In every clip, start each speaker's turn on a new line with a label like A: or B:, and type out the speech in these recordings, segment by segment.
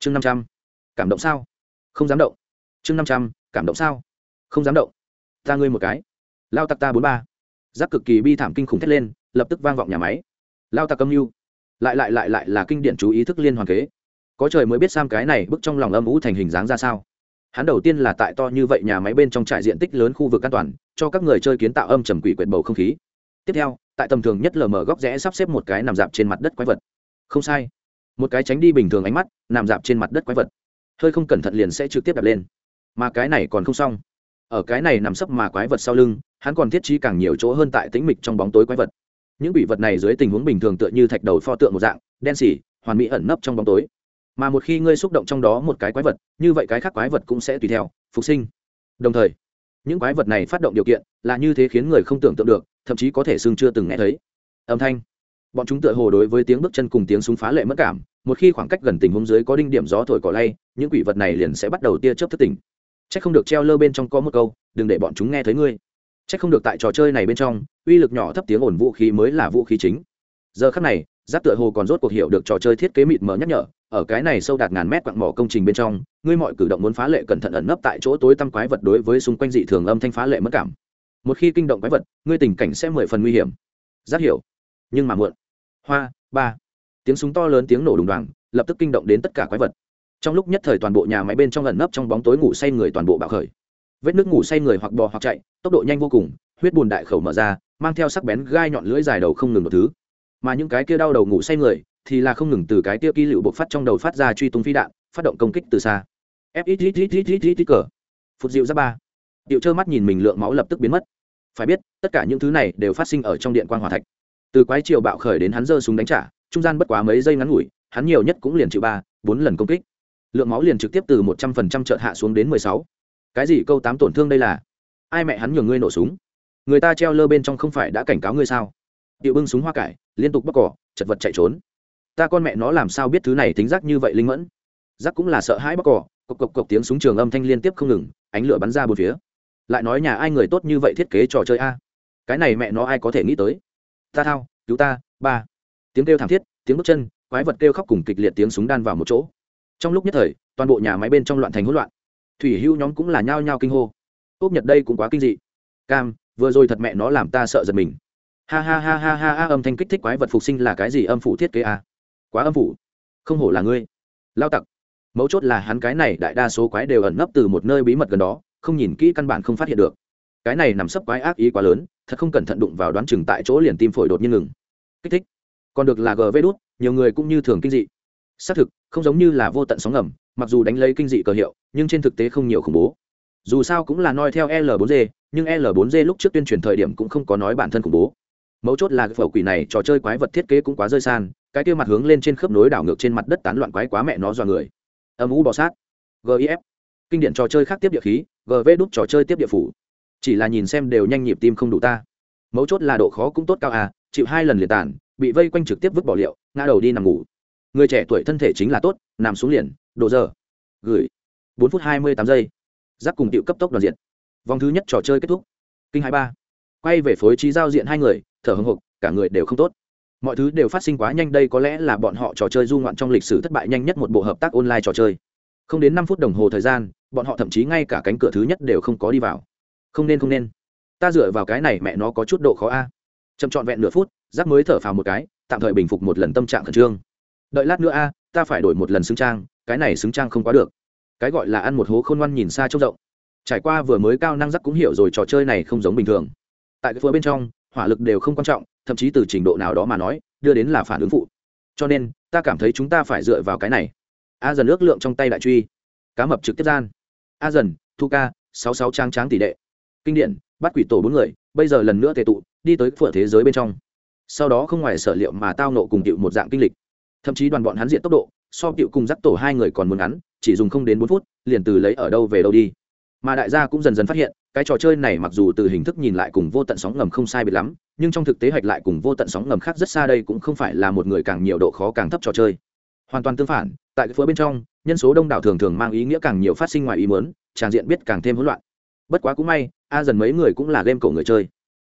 A: chương năm trăm. Cảm động sao? Không dám động. Chương năm trăm, cảm động sao? Không dám động. Ta ngươi một cái. Lao tặc ta bốn ba. Giáp cực kỳ bi thảm kinh khủng thét lên, lập tức vang vọng nhà máy. Lao tặc âm mưu. Lại lại lại lại là kinh điển chú ý thức liên hoàn kế. Có trời mới biết sam cái này bức trong lòng âm ú thành hình dáng ra sao. Hắn đầu tiên là tại to như vậy nhà máy bên trong trại diện tích lớn khu vực an toàn, cho các người chơi kiến tạo âm trầm quỷ quyệt bầu không khí. Tiếp theo, tại tầm thường nhất lờ mờ góc rẽ sắp xếp một cái nằm dạp trên mặt đất quái vật. Không sai một cái tránh đi bình thường ánh mắt, nằm dạp trên mặt đất quái vật. Hơi không cẩn thận liền sẽ trực tiếp đập lên. Mà cái này còn không xong. Ở cái này nằm sấp mà quái vật sau lưng, hắn còn thiết trí càng nhiều chỗ hơn tại tĩnh mịch trong bóng tối quái vật. Những bị vật này dưới tình huống bình thường tựa như thạch đầu pho tượng một dạng, đen xỉ, hoàn mỹ ẩn nấp trong bóng tối. Mà một khi ngươi xúc động trong đó một cái quái vật, như vậy cái khác quái vật cũng sẽ tùy theo, phục sinh. Đồng thời, những quái vật này phát động điều kiện là như thế khiến người không tưởng tượng được, thậm chí có thể xương chưa từng nghe thấy. Âm thanh. Bọn chúng tựa hồ đối với tiếng bước chân cùng tiếng súng phá lệ mất cảm một khi khoảng cách gần tình huống dưới có đinh điểm gió thổi cỏ lay, những quỷ vật này liền sẽ bắt đầu tia chớp thức tỉnh c h ắ c không được treo lơ bên trong có một câu, đừng để bọn chúng nghe thấy ngươi. C h ắ c không được tại trò chơi này bên trong, uy lực nhỏ thấp tiếng ồn vũ khí mới là vũ khí chính. Giờ khắc này, giáp tựa hồ còn rốt cuộc hiểu được trò chơi thiết kế mịt mờ nhắc nhở, ở cái này sâu đạt ngàn mét quặng mỏ công trình bên trong, ngươi mọi cử động muốn phá lệ cẩn thận ẩn nấp tại chỗ tối tăm quái vật đối với xung quanh dị thường âm thanh phá lệ mất cảm. Một khi kinh động quái vật, ngươi tình cảnh sẽ mười phần nguy hiểm. Giáp hiểu. Nhưng mà muộn. Hoa, ba tiếng súng to lớn tiếng nổ đùng đoàng lập tức kinh động đến tất cả quái vật trong lúc nhất thời toàn bộ nhà máy bên trong ẩn nấp trong bóng tối ngủ say người toàn bộ bạo khởi vết nước ngủ say người hoặc bò hoặc chạy tốc độ nhanh vô cùng huyết bùn đại khẩu mở ra mang theo sắc bén gai nhọn lưỡi dài đầu không ngừng một thứ mà những cái kia đau đầu ngủ say người thì là không ngừng từ cái kia kỳ liệu bộc phát trong đầu phát ra truy tung phi đạn phát động công kích từ xa f cờ phụt dịu ra ba điệu trơ mắt nhìn mình lượng máu lập tức biến mất phải biết tất cả những thứ này đều phát sinh ở trong điện quan hòa thạch từ quái triều bạo khởi đến hắn giơ súng đánh trả trung gian bất quá mấy giây ngắn ngủi, hắn nhiều nhất cũng liền chịu ba, bốn lần công kích. Lượng máu liền trực tiếp từ một trăm phần trăm trợt hạ xuống đến mười sáu. Cái gì câu tám tổn thương đây là? Ai mẹ hắn nhường ngươi nổ súng? Người ta treo lơ bên trong không phải đã cảnh cáo ngươi sao? Điệu bưng súng hoa cải, liên tục bóc cỏ, chật vật chạy trốn. Ta con mẹ nó làm sao biết thứ này tính giác như vậy linh mẫn? Giác cũng là sợ hãi bóc cỏ, cộc cộc cộc tiếng súng trường âm thanh liên tiếp không ngừng, ánh lửa bắn ra bốn phía. Lại nói nhà ai người tốt như vậy thiết kế trò chơi a? Cái này mẹ nó ai có thể nghĩ tới? Ta thao, cứu ta, ba tiếng kêu thảm thiết, tiếng bước chân, quái vật kêu khóc cùng kịch liệt tiếng súng đan vào một chỗ. Trong lúc nhất thời, toàn bộ nhà máy bên trong loạn thành hỗn loạn. Thủy hưu nhóm cũng là nhao nhao kinh hô. Úp nhật đây cũng quá kinh dị. Cam, vừa rồi thật mẹ nó làm ta sợ giật mình. Ha ha ha ha ha ha, âm thanh kích thích quái vật phục sinh là cái gì âm phủ thiết kế à? quá âm phủ. Không hổ là ngươi. Lao tặc. Mấu chốt là hắn cái này đại đa số quái đều ẩn nấp từ một nơi bí mật gần đó, không nhìn kỹ căn bản không phát hiện được. Cái này nằm sấp quái ác ý quá lớn, thật không cẩn thận đụng vào đoán chừng tại chỗ liền tim phổi đột nhiên ngừng. Kích thích còn được là gv đút, nhiều người cũng như thường kinh dị. Xác thực, không giống như là vô tận sóng ngầm, mặc dù đánh lấy kinh dị cờ hiệu, nhưng trên thực tế không nhiều khủng bố. Dù sao cũng là noi theo l 4 g, nhưng l 4 g lúc trước tuyên truyền thời điểm cũng không có nói bản thân khủng bố. Mấu chốt là phẩu quỷ này trò chơi quái vật thiết kế cũng quá rơi san, cái kia mặt hướng lên trên khớp nối đảo ngược trên mặt đất tán loạn quái quá mẹ nó dọa người. Âm u bò sát. Gif kinh điển trò chơi khác tiếp địa khí gv đúc trò chơi tiếp địa phủ. Chỉ là nhìn xem đều nhanh nhịp tim không đủ ta. Mấu chốt là độ khó cũng tốt cao à chịu hai lần liền tàn bị vây quanh trực tiếp vứt bỏ liệu, ngã đầu đi nằm ngủ. Người trẻ tuổi thân thể chính là tốt, nằm xuống liền độ giờ. Gửi. Bốn phút hai mươi tám giây. Giáp cùng tiệu cấp tốc đoàn diện. Vòng thứ nhất trò chơi kết thúc. Kinh hai ba. Quay về phối trí giao diện hai người, thở hồng hộc cả người đều không tốt. Mọi thứ đều phát sinh quá nhanh, đây có lẽ là bọn họ trò chơi du ngoạn trong lịch sử thất bại nhanh nhất một bộ hợp tác online trò chơi. Không đến năm phút đồng hồ thời gian, bọn họ thậm chí ngay cả cánh cửa thứ nhất đều không có đi vào. Không nên không nên. Ta dựa vào cái này mẹ nó có chút độ khó a. À. chậm trọn vẹn nửa phút giác mới thở phào một cái, tạm thời bình phục một lần tâm trạng khẩn trương. Đợi lát nữa a, ta phải đổi một lần xứng trang, cái này xứng trang không quá được. Cái gọi là ăn một hố khôn ngoan nhìn xa trông rộng. Trải qua vừa mới cao năng giác cũng hiểu rồi, trò chơi này không giống bình thường. Tại cái phứa bên trong, hỏa lực đều không quan trọng, thậm chí từ trình độ nào đó mà nói, đưa đến là phản ứng phụ. Cho nên, ta cảm thấy chúng ta phải dựa vào cái này. A dần ước lượng trong tay đại truy. Cá mập trực tiếp gian. A dần, thu ca, sáu sáu trang tráng tỷ đệ. Kinh điển, bắt quỷ tổ bốn người, bây giờ lần nữa tề tụ, đi tới phở thế giới bên trong sau đó không ngoài sở liệu mà tao nộ cùng tiệu một dạng kinh lịch. Thậm chí đoàn bọn hắn diện tốc độ, so tiệu cùng dắt tổ hai người còn muốn ngắn, chỉ dùng không đến bốn phút, liền từ lấy ở đâu về đâu đi. Mà đại gia cũng dần dần phát hiện, cái trò chơi này mặc dù từ hình thức nhìn lại cùng vô tận sóng ngầm không sai biệt lắm, nhưng trong thực tế hạch lại cùng vô tận sóng ngầm khác rất xa đây cũng không phải là một người càng nhiều độ khó càng thấp trò chơi. Hoàn toàn tương phản, tại cái phía bên trong, nhân số đông đảo thường thường mang ý nghĩa càng nhiều phát sinh ngoài ý muốn, tràng diện biết càng thêm hỗn loạn. Bất quá cũng may, a dần mấy người cũng là game cổ người chơi.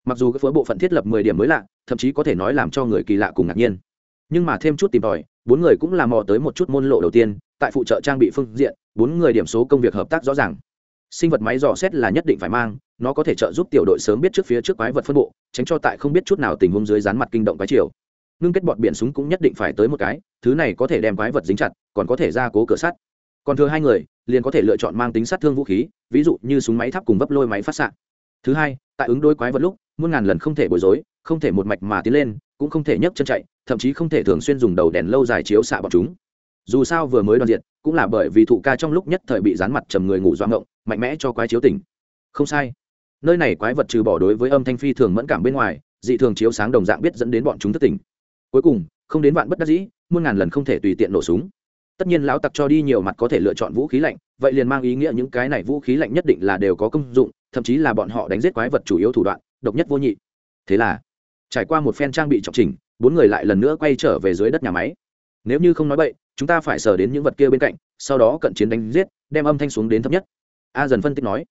A: Mặc dù cái phối bộ phận thiết lập mười điểm mới lạ thậm chí có thể nói làm cho người kỳ lạ cùng ngạc nhiên. Nhưng mà thêm chút tìm tòi, bốn người cũng làm mò tới một chút môn lộ đầu tiên, tại phụ trợ trang bị phương diện, bốn người điểm số công việc hợp tác rõ ràng. Sinh vật máy dò xét là nhất định phải mang, nó có thể trợ giúp tiểu đội sớm biết trước phía trước quái vật phân bộ, tránh cho tại không biết chút nào tình huống dưới rán mặt kinh động quái chiều ngưng kết bọt biển súng cũng nhất định phải tới một cái, thứ này có thể đem quái vật dính chặt, còn có thể ra cố cửa sắt. Còn thừa hai người, liền có thể lựa chọn mang tính sát thương vũ khí, ví dụ như súng máy thắp cùng vấp lôi máy phát s thứ hai, tại ứng đối quái vật lúc, muôn ngàn lần không thể bối rối không thể một mạch mà tiến lên, cũng không thể nhấc chân chạy, thậm chí không thể thường xuyên dùng đầu đèn lâu dài chiếu xạ bọn chúng. Dù sao vừa mới đoàn diện cũng là bởi vì thụ ca trong lúc nhất thời bị dán mặt trầm người ngủ doang ngộng, mạnh mẽ cho quái chiếu tỉnh. Không sai. Nơi này quái vật trừ bỏ đối với âm thanh phi thường mẫn cảm bên ngoài, dị thường chiếu sáng đồng dạng biết dẫn đến bọn chúng thất tỉnh. Cuối cùng, không đến vạn bất đắc dĩ, muôn ngàn lần không thể tùy tiện nổ súng. Tất nhiên lão tặc cho đi nhiều mặt có thể lựa chọn vũ khí lạnh, vậy liền mang ý nghĩa những cái này vũ khí lạnh nhất định là đều có công dụng, thậm chí là bọn họ đánh giết quái vật chủ yếu thủ đoạn, độc nhất vô nhị. Thế là trải qua một phen trang bị trọng trình bốn người lại lần nữa quay trở về dưới đất nhà máy. Nếu như không nói vậy chúng ta phải sờ đến những vật kia bên cạnh, sau đó cận chiến đánh giết, đem âm thanh xuống đến thấp nhất. A dần phân tích nói.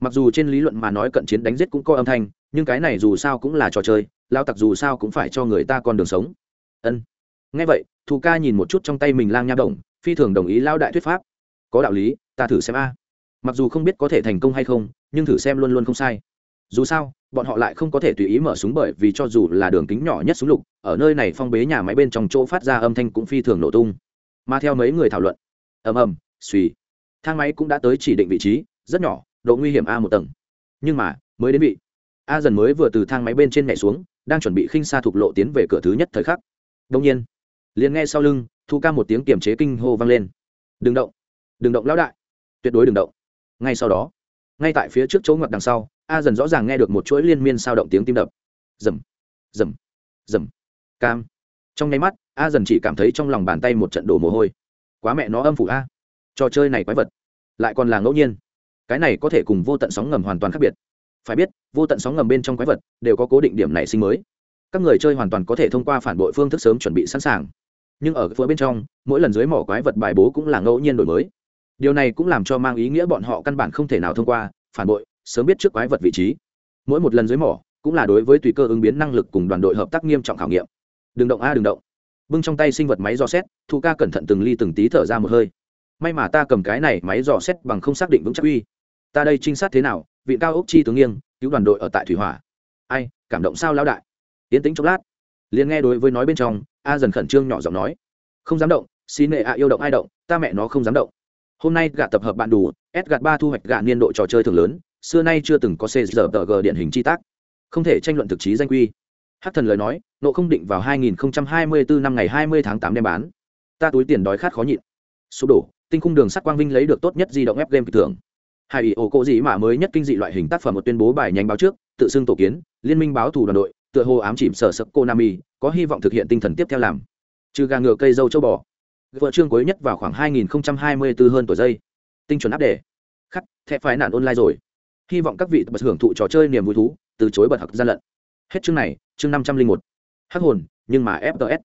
A: Mặc dù trên lý luận mà nói cận chiến đánh giết cũng có âm thanh, nhưng cái này dù sao cũng là trò chơi, lao tặc dù sao cũng phải cho người ta con đường sống. Ân. Ngay vậy, thù ca nhìn một chút trong tay mình lang nha động phi thường đồng ý lao đại thuyết pháp. Có đạo lý, ta thử xem a. Mặc dù không biết có thể thành công hay không, nhưng thử xem luôn luôn không sai dù sao, bọn họ lại không có thể tùy ý mở súng bởi vì cho dù là đường kính nhỏ nhất súng lục, ở nơi này phong bế nhà máy bên trong chỗ phát ra âm thanh cũng phi thường nổ tung. Mà theo mấy người thảo luận, ầm ầm suy thang máy cũng đã tới chỉ định vị trí, rất nhỏ, độ nguy hiểm a một tầng. Nhưng mà, mới đến vị. A dần mới vừa từ thang máy bên trên nhảy xuống, đang chuẩn bị khinh xa thục lộ tiến về cửa thứ nhất thời khắc. Đông nhiên, liền nghe sau lưng, thu ca một tiếng kiềm chế kinh hô vang lên. Đừng động đừng động lão đại, tuyệt đối đừng động. Ngay sau đó, ngay tại phía trước chỗ ngoặt đằng sau a dần rõ ràng nghe được một chuỗi liên miên sao động tiếng tim đập. Rầm rầm rầm cam. Trong nháy mắt, a dần chỉ cảm thấy trong lòng bàn tay một trận đổ mồ hôi. Quá mẹ nó âm phủ a. Trò chơi này quái vật. Lại còn là ngẫu nhiên. Cái này có thể cùng vô tận sóng ngầm hoàn toàn khác biệt. Phải biết, vô tận sóng ngầm bên trong quái vật đều có cố định điểm nảy sinh mới. Các người chơi hoàn toàn có thể thông qua phản bội phương thức sớm chuẩn bị sẵn sàng. Nhưng ở phía bên trong, mỗi lần dưới mỏ quái vật bài bố cũng là ngẫu nhiên đổi mới. Điều này cũng làm cho mang ý nghĩa bọn họ căn bản không thể nào thông qua phản bội sớm biết trước quái vật vị trí. Mỗi một lần dưới mỏ, cũng là đối với tùy cơ ứng biến năng lực cùng đoàn đội hợp tác nghiêm trọng khảo nghiệm. Đừng động a, đừng động. Bưng trong tay sinh vật máy dò xét, thu ca cẩn thận từng ly từng tí thở ra một hơi. May mà ta cầm cái này máy dò xét bằng không xác định vững chắc uy. Ta đây trinh sát thế nào, vị cao ốc chi tướng nghiêng, cứu đoàn đội ở tại thủy hỏa. Ai, cảm động sao lão đại? Tiến tính chốc lát. Liền nghe đối với nói bên trong, a dần khẩn trương nhỏ giọng nói. Không dám động, xin nệ a yêu động ai động, ta mẹ nó không dám động. Hôm nay gạ tập hợp bạn đủ, s gạt ba thu hoạch gạ niên độ trò chơi thường lớn xưa nay chưa từng có czg điện hình chi tác, không thể tranh luận thực chí danh quy. Hát thần lời nói, nộ không định vào 2024 năm ngày 20 tháng 8 đem bán. Ta túi tiền đói khát khó nhịn. Sụp đổ, tinh khung đường sắt quang vinh lấy được tốt nhất di động ép game kịch thưởng. Hai ý ổ cộ gì mà mới nhất kinh dị loại hình tác phẩm một tuyên bố bài nhánh báo trước, tự xưng tổ kiến, liên minh báo thủ đoàn đội, tựa hồ ám chìm sở sắc konami, có hy vọng thực hiện tinh thần tiếp theo làm. Trừ gà ngựa cây dâu châu bò. Vợ trương cuối nhất vào khoảng 2024 hơn tuổi giây. Tinh chuẩn áp đề khắc thẹp phải nạn online rồi hy vọng các vị bật hưởng thụ trò chơi niềm vui thú, từ chối bật hặc gian lận. Hết chương này, chương năm trăm linh một. Hắc hồn, nhưng mà fts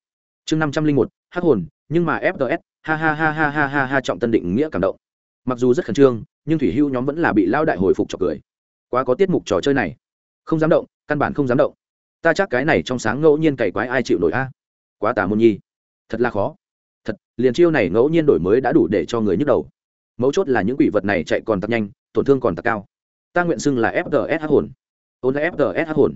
A: chương năm trăm linh một, hắc hồn, nhưng mà fts ha ha ha ha ha ha ha, trọng tân định nghĩa cảm động. Mặc dù rất khẩn trương, nhưng thủy hưu nhóm vẫn là bị lao đại hồi phục trọc cười. Quá có tiết mục trò chơi này. Không dám động, căn bản không dám động. Ta chắc cái này trong sáng ngẫu nhiên cày quái ai chịu nổi a? Quá tà môn nhi. Thật là khó. Thật, liền chiêu này ngẫu nhiên đổi mới đã đủ để cho người nhức đầu. Mấu chốt là những quỷ vật này chạy còn tặc nhanh, tổn thương còn tặc cao ta nguyện xưng là fts hồn. Ôn là fts hồn.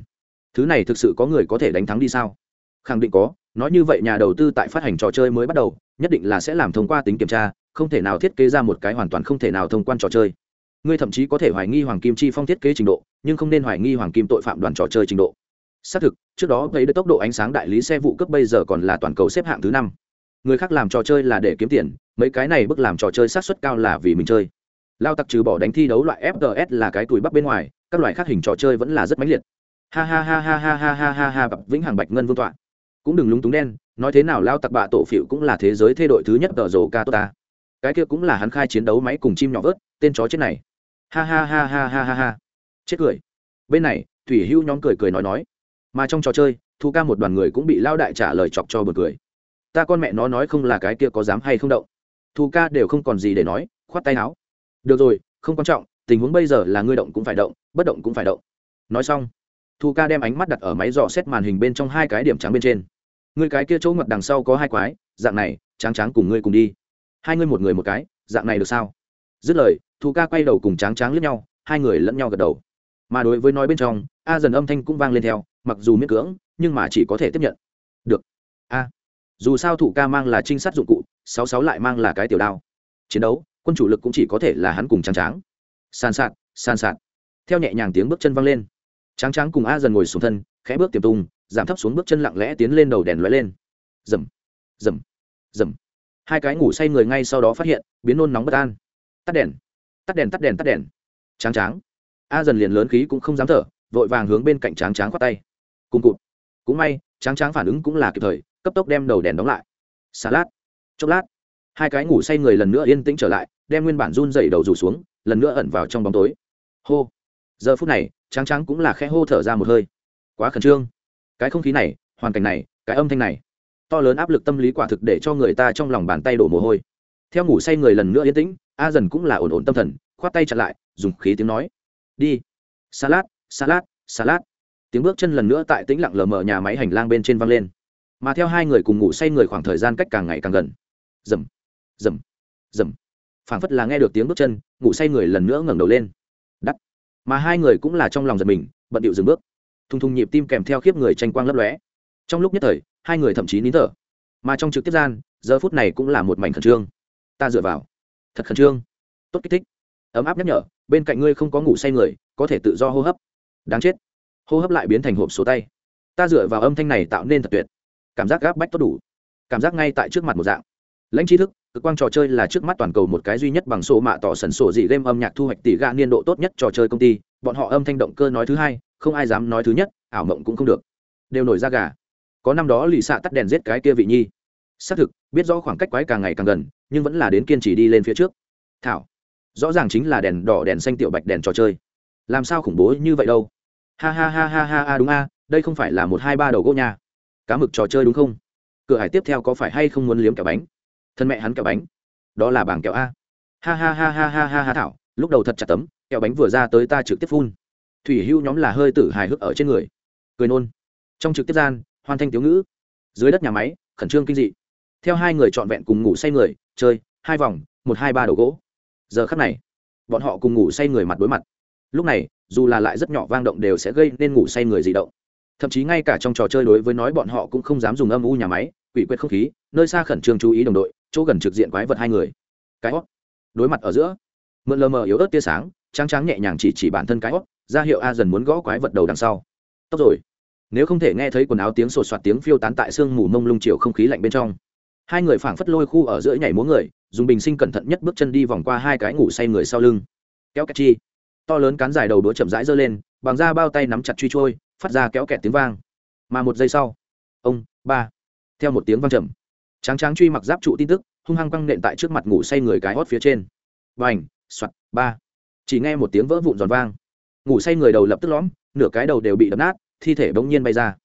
A: Thứ này thực sự có người có thể đánh thắng đi sao? Khẳng định có, nói như vậy nhà đầu tư tại phát hành trò chơi mới bắt đầu, nhất định là sẽ làm thông qua tính kiểm tra, không thể nào thiết kế ra một cái hoàn toàn không thể nào thông quan trò chơi. Ngươi thậm chí có thể hoài nghi hoàng kim chi phong thiết kế trình độ, nhưng không nên hoài nghi hoàng kim tội phạm đoàn trò chơi trình độ. Xác thực, trước đó thấy được tốc độ ánh sáng đại lý xe vụ cấp bây giờ còn là toàn cầu xếp hạng thứ năm. Người khác làm trò chơi là để kiếm tiền, mấy cái này bức làm trò chơi sát xuất cao là vì mình chơi lao tặc trừ bỏ đánh thi đấu loại fts là cái tuổi bắc bên ngoài các loại khác hình trò chơi vẫn là rất mãnh liệt ha ha ha ha ha ha ha ha ha bập vĩnh hằng bạch ngân vương tọa cũng đừng lúng túng đen nói thế nào lao tặc bạ tổ phịu cũng là thế giới thay đổi thứ nhất tờ rồ ca tốt ta cái kia cũng là hắn khai chiến đấu máy cùng chim nhỏ vớt tên chó chết này ha ha ha ha ha ha ha chết cười bên này thủy hưu nhóm cười cười nói nói mà trong trò chơi thu ca một đoàn người cũng bị lao đại trả lời chọc cho bật cười ta con mẹ nó nói không là cái kia có dám hay không động thu ca đều không còn gì để nói khoát tay áo được rồi, không quan trọng, tình huống bây giờ là ngươi động cũng phải động, bất động cũng phải động. Nói xong, thu ca đem ánh mắt đặt ở máy dò xét màn hình bên trong hai cái điểm trắng bên trên. Ngươi cái kia chỗ ngập đằng sau có hai quái, dạng này, tráng tráng cùng ngươi cùng đi. Hai ngươi một người một cái, dạng này được sao? Dứt lời, Thu ca quay đầu cùng tráng tráng lướt nhau, hai người lẫn nhau gật đầu. Mà đối với nói bên trong, a dần âm thanh cũng vang lên theo, mặc dù miễn cưỡng, nhưng mà chỉ có thể tiếp nhận. Được. A. Dù sao thủ ca mang là trinh sát dụng cụ, sáu sáu lại mang là cái tiểu đao. Chiến đấu quân chủ lực cũng chỉ có thể là hắn cùng trắng tráng. San sạt san sạt. Theo nhẹ nhàng tiếng bước chân văng lên. Trắng tráng cùng a dần ngồi xuống thân, khẽ bước tiềm tung, giảm thấp xuống bước chân lặng lẽ tiến lên đầu đèn lóe lên. Dầm dầm dầm hai cái ngủ say người ngay sau đó phát hiện, biến nôn nóng bất an. Tắt đèn tắt đèn tắt đèn tắt đèn. Tráng tráng. A dần liền lớn khí cũng không dám thở, vội vàng hướng bên cạnh tráng tráng khoát tay. Cùng cụt. Cũng may, tráng tráng phản ứng cũng là kịp thời, cấp tốc đem đầu đèn đóng lại. Xà lát. Chốc lát hai cái ngủ say người lần nữa yên tĩnh trở lại, đem nguyên bản run dày đầu rủ xuống, lần nữa ẩn vào trong bóng tối. Hô. Giờ phút này, tráng tráng cũng là khẽ hô thở ra một hơi. Quá khẩn trương. Cái không khí này, hoàn cảnh này, cái âm thanh này. To lớn áp lực tâm lý quả thực để cho người ta trong lòng bàn tay đổ mồ hôi. Theo ngủ say người lần nữa yên tĩnh, a dần cũng là ổn ổn tâm thần, khoát tay chặt lại, dùng khí tiếng nói. Đi. Salad salad salad tiếng bước chân lần nữa tại tĩnh lặng lờ mờ nhà máy hành lang bên trên văng lên. Mà theo hai người cùng ngủ say người khoảng thời gian cách càng ngày càng gần. Dầm rầm rầm phảng phất là nghe được tiếng bước chân, ngủ say người lần nữa ngẩng đầu lên. Đắt mà hai người cũng là trong lòng giật mình, bận điệu dừng bước. Thùng thùng nhịp tim kèm theo khiếp người tranh quang lấp lóe. Trong lúc nhất thời, hai người thậm chí nín thở. Mà trong trực tiếp gian, giờ phút này cũng là một mảnh khẩn trương. Ta dựa vào. Thật khẩn trương. Tốt kích thích. Ấm áp nhắc nhở, bên cạnh ngươi không có ngủ say người, có thể tự do hô hấp. Đáng chết. Hô hấp lại biến thành hộp số tay. Ta dựa vào âm thanh này tạo nên thật tuyệt. Cảm giác gáp bách tốt đủ. Cảm giác ngay tại trước mặt một dạng. Lãnh tri thức cực quang trò chơi là trước mắt toàn cầu một cái duy nhất bằng số mạ tỏ sần sổ dị game âm nhạc thu hoạch tỷ gạ niên độ tốt nhất trò chơi công ty. Bọn họ âm thanh động cơ nói thứ hai, không ai dám nói thứ nhất, ảo mộng cũng không được. Đều nổi ra gà. Có năm đó lì xạ tắt đèn giết cái kia vị nhi. Xác thực, biết rõ khoảng cách quái càng ngày càng gần, nhưng vẫn là đến kiên trì đi lên phía trước. Thảo, rõ ràng chính là đèn đỏ, đèn xanh tiểu bạch đèn trò chơi. Làm sao khủng bố như vậy đâu? Ha ha ha ha ha ha, đúng a, đây không phải là một hai ba đầu gỗ nha. Cá mực trò chơi đúng không? Cửa hải tiếp theo có phải hay không muốn liếm kẹo bánh? Thân mẹ hắn kẹo bánh. Đó là bảng kẹo a. Ha ha ha ha ha ha ha thảo, lúc đầu thật chặt tấm, kẹo bánh vừa ra tới ta trực tiếp phun. Thủy hưu nhóm là hơi tử hài hước ở trên người. Cười nôn. Trong trực tiếp gian, hoàn thanh tiếu ngữ. Dưới đất nhà máy, khẩn trương kinh dị. Theo hai người trọn vẹn cùng ngủ say người, chơi, hai vòng, một, hai, ba đầu gỗ. Giờ khắc này, bọn họ cùng ngủ say người mặt đối mặt. Lúc này, dù là lại rất nhỏ vang động đều sẽ gây nên ngủ say người di động. Thậm chí ngay cả trong trò chơi đối với nói bọn họ cũng không dám dùng âm u nhà máy, quỷ quyệt không khí nơi xa khẩn trương chú ý đồng đội, chỗ gần trực diện quái vật hai người. Cái hót đối mặt ở giữa, mượn lờ mờ yếu ớt tia sáng, trắng trắng nhẹ nhàng chỉ chỉ bản thân cái hót ra hiệu a dần muốn gõ quái vật đầu đằng sau. Tốc rồi. Nếu không thể nghe thấy quần áo tiếng sột soạt tiếng phiêu tán tại sương mù mông lung chiều không khí lạnh bên trong. Hai người phảng phất lôi khu ở giữa nhảy múa người, dùng bình sinh cẩn thận nhất bước chân đi vòng qua hai cái ngủ say người sau lưng. Kéo kẹt chi. To lớn cán dài đầu đũa chậm rãi giơ lên, bằng da bao tay nắm chặt truy trôi, phát ra kéo kẹt tiếng vang. Mà một giây sau, ông, ba. Theo một tiếng vang trầm tráng tráng truy mặc giáp trụ tin tức, hung hăng quăng nện tại trước mặt ngủ say người cái hót phía trên. Và ảnh soạt, ba. Chỉ nghe một tiếng vỡ vụn giòn vang. Ngủ say người đầu lập tức lõm, nửa cái đầu đều bị đập nát, thi thể bỗng nhiên bay ra.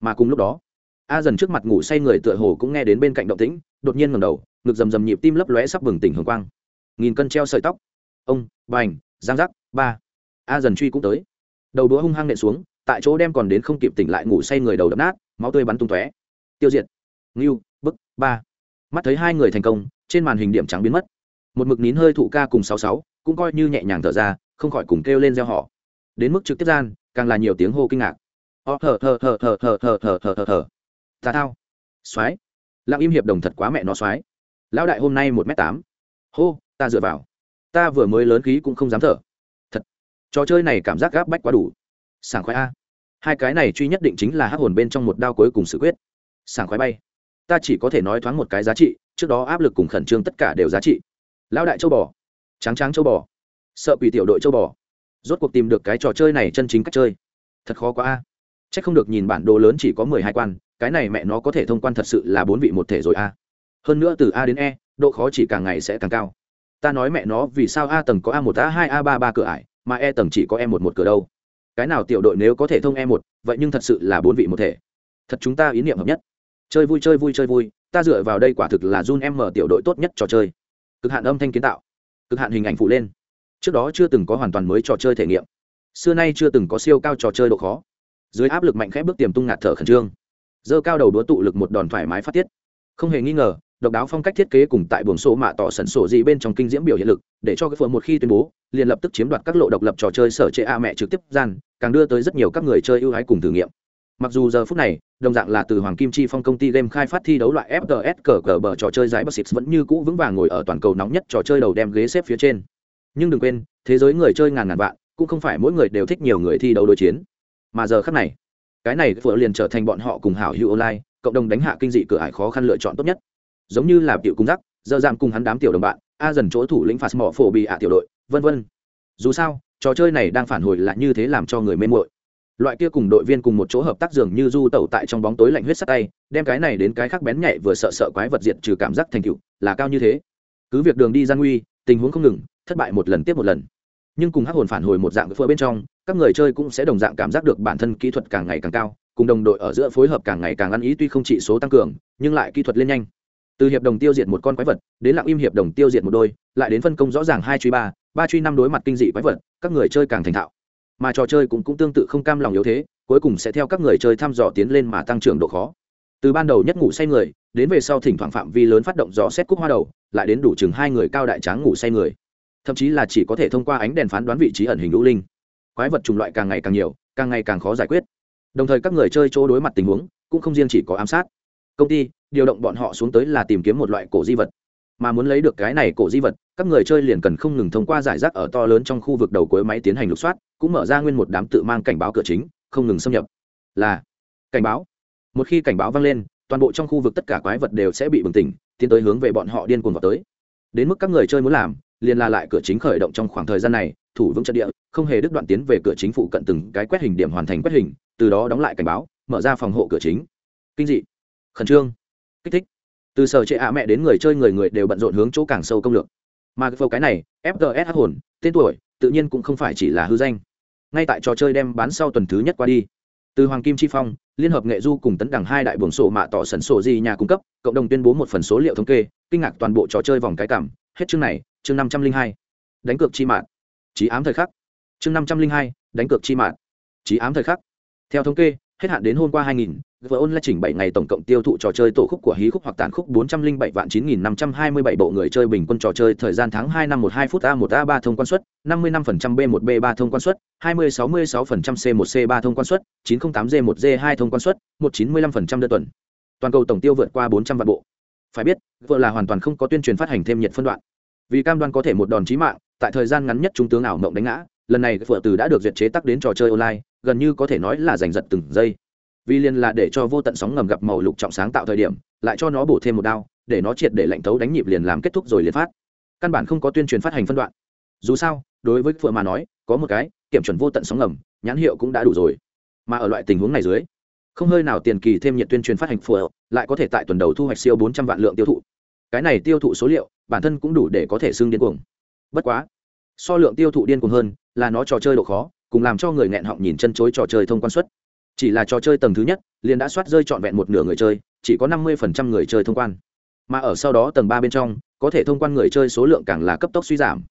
A: Mà cùng lúc đó, a dần trước mặt ngủ say người tựa hồ cũng nghe đến bên cạnh động tĩnh, đột nhiên ngầm đầu, ngực rầm rầm nhịp tim lấp lóe sắp bừng tỉnh hồng quang. Nghìn cân treo sợi tóc. Ông, bành, giang giác, ba. A dần truy cũng tới. Đầu đũa hung hăng nện xuống, tại chỗ đem còn đến không kịp tỉnh lại ngủ say người đầu đập nát, máu tươi bắn tung tóe. Tiêu diệt. Ngưu ba mắt thấy hai người thành công trên màn hình điểm trắng biến mất một mực nín hơi thụ ca cùng sáu sáu cũng coi như nhẹ nhàng thở ra không khỏi cùng kêu lên gieo họ đến mức trực tiếp gian càng là nhiều tiếng hô kinh ngạc ó thở thở thở thở thở thở thở thở thở thở tà thao. Soái. Lặng im hiệp đồng thật quá mẹ nó soái. Lão đại hôm nay một m tám. Hô, ta dựa vào. Ta vừa mới lớn khí cũng không dám thở. Thật. Trò chơi này cảm giác gáp bách quá đủ. Sảng khoái a. Hai cái này truy nhất định chính là hắc hồn bên trong một đao cuối cùng sự quyết. Sảng khoái bay ta chỉ có thể nói thoáng một cái giá trị, trước đó áp lực cùng khẩn trương tất cả đều giá trị. Lão đại châu bò trắng trắng châu bò, sợ quỷ tiểu đội châu bò. Rốt cuộc tìm được cái trò chơi này chân chính cách chơi. Thật khó quá a. C h ắ c không được nhìn bản đồ lớn chỉ có mười hai quan, cái này mẹ nó có thể thông quan thật sự là bốn vị một thể rồi a. Hơn nữa từ a đến e độ khó chỉ càng ngày sẽ càng cao. Ta nói mẹ nó vì sao a tầng có a một, a hai, a ba ba cửa ải, mà e tầng chỉ có e một một cửa đâu? Cái nào tiểu đội nếu có thể thông e một, vậy nhưng thật sự là bốn vị một thể. Thật chúng ta ý niệm hợp nhất chơi vui chơi vui chơi vui, ta dựa vào đây quả thực là run em mở tiểu đội tốt nhất trò chơi. Cực hạn âm thanh kiến tạo, cực hạn hình ảnh phụ lên. Trước đó chưa từng có hoàn toàn mới trò chơi thể nghiệm. Xưa nay chưa từng có siêu cao trò chơi độ khó. Dưới áp lực mạnh khẽ bước tiềm tung ngạt thở khẩn trương. Dơ cao đầu đúa tụ lực một đòn thoải mái phát tiết. Không hề nghi ngờ, độc đáo phong cách thiết kế cùng tại buồng số mạ tỏ sẩn sổ gì bên trong kinh diễm biểu hiện lực, để cho cái phượng một khi tuyên bố, liền lập tức chiếm đoạt các lộ độc lập trò chơi sở chế a mẹ trực tiếp gian, càng đưa tới rất nhiều các người chơi ưu ái cùng thử nghiệm mặc dù giờ phút này, đồng dạng là từ hoàng kim chi phong công ty game khai phát thi đấu loại fts cờ cờ bờ trò chơi giải bờ xịt vẫn như cũ vững vàng ngồi ở toàn cầu nóng nhất trò chơi đầu đem ghế xếp phía trên. Nhưng đừng quên, thế giới người chơi ngàn ngàn vạn, cũng không phải mỗi người đều thích nhiều người thi đấu đối chiến. Mà giờ khắc này, cái này vừa liền trở thành bọn họ cùng hảo hữu online, cộng đồng đánh hạ kinh dị cửa ải khó khăn lựa chọn tốt nhất. Giống như là tiểu cung giác, dơ giảm cùng hắn đám tiểu đồng bạn, a dần chỗ thủ lĩnh phạt mỏ phổ bị ạ tiểu đội, vân vân. Dù sao, trò chơi này đang phản hồi lại như thế làm cho người mê mội loại kia cùng đội viên cùng một chỗ hợp tác dường như du tẩu tại trong bóng tối lạnh huyết sắt tay, đem cái này đến cái khác bén nhạy vừa sợ sợ quái vật diệt trừ cảm giác thành cựu là cao như thế. Cứ việc đường đi gian nguy, tình huống không ngừng, thất bại một lần tiếp một lần. Nhưng cùng hắc hồn phản hồi một dạng phơ bên trong, các người chơi cũng sẽ đồng dạng cảm giác được bản thân kỹ thuật càng ngày càng cao, cùng đồng đội ở giữa phối hợp càng ngày càng ăn ý tuy không chỉ số tăng cường, nhưng lại kỹ thuật lên nhanh. Từ hiệp đồng tiêu diệt một con quái vật, đến lặng im hiệp đồng tiêu diệt một đôi, lại đến phân công rõ ràng hai truy ba ba truy năm đối mặt kinh dị quái vật, các người chơi càng thành thạo mà trò chơi cũng cũng tương tự không cam lòng yếu thế, cuối cùng sẽ theo các người chơi thăm dò tiến lên mà tăng trưởng độ khó. Từ ban đầu nhất ngủ say người, đến về sau thỉnh thoảng phạm vi lớn phát động dò xét cúc hoa đầu, lại đến đủ chừng hai người cao đại tráng ngủ say người. Thậm chí là chỉ có thể thông qua ánh đèn phán đoán vị trí ẩn hình lũ linh. Quái vật chủng loại càng ngày càng nhiều, càng ngày càng khó giải quyết. Đồng thời các người chơi chỗ đối mặt tình huống, cũng không riêng chỉ có ám sát. Công ty, điều động bọn họ xuống tới là tìm kiếm một loại cổ di vật mà muốn lấy được cái này cổ di vật, các người chơi liền cần không ngừng thông qua giải rác ở to lớn trong khu vực đầu cuối máy tiến hành lục soát, cũng mở ra nguyên một đám tự mang cảnh báo cửa chính, không ngừng xâm nhập. Là, cảnh báo. Một khi cảnh báo vang lên, toàn bộ trong khu vực tất cả quái vật đều sẽ bị bừng tỉnh, tiến tới hướng về bọn họ điên cuồng vào tới. Đến mức các người chơi muốn làm, liền là lại cửa chính khởi động trong khoảng thời gian này, thủ vững trận địa, không hề đứt đoạn tiến về cửa chính phụ cận từng cái quét hình điểm hoàn thành quét hình, từ đó đóng lại cảnh báo, mở ra phòng hộ cửa chính. Kinh dị. Khẩn trương. Kích thích từ sở trệ ạ mẹ đến người chơi người người đều bận rộn hướng chỗ càng sâu công lược. Mà cái phâu cái này fts hồn tên tuổi tự nhiên cũng không phải chỉ là hư danh. Ngay tại trò chơi đem bán sau tuần thứ nhất qua đi từ hoàng kim chi phong liên hợp nghệ du cùng tấn đẳng hai đại buồng sổ mạ tỏ sẩn sổ di nhà cung cấp cộng đồng tuyên bố một phần số liệu thống kê kinh ngạc toàn bộ trò chơi vòng cái cảm. Hết chương này chương năm trăm linh hai. Đánh cược chi mạng trí ám thời khắc. Chương năm trăm linh hai đánh cược chi mạng trí ám thời khắc. Theo thống kê hết hạn đến hôm qua 2000, Vừa ôn là chỉnh 7 ngày tổng cộng tiêu thụ trò chơi tổ khúc của hí khúc hoặc tàn khúc 407 vạn 9527 bộ người chơi bình quân trò chơi thời gian tháng 2 năm 12 phút A1A3 thông quan suất, 55% B1B3 thông quan suất, 20-66% C1C3 thông quan suất, 908G1G2 thông quan suất, 195% đơn tuần. Toàn cầu tổng tiêu vượt qua 400 vạn bộ. Phải biết, vừa là hoàn toàn không có tuyên truyền phát hành thêm nhiệt phân đoạn. Vì cam đoan có thể một đòn chí mạng, tại thời gian ngắn nhất trung tướng ảo mộng đánh ngã, lần này vừa từ đã được duyệt chế tác đến trò chơi online, gần như có thể nói là giành giật từng giây vì liền là để cho vô tận sóng ngầm gặp màu lục trọng sáng tạo thời điểm, lại cho nó bổ thêm một đao, để nó triệt để lạnh tấu đánh nhịp liền làm kết thúc rồi liền phát. Căn bản không có tuyên truyền phát hành phân đoạn. Dù sao, đối với phượng mà nói, có một cái, kiểm chuẩn vô tận sóng ngầm, nhãn hiệu cũng đã đủ rồi. Mà ở loại tình huống này dưới, không hơi nào tiền kỳ thêm nhiệt tuyên truyền phát hành phượng, lại có thể tại tuần đầu thu hoạch siêu bốn trăm vạn lượng tiêu thụ. Cái này tiêu thụ số liệu, bản thân cũng đủ để có thể xưng điên cuồng. Bất quá, so lượng tiêu thụ điên cuồng hơn là nó trò chơi độ khó, cùng làm cho người nghẹn họng nhìn chân chối trò chơi thông quan suất chỉ là trò chơi tầng thứ nhất, liền đã soát rơi trọn vẹn một nửa người chơi, chỉ có năm mươi người chơi thông quan. Mà ở sau đó tầng ba bên trong, có thể thông quan người chơi số lượng càng là cấp tốc suy giảm.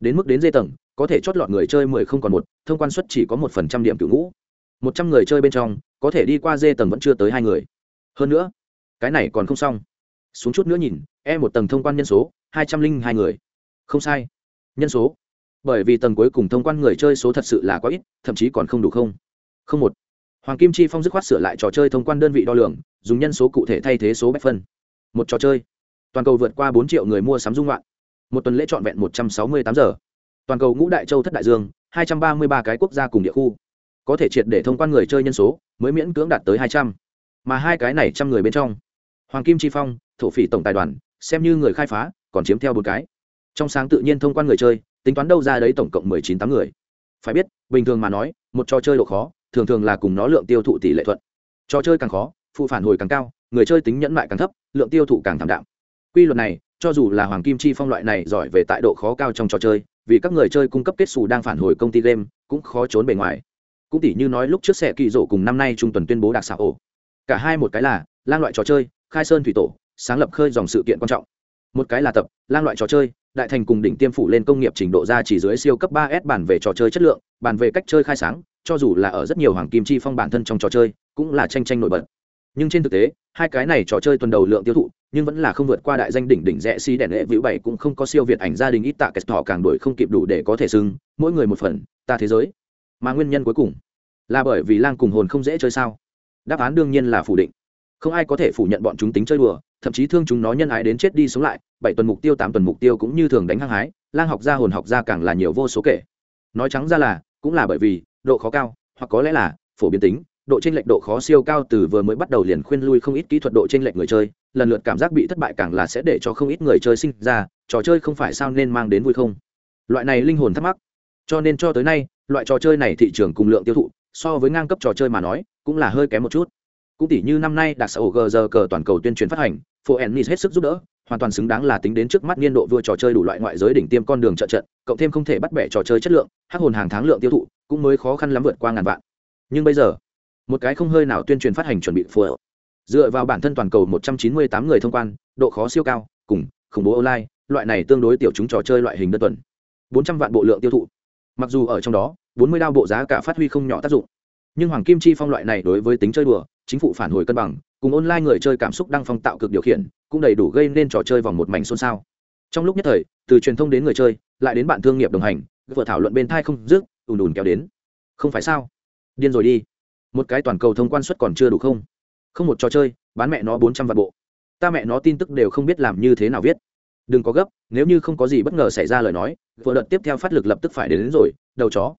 A: Đến mức đến dây tầng, có thể chót lọt người chơi mười không còn một, thông quan suất chỉ có một phần trăm điểm cựu ngũ. Một trăm người chơi bên trong, có thể đi qua dê tầng vẫn chưa tới hai người. Hơn nữa, cái này còn không xong. Xuống chút nữa nhìn e một tầng thông quan nhân số, hai trăm linh hai người. Không sai. Nhân số. Bởi vì tầng cuối cùng thông quan người chơi số thật sự là quá ít, thậm chí còn không đủ không. Không một hoàng kim chi phong dứt khoát sửa lại trò chơi thông quan đơn vị đo lường, dùng nhân số cụ thể thay thế số bách phân. Một trò chơi. Toàn cầu vượt qua bốn triệu người mua sắm dung loạn. Một tuần lễ trọn vẹn một trăm sáu mươi tám giờ. Toàn cầu ngũ đại châu thất đại dương, hai trăm ba mươi ba cái quốc gia cùng địa khu. Có thể triệt để thông quan người chơi nhân số, mới miễn cưỡng đạt tới hai trăm. Mà hai cái này trăm người bên trong. Hoàng kim chi phong, thổ phỉ tổng tài đoàn, xem như người khai phá, còn chiếm theo một cái. Trong sáng tự nhiên thông quan người chơi, tính toán đâu ra đấy tổng cộng mười chín tám người. Phải biết, bình thường mà nói, một trò chơi độ khó thường thường là cùng nó lượng tiêu thụ tỷ lệ thuận. Trò chơi càng khó, phụ phản hồi càng cao, người chơi tính nhẫn mại càng thấp, lượng tiêu thụ càng thảm đạm. Quy luật này, cho dù là hoàng kim chi phong loại này giỏi về tại độ khó cao trong trò chơi, vì các người chơi cung cấp kết xù đang phản hồi công ty game, cũng khó trốn bề ngoài. Cũng tỷ như nói lúc trước xe kỳ rộ cùng năm nay trung tuần tuyên bố đặc xạ ổ. Cả hai một cái là, lang loại trò chơi, khai sơn thủy tổ, sáng lập khơi dòng sự kiện quan trọng. Một cái là tập, lang loại trò chơi, đại thành cùng đỉnh tiêm phủ lên công nghiệp trình độ ra chỉ dưới siêu cấp ba s bản về trò chơi chất lượng bản về cách chơi khai sáng cho dù là ở rất nhiều hoàng kim chi phong bản thân trong trò chơi, cũng là tranh tranh nổi bật. Nhưng trên thực tế, hai cái này trò chơi tuần đầu lượng tiêu thụ, nhưng vẫn là không vượt qua đại danh đỉnh đỉnh rẽ xi đèn lệ vĩu bảy cũng không có siêu việt ảnh gia đình ít tạ kẹt thỏ càng đuổi không kịp đủ để có thể xưng, mỗi người một phần, ta thế giới. Mà nguyên nhân cuối cùng, là bởi vì lang cùng hồn không dễ chơi sao? Đáp án đương nhiên là phủ định. Không ai có thể phủ nhận bọn chúng tính chơi đùa, thậm chí thương chúng nó nhân ái đến chết đi sống lại, bảy tuần mục tiêu, tám tuần mục tiêu cũng như thường đánh hăng hái, lang học gia, hồn học gia càng là nhiều vô số kể. Nói trắng ra là, cũng là bởi vì độ khó cao, hoặc có lẽ là phổ biến tính, độ chênh lệch độ khó siêu cao từ vừa mới bắt đầu liền khuyên lui không ít kỹ thuật độ chênh lệch người chơi, lần lượt cảm giác bị thất bại càng là sẽ để cho không ít người chơi sinh ra, trò chơi không phải sao nên mang đến vui không? Loại này linh hồn thắc mắc. Cho nên cho tới nay, loại trò chơi này thị trường cùng lượng tiêu thụ, so với ngang cấp trò chơi mà nói, cũng là hơi kém một chút. Cũng tỷ như năm nay đặc xã gờ giờ cờ toàn cầu tuyên truyền phát hành phố ennis hết sức giúp đỡ hoàn toàn xứng đáng là tính đến trước mắt niên độ vua trò chơi đủ loại ngoại giới đỉnh tiêm con đường trợ trận, cộng thêm không thể bắt bẻ trò chơi chất lượng, hắc hồn hàng tháng lượng tiêu thụ cũng mới khó khăn lắm vượt qua ngàn vạn. Nhưng bây giờ, một cái không hơi nào tuyên truyền phát hành chuẩn bị phù hợp. Dựa vào bản thân toàn cầu 198 người thông quan, độ khó siêu cao, cùng khủng bố online, loại này tương đối tiểu chúng trò chơi loại hình đơn tuần 400 vạn bộ lượng tiêu thụ. Mặc dù ở trong đó 40 đao bộ giá cả phát huy không nhỏ tác dụng. Nhưng hoàng kim chi phong loại này đối với tính chơi đùa, chính phủ phản hồi cân bằng, cùng online người chơi cảm xúc đang phong tạo cực điều khiển cũng đầy đủ gây nên trò chơi vòng một mảnh xôn xao. Trong lúc nhất thời từ truyền thông đến người chơi lại đến bạn thương nghiệp đồng hành vừa thảo luận bên thai không dứt ùn ùn kéo đến. Không phải sao? Điên rồi đi. Một cái toàn cầu thông quan suất còn chưa đủ không? Không một trò chơi bán mẹ nó bốn trăm vạn bộ. Ta mẹ nó tin tức đều không biết làm như thế nào viết. Đừng có gấp nếu như không có gì bất ngờ xảy ra lời nói vừa đợt tiếp theo phát lực lập tức phải đến, đến rồi đầu chó.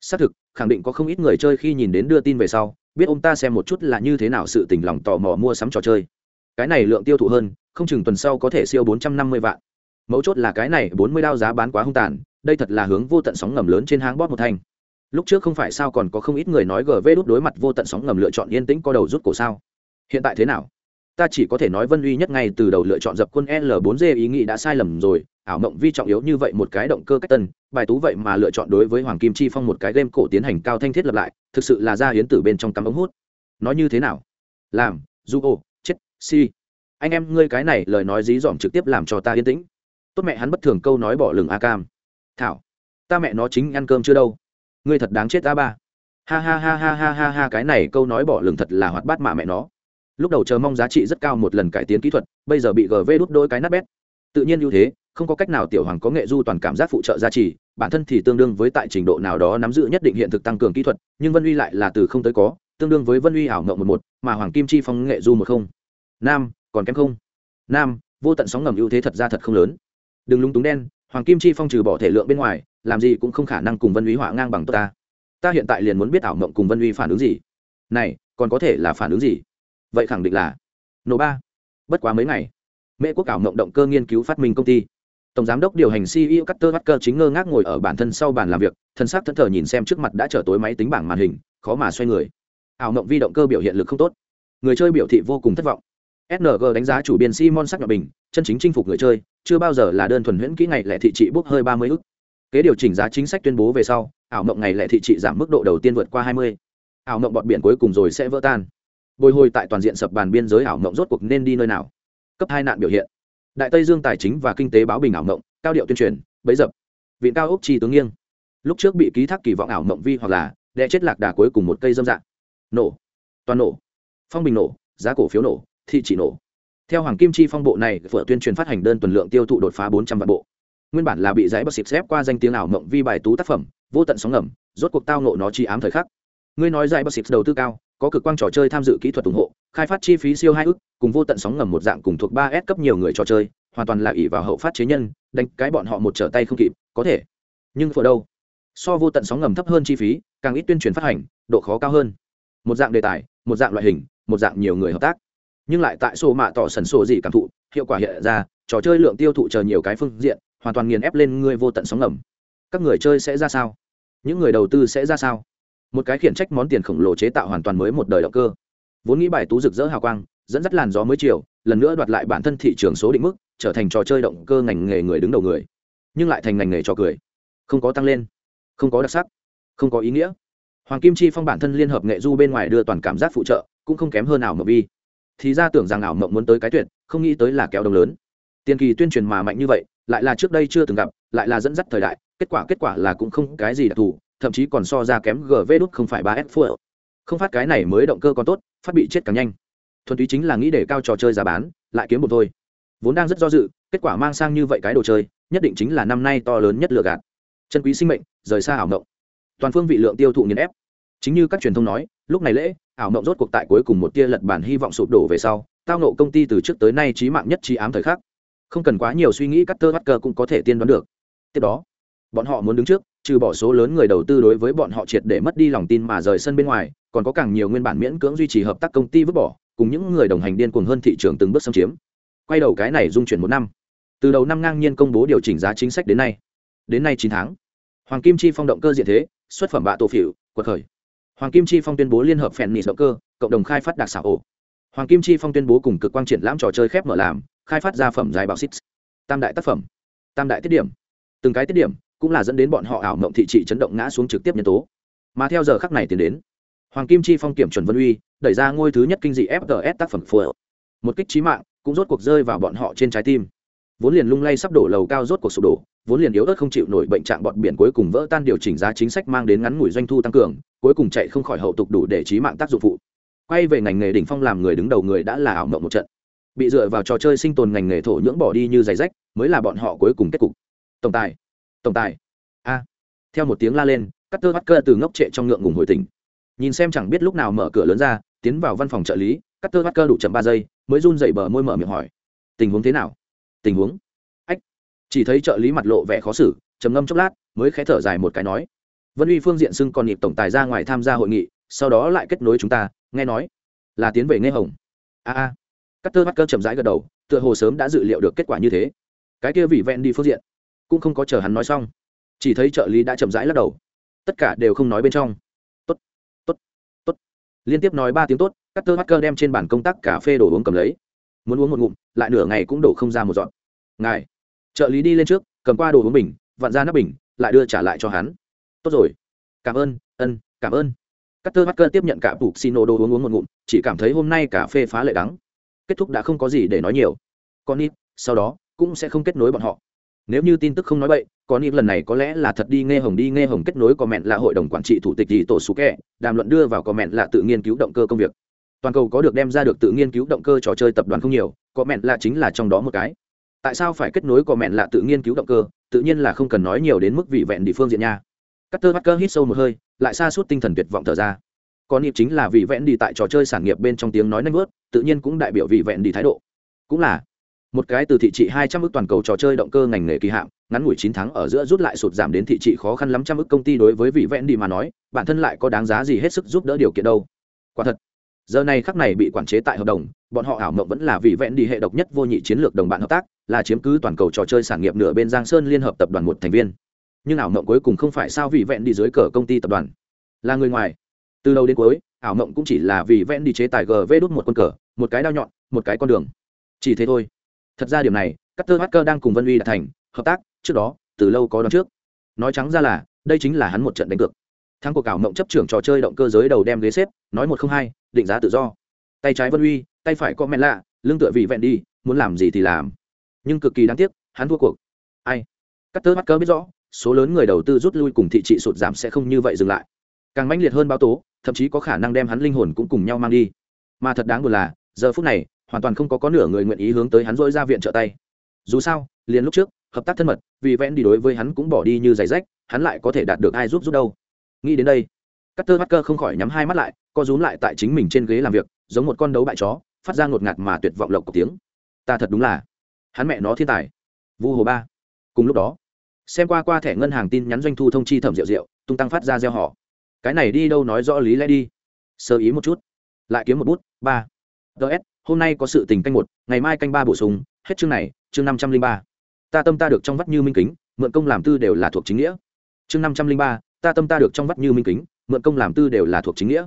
A: Xác thực khẳng định có không ít người chơi khi nhìn đến đưa tin về sau biết ông ta xem một chút là như thế nào sự tình lòng tò mò mua sắm trò chơi cái này lượng tiêu thụ hơn, không chừng tuần sau có thể siêu bốn trăm năm mươi vạn. Mấu chốt là cái này bốn mươi đao giá bán quá hung tàn, đây thật là hướng vô tận sóng ngầm lớn trên háng bóp một thanh lúc trước không phải sao còn có không ít người nói gv đút đối mặt vô tận sóng ngầm lựa chọn yên tĩnh co đầu rút cổ sao? Hiện tại thế nào? Ta chỉ có thể nói vân uy nhất ngay từ đầu lựa chọn dập quân l 4 g ý nghĩ đã sai lầm rồi, ảo mộng vi trọng yếu như vậy một cái động cơ cách tân, bài tú vậy mà lựa chọn đối với hoàng kim chi phong một cái game cổ tiến hành cao thanh thiết lập lại, thực sự là ra hiến tử bên trong cắm ống hút. Nói như thế nào? Làm du ô si. Anh em ngươi cái này, lời nói dí dỏm trực tiếp làm cho ta yên tĩnh. Tốt mẹ hắn bất thường câu nói bỏ lừng a cam. Thảo, ta mẹ nó chính ăn cơm chưa đâu? Ngươi thật đáng chết ta ba. Ha ha ha ha ha ha ha, cái này câu nói bỏ lừng thật là hoạt bát mà mẹ nó. Lúc đầu chờ mong giá trị rất cao một lần cải tiến kỹ thuật, bây giờ bị gv đút đôi cái nát bét. Tự nhiên ưu thế, không có cách nào tiểu hoàng có nghệ du toàn cảm giác phụ trợ giá trị bản thân thì tương đương với tại trình độ nào đó nắm giữ nhất định hiện thực tăng cường kỹ thuật, nhưng vân uy lại là từ không tới có, tương đương với vân uy ảo ngộng một một, mà hoàng kim chi phong nghệ du một không nam, còn kém không? Nam, vô tận sóng ngầm ưu thế thật ra thật không lớn. Đừng lúng túng đen, hoàng kim chi phong trừ bỏ thể lượng bên ngoài, làm gì cũng không khả năng cùng vân uy họa ngang bằng ta. Ta hiện tại liền muốn biết ảo mộng cùng vân uy phản ứng gì. Này, còn có thể là phản ứng gì? Vậy khẳng định là nổ ba. Bất quá mấy ngày, mễ quốc ảo mộng động cơ nghiên cứu phát minh công ty. Tổng giám đốc điều hành ceo cutter hacker chính ngơ ngác ngồi ở bản thân sau bàn làm việc, thân xác thân thờ nhìn xem trước mặt đã trở tối máy tính bảng màn hình, khó mà xoay người. Ảo mộng vi động cơ biểu hiện lực không tốt. Người chơi biểu thị vô cùng thất vọng sng đánh giá chủ biên simon sắc nhọn bình, chân chính chinh phục người chơi, chưa bao giờ là đơn thuần huyễn kỹ ngày lẻ thị trị bốc hơi ba mươi ức. Kế điều chỉnh giá chính sách tuyên bố về sau, ảo mộng ngày lẻ thị trị giảm mức độ đầu tiên vượt qua hai mươi. Ảo mộng bọn biển cuối cùng rồi sẽ vỡ tan. Bồi hồi tại toàn diện sập bàn biên giới ảo mộng rốt cuộc nên đi nơi nào? Cấp hai nạn biểu hiện. Đại tây dương tài chính và kinh tế báo bình ảo mộng, cao điệu tuyên truyền, bấy dập. Viện cao ốc chi tướng nghiêng. Lúc trước bị ký thác kỳ vọng ảo mộng vi hoặc là đe chết lạc đà cuối cùng một cây dâm dạng. Nổ. Toàn nổ. Phong bình nổ, giá cổ phiếu nổ thị chỉ nổ. Theo hoàng kim chi phong bộ này, vừa tuyên truyền phát hành đơn tuần lượng tiêu thụ đột phá bốn trăm vạn bộ. Nguyên bản là bị giải bác xịp xếp qua danh tiếng ảo mộng vi bài tú tác phẩm, vô tận sóng ngầm, rốt cuộc tao nộ nó chi ám thời khắc. Ngươi nói giải bác xịp đầu tư cao, có cực quang trò chơi tham dự kỹ thuật ủng hộ, khai phát chi phí siêu hai ức, cùng vô tận sóng ngầm một dạng cùng thuộc ba s cấp nhiều người trò chơi, hoàn toàn là ỷ vào hậu phát chế nhân, đánh cái bọn họ một trở tay không kịp, có thể. Nhưng vừa đâu? So vô tận sóng ngầm thấp hơn chi phí, càng ít tuyên truyền phát hành, độ khó cao hơn. Một dạng đề tài, một dạng loại hình, một dạng nhiều người hợp tác nhưng lại tại sổ mạ tỏ sần sổ gì cảm thụ, hiệu quả hiện ra, trò chơi lượng tiêu thụ chờ nhiều cái phương diện, hoàn toàn nghiền ép lên ngươi vô tận sóng ngầm. Các người chơi sẽ ra sao? Những người đầu tư sẽ ra sao? Một cái khiển trách món tiền khổng lồ chế tạo hoàn toàn mới một đời động cơ. Vốn nghĩ bài tú rực rỡ hào quang, dẫn dắt làn gió mới chiều, lần nữa đoạt lại bản thân thị trường số định mức, trở thành trò chơi động cơ ngành nghề người đứng đầu người. Nhưng lại thành ngành nghề trò cười. Không có tăng lên. Không có đặc sắc. Không có ý nghĩa. Hoàng kim chi phong bản thân liên hợp nghệ du bên ngoài đưa toàn cảm giác phụ trợ, cũng không kém hơn nào mà vi thì ra tưởng rằng ảo mộng muốn tới cái tuyệt, không nghĩ tới là kéo đồng lớn. Tiền kỳ tuyên truyền mà mạnh như vậy, lại là trước đây chưa từng gặp, lại là dẫn dắt thời đại, kết quả kết quả là cũng không cái gì đặc thù, thậm chí còn so ra kém gv đút không phải ba s phua không phát cái này mới động cơ còn tốt, phát bị chết càng nhanh. Thuần túy chính là nghĩ để cao trò chơi giá bán, lại kiếm một thôi. Vốn đang rất do dự, kết quả mang sang như vậy cái đồ chơi, nhất định chính là năm nay to lớn nhất lừa gạt. Chân quý sinh mệnh, rời xa ảo mộng. Toàn phương vị lượng tiêu thụ nghiền ép. Chính như các truyền thông nói, lúc này lễ ảo mộng rốt cuộc tại cuối cùng một tia lật bản hy vọng sụp đổ về sau, tao nộ công ty từ trước tới nay trí mạng nhất trí ám thời khắc. Không cần quá nhiều suy nghĩ cắt tơ bắt cơ cũng có thể tiên đoán được. Tiếp đó, bọn họ muốn đứng trước, trừ bỏ số lớn người đầu tư đối với bọn họ triệt để mất đi lòng tin mà rời sân bên ngoài, còn có càng nhiều nguyên bản miễn cưỡng duy trì hợp tác công ty vứt bỏ, cùng những người đồng hành điên cuồng hơn thị trường từng bước xâm chiếm. Quay đầu cái này dung chuyển một năm. Từ đầu năm ngang nhiên công bố điều chỉnh giá chính sách đến nay. Đến nay chín tháng. Hoàng kim chi phong động cơ diện thế, xuất phẩm bạ tổ phỉu quật khởi hoàng kim chi phong tuyên bố liên hợp phèn nị động cơ, cộng đồng khai phát đặc xảo ổ. Hoàng kim chi phong tuyên bố cùng cực quang triển lãm trò chơi khép mở làm, khai phát ra phẩm dài bảo xích. Tam đại tác phẩm, tam đại tiết điểm. Từng cái tiết điểm cũng là dẫn đến bọn họ ảo mộng thị trị chấn động ngã xuống trực tiếp nhân tố. Mà theo giờ khắc này tiến đến, hoàng kim chi phong kiểm chuẩn vân uy, đẩy ra ngôi thứ nhất kinh dị fts tác phẩm phù một kích trí mạng cũng rốt cuộc rơi vào bọn họ trên trái tim. Vốn liền lung lay sắp đổ lầu cao rốt cuộc sụp đổ, vốn liền yếu ớt không chịu nổi bệnh trạng bọn biển cuối cùng vỡ tan điều chỉnh giá chính sách mang đến ngắn ngủi doanh thu tăng cường cuối cùng chạy không khỏi hậu tục đủ để trí mạng tác dụng phụ. Quay về ngành nghề đỉnh phong làm người đứng đầu người đã là ảo mộng một trận. Bị dựa vào trò chơi sinh tồn ngành nghề thổ nhưỡng bỏ đi như giày rách, mới là bọn họ cuối cùng kết cục. Tổng tài tổng tài. A. Theo một tiếng la lên cắt tơ bắt cơ từ ngốc trệ trong ngượng ngùng hồi tỉnh. Nhìn xem chẳng biết lúc nào mở cửa lớn ra, tiến vào văn phòng trợ lý cắt tơ bắt cơ đủ chậm ba giây, mới run dậy bờ môi mở miệng hỏi. Tình huống thế nào? Tình huống? Ách. Chỉ thấy trợ lý mặt lộ vẻ khó xử, trầm ngâm chốc lát, mới khé thở dài một cái nói vân uy phương diện xưng còn nhịp tổng tài ra ngoài tham gia hội nghị, sau đó lại kết nối chúng ta, nghe nói, là tiến về nghe hồng. A a. Cắt tơ bắt cơ chậm rãi gật đầu, tựa hồ sớm đã dự liệu được kết quả như thế. Cái kia vị vẹn đi phương diện, cũng không có chờ hắn nói xong. Chỉ thấy trợ lý đã chậm rãi lắc đầu. Tất cả đều không nói bên trong. Tốt tốt tốt. Liên tiếp nói ba tiếng tốt cắt tơ bắt cơ đem trên bàn công tác cà phê đổ uống cầm lấy. Muốn uống một ngụm, lại nửa ngày cũng đổ không ra một dọn ngài, trợ lý đi lên trước, cầm qua đồ uống bình, vặn ra nắp bình, lại đưa trả lại cho hắn tốt rồi. Cảm ơn, ân, cảm ơn. Các tơ bắt cơn tiếp nhận cả bục xin đồ uống uống một ngụm, chỉ cảm thấy hôm nay cà phê phá lệ đắng. Kết thúc đã không có gì để nói nhiều. Con ít sau đó, cũng sẽ không kết nối bọn họ. Nếu như tin tức không nói bậy, con ít lần này có lẽ là thật đi nghe hồng đi nghe hồng kết nối có mẹn là hội đồng quản trị thủ tịch gì tổ số kẹ, đàm luận đưa vào có mẹn là tự nghiên cứu động cơ công việc. Toàn cầu có được đem ra được tự nghiên cứu động cơ trò chơi tập đoàn không nhiều có mẹn là chính là trong đó một cái. Tại sao phải kết nối có mẹn là tự nghiên cứu động cơ? Tự nhiên là không cần nói nhiều đến mức vị vẹn địa phương diện nha. Carter Parker hít sâu một hơi, lại xa suốt tinh thần tuyệt vọng thở ra. Còn niệm chính là vị vẹn đi tại trò chơi sản nghiệp bên trong tiếng nói nhanh vớt, tự nhiên cũng đại biểu vị vẹn đi thái độ. Cũng là một cái từ thị trị hai trăm ước toàn cầu trò chơi động cơ ngành nghề kỳ hạng, ngắn ngủi chín tháng ở giữa rút lại sụt giảm đến thị trị khó khăn lắm trăm ước công ty đối với vị vẹn đi mà nói, bản thân lại có đáng giá gì hết sức giúp đỡ điều kiện đâu. Quả thật, giờ này khắc này bị quản chế tại hợp đồng, bọn họ ảo mộng vẫn là vị vẹn đi hệ độc nhất vô nhị chiến lược đồng bạn hợp tác, là chiếm cứ toàn cầu trò chơi sản nghiệp nửa bên giang sơn liên hợp tập đoàn một thành viên nhưng ảo mộng cuối cùng không phải sao vì vẹn đi dưới cờ công ty tập đoàn. Là người ngoài. Từ đầu đến cuối, ảo mộng cũng chỉ là vì vẹn đi chế tài gv đốt một con cờ, một cái đao nhọn, một cái con đường. Chỉ thế thôi. Thật ra điểm này các tơ hacker đang cùng vân uy đạt thành, hợp tác, trước đó, từ lâu có đón trước. Nói trắng ra là, đây chính là hắn một trận đánh cược. Thắng cuộc ảo mộng chấp trưởng trò chơi động cơ giới đầu đem ghế xếp, nói một không hai, định giá tự do. Tay trái vân uy, tay phải có men lạ lương tựa vị vẹn đi, muốn làm gì thì làm. Nhưng cực kỳ đáng tiếc, hắn thua cuộc. Ai? Các tơ hacker biết rõ số lớn người đầu tư rút lui cùng thị trị sụt giảm sẽ không như vậy dừng lại. Càng mãnh liệt hơn báo tố, thậm chí có khả năng đem hắn linh hồn cũng cùng nhau mang đi. Mà thật đáng buồn là, giờ phút này, hoàn toàn không có có nửa người nguyện ý hướng tới hắn dỗi ra viện trợ tay. Dù sao, liền lúc trước, hợp tác thân mật, vì vẽn đi đối với hắn cũng bỏ đi như giày rách, hắn lại có thể đạt được ai giúp giúp đâu. Nghĩ đến đây cắt tơ bắt cơ không khỏi nhắm hai mắt lại, co rúm lại tại chính mình trên ghế làm việc, giống một con đấu bại chó, phát ra ngột ngạt mà tuyệt vọng lộc cọc tiếng. Ta thật đúng là, hắn mẹ nó thiên tài. Vu hồ ba. Cùng lúc đó xem qua qua thẻ ngân hàng tin nhắn doanh thu thông chi thẩm rượu rượu, tung tăng phát ra gieo họ. Cái này đi đâu nói rõ lý lẽ đi? Sơ ý một chút. Lại kiếm một bút, ba. Ts hôm nay có sự tình canh một, ngày mai canh ba bổ sung, hết chương này, chương năm trăm linh ba. Ta tâm ta được trong vắt như minh kính, mượn công làm tư đều là thuộc chính nghĩa. Chương năm trăm linh ba, ta tâm ta được trong vắt như minh kính, mượn công làm tư đều là thuộc chính nghĩa.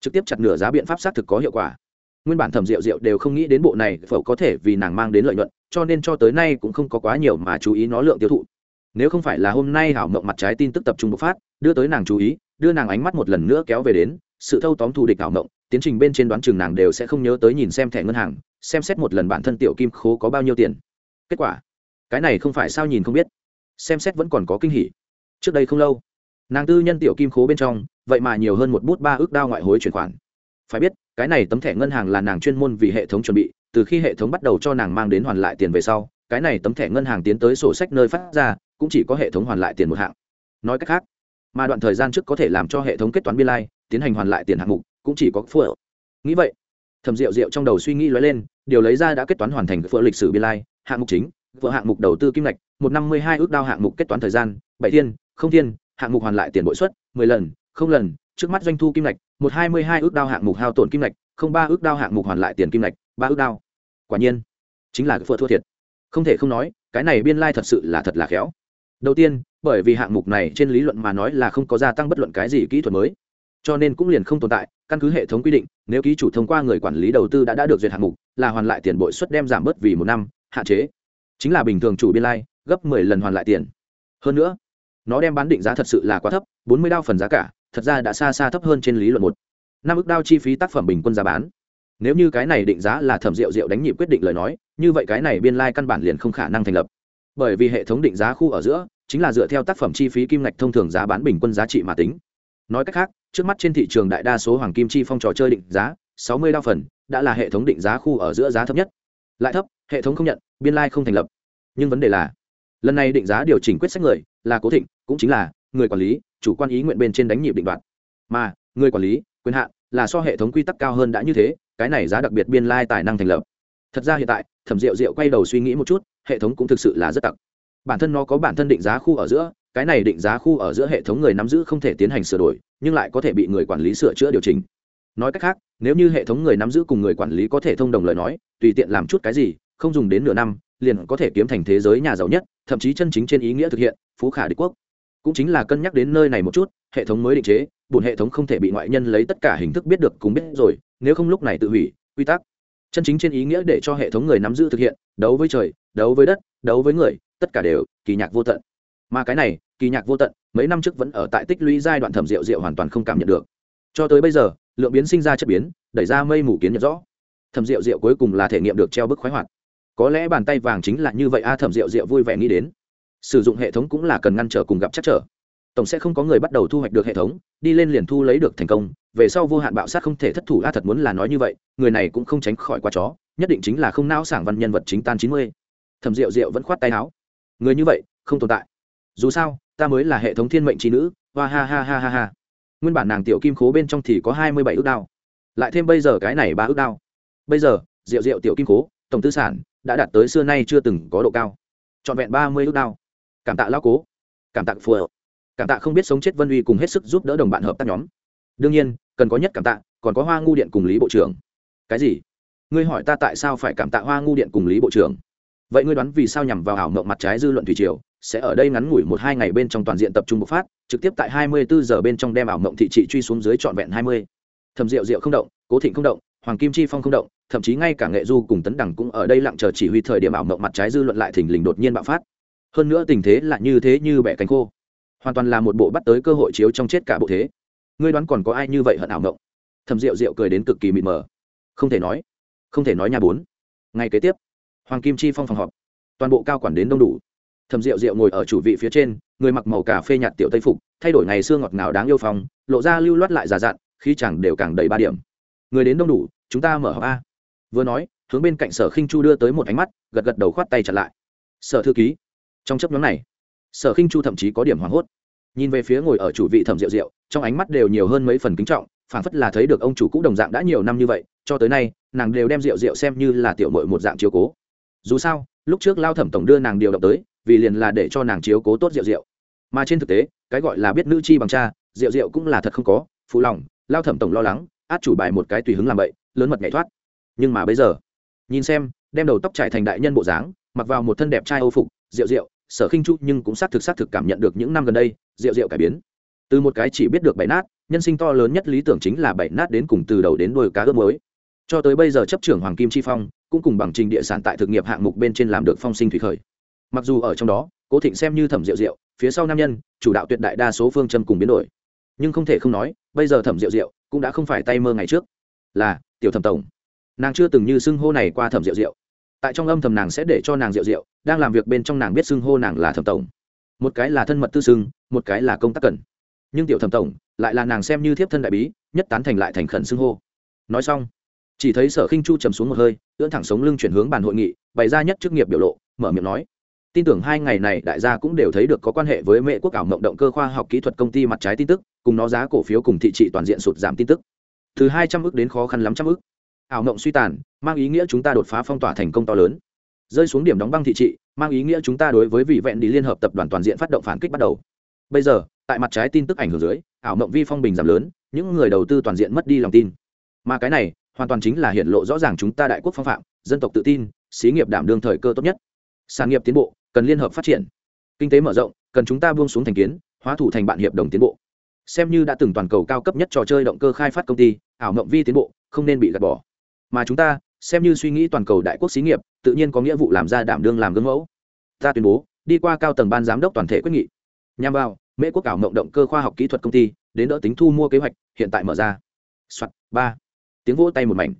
A: Trực tiếp chặt nửa giá biện pháp xác thực có hiệu quả. Nguyên bản thẩm rượu rượu đều không nghĩ đến bộ này phẩu có thể vì nàng mang đến lợi nhuận, cho nên cho tới nay cũng không có quá nhiều mà chú ý nó lượng tiêu thụ nếu không phải là hôm nay hảo mộng mặt trái tin tức tập trung bộc phát, đưa tới nàng chú ý, đưa nàng ánh mắt một lần nữa kéo về đến, sự thâu tóm thù địch hảo mộng, tiến trình bên trên đoán chừng nàng đều sẽ không nhớ tới nhìn xem thẻ ngân hàng, xem xét một lần bản thân tiểu kim khố có bao nhiêu tiền. Kết quả, cái này không phải sao nhìn không biết, xem xét vẫn còn có kinh hỉ. Trước đây không lâu, nàng tư nhân tiểu kim khố bên trong, vậy mà nhiều hơn một bút ba ước đao ngoại hối chuyển khoản. Phải biết, cái này tấm thẻ ngân hàng là nàng chuyên môn vì hệ thống chuẩn bị, từ khi hệ thống bắt đầu cho nàng mang đến hoàn lại tiền về sau, cái này tấm thẻ ngân hàng tiến tới sổ sách nơi phát ra cũng chỉ có hệ thống hoàn lại tiền một hạng. Nói cách khác, mà đoạn thời gian trước có thể làm cho hệ thống kết toán biên lai tiến hành hoàn lại tiền hạng mục, cũng chỉ có phở nghĩ vậy thầm rượu rượu trong đầu suy nghĩ lóe lên, điều lấy ra đã kết toán hoàn thành phở lịch sử biên lai hạng mục chính phở hạng mục đầu tư kim ngạch, một năm mươi hai ước đao hạng mục kết toán thời gian, bảy thiên, không thiên, hạng mục hoàn lại tiền bội suất, mười lần, không lần, trước mắt doanh thu kim ngạch, một hai mươi hai ước đao hạng mục hao tổn kim ngạch, không ba ước đao hạng mục hoàn lại tiền kim ngạch, ba ước đao. Quả nhiên, chính là phở thua thiệt. Không thể không nói, cái này biên lai thật sự là thật là khéo đầu tiên bởi vì hạng mục này trên lý luận mà nói là không có gia tăng bất luận cái gì kỹ thuật mới cho nên cũng liền không tồn tại căn cứ hệ thống quy định nếu ký chủ thông qua người quản lý đầu tư đã, đã được duyệt hạng mục là hoàn lại tiền bội suất đem giảm bớt vì một năm hạn chế. Chính là bình thường chủ biên lai gấp mười lần hoàn lại tiền. Hơn nữa nó đem bán định giá thật sự là quá thấp bốn mươi đao phần giá cả thật ra đã xa xa thấp hơn trên lý luận một. Năm ước đao chi phí tác phẩm bình quân giá bán. Nếu như cái này định giá là thẩm rượu rượu đánh nhịp quyết định lời nói như vậy cái này biên lai căn bản liền không khả năng thành lập bởi vì hệ thống định giá khu ở giữa chính là dựa theo tác phẩm chi phí kim ngạch thông thường giá bán bình quân giá trị mà tính. Nói cách khác, trước mắt trên thị trường đại đa số hoàng kim chi phong trò chơi định giá, sáu mươi đao phần, đã là hệ thống định giá khu ở giữa giá thấp nhất. Lại thấp, hệ thống không nhận, biên lai không thành lập. Nhưng vấn đề là, lần này định giá điều chỉnh quyết sách người là cố thịnh, cũng chính là người quản lý, chủ quan ý nguyện bên trên đánh nhịp định đoạt. Mà, người quản lý, quyền hạn là so hệ thống quy tắc cao hơn đã như thế, cái này giá đặc biệt biên lai tài năng thành lập thật ra hiện tại, thẩm diệu diệu quay đầu suy nghĩ một chút, hệ thống cũng thực sự là rất tặc. Bản thân nó có bản thân định giá khu ở giữa, cái này định giá khu ở giữa hệ thống người nắm giữ không thể tiến hành sửa đổi, nhưng lại có thể bị người quản lý sửa chữa điều chỉnh. Nói cách khác, nếu như hệ thống người nắm giữ cùng người quản lý có thể thông đồng lời nói, tùy tiện làm chút cái gì, không dùng đến nửa năm, liền có thể kiếm thành thế giới nhà giàu nhất, thậm chí chân chính trên ý nghĩa thực hiện, phú khả địch quốc. Cũng chính là cân nhắc đến nơi này một chút, hệ thống mới định chế bùn hệ thống không thể bị ngoại nhân lấy tất cả hình thức biết được cùng biết rồi, nếu không lúc này tự hủy, quy tắc chân chính trên ý nghĩa để cho hệ thống người nắm giữ thực hiện, đấu với trời, đấu với đất, đấu với người, tất cả đều, kỳ nhạc vô tận. Mà cái này, kỳ nhạc vô tận, mấy năm trước vẫn ở tại tích lũy giai đoạn thẩm rượu rượu hoàn toàn không cảm nhận được. Cho tới bây giờ, lượng biến sinh ra chất biến, đẩy ra mây mù kiến nhận rõ. Thẩm rượu rượu cuối cùng là thể nghiệm được treo bức khoái hoạt. Có lẽ bàn tay vàng chính là như vậy a, thẩm rượu rượu vui vẻ nghĩ đến. Sử dụng hệ thống cũng là cần ngăn trở cùng gặp chắc trở tổng sẽ không có người bắt đầu thu hoạch được hệ thống, đi lên liền thu lấy được thành công, về sau vô hạn bạo sát không thể thất thủ, a thật muốn là nói như vậy, người này cũng không tránh khỏi qua chó, nhất định chính là không não sảng văn nhân vật chính tan chín mươi. Thẩm rượu rượu vẫn khoát tay áo. Người như vậy, không tồn tại. Dù sao, ta mới là hệ thống thiên mệnh trí nữ, hoa ha ha ha ha ha. Nguyên bản nàng tiểu kim khố bên trong thì có hai mươi bảy ước đao. Lại thêm bây giờ cái này ba ước đao. Bây giờ rượu rượu tiểu kim khố, tổng tư sản, đã đạt tới xưa nay chưa từng có độ cao. Trọn vẹn ba mươi ước đao. Cảm tạ lao cố. Cảm tạ phù hợp cảm tạ không biết sống chết vân uy cùng hết sức giúp đỡ đồng bạn hợp tác nhóm đương nhiên cần có nhất cảm tạ còn có hoa ngu điện cùng lý bộ trưởng cái gì ngươi hỏi ta tại sao phải cảm tạ hoa ngu điện cùng lý bộ trưởng vậy ngươi đoán vì sao nhằm vào ảo mộng mặt trái dư luận thủy triều sẽ ở đây ngắn ngủi một hai ngày bên trong toàn diện tập trung bộc phát trực tiếp tại hai mươi bốn giờ bên trong đem ảo mộng thị trị truy xuống dưới trọn vẹn hai mươi thầm rượu rượu không động cố thịnh không động hoàng kim chi phong không động thậm chí ngay cả nghệ du cùng tấn đẳng cũng ở đây lặng chờ chỉ huy thời điểm ảo mộng mặt trái dư luận lại thình lình đột nhiên bạo phát hơn nữa tình thế là như thế như bẻ cánh khô hoàn toàn là một bộ bắt tới cơ hội chiếu trong chết cả bộ thế. Ngươi đoán còn có ai như vậy hận ảo ngộng? Thầm rượu rượu cười đến cực kỳ mịt mờ. Không thể nói không thể nói nhà bốn. Ngay kế tiếp hoàng kim chi phong phòng họp. Toàn bộ cao quản đến đông đủ. Thầm rượu rượu ngồi ở chủ vị phía trên người mặc màu cà phê nhạt tiểu tây phục thay đổi ngày xưa ngọt ngào đáng yêu phong, lộ ra lưu loát lại già dặn khi chẳng đều càng đầy ba điểm. Người đến đông đủ chúng ta mở họp a. Vừa nói hướng bên cạnh sở khinh chu đưa tới một ánh mắt gật gật đầu khoát tay chặt lại. Sở thư ký trong chấp nhóm này sở khinh chu thậm chí có điểm hoảng hốt. Nhìn về phía ngồi ở chủ vị thẩm rượu rượu, trong ánh mắt đều nhiều hơn mấy phần kính trọng, phảng phất là thấy được ông chủ cũ đồng dạng đã nhiều năm như vậy, cho tới nay, nàng đều đem rượu rượu xem như là tiểu mội một dạng chiếu cố. Dù sao, lúc trước lao thẩm tổng đưa nàng điều động tới, vì liền là để cho nàng chiếu cố tốt rượu rượu. Mà trên thực tế, cái gọi là biết nữ chi bằng cha, rượu rượu cũng là thật không có, phụ lòng, lao thẩm tổng lo lắng, át chủ bài một cái tùy hứng làm vậy lớn mật nhảy thoát. Nhưng mà bây giờ, nhìn xem, đem đầu tóc trải thành đại nhân bộ dáng, mặc vào một thân đẹp trai âu phục, rượu rượu sở khinh chu nhưng cũng xác thực xác thực cảm nhận được những năm gần đây, rượu rượu cải biến. Từ một cái chỉ biết được bảy nát, nhân sinh to lớn nhất lý tưởng chính là bảy nát đến cùng từ đầu đến đuôi cá ướp mới cho tới bây giờ chấp trưởng hoàng kim chi phong, cũng cùng bằng trình địa sản tại thực nghiệp hạng mục bên trên làm được phong sinh thủy khởi. Mặc dù ở trong đó, cố thịnh xem như thẩm rượu rượu, phía sau nam nhân, chủ đạo tuyệt đại đa số phương châm cùng biến đổi. Nhưng không thể không nói, bây giờ thẩm rượu rượu cũng đã không phải tay mơ ngày trước. Là, tiểu thẩm tổng. Nàng chưa từng như xưng hô này qua thẩm rượu rượu tại trong âm thầm nàng sẽ để cho nàng rượu rượu, đang làm việc bên trong nàng biết xưng hô nàng là thẩm tổng. Một cái là thân mật tư xưng, một cái là công tác cần. Nhưng tiểu thẩm tổng lại là nàng xem như thiếp thân đại bí, nhất tán thành lại thành khẩn xưng hô. Nói xong, chỉ thấy sở khinh chu trầm xuống một hơi, ưỡn thẳng sống lưng chuyển hướng bàn hội nghị, bày ra nhất chức nghiệp biểu lộ, mở miệng nói, tin tưởng hai ngày này đại gia cũng đều thấy được có quan hệ với mẹ quốc ảo mộng động cơ khoa học kỹ thuật công ty mặt trái tin tức, cùng nó giá cổ phiếu cùng thị trị toàn diện sụt giảm tin tức. Từ hai trăm ước đến khó khăn lắm trăm ước ảo mộng suy tàn, mang ý nghĩa chúng ta đột phá phong tỏa thành công to lớn. Rơi xuống điểm đóng băng thị trị, mang ý nghĩa chúng ta đối với vị vẹn đi liên hợp tập đoàn toàn diện phát động phản kích bắt đầu. Bây giờ, tại mặt trái tin tức ảnh hưởng dưới, ảo mộng vi phong bình giảm lớn, những người đầu tư toàn diện mất đi lòng tin. Mà cái này, hoàn toàn chính là hiện lộ rõ ràng chúng ta đại quốc phong phạm, dân tộc tự tin, xí nghiệp đảm đương thời cơ tốt nhất. Sản nghiệp tiến bộ, cần liên hợp phát triển. Kinh tế mở rộng, cần chúng ta buông xuống thành kiến, hóa thủ thành bạn hiệp đồng tiến bộ. Xem như đã từng toàn cầu cao cấp nhất trò chơi động cơ khai phát công ty, ảo mộng vi tiến bộ, không nên bị gạt bỏ mà chúng ta, xem như suy nghĩ toàn cầu đại quốc xí nghiệp, tự nhiên có nghĩa vụ làm ra đảm đương làm gương mẫu. Ta tuyên bố, đi qua cao tầng ban giám đốc toàn thể quyết nghị. Nhằm vào, mễ quốc ảo mộng động cơ khoa học kỹ thuật công ty, đến đỡ tính thu mua kế hoạch, hiện tại mở ra. Soạt, ba. Tiếng vỗ tay một mảnh.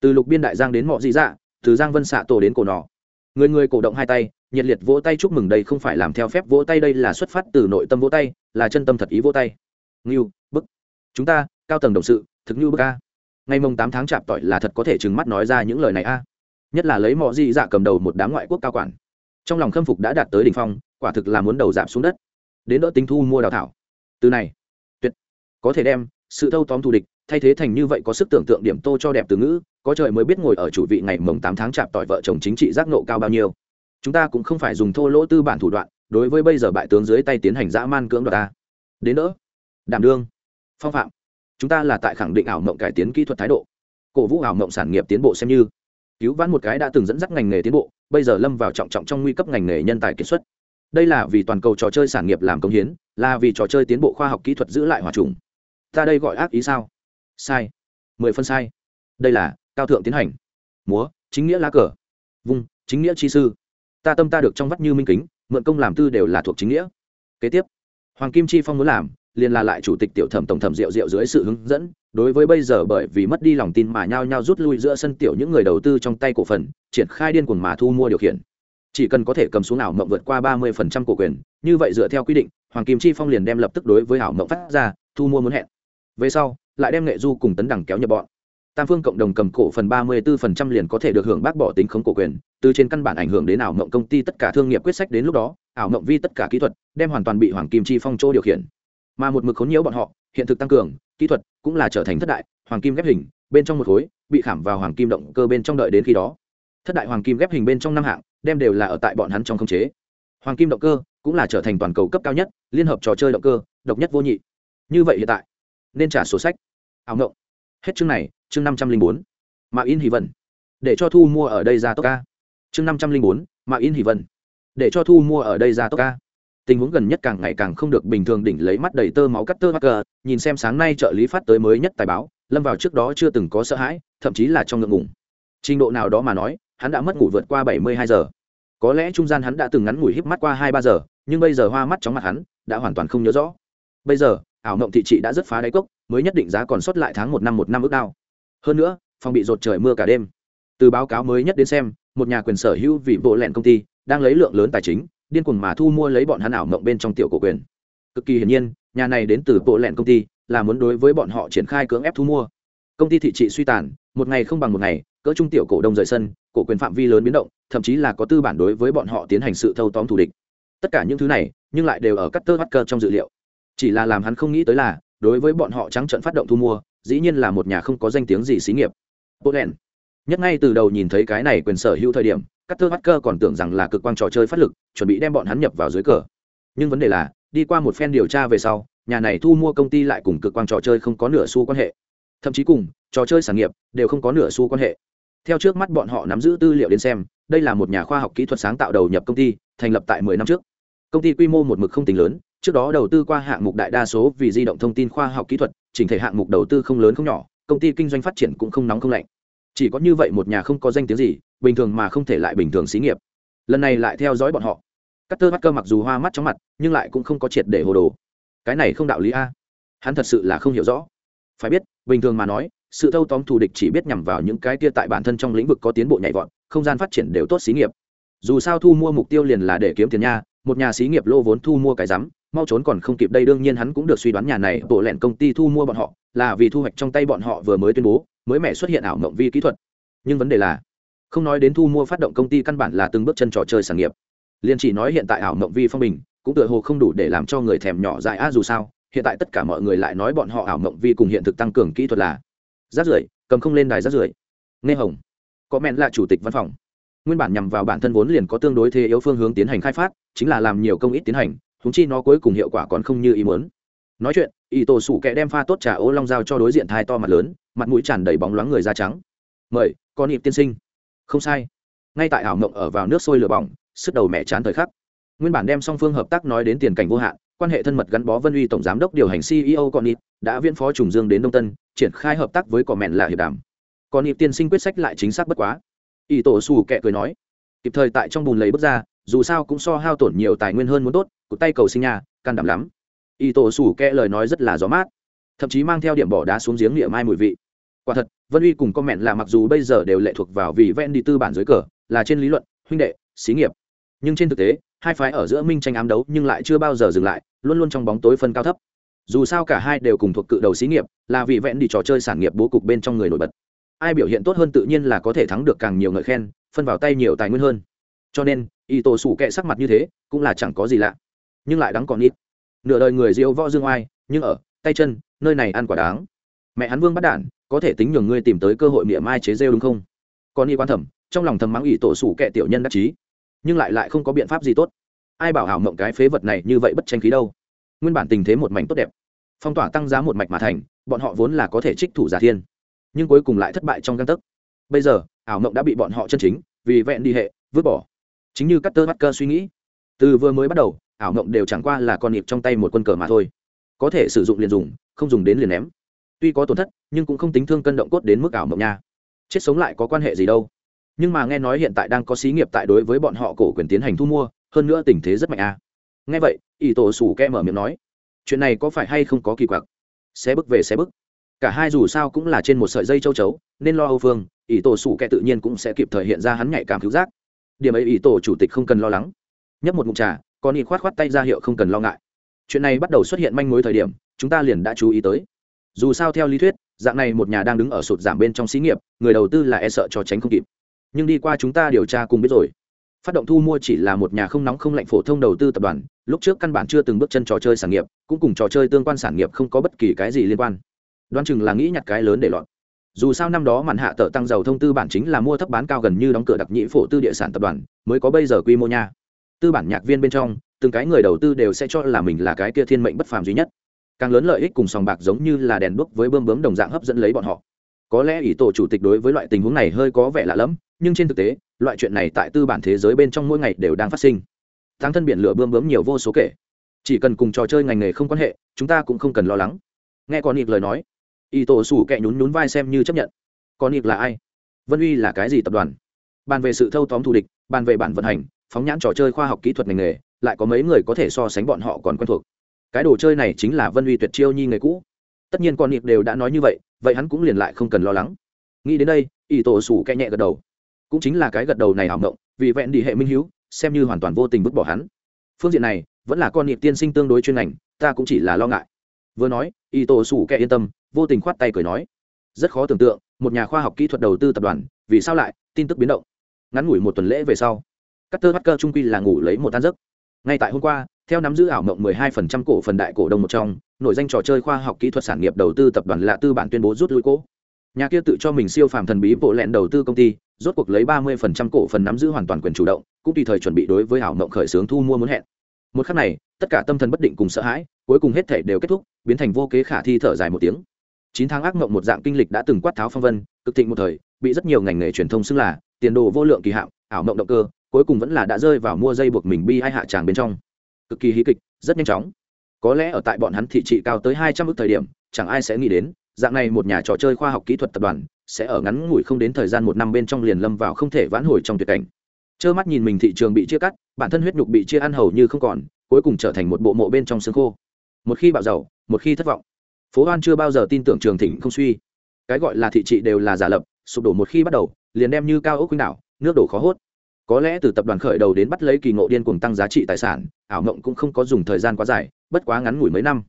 A: Từ lục biên đại giang đến mọi dị dạ từ giang vân xạ tổ đến cổ nỏ người người cổ động hai tay, nhiệt liệt vỗ tay chúc mừng đây không phải làm theo phép vỗ tay, đây là xuất phát từ nội tâm vỗ tay, là chân tâm thật ý vỗ tay. Ngưu, bức. Chúng ta, cao tầng đồng sự, thực như bức a ngày mồng tám tháng chạp tỏi là thật có thể trừng mắt nói ra những lời này a. Nhất là lấy mọi di dạ cầm đầu một đám ngoại quốc cao quản. Trong lòng khâm phục đã đạt tới đ ỉ n h phong, quả thực là muốn đầu giảm xuống đất. Đến đỡ tính thu mua đào thảo. Từ này, tuyệt. Có thể đem, sự thâu tóm thù địch, thay thế thành như vậy có sức tưởng tượng điểm tô cho đẹp từ ngữ, có trời mới biết ngồi ở chủ vị ngày mồng tám tháng chạp tỏi vợ chồng chính trị giác nộ cao bao nhiêu. Chúng ta cũng không phải dùng thô lỗ tư bản thủ đoạn, đối với bây giờ bại tướng dưới tay tiến hành dã man cưỡng đoạt ta. Đến đỡ. Đảm đương. Phong phạm chúng ta là tại khẳng định ảo mộng cải tiến kỹ thuật thái độ. Cổ vũ ảo mộng sản nghiệp tiến bộ xem như. Cứu vãn một cái đã từng dẫn dắt ngành nghề tiến bộ, bây giờ lâm vào trọng trọng trong nguy cấp ngành nghề nhân tài kiệt xuất. Đây là vì toàn cầu trò chơi sản nghiệp làm công hiến, là vì trò chơi tiến bộ khoa học kỹ thuật giữ lại hòa trùng. Ta đây gọi ác ý sao? Sai. Mười phân sai. Đây là cao thượng tiến hành. Múa, chính nghĩa lá cờ. Vung, chính nghĩa chi sư. Ta tâm ta được trong vắt như minh kính, mượn công làm tư đều là thuộc chính nghĩa. Kế tiếp, hoàng kim chi phong muốn làm liền là lại chủ tịch tiểu thẩm tổng thẩm rượu rượu dưới sự hướng dẫn. Đối với bây giờ bởi vì mất đi lòng tin mà nhao nhao rút lui giữa sân tiểu những người đầu tư trong tay cổ phần, triển khai điên cuồng mà thu mua điều khiển. Chỉ cần có thể cầm xuống ảo mộng vượt qua ba mươi phần trăm cổ quyền, như vậy dựa theo quy định, hoàng kim chi phong liền đem lập tức đối với ảo mộng phát ra, thu mua muốn hẹn. Về sau, lại đem nghệ du cùng tấn đẳng kéo nhập bọn. Tam phương cộng đồng cầm cổ phần ba mươi 34% liền có thể được hưởng bác bỏ tính khống cổ quyền, từ trên căn bản ảnh hưởng đến ảo mộng công ty tất cả thương nghiệp quyết sách đến lúc đó, ảo mộng vi tất cả kỹ thuật, đem hoàn toàn bị hoàng kim chi phong chỗ điều khiển mà một mực khốn nhiễu bọn họ, hiện thực tăng cường, kỹ thuật cũng là trở thành thất đại, hoàng kim ghép hình, bên trong một khối, bị khảm vào hoàng kim động cơ bên trong đợi đến khi đó. Thất đại hoàng kim ghép hình bên trong năm hạng, đem đều là ở tại bọn hắn trong không chế. Hoàng kim động cơ cũng là trở thành toàn cầu cấp cao nhất, liên hợp trò chơi động cơ, độc nhất vô nhị. Như vậy hiện tại, nên trả sổ sách. Ảo ngộng. Hết chương này, chương năm trăm linh bốn. Mà in hỷ vân. Để cho thu mua ở đây ra tốc ca. Chương năm trăm linh bốn mà in hỷ vân. Để cho thu mua ở đây ra tốc ca tình huống gần nhất càng ngày càng không được bình thường đỉnh lấy mắt đầy tơ máu cắt tơ mắc cờ, nhìn xem sáng nay trợ lý phát tới mới nhất tài báo, lâm vào trước đó chưa từng có sợ hãi, thậm chí là trong ngượng ngùng. Trình độ nào đó mà nói, hắn đã mất ngủ vượt qua bảy mươi hai giờ. Có lẽ trung gian hắn đã từng ngắn ngủi híp mắt qua hai ba giờ, nhưng bây giờ hoa mắt chóng mặt hắn, đã hoàn toàn không nhớ rõ. Bây giờ, ảo mộng thị trị đã rất phá đáy cốc, mới nhất định giá còn sót lại tháng một năm một năm ước đao. Hơn nữa, phòng bị rột trời mưa cả đêm. Từ báo cáo mới nhất đến xem, một nhà quyền sở hữu vì bộ lẹn công ty, đang lấy lượng lớn tài chính điên cuồng mà thu mua lấy bọn hắn ảo mộng bên trong tiểu cổ quyền. Cực kỳ hiển nhiên, nhà này đến từ bộ lẹn công ty, là muốn đối với bọn họ triển khai cưỡng ép thu mua. Công ty thị trị suy tàn, một ngày không bằng một ngày, cỡ trung tiểu cổ đông rời sân, cổ quyền phạm vi lớn biến động, thậm chí là có tư bản đối với bọn họ tiến hành sự thâu tóm thù địch. Tất cả những thứ này, nhưng lại đều ở cắt tơ bắt cơ trong dự liệu. Chỉ là làm hắn không nghĩ tới là, đối với bọn họ trắng trận phát động thu mua, dĩ nhiên là một nhà không có danh tiếng gì xí nghiệp. Bộ lẹn. Nhất ngay từ đầu nhìn thấy cái này quyền sở hữu thời điểm các thơ bắt cơ còn tưởng rằng là cực quan trò chơi phát lực, chuẩn bị đem bọn hắn nhập vào dưới cờ. Nhưng vấn đề là, đi qua một phen điều tra về sau, nhà này thu mua công ty lại cùng cực quan trò chơi không có nửa xu quan hệ. Thậm chí cùng, trò chơi sản nghiệp đều không có nửa xu quan hệ. Theo trước mắt bọn họ nắm giữ tư liệu đến xem, đây là một nhà khoa học kỹ thuật sáng tạo đầu nhập công ty, thành lập tại 10 năm trước. Công ty quy mô một mực không tính lớn, trước đó đầu tư qua hạng mục đại đa số vì di động thông tin khoa học kỹ thuật, chỉnh thể hạng mục đầu tư không lớn không nhỏ, công ty kinh doanh phát triển cũng không nóng không lạnh chỉ có như vậy một nhà không có danh tiếng gì, bình thường mà không thể lại bình thường xí nghiệp. Lần này lại theo dõi bọn họ. Cắt tơ bắt cơ mặc dù hoa mắt chóng mặt, nhưng lại cũng không có triệt để hồ đồ. Cái này không đạo lý a. Hắn thật sự là không hiểu rõ. Phải biết, bình thường mà nói, sự thâu tóm thù địch chỉ biết nhằm vào những cái kia tại bản thân trong lĩnh vực có tiến bộ nhảy vọt, không gian phát triển đều tốt xí nghiệp. Dù sao thu mua mục tiêu liền là để kiếm tiền nha, một nhà xí nghiệp lô vốn thu mua cái rắm, mau trốn còn không kịp đây đương nhiên hắn cũng được suy đoán nhà này bộ lẹn công ty thu mua bọn họ, là vì thu hoạch trong tay bọn họ vừa mới tuyên bố mới mẻ xuất hiện ảo mộng vi kỹ thuật. Nhưng vấn đề là, không nói đến thu mua phát động công ty căn bản là từng bước chân trò chơi sản nghiệp. Liền chỉ nói hiện tại ảo mộng vi phong bình, cũng tựa hồ không đủ để làm cho người thèm nhỏ dại a dù sao, hiện tại tất cả mọi người lại nói bọn họ ảo mộng vi cùng hiện thực tăng cường kỹ thuật là rác rưởi, cầm không lên đài rác rưởi. Nghe hồng, có men là chủ tịch văn phòng. Nguyên bản nhằm vào bản thân vốn liền có tương đối thế yếu phương hướng tiến hành khai phát, chính là làm nhiều công ít tiến hành thúng chi nó cuối cùng hiệu quả còn không như ý muốn. Nói chuyện y tổ sủ kẹ đem pha tốt trà ô long dao cho đối diện thai to mặt lớn mặt mũi tràn đầy bóng loáng người da trắng. Mời, con nhịp tiên sinh. Không sai. Ngay tại ảo mộng ở vào nước sôi lửa bỏng, sức đầu mẹ chán thời khắc. Nguyên bản đem song phương hợp tác nói đến tiền cảnh vô hạn, quan hệ thân mật gắn bó vân uy tổng giám đốc điều hành ceo con nhịp đã viên phó trùng dương đến đông tân, triển khai hợp tác với cỏ mẹn là hiệp đàm. Con nhịp tiên sinh quyết sách lại chính xác bất quá. Y tổ xù kẹ cười nói, kịp thời tại trong bùn lấy bước ra, dù sao cũng so hao tổn nhiều tài nguyên hơn muốn tốt, cụt tay cầu sinh nhà, can đảm lắm. Y tổ xù kẹ lời nói rất là gió mát, thậm chí mang theo điểm bỏ đá xuống giếng địa mai mùi vị quả thật, vân uy cùng comment là mặc dù bây giờ đều lệ thuộc vào vị ven đi tư bản dưới cờ, là trên lý luận, huynh đệ, xí nghiệp. Nhưng trên thực tế, hai phái ở giữa minh tranh ám đấu nhưng lại chưa bao giờ dừng lại, luôn luôn trong bóng tối phân cao thấp. Dù sao cả hai đều cùng thuộc cự đầu xí nghiệp, là vị vẹn đi trò chơi sản nghiệp bố cục bên trong người nổi bật. Ai biểu hiện tốt hơn tự nhiên là có thể thắng được càng nhiều ngợi khen, phân vào tay nhiều tài nguyên hơn. Cho nên y tổ sủ kệ sắc mặt như thế, cũng là chẳng có gì lạ. Nhưng lại đáng còn ít. Nửa đời người diêu võ dương oai, nhưng ở, tay chân, nơi này ăn quả đáng. Mẹ hắn vương bắt đản có thể tính nhường ngươi tìm tới cơ hội miệng mai chế rêu đúng không? Còn y quan thẩm, trong lòng thầm mắng ỷ tổ sủ kệ tiểu nhân đắc chí, nhưng lại lại không có biện pháp gì tốt. Ai bảo hảo mộng cái phế vật này như vậy bất tranh khí đâu? Nguyên bản tình thế một mảnh tốt đẹp, phong tỏa tăng giá một mạch mà thành, bọn họ vốn là có thể trích thủ giả thiên, nhưng cuối cùng lại thất bại trong găng tấc. Bây giờ, ảo mộng đã bị bọn họ chân chính, vì vẹn đi hệ, vứt bỏ. Chính như cắt tơ bắt cơ suy nghĩ, từ vừa mới bắt đầu, ảo mộng đều chẳng qua là con nhịp trong tay một quân cờ mà thôi. Có thể sử dụng liền dùng, không dùng đến liền ném tuy có tổn thất, nhưng cũng không tính thương cân động cốt đến mức ảo mộng nha. Chết sống lại có quan hệ gì đâu? Nhưng mà nghe nói hiện tại đang có xí nghiệp tại đối với bọn họ cổ quyền tiến hành thu mua, hơn nữa tình thế rất mạnh a. À. nghe vậy, ỷ tổ sủ kẽ mở miệng nói, chuyện này có phải hay không có kỳ quặc? Xe bước về xe bước cả hai dù sao cũng là trên một sợi dây châu chấu, nên lo âu phương, ỷ tổ sủ kẽ tự nhiên cũng sẽ kịp thời hiện ra hắn nhạy cảm cứu giác. Điểm ấy ỷ tổ chủ tịch không cần lo lắng. Nhấp một mụn trà còn ỷ khoát khoát tay ra hiệu không cần lo ngại. Chuyện này bắt đầu xuất hiện manh mối thời điểm, chúng ta liền đã chú ý tới dù sao theo lý thuyết, dạng này một nhà đang đứng ở sụt giảm bên trong xí nghiệp, người đầu tư là e sợ cho tránh không kịp. Nhưng đi qua chúng ta điều tra cùng biết rồi. Phát động thu mua chỉ là một nhà không nóng không lạnh phổ thông đầu tư tập đoàn, lúc trước căn bản chưa từng bước chân trò chơi sản nghiệp, cũng cùng trò chơi tương quan sản nghiệp không có bất kỳ cái gì liên quan. Đoan chừng là nghĩ nhặt cái lớn để lọt. Dù sao năm đó màn hạ tờ tăng dầu thông tư bản chính là mua thấp bán cao gần như đóng cửa đặc nhĩ phổ tư địa sản tập đoàn, mới có bây giờ quy mô nha. Tư bản nhạc viên bên trong, từng cái người đầu tư đều sẽ cho là mình là cái kia thiên mệnh bất phàm duy nhất càng lớn lợi ích cùng sòng bạc giống như là đèn đuốc với bơm bướm đồng dạng hấp dẫn lấy bọn họ. Có lẽ ý tổ chủ tịch đối với loại tình huống này hơi có vẻ lạ lẫm, nhưng trên thực tế, loại chuyện này tại tư bản thế giới bên trong mỗi ngày đều đang phát sinh. Thắng thân biển lửa bơm bướm nhiều vô số kể. Chỉ cần cùng trò chơi ngành nghề không quan hệ, chúng ta cũng không cần lo lắng. Nghe con nịp lời nói ý tổ sủ kẹ nhún nhún vai xem như chấp nhận. Con nịp là ai? Vân uy là cái gì tập đoàn? Bàn về sự thâu tóm thù địch, bàn về bản vận hành, phóng nhãn trò chơi khoa học kỹ thuật ngành nghề, lại có mấy người có thể so sánh bọn họ còn quen thuộc cái đồ chơi này chính là vân uy tuyệt chiêu nhi người cũ. Tất nhiên con nịp đều đã nói như vậy vậy hắn cũng liền lại không cần lo lắng. Nghĩ đến đây, ỷ tổ sủ kẹ nhẹ gật đầu. Cũng chính là cái gật đầu này ảo ngộng, vì vẹn đi hệ minh hữu xem như hoàn toàn vô tình vứt bỏ hắn. Phương diện này, vẫn là con nịp tiên sinh tương đối chuyên ngành, ta cũng chỉ là lo ngại. Vừa nói, ỷ tổ sủ kẹ yên tâm, vô tình khoát tay cười nói. Rất khó tưởng tượng, một nhà khoa học kỹ thuật đầu tư tập đoàn, vì sao lại, tin tức biến động. Ngắn ngủi một tuần lễ về sau các tơ bắt cơ trung quy là ngủ lấy một tan giấc. Ngay tại hôm qua theo nắm giữ ảo mộng 12% cổ phần đại cổ đông một trong nội danh trò chơi khoa học kỹ thuật sản nghiệp đầu tư tập đoàn lạ tư bản tuyên bố rút lui cổ nhà kia tự cho mình siêu phàm thần bí bộ lẹn đầu tư công ty rốt cuộc lấy 30% cổ phần nắm giữ hoàn toàn quyền chủ động cũng tùy thời chuẩn bị đối với ảo mộng khởi xướng thu mua muốn hẹn. Một khắc này tất cả tâm thần bất định cùng sợ hãi cuối cùng hết thể đều kết thúc biến thành vô kế khả thi thở dài một tiếng. Chín tháng ác mộng một dạng kinh lịch đã từng quát tháo phong vân cực thịnh một thời bị rất nhiều ngành nghề truyền thông xưng là tiền đồ vô lượng kỳ hạng, ảo mộng động cơ cuối cùng vẫn là đã rơi vào mua dây buộc mình bi ai hạ tràng bên trong cực kỳ hí kịch, rất nhanh chóng. Có lẽ ở tại bọn hắn thị trị cao tới hai trăm ước thời điểm, chẳng ai sẽ nghĩ đến, dạng này một nhà trò chơi khoa học kỹ thuật tập đoàn sẽ ở ngắn ngủi không đến thời gian một năm bên trong liền lâm vào không thể vãn hồi trong tuyệt cảnh. Trơ mắt nhìn mình thị trường bị chia cắt, bản thân huyết nhục bị chia ăn hầu như không còn, cuối cùng trở thành một bộ mộ bên trong xương khô. Một khi bạo giàu, một khi thất vọng, phố hoan chưa bao giờ tin tưởng trường thịnh không suy. Cái gọi là thị trị đều là giả lập, sụp đổ một khi bắt đầu, liền đem như cao ốc quýnh đảo, nước đổ khó hốt có lẽ từ tập đoàn khởi đầu đến bắt lấy kỳ ngộ điên cuồng tăng giá trị tài sản, ảo mộng cũng không có dùng thời gian quá dài, bất quá ngắn ngủi mấy năm.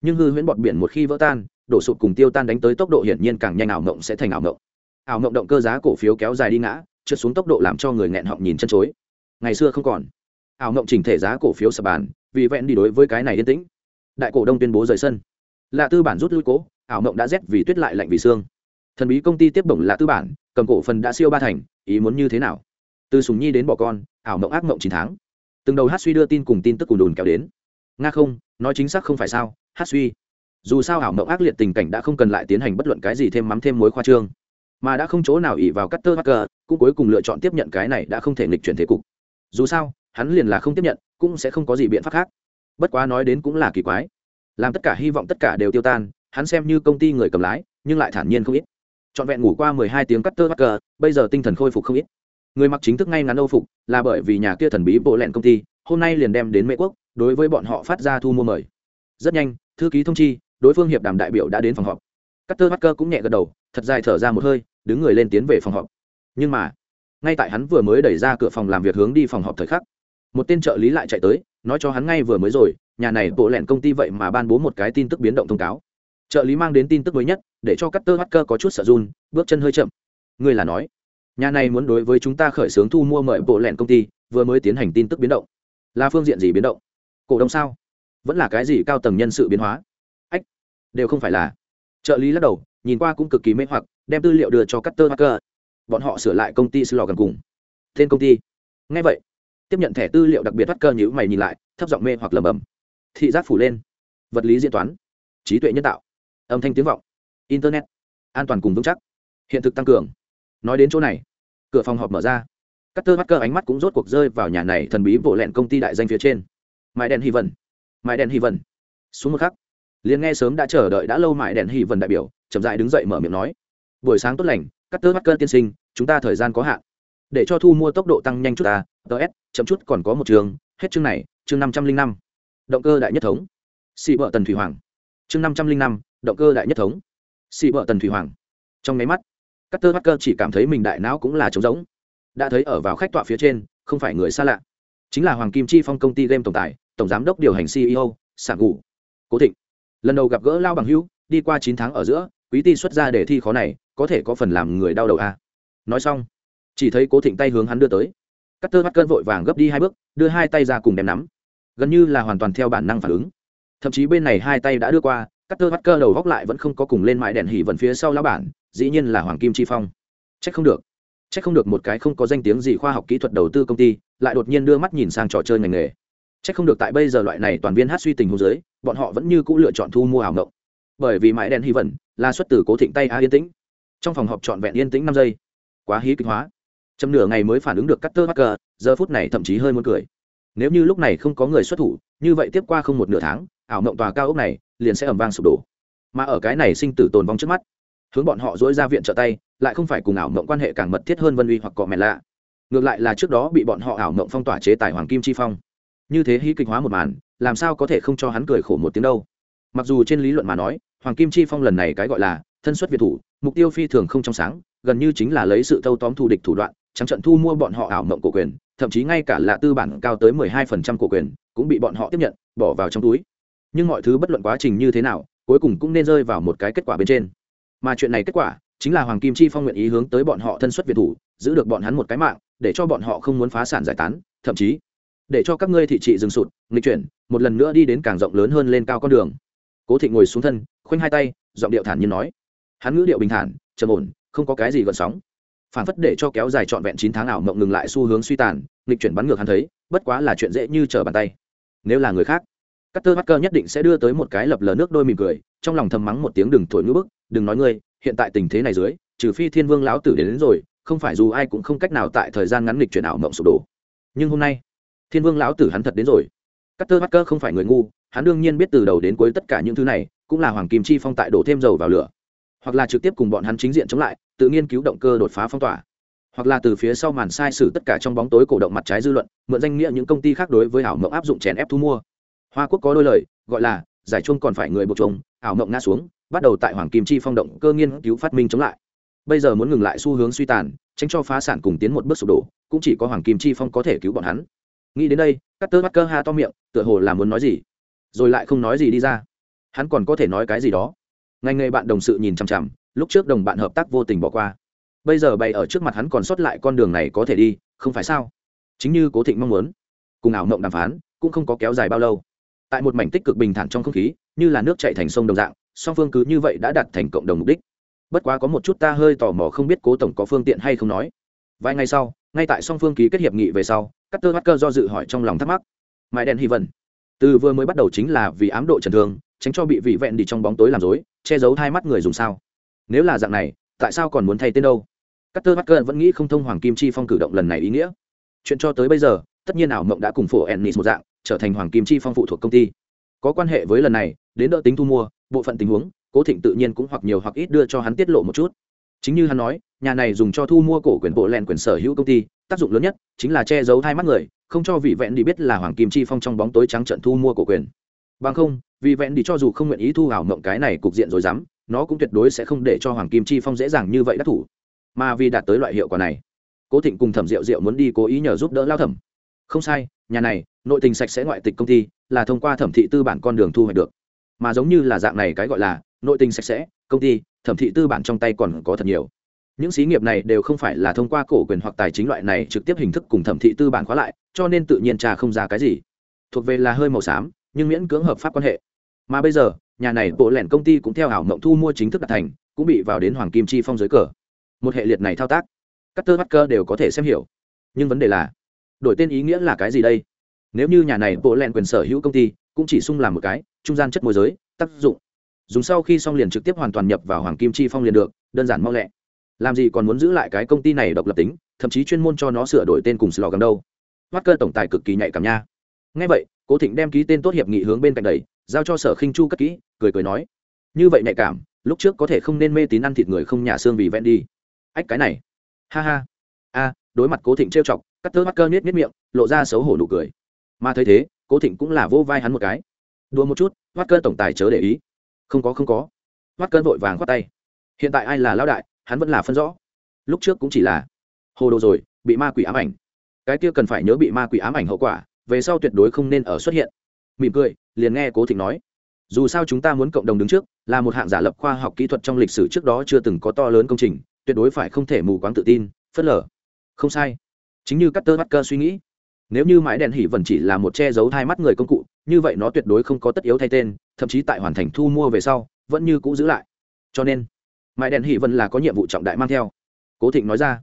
A: Nhưng hư huyễn bọt biển một khi vỡ tan, đổ sụp cùng tiêu tan đánh tới tốc độ hiển nhiên càng nhanh ảo mộng sẽ thành ảo mộng. Ảo mộng động cơ giá cổ phiếu kéo dài đi ngã, trượt xuống tốc độ làm cho người nghẹn họng nhìn chân chối. Ngày xưa không còn. Ảo mộng chỉnh thể giá cổ phiếu sập bàn, vì vẹn đi đối với cái này yên tĩnh. Đại cổ đông tuyên bố rời sân. Là tư bản rút lui cố, ảo mộng đã rét vì tuyết lại lạnh vì xương. Thần bí công ty tiếp bổng là tư bản, cầm cổ phần đã siêu ba thành, ý muốn như thế nào? Từ sùng nhi đến bỏ con ảo mộng ác mộng chín tháng. Từng đầu hát suy đưa tin cùng tin tức cùng đùn kéo đến. Nga không nói chính xác không phải sao hát suy. Dù sao ảo mộng ác liệt tình cảnh đã không cần lại tiến hành bất luận cái gì thêm mắm thêm mối khoa trương. Mà đã không chỗ nào ỉ vào cắt tơ cờ, cũng cuối cùng lựa chọn tiếp nhận cái này đã không thể nghịch chuyển thế cục. Dù sao hắn liền là không tiếp nhận cũng sẽ không có gì biện pháp khác. Bất quá nói đến cũng là kỳ quái. Làm tất cả hy vọng tất cả đều tiêu tan hắn xem như công ty người cầm lái nhưng lại thản nhiên không ít. Trọn vẹn ngủ qua mười hai tiếng cắt tơ cờ, bây giờ tinh thần khôi phục không ít người mặc chính thức ngay ngắn âu phục là bởi vì nhà kia thần bí bộ lẹn công ty hôm nay liền đem đến mỹ quốc đối với bọn họ phát ra thu mua mời rất nhanh thư ký thông chi đối phương hiệp đàm đại biểu đã đến phòng họp cắt tơ bắt cơ cũng nhẹ gật đầu, thật dài thở ra một hơi, đứng người lên tiến về phòng họp. Nhưng mà, ngay tại hắn vừa mới đẩy ra cửa phòng làm việc hướng đi phòng họp thời khắc, một tên trợ lý lại chạy tới, nói cho hắn ngay vừa mới rồi, nhà này bộ lẹn công ty vậy mà ban bố một cái tin tức biến động thông cáo. Trợ lý mang đến tin tức mới nhất, để cho cắt tơ bắt cơ có chút sợ run, bước chân hơi chậm. Người là nói, nhà này muốn đối với chúng ta khởi xướng thu mua mời bộ lẹn công ty, vừa mới tiến hành tin tức biến động. Là phương diện gì biến động? Cổ đông sao? Vẫn là cái gì cao tầng nhân sự biến hóa? Ách, đều không phải là. Trợ lý lắc đầu nhìn qua cũng cực kỳ mê hoặc đem tư liệu đưa cho cutter hacker bọn họ sửa lại công ty slogan cùng. Tên công ty. Ngay vậy tiếp nhận thẻ tư liệu đặc biệt hacker nhữ mày nhìn lại thấp giọng mê hoặc lầm bầm thị giác phủ lên. Vật lý diễn toán. Trí tuệ nhân tạo. Âm thanh tiếng vọng. Internet. An toàn cùng vững chắc. Hiện thực tăng cường nói đến chỗ này, cửa phòng họp mở ra. Các tơ bắt cơ ánh mắt cũng rốt cuộc rơi vào nhà này thần bí vỗ lẹn công ty đại danh phía trên. Mãi đèn hy vần, mãi đèn hy vần. Xuống một khắc, liền nghe sớm đã chờ đợi đã lâu mãi đèn hy vần đại biểu, chậm dại đứng dậy mở miệng nói, buổi sáng tốt lành các tơ bắt cơn tiên sinh, chúng ta thời gian có hạn. Để cho thu mua tốc độ tăng nhanh chút ta ts chậm chút còn có một trường, hết chương này, chương năm trăm linh năm. Động cơ đại nhất thống. Xị vợ tần thủy hoàng. Chương năm trăm linh năm, động cơ đại nhất thống. Xị vợ tần thủy hoàng. Trong máy mắt cắt tơ chỉ cảm thấy mình đại não cũng là trống rỗng. Đã thấy ở vào khách tọa phía trên, không phải người xa lạ. Chính là hoàng kim chi phong công ty game tổng tài, tổng giám đốc điều hành ceo sảng ngủ cố thịnh. Lần đầu gặp gỡ lao bằng hữu, đi qua chín tháng ở giữa, quý ty xuất ra để thi khó này, có thể có phần làm người đau đầu a à. nói xong, chỉ thấy cố thịnh tay hướng hắn đưa tới. Cắt tơ mắt cơn vội vàng gấp đi hai bước, đưa hai tay ra cùng đem nắm. Gần như là hoàn toàn theo bản năng phản ứng. Thậm chí bên này hai tay đã đưa qua cắt tơ mắt cơ đầu góc lại vẫn không có cùng lên mãi đèn hỉ vẫn phía sau lão bản dĩ nhiên là hoàng kim chi phong. C h ắ c không được. C h ắ c không được một cái không có danh tiếng gì khoa học kỹ thuật đầu tư công ty, lại đột nhiên đưa mắt nhìn sang trò chơi ngành nghề. C h ắ c không được tại bây giờ loại này toàn viên hát suy tình hồ dưới bọn họ vẫn như c ũ lựa chọn thu mua ảo ngộng. Bởi vì mãi đen hy vẩn, là xuất từ cố thịnh tay a yên tĩnh. Trong phòng họp trọn vẹn yên tĩnh năm giây. Quá hí kịch hóa. Chấm nửa ngày mới phản ứng được cắt tơ hacker giờ phút này thậm chí hơi muốn cười. Nếu như lúc này không có người xuất thủ, như vậy tiếp qua không một nửa tháng, ảo mộng tòa cao ốc này liền sẽ ẩm vang sụp đổ. Mà ở cái này sinh tử tồn vong trước mắt hướng bọn họ dỗi ra viện trợ tay, lại không phải cùng ảo mộng quan hệ càng mật thiết hơn vân uy hoặc cọ mẹ lạ. Ngược lại là trước đó bị bọn họ ảo mộng phong tỏa chế tài hoàng kim chi phong. Như thế hí kịch hóa một màn, làm sao có thể không cho hắn cười khổ một tiếng đâu? Mặc dù trên lý luận mà nói, hoàng kim chi phong lần này cái gọi là thân xuất việt thủ, mục tiêu phi thường không trong sáng, gần như chính là lấy sự thâu tóm thù địch thủ đoạn, trắng trận thu mua bọn họ ảo mộng cổ quyền, thậm chí ngay cả là tư bản cao tới mười hai phần trăm cổ quyền, cũng bị bọn họ tiếp nhận, bỏ vào trong túi. Nhưng mọi thứ bất luận quá trình như thế nào, cuối cùng cũng nên rơi vào một cái kết quả bên trên mà chuyện này kết quả chính là hoàng kim chi phong nguyện ý hướng tới bọn họ thân xuất việt thủ, giữ được bọn hắn một cái mạng, để cho bọn họ không muốn phá sản giải tán, thậm chí để cho các ngươi thị trị dừng sụt, nghịch chuyển, một lần nữa đi đến càng rộng lớn hơn lên cao con đường. Cố thị ngồi xuống thân, khoanh hai tay, giọng điệu thản nhiên nói. Hắn ngữ điệu bình thản, trầm ổn, không có cái gì gợn sóng. Phản phất để cho kéo dài trọn vẹn chín tháng ảo mộng ngừng lại xu hướng suy tàn, nghịch chuyển bắn ngược hắn thấy, bất quá là chuyện dễ như trở bàn tay. Nếu là người khác các tơ mắt cơ nhất định sẽ đưa tới một cái lập lờ nước đôi mỉm cười trong lòng thầm mắng một tiếng đừng thổi ngữ bức đừng nói ngươi hiện tại tình thế này dưới trừ phi thiên vương lão tử đến, đến rồi không phải dù ai cũng không cách nào tại thời gian ngắn nghịch chuyển ảo mộng sụp đổ. Nhưng hôm nay thiên vương lão tử hắn thật đến rồi. Cắt tơ mắt cơ không phải người ngu hắn đương nhiên biết từ đầu đến cuối tất cả những thứ này cũng là hoàng kim chi phong tại đổ thêm dầu vào lửa. Hoặc là trực tiếp cùng bọn hắn chính diện chống lại tự nghiên cứu động cơ đột phá phong tỏa. Hoặc là từ phía sau màn sai sử tất cả trong bóng tối cổ động mặt trái dư luận mượn danh nghĩa những công ty khác đối với ảo mộng áp dụng chèn ép thu mua hoa quốc có đôi lời, gọi là, giải chuông còn phải người buộc chuông, ảo mộng ngã xuống, bắt đầu tại hoàng kim chi phong động cơ nghiên cứu phát minh chống lại. Bây giờ muốn ngừng lại xu hướng suy tàn, tránh cho phá sản cùng tiến một bước sụp đổ, cũng chỉ có hoàng kim chi phong có thể cứu bọn hắn. Nghĩ đến đây cắt tơ mắt cơ ha to miệng, tựa hồ là muốn nói gì. Rồi lại không nói gì đi ra. Hắn còn có thể nói cái gì đó. Ngành nghề bạn đồng sự nhìn chằm chằm, lúc trước đồng bạn hợp tác vô tình bỏ qua. Bây giờ bày ở trước mặt hắn còn sót lại con đường này có thể đi, không phải sao? Chính như cố thịnh mong muốn. Cùng ảo mộng đàm phán, cũng không có kéo dài bao lâu tại một mảnh tích cực bình thản trong không khí, như là nước chạy thành sông đồng dạng, song phương cứ như vậy đã đạt thành cộng đồng mục đích. Bất quá có một chút ta hơi tò mò không biết cố tổng có phương tiện hay không nói. Vài ngày sau, ngay tại song phương ký kết hiệp nghị về sau các tơ hacker do dự hỏi trong lòng thắc mắc. Mãi đen hy vần. Từ vừa mới bắt đầu chính là vì ám độ trần thương, tránh cho bị vị vẹn đi trong bóng tối làm dối che giấu hai mắt người dùng sao. Nếu là dạng này, tại sao còn muốn thay tên đâu? Các tơ hacker vẫn nghĩ không thông hoàng kim chi phong cử động lần này ý nghĩa. Chuyện cho tới bây giờ, tất nhiên ảo mộng đã cùng phổ ennis một dạng trở thành hoàng kim chi phong phụ thuộc công ty. Có quan hệ với lần này, đến đỡ tính thu mua, bộ phận tình huống, cố thịnh tự nhiên cũng hoặc nhiều hoặc ít đưa cho hắn tiết lộ một chút. Chính như hắn nói, nhà này dùng cho thu mua cổ quyền bộ lẹn quyền sở hữu công ty, tác dụng lớn nhất chính là che giấu hai mắt người, không cho vị vẹn đi biết là hoàng kim chi phong trong bóng tối trắng trận thu mua cổ quyền. Bằng không vì vẹn đi cho dù không nguyện ý thu hảo mộng cái này cục diện rồi dám, nó cũng tuyệt đối sẽ không để cho hoàng kim chi phong dễ dàng như vậy đắc thủ. Mà vì đạt tới loại hiệu quả này, cố thịnh cùng thẩm rượu rượu muốn đi cố ý nhờ giúp đỡ lao thẩm. Không sai, nhà này nội tình sạch sẽ ngoại tịch công ty là thông qua thẩm thị tư bản con đường thu hoạch được. Mà giống như là dạng này cái gọi là nội tình sạch sẽ, công ty, thẩm thị tư bản trong tay còn có thật nhiều. Những xí nghiệp này đều không phải là thông qua cổ quyền hoặc tài chính loại này trực tiếp hình thức cùng thẩm thị tư bản khóa lại, cho nên tự nhiên trà không ra cái gì. Thuộc về là hơi màu xám, nhưng miễn cưỡng hợp pháp quan hệ. Mà bây giờ, nhà này bộ lẻn công ty cũng theo ảo mộng thu mua chính thức đặt thành, cũng bị vào đến hoàng kim chi phong dưới cờ. Một hệ liệt này thao tác các tơ bắt cơ đều có thể xem hiểu. Nhưng vấn đề là, đổi tên ý nghĩa là cái gì đây? Nếu như nhà này bộ lẹn quyền sở hữu công ty, cũng chỉ sung làm một cái, trung gian chất môi giới, tác dụng. Dùng sau khi xong liền trực tiếp hoàn toàn nhập vào hoàng kim chi phong liền được, đơn giản mau lẹ. Làm gì còn muốn giữ lại cái công ty này độc lập tính, thậm chí chuyên môn cho nó sửa đổi tên cùng slogan đâu. Mắt cơ tổng tài cực kỳ nhạy cảm nha. Ngay vậy, cố thịnh đem ký tên tốt hiệp nghị hướng bên cạnh đầy giao cho sở khinh chu cất kỹ, cười cười nói, như vậy nhạy cảm, lúc trước có thể không nên mê tín ăn thịt người không nhà xương vì ven đi. Ách, cái này. Ha ha. A, đối mặt cố thịnh trêu chọc cắt tơ mắt cơ nhếch niết miệng, lộ ra xấu hổ nụ cười mà thấy thế, cố thịnh cũng là vô vai hắn một cái. Đua một chút mắt cơn tổng tài chớ để ý. Không có không có. Mắt cơn vội vàng khoát tay. Hiện tại ai là lão đại, hắn vẫn là phân rõ. Lúc trước cũng chỉ là, hồ đồ rồi, bị ma quỷ ám ảnh. Cái kia cần phải nhớ bị ma quỷ ám ảnh hậu quả, về sau tuyệt đối không nên ở xuất hiện. Mỉm cười, liền nghe cố thịnh nói. Dù sao chúng ta muốn cộng đồng đứng trước, là một hạng giả lập khoa học kỹ thuật trong lịch sử trước đó chưa từng có to lớn công trình, tuyệt đối phải không thể mù quáng tự tin, phớt lờ. Không sai. Chính như các tơ bắt cơ suy nghĩ nếu như mãi đèn hỉ vẫn chỉ là một che giấu hai mắt người công cụ, như vậy nó tuyệt đối không có tất yếu thay tên, thậm chí tại hoàn thành thu mua về sau, vẫn như cũ giữ lại. Cho nên, mãi đèn hỉ vẫn là có nhiệm vụ trọng đại mang theo. Cố thịnh nói ra,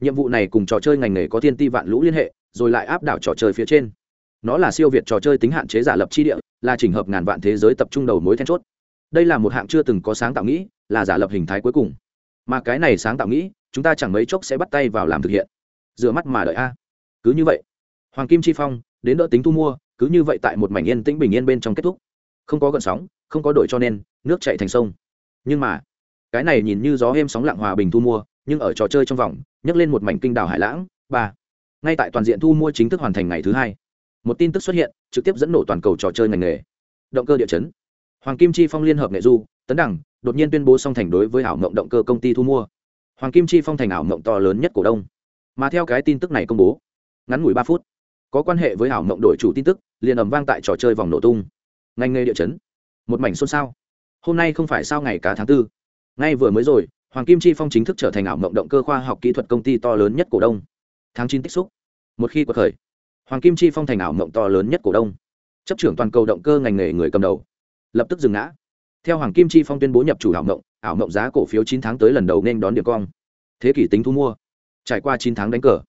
A: nhiệm vụ này cùng trò chơi ngành nghề có thiên ti vạn lũ liên hệ, rồi lại áp đảo trò chơi phía trên. Nó là siêu việt trò chơi tính hạn chế giả lập chi địa, là trình hợp ngàn vạn thế giới tập trung đầu mối then chốt. Đây là một hạng chưa từng có sáng tạo nghĩ, là giả lập hình thái cuối cùng. Mà cái này sáng tạo nghĩ, chúng ta chẳng mấy chốc sẽ bắt tay vào làm thực hiện. Rửa mắt mà đợi a. Cứ như vậy hoàng kim chi phong, đến đỡ tính thu mua, cứ như vậy tại một mảnh yên tĩnh bình yên bên trong kết thúc. Không có gợn sóng, không có đội cho nên, nước chạy thành sông. Nhưng mà, cái này nhìn như gió êm sóng lặng hòa bình thu mua, nhưng ở trò chơi trong vòng, nhấc lên một mảnh kinh đảo hải lãng. Ba. Ngay tại toàn diện thu mua chính thức hoàn thành ngày thứ hai, một tin tức xuất hiện, trực tiếp dẫn nổ toàn cầu trò chơi ngành nghề. Động cơ địa chấn. Hoàng kim chi phong liên hợp nghệ du, tấn đẳng đột nhiên tuyên bố song thành đối với ảo mộng động cơ công ty thu mua. Hoàng kim chi phong thành ảo mộng to lớn nhất cổ đông. Mà theo cái tin tức này công bố, ngắn ngủi ba phút có quan hệ với ảo mộng đổi chủ tin tức, liền ầm vang tại trò chơi vòng nổ tung. Ngành nghề địa chấn, một mảnh xôn xao. Hôm nay không phải sao ngày cả tháng tư. Ngay vừa mới rồi, hoàng kim chi phong chính thức trở thành ảo mộng động cơ khoa học kỹ thuật công ty to lớn nhất cổ đông. Tháng chín tích xúc. Một khi có khởi, hoàng kim chi phong thành ảo mộng to lớn nhất cổ đông. Chấp trưởng toàn cầu động cơ ngành nghề người cầm đầu. Lập tức dừng ngã. Theo hoàng kim chi phong tuyên bố nhập chủ ảo mộng ảo mộng giá cổ phiếu chín tháng tới lần đầu nên đón điểm cong. Thế kỷ tính thu mua. Trải qua chín tháng đánh cờ,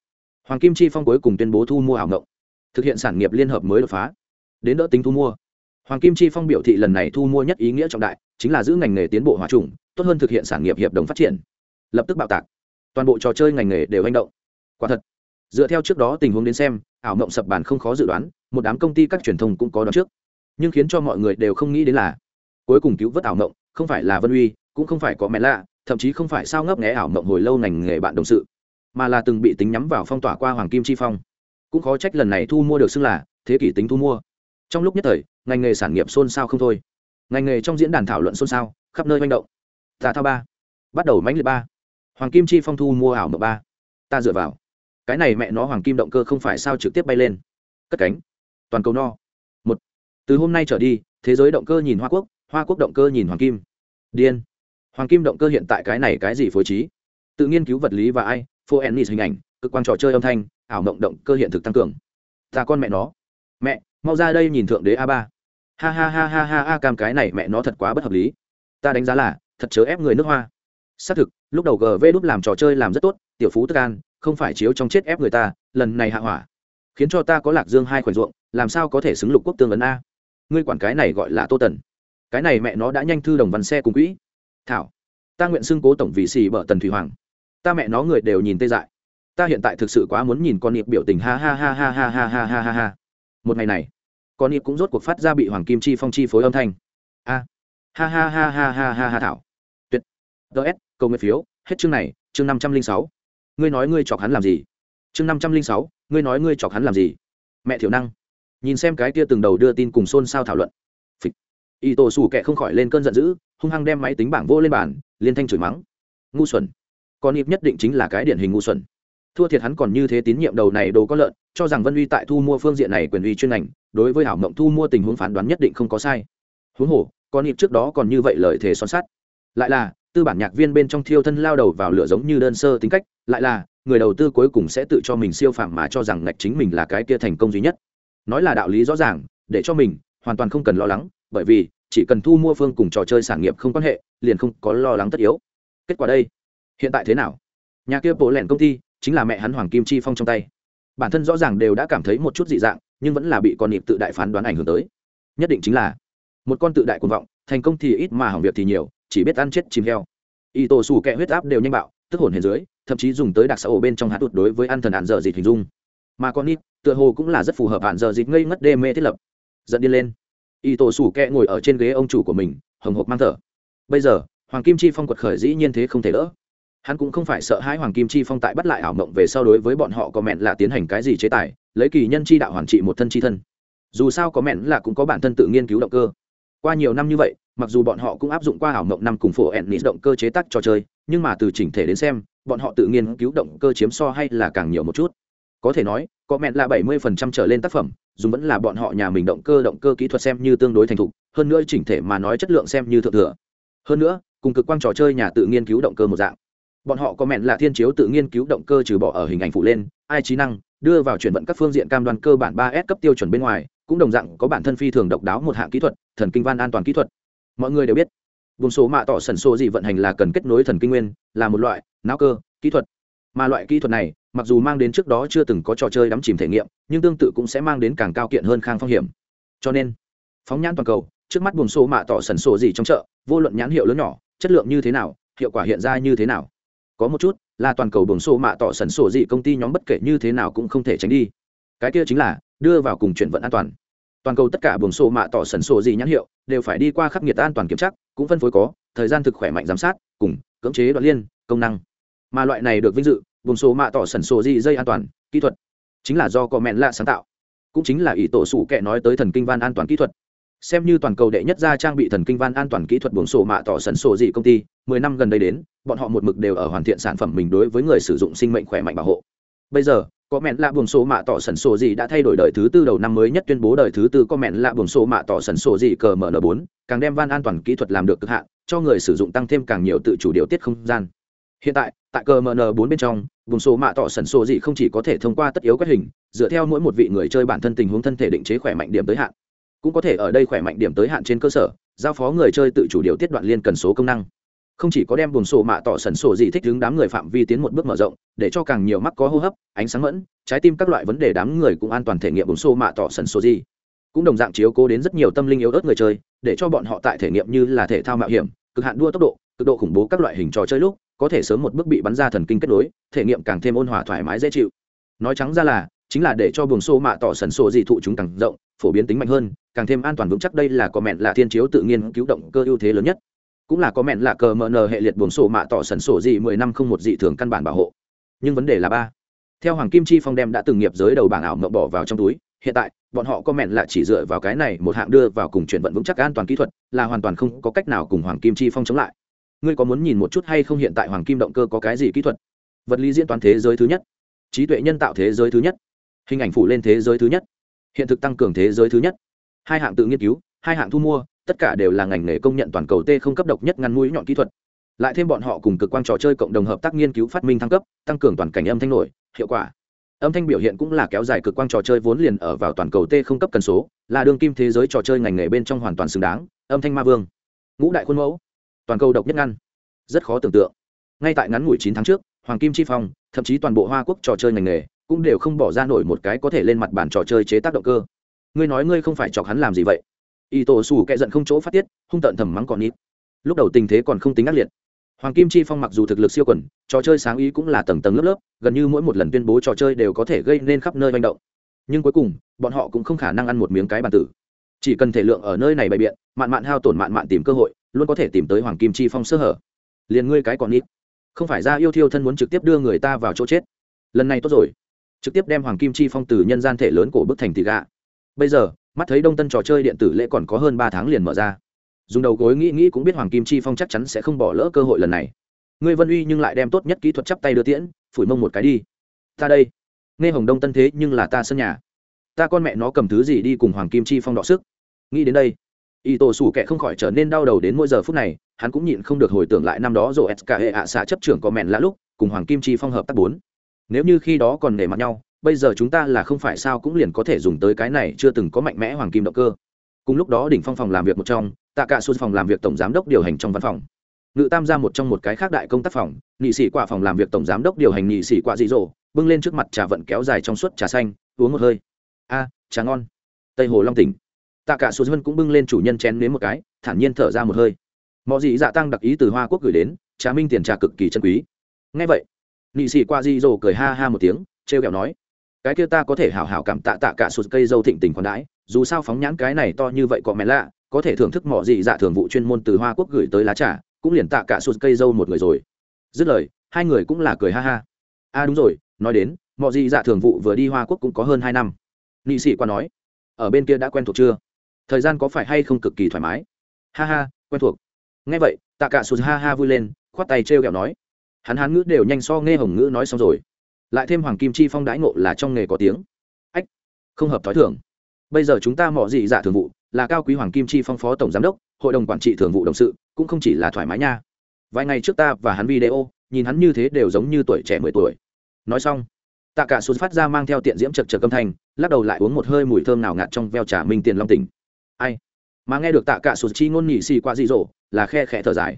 A: hoàng kim chi phong cuối cùng tuyên bố thu mua ảo mộng thực hiện sản nghiệp liên hợp mới đột phá, đến đỡ tính thu mua. Hoàng kim chi phong biểu thị lần này thu mua nhất ý nghĩa trọng đại, chính là giữ ngành nghề tiến bộ hòa trùng, tốt hơn thực hiện sản nghiệp hiệp đồng phát triển. Lập tức bạo tạc. Toàn bộ trò chơi ngành nghề đều hành động. Quả thật, dựa theo trước đó tình huống đến xem, ảo mộng sập bàn không khó dự đoán, một đám công ty các truyền thông cũng có đoán trước. Nhưng khiến cho mọi người đều không nghĩ đến là, cuối cùng cứu vớt ảo mộng, không phải là vân uy, cũng không phải có mẹ lạ, thậm chí không phải sao ngấp nghé ảo mộng hồi lâu ngành nghề bạn đồng sự, mà là từng bị tính nhắm vào phong tỏa qua hoàng kim chi phong cũng khó trách lần này thu mua được xưng là thế kỷ tính thu mua. Trong lúc nhất thời, ngành nghề sản nghiệp xôn xao không thôi. Ngành nghề trong diễn đàn thảo luận xôn xao, khắp nơi manh động. Tà thao ba. Bắt đầu mãnh liệt ba. Hoàng kim chi phong thu mua ảo mộng ba. Ta dựa vào. Cái này mẹ nó hoàng kim động cơ không phải sao trực tiếp bay lên. Cất cánh. Toàn cầu no. Một. Từ hôm nay trở đi, thế giới động cơ nhìn hoa quốc hoa quốc động cơ nhìn hoàng kim. Điên. Hoàng kim động cơ hiện tại cái này cái gì phối trí? Tự nghiên cứu vật lý và ai phô ennis hình ảnh, cực quan trò chơi âm thanh ảo mộng động cơ hiện thực tăng cường. Ta con mẹ nó. Mẹ, mau ra đây nhìn thượng đế a ba. Ha ha ha ha ha ha, cam cái này mẹ nó thật quá bất hợp lý. Ta đánh giá là, thật chớ ép người nước hoa. Xác thực, lúc đầu gv đúc làm trò chơi làm rất tốt, tiểu phú tức an, không phải chiếu trong chết ép người ta, lần này hạ hỏa. Khiến cho ta có lạc dương hai khoảnh ruộng, làm sao có thể xứng lục quốc tương ấn a? Ngươi quản cái này gọi là tô tần. Cái này mẹ nó đã nhanh thư đồng văn xe cùng quỹ. Thảo, ta nguyện xưng cố tổng vị xì bở tần thủy hoàng. Ta mẹ nó người đều nhìn tê dại ta hiện tại thực sự quá muốn nhìn con nịp biểu tình ha ha ha ha ha ha ha ha ha ha một ngày này con nịp cũng rốt cuộc phát ra bị hoàng kim chi phong chi phối âm thanh a ha ha ha ha ha ha ha thảo tuyệt ts câu nguyện phiếu hết chương này chương năm trăm linh sáu ngươi nói ngươi chọc hắn làm gì chương năm trăm linh sáu ngươi nói ngươi chọc hắn làm gì mẹ thiểu năng nhìn xem cái kia từng đầu đưa tin cùng xôn xao thảo luận phịch y tổ xù kệ không khỏi lên cơn giận dữ hung hăng đem máy tính bảng vô lên bàn liên thanh chửi mắng ngu xuẩn con nịp nhất định chính là cái điển hình ngu xuẩn thua thiệt hắn còn như thế tín nhiệm đầu này đồ có lợn, cho rằng vân uy tại thu mua phương diện này quyền uy chuyên ngành, đối với hảo mộng thu mua tình huống phán đoán nhất định không có sai. Huống hồ, con nhịp trước đó còn như vậy lợi thế son sắt. Lại là, tư bản nhạc viên bên trong thiêu thân lao đầu vào lửa giống như đơn sơ tính cách, lại là, người đầu tư cuối cùng sẽ tự cho mình siêu phạm mà cho rằng ngạch chính mình là cái kia thành công duy nhất. Nói là đạo lý rõ ràng, để cho mình, hoàn toàn không cần lo lắng, bởi vì, chỉ cần thu mua phương cùng trò chơi sản nghiệp không quan hệ, liền không có lo lắng tất yếu. Kết quả đây, hiện tại thế nào? Nhà kia bộ lẻn công ty chính là mẹ hắn hoàng kim chi phong trong tay. Bản thân rõ ràng đều đã cảm thấy một chút dị dạng, nhưng vẫn là bị con nịp tự đại phán đoán ảnh hưởng tới. Nhất định chính là, một con tự đại cuồng vọng, thành công thì ít mà hỏng việc thì nhiều, chỉ biết ăn chết chìm heo. Y tổ xù kẹ huyết áp đều nhanh bạo, tức hồn hề dưới, thậm chí dùng tới đặc xã ổ bên trong hạt tụt đối với ăn thần hạn dở dịt hình dung. Mà con nít, tựa hồ cũng là rất phù hợp hạn dở dịt ngây ngất đê mê thiết lập. Dẫn đi lên. Y tổ xù kẹ ngồi ở trên ghế ông chủ của mình, hồng hộc mang thở. Bây giờ, hoàng kim chi phong quật khởi dĩ nhiên thế không thể đỡ hắn cũng không phải sợ hãi hoàng kim chi phong tại bắt lại ảo mộng về sau đối với bọn họ có mẹn là tiến hành cái gì chế tài, lấy kỳ nhân chi đạo hoàn trị một thân chi thân. Dù sao có mẹn là cũng có bản thân tự nghiên cứu động cơ. Qua nhiều năm như vậy, mặc dù bọn họ cũng áp dụng qua ảo mộng năm cùng phổ ẹn nít động cơ chế tác trò chơi, nhưng mà từ chỉnh thể đến xem, bọn họ tự nghiên cứu động cơ chiếm so hay là càng nhiều một chút. Có thể nói, có mẹn là bảy mươi phần trăm trở lên tác phẩm, dù vẫn là bọn họ nhà mình động cơ động cơ kỹ thuật xem như tương đối thành thục, hơn nữa chỉnh thể mà nói chất lượng xem như thượng thừa. Hơn nữa, cùng cực quang trò chơi nhà tự nghiên cứu động cơ một dạng bọn họ có mẹn là thiên chiếu tự nghiên cứu động cơ trừ bỏ ở hình ảnh phụ lên, ai trí năng, đưa vào chuyển vận các phương diện cam đoan cơ bản ba s cấp tiêu chuẩn bên ngoài, cũng đồng dạng có bản thân phi thường độc đáo một hạng kỹ thuật, thần kinh văn an toàn kỹ thuật. Mọi người đều biết, vùng số mạ tỏ sần số gì vận hành là cần kết nối thần kinh nguyên, là một loại não cơ, kỹ thuật. Mà loại kỹ thuật này, mặc dù mang đến trước đó chưa từng có trò chơi đắm chìm thể nghiệm, nhưng tương tự cũng sẽ mang đến càng cao kiện hơn khang phong hiểm. Cho nên, phóng nhãn toàn cầu, trước mắt buồn số mạ tỏ sần sổ gì trong chợ, vô luận nhãn hiệu lớn nhỏ, chất lượng như thế nào, hiệu quả hiện ra như thế nào có một chút, là toàn cầu buồng số mạ tỏ sần sổ gì công ty nhóm bất kể như thế nào cũng không thể tránh đi. Cái kia chính là, đưa vào cùng chuyển vận an toàn. Toàn cầu tất cả buồng số mạ tỏ sần sổ gì nhãn hiệu đều phải đi qua khắc nghiệt an toàn kiểm tra, cũng phân phối có, thời gian thực khỏe mạnh giám sát, cùng cưỡng chế đoạn liên, công năng. Mà loại này được vinh dự, buồng số mạ tỏ sần sổ gì dây an toàn, kỹ thuật, chính là do có mẹn lạ sáng tạo. Cũng chính là ý tổ sủ kệ nói tới thần kinh van an toàn kỹ thuật xem như toàn cầu đệ nhất gia trang bị thần kinh van an toàn kỹ thuật buồng sổ mạ tỏ sần sổ dị công ty, mười năm gần đây đến, bọn họ một mực đều ở hoàn thiện sản phẩm mình đối với người sử dụng sinh mệnh khỏe mạnh bảo hộ. Bây giờ, có mẹn lạ buồng sổ mạ tỏ sần sổ dị đã thay đổi đời thứ tư đầu năm mới nhất tuyên bố đời thứ tư có mẹn lạ buồng sổ mạ tỏ sần sổ dị cờ mn bốn, càng đem van an toàn kỹ thuật làm được cực hạn, cho người sử dụng tăng thêm càng nhiều tự chủ điều tiết không gian. Hiện tại tại cờ mn bốn bên trong vùng số mạ tỏ sần sổ dị không chỉ có thể thông qua tất yếu quét hình, dựa theo mỗi một vị người chơi bản thân tình huống thân thể định chế khỏe mạnh điểm tới hạn cũng có thể ở đây khỏe mạnh điểm tới hạn trên cơ sở, giao phó người chơi tự chủ điều tiết đoạn liên cần số công năng. Không chỉ có đem buồng sổ mạ tỏ sần sổ gì thích đứng đám người phạm vi tiến một bước mở rộng, để cho càng nhiều mắc có hô hấp, ánh sáng mẫn, trái tim các loại vấn đề đám người cũng an toàn thể nghiệm buồng sổ mạ tỏ sần sổ gì cũng đồng dạng chiếu cố đến rất nhiều tâm linh yếu ớt người chơi, để cho bọn họ tại thể nghiệm như là thể thao mạo hiểm, cực hạn đua tốc độ, cực độ khủng bố các loại hình trò chơi lúc, có thể sớm một bước bị bắn ra thần kinh kết nối, thể nghiệm càng thêm ôn hòa thoải mái dễ chịu. Nói trắng ra là, chính là để cho buồng sổ mạ tỏ sần sổ gì thụ chúng càng rộng, phổ biến tính mạnh hơn càng thêm an toàn vững chắc đây là có mẹn là thiên chiếu tự nhiên cứu động cơ ưu thế lớn nhất. Cũng là có mẹn là cờ mờ nờ hệ liệt buồng sổ mạ tỏ sần sổ dị mười năm không một dị thường căn bản bảo hộ. Nhưng vấn đề là ba. Theo hoàng kim chi phong đem đã từng nghiệp giới đầu bảng ảo mộng bỏ vào trong túi, hiện tại, bọn họ có mẹn là chỉ dựa vào cái này một hạng đưa vào cùng chuyển vận vững chắc an toàn kỹ thuật, là hoàn toàn không có cách nào cùng hoàng kim chi phong chống lại. Ngươi có muốn nhìn một chút hay không hiện tại hoàng kim động cơ có cái gì kỹ thuật? Vật lý diễn toán thế giới thứ nhất. Trí tuệ nhân tạo thế giới thứ nhất. Hình ảnh phủ lên thế giới thứ nhất. Hiện thực tăng cường thế giới thứ nhất hai hạng tự nghiên cứu, hai hạng thu mua, tất cả đều là ngành nghề công nhận toàn cầu t không cấp độc nhất ngăn mũi nhọn kỹ thuật. Lại thêm bọn họ cùng cực quang trò chơi cộng đồng hợp tác nghiên cứu phát minh thăng cấp, tăng cường toàn cảnh âm thanh nổi, hiệu quả. Âm thanh biểu hiện cũng là kéo dài cực quang trò chơi vốn liền ở vào toàn cầu t không cấp cần số, là đường kim thế giới trò chơi ngành nghề bên trong hoàn toàn xứng đáng, âm thanh ma vương. Ngũ đại khuôn mẫu, toàn cầu độc nhất ngăn. Rất khó tưởng tượng. Ngay tại ngắn ngủi chín tháng trước, hoàng kim chi phong, thậm chí toàn bộ hoa quốc trò chơi ngành nghề, cũng đều không bỏ ra nổi một cái có thể lên mặt bản trò chơi chế tác động cơ ngươi nói ngươi không phải chọc hắn làm gì vậy? Y tổ xù kệ giận không chỗ phát tiết, hung tợn thầm mắng còn ít. Lúc đầu tình thế còn không tính ác liệt. Hoàng kim chi phong mặc dù thực lực siêu quần, trò chơi sáng ý cũng là tầng tầng lớp lớp, gần như mỗi một lần tuyên bố trò chơi đều có thể gây nên khắp nơi manh động. Nhưng cuối cùng, bọn họ cũng không khả năng ăn một miếng cái bàn tử. Chỉ cần thể lượng ở nơi này bày biện, mạn mạn hao tổn mạn mạn tìm cơ hội, luôn có thể tìm tới hoàng kim chi phong sơ hở. Liền ngươi cái còn ít. Không phải ra yêu thiêu thân muốn trực tiếp đưa người ta vào chỗ chết. Lần này tốt rồi. Trực tiếp đem hoàng kim chi phong từ nhân gian thể lớn của bức thành thị gạ bây giờ, mắt thấy đông tân trò chơi điện tử lễ còn có hơn ba tháng liền mở ra. Dùng đầu gối nghĩ nghĩ cũng biết hoàng kim chi phong chắc chắn sẽ không bỏ lỡ cơ hội lần này. Ngươi vân uy nhưng lại đem tốt nhất kỹ thuật chắp tay đưa tiễn, phủi mông một cái đi. Ta đây. Nghe hồng đông tân thế nhưng là ta sân nhà. Ta con mẹ nó cầm thứ gì đi cùng hoàng kim chi phong đọ sức. Nghĩ đến đây y tổ sủ kẻ không khỏi trở nên đau đầu đến mỗi giờ phút này, hắn cũng nhịn không được hồi tưởng lại năm đó rồi s hệ ạ xạ chấp trưởng có mẹn lã lúc cùng hoàng kim chi phong hợp tác bốn. Nếu như khi đó còn nể mặt nhau bây giờ chúng ta là không phải sao cũng liền có thể dùng tới cái này chưa từng có mạnh mẽ hoàng kim động cơ. Cùng lúc đó đỉnh phong phòng làm việc một trong, tạ cả xuân phòng làm việc tổng giám đốc điều hành trong văn phòng. Ngự tam ra một trong một cái khác đại công tác phòng, nghị sĩ quả phòng làm việc tổng giám đốc điều hành nghị sĩ quả dị dỗ, bưng lên trước mặt trà vận kéo dài trong suốt trà xanh, uống một hơi. A, trà ngon. Tây hồ long tỉnh. Tạ cả xuân vân cũng bưng lên chủ nhân chén nếm một cái, thản nhiên thở ra một hơi. Mọi gì dạ tăng đặc ý từ hoa quốc gửi đến, trà minh tiền trà cực kỳ chân quý. Nghe vậy, nghị sĩ qua dị dỗ cười ha ha một tiếng, trêu kẹo nói cái kia ta có thể hảo hảo cảm tạ tạ cả sụt cây dâu thịnh tình còn đãi, dù sao phóng nhãn cái này to như vậy có mẹ lạ, có thể thưởng thức mọi gì dạ thường vụ chuyên môn từ hoa quốc gửi tới lá trà, cũng liền tạ cả sụt cây dâu một người rồi. Dứt lời, hai người cũng là cười ha ha. A à đúng rồi, nói đến mọi gì dạ thường vụ vừa đi hoa quốc cũng có hơn hai năm. Nghị sĩ qua nói, ở bên kia đã quen thuộc chưa? Thời gian có phải hay không cực kỳ thoải mái? Ha ha, quen thuộc. Nghe vậy, tạ cả sụt ha ha vui lên, khoát tay trêu kẹo nói. Hắn hán ngữ đều nhanh so nghe hồng ngữ nói xong rồi lại thêm hoàng kim chi phong đãi ngộ là trong nghề có tiếng. Ách, không hợp thói thường. Bây giờ chúng ta mỏ dị dạ thường vụ, là cao quý hoàng kim chi phong phó tổng giám đốc, hội đồng quản trị thường vụ đồng sự, cũng không chỉ là thoải mái nha. Vài ngày trước ta và hắn video, nhìn hắn như thế đều giống như tuổi trẻ mười tuổi. Nói xong, tạ cả sụt phát ra mang theo tiện diễm chật chật âm thanh, lắc đầu lại uống một hơi mùi thơm nào ngạt trong veo trà minh tiền long tỉnh. Ai? Mà nghe được tạ cả sụt chi ngôn nhị xì qua dị dỗ là khe khẽ thở dài.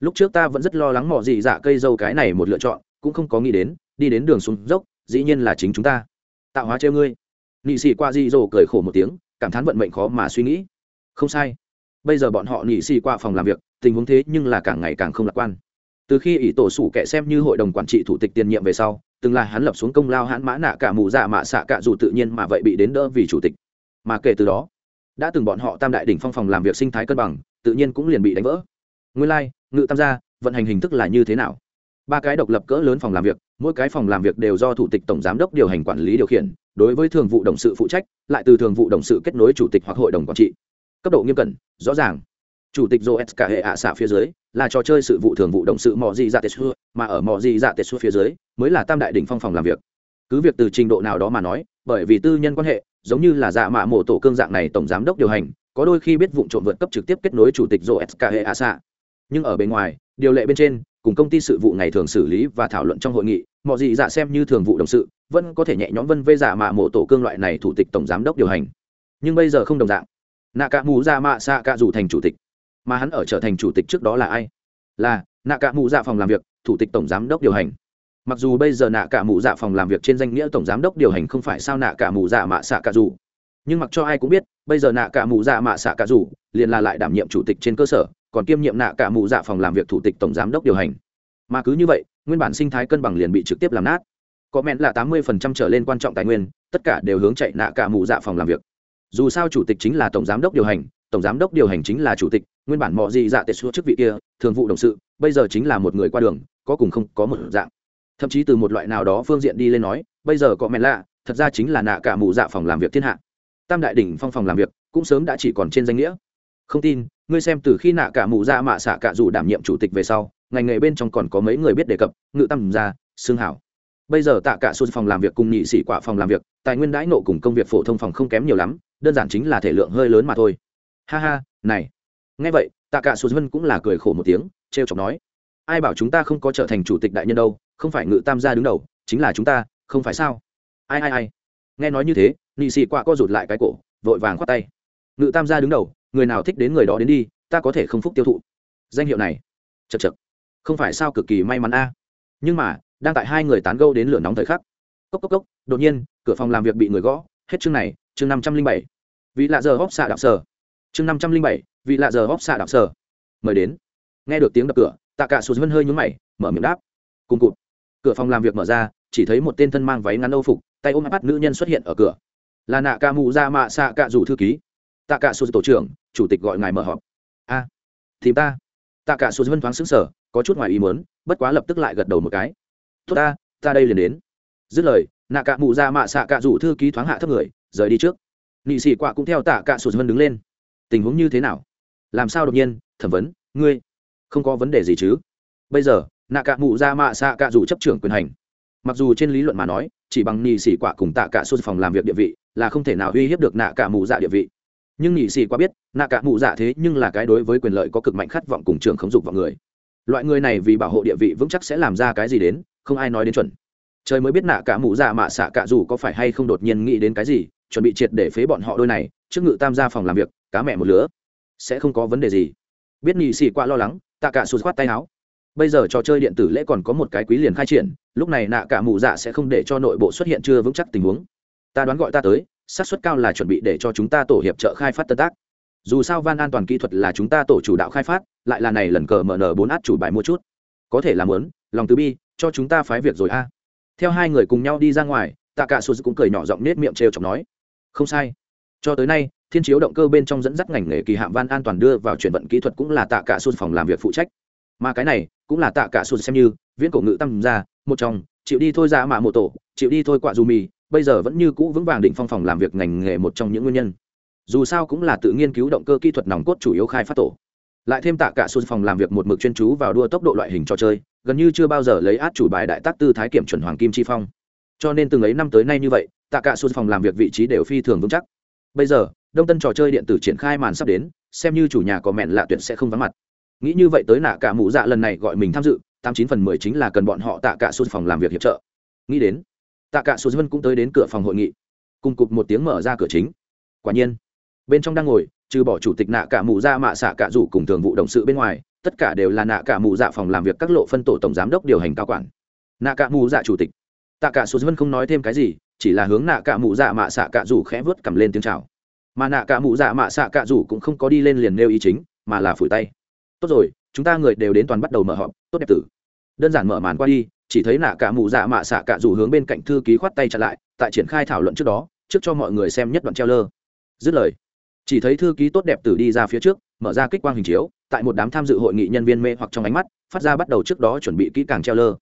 A: Lúc trước ta vẫn rất lo lắng mỏ dị dạ cây dâu cái này một lựa chọn, cũng không có nghĩ đến đi đến đường xuống dốc dĩ nhiên là chính chúng ta. Tạo hóa treo ngươi. Nị sĩ qua di rồ cười khổ một tiếng cảm thán vận mệnh khó mà suy nghĩ. Không sai. Bây giờ bọn họ nị sĩ qua phòng làm việc tình huống thế nhưng là càng ngày càng không lạc quan. Từ khi ỷ tổ sủ kệ xem như hội đồng quản trị thủ tịch tiền nhiệm về sau từng là hắn lập xuống công lao hãn mã nạ cả mù dạ mạ xạ cả dù tự nhiên mà vậy bị đến đỡ vì chủ tịch. Mà kể từ đó đã từng bọn họ tam đại đỉnh phong phòng làm việc sinh thái cân bằng tự nhiên cũng liền bị đánh vỡ. Nguyên lai、like, ngự tam gia vận hành hình thức là như thế nào? Ba cái độc lập cỡ lớn phòng làm việc, mỗi cái phòng làm việc đều do thủ tịch tổng giám đốc điều hành quản lý điều khiển, đối với thường vụ đồng sự phụ trách, lại từ thường vụ đồng sự kết nối chủ tịch hoặc hội đồng quản trị. Cấp độ nghiêm cẩn, rõ ràng. Chủ tịch joe cả hệ ạ xạ phía dưới, là trò chơi sự vụ thường vụ đồng sự mò di dạ tetsu mà ở mò di dạ tetsu phía dưới, mới là tam đại đỉnh phong phòng làm việc. Cứ việc từ trình độ nào đó mà nói, bởi vì tư nhân quan hệ, giống như là dạ mạ mổ tổ cương dạng này tổng giám đốc điều hành, có đôi khi biết vụ trộm vượt cấp trực tiếp kết nối chủ tịch joe cả hệ ạ xạ. Nhưng ở bên ngoài, điều lệ bên trên cùng công ty sự vụ ngày thường xử lý và thảo luận trong hội nghị, mọi gì dạ xem như thường vụ đồng sự, vẫn có thể nhẹ nhõm vân vê giả mạ mộ tổ cương loại này thủ tịch tổng giám đốc điều hành. Nhưng bây giờ không đồng dạng. Nạ cả mù ra mạ xạ cả dù thành chủ tịch. Mà hắn ở trở thành chủ tịch trước đó là ai? Là nạ cả mù dạ phòng làm việc, thủ tịch tổng giám đốc điều hành. Mặc dù bây giờ nạ cả mù dạ phòng làm việc trên danh nghĩa tổng giám đốc điều hành không phải sao nạ cả mù dạ mạ xạ cả dù nhưng mặc cho ai cũng biết, bây giờ nạ cả mù dạ mạ xạ cả dù liền là lại đảm nhiệm chủ tịch trên cơ sở còn kiêm nhiệm nạ cả mụ dạ phòng làm việc thủ tịch tổng giám đốc điều hành. Mà cứ như vậy, nguyên bản sinh thái cân bằng liền bị trực tiếp làm nát. Có mẹn là tám mươi phần trăm trở lên quan trọng tài nguyên, tất cả đều hướng chạy nạ cả mụ dạ phòng làm việc. Dù sao chủ tịch chính là tổng giám đốc điều hành, tổng giám đốc điều hành chính là chủ tịch, nguyên bản mọi gì dạ tệ xuống chức vị kia, thường vụ đồng sự, bây giờ chính là một người qua đường, có cùng không, có một dạng. Thậm chí từ một loại nào đó phương diện đi lên nói, bây giờ có mẹn lạ thật ra chính là nạ cả mụ dạ phòng làm việc thiên hạ. Tam đại đỉnh phong phòng làm việc, cũng sớm đã chỉ còn trên danh nghĩa. Không tin ngươi xem từ khi nạ cả mù ra mạ xạ cả dù đảm nhiệm chủ tịch về sau, ngành nghề bên trong còn có mấy người biết đề cập, ngự tâm ra, xương hảo. Bây giờ tạ cả xuân phòng làm việc cùng nhị sĩ quả phòng làm việc, tài nguyên đãi nộ cùng công việc phổ thông phòng không kém nhiều lắm, đơn giản chính là thể lượng hơi lớn mà thôi. Ha ha, này. Nghe vậy, tạ cả xuân vân cũng là cười khổ một tiếng, trêu chọc nói. Ai bảo chúng ta không có trở thành chủ tịch đại nhân đâu, không phải ngự tam gia đứng đầu, chính là chúng ta, không phải sao? Ai ai ai. Nghe nói như thế, nhị sĩ quả co rụt lại cái cổ, vội vàng khoát tay. Ngự tam gia đứng đầu người nào thích đến người đó đến đi, ta có thể không phúc tiêu thụ. Danh hiệu này, chật chật, không phải sao cực kỳ may mắn a. Nhưng mà, đang tại hai người tán gâu đến lửa nóng thời khắc, cốc cốc cốc, đột nhiên, cửa phòng làm việc bị người gõ, hết chương này, chương năm trăm linh bảy. Vị lạ giờ hóc xạ đặc sở chương năm trăm linh bảy, vị lạ giờ hóc xạ đặc sở mời đến. Nghe được tiếng đập cửa, tạ cả sụt vân hơi nhúng mày, mở miệng đáp. Cùng cụt. Cửa phòng làm việc mở ra, chỉ thấy một tên thân mang váy ngắn âu phục, tay ôm bắt nữ nhân xuất hiện ở cửa. Là nạ ca mụ ra dạ mạ xạ cạ rủ thư ký tạ cả sụt tổ trưởng chủ tịch gọi ngài mở họp. A à, thì ta. Tạ cả sụt vân thoáng xứng sở có chút ngoài ý muốn bất quá lập tức lại gật đầu một cái. Tốt ta ta đây liền đến. Dứt lời nạ cả Mụ ra mạ xạ cạ rủ thư ký thoáng hạ thấp người rời đi trước. Nị sĩ quạ cũng theo tạ cả sụt vân đứng lên. Tình huống như thế nào? Làm sao đột nhiên? Thẩm vấn ngươi không có vấn đề gì chứ? Bây giờ nạ cả mụ ra mạ xạ cạ rủ chấp trưởng quyền hành. Mặc dù trên lý luận mà nói chỉ bằng nị sĩ quạ cùng tạ cả sụt phòng làm việc địa vị là không thể nào uy hiếp được nạ cả mụ dạ địa vị nhưng nhị sĩ quá biết, nạ cả mụ dạ thế nhưng là cái đối với quyền lợi có cực mạnh khát vọng cùng trường khống dục vào người. Loại người này vì bảo hộ địa vị vững chắc sẽ làm ra cái gì đến, không ai nói đến chuẩn. Trời mới biết nạ cả mụ dạ mạ xạ cả dù có phải hay không đột nhiên nghĩ đến cái gì, chuẩn bị triệt để phế bọn họ đôi này, trước ngự tam gia phòng làm việc, cá mẹ một lứa. Sẽ không có vấn đề gì. Biết nhị sĩ qua lo lắng, tạ cả sụt khoát tay áo. Bây giờ trò chơi điện tử lễ còn có một cái quý liền khai triển, lúc này nạ cả mụ dạ sẽ không để cho nội bộ xuất hiện chưa vững chắc tình huống. Ta đoán gọi ta tới xác suất cao là chuẩn bị để cho chúng ta tổ hiệp trợ khai phát tân tác. Dù sao van an toàn kỹ thuật là chúng ta tổ chủ đạo khai phát, lại là này lần cờ mở nở bốn át chủ bài mua chút. Có thể làm lớn lòng từ bi, cho chúng ta phái việc rồi a. Theo hai người cùng nhau đi ra ngoài, tạ cả sụt cũng cười nhỏ giọng nết miệng trêu chọc nói, không sai. Cho tới nay, thiên chiếu động cơ bên trong dẫn dắt ngành nghề kỳ hạm van an toàn đưa vào chuyển vận kỹ thuật cũng là tạ cả sụt phòng làm việc phụ trách. Mà cái này, cũng là tạ cả sụt xem như viễn cổ ngự tăng ra, một trong, chịu đi thôi ra mà một tổ, chịu đi thôi quạ dù mì bây giờ vẫn như cũ vững vàng định phong phòng làm việc ngành nghề một trong những nguyên nhân. Dù sao cũng là tự nghiên cứu động cơ kỹ thuật nòng cốt chủ yếu khai phát tổ. Lại thêm tạ cả xuân phòng làm việc một mực chuyên chú vào đua tốc độ loại hình trò chơi, gần như chưa bao giờ lấy át chủ bài đại tác tư thái kiểm chuẩn hoàng kim chi phong. Cho nên từng ấy năm tới nay như vậy, tạ cả xuân phòng làm việc vị trí đều phi thường vững chắc. Bây giờ, đông tân trò chơi điện tử triển khai màn sắp đến, xem như chủ nhà có mẹn lạ tuyệt sẽ không vắng mặt. Nghĩ như vậy tới nạ cả mụ dạ lần này gọi mình tham dự, tám chín phần mười chính là cần bọn họ tạ cả xuân phòng làm việc hiệp trợ. Nghĩ đến tạ cả xuân vân cũng tới đến cửa phòng hội nghị. Cùng cụp một tiếng mở ra cửa chính. Quả nhiên, bên trong đang ngồi, trừ bỏ chủ tịch nạ cả mù ra mạ xạ cả rủ cùng thường vụ đồng sự bên ngoài, tất cả đều là nạ cả mù dạ phòng làm việc các lộ phân tổ tổng giám đốc điều hành cao quản. Nạ cả mù dạ chủ tịch. Tạ cả xuân vân không nói thêm cái gì, chỉ là hướng nạ cả mù dạ mạ xạ cả rủ khẽ vớt cầm lên tiếng chào. Mà nạ cả mụ dạ mạ xạ cả rủ cũng không có đi lên liền nêu ý chính, mà là phủi tay. Tốt rồi, chúng ta người đều đến toàn bắt đầu mở họp, tốt đẹp tử đơn giản mở màn qua đi, chỉ thấy nạ cả mụ dạ mạ xạ cả rủ hướng bên cạnh thư ký khoát tay chặn lại, tại triển khai thảo luận trước đó, trước cho mọi người xem nhất đoạn treo lơ. Dứt lời, chỉ thấy thư ký tốt đẹp tử đi ra phía trước, mở ra kích quang hình chiếu, tại một đám tham dự hội nghị nhân viên mê hoặc trong ánh mắt, phát ra bắt đầu trước đó chuẩn bị kỹ càng treo lơ.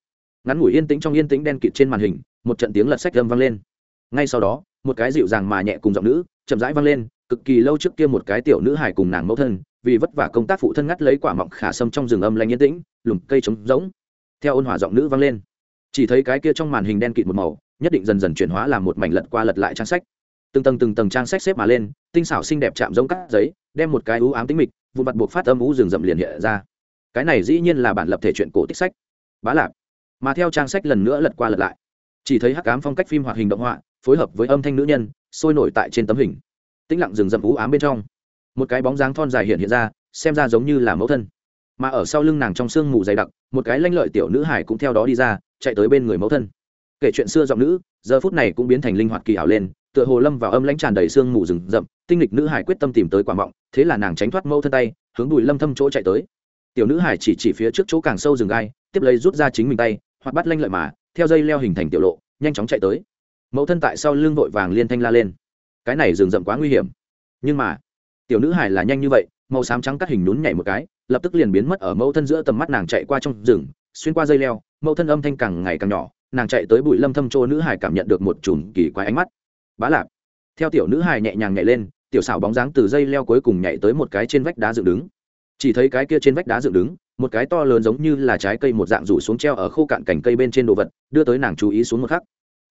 A: Ngắn ngủi yên tĩnh trong yên tĩnh đen kịt trên màn hình, một trận tiếng lật sách âm vang lên. Ngay sau đó, một cái dịu dàng mà nhẹ cùng giọng nữ, chậm rãi vang lên, cực kỳ lâu trước kia một cái tiểu nữ hài cùng nàng mẫu thân, vì vất vả công tác phụ thân ngắt lấy quả mọng khả sâm trong rừng âm lanh yên tĩnh, lùm cây trống rỗng theo ôn hòa giọng nữ vang lên. Chỉ thấy cái kia trong màn hình đen kịt một màu, nhất định dần dần chuyển hóa làm một mảnh lật qua lật lại trang sách. Từng tầng từng tầng trang sách xếp mà lên, tinh xảo xinh đẹp chạm giống cắt giấy, đem một cái ưu ám tính mịch vụ mặt buộc phát âm ú rừng rậm liền hiện ra. Cái này dĩ nhiên là bản lập thể chuyện cổ tích sách. Bá lạp. Mà theo trang sách lần nữa lật qua lật lại. Chỉ thấy hắc ám phong cách phim hoạt hình động họa, phối hợp với âm thanh nữ nhân, sôi nổi tại trên tấm hình. Tĩnh lặng rừng rậm ú ám bên trong. Một cái bóng dáng thon dài hiện hiện ra, xem ra giống như là mẫu thân mà ở sau lưng nàng trong sương mù dày đặc, một cái lanh lợi tiểu nữ hải cũng theo đó đi ra, chạy tới bên người mẫu thân. Kể chuyện xưa giọng nữ, giờ phút này cũng biến thành linh hoạt kỳ ảo lên, tựa hồ lâm vào âm lãnh tràn đầy sương mù rừng rậm, tinh lịch nữ hải quyết tâm tìm tới quả mọng, thế là nàng tránh thoát mẫu thân tay, hướng đùi lâm thâm chỗ chạy tới. Tiểu nữ hải chỉ chỉ phía trước chỗ càng sâu rừng gai, tiếp lấy rút ra chính mình tay, hoặc bắt lanh lợi mà, theo dây leo hình thành tiểu lộ, nhanh chóng chạy tới. Mẫu thân tại sau lưng vội vàng liên thanh la lên. Cái này rừng rậm quá nguy hiểm. Nhưng mà, tiểu nữ hải là nhanh như vậy, màu xám trắng cắt hình nhún nhảy một cái lập tức liền biến mất ở mẫu thân giữa tầm mắt nàng chạy qua trong rừng, xuyên qua dây leo, mẫu thân âm thanh càng ngày càng nhỏ, nàng chạy tới bụi lâm thâm chỗ nữ hải cảm nhận được một chùm kỳ quái ánh mắt. Bá lạp. Theo tiểu nữ hải nhẹ nhàng nhảy lên, tiểu xảo bóng dáng từ dây leo cuối cùng nhảy tới một cái trên vách đá dựng đứng. Chỉ thấy cái kia trên vách đá dựng đứng, một cái to lớn giống như là trái cây một dạng rủ xuống treo ở khô cạn cành cây bên trên đồ vật, đưa tới nàng chú ý xuống một khắc.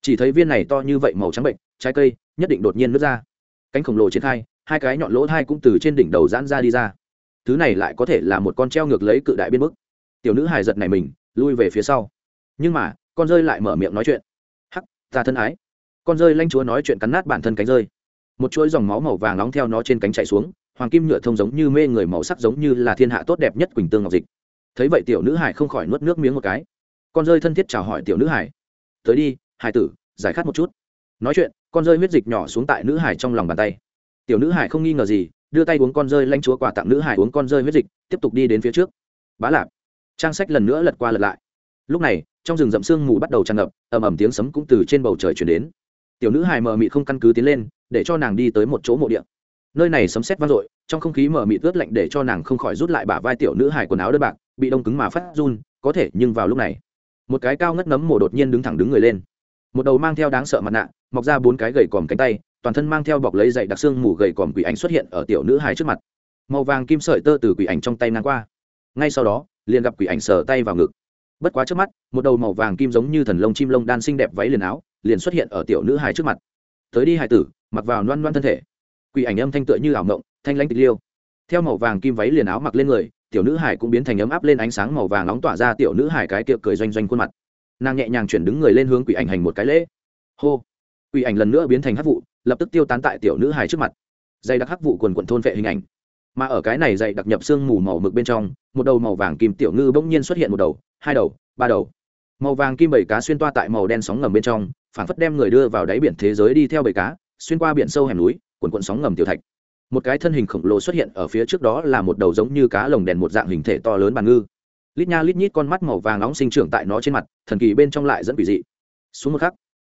A: Chỉ thấy viên này to như vậy màu trắng bệnh, trái cây, nhất định đột nhiên nứt ra. Cánh khổng lồ triển khai, hai cái nhọn lỗ thai cũng từ trên đỉnh đầu giãn ra đi ra thứ này lại có thể là một con treo ngược lấy cự đại biên bức. Tiểu nữ hài giật này mình, lui về phía sau. Nhưng mà, con rơi lại mở miệng nói chuyện. Hắc, ta thân ái. Con rơi lanh chúa nói chuyện cắn nát bản thân cánh rơi. Một chuỗi dòng máu màu vàng nóng theo nó trên cánh chạy xuống, hoàng kim nhựa thông giống như mê người màu sắc giống như là thiên hạ tốt đẹp nhất quỳnh tương ngọc dịch. Thấy vậy tiểu nữ hải không khỏi nuốt nước miếng một cái. Con rơi thân thiết chào hỏi tiểu nữ hải tới đi hải tử, giải khát một chút. Nói chuyện, con rơi huyết dịch nhỏ xuống tại nữ hải trong lòng bàn tay. Tiểu nữ hải không nghi ngờ gì đưa tay uống con rơi lanh chúa quà tặng nữ hải uống con rơi huyết dịch, tiếp tục đi đến phía trước. Bá lạp, trang sách lần nữa lật qua lật lại. Lúc này, trong rừng rậm sương mù bắt đầu tràn ngập, ầm ầm tiếng sấm cũng từ trên bầu trời chuyển đến. Tiểu nữ hải mờ mịt không căn cứ tiến lên, để cho nàng đi tới một chỗ mộ địa. Nơi này sấm sét vang dội, trong không khí mờ mịt ướt lạnh để cho nàng không khỏi rút lại bả vai tiểu nữ hải quần áo đơn bạc, bị đông cứng mà phát run, có thể, nhưng vào lúc này, một cái cao ngất nấm mồ đột nhiên đứng thẳng đứng người lên. Một đầu mang theo đáng sợ mặt nạ, mọc ra bốn cái gầy còm cánh tay toàn thân mang theo bọc lấy dậy đặc xương mù gầy còm quỷ ảnh xuất hiện ở tiểu nữ hài trước mặt. Màu vàng kim sợi tơ từ quỷ ảnh trong tay ngang qua. Ngay sau đó, liền gặp quỷ ảnh sờ tay vào ngực. Bất quá trước mắt, một đầu màu vàng kim giống như thần lông chim lông đan xinh đẹp váy liền áo, liền xuất hiện ở tiểu nữ hài trước mặt. Tới đi hài tử, mặc vào loan loan thân thể. Quỷ ảnh âm thanh tựa như ảo ngộng thanh lãnh tịch liêu. Theo màu vàng kim váy liền áo mặc lên người, tiểu nữ hải cũng biến thành ấm áp lên ánh sáng màu vàng nóng tỏa ra tiểu nữ hải cái kia cười doanh doanh khuôn mặt. Nàng nhẹ nhàng chuyển đứng người lên hướng quỷ ảnh hành một cái lễ. Hô quỷ ảnh lần nữa biến thành hắc vụ, lập tức tiêu tán tại tiểu nữ hài trước mặt. Dày đặc hắc vụ quần quận thôn vệ hình ảnh. Mà ở cái này dày đặc nhập xương mù màu mực bên trong, một đầu màu vàng kim tiểu ngư bỗng nhiên xuất hiện một đầu, hai đầu, ba đầu. Màu vàng kim bảy cá xuyên toa tại màu đen sóng ngầm bên trong phản phất đem người đưa vào đáy biển thế giới đi theo bảy cá, xuyên qua biển sâu hẻm núi, quần quận sóng ngầm tiểu thạch. Một cái thân hình khổng lồ xuất hiện ở phía trước đó là một đầu giống như cá lồng đèn một dạng hình thể to lớn bàn ngư. Lít nha lít nhít con mắt màu vàng nóng sinh trưởng tại nó trên mặt, thần kỳ bên trong lại dẫn quỷ dị. Xuống một khắc.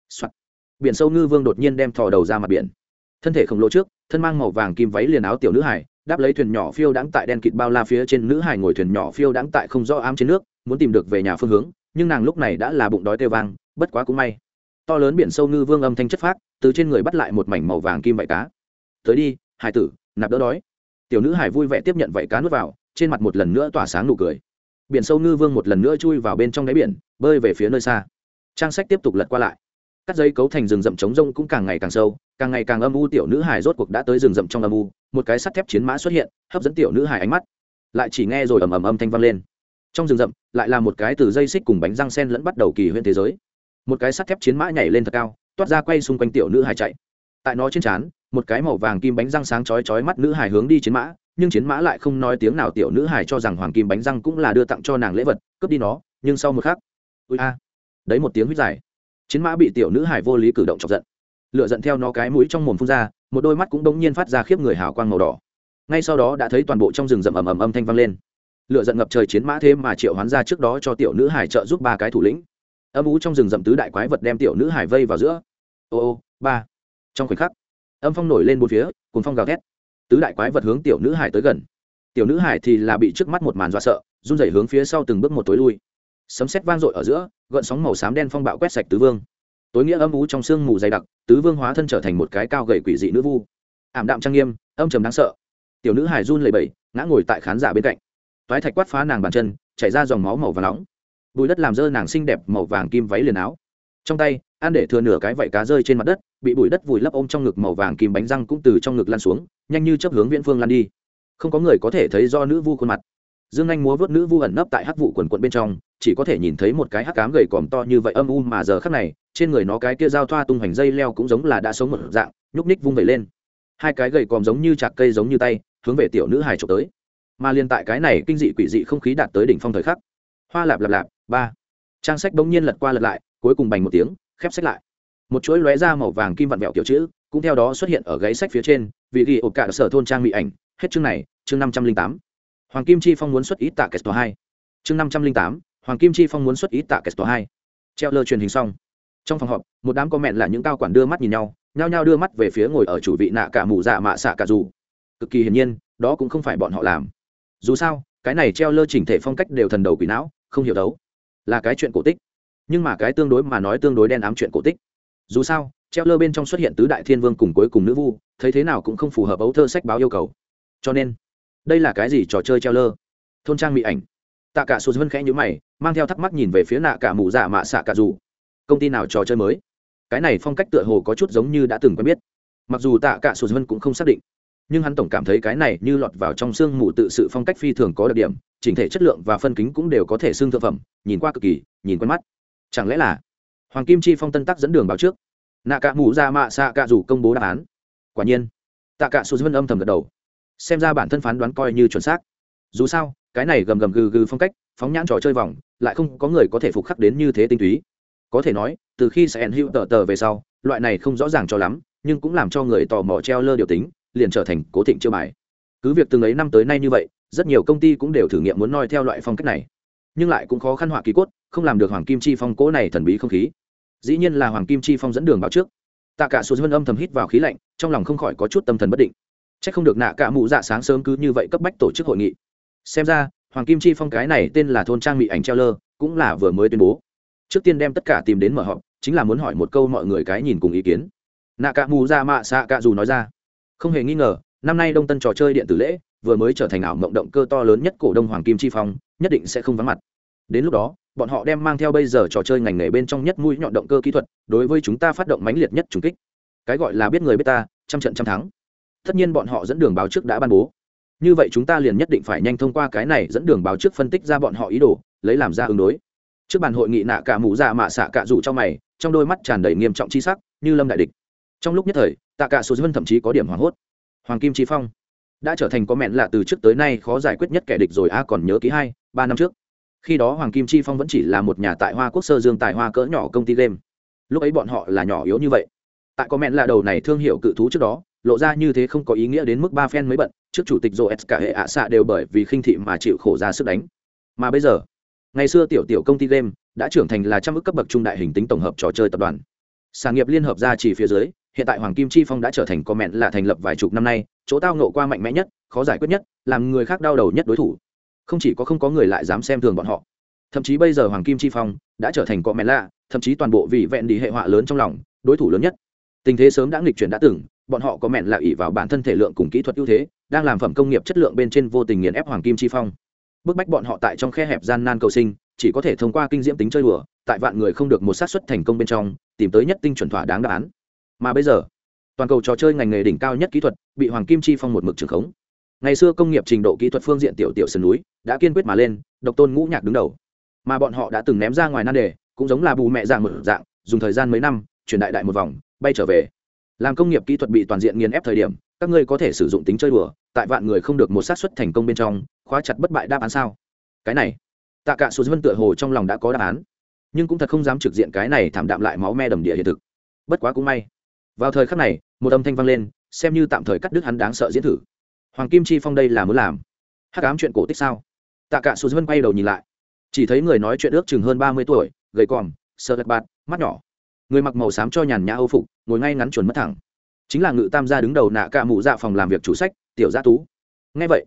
A: Soạt biển sâu ngư vương đột nhiên đem thò đầu ra mặt biển. Thân thể khổng lồ trước, thân mang màu vàng kim váy liền áo tiểu nữ hải, đáp lấy thuyền nhỏ phiêu đãng tại đen kịt bao la phía trên nữ hải ngồi thuyền nhỏ phiêu đãng tại không rõ ám trên nước, muốn tìm được về nhà phương hướng, nhưng nàng lúc này đã là bụng đói tê vang, bất quá cũng may. To lớn biển sâu ngư vương âm thanh chất phát từ trên người bắt lại một mảnh màu vàng kim vải cá. Tới đi, hải tử, nạp đỡ đói. Tiểu nữ hải vui vẻ tiếp nhận vảy cá nuốt vào, trên mặt một lần nữa tỏa sáng nụ cười. Biển sâu ngư vương một lần nữa chui vào bên trong đáy biển, bơi về phía nơi xa. Trang sách tiếp tục lật qua lại cắt dây cấu thành rừng rậm trống rông cũng càng ngày càng sâu, càng ngày càng âm u, tiểu nữ hải rốt cuộc đã tới rừng rậm trong âm u, một cái sắt thép chiến mã xuất hiện, hấp dẫn tiểu nữ hải ánh mắt. Lại chỉ nghe rồi ầm ầm âm thanh vang lên. Trong rừng rậm, lại là một cái từ dây xích cùng bánh răng sen lẫn bắt đầu kỳ huyễn thế giới. Một cái sắt thép chiến mã nhảy lên thật cao, toát ra quay xung quanh tiểu nữ hải chạy. Tại nó trên trán, một cái màu vàng kim bánh răng sáng chói chói mắt nữ hải hướng đi chiến mã, nhưng chiến mã lại không nói tiếng nào tiểu nữ hải cho rằng hoàng kim bánh răng cũng là đưa tặng cho nàng lễ vật, cướp đi nó, nhưng sau một khắc, ui a, đấy một tiếng huyết dài chiến mã bị tiểu nữ hải vô lý cử động chọc giận lựa giận theo nó cái mũi trong mồm phun ra một đôi mắt cũng đ ỗ n g nhiên phát ra khiếp người hào quang màu đỏ ngay sau đó đã thấy toàn bộ trong rừng rậm ầm ầm âm thanh vang lên lựa giận ngập trời chiến mã thế mà triệu hoán ra trước đó cho tiểu nữ hải trợ giúp ba cái thủ lĩnh âm ú trong rừng rậm tứ đại quái vật đem tiểu nữ hải vây vào giữa ô ô ba trong khoảnh khắc âm phong nổi lên bốn phía cùng phong gào thét tứ đại quái vật hướng tiểu nữ hải tới gần tiểu nữ hải thì là bị trước mắt một màn dọa sợ run rẩy hướng phía sau từng bước một tối lui sấm sét vang dội ở giữa, gợn sóng màu xám đen phong bạo quét sạch tứ vương. Tối nghĩa âm ú trong sương mù dày đặc, tứ vương hóa thân trở thành một cái cao gầy quỷ dị nữ vu. Ảm đạm trang nghiêm, âm trầm đáng sợ. Tiểu nữ hải run lầy bẩy, ngã ngồi tại khán giả bên cạnh. Toái thạch quát phá nàng bàn chân, chảy ra dòng máu màu và nóng. Bùi đất làm dơ nàng xinh đẹp màu vàng kim váy liền áo. Trong tay, an để thừa nửa cái vảy cá rơi trên mặt đất, bị bụi đất vùi lấp ôm trong ngực màu vàng kim bánh răng cũng từ trong ngực lan xuống, nhanh như chấp hướng viễn phương lan đi. Không có người có thể thấy do nữ vu khuôn mặt. Dương anh múa vớt nữ vu ẩn nấp tại hắc vụ quần quận bên trong chỉ có thể nhìn thấy một cái hắc cám gầy còm to như vậy âm u mà giờ khắc này, trên người nó cái kia giao thoa tung hoành dây leo cũng giống là đã sống một dạng, nhúc ních vung vẩy lên. Hai cái gầy còm giống như chạc cây giống như tay, hướng về tiểu nữ hài trộm tới. Mà liên tại cái này kinh dị quỷ dị không khí đạt tới đỉnh phong thời khắc, hoa lạp lạp lạp, ba. Trang sách bỗng nhiên lật qua lật lại, cuối cùng bành một tiếng, khép sách lại. Một chuỗi lóe da màu vàng kim vặn vẹo kiểu chữ, cũng theo đó xuất hiện ở gáy sách phía trên vị ghi ổ cả sở thôn trang mỹ ảnh. Hết chương này, chương năm trăm linh tám. Hoàng kim chi phong muốn xuất ít tạ kẹt hai. Chương năm trăm linh tám hoàng kim chi phong muốn xuất ít tạ kẹt hai. Treo lơ truyền hình xong. Trong phòng họp, một đám có mẹn là những cao quản đưa mắt nhìn nhau, nhao nhao đưa mắt về phía ngồi ở chủ vị nạ cả mù dạ mạ xạ cả dù. Cực kỳ hiển nhiên, đó cũng không phải bọn họ làm. Dù sao, cái này treo lơ chỉnh thể phong cách đều thần đầu quỷ não, không hiểu đấu. Là cái chuyện cổ tích. Nhưng mà cái tương đối mà nói tương đối đen ám chuyện cổ tích. Dù sao, treo lơ bên trong xuất hiện tứ đại thiên vương cùng cuối cùng nữ vu, thấy thế nào cũng không phù hợp ấu thơ sách báo yêu cầu. Cho nên, đây là cái gì trò chơi treo lơ? Thôn trang mỹ ảnh. Tạ cả số vân khẽ nhữ mày mang theo thắc mắc nhìn về phía nạ cả mù dạ mạ xạ cả dù. Công ty nào trò chơi mới? Cái này phong cách tựa hồ có chút giống như đã từng quen biết. Mặc dù tạ cả sụt vân cũng không xác định, nhưng hắn tổng cảm thấy cái này như lọt vào trong xương mù tự sự phong cách phi thường có đặc điểm, chỉnh thể chất lượng và phân kính cũng đều có thể xương thượng phẩm, nhìn qua cực kỳ, nhìn quen mắt. Chẳng lẽ là hoàng kim chi phong tân tắc dẫn đường báo trước? Nạ cả mù ra mạ xạ cả dù công bố đáp án. Quả nhiên, tạ cả sù vân âm thầm gật đầu. Xem ra bản thân phán đoán coi như chuẩn xác. Dù sao, cái này gầm gầm gừ gừ phong cách phóng nhãn trò chơi vòng, lại không có người có thể phục khắc đến như thế tinh túy. Có thể nói, từ khi sẽ hữu tờ tờ về sau, loại này không rõ ràng cho lắm, nhưng cũng làm cho người tò mò treo lơ điều tính, liền trở thành cố thịnh chiêu bài. Cứ việc từng ấy năm tới nay như vậy, rất nhiều công ty cũng đều thử nghiệm muốn noi theo loại phong cách này. Nhưng lại cũng khó khăn họa kỳ cốt, không làm được hoàng kim chi phong cố này thần bí không khí. Dĩ nhiên là hoàng kim chi phong dẫn đường báo trước. Tạ cả số dân âm thầm hít vào khí lạnh, trong lòng không khỏi có chút tâm thần bất định. C h ắ c không được nạ cả mụ dạ sáng sớm cứ như vậy cấp bách tổ chức hội nghị. Xem ra hoàng kim chi phong cái này tên là thôn trang mỹ ảnh treo lơ, cũng là vừa mới tuyên bố. Trước tiên đem tất cả tìm đến mở họp, chính là muốn hỏi một câu mọi người cái nhìn cùng ý kiến. Nạ cả mù ra mạ xạ cả dù nói ra, không hề nghi ngờ, năm nay đông tân trò chơi điện tử lễ, vừa mới trở thành ảo mộng động cơ to lớn nhất cổ đông hoàng kim chi phong, nhất định sẽ không vắng mặt. Đến lúc đó, bọn họ đem mang theo bây giờ trò chơi ngành nghề bên trong nhất mũi nhọn động cơ kỹ thuật, đối với chúng ta phát động mãnh liệt nhất trùng kích. Cái gọi là biết người biết ta, trăm trận trăm thắng. Tất nhiên bọn họ dẫn đường báo trước đã ban bố như vậy chúng ta liền nhất định phải nhanh thông qua cái này dẫn đường báo trước phân tích ra bọn họ ý đồ, lấy làm ra ứng đối. Trước bàn hội nghị nạ cả mũ dạ mạ xạ cạ rủ trong mày, trong đôi mắt tràn đầy nghiêm trọng chi sắc, như lâm đại địch. Trong lúc nhất thời, tạ cả số dân thậm chí có điểm hoảng hốt. Hoàng kim chi phong đã trở thành có mẹn lạ từ trước tới nay khó giải quyết nhất kẻ địch rồi a, còn nhớ ký hai, ba năm trước. Khi đó hoàng kim chi phong vẫn chỉ là một nhà tại hoa quốc sơ dương tài hoa cỡ nhỏ công ty game. Lúc ấy bọn họ là nhỏ yếu như vậy. Tại có mẹn là đầu này thương hiệu cự thú trước đó, lộ ra như thế không có ý nghĩa đến mức ba phen mới bận trước chủ tịch joe s cả hệ ạ xạ đều bởi vì khinh thị mà chịu khổ ra sức đánh. Mà bây giờ, ngày xưa tiểu tiểu công ty game đã trưởng thành là trăm ước cấp bậc trung đại hình tính tổng hợp trò chơi tập đoàn. Sản nghiệp liên hợp ra chỉ phía dưới, hiện tại hoàng kim chi phong đã trở thành có là thành lập vài chục năm nay, chỗ tao nộ qua mạnh mẽ nhất, khó giải quyết nhất, làm người khác đau đầu nhất đối thủ. Không chỉ có không có người lại dám xem thường bọn họ. Thậm chí bây giờ hoàng kim chi phong đã trở thành cọ mẹ lạ thậm chí toàn bộ vị vẹn đi hệ họa lớn trong lòng, đối thủ lớn nhất. Tình thế sớm đã nghịch chuyển đã từng bọn họ có mẹn là ỷ vào bản thân thể lượng cùng kỹ thuật ưu thế, đang làm phẩm công nghiệp chất lượng bên trên vô tình nghiền ép hoàng kim chi phong. Bức bách bọn họ tại trong khe hẹp gian nan cầu sinh, chỉ có thể thông qua kinh diễm tính chơi đùa, tại vạn người không được một sát suất thành công bên trong, tìm tới nhất tinh chuẩn thỏa đáng đáp án. Mà bây giờ, toàn cầu trò chơi ngành nghề đỉnh cao nhất kỹ thuật, bị hoàng kim chi phong một mực trường khống. Ngày xưa công nghiệp trình độ kỹ thuật phương diện tiểu tiểu sườn núi, đã kiên quyết mà lên, độc tôn ngũ nhạc đứng đầu. Mà bọn họ đã từng ném ra ngoài nan đề, cũng giống là bù mẹ dạng một dạng, dùng thời gian mấy năm, chuyển đại đại một vòng, bay trở về làm công nghiệp kỹ thuật bị toàn diện nghiền ép thời điểm, các ngươi có thể sử dụng tính chơi đùa, tại vạn người không được một xác suất thành công bên trong, khóa chặt bất bại đáp án sao? Cái này, tạ cả số dân tựa hồ trong lòng đã có đáp án, nhưng cũng thật không dám trực diện cái này thảm đạm lại máu me đầm địa hiện thực. Bất quá cũng may. Vào thời khắc này, một âm thanh vang lên, xem như tạm thời cắt đứt hắn đáng sợ diễn thử. Hoàng kim chi phong đây là muốn làm? Hát cám chuyện cổ tích sao? Tạ cả số dân quay đầu nhìn lại. Chỉ thấy người nói chuyện ước chừng hơn ba mươi tuổi, gầy còm, sợ lật bạt, mắt nhỏ. Người mặc màu xám cho nhàn nhã âu phục ngồi ngay ngắn chuẩn mất thẳng. Chính là ngự tam gia đứng đầu nạ cả mụ dạ phòng làm việc chủ sách, tiểu gia tú. Ngay vậy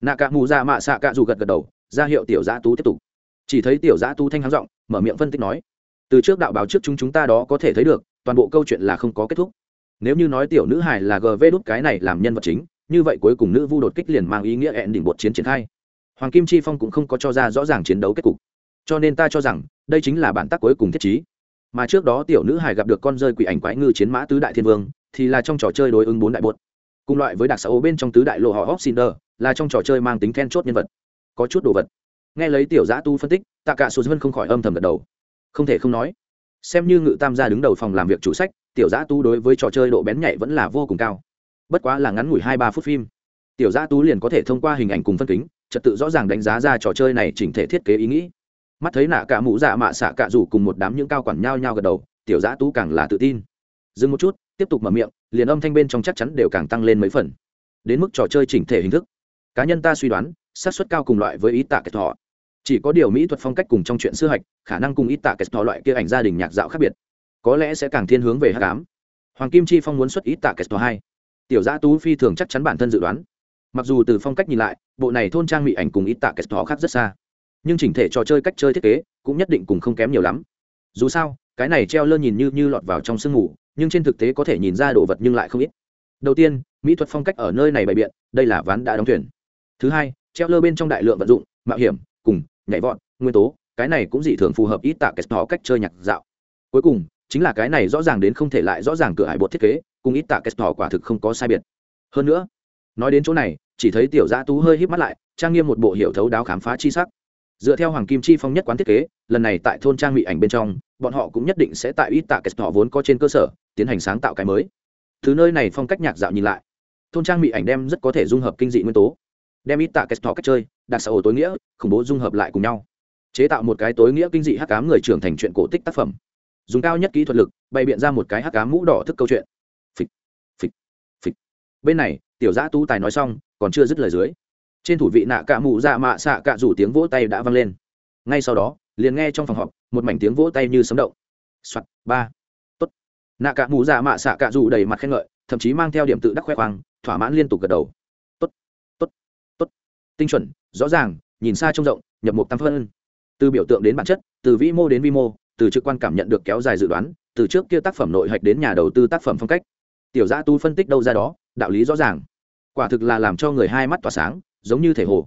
A: nạ cả mụ dạ mạ xạ cả dù gật gật đầu, ra hiệu tiểu gia tú tiếp tục. Chỉ thấy tiểu gia tú thanh hắng giọng, mở miệng phân tích nói, từ trước đạo báo trước chúng chúng ta đó có thể thấy được, toàn bộ câu chuyện là không có kết thúc. Nếu như nói tiểu nữ hải là gv đút cái này làm nhân vật chính, như vậy cuối cùng nữ vu đột kích liền mang ý nghĩa hẹn đỉnh bột chiến triển khai. Hoàng kim chi phong cũng không có cho ra rõ ràng chiến đấu kết cục. Cho nên ta cho rằng, đây chính là bản tác cuối cùng thiết chí mà trước đó tiểu nữ hải gặp được con rơi quỷ ảnh quái ngư chiến mã tứ đại thiên vương, thì là trong trò chơi đối ứng bốn đại bột. Cùng loại với đặc xã ô bên trong tứ đại lộ họ Hopsinder là trong trò chơi mang tính then chốt nhân vật. Có chút đồ vật. Nghe lấy tiểu giã tu phân tích, tạ cả số dân không khỏi âm thầm gật đầu. Không thể không nói, xem như ngự tam gia đứng đầu phòng làm việc chủ sách, tiểu giã tu đối với trò chơi độ bén nhạy vẫn là vô cùng cao. Bất quá là ngắn ngủi hai ba phút phim, tiểu giã tu liền có thể thông qua hình ảnh cùng phân kính, trật tự rõ ràng đánh giá ra trò chơi này chỉnh thể thiết kế ý nghĩ mắt thấy nạ cả mũ dạ mạ xạ cả rủ cùng một đám những cao quản nhao nhao gật đầu, tiểu giã tú càng là tự tin. Dừng một chút, tiếp tục mở miệng, liền âm thanh bên trong chắc chắn đều càng tăng lên mấy phần. Đến mức trò chơi chỉnh thể hình thức. Cá nhân ta suy đoán sát xuất cao cùng loại với ý tạ kẹt thọ chỉ có điều mỹ thuật phong cách cùng trong chuyện xưa hạch, khả năng cùng ý tạ kẹt thọ loại kia ảnh gia đình nhạc dạo khác biệt. Có lẽ sẽ càng thiên hướng về hát cám hoàng kim chi phong muốn xuất ý tạ kẹt thọ hai. Tiểu giã tú phi thường chắc chắn bản thân dự đoán. Mặc dù từ phong cách nhìn lại, bộ này thôn trang mỹ ảnh cùng ý tạ kẹt thọ khác rất xa nhưng chỉnh thể trò chơi cách chơi thiết kế cũng nhất định cùng không kém nhiều lắm. Dù sao, cái này treo lơ nhìn như như lọt vào trong sương mù, nhưng trên thực tế có thể nhìn ra đồ vật nhưng lại không ít. Đầu tiên, mỹ thuật phong cách ở nơi này bày biện, đây là ván đã đóng thuyền. Thứ hai, treo lơ bên trong đại lượng vận dụng, mạo hiểm, cùng, nhảy vọt, nguyên tố, cái này cũng dị thường phù hợp ít tạ kẹt thọ cách chơi nhạc dạo. Cuối cùng, chính là cái này rõ ràng đến không thể lại rõ ràng cửa hải bột thiết kế, cùng ít tạ kết tỏ quả thực không có sai biệt. Hơn nữa, nói đến chỗ này, chỉ thấy tiểu gia tú hơi híp mắt lại, trang nghiêm một bộ hiểu thấu đáo khám phá chi sắc dựa theo hoàng kim chi phong nhất quán thiết kế, lần này tại thôn trang mỹ ảnh bên trong, bọn họ cũng nhất định sẽ tại ít tạ kết họ vốn có trên cơ sở, tiến hành sáng tạo cái mới. Thứ nơi này phong cách nhạc dạo nhìn lại. Thôn trang mỹ ảnh đem rất có thể dung hợp kinh dị nguyên tố. Đem ít tạ kết họ cách chơi, đặc xã hội tối nghĩa, khủng bố dung hợp lại cùng nhau. Chế tạo một cái tối nghĩa kinh dị hắc cám người trưởng thành chuyện cổ tích tác phẩm. Dùng cao nhất kỹ thuật lực, bày biện ra một cái hắc cám mũ đỏ thức câu chuyện. Phịch phịch phịch. Bên này, tiểu giã tu tài nói xong, còn chưa dứt lời dưới trên thủ vị nạ cạ mụ dạ mạ xạ cạ rủ tiếng vỗ tay đã vang lên. Ngay sau đó, liền nghe trong phòng họp, một mảnh tiếng vỗ tay như sấm động. Soạt, ba, tốt. Nạ cạ mụ dạ mạ xạ cạ rủ đầy mặt khen ngợi, thậm chí mang theo điểm tự đắc khoe khoang, thỏa mãn liên tục gật đầu. Tốt tốt tốt. Tinh chuẩn, rõ ràng, nhìn xa trông rộng, nhập mục tam phân. Từ biểu tượng đến bản chất, từ vĩ mô đến vi mô, từ trực quan cảm nhận được kéo dài dự đoán, từ trước kia tác phẩm nội hạch đến nhà đầu tư tác phẩm phong cách. Tiểu gia tu phân tích đâu ra đó, đạo lý rõ ràng. Quả thực là làm cho người hai mắt tỏa sáng giống như thể hồ.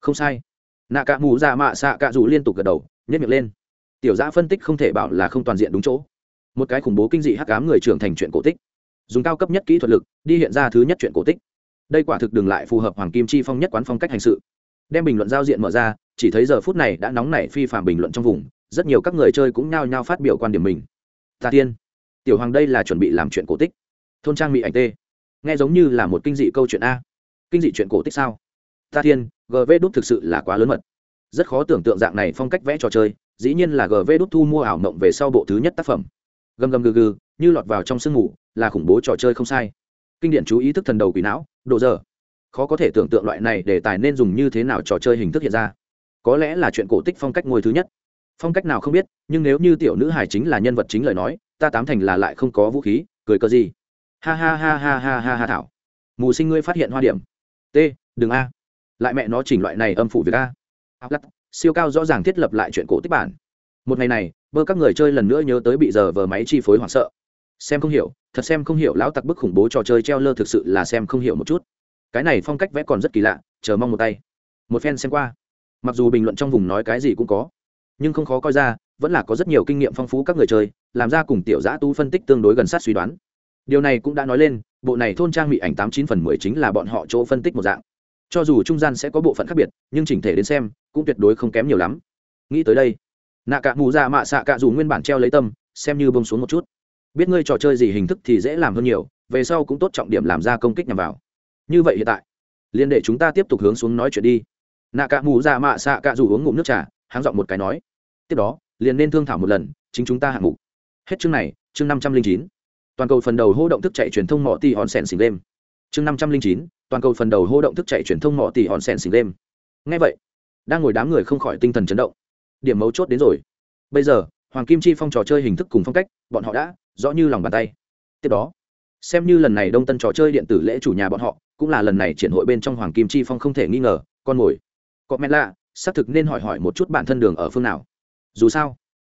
A: Không sai. Nạ cạ mù dạ mạ xạ cạ dù liên tục gật đầu nhất miệng lên. Tiểu giã phân tích không thể bảo là không toàn diện đúng chỗ. Một cái khủng bố kinh dị hắc cám người trưởng thành chuyện cổ tích. Dùng cao cấp nhất kỹ thuật lực, đi hiện ra thứ nhất chuyện cổ tích. Đây quả thực đừng lại phù hợp hoàng kim chi phong nhất quán phong cách hành sự. Đem bình luận giao diện mở ra, chỉ thấy giờ phút này đã nóng nảy phi phạm bình luận trong vùng, rất nhiều các người chơi cũng nhao nhao phát biểu quan điểm mình. Ta tiên. Tiểu hoàng đây là chuẩn bị làm chuyện cổ tích. Thôn trang mỹ ảnh tê. Nghe giống như là một kinh dị câu chuyện a. Kinh dị chuyện cổ tích sao? Ta thiên gv đúc thực sự là quá lớn mật. Rất khó tưởng tượng dạng này phong cách vẽ trò chơi, dĩ nhiên là gv đúc thu mua ảo mộng về sau bộ thứ nhất tác phẩm. Gầm gầm gừ gừ, như lọt vào trong sương mù, là khủng bố trò chơi không sai. Kinh điển chú ý thức thần đầu quỷ não, độ giờ khó có thể tưởng tượng loại này để tài nên dùng như thế nào trò chơi hình thức hiện ra. Có lẽ là chuyện cổ tích phong cách ngôi thứ nhất. Phong cách nào không biết, nhưng nếu như tiểu nữ hải chính là nhân vật chính lời nói, ta tám thành là lại không có vũ khí, cười cơ gì. Ha ha ha ha ha ha ha thảo. Mù sinh ngươi phát hiện hoa điểm. T, đừng a lại mẹ nó chỉnh loại này âm phủ việc a. Lắc, siêu cao rõ ràng thiết lập lại chuyện cổ tích bản. Một ngày này, bơ các người chơi lần nữa nhớ tới bị giờ vờ máy chi phối hoảng sợ. Xem không hiểu, thật xem không hiểu lão tặc bức khủng bố trò chơi treo lơ thực sự là xem không hiểu một chút. Cái này phong cách vẽ còn rất kỳ lạ, chờ mong một tay. Một phen xem qua. Mặc dù bình luận trong vùng nói cái gì cũng có, nhưng không khó coi ra, vẫn là có rất nhiều kinh nghiệm phong phú các người chơi, làm ra cùng tiểu giã tu phân tích tương đối gần sát suy đoán. Điều này cũng đã nói lên, bộ này thôn trang bị ảnh tám chín phần mười chính là bọn họ chỗ phân tích một dạng cho dù trung gian sẽ có bộ phận khác biệt, nhưng chỉnh thể đến xem, cũng tuyệt đối không kém nhiều lắm. Nghĩ tới đây, nạ cạ mù ra mạ xạ cạ dù nguyên bản treo lấy tâm, xem như bông xuống một chút. Biết ngươi trò chơi gì hình thức thì dễ làm hơn nhiều, về sau cũng tốt trọng điểm làm ra công kích nhằm vào. Như vậy hiện tại liên để chúng ta tiếp tục hướng xuống nói chuyện đi. Nạ cạ mù ra mạ xạ cạ dù uống ngụm nước trà, háng giọng một cái nói. Tiếp đó, liền nên thương thảo một lần, chính chúng ta hạng mục. Hết chương này, chương năm trăm linh chín. Toàn cầu phần đầu hô động thức chạy truyền thông mỏ ti hòn sèn xình đêm chương năm trăm linh chín, toàn cầu phần đầu hô động thức chạy truyền thông mỏ tỷ hòn sen xình đêm ngay vậy, đang ngồi đám người không khỏi tinh thần chấn động. Điểm mấu chốt đến rồi. Bây giờ, hoàng kim chi phong trò chơi hình thức cùng phong cách, bọn họ đã rõ như lòng bàn tay. Tiếp đó, xem như lần này đông tân trò chơi điện tử lễ chủ nhà bọn họ, cũng là lần này triển hội bên trong hoàng kim chi phong không thể nghi ngờ, con mồi có mẹ lạ, xác thực nên hỏi hỏi một chút bản thân đường ở phương nào. Dù sao,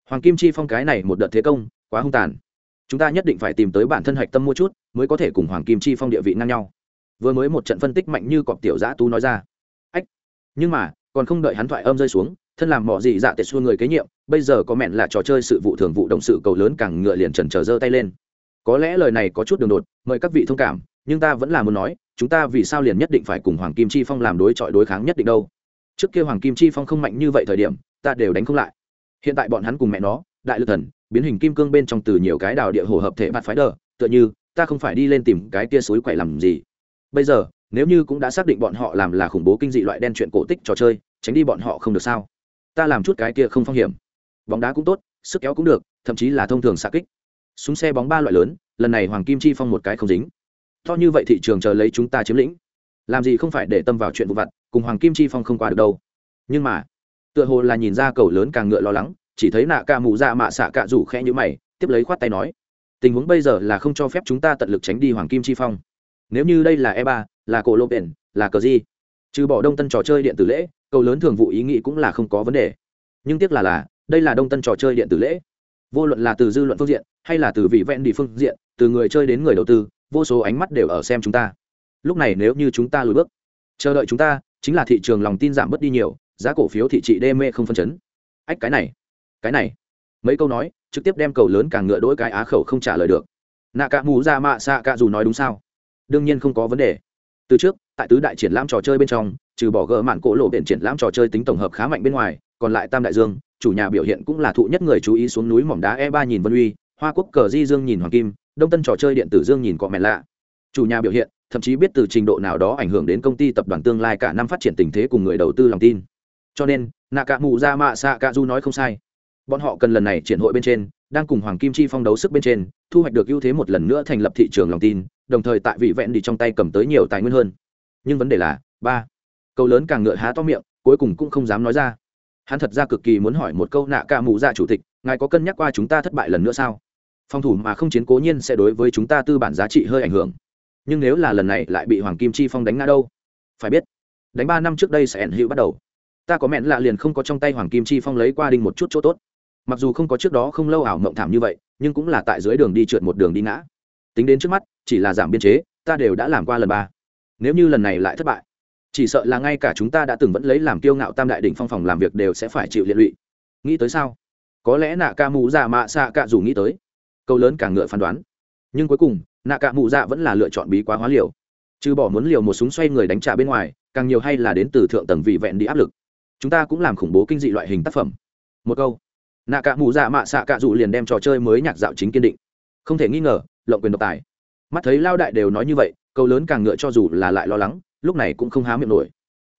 A: hoàng kim chi phong cái này một đợt thế công, quá hung tàn chúng ta nhất định phải tìm tới bản thân hạch tâm mua chút, mới có thể cùng hoàng kim chi phong địa vị ngang nhau. Vừa mới một trận phân tích mạnh như cọp tiểu giã tú nói ra. Ách, nhưng mà, còn không đợi hắn thoại âm rơi xuống, thân làm mỏ gì dạ tệ xua người kế nhiệm, bây giờ có mẹn là trò chơi sự vụ thường vụ động sự cầu lớn càng ngựa liền trần trờ giơ tay lên. Có lẽ lời này có chút đường đột, mời các vị thông cảm, nhưng ta vẫn là muốn nói, chúng ta vì sao liền nhất định phải cùng hoàng kim chi phong làm đối chọi đối kháng nhất định đâu? Trước kia hoàng kim chi phong không mạnh như vậy thời điểm, ta đều đánh không lại. Hiện tại bọn hắn cùng mẹ nó, đại lực thần biến hình kim cương bên trong từ nhiều cái đào địa hồ hợp thể bạt phái đờ, tựa như, ta không phải đi lên tìm cái kia suối quậy làm gì. Bây giờ, nếu như cũng đã xác định bọn họ làm là khủng bố kinh dị loại đen chuyện cổ tích trò chơi, tránh đi bọn họ không được sao? Ta làm chút cái kia không phong hiểm. Bóng đá cũng tốt, sức kéo cũng được, thậm chí là thông thường xạ kích. Súng xe bóng ba loại lớn, lần này hoàng kim chi phong một cái không dính. To như vậy thị trường chờ lấy chúng ta chiếm lĩnh. Làm gì không phải để tâm vào chuyện vụ vặt, cùng hoàng kim chi phong không qua được đâu. Nhưng mà, tựa hồ là nhìn ra cầu lớn càng ngựa lo lắng chỉ thấy nạ ca mù dạ mạ xạ cạ rủ khẽ nhữ mày, tiếp lấy khoát tay nói, tình huống bây giờ là không cho phép chúng ta tận lực tránh đi hoàng kim chi phong. Nếu như đây là e ba, là cổ lô biển, là cờ di trừ bỏ đông tân trò chơi điện tử lễ, cầu lớn thường vụ ý nghĩ cũng là không có vấn đề. Nhưng tiếc là là, đây là đông tân trò chơi điện tử lễ. Vô luận là từ dư luận phương diện, hay là từ vị vẹn đi phương diện, từ người chơi đến người đầu tư, vô số ánh mắt đều ở xem chúng ta. Lúc này nếu như chúng ta lùi bước, chờ đợi chúng ta, chính là thị trường lòng tin giảm bớt đi nhiều, giá cổ phiếu thị trị đê mê không phân chấn. Ách cái này cái này, mấy câu nói, trực tiếp đem cầu lớn càng ngựa đỗi cái á khẩu không trả lời được. Nạ cả mù ra mạ xạ cả dù nói đúng sao? Đương nhiên không có vấn đề. Từ trước, tại tứ đại triển lãm trò chơi bên trong, trừ bỏ gỡ mạn cỗ lộ biển triển lãm trò chơi tính tổng hợp khá mạnh bên ngoài, còn lại tam đại dương, chủ nhà biểu hiện cũng là thụ nhất người chú ý xuống núi mỏm đá e ba nhìn vân uy, hoa quốc cờ di dương nhìn hoàng kim, đông tân trò chơi điện tử dương nhìn cọ mẹ lạ. Chủ nhà biểu hiện, thậm chí biết từ trình độ nào đó ảnh hưởng đến công ty tập đoàn tương lai cả năm phát triển tình thế cùng người đầu tư lòng tin. Cho nên nạ cả mù ra mạ xạ cả du nói không sai bọn họ cần lần này triển hội bên trên, đang cùng hoàng kim chi phong đấu sức bên trên, thu hoạch được ưu thế một lần nữa thành lập thị trường lòng tin, đồng thời tại vị vẹn đi trong tay cầm tới nhiều tài nguyên hơn. Nhưng vấn đề là, ba câu lớn càng ngựa há to miệng, cuối cùng cũng không dám nói ra. Hắn thật ra cực kỳ muốn hỏi một câu nạ cả mù ra chủ tịch, ngài có cân nhắc qua chúng ta thất bại lần nữa sao? Phòng thủ mà không chiến cố nhiên sẽ đối với chúng ta tư bản giá trị hơi ảnh hưởng. Nhưng nếu là lần này lại bị hoàng kim chi phong đánh ngã đâu? Phải biết, đánh ba năm trước đây sẽ ẩn hữu bắt đầu. Ta có mẹn lạ liền không có trong tay hoàng kim chi phong lấy qua đinh một chút chỗ tốt mặc dù không có trước đó không lâu ảo mộng thảm như vậy, nhưng cũng là tại dưới đường đi trượt một đường đi ngã. Tính đến trước mắt, chỉ là giảm biên chế, ta đều đã làm qua lần ba. Nếu như lần này lại thất bại, chỉ sợ là ngay cả chúng ta đã từng vẫn lấy làm kiêu ngạo tam đại đỉnh phong phòng làm việc đều sẽ phải chịu liệt lụy. Nghĩ tới sao? Có lẽ nạ ca mù dạ mạ xạ cạ dù nghĩ tới, câu lớn càng ngựa phán đoán. Nhưng cuối cùng nạ cạ mù dạ vẫn là lựa chọn bí quá hóa liều. Trừ bỏ muốn liều một súng xoay người đánh trả bên ngoài, càng nhiều hay là đến từ thượng tầng vị vẹn đi áp lực. Chúng ta cũng làm khủng bố kinh dị loại hình tác phẩm. Một câu nạ cạ mù dạ mạ xạ cạ dù liền đem trò chơi mới nhạc dạo chính kiên định. Không thể nghi ngờ, lộng quyền độc tài. Mắt thấy lao đại đều nói như vậy, câu lớn càng ngựa cho dù là lại lo lắng, lúc này cũng không há miệng nổi.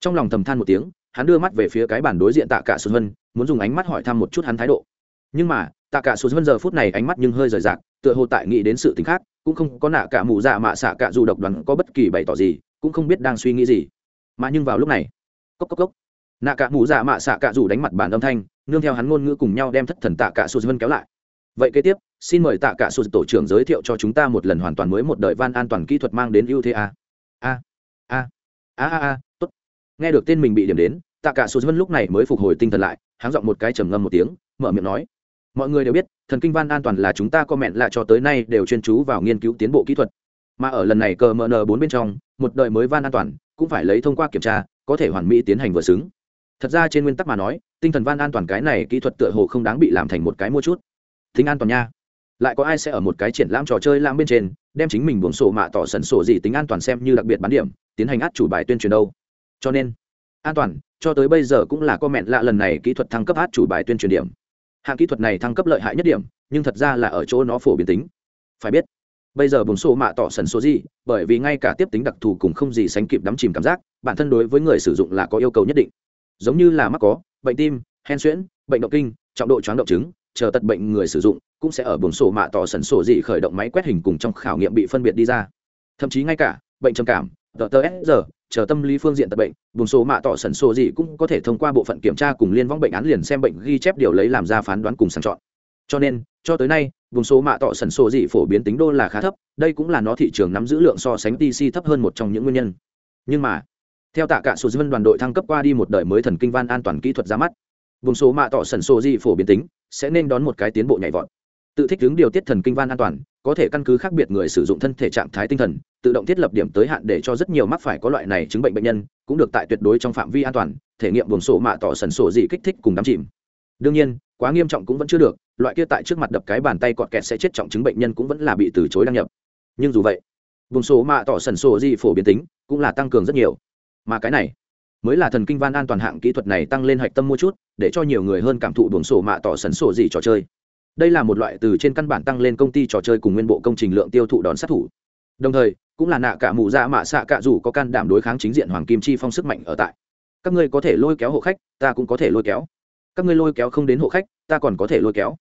A: Trong lòng thầm than một tiếng, hắn đưa mắt về phía cái bản đối diện tạ cả xuân vân muốn dùng ánh mắt hỏi thăm một chút hắn thái độ. Nhưng mà, tạ cả xuân vân giờ phút này ánh mắt nhưng hơi rời rạc, tựa hồ tại nghĩ đến sự t khác, cũng không có nạ cả mù dạ mạ xạ cả dù độc đoán có bất kỳ bày tỏ gì, cũng không biết đang suy nghĩ gì. Mà nhưng vào lúc này, cốc cốc cốc. Nạ cả mù dạ mạ xạ cả dù đánh mặt bản âm thanh nương theo hắn ngôn ngữ cùng nhau đem thất thần tạ cả sụt vân kéo lại. Vậy kế tiếp, xin mời tạ cả sụt tổ trưởng giới thiệu cho chúng ta một lần hoàn toàn mới một đời van an toàn kỹ thuật mang đến ưu thế a. A a a a a, tốt. Nghe được tên mình bị điểm đến, tạ cả sụt vân lúc này mới phục hồi tinh thần lại, háng giọng một cái trầm ngâm một tiếng, mở miệng nói. Mọi người đều biết, thần kinh van an toàn là chúng ta có mẹn lạ cho tới nay đều chuyên chú vào nghiên cứu tiến bộ kỹ thuật. Mà ở lần này cờ mn bốn bên trong, một đời mới van an toàn, cũng phải lấy thông qua kiểm tra, có thể hoàn mỹ tiến hành vừa xứng. Thật ra trên nguyên tắc mà nói tinh thần van an toàn cái này kỹ thuật tựa hồ không đáng bị làm thành một cái mua chút. Tính an toàn nha. Lại có ai sẽ ở một cái triển lãm trò chơi lãm bên trên, đem chính mình buồn sổ mạ tỏ sần sổ gì tính an toàn xem như đặc biệt bán điểm, tiến hành át chủ bài tuyên truyền đâu. Cho nên, an toàn, cho tới bây giờ cũng là comment lạ lần này kỹ thuật thăng cấp át chủ bài tuyên truyền điểm. Hạng kỹ thuật này thăng cấp lợi hại nhất điểm, nhưng thật ra là ở chỗ nó phổ biến tính. Phải biết, bây giờ bùng sổ mạ tỏ sần số gì, bởi vì ngay cả tiếp tính đặc thù cùng không gì sánh kịp đắm chìm cảm giác, bản thân đối với người sử dụng là có yêu cầu nhất định. Giống như là mắc có bệnh tim, hen suyễn, bệnh động kinh, trọng độ choáng động chứng, chờ tật bệnh người sử dụng, cũng sẽ ở buồng sổ mạ tỏ sần sổ dị khởi động máy quét hình cùng trong khảo nghiệm bị phân biệt đi ra. Thậm chí ngay cả, bệnh trầm cảm ttr chờ tâm lý phương diện tật bệnh, buồng sổ mạ tỏ sần sổ dị cũng có thể thông qua bộ phận kiểm tra cùng liên vong bệnh án liền xem bệnh ghi chép điều lấy làm ra phán đoán cùng sàng chọn. Cho nên, cho tới nay vùng số mạ tỏ sần sổ dị phổ biến tính đô là khá thấp, đây cũng là nó thị trường nắm giữ lượng so sánh tc thấp hơn một trong những nguyên nhân. Nhưng mà theo tạ cả số dân đoàn đội thăng cấp qua đi một đời mới thần kinh van an toàn kỹ thuật ra mắt. Vùng số mạ tỏ sần sô di phổ biến tính, sẽ nên đón một cái tiến bộ nhảy vọt. Tự thích ứng điều tiết thần kinh van an toàn, có thể căn cứ khác biệt người sử dụng thân thể trạng thái tinh thần, tự động thiết lập điểm tới hạn để cho rất nhiều mắc phải có loại này chứng bệnh bệnh nhân, cũng được tại tuyệt đối trong phạm vi an toàn, thể nghiệm vùng sổ mạ tỏ sần sổ dị kích thích cùng đắm chìm. Đương nhiên, quá nghiêm trọng cũng vẫn chưa được, loại kia tại trước mặt đập cái bàn tay cọt kẹt sẽ chết trọng chứng bệnh nhân cũng vẫn là bị từ chối đăng nhập. Nhưng dù vậy, vùng sổ mạ tỏ sần sổ dị phổ biến tính cũng là tăng cường rất nhiều mà cái này mới là thần kinh van an toàn hạng kỹ thuật này tăng lên hạch tâm mua chút, để cho nhiều người hơn cảm thụ buồng sổ mạ tỏ sấn sổ gì trò chơi. Đây là một loại từ trên căn bản tăng lên công ty trò chơi cùng nguyên bộ công trình lượng tiêu thụ đón sát thủ. Đồng thời, cũng là nạ cả mù ra mạ xạ cạ dù có can đảm đối kháng chính diện hoàng kim chi phong sức mạnh ở tại. Các ngươi có thể lôi kéo hộ khách, ta cũng có thể lôi kéo. Các ngươi lôi kéo không đến hộ khách, ta còn có thể lôi kéo.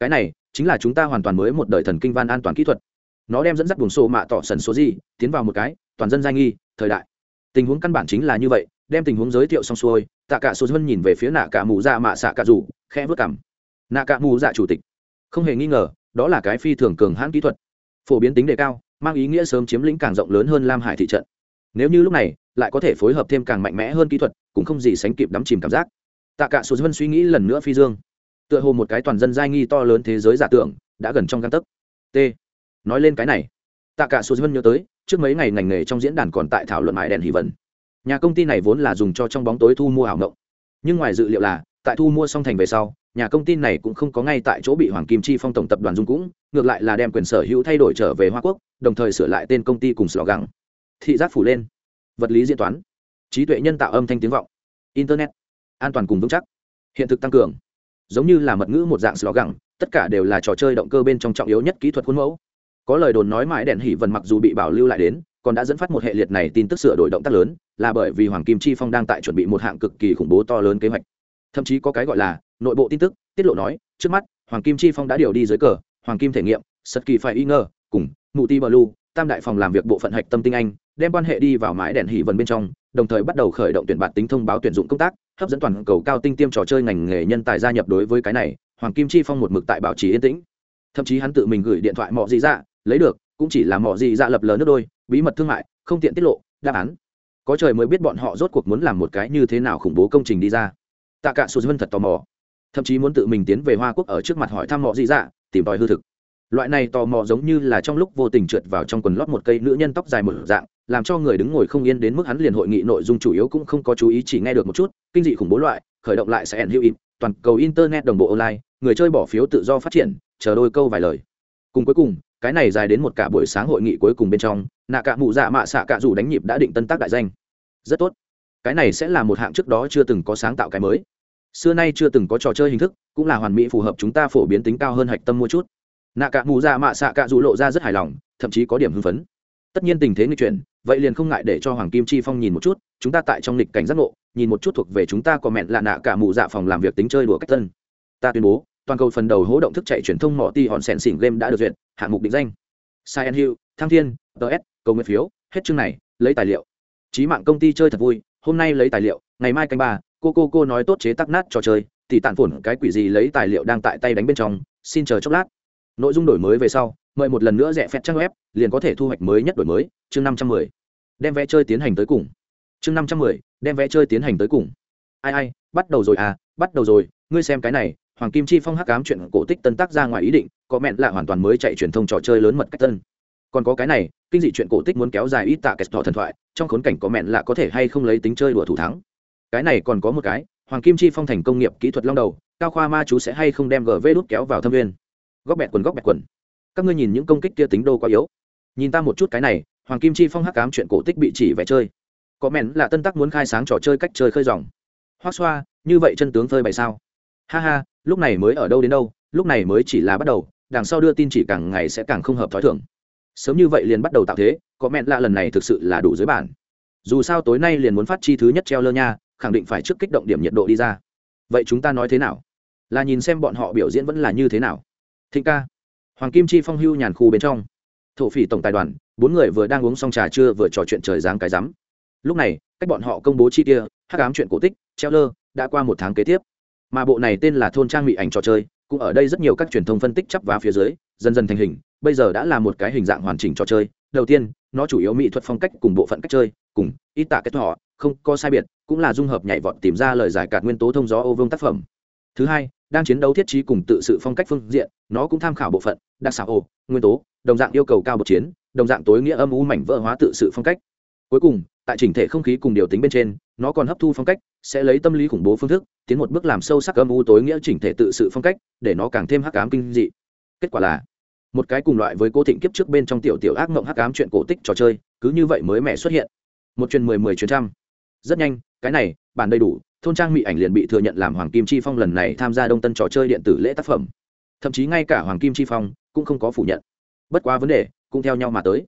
A: Cái này chính là chúng ta hoàn toàn mới một đời thần kinh van an toàn kỹ thuật. Nó đem dẫn dắt buồng sổ mạ tỏ sần số gì, tiến vào một cái, toàn dân giai nghi, thời đại tình huống căn bản chính là như vậy, đem tình huống giới thiệu xong xuôi, tạ cả số dân nhìn về phía nạ cả mù dạ mạ xạ cả rủ khẽ vớt cảm nạ cả mù dạ chủ tịch. Không hề nghi ngờ, đó là cái phi thường cường hãn kỹ thuật. Phổ biến tính đề cao, mang ý nghĩa sớm chiếm lĩnh càng rộng lớn hơn lam hải thị trận. Nếu như lúc này, lại có thể phối hợp thêm càng mạnh mẽ hơn kỹ thuật, cũng không gì sánh kịp đắm chìm cảm giác. Tạ cả số dân suy nghĩ lần nữa phi dương. Tựa hồ một cái toàn dân giai nghi to lớn thế giới giả tưởng, đã gần trong găng tấc. T. Nói lên cái này. Tạ cả số dân nhớ tới trước mấy ngày ngành nghề trong diễn đàn còn tại thảo luận mãi đèn hỷ vần. Nhà công ty này vốn là dùng cho trong bóng tối thu mua ảo ngộng nhưng ngoài dự liệu là, tại thu mua xong thành về sau, nhà công ty này cũng không có ngay tại chỗ bị hoàng kim chi phong tổng tập đoàn dung cũng, ngược lại là đem quyền sở hữu thay đổi trở về hoa quốc, đồng thời sửa lại tên công ty cùng slogan thị giác phủ lên. Vật lý diễn toán. Trí tuệ nhân tạo âm thanh tiếng vọng. Internet. An toàn cùng vững chắc. Hiện thực tăng cường. Giống như là mật ngữ một dạng slogan tất cả đều là trò chơi động cơ bên trong trọng yếu nhất kỹ thuật khuôn mẫu có lời đồn nói mãi đèn hỉ vần mặc dù bị bảo lưu lại đến, còn đã dẫn phát một hệ liệt này tin tức sửa đổi động tác lớn, là bởi vì hoàng kim chi phong đang tại chuẩn bị một hạng cực kỳ khủng bố to lớn kế hoạch. Thậm chí có cái gọi là nội bộ tin tức, tiết lộ nói, trước mắt, hoàng kim chi phong đã điều đi dưới cờ, hoàng kim thể nghiệm, sật kỳ phải y ngờ cùng mụ ti bờ lu tam đại phòng làm việc bộ phận hạch tâm tinh anh, đem quan hệ đi vào mãi đèn hỉ vần bên trong, đồng thời bắt đầu khởi động tuyển bạt tính thông báo tuyển dụng công tác, hấp dẫn toàn cầu cao tinh tiêm trò chơi ngành nghề nhân tài gia nhập đối với cái này, hoàng kim chi phong một mực tại bảo trì yên tĩnh. Thậm chí hắn tự mình gửi điện thoại mọi gì ra lấy được, cũng chỉ là mọ gì dạ lập lờ nước đôi, bí mật thương mại, không tiện tiết lộ, đáp án. Có trời mới biết bọn họ rốt cuộc muốn làm một cái như thế nào khủng bố công trình đi ra. Tạ cả sụt vân thật tò mò. Thậm chí muốn tự mình tiến về hoa quốc ở trước mặt hỏi thăm mọ gì dạ tìm tòi hư thực. Loại này tò mò giống như là trong lúc vô tình trượt vào trong quần lót một cây nữ nhân tóc dài một dạng, làm cho người đứng ngồi không yên đến mức hắn liền hội nghị nội dung chủ yếu cũng không có chú ý chỉ nghe được một chút, kinh dị khủng bố loại, khởi động lại sẽ ẩn hữu toàn cầu internet đồng bộ online, người chơi bỏ phiếu tự do phát triển, chờ đôi câu vài lời. Cùng cuối cùng cái này dài đến một cả buổi sáng hội nghị cuối cùng bên trong, nạ cả mụ dạ mạ xạ cả dù đánh nhịp đã định tân tác đại danh. Rất tốt. Cái này sẽ là một hạng trước đó chưa từng có sáng tạo cái mới. Xưa nay chưa từng có trò chơi hình thức, cũng là hoàn mỹ phù hợp chúng ta phổ biến tính cao hơn hạch tâm mua chút. Nạ cả mù dạ mạ xạ cả dù lộ ra rất hài lòng, thậm chí có điểm hưng phấn. Tất nhiên tình thế nghịch chuyển, vậy liền không ngại để cho hoàng kim chi phong nhìn một chút, chúng ta tại trong lịch cảnh giác ngộ, nhìn một chút thuộc về chúng ta có mẹn là nạ cả mù dạ phòng làm việc tính chơi đùa cách tân. Ta tuyên bố toàn cầu phần đầu hỗ động thức chạy truyền thông mỏ ti hòn sèn xỉn game đã được duyệt hạng mục định danh Silent Hill, Thăng Thiên, TS, cầu nguyện phiếu, hết chương này, lấy tài liệu. Chí mạng công ty chơi thật vui, hôm nay lấy tài liệu, ngày mai canh ba, cô cô cô nói tốt chế tác nát trò chơi, thì tản phổn cái quỷ gì lấy tài liệu đang tại tay đánh bên trong, xin chờ chốc lát. Nội dung đổi mới về sau, mời một lần nữa rẻ phép trang web, liền có thể thu hoạch mới nhất đổi mới, chương năm trăm mười Đem vẽ chơi tiến hành tới cùng. Chương năm trăm mười đem vẽ chơi tiến hành tới cùng. Ai ai, bắt đầu rồi à, bắt đầu rồi, ngươi xem cái này, hoàng kim chi phong hắc ám chuyện cổ tích tân tác ra ngoài ý định, có mẹn là hoàn toàn mới chạy truyền thông trò chơi lớn mật cách tân. Còn có cái này, kinh dị chuyện cổ tích muốn kéo dài ít tạ kẹt thọ thần thoại, trong khốn cảnh có mẹn là có thể hay không lấy tính chơi đùa thủ thắng. Cái này còn có một cái, hoàng kim chi phong thành công nghiệp kỹ thuật long đầu, cao khoa ma chú sẽ hay không đem gv đút kéo vào thâm viên. Góc bẹt quần, góc bẹt quần. Các ngươi nhìn những công kích kia tính đô quá yếu. Nhìn ta một chút cái này, hoàng kim chi phong hắc cám chuyện cổ tích bị chỉ vẽ chơi. Có mẹn là tân tắc muốn khai sáng trò chơi cách chơi khơi dòng. Hoác xoa, như vậy chân tướng phơi bày sao? Ha ha lúc này mới ở đâu đến đâu, lúc này mới chỉ là bắt đầu, đằng sau đưa tin chỉ càng ngày sẽ càng không hợp t h ó i thưởng sớm như vậy liền bắt đầu tạo thế, có mẹn lạ lần này thực sự là đủ dưới bản. Dù sao tối nay liền muốn phát chi thứ nhất treo lơ nha, khẳng định phải trước kích động điểm nhiệt độ đi ra. Vậy chúng ta nói thế nào? Là nhìn xem bọn họ biểu diễn vẫn là như thế nào? Thịnh ca. Hoàng kim chi phong hưu nhàn khu bên trong. Thổ phỉ tổng tài đoàn, bốn người vừa đang uống xong trà trưa vừa trò chuyện trời giáng cái rắm. Lúc này, cách bọn họ công bố chi kia hát cám chuyện cổ tích, treo lơ, đã qua một tháng kế tiếp mà bộ này tên là thôn trang mỹ ảnh trò chơi, cũng ở đây rất nhiều các truyền thông phân tích chắp vá phía dưới, dần dần thành hình, bây giờ đã là một cái hình dạng hoàn chỉnh trò chơi. Đầu tiên, nó chủ yếu mỹ thuật phong cách cùng bộ phận cách chơi, cùng ít tạ kết họ không có sai biệt, cũng là dung hợp nhảy vọt tìm ra lời giải cạt nguyên tố thông gió ô vương tác phẩm. Thứ hai, đang chiến đấu thiết trí cùng tự sự phong cách phương diện, nó cũng tham khảo bộ phận, đặc xảo ô, nguyên tố, đồng dạng yêu cầu cao bậc chiến, đồng dạng tối nghĩa âm u mảnh vỡ hóa tự sự phong cách. Cuối cùng tại chỉnh thể không khí cùng điều tính bên trên, nó còn hấp thu phong cách, sẽ lấy tâm lý khủng bố phương thức, tiến một bước làm sâu sắc âm u tối nghĩa chỉnh thể tự sự phong cách, để nó càng thêm hắc ám kinh dị. Kết quả là, một cái cùng loại với cố thịnh kiếp trước bên trong tiểu tiểu ác mộng hắc ám chuyện cổ tích trò chơi, cứ như vậy mới mẻ xuất hiện. Một truyền mười mười truyền trăm. Rất nhanh, cái này, bản đầy đủ, thôn trang mỹ ảnh liền bị thừa nhận làm hoàng kim chi phong lần này tham gia đông tân trò chơi điện tử lễ tác phẩm. Thậm chí ngay cả hoàng kim chi phong cũng không có phủ nhận. Bất quá vấn đề, cũng theo nhau mà tới.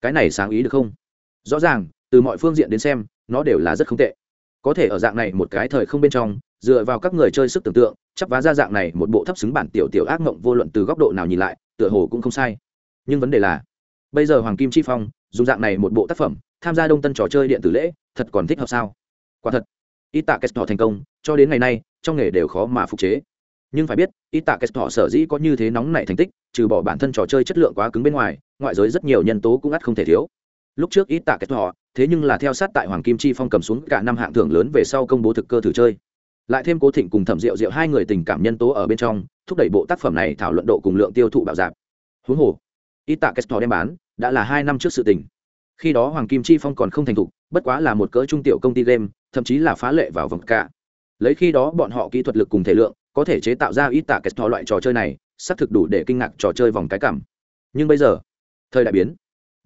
A: Cái này sáng ý được không? Rõ ràng từ mọi phương diện đến xem, nó đều là rất không tệ. Có thể ở dạng này một cái thời không bên trong, dựa vào các người chơi sức tưởng tượng chắp vá ra dạng này một bộ thấp xứng bản tiểu tiểu ác mộng vô luận từ góc độ nào nhìn lại, tựa hồ cũng không sai. Nhưng vấn đề là, bây giờ hoàng kim chi phong dùng dạng này một bộ tác phẩm, tham gia đông tân trò chơi điện tử lễ, thật còn thích hợp sao? Quả thật ít tạ kết thành công, cho đến ngày nay, trong nghề đều khó mà phục chế. Nhưng phải biết ít tạ kết sở dĩ có như thế nóng nảy thành tích, trừ bỏ bản thân trò chơi chất lượng quá cứng bên ngoài, ngoại giới rất nhiều nhân tố cũng ắt không thể thiếu lúc trước ít tạ kết họ, thế nhưng là theo sát tại hoàng kim chi phong cầm xuống cả năm hạng thưởng lớn về sau công bố thực cơ thử chơi. Lại thêm cố thịnh cùng thẩm rượu rượu hai người tình cảm nhân tố ở bên trong, thúc đẩy bộ tác phẩm này thảo luận độ cùng lượng tiêu thụ bảo giảm huống hồ, ít tạ kết đem bán, đã là hai năm trước sự tình. Khi đó hoàng kim chi phong còn không thành thục, bất quá là một cỡ trung tiểu công ty game, thậm chí là phá lệ vào vòng cả. Lấy khi đó bọn họ kỹ thuật lực cùng thể lượng, có thể chế tạo ra ít tạ kết loại trò chơi này, xác thực đủ để kinh ngạc trò chơi vòng cái cảm. Nhưng bây giờ, thời đại biến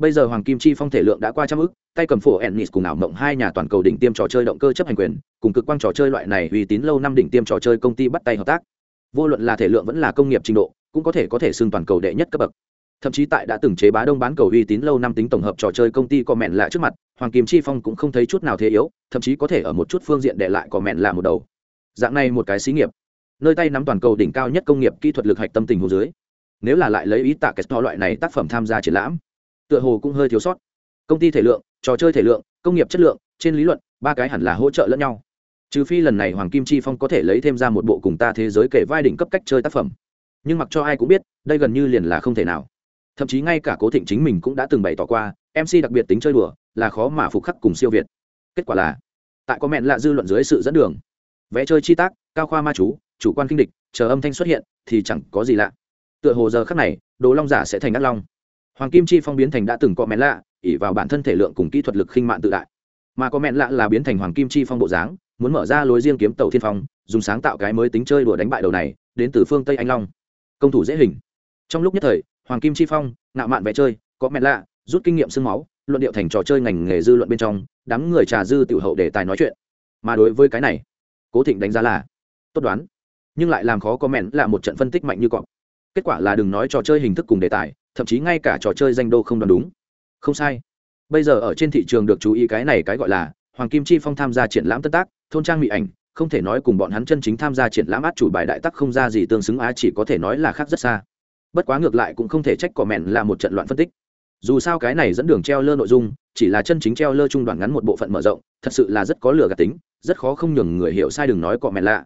A: bây giờ hoàng kim chi phong thể lượng đã qua trăm ước tay cầm phổ ennis cùng ảo mộng hai nhà toàn cầu đỉnh tiêm trò chơi động cơ chấp hành quyền, cùng cực quang trò chơi loại này uy tín lâu năm đỉnh tiêm trò chơi công ty bắt tay hợp tác. Vô luận là thể lượng vẫn là công nghiệp trình độ, cũng có thể có thể xưng toàn cầu đệ nhất cấp bậc. Thậm chí tại đã từng chế bá đông bán cầu uy tín lâu năm tính tổng hợp trò chơi công ty có mẹn lạ trước mặt, hoàng kim chi phong cũng không thấy chút nào thế yếu, thậm chí có thể ở một chút phương diện để lại có mẹn lạ một đầu. Dạng này một cái xí nghiệp, nơi tay nắm toàn cầu đỉnh cao nhất công nghiệp kỹ thuật lực hạch tâm tình hồ dưới, nếu là lại lấy ý tạ kết loại này tác phẩm tham gia triển lãm tựa hồ cũng hơi thiếu sót. Công ty thể lượng, trò chơi thể lượng, công nghiệp chất lượng, trên lý luận, ba cái hẳn là hỗ trợ lẫn nhau. Trừ phi lần này hoàng kim chi phong có thể lấy thêm ra một bộ cùng ta thế giới kể vai đỉnh cấp cách chơi tác phẩm. Nhưng mặc cho ai cũng biết, đây gần như liền là không thể nào. Thậm chí ngay cả cố thịnh chính mình cũng đã từng bày tỏ qua mc đặc biệt tính chơi đùa, là khó mà phục khắc cùng siêu việt. Kết quả là, tại có mẹn lạ dư luận dưới sự dẫn đường, vẽ chơi chi tác, cao khoa ma chú, chủ quan kinh địch, chờ âm thanh xuất hiện, thì chẳng có gì lạ. Tựa hồ giờ khắc này, đồ long giả sẽ thành ác long hoàng kim chi phong biến thành đã từng có mẹn lạ ỉ vào bản thân thể lượng cùng kỹ thuật lực khinh mạng tự đại. Mà có mẹn lạ là biến thành hoàng kim chi phong bộ dáng, muốn mở ra lối riêng kiếm tàu thiên phong, dùng sáng tạo cái mới tính chơi đùa đánh bại đầu này, đến từ phương tây anh long. Công thủ dễ hình. Trong lúc nhất thời, hoàng kim chi phong, ngạo mạn vẽ chơi, có mẹn lạ, rút kinh nghiệm sương máu, luận điệu thành trò chơi ngành nghề dư luận bên trong, đám người trà dư tiểu hậu để tài nói chuyện. Mà đối với cái này, cố thịnh đánh giá là tốt đoán, nhưng lại làm khó có mẹn là một trận phân tích mạnh như cọp. Kết quả là đừng nói trò chơi hình thức cùng đề tài thậm chí ngay cả trò chơi danh đô không đoán đúng. Không sai. Bây giờ ở trên thị trường được chú ý cái này cái gọi là hoàng kim chi phong tham gia triển lãm tân tác, thôn trang mỹ ảnh, không thể nói cùng bọn hắn chân chính tham gia triển lãm át chủ bài đại tắc không ra gì tương xứng, á chỉ có thể nói là khác rất xa. Bất quá ngược lại cũng không thể trách cỏ mẹn là một trận loạn phân tích. Dù sao cái này dẫn đường treo lơ nội dung, chỉ là chân chính treo lơ trung đoạn ngắn một bộ phận mở rộng, thật sự là rất có lừa gạt tính, rất khó không nhường người hiểu sai đừng nói cọ mẹ lạ.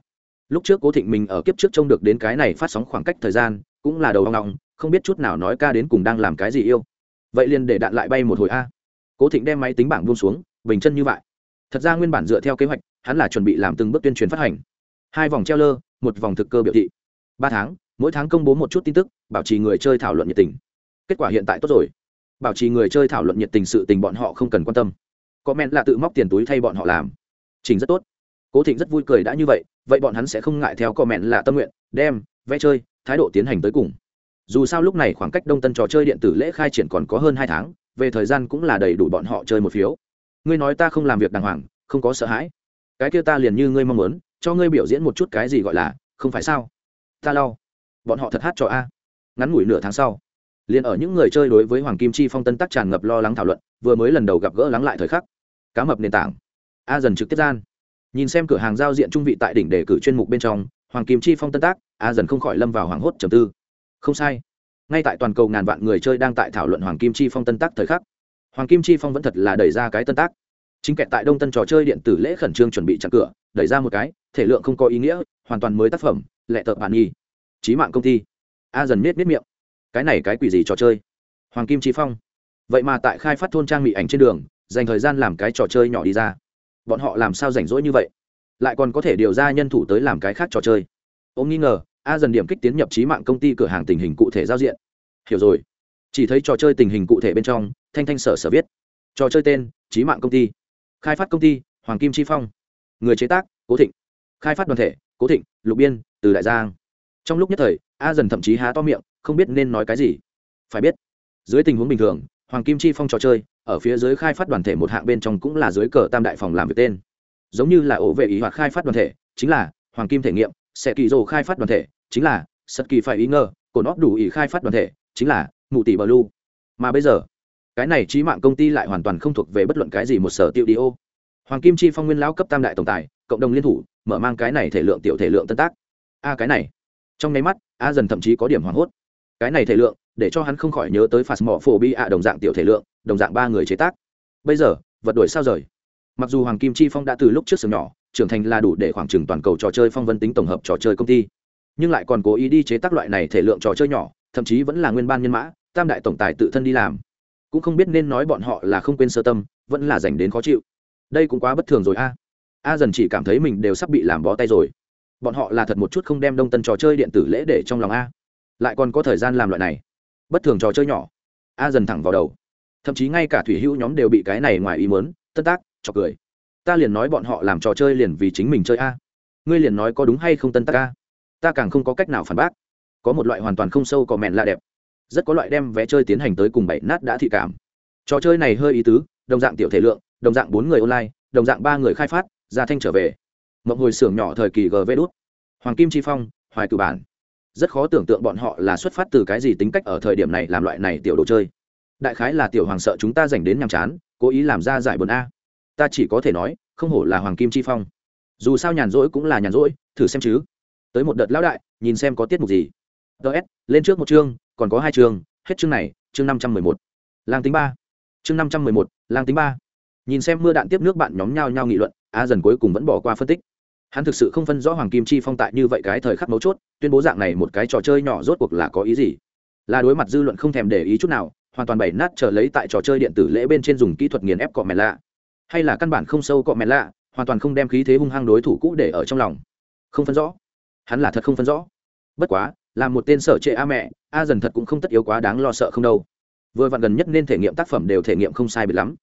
A: Lúc trước cố thịnh mình ở kiếp trước trông được đến cái này phát sóng khoảng cách thời gian, cũng là đầu hoang ngọng không biết chút nào nói ca đến cùng đang làm cái gì yêu. Vậy liền để đạn lại bay một hồi a. Cố thịnh đem máy tính bảng buông xuống, bình chân như vậy. Thật ra nguyên bản dựa theo kế hoạch, hắn là chuẩn bị làm từng bước tuyên truyền phát hành. Hai vòng treo lơ một vòng thực cơ biểu thị. Ba tháng, mỗi tháng công bố một chút tin tức, bảo trì người chơi thảo luận nhiệt tình. Kết quả hiện tại tốt rồi. Bảo trì người chơi thảo luận nhiệt tình sự tình bọn họ không cần quan tâm. Comment là tự móc tiền túi thay bọn họ làm. Trình rất tốt. Cố thịnh rất vui cười đã như vậy vậy bọn hắn sẽ không ngại theo comment là tâm nguyện, đem, vẽ chơi, thái độ tiến hành tới cùng dù sao lúc này khoảng cách đông tân trò chơi điện tử lễ khai triển còn có hơn hai tháng, về thời gian cũng là đầy đủ bọn họ chơi một phiếu. Ngươi nói ta không làm việc đàng hoàng, không có sợ hãi. Cái kia ta liền như ngươi mong muốn, cho ngươi biểu diễn một chút cái gì gọi là, không phải sao? Ta lau bọn họ thật hát cho a. Ngắn ngủi nửa tháng sau, liền ở những người chơi đối với hoàng kim chi phong tân tắc tràn ngập lo lắng thảo luận, vừa mới lần đầu gặp gỡ lắng lại thời khắc. Cá mập nền tảng. A dần trực tiếp gian. Nhìn xem cửa hàng giao diện trung vị tại đỉnh đề cử chuyên mục bên trong, hoàng kim chi phong tân tác, a dần không khỏi lâm vào hoảng hốt trầm tư không sai. Ngay tại toàn cầu ngàn vạn người chơi đang tại thảo luận hoàng kim chi phong tân tác thời khắc, hoàng kim chi phong vẫn thật là đẩy ra cái tân tác. Chính kẹt tại đông tân trò chơi điện tử lễ khẩn trương chuẩn bị chặn cửa, đẩy ra một cái, thể lượng không có ý nghĩa, hoàn toàn mới tác phẩm, lệ tợ bản nhi. Trí mạng công ty a dần miết miết miệng. Cái này cái quỷ gì trò chơi? Hoàng kim chi phong. Vậy mà tại khai phát thôn trang mỹ ảnh trên đường, dành thời gian làm cái trò chơi nhỏ đi ra. Bọn họ làm sao rảnh rỗi như vậy? Lại còn có thể điều ra nhân thủ tới làm cái khác trò chơi. Ông nghi ngờ a dần điểm kích tiến nhập trí mạng công ty cửa hàng tình hình cụ thể giao diện. Hiểu rồi. Chỉ thấy trò chơi tình hình cụ thể bên trong, thanh thanh sở sở viết. Trò chơi tên, trí mạng công ty. Khai phát công ty, hoàng kim chi phong. Người chế tác, cố thịnh. Khai phát đoàn thể, cố thịnh, lục biên, từ đại giang. Trong lúc nhất thời, a dần thậm chí há to miệng, không biết nên nói cái gì. Phải biết, dưới tình huống bình thường, hoàng kim chi phong trò chơi, ở phía dưới khai phát đoàn thể một hạng bên trong cũng là dưới cờ tam đại phòng làm việc tên. Giống như là ổ vệ ý hoặc khai phát đoàn thể, chính là hoàng kim thể nghiệm sẽ kỳ dồ khai phát đoàn thể chính là, sật kỳ phải ý ngờ cồn óp đủ ý khai phát đoàn thể, chính là mụ tỷ bờ lu. Mà bây giờ, cái này trí mạng công ty lại hoàn toàn không thuộc về bất luận cái gì một sở tiêu đi ô. Hoàng kim chi phong nguyên lão cấp tam đại tổng tài, cộng đồng liên thủ, mở mang cái này thể lượng tiểu thể lượng tân tác. A, cái này. Trong nháy mắt, a dần thậm chí có điểm hoảng hốt. Cái này thể lượng, để cho hắn không khỏi nhớ tới phạt mỏ phổ bi ạ đồng dạng tiểu thể lượng, đồng dạng ba người chế tác. Bây giờ, vật đổi sao rời? Mặc dù hoàng kim chi phong đã từ lúc trước sừng nhỏ, trưởng thành là đủ để khoảng trừng toàn cầu trò chơi phong vân tính tổng hợp trò chơi công ty nhưng lại còn cố ý đi chế tác loại này thể lượng trò chơi nhỏ, thậm chí vẫn là nguyên ban nhân mã, tam đại tổng tài tự thân đi làm. Cũng không biết nên nói bọn họ là không quên sơ tâm, vẫn là dành đến khó chịu. Đây cũng quá bất thường rồi a. A dần chỉ cảm thấy mình đều sắp bị làm bó tay rồi. Bọn họ là thật một chút không đem đông tân trò chơi điện tử lễ để trong lòng a. Lại còn có thời gian làm loại này. Bất thường trò chơi nhỏ. A dần thẳng vào đầu. Thậm chí ngay cả thủy hữu nhóm đều bị cái này ngoài ý mớn tân tác, chọc cười. Ta liền nói bọn họ làm trò chơi liền vì chính mình chơi a. Ngươi liền nói có đúng hay không tân tác a? Ta càng không có cách nào phản bác. Có một loại hoàn toàn không sâu có mẹn là đẹp. Rất có loại đem vé chơi tiến hành tới cùng bảy nát đã thị cảm. Trò chơi này hơi ý tứ, đồng dạng tiểu thể lượng, đồng dạng bốn người online, đồng dạng ba người khai phát gia thanh trở về. Mộng hồi xưởng nhỏ thời kỳ gv đút. Hoàng kim chi phong, hoài cử bản. Rất khó tưởng tượng bọn họ là xuất phát từ cái gì tính cách ở thời điểm này làm loại này tiểu đồ chơi. Đại khái là tiểu hoàng sợ chúng ta dành đến nhàm chán, cố ý làm ra giải bờn a. Ta chỉ có thể nói, không hổ là hoàng kim chi phong. Dù sao nhàn rỗi cũng là nhàn rỗi, thử xem chứ tới một đợt lão đại, nhìn xem có tiết mục gì. Ts lên trước một chương, còn có hai chương, hết chương này, chương năm trăm mười một. Lang tính ba. Chương năm trăm mười một, lang tính ba. Nhìn xem mưa đạn tiếp nước bạn nhóm nhau nhau nghị luận, a dần cuối cùng vẫn bỏ qua phân tích. Hắn thực sự không phân rõ hoàng kim chi phong tại như vậy cái thời khắc mấu chốt, tuyên bố dạng này một cái trò chơi nhỏ rốt cuộc là có ý gì? Là đối mặt dư luận không thèm để ý chút nào, hoàn toàn bảy nát trở lấy tại trò chơi điện tử lễ bên trên dùng kỹ thuật nghiền ép cọ mẹ lạ. Hay là căn bản không sâu cọ mẹ lạ, hoàn toàn không đem khí thế hung hăng đối thủ cũ để ở trong lòng. Không phân rõ hắn là thật không phân rõ. Bất quá, là một tên sở trệ a mẹ, a dần thật cũng không tất yếu quá đáng lo sợ không đâu. Vừa vặn gần nhất nên thể nghiệm tác phẩm đều thể nghiệm không sai biệt lắm.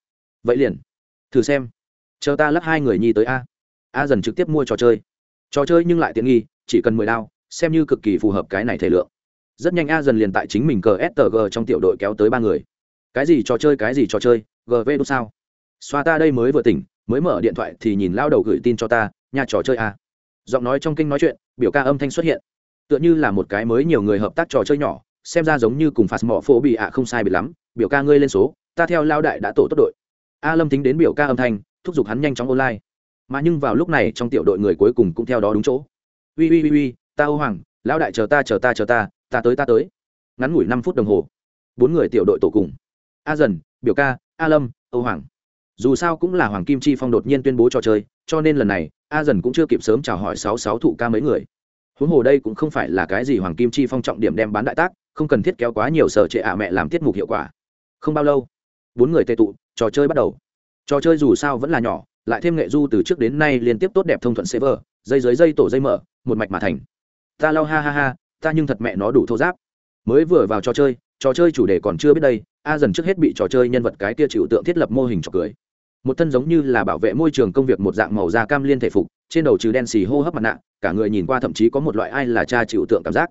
A: Vậy liền, thử xem. Chờ ta lắp hai người nhi tới a. A dần trực tiếp mua trò chơi. Trò chơi nhưng lại tiện nghi, chỉ cần mười đao, xem như cực kỳ phù hợp cái này thể lượng. Rất nhanh a dần liền tại chính mình cờ stg trong tiểu đội kéo tới ba người. Cái gì trò chơi, cái gì trò chơi gv đốt sao? Xoa ta đây mới vừa tỉnh, mới mở điện thoại thì nhìn lao đầu gửi tin cho ta, nhà trò chơi a. Giọng nói trong kinh nói chuyện biểu ca âm thanh xuất hiện. Tựa như là một cái mới nhiều người hợp tác trò chơi nhỏ, xem ra giống như cùng phạt mỏ phổ bị ạ không sai bị lắm. Biểu ca ngươi lên số, ta theo lao đại đã tổ tốt đội. A lâm tính đến biểu ca âm thanh, thúc giục hắn nhanh chóng online. Mà nhưng vào lúc này trong tiểu đội người cuối cùng cũng theo đó đúng chỗ. Ui ui ui ui, ta ô hoàng lão đại chờ ta chờ ta chờ ta ta tới ta tới. Ngắn ngủi năm phút đồng hồ, bốn người tiểu đội tổ cùng. A dần, biểu ca, a lâm âu hoàng dù sao cũng là hoàng kim chi phong đột nhiên tuyên bố trò chơi, cho nên lần này, a dần cũng chưa kịp sớm chào hỏi sáu sáu thụ ca mấy người. Huống hồ đây cũng không phải là cái gì hoàng kim chi phong trọng điểm đem bán đại tác, không cần thiết kéo quá nhiều sở trệ ạ mẹ làm tiết mục hiệu quả. Không bao lâu, bốn người tệ tụ, trò chơi bắt đầu. Trò chơi dù sao vẫn là nhỏ, lại thêm nghệ du từ trước đến nay liên tiếp tốt đẹp thông thuận server, dây dưới dây tổ dây mở, một mạch mà thành. Ta lau ha ha ha, ta nhưng thật mẹ nó đủ thô giáp. Mới vừa vào trò chơi trò chơi chủ đề còn chưa biết đây a dần trước hết bị trò chơi nhân vật cái kia chịu tượng thiết lập mô hình trò cười. Một thân giống như là bảo vệ môi trường công việc một dạng màu da cam liên thể phục, trên đầu trừ đen xì hô hấp mặt nạ, cả người nhìn qua thậm chí có một loại ai là cha chịu tượng cảm giác.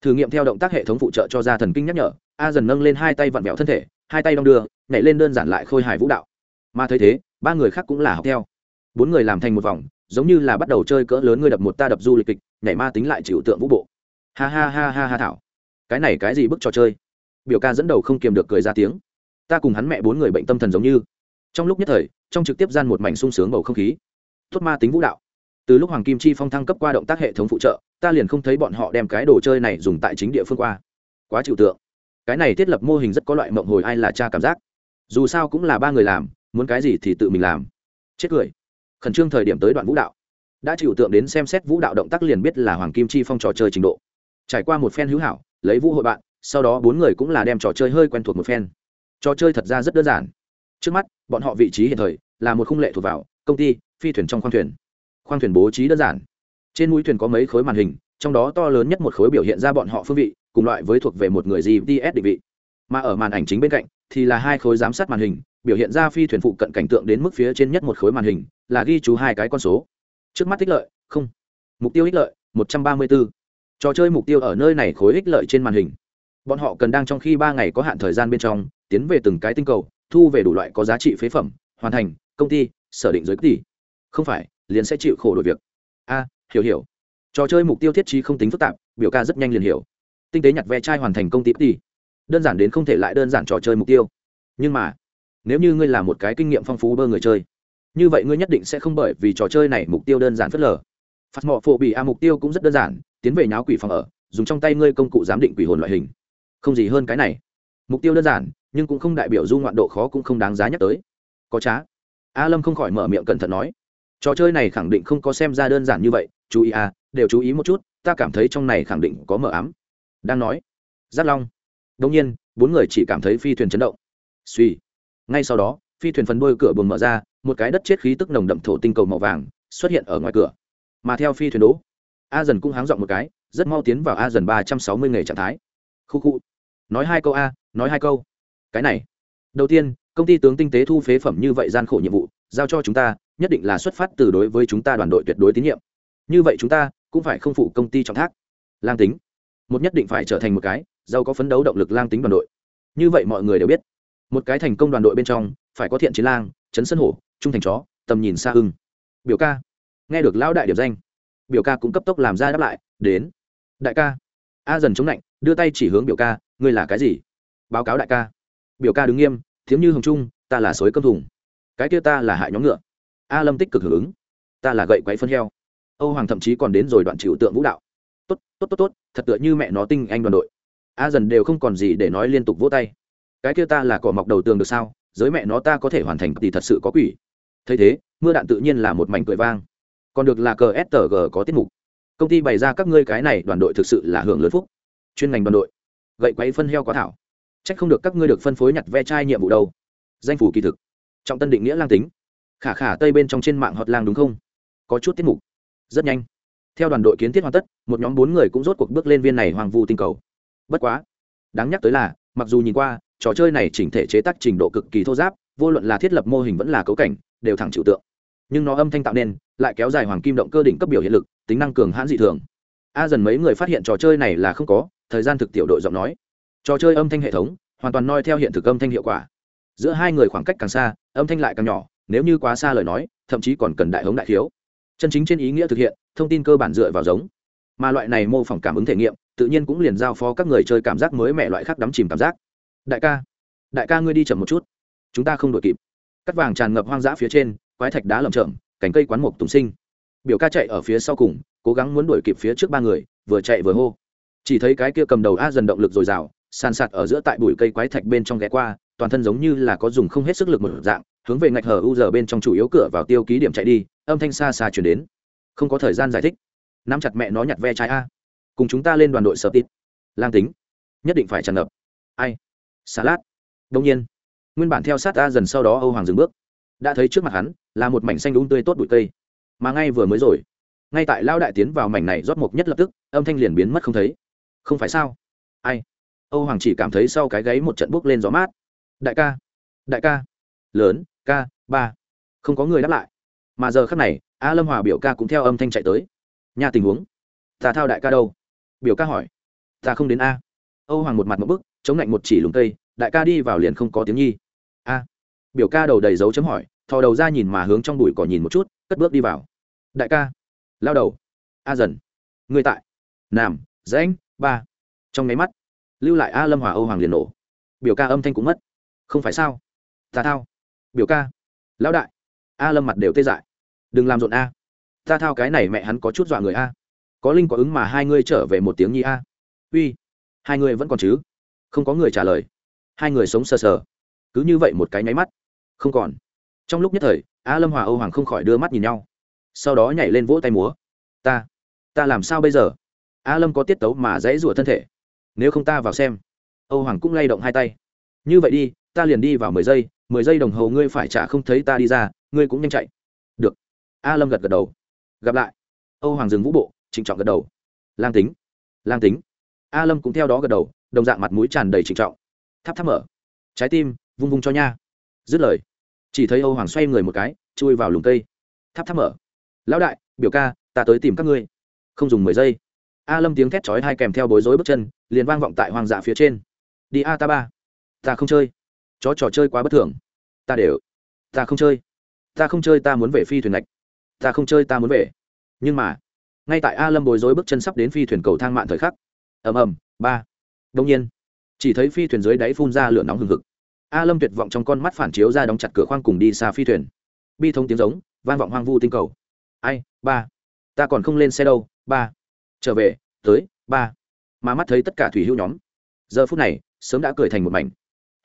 A: Thử nghiệm theo động tác hệ thống phụ trợ cho ra thần kinh nhắc nhở, a dần nâng lên hai tay vặn vẹo thân thể, hai tay đong đưa, nhảy lên đơn giản lại khôi hài vũ đạo. Mà thấy thế, ba người khác cũng là học theo. Bốn người làm thành một vòng, giống như là bắt đầu chơi cỡ lớn ngươi đập một ta đập du lịch kịch, nhảy ma tính lại chịu tượng vũ bộ. Ha ha ha ha ha thảo. Cái này cái gì bức trò chơi? Biểu ca dẫn đầu không kiềm được cười ra tiếng. Ta cùng hắn mẹ bốn người bệnh tâm thần giống như. Trong lúc nhất thời, trong trực tiếp gian một mảnh sung sướng bầu không khí. Tốt ma tính vũ đạo. Từ lúc hoàng kim chi phong thăng cấp qua động tác hệ thống phụ trợ, ta liền không thấy bọn họ đem cái đồ chơi này dùng tại chính địa phương qua. Quá chịu tượng. Cái này thiết lập mô hình rất có loại mộng hồi ai là cha cảm giác. Dù sao cũng là ba người làm, muốn cái gì thì tự mình làm. Chết cười. Khẩn trương thời điểm tới đoạn vũ đạo. Đã chịu tượng đến xem xét vũ đạo động tác liền biết là hoàng kim chi phong trò chơi trình độ. Trải qua một phen hữu hảo, lấy vũ hội bạn sau đó bốn người cũng là đem trò chơi hơi quen thuộc một phen. Trò chơi thật ra rất đơn giản. Trước mắt, bọn họ vị trí hiện thời là một khung lệ thuộc vào công ty phi thuyền trong khoang thuyền. Khoang thuyền bố trí đơn giản. Trên mũi thuyền có mấy khối màn hình, trong đó to lớn nhất một khối biểu hiện ra bọn họ phương vị, cùng loại với thuộc về một người gps định vị. Mà ở màn ảnh chính bên cạnh thì là hai khối giám sát màn hình, biểu hiện ra phi thuyền phụ cận cảnh tượng đến mức phía trên nhất một khối màn hình, là ghi chú hai cái con số. Trước mắt ích lợi, không. Mục tiêu ích lợi, một trăm ba mươi bốn trò chơi mục tiêu ở nơi này khối ích lợi trên màn hình bọn họ cần đang trong khi ba ngày có hạn thời gian bên trong, tiến về từng cái tinh cầu, thu về đủ loại có giá trị phế phẩm, hoàn thành, công ty, sở định giới tỷ. Không phải, liền sẽ chịu khổ đổi việc. A, hiểu hiểu. Trò chơi mục tiêu thiết trí không tính phức tạp, biểu ca rất nhanh liền hiểu. Tinh tế nhặt ve chai hoàn thành công ty tỷ. Đơn giản đến không thể lại đơn giản trò chơi mục tiêu. Nhưng mà, nếu như ngươi là một cái kinh nghiệm phong phú bơ người chơi, như vậy ngươi nhất định sẽ không bởi vì trò chơi này mục tiêu đơn giản phớt lờ. Phạt mọ phổ bị a mục tiêu cũng rất đơn giản, tiến về nháo quỷ phòng ở, dùng trong tay ngươi công cụ giám định quỷ hồn loại hình không gì hơn cái này. Mục tiêu đơn giản, nhưng cũng không đại biểu du ngoạn độ khó cũng không đáng giá nhắc tới. Có trá. A lâm không khỏi mở miệng cẩn thận nói. Trò chơi này khẳng định không có xem ra đơn giản như vậy, chú ý à đều chú ý một chút, ta cảm thấy trong này khẳng định có mờ ám. Đang nói. Giáp long. Đông nhiên, bốn người chỉ cảm thấy phi thuyền chấn động. Suy ngay sau đó, phi thuyền phần đôi cửa buồng mở ra, một cái đất chết khí tức nồng đậm thổ tinh cầu màu vàng xuất hiện ở ngoài cửa. Mà theo phi thuyền đỗ, a dần cũng háng dọn một cái, rất mau tiến vào a dần ba trăm sáu mươi nghề trạng thái. Khu khu nói hai câu a, nói hai câu. Cái này, đầu tiên, công ty tướng tinh tế thu phế phẩm như vậy gian khổ nhiệm vụ, giao cho chúng ta, nhất định là xuất phát từ đối với chúng ta đoàn đội tuyệt đối tín nhiệm. Như vậy chúng ta cũng phải không phụ công ty trọng thác. Lang tính, một nhất định phải trở thành một cái giàu có phấn đấu động lực lang tính đoàn đội. Như vậy mọi người đều biết, một cái thành công đoàn đội bên trong, phải có thiện chiến lang, chấn sân hổ, trung thành chó, tầm nhìn xa hưng. Biểu ca, nghe được lão đại điểm danh, biểu ca cũng cấp tốc làm ra đáp lại, đến. Đại ca, a dần chống lạnh đưa tay chỉ hướng biểu ca ngươi là cái gì? Báo cáo đại ca. Biểu ca đứng nghiêm, thiếm như hồng trung, ta là sói cơm thùng. Cái kia ta là hại nhóm ngựa. A lâm tích cực hưởng ứng. Ta là gậy quấy phân heo. Âu hoàng thậm chí còn đến rồi đoạn chịu tượng vũ đạo. Tốt tốt tốt tốt, thật tựa như mẹ nó tinh anh đoàn đội. A dần đều không còn gì để nói liên tục vỗ tay. Cái kia ta là cỏ mọc đầu tường được sao? Giới mẹ nó ta có thể hoàn thành thì thật sự có quỷ. Thấy thế, mưa đạn tự nhiên là một mảnh cười vang. Còn được là cờ stg có tiết mục. Công ty bày ra các ngươi cái này, đoàn đội thực sự là hưởng lớn phúc. Chuyên ngành đoàn đội gậy quấy phân heo quá thảo. Trách không được các ngươi được phân phối nhặt ve chai nhiệm vụ đâu. Danh phủ kỳ thực. Trọng tân định nghĩa lang tính. Khả khả tây bên trong trên mạng hot lang đúng không? Có chút tiết mục. Rất nhanh. Theo đoàn đội kiến thiết hoàn tất, một nhóm bốn người cũng rốt cuộc bước lên viên này hoàng vu tinh cầu. Bất quá. Đáng nhắc tới là, mặc dù nhìn qua, trò chơi này chỉnh thể chế tác trình độ cực kỳ thô giáp, vô luận là thiết lập mô hình vẫn là cấu cảnh, đều thẳng chịu tượng. Nhưng nó âm thanh tạo nên, lại kéo dài hoàng kim động cơ đỉnh cấp biểu hiện lực, tính năng cường hãn dị thường. A dần mấy người phát hiện trò chơi này là không có thời gian thực tiểu đội giọng nói. Trò chơi âm thanh hệ thống, hoàn toàn noi theo hiện thực âm thanh hiệu quả. Giữa hai người khoảng cách càng xa, âm thanh lại càng nhỏ, nếu như quá xa lời nói, thậm chí còn cần đại hống đại thiếu. chân chính trên ý nghĩa thực hiện, thông tin cơ bản dựa vào giống. Mà loại này mô phỏng cảm ứng thể nghiệm, tự nhiên cũng liền giao phó các người chơi cảm giác mới mẻ loại khác đắm chìm cảm giác. Đại ca đại ca ngươi đi chậm một chút. Chúng ta không đội kịp. Cắt vàng tràn ngập hoang dã phía trên, quái thạch đá lầm chậm cánh cây quán mộc tùng sinh. Biểu ca chạy ở phía sau cùng, cố gắng muốn đuổi kịp phía trước ba người, vừa chạy vừa hô chỉ thấy cái kia cầm đầu a dần động lực dồi dào, sàn sạt ở giữa tại bụi cây quái thạch bên trong ghé qua, toàn thân giống như là có dùng không hết sức lực một dạng, hướng về ngạch hở u giờ bên trong chủ yếu cửa vào tiêu ký điểm chạy đi, âm thanh xa xa chuyển đến. Không có thời gian giải thích. Nắm chặt mẹ nó nhặt ve trái a. Cùng chúng ta lên đoàn đội sở tít. Lang tính. Nhất định phải tràn ngập. Ai? Xà lát đông nhiên. Nguyên bản theo sát a dần sau đó âu hoàng dừng bước. Đã thấy trước mặt hắn là một mảnh xanh đúng tươi tốt bụi cây. Mà ngay vừa mới rồi, ngay tại lao đại tiến vào mảnh này rót mục nhất lập tức, âm thanh liền biến mất không thấy không phải sao? Ai? Âu hoàng chỉ cảm thấy sau cái gáy một trận bốc lên gió mát. Đại ca đại ca. Lớn, ca, ba. Không có người đáp lại. Mà giờ khắc này, a lâm hòa biểu ca cũng theo âm thanh chạy tới. Nhà tình huống? Ta thao đại ca đâu? Biểu ca hỏi. Ta không đến a. Âu hoàng một mặt một bức, chống lạnh một chỉ lùng cây. Đại ca đi vào liền không có tiếng nhi. A. Biểu ca đầu đầy dấu chấm hỏi, thò đầu ra nhìn mà hướng trong bụi cỏ nhìn một chút, cất bước đi vào. Đại ca. Lao đầu. A dần. Người tại. Nam. Dãnh ba. Trong máy mắt, lưu lại a lâm hòa âu hoàng liền nổ. Biểu ca âm thanh cũng mất. Không phải sao? Ta thao. Biểu ca. Lão đại. A lâm mặt đều tê dại. Đừng làm rộn a. Ta thao cái này mẹ hắn có chút dọa người a. Có linh có ứng mà hai ngươi trở về một tiếng nhi a. Uy. Hai người vẫn còn chứ? Không có người trả lời. Hai người sống sờ sờ. Cứ như vậy một cái nháy mắt. Không còn. Trong lúc nhất thời, a lâm hòa âu hoàng không khỏi đưa mắt nhìn nhau. Sau đó nhảy lên vỗ tay múa. Ta. Ta làm sao bây giờ? A lâm có tiết tấu mà dãy rủa thân thể. Nếu không ta vào xem. Âu hoàng cũng lay động hai tay. Như vậy đi, ta liền đi vào mười giây mười giây đồng hồ ngươi phải trả không thấy ta đi ra, ngươi cũng nhanh chạy. Được. A lâm gật gật đầu. Gặp lại. Âu hoàng dừng vũ bộ, trịnh trọng gật đầu. Lang tính. Lang tính. A lâm cũng theo đó gật đầu, đồng dạng mặt mũi tràn đầy trịnh trọng. Tháp tháp mở. Trái tim, vung vung cho nha. Dứt lời. Chỉ thấy âu hoàng xoay người một cái, chui vào lùm cây. Tháp tháp mở. Lão đại, biểu ca, ta tới tìm các ngươi. Không dùng mười giây a lâm tiếng thét chói hai kèm theo bối rối bước chân, liền vang vọng tại hoang dạ phía trên. Đi a ta ba. Ta không chơi. Chó trò chơi quá bất thường. Ta đều. Ta không chơi. Ta không chơi ta muốn về phi thuyền lạch ta không chơi ta muốn về. Nhưng mà, ngay tại a lâm bối rối bước chân sắp đến phi thuyền cầu thang mạn thời khắc, ầm ầm, ba. Đông nhiên, chỉ thấy phi thuyền dưới đáy phun ra lửa nóng hừng hực. A lâm tuyệt vọng trong con mắt phản chiếu ra đóng chặt cửa khoang cùng đi xa phi thuyền. Bi thông tiếng giống, vang vọng hoang vu tinh cầu. Ai, ba. Ta còn không lên xe đâu, ba trở về, tới, ba. Mà mắt thấy tất cả thủy hữu nhóm. Giờ phút này, sớm đã cười thành một mảnh.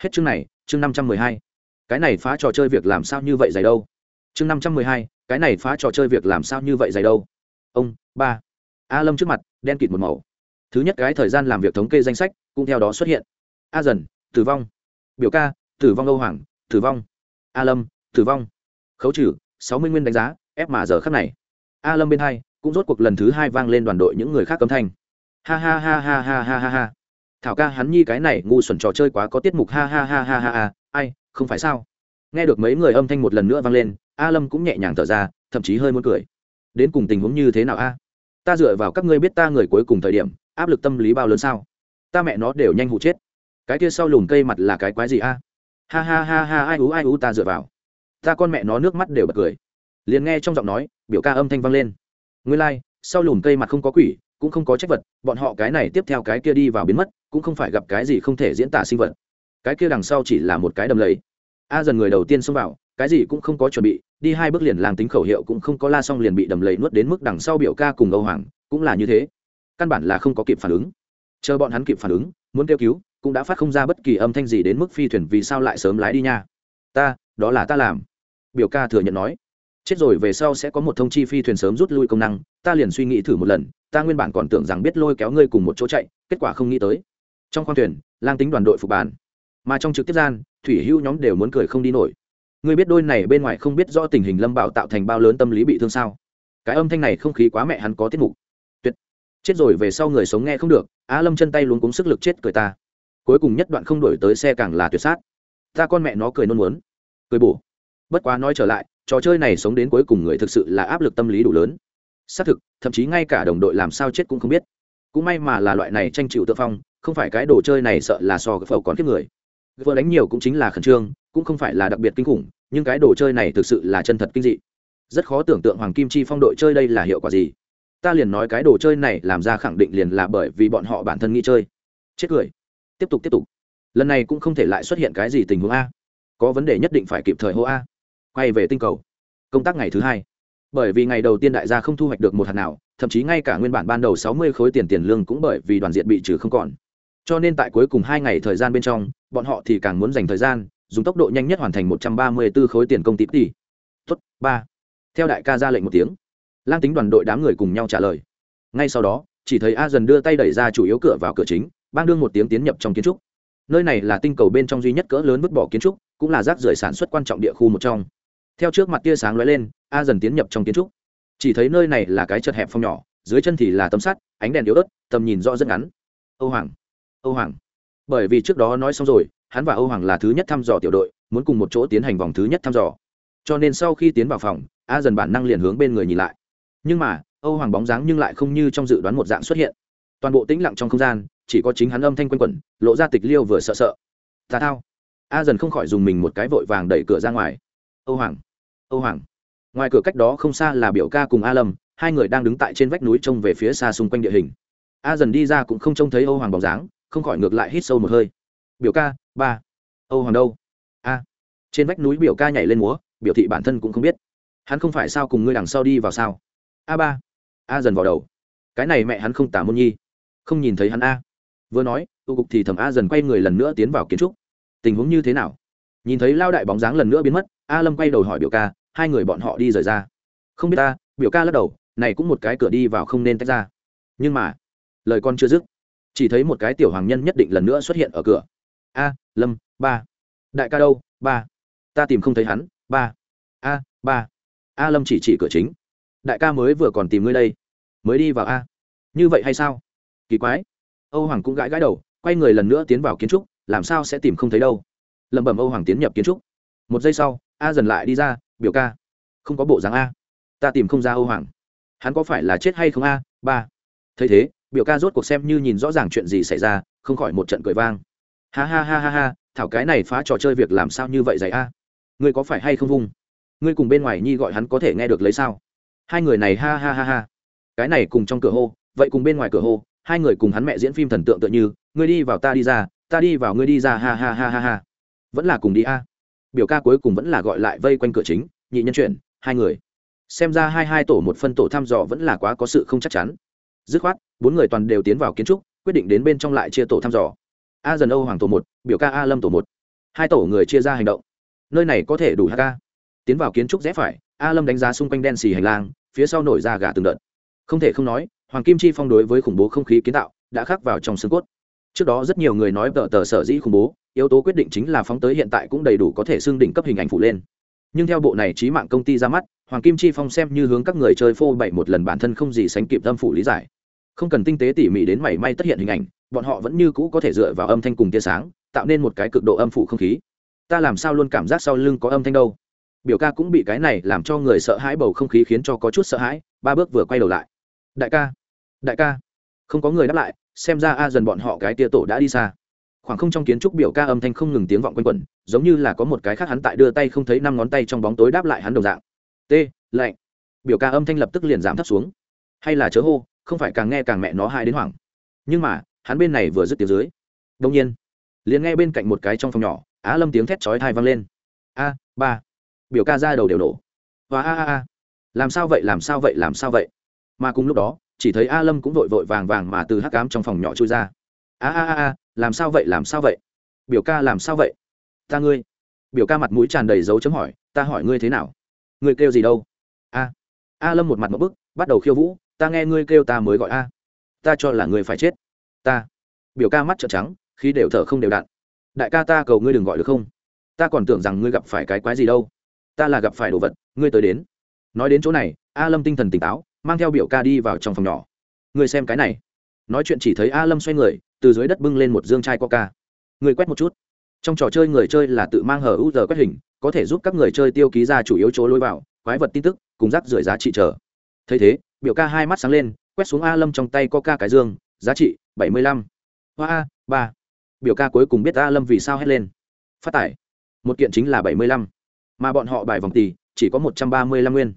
A: Hết chương này, chương năm trăm mười hai. Cái này phá trò chơi việc làm sao như vậy dày đâu? Chương năm trăm mười hai, cái này phá trò chơi việc làm sao như vậy dày đâu? Ông, ba. A lâm trước mặt, đen kịt một màu. Thứ nhất cái thời gian làm việc thống kê danh sách, cũng theo đó xuất hiện. A dần, tử vong. Biểu ca, tử vong âu hoàng, tử vong. A lâm, tử vong. Khấu trừ, sáu mươi nguyên đánh giá, ép mà giờ khắc này. A lâm bên hai cũng rốt cuộc lần thứ hai vang lên đoàn đội những người khác cấm thanh ha ha ha ha ha ha ha ha thảo ca hắn nhi cái này ngu xuẩn trò chơi quá có tiết mục ha ha ha ha ha ha ai không phải sao nghe được mấy người âm thanh một lần nữa vang lên a lâm cũng nhẹ nhàng thở ra thậm chí hơi muốn cười đến cùng tình huống như thế nào a ta dựa vào các ngươi biết ta người cuối cùng thời điểm áp lực tâm lý bao lớn sao ta mẹ nó đều nhanh hụ chết cái kia sau lùm cây mặt là cái quái gì a ha ha ha ha ai ú ai ú ta dựa vào ta con mẹ nó nước mắt đều bật cười liền nghe trong giọng nói biểu ca âm thanh vang lên nguyên lai、like, sau lùm cây mặt không có quỷ cũng không có trách vật bọn họ cái này tiếp theo cái kia đi vào biến mất cũng không phải gặp cái gì không thể diễn tả sinh vật. Cái kia đằng sau chỉ là một cái đầm lầy. A dần người đầu tiên xông vào cái gì cũng không có chuẩn bị đi hai bước liền làng tính khẩu hiệu cũng không có la xong liền bị đầm lầy nuốt đến mức đằng sau biểu ca cùng âu hoàng cũng là như thế. Căn bản là không có kịp phản ứng. Chờ bọn hắn kịp phản ứng muốn kêu cứu cũng đã phát không ra bất kỳ âm thanh gì đến mức phi thuyền vì sao lại sớm lái đi nha. Ta đó là ta làm. Biểu ca thừa nhận nói chết rồi về sau sẽ có một thông chi phi thuyền sớm rút lui công năng, ta liền suy nghĩ thử một lần, ta nguyên bản còn tưởng rằng biết lôi kéo ngươi cùng một chỗ chạy, kết quả không nghĩ tới. Trong khoang thuyền, lang tính đoàn đội phục bàn. Mà trong trực tiếp gian, thủy hưu nhóm đều muốn cười không đi nổi. Ngươi biết đôi này bên ngoài không biết do tình hình lâm bảo tạo thành bao lớn tâm lý bị thương sao? Cái âm thanh này không khí quá mẹ hắn có tiết mục. Tuyệt. Chết rồi về sau người sống nghe không được, á lâm chân tay luôn cúng sức lực chết cười ta. Cuối cùng nhất đoạn không đổi tới xe càng là tuyệt sát. Ta con mẹ nó cười nôn muốn. Cười bổ. Bất quá nói trở lại trò chơi này sống đến cuối cùng người thực sự là áp lực tâm lý đủ lớn. Xác thực, thậm chí ngay cả đồng đội làm sao chết cũng không biết. Cũng may mà là loại này tranh chịu tự phong, không phải cái đồ chơi này sợ là so phẩu còn kiếp người. Vừa đánh nhiều cũng chính là khẩn trương, cũng không phải là đặc biệt kinh khủng, nhưng cái đồ chơi này thực sự là chân thật kinh dị. Rất khó tưởng tượng hoàng kim chi phong đội chơi đây là hiệu quả gì. Ta liền nói cái đồ chơi này làm ra khẳng định liền là bởi vì bọn họ bản thân nghĩ chơi. Chết cười. Tiếp tục tiếp tục. Lần này cũng không thể lại xuất hiện cái gì tình huống a. Có vấn đề nhất định phải kịp thời hô a quay về tinh cầu công tác ngày thứ hai bởi vì ngày đầu tiên đại gia không thu hoạch được một hạt nào thậm chí ngay cả nguyên bản ban đầu sáu mươi khối tiền tiền lương cũng bởi vì đoàn diện bị trừ không còn cho nên tại cuối cùng hai ngày thời gian bên trong bọn họ thì càng muốn dành thời gian dùng tốc độ nhanh nhất hoàn thành một trăm ba mươi 134 khối tiền công ty tỷ. Tốt, ba. Theo đại ca ra lệnh một tiếng, Lang tính đoàn đội đám người cùng nhau trả lời. Ngay sau đó, chỉ thấy A dần đưa tay đẩy ra chủ yếu cửa vào cửa chính, bang đương một tiếng tiến nhập trong kiến trúc. Nơi này là tinh cầu bên trong duy nhất cỡ lớn vứt bỏ kiến trúc, cũng là rác rưởi sản xuất quan trọng địa khu một trong. Theo trước mặt tia sáng lóe lên, A dần tiến nhập trong kiến trúc. Chỉ thấy nơi này là cái chật hẹp phong nhỏ, dưới chân thì là tấm sắt, ánh đèn yếu ớt, tầm nhìn rõ rất ngắn. Âu Hoàng, Âu Hoàng. Bởi vì trước đó nói xong rồi, hắn và Âu Hoàng là thứ nhất thăm dò tiểu đội, muốn cùng một chỗ tiến hành vòng thứ nhất thăm dò. Cho nên sau khi tiến vào phòng, A dần bản năng liền hướng bên người nhìn lại. Nhưng mà, Âu Hoàng bóng dáng nhưng lại không như trong dự đoán một dạng xuất hiện. Toàn bộ tĩnh lặng trong không gian, chỉ có chính hắn âm thanh quanh quẩn, lộ ra tịch liêu vừa sợ sợ. Ta thao. A dần không khỏi dùng mình một cái vội vàng đẩy cửa ra ngoài. Âu Hoàng, Âu Hoàng. Ngoài cửa cách đó không xa là biểu ca cùng A Lâm, hai người đang đứng tại trên vách núi trông về phía xa xung quanh địa hình. A dần đi ra cũng không trông thấy Âu Hoàng bóng dáng, không khỏi ngược lại hít sâu một hơi. Biểu ca, ba âu hoàng đâu? A. Trên vách núi biểu ca nhảy lên múa biểu thị bản thân cũng không biết. Hắn không phải sao cùng ngươi đằng sau đi vào sao? A ba. A dần vào đầu. Cái này mẹ hắn không tả môn nhi. Không nhìn thấy hắn a. Vừa nói tu cục thì thầm a dần quay người lần nữa tiến vào kiến trúc. Tình huống như thế nào? Nhìn thấy lao đại bóng dáng lần nữa biến mất a lâm quay đầu hỏi biểu ca hai người bọn họ đi rời ra. Không biết ta, biểu ca lắc đầu, này cũng một cái cửa đi vào không nên tách ra. Nhưng mà, lời con chưa dứt, chỉ thấy một cái tiểu hoàng nhân nhất định lần nữa xuất hiện ở cửa. A, lâm, ba. Đại ca đâu, ba. Ta tìm không thấy hắn, ba. A ba. A lâm chỉ chỉ cửa chính. Đại ca mới vừa còn tìm ngươi đây, mới đi vào a. Như vậy hay sao? Kỳ quái. Âu hoàng cũng gãi gãi đầu, quay người lần nữa tiến vào kiến trúc, làm sao sẽ tìm không thấy đâu. Lẩm bẩm âu hoàng tiến nhập kiến trúc. Một giây sau, a dần lại đi ra biểu ca, không có bộ dáng a. Ta tìm không ra âu hoàng. Hắn có phải là chết hay không a? Ba. Thấy thế, biểu ca rốt cuộc xem như nhìn rõ ràng chuyện gì xảy ra, không khỏi một trận cười vang. Ha ha ha ha ha, thảo cái này phá trò chơi việc làm sao như vậy dạy a? Ngươi có phải hay không vung? Ngươi cùng bên ngoài nhi gọi hắn có thể nghe được lấy sao? Hai người này ha ha ha ha. Cái này cùng trong cửa hô, vậy cùng bên ngoài cửa hô, hai người cùng hắn mẹ diễn phim thần tượng tựa như, ngươi đi vào ta đi ra, ta đi vào ngươi đi ra, ha ha ha ha ha. Vẫn là cùng đi a biểu ca cuối cùng vẫn là gọi lại vây quanh cửa chính, nhị nhân chuyển, hai người. Xem ra hai hai tổ một phân tổ thăm dò vẫn là quá có sự không chắc chắn. Dứt khoát, bốn người toàn đều tiến vào kiến trúc, quyết định đến bên trong lại chia tổ thăm dò. A dần âu hoàng tổ một, biểu ca a lâm tổ một. Hai tổ người chia ra hành động. Nơi này có thể đủ hk tiến vào kiến trúc rẽ phải, a lâm đánh giá xung quanh đen xì hành lang, phía sau nổi ra gà từng đợt. Không thể không nói, hoàng kim chi phong đối với khủng bố không khí kiến tạo, đã khắc vào trong xương cốt. Trước đó rất nhiều người nói tờ tờ sở dĩ khủng bố yếu tố quyết định chính là phóng tới hiện tại cũng đầy đủ có thể xưng đỉnh cấp hình ảnh phụ lên. Nhưng theo bộ này trí mạng công ty ra mắt, hoàng kim chi phong xem như hướng các người chơi phô bày một lần bản thân không gì sánh kịp âm phụ lý giải. Không cần tinh tế tỉ mỉ đến mảy may tất hiện hình ảnh, bọn họ vẫn như cũ có thể dựa vào âm thanh cùng tia sáng, tạo nên một cái cực độ âm phụ không khí. Ta làm sao luôn cảm giác sau lưng có âm thanh đâu? Biểu ca cũng bị cái này làm cho người sợ hãi bầu không khí khiến cho có chút sợ hãi, ba bước vừa quay đầu lại. Đại ca đại ca. Không có người đáp lại, xem ra a dần bọn họ cái tia tổ đã đi xa khoảng không trong kiến trúc biểu ca âm thanh không ngừng tiếng vọng quanh quẩn, giống như là có một cái khác hắn tại đưa tay không thấy năm ngón tay trong bóng tối đáp lại hắn đồng dạng. T, lạnh. Biểu ca âm thanh lập tức liền giảm thấp xuống. Hay là chớ hô, không phải càng nghe càng mẹ nó hai đến hoảng. Nhưng mà, hắn bên này vừa dứt tiếng dưới. Đông nhiên, liền nghe bên cạnh một cái trong phòng nhỏ, á lâm tiếng thét chói thai vang lên. A, ba. Biểu ca ra đầu đều nổ. Và a a a. Làm sao vậy, làm sao vậy, làm sao vậy? Mà cùng lúc đó, chỉ thấy a lâm cũng vội vội vàng vàng mà từ hắc cám trong phòng nhỏ trôi ra. A a a a làm sao vậy, làm sao vậy? Biểu ca làm sao vậy? Ta ngươi. Biểu ca mặt mũi tràn đầy dấu chấm hỏi, ta hỏi ngươi thế nào? Ngươi kêu gì đâu? A. A lâm một mặt một bức, bắt đầu khiêu vũ, ta nghe ngươi kêu ta mới gọi a. Ta cho là ngươi phải chết. Ta. Biểu ca mắt trợn trắng khi đều thở không đều đặn. Đại ca ta cầu ngươi đừng gọi được không? Ta còn tưởng rằng ngươi gặp phải cái quái gì đâu. Ta là gặp phải đồ vật, ngươi tới đến. Nói đến chỗ này, a lâm tinh thần tỉnh táo, mang theo biểu ca đi vào trong phòng nhỏ. Ngươi xem cái này. Nói chuyện chỉ thấy a lâm xoay người từ dưới đất bưng lên một dương chai coca. Người quét một chút. Trong trò chơi người chơi là tự mang hờ u giờ quét hình, có thể giúp các người chơi tiêu ký ra chủ yếu chỗ lôi vào, quái vật tin tức, cùng rác rưởi giá trị trở thấy thế, biểu ca hai mắt sáng lên, quét xuống a lâm trong tay coca cái dương, giá trị bảy mươi lăm. Hoa a ba. Biểu ca cuối cùng biết a lâm vì sao hét lên. Phát tải. Một kiện chính là bảy mươi lăm. Mà bọn họ bài vòng tỷ, chỉ có một trăm ba mươi lăm nguyên.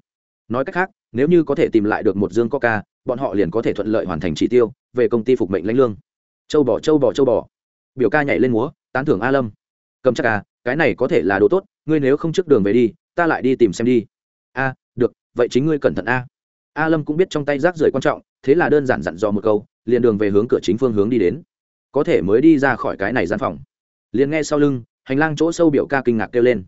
A: Nói cách khác, nếu như có thể tìm lại được một dương coca, bọn họ liền có thể thuận lợi hoàn thành chỉ tiêu, về công ty phục mệnh lãnh lương châu bò châu bò châu bò. Biểu ca nhảy lên múa, tán thưởng a lâm. Cầm chắc à cái này có thể là đồ tốt, ngươi nếu không trước đường về đi, ta lại đi tìm xem đi. A, được, vậy chính ngươi cẩn thận a. A lâm cũng biết trong tay rác rưởi quan trọng, thế là đơn giản dặn dò một câu, liền đường về hướng cửa chính phương hướng đi đến. Có thể mới đi ra khỏi cái này gian phòng. Liền nghe sau lưng, hành lang chỗ sâu biểu ca kinh ngạc kêu lên.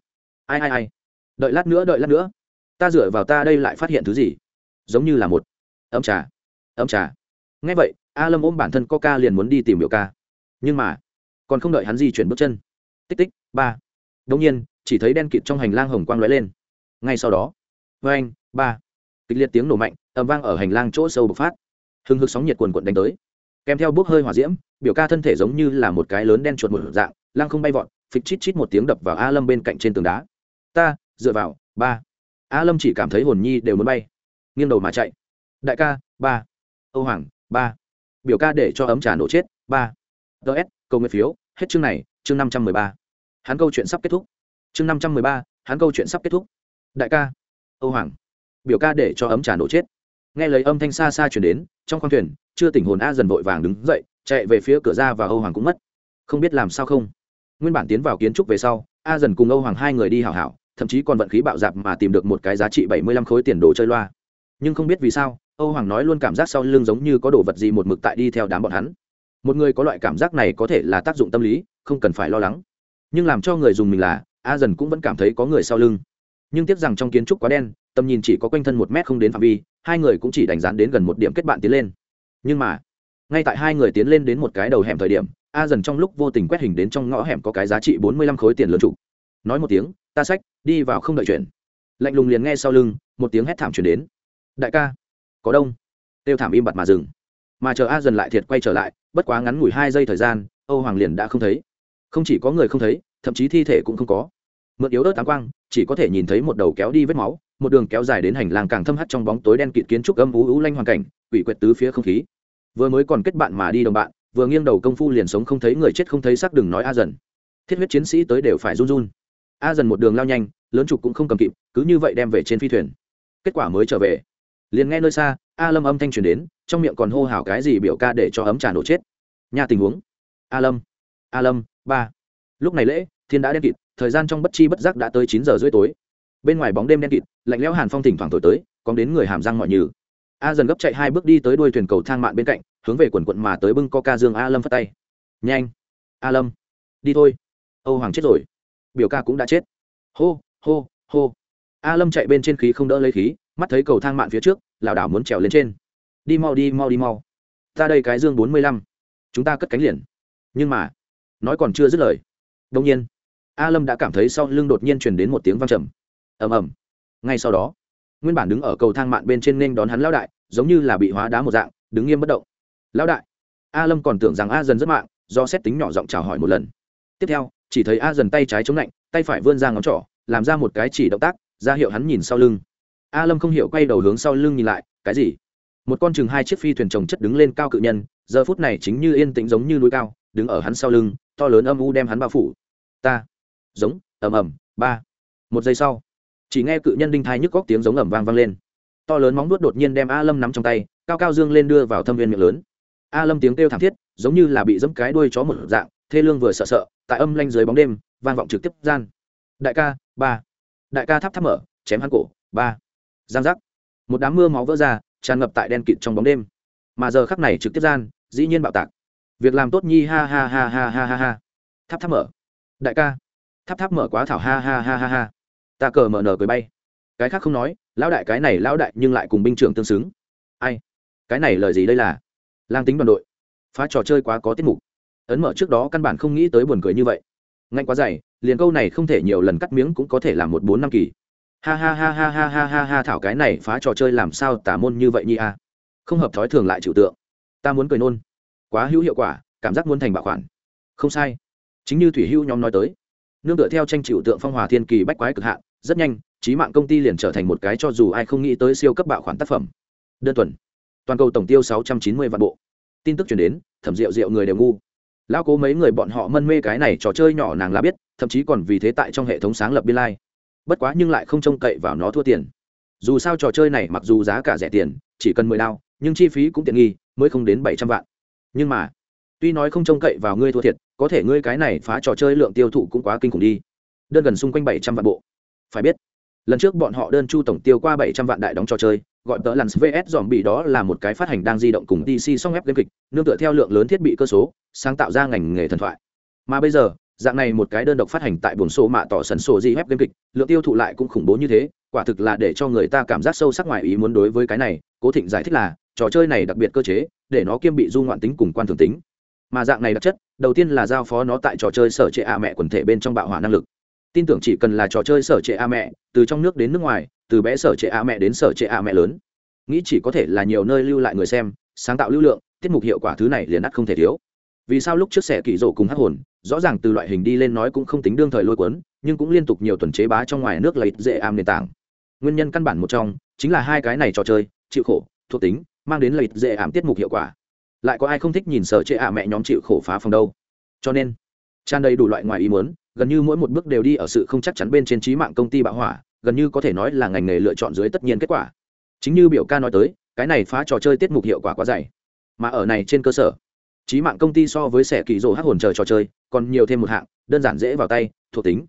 A: Ai ai ai? Đợi lát nữa, đợi lát nữa. Ta dựa vào ta đây lại phát hiện thứ gì? Giống như là một ấm trà. Ấm trà. Ngay vậy a lâm ôm bản thân coca liền muốn đi tìm biểu ca. Nhưng mà, còn không đợi hắn di chuyển bước chân. Tích tích, ba. Đông nhiên, chỉ thấy đen kịt trong hành lang hồng quang lóe lên. Ngay sau đó vê anh ba. Kịch liệt tiếng nổ mạnh, ầm vang ở hành lang chỗ sâu bộc phát. Hưng hực sóng nhiệt quần quận đánh tới. Kèm theo bốc hơi hỏa diễm, biểu ca thân thể giống như là một cái lớn đen chuột một dạng lang không bay vọt, phịch chít chít một tiếng đập vào a lâm bên cạnh trên tường đá. Ta, dựa vào, ba. A lâm chỉ cảm thấy hồn nhi đều muốn bay. Nghiêng đầu mà chạy. Đại ca, ba. Âu hoàng, ba biểu ca để cho ấm trà nổ chết. Ba. Ts câu nguyện phiếu. Hết chương này, chương năm trăm mười ba. Hắn câu chuyện sắp kết thúc. Chương năm trăm mười ba, hắn câu chuyện sắp kết thúc. Đại ca. Âu hoàng. Biểu ca để cho ấm trà nổ chết. Nghe lời âm thanh xa xa chuyển đến, trong khoang thuyền, chưa tỉnh hồn a dần vội vàng đứng dậy, chạy về phía cửa ra và âu hoàng cũng mất. Không biết làm sao không. Nguyên bản tiến vào kiến trúc về sau, a dần cùng âu hoàng hai người đi hảo hảo, thậm chí còn vận khí bạo dạp mà tìm được một cái giá trị bảy mươi lăm khối tiền đồ chơi loa. Nhưng không biết vì sao âu hoàng nói luôn cảm giác sau lưng giống như có đồ vật gì một mực tại đi theo đám bọn hắn. Một người có loại cảm giác này có thể là tác dụng tâm lý, không cần phải lo lắng. Nhưng làm cho người dùng mình là, a dần cũng vẫn cảm thấy có người sau lưng. Nhưng tiếc rằng trong kiến trúc quá đen, tầm nhìn chỉ có quanh thân một mét không đến phạm vi, hai người cũng chỉ đánh giá đến gần một điểm kết bạn tiến lên. Nhưng mà, ngay tại hai người tiến lên đến một cái đầu hẻm thời điểm, a dần trong lúc vô tình quét hình đến trong ngõ hẻm có cái giá trị bốn mươi lăm khối tiền lớn trụ. Nói một tiếng, ta sách đi vào không đợi chuyện. Lạnh lùng liền nghe sau lưng, một tiếng hét thảm chuyển đến. Đại ca có đông. Tiêu thảm im bặt mà dừng. Mà chờ a dần lại thiệt quay trở lại, bất quá ngắn ngủi hai giây thời gian, âu hoàng liền đã không thấy. Không chỉ có người không thấy, thậm chí thi thể cũng không có. Mượn yếu ớt tám quang, chỉ có thể nhìn thấy một đầu kéo đi vết máu, một đường kéo dài đến hành lang càng thâm hắt trong bóng tối đen kịt kiến trúc âm ú ú lanh hoàn cảnh, quỷ quyệt tứ phía không khí. Vừa mới còn kết bạn mà đi đồng bạn, vừa nghiêng đầu công phu liền sống không thấy người chết không thấy xác đừng nói a dần. Thiết huyết chiến sĩ tới đều phải run run. A dần một đường lao nhanh, lớn trục cũng không cầm kịp, cứ như vậy đem về trên phi thuyền. Kết quả mới trở về liền nghe nơi xa, a lâm âm thanh truyền đến, trong miệng còn hô hào cái gì biểu ca để cho ấm trà nổ chết. Nhà tình huống. A lâm. A lâm, ba. Lúc này lễ, thiên đã đen kịt, thời gian trong bất chi bất giác đã tới chín giờ rưỡi tối. Bên ngoài bóng đêm đen kịt, lạnh lẽo hàn phong thỉnh thoảng thổi tới còn đến người hàm răng mọi nhừ. A dần gấp chạy hai bước đi tới đuôi thuyền cầu thang mạn bên cạnh, hướng về quần quận mà tới bưng coca dương a lâm phát tay. Nhanh. A lâm. Đi thôi. Âu hoàng chết rồi. Biểu ca cũng đã chết. Hô hô hô. A lâm chạy bên trên khí không đỡ lấy khí mắt thấy cầu thang mạn phía trước, lảo đảo muốn trèo lên trên. Đi mau đi mau đi mau. Ta đây cái dương bốn mươi lăm. Chúng ta cất cánh liền. Nhưng mà, nói còn chưa dứt lời. Đông nhiên, a lâm đã cảm thấy sau lưng đột nhiên truyền đến một tiếng văng trầm. Ầm ầm. Ngay sau đó, nguyên bản đứng ở cầu thang mạn bên trên nên đón hắn lão đại, giống như là bị hóa đá một dạng, đứng nghiêm bất động. Lão đại, a lâm còn tưởng rằng a dần rất mạng, do xét tính nhỏ giọng chào hỏi một lần. Tiếp theo, chỉ thấy a dần tay trái chống lạnh, tay phải vươn ra ngón trỏ, làm ra một cái chỉ động tác, ra hiệu hắn nhìn sau lưng a lâm không hiểu quay đầu hướng sau lưng nhìn lại, cái gì? Một con chừng hai chiếc phi thuyền trồng chất đứng lên cao cự nhân, giờ phút này chính như yên tĩnh giống như núi cao, đứng ở hắn sau lưng, to lớn âm u đem hắn bao phủ. Ta. Giống, ầm ầm, ba. Một giây sau, chỉ nghe cự nhân đinh thai nhức góc tiếng giống ầm vang vang lên. To lớn móng nuốt đột nhiên đem a lâm nắm trong tay, cao cao dương lên đưa vào thâm viên miệng lớn. A lâm tiếng kêu thảm thiết, giống như là bị dẫm cái đuôi chó một dạng, thê lương vừa sợ sợ, tại âm lanh dưới bóng đêm, vang vọng trực tiếp gian. Đại ca, ba. Đại ca tháp tháp mở, chém hắn cổ, ba giang giác. Một đám mưa máu vỡ ra, tràn ngập tại đen kịt trong bóng đêm. Mà giờ khắc này trực tiếp gian, dĩ nhiên bạo tạc. Việc làm tốt nhi, ha ha ha ha ha ha ha. Tháp tháp mở. Đại ca. Tháp tháp mở quá thảo, ha ha ha ha ha. Ta cờ mở nở cười bay. Cái khác không nói, lão đại cái này lão đại nhưng lại cùng binh trưởng tương xứng. Ai? Cái này lời gì đây là? Lang tính đoàn đội. Phá trò chơi quá có tiết mục. Ấn mở trước đó căn bản không nghĩ tới buồn cười như vậy. Ngạnh quá dày, liền câu này không thể nhiều lần cắt miếng cũng có thể làm một bốn năm kỳ ha ha ha ha ha ha ha ha thảo cái này phá trò chơi làm sao tả môn như vậy nhi a à? không hợp thói thường lại chịu tượng. Ta muốn cười nôn. Quá hữu hiệu quả, cảm giác muốn thành bảo khoản. Không sai. Chính như thủy hữu nhóm nói tới. Nương tựa theo tranh chịu tượng phong hòa thiên kỳ bách quái cực hạn, rất nhanh trí mạng công ty liền trở thành một cái cho dù ai không nghĩ tới siêu cấp bạo khoản tác phẩm. Đơn thuần. Toàn cầu tổng tiêu sáu trăm chín mươi vạn bộ. Tin tức chuyển đến, thẩm rượu rượu người đều ngu. Lão cố mấy người bọn họ mân mê cái này trò chơi nhỏ nàng là biết, thậm chí còn vì thế tại trong hệ thống sáng lập biên lai、like bất quá nhưng lại không trông cậy vào nó thua tiền. Dù sao trò chơi này mặc dù giá cả rẻ tiền, chỉ cần mười đao, nhưng chi phí cũng tiện nghi, mới không đến bảy trăm vạn. Nhưng mà, tuy nói không trông cậy vào ngươi thua thiệt, có thể ngươi cái này phá trò chơi lượng tiêu thụ cũng quá kinh khủng đi. Đơn gần xung quanh bảy trăm vạn bộ. Phải biết, lần trước bọn họ đơn chu tổng tiêu qua bảy trăm vạn đại đóng trò chơi, gọi tớ lặn vs dòm bị đó là một cái phát hành đang di động cùng dc song ép game kịch, nương tựa theo lượng lớn thiết bị cơ số, sáng tạo ra ngành nghề thần thoại. Mà bây giờ dạng này một cái đơn độc phát hành tại buồng số mạ tỏ sần sổ di web game kịch, lượng tiêu thụ lại cũng khủng bố như thế, quả thực là để cho người ta cảm giác sâu sắc ngoài ý muốn đối với cái này, cố thịnh giải thích là, trò chơi này đặc biệt cơ chế, để nó kiêm bị du ngoạn tính cùng quan thường tính. Mà dạng này đặc chất, đầu tiên là giao phó nó tại trò chơi sở trệ a mẹ quần thể bên trong bạo hỏa năng lực. Tin tưởng chỉ cần là trò chơi sở trệ a mẹ, từ trong nước đến nước ngoài, từ bé sở trệ a mẹ đến sở trệ a mẹ lớn. Nghĩ chỉ có thể là nhiều nơi lưu lại người xem, sáng tạo lưu lượng, tiết mục hiệu quả thứ này liền ắt không thể thiếu. Vì sao lúc trước xẻ kỳ rổ cùng hát hồn rõ ràng từ loại hình đi lên nói cũng không tính đương thời lôi cuốn, nhưng cũng liên tục nhiều tuần chế bá trong ngoài nước lợi dễ am nền tảng. Nguyên nhân căn bản một trong, chính là hai cái này trò chơi, chịu khổ, thuộc tính, mang đến lợi dễ ảm tiết mục hiệu quả. Lại có ai không thích nhìn sở chế ạ mẹ nhóm chịu khổ phá phòng đâu? Cho nên, tràn đầy đủ loại ngoài ý muốn, gần như mỗi một bước đều đi ở sự không chắc chắn bên trên trí mạng công ty bạo hỏa, gần như có thể nói là ngành nghề lựa chọn dưới tất nhiên kết quả. Chính như biểu ca nói tới, cái này phá trò chơi tiết mục hiệu quả quá dày. Mà ở này trên cơ sở trí mạng công ty so với sẻ kỳ rồ hát hồn chờ trò chơi, còn nhiều thêm một hạng, đơn giản dễ vào tay, thuộc tính.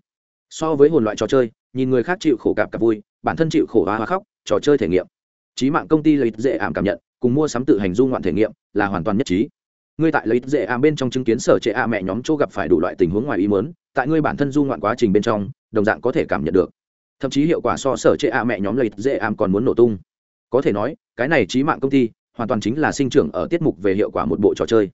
A: So với hồn loại trò chơi, nhìn người khác chịu khổ cảm cả vui, bản thân chịu khổ hóa hoa khóc, trò chơi thể nghiệm. Trí mạng công ty lấy dễ ảm cảm nhận, cùng mua sắm tự hành du ngoạn thể nghiệm, là hoàn toàn nhất trí. Ngươi tại lấy dễ ảm bên trong chứng kiến sở trệ a mẹ nhóm chỗ gặp phải đủ loại tình huống ngoài ý muốn, tại ngươi bản thân du ngoạn quá trình bên trong, đồng dạng có thể cảm nhận được. Thậm chí hiệu quả so sở trệ a mẹ nhóm lấy dễ ảm còn muốn nổ tung. Có thể nói, cái này trí mạng công ty, hoàn toàn chính là sinh trưởng ở tiết mục về hiệu quả một bộ trò chơi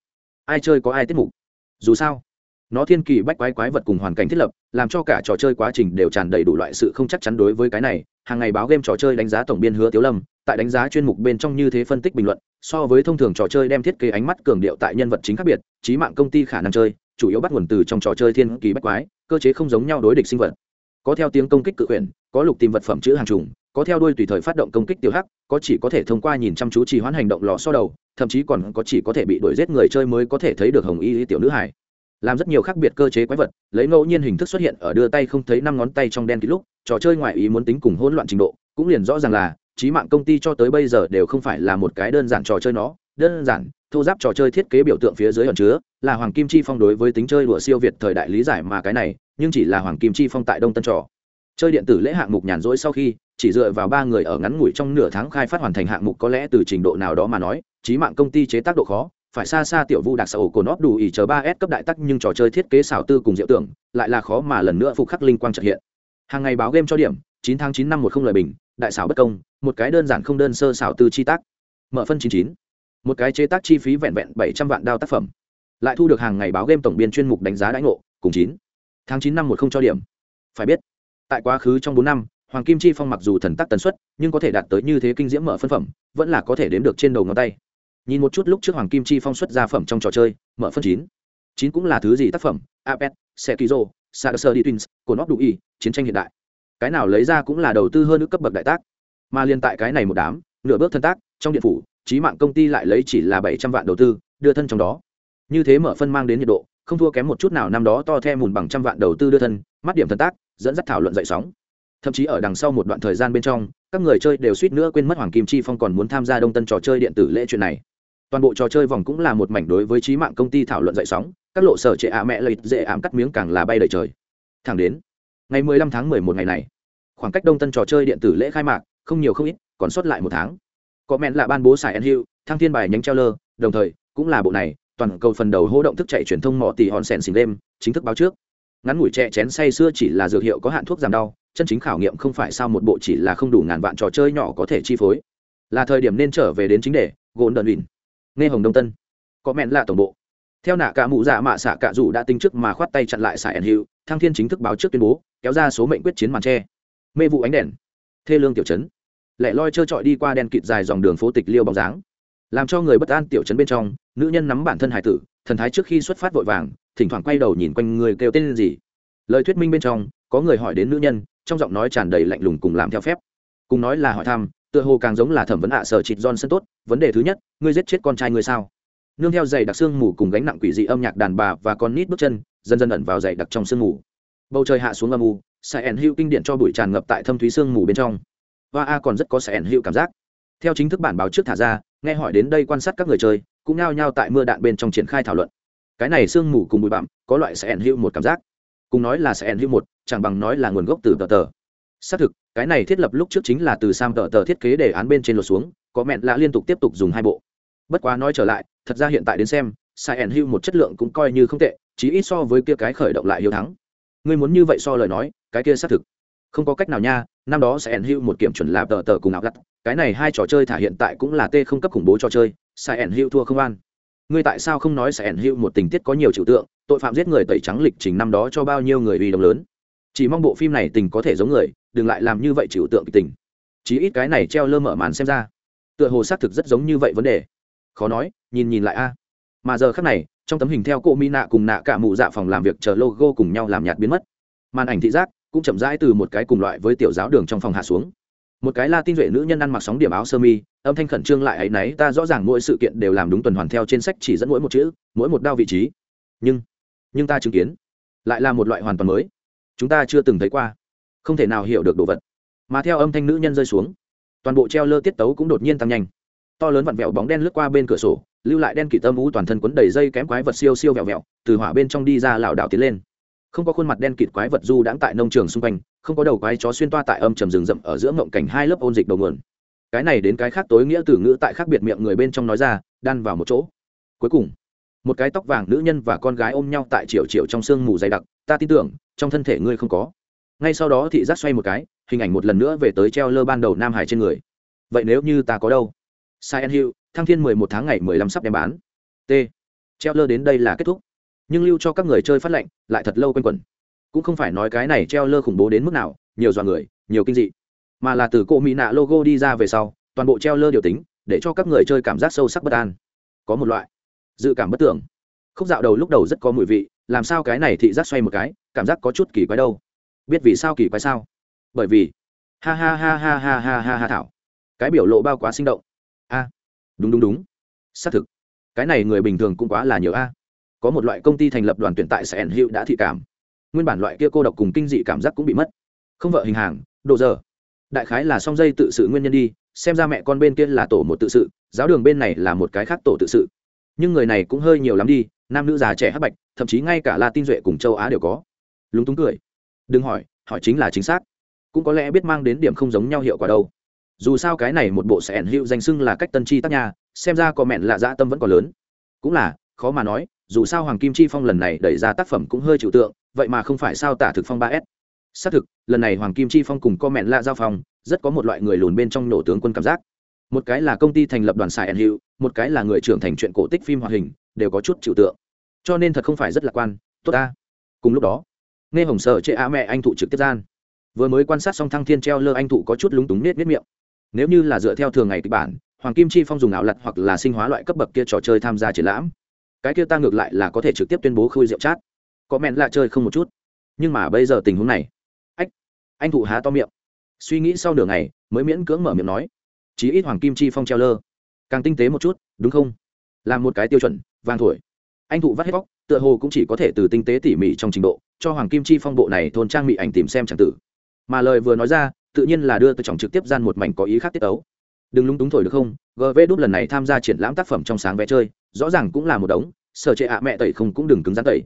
A: ai chơi có ai tiết mục. Dù sao, nó thiên kỳ bách quái quái vật cùng hoàn cảnh thiết lập, làm cho cả trò chơi quá trình đều tràn đầy đủ loại sự không chắc chắn đối với cái này. Hàng ngày báo game trò chơi đánh giá tổng biên hứa tiếu lâm, tại đánh giá chuyên mục bên trong như thế phân tích bình luận, so với thông thường trò chơi đem thiết kế ánh mắt cường điệu tại nhân vật chính khác biệt, trí mạng công ty khả năng chơi, chủ yếu bắt nguồn từ trong trò chơi thiên kỳ bách quái, cơ chế không giống nhau đối địch sinh vật. Có theo tiếng công kích cự quyển có lục tìm vật phẩm chữ hàng trùng có theo đuôi tùy thời phát động công kích tiêu hắc, có chỉ có thể thông qua nhìn chăm chú trì hoãn hành động lò so đầu, thậm chí còn có chỉ có thể bị đuổi giết người chơi mới có thể thấy được hồng y tiểu nữ hải làm rất nhiều khác biệt cơ chế quái vật, lấy ngẫu nhiên hình thức xuất hiện ở đưa tay không thấy năm ngón tay trong đen kỹ lúc, trò chơi ngoại ý muốn tính cùng hỗn loạn trình độ, cũng liền rõ ràng là trí mạng công ty cho tới bây giờ đều không phải là một cái đơn giản trò chơi nó, đơn giản thô giáp trò chơi thiết kế biểu tượng phía dưới ẩn chứa, là hoàng kim chi phong đối với tính chơi đùa siêu việt thời đại lý giải mà cái này, nhưng chỉ là hoàng kim chi phong tại đông tân trò. Chơi điện tử lễ hạng mục nhàn rỗi sau khi chỉ dựa vào ba người ở ngắn ngủi trong nửa tháng khai phát hoàn thành hạng mục có lẽ từ trình độ nào đó mà nói, trí mạng công ty chế tác độ khó, phải xa xa tiểu vu đặc xã ổ của nó đủ ý chờ ba s cấp đại tắc nhưng trò chơi thiết kế xảo tư cùng diệu tưởng, lại là khó mà lần nữa phục khắc linh quang trợ hiện. Hàng ngày báo game cho điểm, chín tháng chín năm một không lời bình, đại xảo bất công, một cái đơn giản không đơn sơ xảo tư chi tác. Mở phân chín chín, một cái chế tác chi phí vẹn vẹn bảy trăm vạn đao tác phẩm. Lại thu được hàng ngày báo game tổng biên chuyên mục đánh giá đãi ngộ, cùng chín. Tháng chín năm một không cho điểm. Phải biết, tại quá khứ trong bốn năm hoàng kim chi phong mặc dù thần tắc tần suất, nhưng có thể đạt tới như thế kinh diễm mở phân phẩm, vẫn là có thể đếm được trên đầu ngón tay. Nhìn một chút lúc trước hoàng kim chi phong xuất ra phẩm trong trò chơi, mở phân chín. Chín cũng là thứ gì tác phẩm? Apet sekizo sarasur đi twins cồn óc đủ y, chiến tranh hiện đại. Cái nào lấy ra cũng là đầu tư hơn nước cấp bậc đại tác. Mà liên tại cái này một đám, nửa bước thân tác, trong điện phủ trí mạng công ty lại lấy chỉ là bảy trăm vạn đầu tư, đưa thân trong đó. Như thế mở phân mang đến nhiệt độ, không thua kém một chút nào năm đó to the mùn bằng trăm vạn đầu tư đưa thân, mắt điểm thần tác, dẫn dắt thảo luận dậy sóng thậm chí ở đằng sau một đoạn thời gian bên trong, các người chơi đều suýt nữa quên mất hoàng kim chi phong còn muốn tham gia đông tân trò chơi điện tử lễ chuyện này. Toàn bộ trò chơi vòng cũng là một mảnh đối với trí mạng công ty thảo luận dậy sóng, các lộ sở trệ ạ mẹ lợi dễ ảm cắt miếng càng là bay đầy trời. Thẳng đến, ngày 15 tháng 11 ngày này, khoảng cách đông tân trò chơi điện tử lễ khai mạc, không nhiều không ít, còn sót lại một tháng. Có mẹn là ban bố xài ăn hữu thăng thiên bài nhánh treo lơ đồng thời, cũng là bộ này, toàn cầu phần đầu hô động thức chạy truyền thông mỏ tỷ hòn sèn xình đêm, chính thức báo trước. Ngắn ngủi trẻ chén say xưa chỉ là dược hiệu có hạn thuốc giảm đau chân chính khảo nghiệm không phải sao một bộ chỉ là không đủ ngàn vạn trò chơi nhỏ có thể chi phối. Là thời điểm nên trở về đến chính đề, gồn đần huỳnh nghe hồng đông tân. Có mẹn là tổng bộ. Theo nạ cả mụ dạ mạ xạ cả dù đã tính trước mà khoát tay chặn lại xài ẩn hiệu thăng thiên chính thức báo trước tuyên bố, kéo ra số mệnh quyết chiến màn tre. Mê vụ ánh đèn. Thê lương tiểu chấn lẻ loi trơ trọi đi qua đèn kịt dài dòng đường phố tịch liêu bóng dáng. Làm cho người bất an tiểu chấn bên trong, nữ nhân nắm bản thân hải tử, thần thái trước khi xuất phát vội vàng, thỉnh thoảng quay đầu nhìn quanh người kêu tên gì. Lời thuyết minh bên trong, có người hỏi đến nữ nhân trong giọng nói tràn đầy lạnh lùng cùng làm theo phép. Cùng nói là hỏi thăm, tựa hồ càng giống là thẩm vấn hạ sở chịt John sân tốt, vấn đề thứ nhất, ngươi giết chết con trai ngươi sao? Nương theo giày đặc xương mù cùng gánh nặng quỷ dị âm nhạc đàn bà và con nít bước chân, dần dần ẩn vào giày đặc trong sương mù. Bầu trời hạ xuống âm u sài ẩn hữu kinh điện cho bụi tràn ngập tại thâm thúy sương mù bên trong. Và a còn rất có sài ẩn hữu cảm giác. Theo chính thức bản báo trước thả ra, nghe hỏi đến đây quan sát các người chơi, cũng nao nhao tại mưa đạn bên trong triển khai thảo luận. Cái này sương mù cùng bụi bặm, có loại sài ẩn hữu một cảm giác. Cùng nói là sài ẩn hữu một chẳng bằng nói là nguồn gốc từ tờ tờ. Xác thực, cái này thiết lập lúc trước chính là từ sam tờ tờ thiết kế đề án bên trên lột xuống, có mẹn lạ liên tục tiếp tục dùng hai bộ. Bất quá nói trở lại, thật ra hiện tại đến xem, sai ẩn hưu một chất lượng cũng coi như không tệ chỉ ít so với kia cái khởi động lại hiếu thắng. Ngươi muốn như vậy so lời nói, cái kia xác thực. Không có cách nào nha, năm đó sẽ ẩn hưu một kiểm chuẩn là tờ tờ cùng áo gắt cái này hai trò chơi thả hiện tại cũng là t không cấp khủng bố trò chơi, sai ẩn hưu thua không an ngươi tại sao không nói sẽ ẩn hưu một tình tiết có nhiều trừu tượng, tội phạm giết người tẩy trắng lịch trình năm đó cho bao nhiêu người uy đồng lớn? Chỉ mong bộ phim này tình có thể giống người, đừng lại làm như vậy trừu tượng kịch tình. Chí ít cái này treo lơ mở màn xem ra, tựa hồ xác thực rất giống như vậy vấn đề. Khó nói, nhìn nhìn lại a. Mà giờ khác này, trong tấm hình theo cô mỹ nạ cùng nạ cả mụ dạ phòng làm việc chờ logo cùng nhau làm nhạt biến mất. Màn ảnh thị giác cũng chậm rãi từ một cái cùng loại với tiểu giáo đường trong phòng hạ xuống. Một cái la tin duệ nữ nhân ăn mặc sóng điểm áo sơ mi, âm thanh khẩn trương lại ấy nấy, ta rõ ràng mỗi sự kiện đều làm đúng tuần hoàn theo trên sách chỉ dẫn mỗi một chữ, mỗi một đao vị trí. Nhưng nhưng ta chứng kiến, lại là một loại hoàn toàn mới chúng ta chưa từng thấy qua. Không thể nào hiểu được đồ vật. Mà theo âm thanh nữ nhân rơi xuống, toàn bộ treo lơ tiết tấu cũng đột nhiên tăng nhanh. To lớn vặn vẹo bóng đen lướt qua bên cửa sổ, lưu lại đen kỵ tâm ú toàn thân quấn đầy dây kém quái vật siêu siêu vẹo vẹo, từ hỏa bên trong đi ra lảo đảo tiến lên. Không có khuôn mặt đen kịt quái vật du đãng tại nông trường xung quanh, không có đầu quái chó xuyên toa tại âm trầm rừng rậm ở giữa ngộng cảnh hai lớp ôn dịch đầu nguồn. Cái này đến cái khác tối nghĩa từ ngữ tại khác biệt miệng người bên trong nói ra, đan vào một chỗ. Cuối cùng một cái tóc vàng nữ nhân và con gái ôm nhau tại triệu triệu trong sương mù dày đặc ta tin tưởng trong thân thể ngươi không có ngay sau đó thị giác xoay một cái hình ảnh một lần nữa về tới treo lơ ban đầu nam hải trên người vậy nếu như ta có đâu Silent Hill, thăng thiên 11 tháng ngày 15 sắp đem bán. T. Treo lơ đến đây là kết thúc. Nhưng lưu cho các người chơi phát lệnh, lại thật lâu quanh quẩn. Cũng không phải nói cái này treo lơ khủng bố đến mức nào, nhiều dọa người, nhiều kinh dị, mà là từ cỗ mỹ nạ logo đi ra về sau, toàn bộ treo lơ điều tính, để cho các người chơi cảm giác sâu sắc bất an. Có một loại dự cảm bất tưởng. Khúc dạo đầu lúc đầu rất có mùi vị, làm sao cái này thị giác xoay một cái, cảm giác có chút kỳ quái đâu. Biết vì sao kỳ quái sao? Bởi vì ha ha ha ha ha ha ha ha thảo. Cái biểu lộ bao quá sinh động a đúng đúng đúng xác thực cái này người bình thường cũng quá là nhiều a có một loại công ty thành lập đoàn tuyển tại sẻn hữu đã thị cảm nguyên bản loại kia cô độc cùng kinh dị cảm giác cũng bị mất không vợ hình hàng độ giờ đại khái là song dây tự sự nguyên nhân đi xem ra mẹ con bên kia là tổ một tự sự giáo đường bên này là một cái khác tổ tự sự nhưng người này cũng hơi nhiều lắm đi, nam nữ già trẻ hắc bạch, thậm chí ngay cả la tin duệ cùng châu á đều có. Lúng túng cười. Đừng hỏi hỏi chính là chính xác. Cũng có lẽ biết mang đến điểm không giống nhau hiệu quả đâu. Dù sao cái này một bộ sẽ ẩn hiệu danh xưng là cách tân chi tác nhà xem ra có mẹn lạ dã tâm vẫn còn lớn. Cũng là, khó mà nói, dù sao hoàng kim chi phong lần này đẩy ra tác phẩm cũng hơi chịu tượng, vậy mà không phải sao tả thực phong ba s. Xác thực, lần này hoàng kim chi phong cùng co mẹn lạ giao phong, rất có một loại người lùn bên trong nổ tướng quân cảm giác. Một cái là công ty thành lập đoàn xài ẩn hiệu một cái là người trưởng thành chuyện cổ tích phim hoạt hình, đều có chút chịu tượng. Cho nên thật không phải rất lạc quan, tốt ta. Cùng lúc đó, nghe hồng sợ chệ á mẹ anh thụ trực tiếp gian. Vừa mới quan sát xong thăng thiên treo lơ anh thụ có chút lúng túng nết nết miệng. Nếu như là dựa theo thường ngày kịch bản, hoàng kim chi phong dùng ảo lặt hoặc là sinh hóa loại cấp bậc kia trò chơi tham gia triển lãm. Cái kia ta ngược lại là có thể trực tiếp tuyên bố khơi rượu chát. Có mẹn là chơi không một chút. Nhưng mà bây giờ tình huống này. Ách, anh thụ há to miệng. Suy nghĩ sau nửa ngày, mới miễn cưỡng mở miệng nói. Chí ít hoàng kim chi phong treo lơ càng tinh tế một chút, đúng không? Làm một cái tiêu chuẩn, vàng thổi. Anh thụ vắt hết vóc tựa hồ cũng chỉ có thể từ tinh tế tỉ mỉ trong trình độ, cho hoàng kim chi phong bộ này thôn trang mỹ ảnh tìm xem chẳng tử. Mà lời vừa nói ra, tự nhiên là đưa tới trọng trực tiếp gian một mảnh có ý khác tiết ấu đừng lúng túng thổi được không? Gv đút lần này tham gia triển lãm tác phẩm trong sáng vẽ chơi, rõ ràng cũng là một đống, sở trệ ạ mẹ tẩy không cũng đừng cứng rắn tẩy.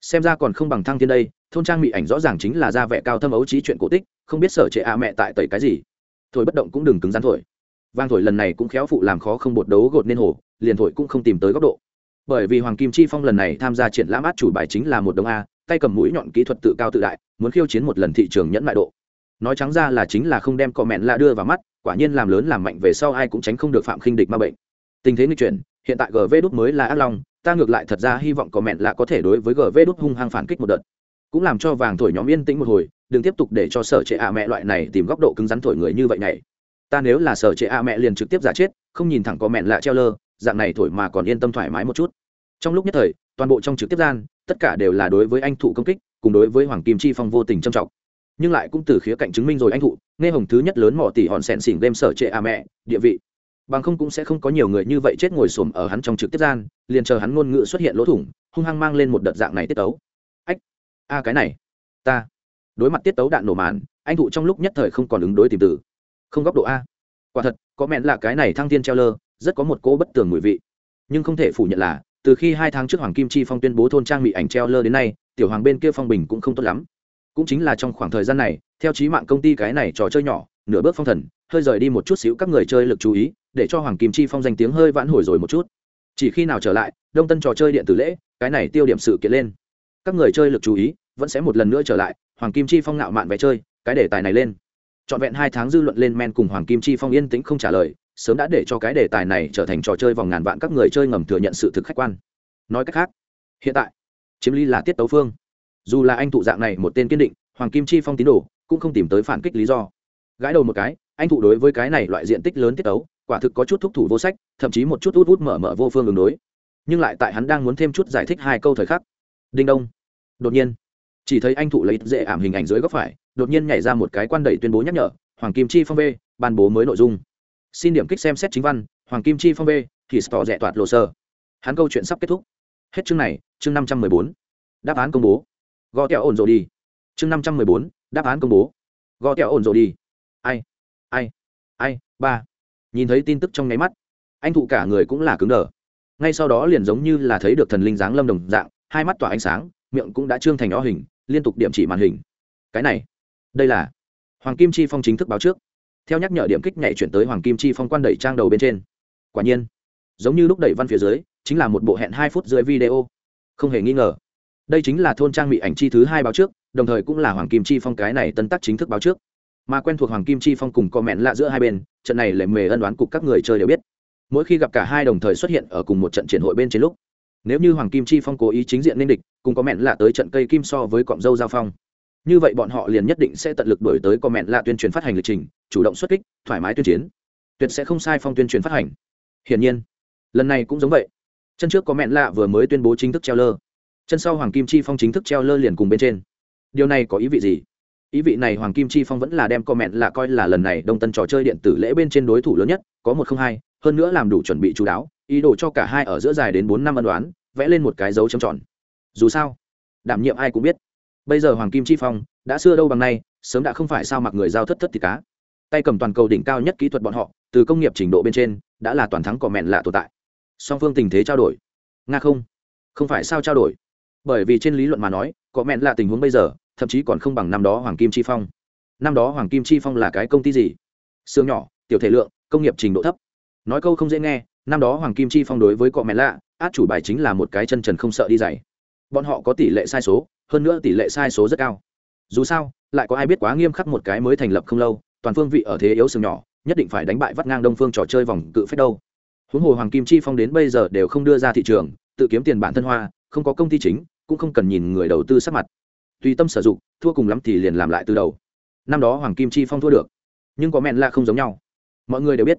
A: Xem ra còn không bằng thăng thiên đây, thôn trang mỹ ảnh rõ ràng chính là ra vẻ cao thâm ấu trí chuyện cổ tích, không biết sở trệ ạ mẹ tại tẩy cái gì. Thổi bất động cũng đừng cứng rắn thổi vang thổi lần này cũng khéo phụ làm khó không bột đấu gột nên hồ, liền thổi cũng không tìm tới góc độ. Bởi vì hoàng kim chi phong lần này tham gia triển lãm át chủ bài chính là một đồng a, tay cầm mũi nhọn kỹ thuật tự cao tự đại, muốn khiêu chiến một lần thị trường nhẫn mại độ. Nói trắng ra là chính là không đem cọ mẹn lạ đưa vào mắt, quả nhiên làm lớn làm mạnh về sau ai cũng tránh không được phạm khinh địch ma bệnh. Tình thế nghịch chuyển hiện tại gv đúc mới là ác long, ta ngược lại thật ra hy vọng cọ mẹn lạ có thể đối với gv đúc hung hăng phản kích một đợt. Cũng làm cho vàng thổi nhóm yên tĩnh một hồi, đừng tiếp tục để cho sở trệ ạ mẹ loại này tìm góc độ cứng rắn thổi người như vậy này ta nếu là sở trệ a mẹ liền trực tiếp giả chết, không nhìn thẳng có mẹn lạ treo lơ, dạng này thổi mà còn yên tâm thoải mái một chút. Trong lúc nhất thời, toàn bộ trong trực tiếp gian, tất cả đều là đối với anh thụ công kích, cùng đối với hoàng kim chi phong vô tình trầm trọng. Nhưng lại cũng từ khía cạnh chứng minh rồi anh thụ, nghe hồng thứ nhất lớn mỏ tỷ hòn sẹn xỉn game sở trệ a mẹ, địa vị. Bằng không cũng sẽ không có nhiều người như vậy chết ngồi xổm ở hắn trong trực tiếp gian, liền chờ hắn ngôn ngữ xuất hiện lỗ thủng, hung hăng mang lên một đợt dạng này tiết tấu. Ách, a cái này, ta. Đối mặt tiết tấu đạn nổ màn, anh thụ trong lúc nhất thời không còn ứng đối tìm từ không góc độ a. Quả thật, có mẹn là cái này thăng tiên treo lơ, rất có một cỗ bất tường mùi vị. Nhưng không thể phủ nhận là, từ khi hai tháng trước hoàng kim chi phong tuyên bố thôn trang bị ảnh treo lơ đến nay, tiểu hoàng bên kia phong bình cũng không tốt lắm. Cũng chính là trong khoảng thời gian này, theo trí mạng công ty cái này trò chơi nhỏ, nửa bước phong thần, hơi rời đi một chút xíu các người chơi lực chú ý, để cho hoàng kim chi phong danh tiếng hơi vãn hồi rồi một chút. Chỉ khi nào trở lại, đông tân trò chơi điện tử lễ, cái này tiêu điểm sự kiện lên. Các người chơi lực chú ý, vẫn sẽ một lần nữa trở lại, hoàng kim chi phong nạo mạn vé chơi, cái đề tài này lên trọn vẹn hai tháng dư luận lên men cùng hoàng kim chi phong yên tĩnh không trả lời, sớm đã để cho cái đề tài này trở thành trò chơi vòng ngàn vạn các người chơi ngầm thừa nhận sự thực khách quan. Nói cách khác, hiện tại, chiếm ly là tiết tấu phương. Dù là anh thụ dạng này một tên kiên định, hoàng kim chi phong tín đồ cũng không tìm tới phản kích lý do. Gãi đầu một cái, anh thụ đối với cái này loại diện tích lớn tiết tấu, quả thực có chút thúc thủ vô sách, thậm chí một chút út út mở mở vô phương đường đối. Nhưng lại tại hắn đang muốn thêm chút giải thích hai câu thời khắc. Đinh đông. Đột nhiên, chỉ thấy anh thụ lấy dễ ảm hình ảnh dưới góc phải đột nhiên nhảy ra một cái quan đẩy tuyên bố nhắc nhở, hoàng kim chi phong v, ban bố mới nội dung. Xin điểm kích xem xét chính văn, hoàng kim chi phong v, thì tỏ rẻ toạt lộ sơ. Hắn câu chuyện sắp kết thúc. Hết chương này, chương năm trăm mười bốn. Đáp án công bố. Gõ kẹo ổn rồi đi. Chương năm trăm mười bốn, đáp án công bố. Gõ kẹo ổn rồi đi. Ai? Ai? Ai? Ba. Nhìn thấy tin tức trong nháy mắt, anh thụ cả người cũng là cứng đờ. Ngay sau đó liền giống như là thấy được thần linh dáng lâm đồng dạng, hai mắt tỏa ánh sáng, miệng cũng đã trương thành o hình, liên tục điểm chỉ màn hình. Cái này đây là hoàng kim chi phong chính thức báo trước theo nhắc nhở điểm kích nhảy chuyển tới hoàng kim chi phong quan đẩy trang đầu bên trên quả nhiên giống như lúc đẩy văn phía dưới chính là một bộ hẹn hai phút dưới video không hề nghi ngờ đây chính là thôn trang bị ảnh chi thứ hai báo trước đồng thời cũng là hoàng kim chi phong cái này tân tắc chính thức báo trước mà quen thuộc hoàng kim chi phong cùng comment lạ giữa hai bên trận này lệ mề ân đoán cục các người chơi đều biết mỗi khi gặp cả hai đồng thời xuất hiện ở cùng một trận triển hội bên trên lúc nếu như hoàng kim chi phong cố ý chính diện nên địch cùng có mẹn lạ tới trận cây kim so với cọng dâu giao phong như vậy bọn họ liền nhất định sẽ tận lực đổi tới comment là lạ tuyên truyền phát hành lịch trình, chủ động xuất kích, thoải mái tuyên chiến. Tuyệt sẽ không sai phong tuyên truyền phát hành. Hiển nhiên, lần này cũng giống vậy. Chân trước có mẹn lạ vừa mới tuyên bố chính thức treo lơ. Chân sau hoàng kim chi phong chính thức treo lơ liền cùng bên trên. Điều này có ý vị gì? Ý vị này hoàng kim chi phong vẫn là đem comment lạ coi là lần này đông tân trò chơi điện tử lễ bên trên đối thủ lớn nhất, có một không hai, hơn nữa làm đủ chuẩn bị chú đáo, ý đồ cho cả hai ở giữa dài đến bốn năm ân đoán vẽ lên một cái dấu trầm tròn. Dù sao, đảm nhiệm ai cũng biết bây giờ hoàng kim chi phong, đã xưa đâu bằng nay, sớm đã không phải sao mặc người giao thất thất thì cá. Tay cầm toàn cầu đỉnh cao nhất kỹ thuật bọn họ, từ công nghiệp trình độ bên trên, đã là toàn thắng cỏ mẹn lạ tồn tại. Song phương tình thế trao đổi. Nga không. Không phải sao trao đổi. Bởi vì trên lý luận mà nói, cỏ mẹn lạ tình huống bây giờ, thậm chí còn không bằng năm đó hoàng kim chi phong. Năm đó hoàng kim chi phong là cái công ty gì? Xương nhỏ, tiểu thể lượng, công nghiệp trình độ thấp. Nói câu không dễ nghe, năm đó hoàng kim chi phong đối với cọ mẹ lạ, át chủ bài chính là một cái chân trần không sợ đi dày bọn họ có tỷ lệ sai số hơn nữa tỷ lệ sai số rất cao. Dù sao, lại có ai biết quá nghiêm khắc một cái mới thành lập không lâu, toàn phương vị ở thế yếu sừng nhỏ, nhất định phải đánh bại vắt ngang đông phương trò chơi vòng cự phép đâu. Huống hồ hoàng kim chi phong đến bây giờ đều không đưa ra thị trường, tự kiếm tiền bản thân hoa, không có công ty chính, cũng không cần nhìn người đầu tư sắc mặt. Tùy tâm sử dụng, thua cùng lắm thì liền làm lại từ đầu. Năm đó hoàng kim chi phong thua được. Nhưng có mẹn lạ không giống nhau. Mọi người đều biết,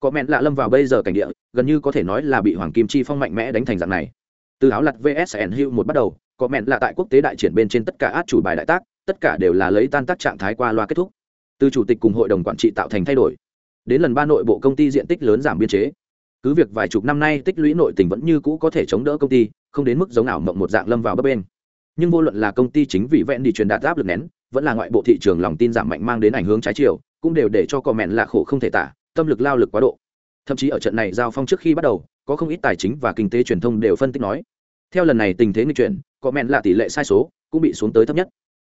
A: có mẹn lạ lâm vào bây giờ cảnh địa, gần như có thể nói là bị hoàng kim chi phong mạnh mẽ đánh thành dạng này. Từ áo lặt vsn hữu một bắt đầu có mẹn là tại quốc tế đại triển bên trên tất cả át chủ bài đại tác, tất cả đều là lấy tan tác trạng thái qua loa kết thúc. Từ chủ tịch cùng hội đồng quản trị tạo thành thay đổi. Đến lần ba nội bộ công ty diện tích lớn giảm biên chế. Cứ việc vài chục năm nay tích lũy nội tình vẫn như cũ có thể chống đỡ công ty, không đến mức giống ảo mộng một dạng lâm vào bấp bên nhưng vô luận là công ty chính vì vẹn đi truyền đạt áp lực nén, vẫn là ngoại bộ thị trường lòng tin giảm mạnh mang đến ảnh hướng trái chiều, cũng đều để cho cò mẹn là khổ không thể tả, tâm lực lao lực quá độ. Thậm chí ở trận này giao phong trước khi bắt đầu, có không ít tài chính và kinh tế truyền thông đều phân tích nói, theo lần này tình thế nghịch chuyển có mẹn là tỷ lệ sai số, cũng bị xuống tới thấp nhất.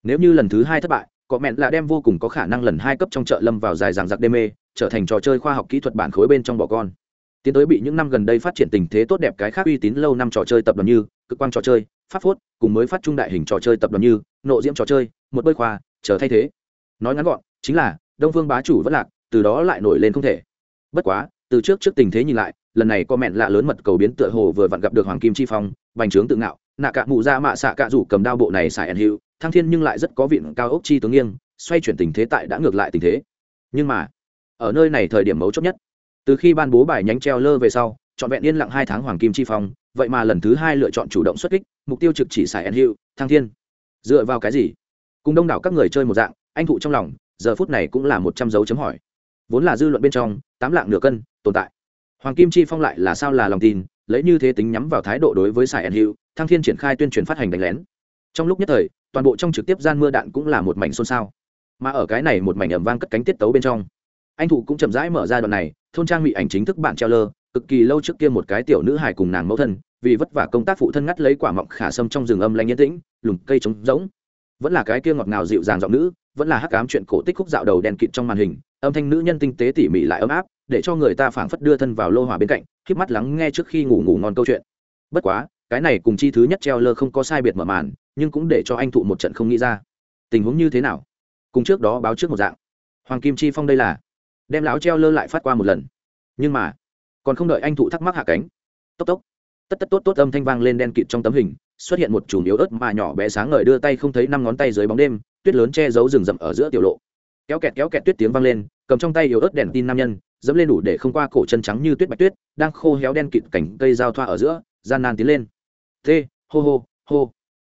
A: Nếu như lần thứ hai thất bại, có mẹn là đem vô cùng có khả năng lần hai cấp trong chợ lâm vào dài dàng giặc đê mê, trở thành trò chơi khoa học kỹ thuật bản khối bên trong bò con. Tiến tới bị những năm gần đây phát triển tình thế tốt đẹp cái khác uy tín lâu năm trò chơi tập đoàn như cực quang trò chơi, pháp phốt, cùng mới phát trung đại hình trò chơi tập đoàn như nộ diễm trò chơi, một bơi khoa, chờ thay thế. Nói ngắn gọn, chính là đông Phương bá chủ vẫn lạc, từ đó lại nổi lên không thể. Bất quá, từ trước trước tình thế nhìn lại, lần này có mẹn lạ lớn mật cầu biến tựa hồ vừa vặn gặp được hoàng kim chi phong bành trướng tự ngạo, nạ cạ mụ ra mạ xạ cạ rủ cầm đao bộ này xài ẩn hiệu thăng thiên nhưng lại rất có viện cao ốc chi tướng nghiêng, xoay chuyển tình thế tại đã ngược lại tình thế. Nhưng mà, ở nơi này thời điểm mấu chốt nhất, từ khi ban bố bài nhánh treo lơ về sau, trọn vẹn yên lặng hai tháng hoàng kim chi phong, vậy mà lần thứ hai lựa chọn chủ động xuất kích, mục tiêu trực chỉ xài ẩn hiệu thăng thiên. Dựa vào cái gì? Cùng đông đảo các người chơi một dạng, anh thụ trong lòng, giờ phút này cũng là một trăm dấu chấm hỏi. Vốn là dư luận bên trong, tám lạng nửa cân, tồn tại. Hoàng kim chi phong lại là sao là lòng tin lấy như thế tính nhắm vào thái độ đối với sài ẩn hiệu thăng thiên triển khai tuyên truyền phát hành đánh lén. Trong lúc nhất thời, toàn bộ trong trực tiếp gian mưa đạn cũng là một mảnh xôn xao. Mà ở cái này một mảnh ẩm vang cất cánh tiết tấu bên trong, anh thủ cũng chậm rãi mở ra đoạn này, thôn trang mỹ ảnh chính thức bạn treo lơ, cực kỳ lâu trước kia một cái tiểu nữ hài cùng nàng mẫu thân, vì vất vả công tác phụ thân ngắt lấy quả mọng khả sâm trong rừng âm lanh yên tĩnh, lùm cây trống rỗng. Vẫn là cái kia ngọt ngào dịu dàng giọng nữ, vẫn là hắc ám chuyện cổ tích khúc dạo đầu đèn kịt trong màn hình âm thanh nữ nhân tinh tế tỉ mỉ lại ấm áp, để cho người ta phảng phất đưa thân vào lô hỏa bên cạnh khiếp mắt lắng nghe trước khi ngủ ngủ ngon câu chuyện. Bất quá, cái này cùng chi thứ nhất treo lơ không có sai biệt mở màn, nhưng cũng để cho anh thụ một trận không nghĩ ra. Tình huống như thế nào? Cùng trước đó báo trước một dạng. Hoàng kim chi phong đây là đem láo treo lơ lại phát qua một lần. Nhưng mà, còn không đợi anh thụ thắc mắc hạ cánh. Tốc tốc. Tất tất tốt tốt âm thanh vang lên đen kịt trong tấm hình, xuất hiện một chùm yếu ớt mà nhỏ bé sáng ngời đưa tay không thấy năm ngón tay dưới bóng đêm, tuyết lớn che giấu rừng rậm ở giữa tiểu lộ kéo kẹt kéo kẹt tuyết tiếng vang lên, cầm trong tay yếu ớt đèn tin nam nhân, dẫm lên đủ để không qua cổ chân trắng như tuyết bạch tuyết, đang khô héo đen kịt cảnh cây giao thoa ở giữa, gian nan tiến lên. Thê, hô hô hô.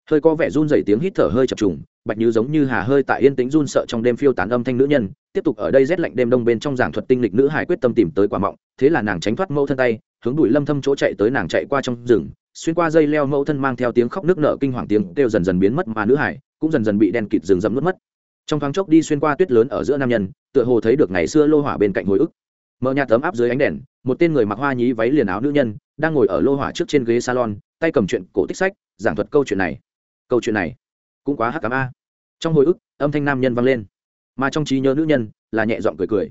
A: Hơi có vẻ run rẩy tiếng hít thở hơi chập trùng, bạch như giống như hà hơi tại yên tĩnh run sợ trong đêm phiêu tán âm thanh nữ nhân, tiếp tục ở đây rét lạnh đêm đông bên trong giảng thuật tinh lịch nữ hải quyết tâm tìm tới quả mọng, thế là nàng tránh thoát mẫu thân tay, hướng đuổi lâm thâm chỗ chạy tới nàng chạy qua trong rừng, xuyên qua dây leo mẫu thân mang theo tiếng khóc nước nở kinh hoàng tiếng kêu dần dần biến mất mà nữ hải cũng dần dần bị đen kịt rừng rậm nuốt mất trong thoáng chốc đi xuyên qua tuyết lớn ở giữa nam nhân, tựa hồ thấy được ngày xưa lô hỏa bên cạnh hồi ức. Mở nhà tấm áp dưới ánh đèn, một tên người mặc hoa nhí váy liền áo nữ nhân, đang ngồi ở lô hỏa trước trên ghế salon, tay cầm chuyện cổ tích sách, giảng thuật câu chuyện này. Câu chuyện này cũng quá hắc cám a. Trong hồi ức, âm thanh nam nhân vang lên, mà trong trí nhớ nữ nhân là nhẹ giọng cười cười.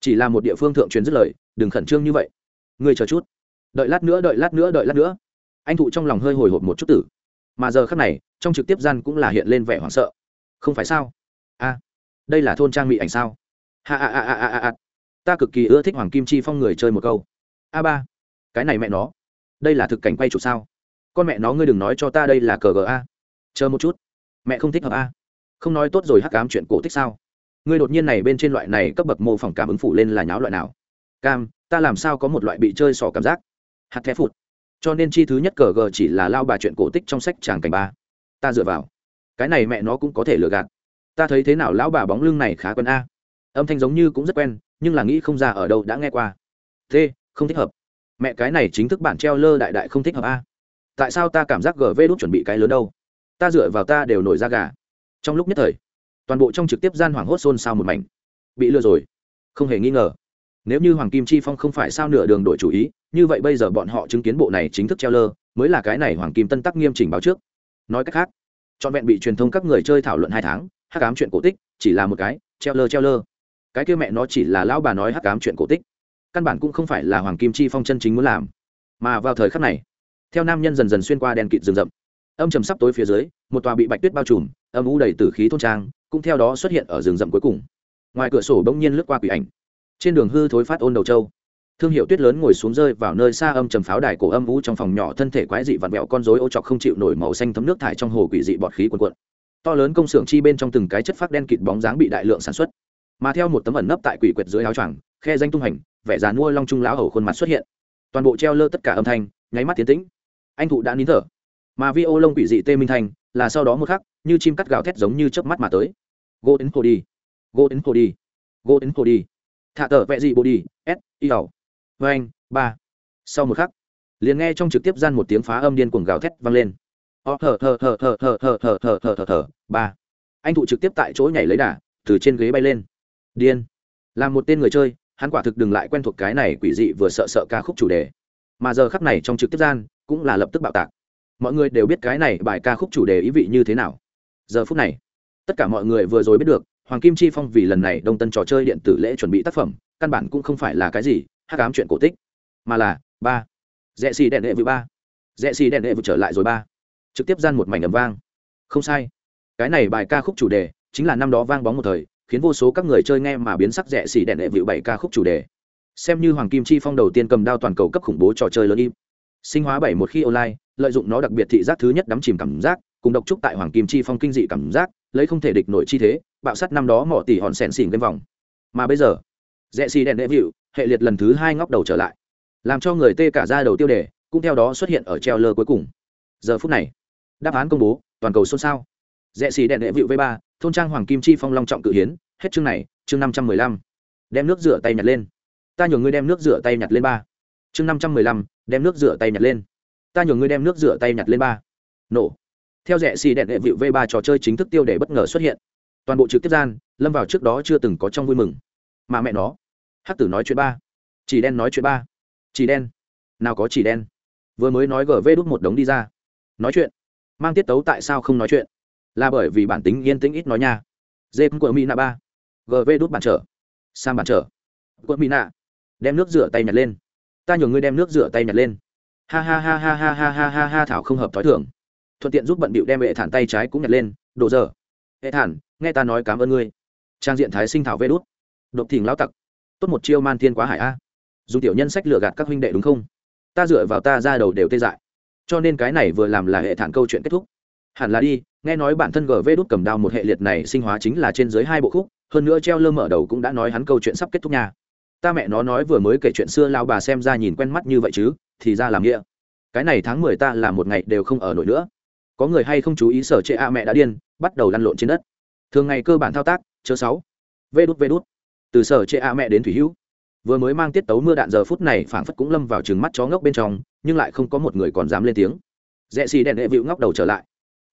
A: Chỉ là một địa phương thượng truyền dứt lời, đừng khẩn trương như vậy. Ngươi chờ chút. Đợi lát nữa, đợi lát nữa, đợi lát nữa. Anh thụ trong lòng hơi hồi hộp một chút tử. Mà giờ khắc này, trong trực tiếp gian cũng là hiện lên vẻ hoảng sợ. Không phải sao? A đây là thôn trang mỹ ảnh sao? Ha ha ha ha ha ha. Ta cực kỳ ưa thích hoàng kim chi phong người chơi một câu. A ba, cái này mẹ nó, đây là thực cảnh quay chụp sao? Con mẹ nó ngươi đừng nói cho ta đây là cờ ga chờ một chút. Mẹ không thích hợp a. Không nói tốt rồi hắc cám chuyện cổ tích sao? Ngươi đột nhiên này bên trên loại này cấp bậc mô phỏng cảm ứng phụ lên là nháo loại nào? Cam, ta làm sao có một loại bị chơi sỏ cảm giác? Hạt thép phụt. Cho nên chi thứ nhất cờ g chỉ là lao bà chuyện cổ tích trong sách tràng cảnh ba. Ta dựa vào. Cái này mẹ nó cũng có thể lừa gạt ta thấy thế nào lão bà bóng lưng này khá quen a. Âm thanh giống như cũng rất quen, nhưng là nghĩ không ra ở đâu đã nghe qua. T, không thích hợp. Mẹ cái này chính thức bản treo lơ đại đại không thích hợp a. Tại sao ta cảm giác gv đốt chuẩn bị cái lớn đâu? Ta dựa vào ta đều nổi ra gà. Trong lúc nhất thời, toàn bộ trong trực tiếp gian hoảng hốt xôn xao một mảnh. Bị lừa rồi. Không hề nghi ngờ. Nếu như hoàng kim chi phong không phải sao nửa đường đổi chủ ý, như vậy bây giờ bọn họ chứng kiến bộ này chính thức treo lơ, mới là cái này hoàng kim tân tắc nghiêm chỉnh báo trước. Nói cách khác trọn vẹn bị truyền thông các người chơi thảo luận hai tháng, hắc ám chuyện cổ tích chỉ là một cái, treo lơ treo lơ. Cái kia mẹ nó chỉ là lão bà nói hắc ám chuyện cổ tích. Căn bản cũng không phải là hoàng kim chi phong chân chính muốn làm. Mà vào thời khắc này, theo nam nhân dần dần xuyên qua đèn kịt rừng rậm. Âm trầm sắp tối phía dưới, một tòa bị bạch tuyết bao trùm, âm u đầy tử khí thôn trang, cũng theo đó xuất hiện ở rừng rậm cuối cùng. Ngoài cửa sổ bỗng nhiên lướt qua quỷ ảnh. Trên đường hư thối phát ôn đầu châu thương hiệu tuyết lớn ngồi xuống rơi vào nơi xa âm trầm pháo đài cổ âm vũ trong phòng nhỏ, thân thể quái dị vặn vẹo, con rối ô chọc không chịu nổi màu xanh thấm nước thải trong hồ quỷ dị bọt khí cuồn cuộn. To lớn công xưởng chi bên trong từng cái chất phát đen kịt bóng dáng bị đại lượng sản xuất. Mà theo một tấm ẩn nấp tại quỷ quyệt dưới áo choàng, khe danh tung hành, vẻ dàn mua long trung lão hầu khuôn mặt xuất hiện. Toàn bộ treo lơ tất cả âm thanh, nháy mắt tiến tĩnh. Anh thụ đã nín thở. Mà vi ô lông quỷ dị tê minh thanh là sau đó một khắc, như chim cắt gào thét giống như chớp mắt mà tới. Go đến hồ đi. Go đến hồ đi. Go đến hồ đi. Thả tờ vẹ dị bồ đi, s y ẩu vê anh ba sau một khắc liền nghe trong trực tiếp gian một tiếng phá âm điên cuồng gào thét vang lên ó thở thở thở thở thở thở thở thở thở thở thở ba anh thụ trực tiếp tại chỗ nhảy lấy đà từ trên ghế bay lên điên là một tên người chơi hắn quả thực đừng lại quen thuộc cái này quỷ dị vừa sợ sợ ca khúc chủ đề mà giờ khắc này trong trực tiếp gian cũng là lập tức bạo tạc mọi người đều biết cái này bài ca khúc chủ đề ý vị như thế nào giờ phút này tất cả mọi người vừa rồi biết được hoàng kim chi phong vì lần này đông tân trò chơi điện tử lễ chuẩn bị tác phẩm căn bản cũng không phải là cái gì hát cám chuyện cổ tích, mà là ba. Rẽ xì đèn đệ vừa ba. Rẽ xì đèn đệ vừa trở lại rồi ba. Trực tiếp gian một mảnh ầm vang. Không sai. Cái này bài ca khúc chủ đề chính là năm đó vang bóng một thời, khiến vô số các người chơi nghe mà biến sắc rẽ xì đèn đệ vịu bảy ca khúc chủ đề. Xem như hoàng kim chi phong đầu tiên cầm đao toàn cầu cấp khủng bố trò chơi lớn im. Sinh hóa bảy một khi online, lợi dụng nó đặc biệt thị giác thứ nhất đắm chìm cảm giác, cùng độc trúc tại hoàng kim chi phong kinh dị cảm giác, lấy không thể địch nổi chi thế, bạo sát năm đó mỏ tỷ hòn sèn xỉn lên vòng. Mà bây giờ, rẽ xì đèn đệ vịu hệ liệt lần thứ hai ngóc đầu trở lại, làm cho người tê cả ra đầu tiêu đề, cũng theo đó xuất hiện ở treo lơ cuối cùng. Giờ phút này, đáp án công bố, toàn cầu xôn xao. Rẽ xì đèn đệ vịu v ba, thôn trang hoàng kim chi phong long trọng cự hiến, hết chương này, chương năm trăm mười lăm. Đem nước rửa tay nhặt lên. Ta nhường ngươi đem nước rửa tay nhặt lên ba. Chương năm trăm mười lăm, đem nước rửa tay nhặt lên. Ta nhường ngươi đem nước rửa tay nhặt lên ba. Nổ. Theo rẽ xì đèn đệ vịu v ba trò chơi chính thức tiêu để bất ngờ xuất hiện. Toàn bộ trực tiếp gian, lâm vào trước đó chưa từng có trong vui mừng. Mà mẹ nó hắc tử nói chuyện ba. Chỉ đen nói chuyện ba. Chỉ đen. Nào có chỉ đen. Vừa mới nói gv đút một đống đi ra. Nói chuyện. Mang tiết tấu tại sao không nói chuyện? Là bởi vì bản tính yên tĩnh ít nói nha. Dê của mỹ nạ ba. Gv đút bản trở. Sang bản trở. Quận mỹ nạ. Đem nước rửa tay nhặt lên. Ta nhường ngươi đem nước rửa tay nhặt lên. Ha ha ha ha ha ha ha ha ha thảo không hợp t h ó i thưởng thuận tiện giúp bận bịu đem hệ thản tay trái cũng nhặt lên. Đồ giờ hệ thản, nghe ta nói cảm ơn ngươi. Trang diện thái sinh thảo vê đút. Đột thỉnh lao tặc tốt một chiêu man thiên quá hải a. Dùng tiểu nhân sách lừa gạt các huynh đệ đúng không? Ta dựa vào ta ra đầu đều tê dại. Cho nên cái này vừa làm là hệ thản câu chuyện kết thúc. Hẳn là đi, nghe nói bản thân gv đút cầm đao một hệ liệt này sinh hóa chính là trên dưới hai bộ khúc, hơn nữa treo lơ mở đầu cũng đã nói hắn câu chuyện sắp kết thúc nha. Ta mẹ nó nói vừa mới kể chuyện xưa lao bà xem ra nhìn quen mắt như vậy chứ, thì ra làm nghĩa. Cái này tháng mười ta là một ngày đều không ở nổi nữa. Có người hay không chú ý sở trệ a mẹ đã điên, bắt đầu lăn lộn trên đất. Thường ngày cơ bản thao tác, chớ sáu. Vê đút vê đút từ sở chệ a mẹ đến thủy hữu. Vừa mới mang tiết tấu mưa đạn giờ phút này phảng phất cũng lâm vào trừng mắt chó ngốc bên trong, nhưng lại không có một người còn dám lên tiếng. Rẽ xì đèn đệ vịu ngóc đầu trở lại.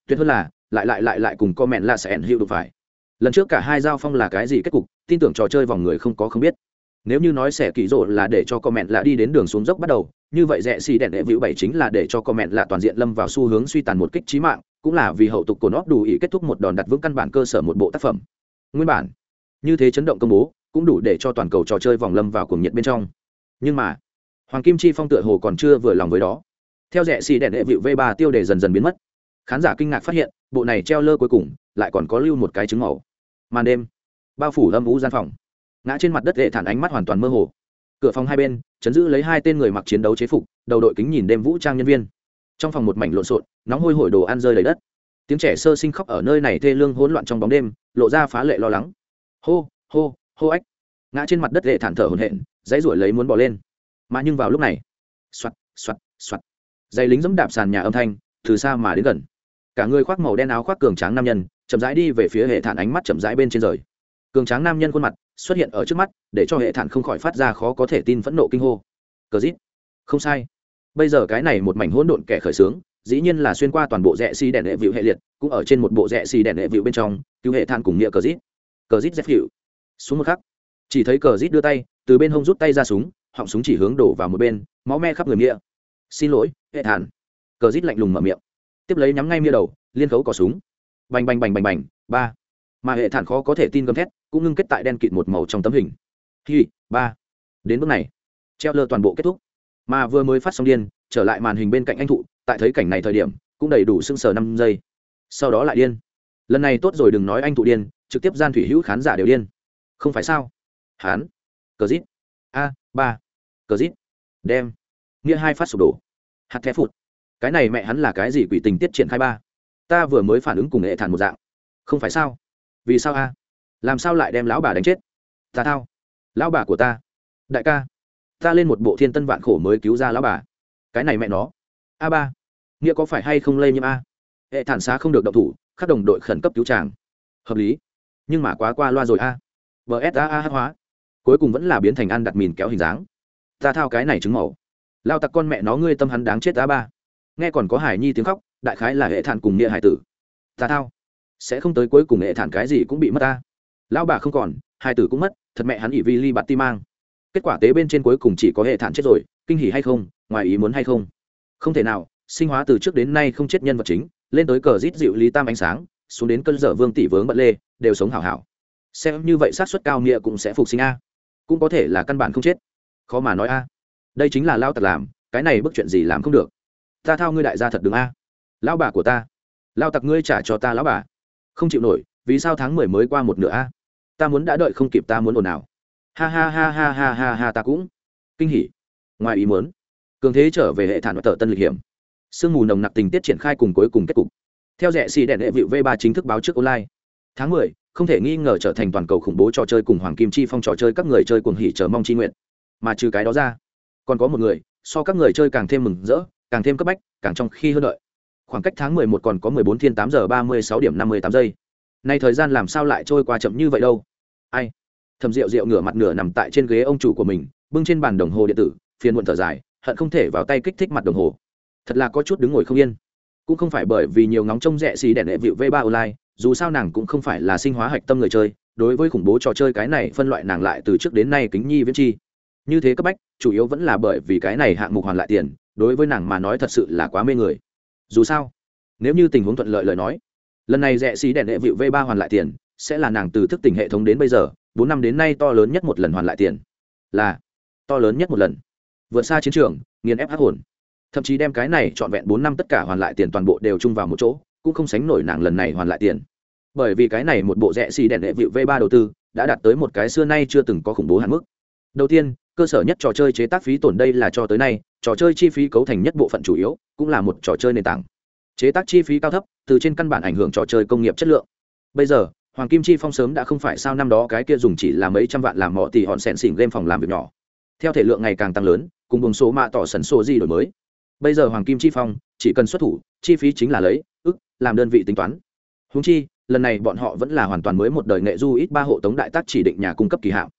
A: Tuyệt hơn là, lại lại lại lại cùng comment là sẽ ẩn hiệu được phải. Lần trước cả hai giao phong là cái gì kết cục, tin tưởng trò chơi vòng người không có không biết. Nếu như nói sẽ kỳ rộ là để cho comment là đi đến đường xuống dốc bắt đầu, như vậy rẽ xì đèn đệ vịu bảy chính là để cho comment là toàn diện lâm vào xu hướng suy tàn một kích trí mạng, cũng là vì hậu tục của nó đủ ý kết thúc một đòn đặt vững căn bản cơ sở một bộ tác phẩm. Nguyên bản, như thế chấn động công bố cũng đủ để cho toàn cầu trò chơi vòng lâm vào cuồng nhiệt bên trong. Nhưng mà, hoàng kim chi phong tựa hồ còn chưa vừa lòng với đó. Theo rẽ xì đèn đệ vịu v ba tiêu đề dần dần biến mất. Khán giả kinh ngạc phát hiện, bộ này treo lơ cuối cùng, lại còn có lưu một cái trứng màu. Màn đêm, bao phủ âm vũ gian phòng. Ngã trên mặt đất hệ thản ánh mắt hoàn toàn mơ hồ. Cửa phòng hai bên, chấn giữ lấy hai tên người mặc chiến đấu chế phục, đầu đội kính nhìn đêm vũ trang nhân viên. Trong phòng một mảnh lộn xộn, nóng hôi hổi đồ ăn rơi đầy đất. Tiếng trẻ sơ sinh khóc ở nơi này thê lương hỗn loạn trong bóng đêm, lộ ra phá lệ lo lắng. Hô hô hô ách. Ngã trên mặt đất lệ thản thở hổn hển, dãy ruổi lấy muốn bỏ lên. Mà nhưng vào lúc này xoặt xoặt xoặt dây lính dẫm đạp sàn nhà âm thanh, từ xa mà đến gần. Cả người khoác màu đen áo khoác cường tráng nam nhân, chậm rãi đi về phía hệ thản ánh mắt chậm rãi bên trên rời. Cường tráng nam nhân khuôn mặt xuất hiện ở trước mắt, để cho hệ thản không khỏi phát ra khó có thể tin phẫn nộ kinh hô. Cờ dít không sai. Bây giờ cái này một mảnh hỗn độn kẻ khởi xướng, dĩ nhiên là xuyên qua toàn bộ rẽ xi đèn hệ vịu hệ liệt, cũng ở trên một bộ rẽ xi đèn hệ vịu bên trong, cứu hệ thản cùng nghĩa cờ dít cờ dít dép hiệu xuống một khắc, chỉ thấy cờ dít đưa tay, từ bên hông rút tay ra súng, họng súng chỉ hướng đổ vào một bên, máu me khắp người nghĩa xin lỗi, hệ thản. Cờ dít lạnh lùng mở miệng. Tiếp lấy nhắm ngay mia đầu, liên khấu cò súng. Bành bành bành bành bành, ba. Mà hệ thản khó có thể tin gầm thét, cũng ngưng kết tại đen kịt một màu trong tấm hình. Hi, ba. Đến bước này treo lơ toàn bộ kết thúc. Mà vừa mới phát xong điên, trở lại màn hình bên cạnh anh thụ, tại thấy cảnh này thời điểm, cũng đầy đủ sưng sờ năm giây. Sau đó lại điên. Lần này tốt rồi đừng nói anh thụ điên, trực tiếp gian thủy hữu khán giả đều điên không phải sao? Hán. Cờ dít a, ba. Cờ dít đem. Nghĩa hai phát sụp đổ. Hạt thép phụt. Cái này mẹ hắn là cái gì quỷ tình tiết triển khai ba? Ta vừa mới phản ứng cùng hệ thản một dạng. Không phải sao? Vì sao a? Làm sao lại đem lão bà đánh chết? Ta thao. Lão bà của ta. Đại ca. Ta lên một bộ thiên tân vạn khổ mới cứu ra lão bà. Cái này mẹ nó. A ba. Nghĩa có phải hay không lây nhiễm a? Hệ thản xá không được động thủ, khắc đồng đội khẩn cấp cứu tràng hợp lý. Nhưng mà quá qua loa rồi a bsaah a hóa. Cuối cùng vẫn là biến thành ăn đặt mìn kéo hình dáng. Ta thao cái này trứng màu. Lao tặc con mẹ nó, ngươi tâm hắn đáng chết a ba. Nghe còn có hải nhi tiếng khóc, đại khái là hệ thản cùng nghĩa hải tử. Ta thao. Sẽ không tới cuối cùng hệ thản cái gì cũng bị mất ta. Lão bà không còn, hải tử cũng mất, thật mẹ hắn ỉ vi ly bạt ti mang. Kết quả tế bên trên cuối cùng chỉ có hệ thản chết rồi, kinh hỉ hay không, ngoài ý muốn hay không. Không thể nào, sinh hóa từ trước đến nay không chết nhân vật chính, lên tới cờ rít dịu lý tam ánh sáng, xuống đến cơn dở vương tỷ vướng bận lê, đều sống hảo hảo xem như vậy xác suất cao nghĩa cũng sẽ phục sinh a. Cũng có thể là căn bản không chết. Khó mà nói a. Đây chính là lao tặc làm, cái này bức chuyện gì làm không được. Ta thao ngươi đại gia thật đứng a. Lão bà của ta. Lao tặc ngươi trả cho ta lão bà. Không chịu nổi, vì sao tháng mười mới qua một nửa a? Ta muốn đã đợi không kịp ta muốn ồn ào. Ha ha ha ha ha ha ha ta cũng. Kinh hỉ. Ngoài ý muốn. Cường thế trở về hệ thản và tờ tân lịch hiểm. Sương mù nồng nặc tình tiết triển khai cùng cuối cùng kết cục. Theo rẻ xì đèn hệ vịu v ba chính thức báo trước online. Tháng mười không thể nghi ngờ trở thành toàn cầu khủng bố trò chơi cùng hoàng kim chi phong trò chơi các người chơi cuồng hỉ chờ mong chi nguyện. Mà trừ cái đó ra, còn có một người, so các người chơi càng thêm mừng rỡ, càng thêm cấp bách, càng trong khi hơn đợi. Khoảng cách tháng mười một còn có mười bốn thiên tám giờ ba mươi sáu điểm năm mươi tám giây. Nay thời gian làm sao lại trôi qua chậm như vậy đâu? Ai? Thầm rượu rượu ngửa mặt nửa nằm tại trên ghế ông chủ của mình, bưng trên bàn đồng hồ điện tử, phiền muộn thở dài, hận không thể vào tay kích thích mặt đồng hồ. Thật là có chút đứng ngồi không yên. Cũng không phải bởi vì nhiều ngóng trông rẻ xì đèn lệ vịu v ba online dù sao nàng cũng không phải là sinh hóa hạch tâm người chơi, đối với khủng bố trò chơi cái này phân loại nàng lại từ trước đến nay kính nhi viễn chi. Như thế cấp bách, chủ yếu vẫn là bởi vì cái này hạng mục hoàn lại tiền, đối với nàng mà nói thật sự là quá mê người. Dù sao, nếu như tình huống thuận lợi lời nói, lần này rẽ xí đèn hệ vịu v ba hoàn lại tiền, sẽ là nàng từ thức tỉnh hệ thống đến bây giờ, bốn năm đến nay to lớn nhất một lần hoàn lại tiền. Là, to lớn nhất một lần. Vượt xa chiến trường, nghiền ép hát hồn. Thậm chí đem cái này trọn vẹn bốn năm tất cả hoàn lại tiền toàn bộ đều chung vào một chỗ cũng không sánh nổi nàng lần này hoàn lại tiền. Bởi vì cái này một bộ rẻ xì đèn đệ vịu v ba đầu tư đã đạt tới một cái xưa nay chưa từng có khủng bố hạn mức. Đầu tiên, cơ sở nhất trò chơi chế tác phí tổn đây là cho tới nay, trò chơi chi phí cấu thành nhất bộ phận chủ yếu cũng là một trò chơi nền tảng. Chế tác chi phí cao thấp, từ trên căn bản ảnh hưởng trò chơi công nghiệp chất lượng. Bây giờ, hoàng kim chi phong sớm đã không phải sao năm đó cái kia dùng chỉ là mấy trăm vạn làm mỏ tỷ hòn sẹn xỉn game phòng làm việc nhỏ. Theo thể lượng ngày càng tăng lớn, cùng buồng số mạ tỏ sần số gì đổi mới. Bây giờ hoàng kim chi phong chỉ cần xuất thủ, chi phí chính là lấy làm đơn vị tính toán. Húng chi, lần này bọn họ vẫn là hoàn toàn mới một đời nghệ du ít ba hộ tống đại tác chỉ định nhà cung cấp kỳ hạn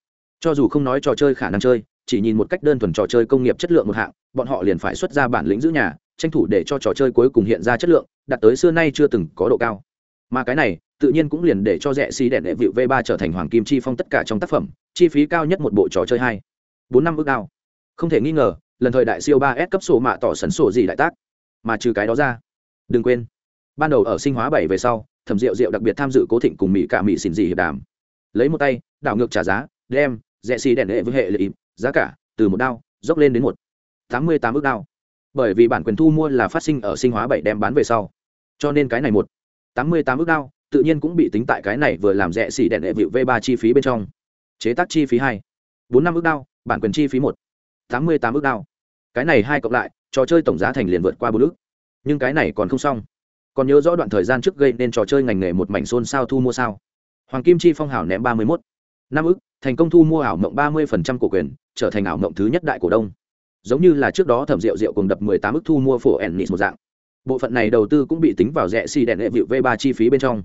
A: cho dù không nói trò chơi khả năng chơi, chỉ nhìn một cách đơn thuần trò chơi công nghiệp chất lượng một hạng, bọn họ liền phải xuất ra bản lĩnh giữ nhà, tranh thủ để cho trò chơi cuối cùng hiện ra chất lượng, đạt tới xưa nay chưa từng có độ cao. Mà cái này, tự nhiên cũng liền để cho rẻ xí đèn đệ vịu v 3 trở thành hoàng kim chi phong tất cả trong tác phẩm, chi phí cao nhất một bộ trò chơi hai. Bốn năm ước đao không thể nghi ngờ, lần thời đại siêu ba s cấp sổ mạ tỏ sấn sổ gì đại tác. Mà trừ cái đó ra. Đừng quên ban đầu ở sinh hóa bảy về sau, thẩm rượu rượu đặc biệt tham dự cố thịnh cùng mỹ cả mỹ xin dị hiệp đàm. Lấy một tay, đảo ngược trả giá, đem rẻ xì đèn lệ với hệ lợi giá cả, từ một đao, dốc lên đến một. Tám mươi tám ước đao. Bởi vì bản quyền thu mua là phát sinh ở sinh hóa bảy đem bán về sau. Cho nên cái này một. Tám mươi tám ước đao, tự nhiên cũng bị tính tại cái này vừa làm rẻ xì đèn đệ vịu v ba chi phí bên trong. Chế tác chi phí hai. Bốn năm ước đao, bản quyền chi phí một. Tám mươi tám ước đao. Cái này hai cộng lại, trò chơi tổng giá thành liền vượt qua bốn ước. Nhưng cái này còn không xong còn nhớ rõ đoạn thời gian trước gây nên trò chơi ngành nghề một mảnh xôn sao thu mua sao? Hoàng kim chi phong hảo ném ba mươi mốt. Năm ức, thành công thu mua ảo mộng ba mươi phần trăm cổ quyền, trở thành ảo mộng thứ nhất đại cổ đông. Giống như là trước đó thẩm rượu rượu cùng đập mười tám ức thu mua phổ ennis một dạng. Bộ phận này đầu tư cũng bị tính vào rẻ xì đèn hệ vịu v ba chi phí bên trong.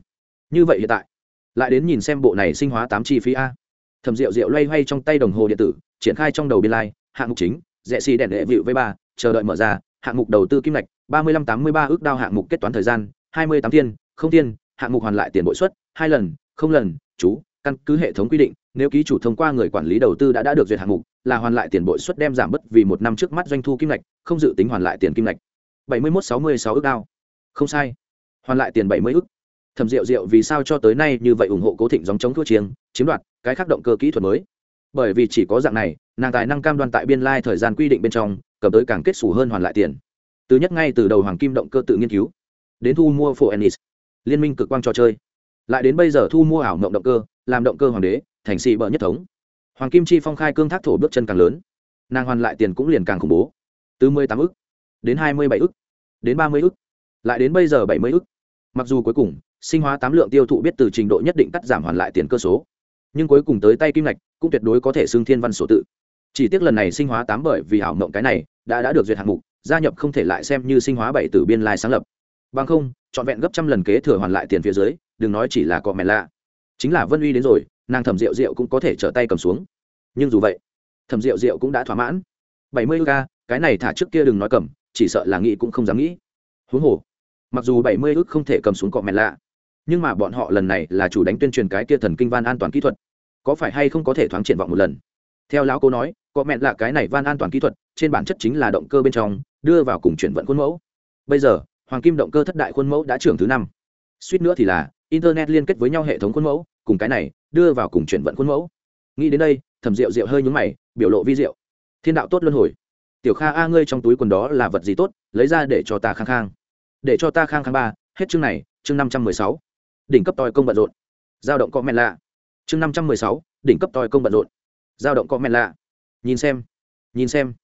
A: Như vậy hiện tại, lại đến nhìn xem bộ này sinh hóa tám chi phí a. Thẩm rượu rượu loay hoay trong tay đồng hồ điện tử, triển khai trong đầu biên lai, hạng mục chính, rẻ xì đèn hệ vịu v ba, chờ đợi mở ra hạng mục đầu tư kim ngạch, ba mươi lăm tám mươi ba ước đao hạng mục kết toán thời gian, hai mươi tám tiên không tiên hạng mục hoàn lại tiền bội suất, hai lần, không lần, chú, căn cứ hệ thống quy định, nếu ký chủ thông qua người quản lý đầu tư đã đã được duyệt hạng mục, là hoàn lại tiền bội suất đem giảm bất vì một năm trước mắt doanh thu kim ngạch, không dự tính hoàn lại tiền kim ngạch. bảy mươi một sáu mươi sáu ước đao. Không sai. Hoàn lại tiền bảy mươi ước. Thẩm rượu rượu vì sao cho tới nay như vậy ủng hộ cố thịnh dòng chống thua chiêng, chiếm đoạt, cái khác động cơ kỹ thuật mới. Bởi vì chỉ có dạng này nàng tài năng cam đoan tại biên lai thời gian quy định bên trong, cầm tới càng kết xù hơn hoàn lại tiền. Từ nhất ngay từ đầu hoàng kim động cơ tự nghiên cứu, đến thu mua phổ ennis, liên minh cực quang trò chơi. Lại đến bây giờ thu mua ảo mộng động cơ, làm động cơ hoàng đế, thành xị bợ nhất thống. Hoàng kim chi phong khai cương thác thổ bước chân càng lớn, nàng hoàn lại tiền cũng liền càng khủng bố. Từ mười tám ức đến hai mươi bảy ức, đến ba mươi ức, lại đến bây giờ bảy mươi ức. Mặc dù cuối cùng, sinh hóa tám lượng tiêu thụ biết từ trình độ nhất định cắt giảm hoàn lại tiền cơ số, nhưng cuối cùng tới tay kim ngạch cũng tuyệt đối có thể xưng thiên văn sổ tự chỉ tiếc lần này sinh hóa tám bởi vì ảo mộng cái này, đã đã được duyệt hạng mục, gia nhập không thể lại xem như sinh hóa bảy từ biên lai sáng lập. Bằng không, trọn vẹn gấp trăm lần kế thừa hoàn lại tiền phía dưới, đừng nói chỉ là cọ mẹ lạ. Chính là vân uy đến rồi, nàng thẩm rượu rượu cũng có thể trở tay cầm xuống. Nhưng dù vậy, thẩm rượu rượu cũng đã thỏa mãn. Bảy mươi k cái này thả trước kia đừng nói cầm, chỉ sợ là nghĩ cũng không dám nghĩ. Huống hồ, mặc dù bảy mươi ước không thể cầm xuống cọ mẹ lạ, nhưng mà bọn họ lần này là chủ đánh tuyên truyền cái kia thần kinh van an toàn kỹ thuật. Có phải hay không có thể thoáng triển vọng một lần? Theo lão cô nói, có mẹn lạ cái này van an toàn kỹ thuật, trên bản chất chính là động cơ bên trong, đưa vào cùng chuyển vận khuôn mẫu. Bây giờ, hoàng kim động cơ thất đại khuôn mẫu đã trưởng thứ năm. Suýt nữa thì là, internet liên kết với nhau hệ thống khuôn mẫu, cùng cái này, đưa vào cùng chuyển vận khuôn mẫu. Nghĩ đến đây, thẩm rượu rượu hơi nhúng mày, biểu lộ vi rượu thiên đạo tốt luân hồi. Tiểu kha a, ngươi trong túi quần đó là vật gì tốt, lấy ra để cho ta khang khang. Để cho ta khang khang ba, hết chương này, chương năm trăm mười sáu. Đỉnh cấp tòi công bận rộn. Giao động có mẹn lạ chương năm trăm mười sáu, đỉnh cấp tòi công bận rộn giao động có mẹ lạ. Nhìn xem. Nhìn xem.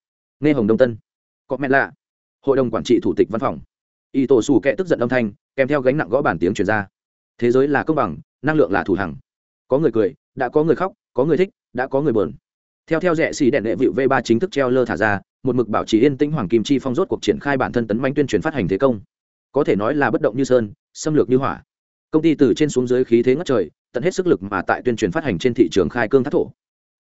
A: Nghe hồng đông tân. Có mẹ lạ. Hội đồng quản trị thủ tịch văn phòng. Y tổ xù kệ tức giận âm thanh, kèm theo gánh nặng gõ bản tiếng truyền ra. Thế giới là công bằng, năng lượng là thủ hằng. Có người cười, đã có người khóc, có người thích, đã có người buồn. Theo theo rẽ xì đèn đệ vịu v ba chính thức treo lơ thả ra, một mực bảo trì yên tĩnh hoàng kim chi phong rốt cuộc triển khai bản thân tấn manh tuyên truyền phát hành thế công. Có thể nói là bất động như sơn, xâm lược như hỏa. Công ty từ trên xuống dưới khí thế ngất trời, tận hết sức lực mà tại tuyên truyền phát hành trên thị trường khai cương thác thổ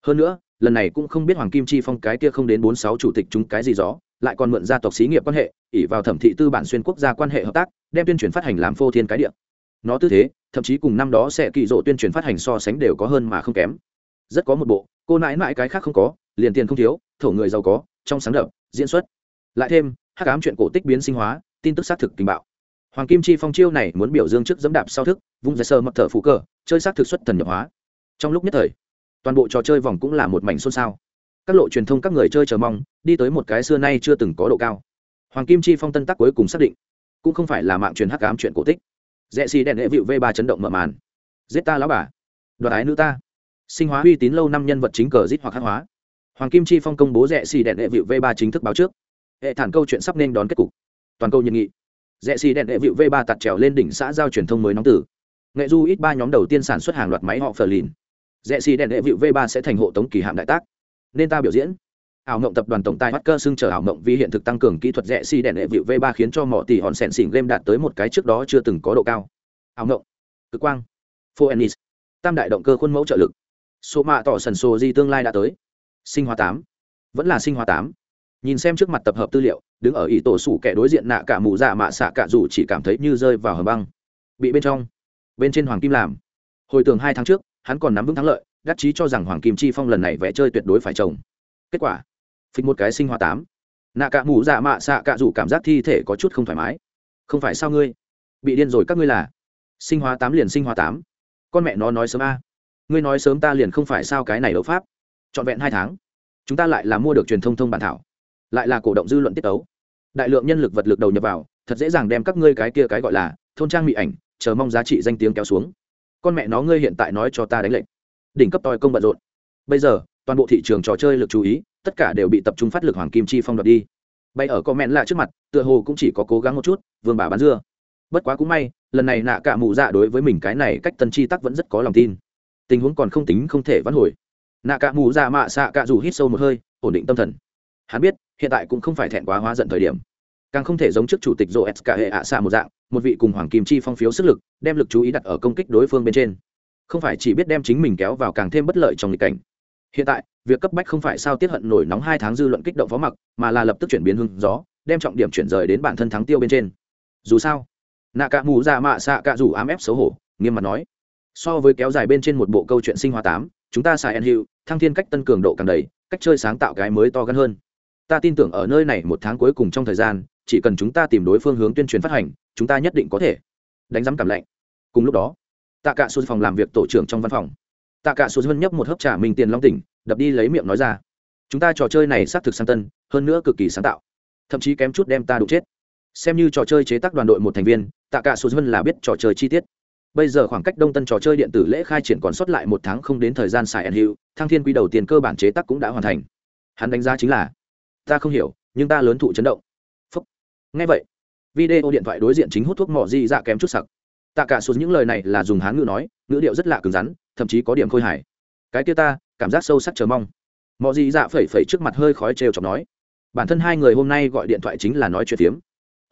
A: hơn nữa, lần này cũng không biết hoàng kim chi phong cái kia không đến bốn sáu chủ tịch chúng cái gì gió, lại còn mượn gia tộc xí nghiệp quan hệ ỉ vào thẩm thị tư bản xuyên quốc gia quan hệ hợp tác, đem tuyên truyền phát hành làm phô thiên cái địa. Nó tư thế, thậm chí cùng năm đó sẽ kỳ rộ tuyên truyền phát hành so sánh đều có hơn mà không kém. Rất có một bộ, cô nãi mãi cái khác không có, liền tiền không thiếu, thổ người giàu có, trong sáng đậm, diễn xuất. Lại thêm, hắc ám chuyện cổ tích biến sinh hóa, tin tức xác thực tình bạo. Hoàng kim chi phong chiêu này muốn biểu dương trước dẫm đạp sau thức, vung ra sơ mập thở phụ cờ, chơi xác thực xuất thần nhập hóa. Trong lúc nhất thời toàn bộ trò chơi vòng cũng là một mảnh xôn xao. Các lộ truyền thông các người chơi chờ mong, đi tới một cái xưa nay chưa từng có độ cao. Hoàng kim chi phong tân tắc cuối cùng xác định, cũng không phải là mạng truyền hắc ám chuyện cổ tích. Rẽ xì đèn hệ vịu v ba chấn động mở màn. Giết ta lão bà. Đoạt ái nữ ta. Sinh hóa uy tín lâu năm nhân vật chính cờ giết hoặc hắc hóa. Hoàng kim chi phong công bố rẽ xì đèn hệ vịu v ba chính thức báo trước. Hệ thản câu chuyện sắp nên đón kết cục. Toàn câu nhận nghị. Rẽ xì đèn hệ vịu v ba tạt trèo lên đỉnh xã giao truyền thông mới nóng tử. Nghệ du ít ba nhóm đầu tiên sản xuất hàng loạt máy họ phờ lìn rẽ xì đèn hệ vịu v ba sẽ thành hộ tống kỳ hạm đại tác. Nên ta biểu diễn. Ảo mộng tập đoàn tổng tài hacker cơ xưng chờ ảo mộng vì hiện thực tăng cường kỹ thuật rẽ xi đèn hệ vịu v ba khiến cho mọi tỷ hòn sẹn xỉn game đạt tới một cái trước đó chưa từng có độ cao. Ảo mộng. Cực quang. Phoenix tam đại động cơ khuôn mẫu trợ lực. Số mạ tỏ sần sô di tương lai đã tới. Sinh hóa tám. Vẫn là sinh hóa tám. Nhìn xem trước mặt tập hợp tư liệu, đứng ở ý tổ sủ kẻ đối diện nạ cả mù dạ mạ xạ cả dù chỉ cảm thấy như rơi vào hầm băng. Bị bên trong. Bên trên hoàng kim làm. Hồi tưởng hai tháng trước hắn còn nắm vững thắng lợi, đắc chí cho rằng hoàng kim chi phong lần này vẽ chơi tuyệt đối phải trồng kết quả, phịch một cái sinh hoa tám. Nạ cạ mù dạ mạ xạ cạ rủ cảm giác thi thể có chút không thoải mái. Không phải sao ngươi? Bị điên rồi các ngươi là. Sinh hóa tám liền sinh hóa tám. Con mẹ nó nói sớm a. Ngươi nói sớm ta liền không phải sao cái này đấu pháp. Trọn vẹn hai tháng, chúng ta lại là mua được truyền thông thông bản thảo. Lại là cổ động dư luận tiết tấu. Đại lượng nhân lực vật lực đầu nhập vào, thật dễ dàng đem các ngươi cái kia cái gọi là thôn trang mỹ ảnh, chờ mong giá trị danh tiếng kéo xuống con mẹ nó ngươi hiện tại nói cho ta đánh lệnh. Đỉnh cấp tòi công bận rộn. Bây giờ, toàn bộ thị trường trò chơi lực chú ý, tất cả đều bị tập trung phát lực hoàng kim chi phong đoạt đi. Bay ở có mẹn lạ trước mặt, tựa hồ cũng chỉ có cố gắng một chút, vương bà bán dưa. Bất quá cũng may, lần này nạ cả mụ dạ đối với mình cái này cách tân chi tắc vẫn rất có lòng tin. Tình huống còn không tính không thể vãn hồi. Nạ cả mụ dạ mạ xạ cả dù hít sâu một hơi, ổn định tâm thần. Hắn biết, hiện tại cũng không phải thẹn quá hóa giận thời điểm. Càng không thể giống trước chủ tịch rô s cả hệ ạ xạ một dạng một vị cùng hoàng kim chi phong phiếu sức lực, đem lực chú ý đặt ở công kích đối phương bên trên. Không phải chỉ biết đem chính mình kéo vào càng thêm bất lợi trong nghịch cảnh. Hiện tại, việc cấp bách không phải sao tiết hận nổi nóng hai tháng dư luận kích động phó mặc, mà là lập tức chuyển biến hưng gió, đem trọng điểm chuyển rời đến bản thân thắng tiêu bên trên. Dù sao nạ cả mù ra mạ xạ cả rủ ám ép xấu hổ, nghiêm mặt nói. So với kéo dài bên trên một bộ câu chuyện sinh hóa tám, chúng ta xài en hiệu thăng thiên cách tân cường độ càng đầy, cách chơi sáng tạo cái mới to gắn hơn. Ta tin tưởng ở nơi này một tháng cuối cùng trong thời gian chỉ cần chúng ta tìm đối phương hướng tuyên truyền phát hành, chúng ta nhất định có thể. Đánh giám cảm lạnh. Cùng lúc đó, tạ cả xuân phòng làm việc tổ trưởng trong văn phòng. Tạ cả xuân nhấp một hớp trà mình tiền long tỉnh, đập đi lấy miệng nói ra, chúng ta trò chơi này xác thực sang tân, hơn nữa cực kỳ sáng tạo. Thậm chí kém chút đem ta đụng chết. Xem như trò chơi chế tác đoàn đội một thành viên, tạ cả xuân là biết trò chơi chi tiết. Bây giờ khoảng cách đông tân trò chơi điện tử lễ khai triển còn sót lại một tháng không đến thời gian xài ẩn hiệu thăng thiên quy đầu tiền cơ bản chế tác cũng đã hoàn thành. Hắn đánh giá chính là, ta không hiểu, nhưng ta lớn thụ chấn động ngay nghe vậy, video điện thoại đối diện chính hút thuốc mỏ di dạ kém chút sặc. Tạ cả số những lời này là dùng hán ngữ nói, ngữ điệu rất lạ cứng rắn, thậm chí có điểm khôi hài. Cái kia ta, cảm giác sâu sắc chờ mong. Mỏ gì dạ phẩy phẩy trước mặt hơi khói trêu chọc nói. Bản thân hai người hôm nay gọi điện thoại chính là nói chuyện tiếm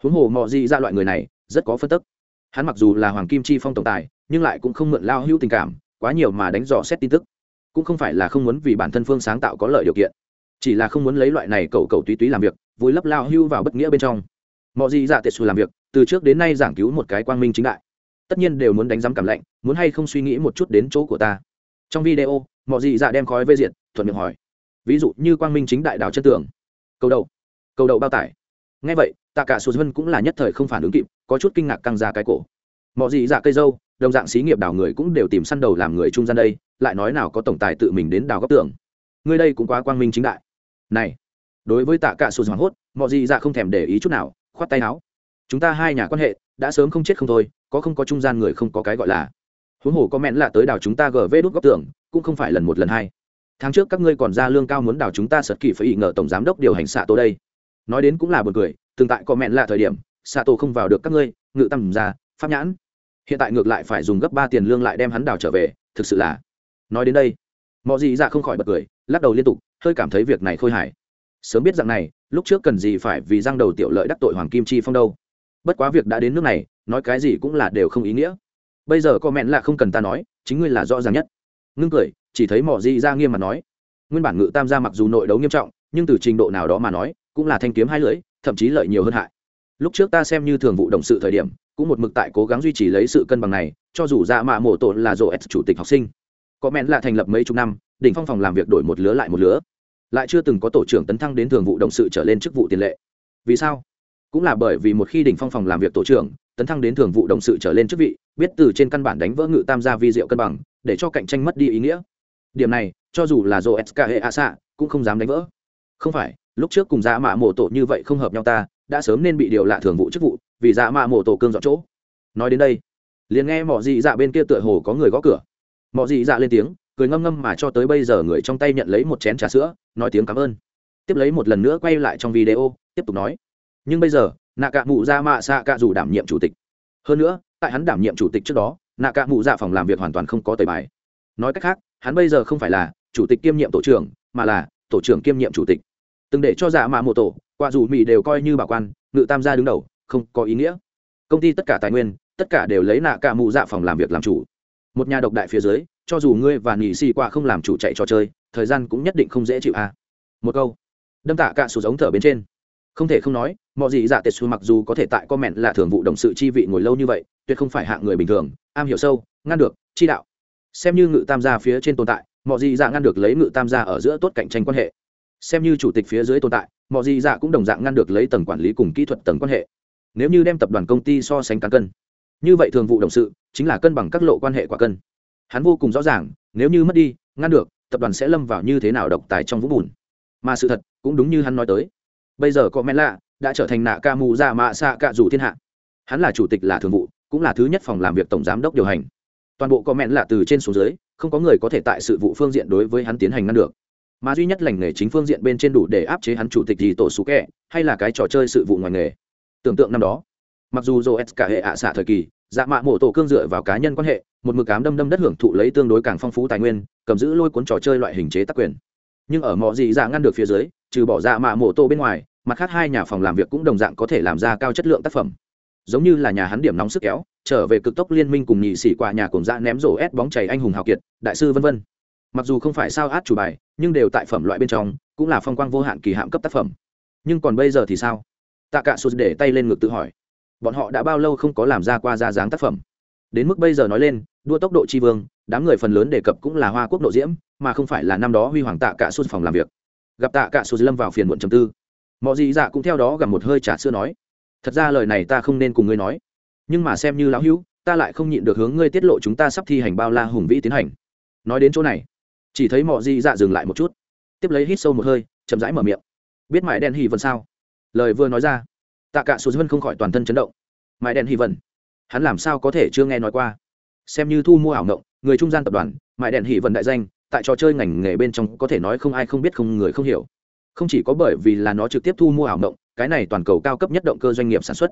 A: huống hồ mỏ gì dạ loại người này, rất có phân tức. Hắn mặc dù là hoàng kim chi phong tổng tài, nhưng lại cũng không mượn lao hữu tình cảm, quá nhiều mà đánh dò xét tin tức. Cũng không phải là không muốn vì bản thân phương sáng tạo có lợi điều kiện. Chỉ là không muốn lấy loại này cầu cầu túy túy làm việc vui lấp lao hưu vào bất nghĩa bên trong mọi gì dạ tệ xù làm việc, từ trước đến nay giảng cứu một cái quang minh chính đại. Tất nhiên đều muốn đánh giám cảm lạnh, muốn hay không suy nghĩ một chút đến chỗ của ta. Trong video mọi gì dạ đem khói vây diện thuận miệng hỏi. Ví dụ như quang minh chính đại đào chân tường. Cầu đậu cầu đậu bao tải. Ngay vậy, tạ cả sù vân cũng là nhất thời không phản ứng kịp, có chút kinh ngạc căng ra cái cổ. Mọi gì dạ cây dâu, đồng dạng xí nghiệp đào người cũng đều tìm săn đầu làm người trung gian đây, lại nói nào có tổng tài tự mình đến đào góc tường. Người đây cũng quá quang minh chính đại. Này, đối với tạ cả sù hoảng hốt mọi gì dạ không thèm để ý chút nào khoát tay áo. Chúng ta hai nhà quan hệ, đã sớm không chết không thôi, có không có trung gian người không có cái gọi là. Huống hồ có mẹn là tới đào chúng ta gv đút góc tường, cũng không phải lần một lần hai. Tháng trước các ngươi còn ra lương cao muốn đào chúng ta sật kỳ phải ý ngờ tổng giám đốc điều hành xạ tô đây. Nói đến cũng là buồn cười, tương tại có mẹn là thời điểm xạ tô không vào được các ngươi, ngự tầm ra, pháp nhãn. Hiện tại ngược lại phải dùng gấp ba tiền lương lại đem hắn đào trở về, thực sự là. Nói đến đây mọi gì dạ không khỏi bật cười, lắc đầu liên tục, hơi cảm thấy việc này khôi hài sớm biết rằng này, lúc trước cần gì phải vì giang đầu tiểu lợi đắc tội hoàng kim chi phong đâu. Bất quá việc đã đến nước này, nói cái gì cũng là đều không ý nghĩa. Bây giờ có mẹn là không cần ta nói, chính ngươi là rõ ràng nhất. Ngưng cười, chỉ thấy mỏ di ra nghiêm mặt nói. Nguyên bản ngự tam gia mặc dù nội đấu nghiêm trọng, nhưng từ trình độ nào đó mà nói, cũng là thanh kiếm hai lưỡi, thậm chí lợi nhiều hơn hại. Lúc trước ta xem như thường vụ động sự thời điểm, cũng một mực tại cố gắng duy trì lấy sự cân bằng này, cho dù ra mạ mộ tổ là rộ s chủ tịch học sinh. Có mẹn là thành lập mấy chục năm, đỉnh phong phòng làm việc đổi một lứa lại một lứa lại chưa từng có tổ trưởng tấn thăng đến thường vụ động sự trở lên chức vụ tiền lệ. Vì sao? Cũng là bởi vì một khi đỉnh phong phòng làm việc tổ trưởng, tấn thăng đến thường vụ động sự trở lên chức vị, biết từ trên căn bản đánh vỡ ngự tam gia vi diệu cân bằng, để cho cạnh tranh mất đi ý nghĩa. Điểm này, cho dù là dô sk hệ a xạ cũng không dám đánh vỡ. Không phải, lúc trước cùng dạ mạ mổ tổ như vậy không hợp nhau ta, đã sớm nên bị điều lạ thường vụ chức vụ, vì dạ mạ mổ tổ cương dọn chỗ. Nói đến đây, liền nghe mọ dị dạ bên kia tựa hồ có người gõ cửa. Mọ dị dạ lên tiếng cười ngâm ngâm mà cho tới bây giờ người trong tay nhận lấy một chén trà sữa, nói tiếng cảm ơn. Tiếp lấy một lần nữa quay lại trong video, tiếp tục nói. Nhưng bây giờ nạ cạ mụ ra mạ xạ cạ dù đảm nhiệm chủ tịch. Hơn nữa, tại hắn đảm nhiệm chủ tịch trước đó nạ cạ mụ dạ phòng làm việc hoàn toàn không có tời bài. Nói cách khác, hắn bây giờ không phải là chủ tịch kiêm nhiệm tổ trưởng, mà là tổ trưởng kiêm nhiệm chủ tịch. Từng để cho dạ mạ mộ tổ qua dù mỹ đều coi như bảo quan, ngự tam gia đứng đầu, không có ý nghĩa. Công ty tất cả tài nguyên, tất cả đều lấy nạ cả mụ dạ phòng làm việc làm chủ. Một nhà độc đại phía dưới cho dù ngươi và nhị xì qua không làm chủ chạy trò chơi, thời gian cũng nhất định không dễ chịu à. một câu. Đâm tạ cả sụt giống thở bên trên. Không thể không nói mọi gì dạ tệ xu mặc dù có thể tại comment là thường vụ đồng sự chi vị ngồi lâu như vậy, tuyệt không phải hạng người bình thường, am hiểu sâu, ngăn được, chi đạo. Xem như ngự tam gia phía trên tồn tại mọi gì dạ ngăn được lấy ngự tam gia ở giữa tốt cạnh tranh quan hệ. Xem như chủ tịch phía dưới tồn tại mọi gì dạ cũng đồng dạng ngăn được lấy tầng quản lý cùng kỹ thuật tầng quan hệ. Nếu như đem tập đoàn công ty so sánh cán cân. Như vậy thường vụ đồng sự chính là cân bằng các lộ quan hệ quả cân hắn vô cùng rõ ràng, nếu như mất đi, ngăn được, tập đoàn sẽ lâm vào như thế nào độc tài trong vũng bùn. Mà sự thật cũng đúng như hắn nói tới. Bây giờ có men lạ, đã trở thành nạ ca mù ra mạ xạ cạ rủ thiên hạ. Hắn là chủ tịch là thường vụ, cũng là thứ nhất phòng làm việc tổng giám đốc điều hành. Toàn bộ có mẹn lạ từ trên xuống dưới, không có người có thể tại sự vụ phương diện đối với hắn tiến hành ngăn được. Mà duy nhất lành nghề chính phương diện bên trên đủ để áp chế hắn chủ tịch gì tổ sú kẹ, hay là cái trò chơi sự vụ ngoài nghề. Tưởng tượng năm đó mặc dù dồ s cả hệ ạ xạ thời kỳ dạ mạ mộ tổ cương dựa vào cá nhân quan hệ, một mực cám đâm đâm đất hưởng thụ lấy tương đối càng phong phú tài nguyên, cầm giữ lôi cuốn trò chơi loại hình chế tác quyền. Nhưng ở mọi gì dạ ngăn được phía dưới, trừ bỏ dạ mạ mộ tổ bên ngoài, mặt khác hai nhà phòng làm việc cũng đồng dạng có thể làm ra cao chất lượng tác phẩm. Giống như là nhà hắn điểm nóng sức kéo, trở về cực tốc liên minh cùng nhị sĩ qua nhà cùng dạ ném rổ ép bóng chảy anh hùng hào kiệt, đại sư vân vân. Mặc dù không phải sao át chủ bài, nhưng đều tại phẩm loại bên trong, cũng là phong quang vô hạn kỳ hạm cấp tác phẩm. Nhưng còn bây giờ thì sao? Tạ cả sụt để tay lên ngực tự hỏi bọn họ đã bao lâu không có làm ra qua ra dáng tác phẩm. Đến mức bây giờ nói lên, đua tốc độ tri vương, đám người phần lớn đề cập cũng là hoa quốc nội diễm, mà không phải là năm đó huy hoàng tạ cả sụt phòng làm việc. Gặp tạ cả sụt lâm vào phiền muộn trầm tư. Mọi gì dạ cũng theo đó gặp một hơi trà xưa nói, thật ra lời này ta không nên cùng ngươi nói, nhưng mà xem như lão hữu, ta lại không nhịn được hướng ngươi tiết lộ chúng ta sắp thi hành bao la hùng vĩ tiến hành. Nói đến chỗ này, chỉ thấy mọi gì dạ dừng lại một chút, tiếp lấy hít sâu một hơi, chậm rãi mở miệng, biết mãi đen hì vân sao? Lời vừa nói ra tạ cả số dân không khỏi toàn thân chấn động. Mãi đen hy vân hắn làm sao có thể chưa nghe nói qua? Xem như thu mua ảo ngộng, người trung gian tập đoàn, mãi đèn hỷ vần đại danh, tại trò chơi ngành nghề bên trong có thể nói không ai không biết, không người không hiểu. Không chỉ có bởi vì là nó trực tiếp thu mua ảo ngộng, cái này toàn cầu cao cấp nhất động cơ doanh nghiệp sản xuất,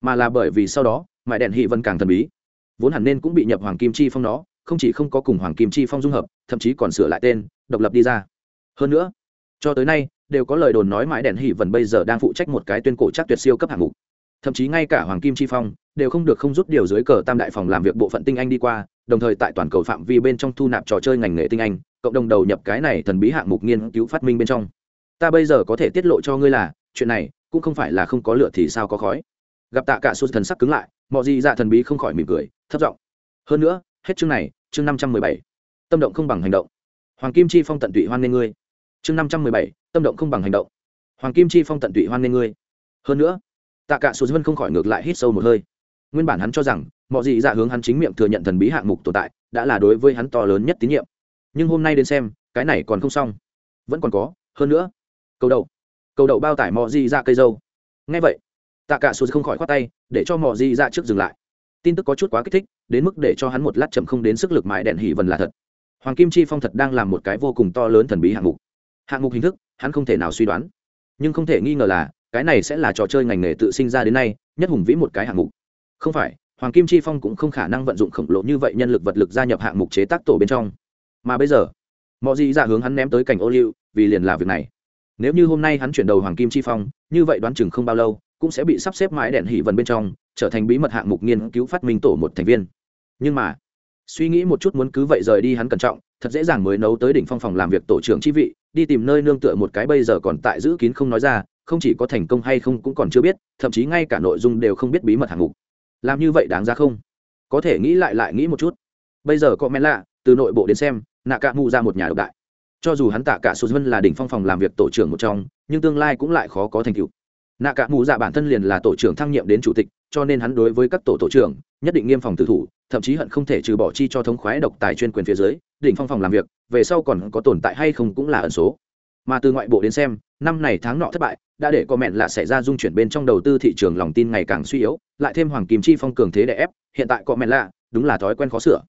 A: mà là bởi vì sau đó mại đèn Hỷ vân càng thần bí. Vốn hẳn nên cũng bị nhập hoàng kim chi phong nó, không chỉ không có cùng hoàng kim chi phong dung hợp, thậm chí còn sửa lại tên, độc lập đi ra. Hơn nữa, cho tới nay đều có lời đồn nói mãi đèn hỷ vần bây giờ đang phụ trách một cái tuyên cổ chắc tuyệt siêu cấp hạng mục. Thậm chí ngay cả hoàng kim chi phong đều không được không rút điều dưới cờ tam đại phòng làm việc bộ phận tinh anh đi qua, đồng thời tại toàn cầu phạm vi bên trong thu nạp trò chơi ngành nghề tinh anh, cộng đồng đầu nhập cái này thần bí hạng mục nghiên cứu phát minh bên trong. Ta bây giờ có thể tiết lộ cho ngươi là, chuyện này cũng không phải là không có lửa thì sao có khói. Gặp tạ cả sụt thần sắc cứng lại, mọi gì dạ thần bí không khỏi mỉm cười, thấp giọng. Hơn nữa, hết chương này, chương năm trăm mười bảy. Tâm động không bằng hành động. Hoàng kim chi phong tận tụy hoan nghê ngươi chương năm trăm mười bảy, tâm động không bằng hành động. Hoàng kim chi phong tận tụy hoan nghê ngươi. Hơn nữa, tạ cả sụt vân không khỏi ngược lại hít sâu một hơi. Nguyên bản hắn cho rằng, mọi gì dạ hướng hắn chính miệng thừa nhận thần bí hạng mục tồn tại, đã là đối với hắn to lớn nhất tín nhiệm. Nhưng hôm nay đến xem, cái này còn không xong. Vẫn còn có, hơn nữa, cầu đậu cầu đậu bao tải mọi gì dạ cây dâu. Ngay vậy, tạ cả sụt không khỏi khoát tay, để cho mọi gì dạ trước dừng lại. Tin tức có chút quá kích thích, đến mức để cho hắn một lát chậm không đến sức lực mãi đèn hỉ vần là thật. Hoàng kim chi phong thật đang làm một cái vô cùng to lớn thần bí hạng mục hạng mục hình thức, hắn không thể nào suy đoán. Nhưng không thể nghi ngờ là, cái này sẽ là trò chơi ngành nghề tự sinh ra đến nay, nhất hùng vĩ một cái hạng mục. Không phải, hoàng kim chi phong cũng không khả năng vận dụng khổng lồ như vậy nhân lực vật lực gia nhập hạng mục chế tác tổ bên trong. Mà bây giờ, mọi gì ra hướng hắn ném tới cảnh ô liu, vì liền là việc này. Nếu như hôm nay hắn chuyển đầu hoàng kim chi phong, như vậy đoán chừng không bao lâu, cũng sẽ bị sắp xếp mãi đèn hỉ vần bên trong, trở thành bí mật hạng mục nghiên cứu phát minh tổ một thành viên. Nhưng mà, suy nghĩ một chút muốn cứ vậy rời đi hắn cẩn trọng, thật dễ dàng mới nấu tới đỉnh phong phòng làm việc tổ trưởng chi vị đi tìm nơi nương tựa một cái bây giờ còn tại giữ kín không nói ra, không chỉ có thành công hay không cũng còn chưa biết, thậm chí ngay cả nội dung đều không biết bí mật hạng mục. Làm như vậy đáng ra không? Có thể nghĩ lại lại nghĩ một chút. Bây giờ có men lạ, từ nội bộ đến xem, nạ cả mù ra một nhà độc đại. Cho dù hắn tạ cả sụt vân là đỉnh phong phòng làm việc tổ trưởng một trong, nhưng tương lai cũng lại khó có thành tựu. Nạ cả mù dạ bản thân liền là tổ trưởng thăng nhiệm đến chủ tịch, cho nên hắn đối với các tổ tổ trưởng, nhất định nghiêm phòng tử thủ, thậm chí hận không thể trừ bỏ chi cho thống khoái độc tài chuyên quyền phía dưới đỉnh phong phòng làm việc, về sau còn có tồn tại hay không cũng là ẩn số. Mà từ ngoại bộ đến xem, năm này tháng nọ thất bại, đã để có mẹn là xảy ra dung chuyển bên trong đầu tư thị trường lòng tin ngày càng suy yếu, lại thêm hoàng kim chi phong cường thế đè ép, hiện tại có mẹn lạ đúng là thói quen khó sửa.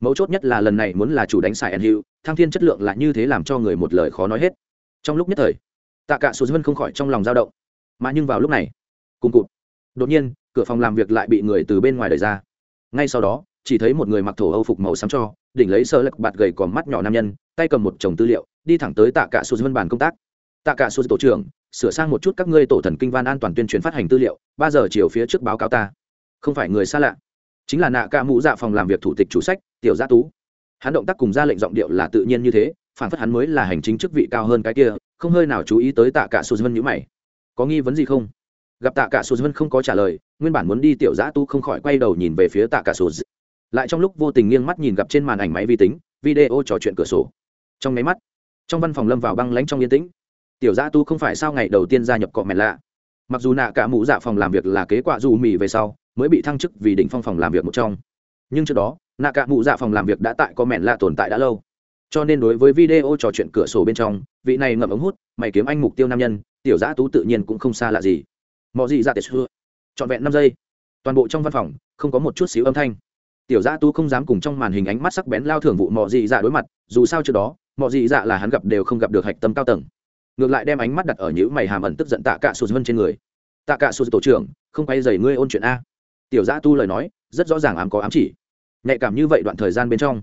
A: Mấu chốt nhất là lần này muốn là chủ đánh xài ẩn hữu thăng thiên chất lượng lại như thế làm cho người một lời khó nói hết. Trong lúc nhất thời, tạ cả số dân không khỏi trong lòng dao động. Mà nhưng vào lúc này, cùng cụt, đột nhiên, cửa phòng làm việc lại bị người từ bên ngoài đẩy ra. Ngay sau đó chỉ thấy một người mặc thổ âu phục màu xám cho, đỉnh lấy sơ lật bạt gầy còn mắt nhỏ nam nhân, tay cầm một chồng tư liệu, đi thẳng tới tạ cả số dân bàn công tác. Tạ cả số tổ trưởng, sửa sang một chút các ngươi tổ thần kinh văn an toàn tuyên truyền phát hành tư liệu, ba giờ chiều phía trước báo cáo ta. Không phải người xa lạ. Chính là nạ ca mũ dạ phòng làm việc thủ tịch chủ sách, tiểu gia tú. Hắn động tác cùng ra lệnh giọng điệu là tự nhiên như thế, phản phất hắn mới là hành chính chức vị cao hơn cái kia, không hơi nào chú ý tới tạ cả sô vân nhữ mày. Có nghi vấn gì không? Gặp tạ cả sô vân không có trả lời, nguyên bản muốn đi tiểu giã tu không khỏi quay đầu nhìn về phía tạ cả sô lại trong lúc vô tình nghiêng mắt nhìn gặp trên màn ảnh máy vi tính, video trò chuyện cửa sổ. Trong máy mắt, trong văn phòng lâm vào băng lánh trong yên tĩnh. Tiểu gia tu không phải sao ngày đầu tiên gia nhập cọ mẹ lạ. Mặc dù nạ cả mũ dạ phòng làm việc là kế quả dù mì về sau, mới bị thăng chức vì đỉnh phong phòng làm việc một trong. Nhưng trước đó, nạ cả mũ dạ phòng làm việc đã tại có mẹn lạ tồn tại đã lâu. Cho nên đối với video trò chuyện cửa sổ bên trong, vị này ngậm ống hút, mày kiếm anh mục tiêu nam nhân, tiểu giã tú tự nhiên cũng không xa lạ gì. Mọi gì ra tệ xưa. Trọn vẹn năm giây. Toàn bộ trong văn phòng, không có một chút xíu âm thanh tiểu gia tu không dám cùng trong màn hình ánh mắt sắc bén lao thường vụ mọi Dị dạ đối mặt, dù sao trước đó mọi Dị dạ là hắn gặp đều không gặp được hạch tâm cao tầng. Ngược lại đem ánh mắt đặt ở những mày hàm ẩn tức giận tạ cả sụt vân trên người. Tạ cả sụt tổ trưởng, không quay dày ngươi ôn chuyện a. Tiểu gia tu lời nói, rất rõ ràng ám có ám chỉ. Nhạy cảm như vậy đoạn thời gian bên trong,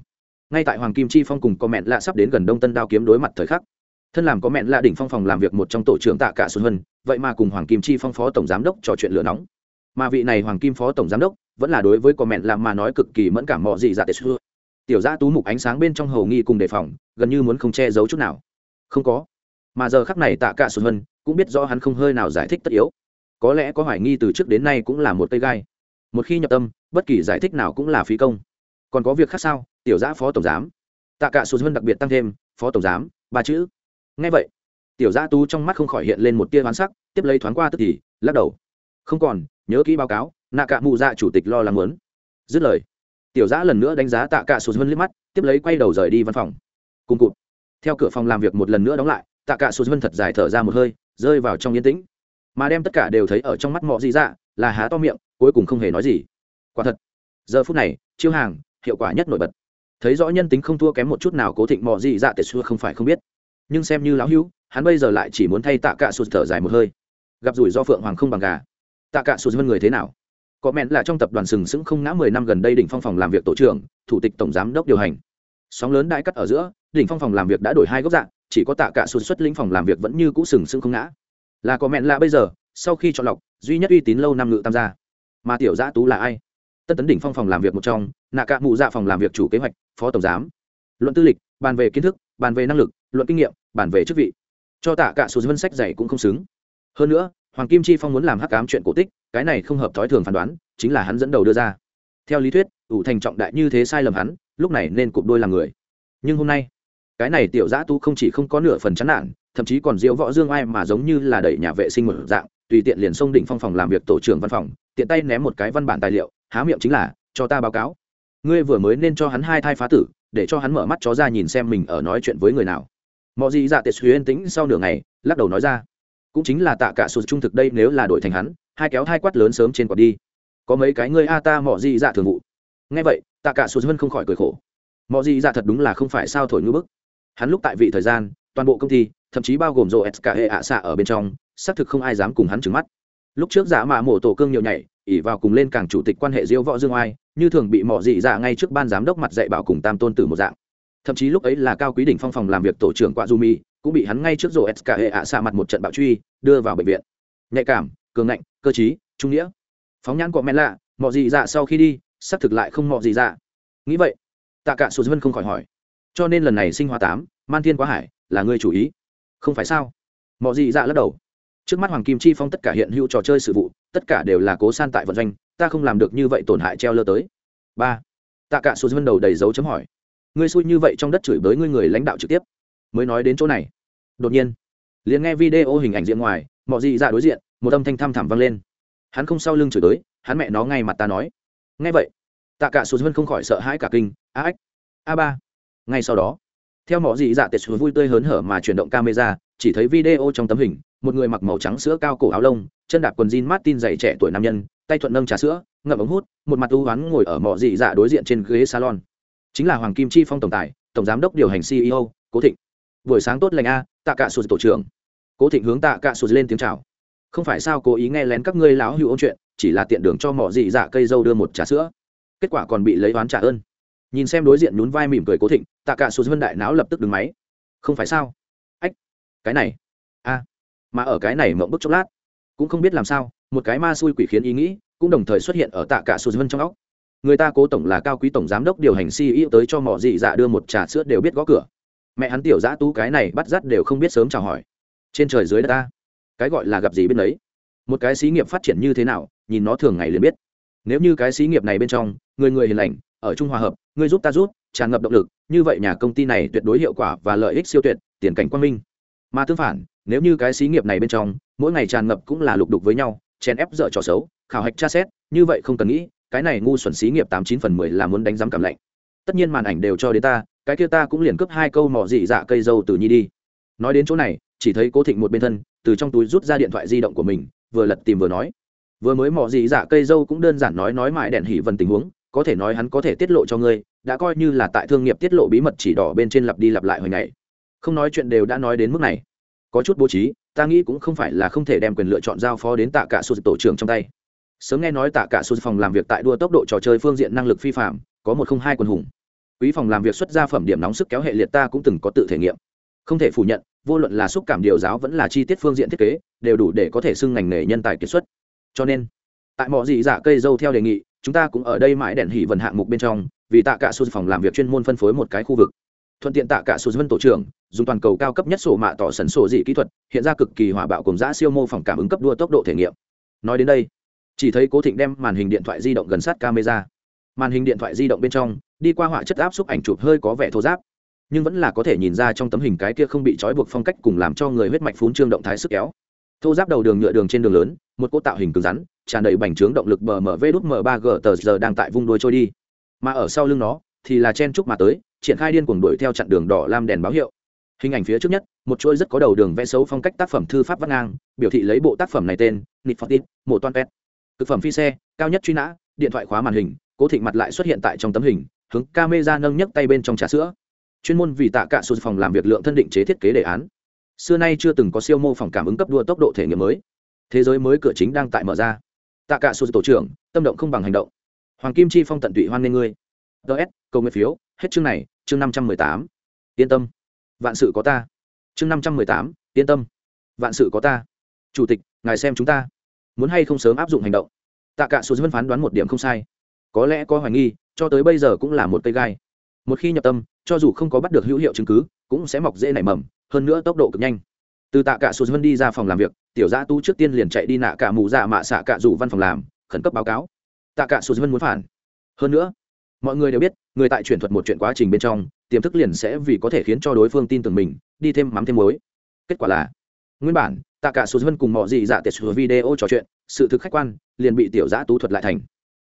A: ngay tại hoàng kim chi phong cùng có mẹn lạ sắp đến gần đông tân đao kiếm đối mặt thời khắc, thân làm có mẹn lạ đỉnh phong phòng làm việc một trong tổ trưởng tạ cả xuân vân vậy mà cùng hoàng kim chi phong phó tổng giám đốc trò chuyện lửa nóng. Mà vị này hoàng kim phó tổng giám đốc vẫn là đối với comment làm mà nói cực kỳ mẫn cảm mọi gì giả tệ xưa. Tiểu gia tú mục ánh sáng bên trong hầu nghi cùng đề phòng, gần như muốn không che giấu chút nào. Không có. Mà giờ khắc này tạ cả xuân vân cũng biết rõ hắn không hơi nào giải thích tất yếu. Có lẽ có hoài nghi từ trước đến nay cũng là một cây gai. Một khi nhập tâm, bất kỳ giải thích nào cũng là phí công. Còn có việc khác sao? Tiểu giã phó tổng giám. Tạ cả xuân vân đặc biệt tăng thêm, phó tổng giám, ba chữ. Ngay vậy, tiểu giã tú trong mắt không khỏi hiện lên một tia hoán sắc, tiếp lấy thoáng qua tức thì, lắc đầu. Không còn, nhớ kỹ báo cáo nạ cả mụ dạ chủ tịch lo lắng muốn. Dứt lời, tiểu giã lần nữa đánh giá tạ cả sụt vân liếc mắt, tiếp lấy quay đầu rời đi văn phòng. Cùng cụt, theo cửa phòng làm việc một lần nữa đóng lại, tạ cả sụt vân thật dài thở ra một hơi, rơi vào trong yên tĩnh. Mà đem tất cả đều thấy ở trong mắt mọi Dị dạ là há to miệng, cuối cùng không hề nói gì. Quả thật, giờ phút này, chiêu hàng, hiệu quả nhất nổi bật. Thấy rõ nhân tính không thua kém một chút nào cố thịnh mọi Dị dạ tệ xưa không phải không biết. Nhưng xem như lão hữu, hắn bây giờ lại chỉ muốn thay tạ cả sụt thở dài một hơi. Gặp rủi do phượng hoàng không bằng gà. Tạ cả sụt vân người thế nào? Có mẹn là trong tập đoàn sừng sững không ngã mười năm gần đây đỉnh phong phòng làm việc tổ trưởng, thủ tịch tổng giám đốc điều hành. Sóng lớn đại cắt ở giữa, đỉnh phong phòng làm việc đã đổi hai góc dạng, chỉ có tạ cả xuất xuất lĩnh phòng làm việc vẫn như cũ sừng sững không ngã. Là có mẹn là bây giờ, sau khi chọn lọc, duy nhất uy tín lâu năm ngự tam gia. Mà tiểu giã tú là ai? Tân tấn đỉnh phong phòng làm việc một trong, nạ cả mụ dạ phòng làm việc chủ kế hoạch, phó tổng giám. Luận tư lịch, bàn về kiến thức, bàn về năng lực, luận kinh nghiệm, bàn về chức vị. Cho tạ cả số vân sách dày cũng không xứng. Hơn nữa hoàng kim chi phong muốn làm hắc ám chuyện cổ tích, cái này không hợp thói thường phán đoán, chính là hắn dẫn đầu đưa ra. Theo lý thuyết, ủ thành trọng đại như thế sai lầm hắn, lúc này nên cụp đôi làm người. Nhưng hôm nay, cái này tiểu giã tu không chỉ không có nửa phần chán nản, thậm chí còn diễu võ dương ai mà giống như là đẩy nhà vệ sinh một dạng, tùy tiện liền xông đỉnh phong phòng làm việc tổ trưởng văn phòng, tiện tay ném một cái văn bản tài liệu, há miệng chính là, cho ta báo cáo. Ngươi vừa mới nên cho hắn hai thai phá tử, để cho hắn mở mắt chó ra nhìn xem mình ở nói chuyện với người nào. Mọi gì dạ tệ suy yên tĩnh sau nửa ngày, lắc đầu nói ra cũng chính là tạ cả sụt trung thực đây nếu là đổi thành hắn, hai kéo hai quát lớn sớm trên quạt đi. Có mấy cái ngươi a ta mỏ gì dạ thường vụ. Ngay vậy, tạ cả sụt vân không khỏi cười khổ. Mỏ gì dạ thật đúng là không phải sao thổi ngữ bức. Hắn lúc tại vị thời gian, toàn bộ công ty, thậm chí bao gồm rô s cả hệ ạ xạ ở bên trong, xác thực không ai dám cùng hắn trừng mắt. Lúc trước giả mạ mổ tổ cương nhiều nhảy, ỉ vào cùng lên càng chủ tịch quan hệ diễu võ dương oai, như thường bị mỏ dị dạ ngay trước ban giám đốc mặt dạy bảo cùng tam tôn tử một dạng. Thậm chí lúc ấy là cao quý đỉnh phong phòng làm việc tổ trưởng quạ du mi cũng bị hắn ngay trước rổ s cả hệ ạ xạ mặt một trận bạo truy, đưa vào bệnh viện. Nhạy cảm, cường ngạnh, cơ chí trung nghĩa. Phóng nhãn của men lạ mỏ gì dạ sau khi đi, xác thực lại không mỏ gì dạ. Nghĩ vậy, tạ cả sụt vân không khỏi hỏi. Cho nên lần này sinh hoa tám, man thiên quá hải, là ngươi chủ ý? Không phải sao? Mọi gì dạ lắc đầu. Trước mắt hoàng kim chi phong tất cả hiện hữu trò chơi sự vụ, tất cả đều là cố san tại vận doanh, ta không làm được như vậy tổn hại treo lơ tới. Ba. Tạ cả số vân đầu đầy dấu chấm hỏi. Ngươi xui như vậy trong đất chửi bới ngươi người lãnh đạo trực tiếp mới nói đến chỗ này. Đột nhiên, liền nghe video hình ảnh diện ngoài, mọi Dị dạ đối diện, một âm thanh thăm thẳm vang lên. Hắn không sau lưng chửi tới, hắn mẹ nó ngay mặt ta nói. Nghe vậy, tạ cả số vân không khỏi sợ hãi cả kinh. A ách, a ba. Ngay sau đó, theo mọi Dị dạ tệ sụt vui tươi hớn hở mà chuyển động camera, chỉ thấy video trong tấm hình, một người mặc màu trắng sữa cao cổ áo lông, chân đạp quần jean martin dày trẻ tuổi nam nhân, tay thuận nâng trà sữa, ngậm ống hút, một mặt u hoán ngồi ở mọi dị dạ đối diện trên ghế salon. Chính là hoàng kim chi phong tổng tài, tổng giám đốc điều hành ceo cố thịnh buổi sáng tốt lành a, tạ cả sụt tổ trưởng. Cố thịnh hướng tạ cả sụt lên tiếng chào. Không phải sao cố ý nghe lén các ngươi láo hữu ôn chuyện, chỉ là tiện đường cho mỏ dị dạ cây dâu đưa một trà sữa. Kết quả còn bị lấy oán trả ơn. Nhìn xem đối diện nhún vai mỉm cười cố thịnh, tạ cả sụt vân đại não lập tức đứng máy. Không phải sao? Ách, cái này. A, mà ở cái này mộng bức chốc lát, cũng không biết làm sao, một cái ma xui quỷ khiến ý nghĩ cũng đồng thời xuất hiện ở tạ cả sụt vân trong óc. Người ta cố tổng là cao quý tổng giám đốc điều hành ceo tới cho mỏ dị dạ đưa một trà sữa đều biết gõ cửa mẹ hắn tiểu giã tú cái này bắt dắt đều không biết sớm chào hỏi. Trên trời dưới đất ta, cái gọi là gặp gì bên đấy một cái xí nghiệp phát triển như thế nào, nhìn nó thường ngày liền biết. Nếu như cái xí nghiệp này bên trong, người người hiền lành, ở trung hòa hợp người giúp ta giúp, tràn ngập động lực, như vậy nhà công ty này tuyệt đối hiệu quả và lợi ích siêu tuyệt, tiền cảnh quang minh. Mà tương phản, nếu như cái xí nghiệp này bên trong, mỗi ngày tràn ngập cũng là lục đục với nhau, chèn ép dở trò xấu, khảo hạch tra xét, như vậy không cần nghĩ, cái này ngu xuẩn xí nghiệp tám chín phần mười là muốn đánh giám cảm lạnh. Tất nhiên màn ảnh đều cho đến ta cái kia ta cũng liền cướp hai câu mỏ dị dạ cây dâu từ nhi đi. Nói đến chỗ này, chỉ thấy cố thịnh một bên thân, từ trong túi rút ra điện thoại di động của mình, vừa lật tìm vừa nói. Vừa mới mỏ dị dạ cây dâu cũng đơn giản nói nói mãi đèn hỉ vần tình huống, có thể nói hắn có thể tiết lộ cho ngươi, đã coi như là tại thương nghiệp tiết lộ bí mật chỉ đỏ bên trên lặp đi lặp lại hồi ngày. Không nói chuyện đều đã nói đến mức này. Có chút bố trí, ta nghĩ cũng không phải là không thể đem quyền lựa chọn giao phó đến tạ cả số tổ trưởng trong tay. Sớm nghe nói tạ cả số phòng làm việc tại đua tốc độ trò chơi phương diện năng lực phi phạm, có một không hai quần hùng quý phòng làm việc xuất ra phẩm điểm nóng sức kéo hệ liệt ta cũng từng có tự thể nghiệm. Không thể phủ nhận, vô luận là xúc cảm điều giáo vẫn là chi tiết phương diện thiết kế, đều đủ để có thể xưng ngành nghề nhân tài kiệt xuất. Cho nên, tại mọi dị dạ giả cây dâu theo đề nghị, chúng ta cũng ở đây mãi đèn hỉ vần hạng mục bên trong, vì tạ cả số phòng làm việc chuyên môn phân phối một cái khu vực. Thuận tiện tạ cả số vân tổ trưởng, dùng toàn cầu cao cấp nhất sổ mạ tỏ sần sổ dị kỹ thuật, hiện ra cực kỳ hỏa bạo cùng giã siêu mô phỏng cảm ứng cấp đua tốc độ thể nghiệm. Nói đến đây, chỉ thấy cố thịnh đem màn hình điện thoại di động gần sát camera. Màn hình điện thoại di động bên trong đi qua họa chất áp xúc ảnh chụp hơi có vẻ thô giáp, nhưng vẫn là có thể nhìn ra trong tấm hình cái kia không bị trói buộc phong cách cùng làm cho người huyết mạch phún trương động thái sức kéo. Thô giáp đầu đường nhựa đường trên đường lớn, một cỗ tạo hình cứng rắn, tràn đầy bành trướng động lực bờ mở vê đút m ba g tờ giờ đang tại vung đuôi trôi đi. Mà ở sau lưng nó, thì là chen trúc mà tới, triển khai điên cuồng đuổi theo chặn đường đỏ lam đèn báo hiệu. Hình ảnh phía trước nhất, một chuỗi rất có đầu đường vẽ xấu phong cách tác phẩm thư pháp văn ngang, biểu thị lấy bộ tác phẩm này tên nịt phật tít mộ toan pet. Thực phẩm phi xe, cao nhất truy nã, điện thoại khóa màn hình, cố thịnh mặt lại xuất hiện tại trong tấm hình hướng camera nâng nhấc tay bên trong trà sữa. Chuyên môn vì tạ cả sụt phòng làm việc lượng thân định chế thiết kế đề án. Xưa nay chưa từng có siêu mô phỏng cảm ứng cấp đua tốc độ thể nghiệm mới. Thế giới mới cửa chính đang tại mở ra. Tạ cả sụt tổ trưởng, tâm động không bằng hành động. Hoàng kim chi phong tận tụy hoan nghênh ngươi. Ts cầu nguyện phiếu, hết chương này, chương năm trăm mười tám. Yên tâm. Vạn sự có ta. Chương năm trăm mười tám, yên tâm. Vạn sự có ta. Chủ tịch, ngài xem chúng ta. Muốn hay không sớm áp dụng hành động? Tạ cả sụt vẫn phán đoán một điểm không sai có lẽ có hoài nghi, cho tới bây giờ cũng là một cây gai. Một khi nhập tâm, cho dù không có bắt được hữu hiệu chứng cứ, cũng sẽ mọc dễ nảy mầm, hơn nữa tốc độ cực nhanh. Từ tạ cả sụt vân đi ra phòng làm việc, tiểu gia tu trước tiên liền chạy đi nạ cả mù dạ mạ xạ cả rủ văn phòng làm, khẩn cấp báo cáo. Tạ cả sụt vân muốn phản. Hơn nữa, mọi người đều biết, người tại chuyển thuật một chuyện quá trình bên trong, tiềm thức liền sẽ vì có thể khiến cho đối phương tin tưởng mình, đi thêm mắm thêm muối. Kết quả là, nguyên bản, tạ cả sụt vân cùng mọi gì dạ tiệt video trò chuyện, sự thực khách quan, liền bị tiểu gia tú thuật lại thành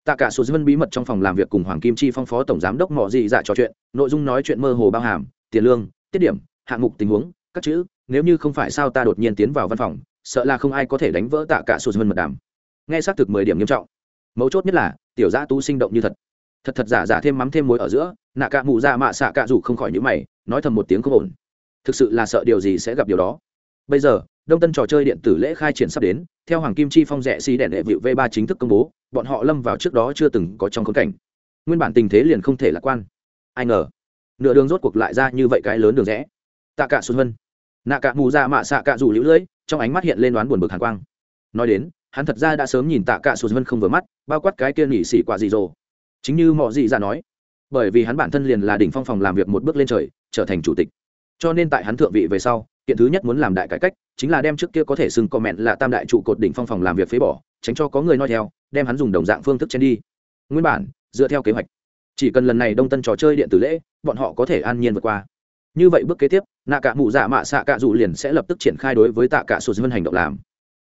A: tạ cả sụt dân bí mật trong phòng làm việc cùng hoàng kim chi phong phó tổng giám đốc mọi gì dạ trò chuyện, nội dung nói chuyện mơ hồ bao hàm, tiền lương, tiết điểm, hạng mục tình huống, các chữ, nếu như không phải sao ta đột nhiên tiến vào văn phòng, sợ là không ai có thể đánh vỡ tạ cả sụt dân mật đàm. Nghe xác thực mười điểm nghiêm trọng. Mấu chốt nhất là, tiểu gia tú sinh động như thật. Thật thật giả giả thêm mắm thêm muối ở giữa, nạ cả mụ ra mạ xạ cạ rủ không khỏi những mày, nói thầm một tiếng không ổn. Thực sự là sợ điều gì sẽ gặp điều đó. Bây giờ đông tân trò chơi điện tử lễ khai triển sắp đến, theo hoàng kim chi phong rẽ xí đèn đệ vịu v ba chính thức công bố, bọn họ lâm vào trước đó chưa từng có trong khốn cảnh. Nguyên bản tình thế liền không thể lạc quan. Ai ngờ, nửa đường rốt cuộc lại ra như vậy cái lớn đường rẽ. Tạ cả xuân vân nạ cả mù ra mạ xạ Cả rủ lũ lưỡi, trong ánh mắt hiện lên đoán buồn bực hàn quang. Nói đến, hắn thật ra đã sớm nhìn tạ cả xuân vân không vừa mắt, bao quát cái kia nhỉ xỉ quả gì rồi. Chính như mọi gì ra nói, bởi vì hắn bản thân liền là đỉnh phong phòng làm việc một bước lên trời, trở thành chủ tịch cho nên tại hắn thượng vị về sau, kiện thứ nhất muốn làm đại cải cách, chính là đem trước kia có thể xưng comment là tam đại trụ cột đỉnh phong phòng làm việc phế bỏ, tránh cho có người nói theo, đem hắn dùng đồng dạng phương thức chen đi. Nguyên bản, dựa theo kế hoạch, chỉ cần lần này đông tân trò chơi điện tử lễ, bọn họ có thể an nhiên vượt qua. Như vậy bước kế tiếp, nạ cả mụ dạ mạ xạ cả dụ liền sẽ lập tức triển khai đối với tạ cả sụt dân hành động làm.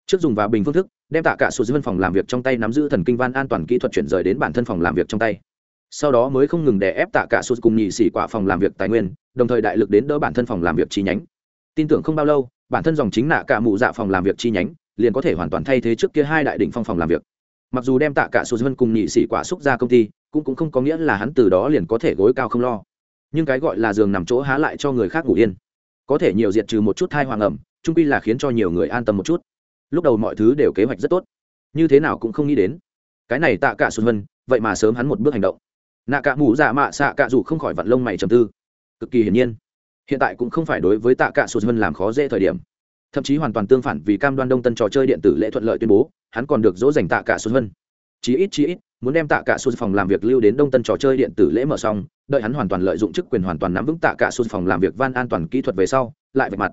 A: Trước dùng và bình phương thức, đem tạ cả sụt dân phòng làm việc trong tay nắm giữ thần kinh văn an toàn kỹ thuật chuyển rời đến bản thân phòng làm việc trong tay sau đó mới không ngừng đè ép tạ cả sụt cùng nhị xỉ quả phòng làm việc tài nguyên, đồng thời đại lực đến đỡ bản thân phòng làm việc chi nhánh. Tin tưởng không bao lâu, bản thân dòng chính nạ cả mụ dạ phòng làm việc chi nhánh liền có thể hoàn toàn thay thế trước kia hai đại đỉnh phong phòng làm việc. Mặc dù đem tạ cả sụt vân cùng nhị xỉ quả xúc ra công ty, cũng cũng không có nghĩa là hắn từ đó liền có thể gối cao không lo. Nhưng cái gọi là giường nằm chỗ há lại cho người khác ngủ yên. Có thể nhiều diệt trừ một chút thai hoàng ẩm, trung pi là khiến cho nhiều người an tâm một chút. Lúc đầu mọi thứ đều kế hoạch rất tốt, như thế nào cũng không nghĩ đến. Cái này tạ cả xuân vân vậy mà sớm hắn một bước hành động nạ cả mũ dạ mạ xạ cả dù không khỏi vặn lông mày trầm tư. Cực kỳ hiển nhiên, hiện tại cũng không phải đối với tạ cả xuân vân làm khó dễ thời điểm. Thậm chí hoàn toàn tương phản vì cam đoan đông tân trò chơi điện tử lễ thuận lợi tuyên bố, hắn còn được dỗ dành tạ cả xuân vân. Chí ít chí ít, muốn đem tạ cả xuân phòng làm việc lưu đến đông tân trò chơi điện tử lễ mở xong, đợi hắn hoàn toàn lợi dụng chức quyền hoàn toàn nắm vững tạ cả xuân phòng làm việc van an toàn kỹ thuật về sau, lại vạch mặt.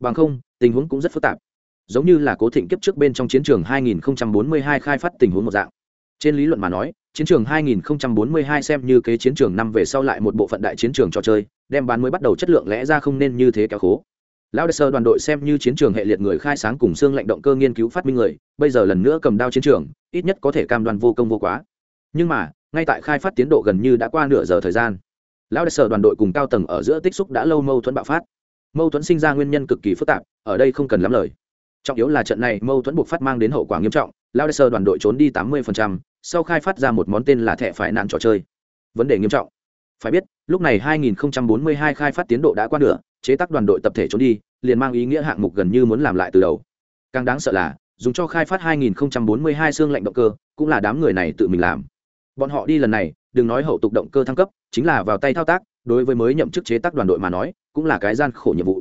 A: Bằng không, tình huống cũng rất phức tạp. Giống như là cố thịnh kiếp trước bên trong chiến trường 2042 khai phát tình huống một dạng. Trên lý luận mà nói chiến trường 2042 xem như kế chiến trường năm về sau lại một bộ phận đại chiến trường trò chơi, đem bán mới bắt đầu chất lượng lẽ ra không nên như thế kéo khố. Lão sơ đoàn đội xem như chiến trường hệ liệt người khai sáng cùng xương lạnh động cơ nghiên cứu phát minh người, bây giờ lần nữa cầm đao chiến trường, ít nhất có thể cam đoan vô công vô quá. Nhưng mà, ngay tại khai phát tiến độ gần như đã qua nửa giờ thời gian, lão sở đoàn đội cùng cao tầng ở giữa tích xúc đã lâu mâu thuẫn bạo phát. Mâu thuẫn sinh ra nguyên nhân cực kỳ phức tạp, ở đây không cần lắm lời trọng yếu là trận này mâu thuẫn buộc phát mang đến hậu quả nghiêm trọng lão sơ đoàn đội trốn đi tám mươi sau khai phát ra một món tên là thẻ phải nạn trò chơi. Vấn đề nghiêm trọng. Phải biết, lúc này 2042 khai phát tiến độ đã qua nửa, chế tác đoàn đội tập thể trốn đi, liền mang ý nghĩa hạng mục gần như muốn làm lại từ đầu. Càng đáng sợ là, dùng cho khai phát 2042 xương lạnh động cơ, cũng là đám người này tự mình làm. Bọn họ đi lần này, đừng nói hậu tục động cơ thăng cấp, chính là vào tay thao tác, đối với mới nhậm chức chế tác đoàn đội mà nói, cũng là cái gian khổ nhiệm vụ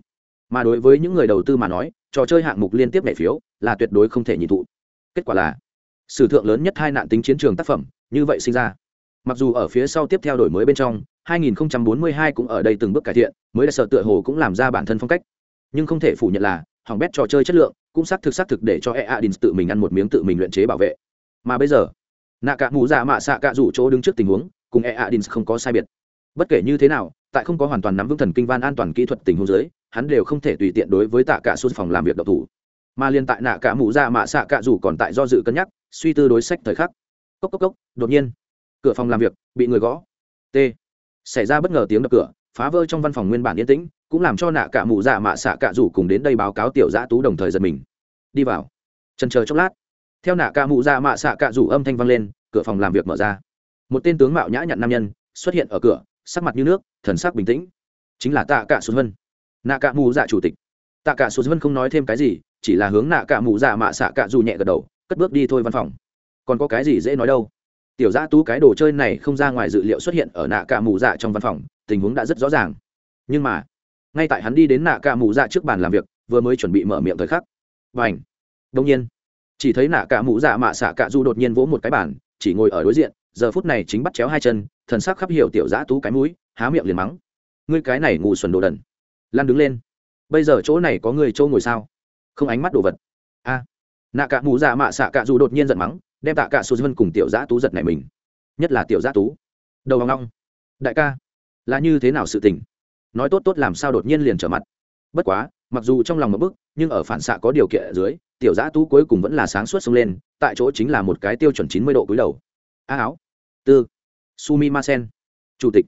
A: mà đối với những người đầu tư mà nói, trò chơi hạng mục liên tiếp nhảy phiếu là tuyệt đối không thể nhị thụ. Kết quả là, sử thượng lớn nhất hai nạn tính chiến trường tác phẩm, như vậy sinh ra. Mặc dù ở phía sau tiếp theo đổi mới bên trong 2042 cũng ở đây từng bước cải thiện, mới là sợ tựa hồ cũng làm ra bản thân phong cách. Nhưng không thể phủ nhận là hỏng bét trò chơi chất lượng cũng xác thực xác thực để cho e Đình tự mình ăn một miếng tự mình luyện chế bảo vệ. Mà bây giờ nạ cả mũ dạ mạ xạ cả rủ chỗ đứng trước tình huống, cùng e Đình không có sai biệt. Bất kể như thế nào, tại không có hoàn toàn nắm vững thần kinh van an toàn kỹ thuật tình huống dưới hắn đều không thể tùy tiện đối với tạ cả xuân phòng làm việc độc thủ. Mà liên tại nạ cả mũ ra mạ xạ cả rủ còn tại do dự cân nhắc, suy tư đối sách thời khắc. Cốc cốc cốc, đột nhiên, cửa phòng làm việc bị người gõ. T. Xảy ra bất ngờ tiếng đập cửa, phá vỡ trong văn phòng nguyên bản yên tĩnh, cũng làm cho nạ cả mụ dạ mạ xạ cả rủ cùng đến đây báo cáo tiểu giã tú đồng thời giật mình. Đi vào. Trần chờ chốc lát, theo nạ cả mụ dạ mạ xạ cả rủ âm thanh vang lên, cửa phòng làm việc mở ra. Một tên tướng mạo nhã nhặn nam nhân xuất hiện ở cửa, sắc mặt như nước, thần sắc bình tĩnh. Chính là tạ cả xuân vân nạ cả mù dạ chủ tịch. Tạ cả số vân không nói thêm cái gì, chỉ là hướng nạ cả mù dạ mạ xạ cả dù nhẹ gật đầu, cất bước đi thôi văn phòng. Còn có cái gì dễ nói đâu? Tiểu giã tú cái đồ chơi này không ra ngoài dự liệu xuất hiện ở nạ cả mù dạ trong văn phòng, tình huống đã rất rõ ràng. Nhưng mà, ngay tại hắn đi đến nạ cả mù dạ trước bàn làm việc, vừa mới chuẩn bị mở miệng thời khắc. Và ảnh đông nhiên, chỉ thấy nạ cả mù dạ mạ xạ cả du đột nhiên vỗ một cái bàn, chỉ ngồi ở đối diện, giờ phút này chính bắt chéo hai chân, thần sắc khắp hiểu tiểu giã tú cái mũi, há miệng liền mắng. Ngươi cái này ngủ xuẩn đồ đần lan đứng lên. Bây giờ chỗ này có người chỗ ngồi sao? Không ánh mắt đồ vật. A. Nạ cả mù dạ mạ xạ cả dù đột nhiên giận mắng, đem tạ cả sô vân cùng tiểu giã tú giật này mình. Nhất là tiểu giã tú. Đầu ngong ngong. Đại ca, là như thế nào sự tình? Nói tốt tốt làm sao đột nhiên liền trở mặt. Bất quá, mặc dù trong lòng một bức, nhưng ở phản xạ có điều kiện ở dưới, tiểu giã tú cuối cùng vẫn là sáng suốt xông lên, tại chỗ chính là một cái tiêu chuẩn chín mươi độ cúi đầu. A áo. Tư. Sumi ma sen chủ tịch.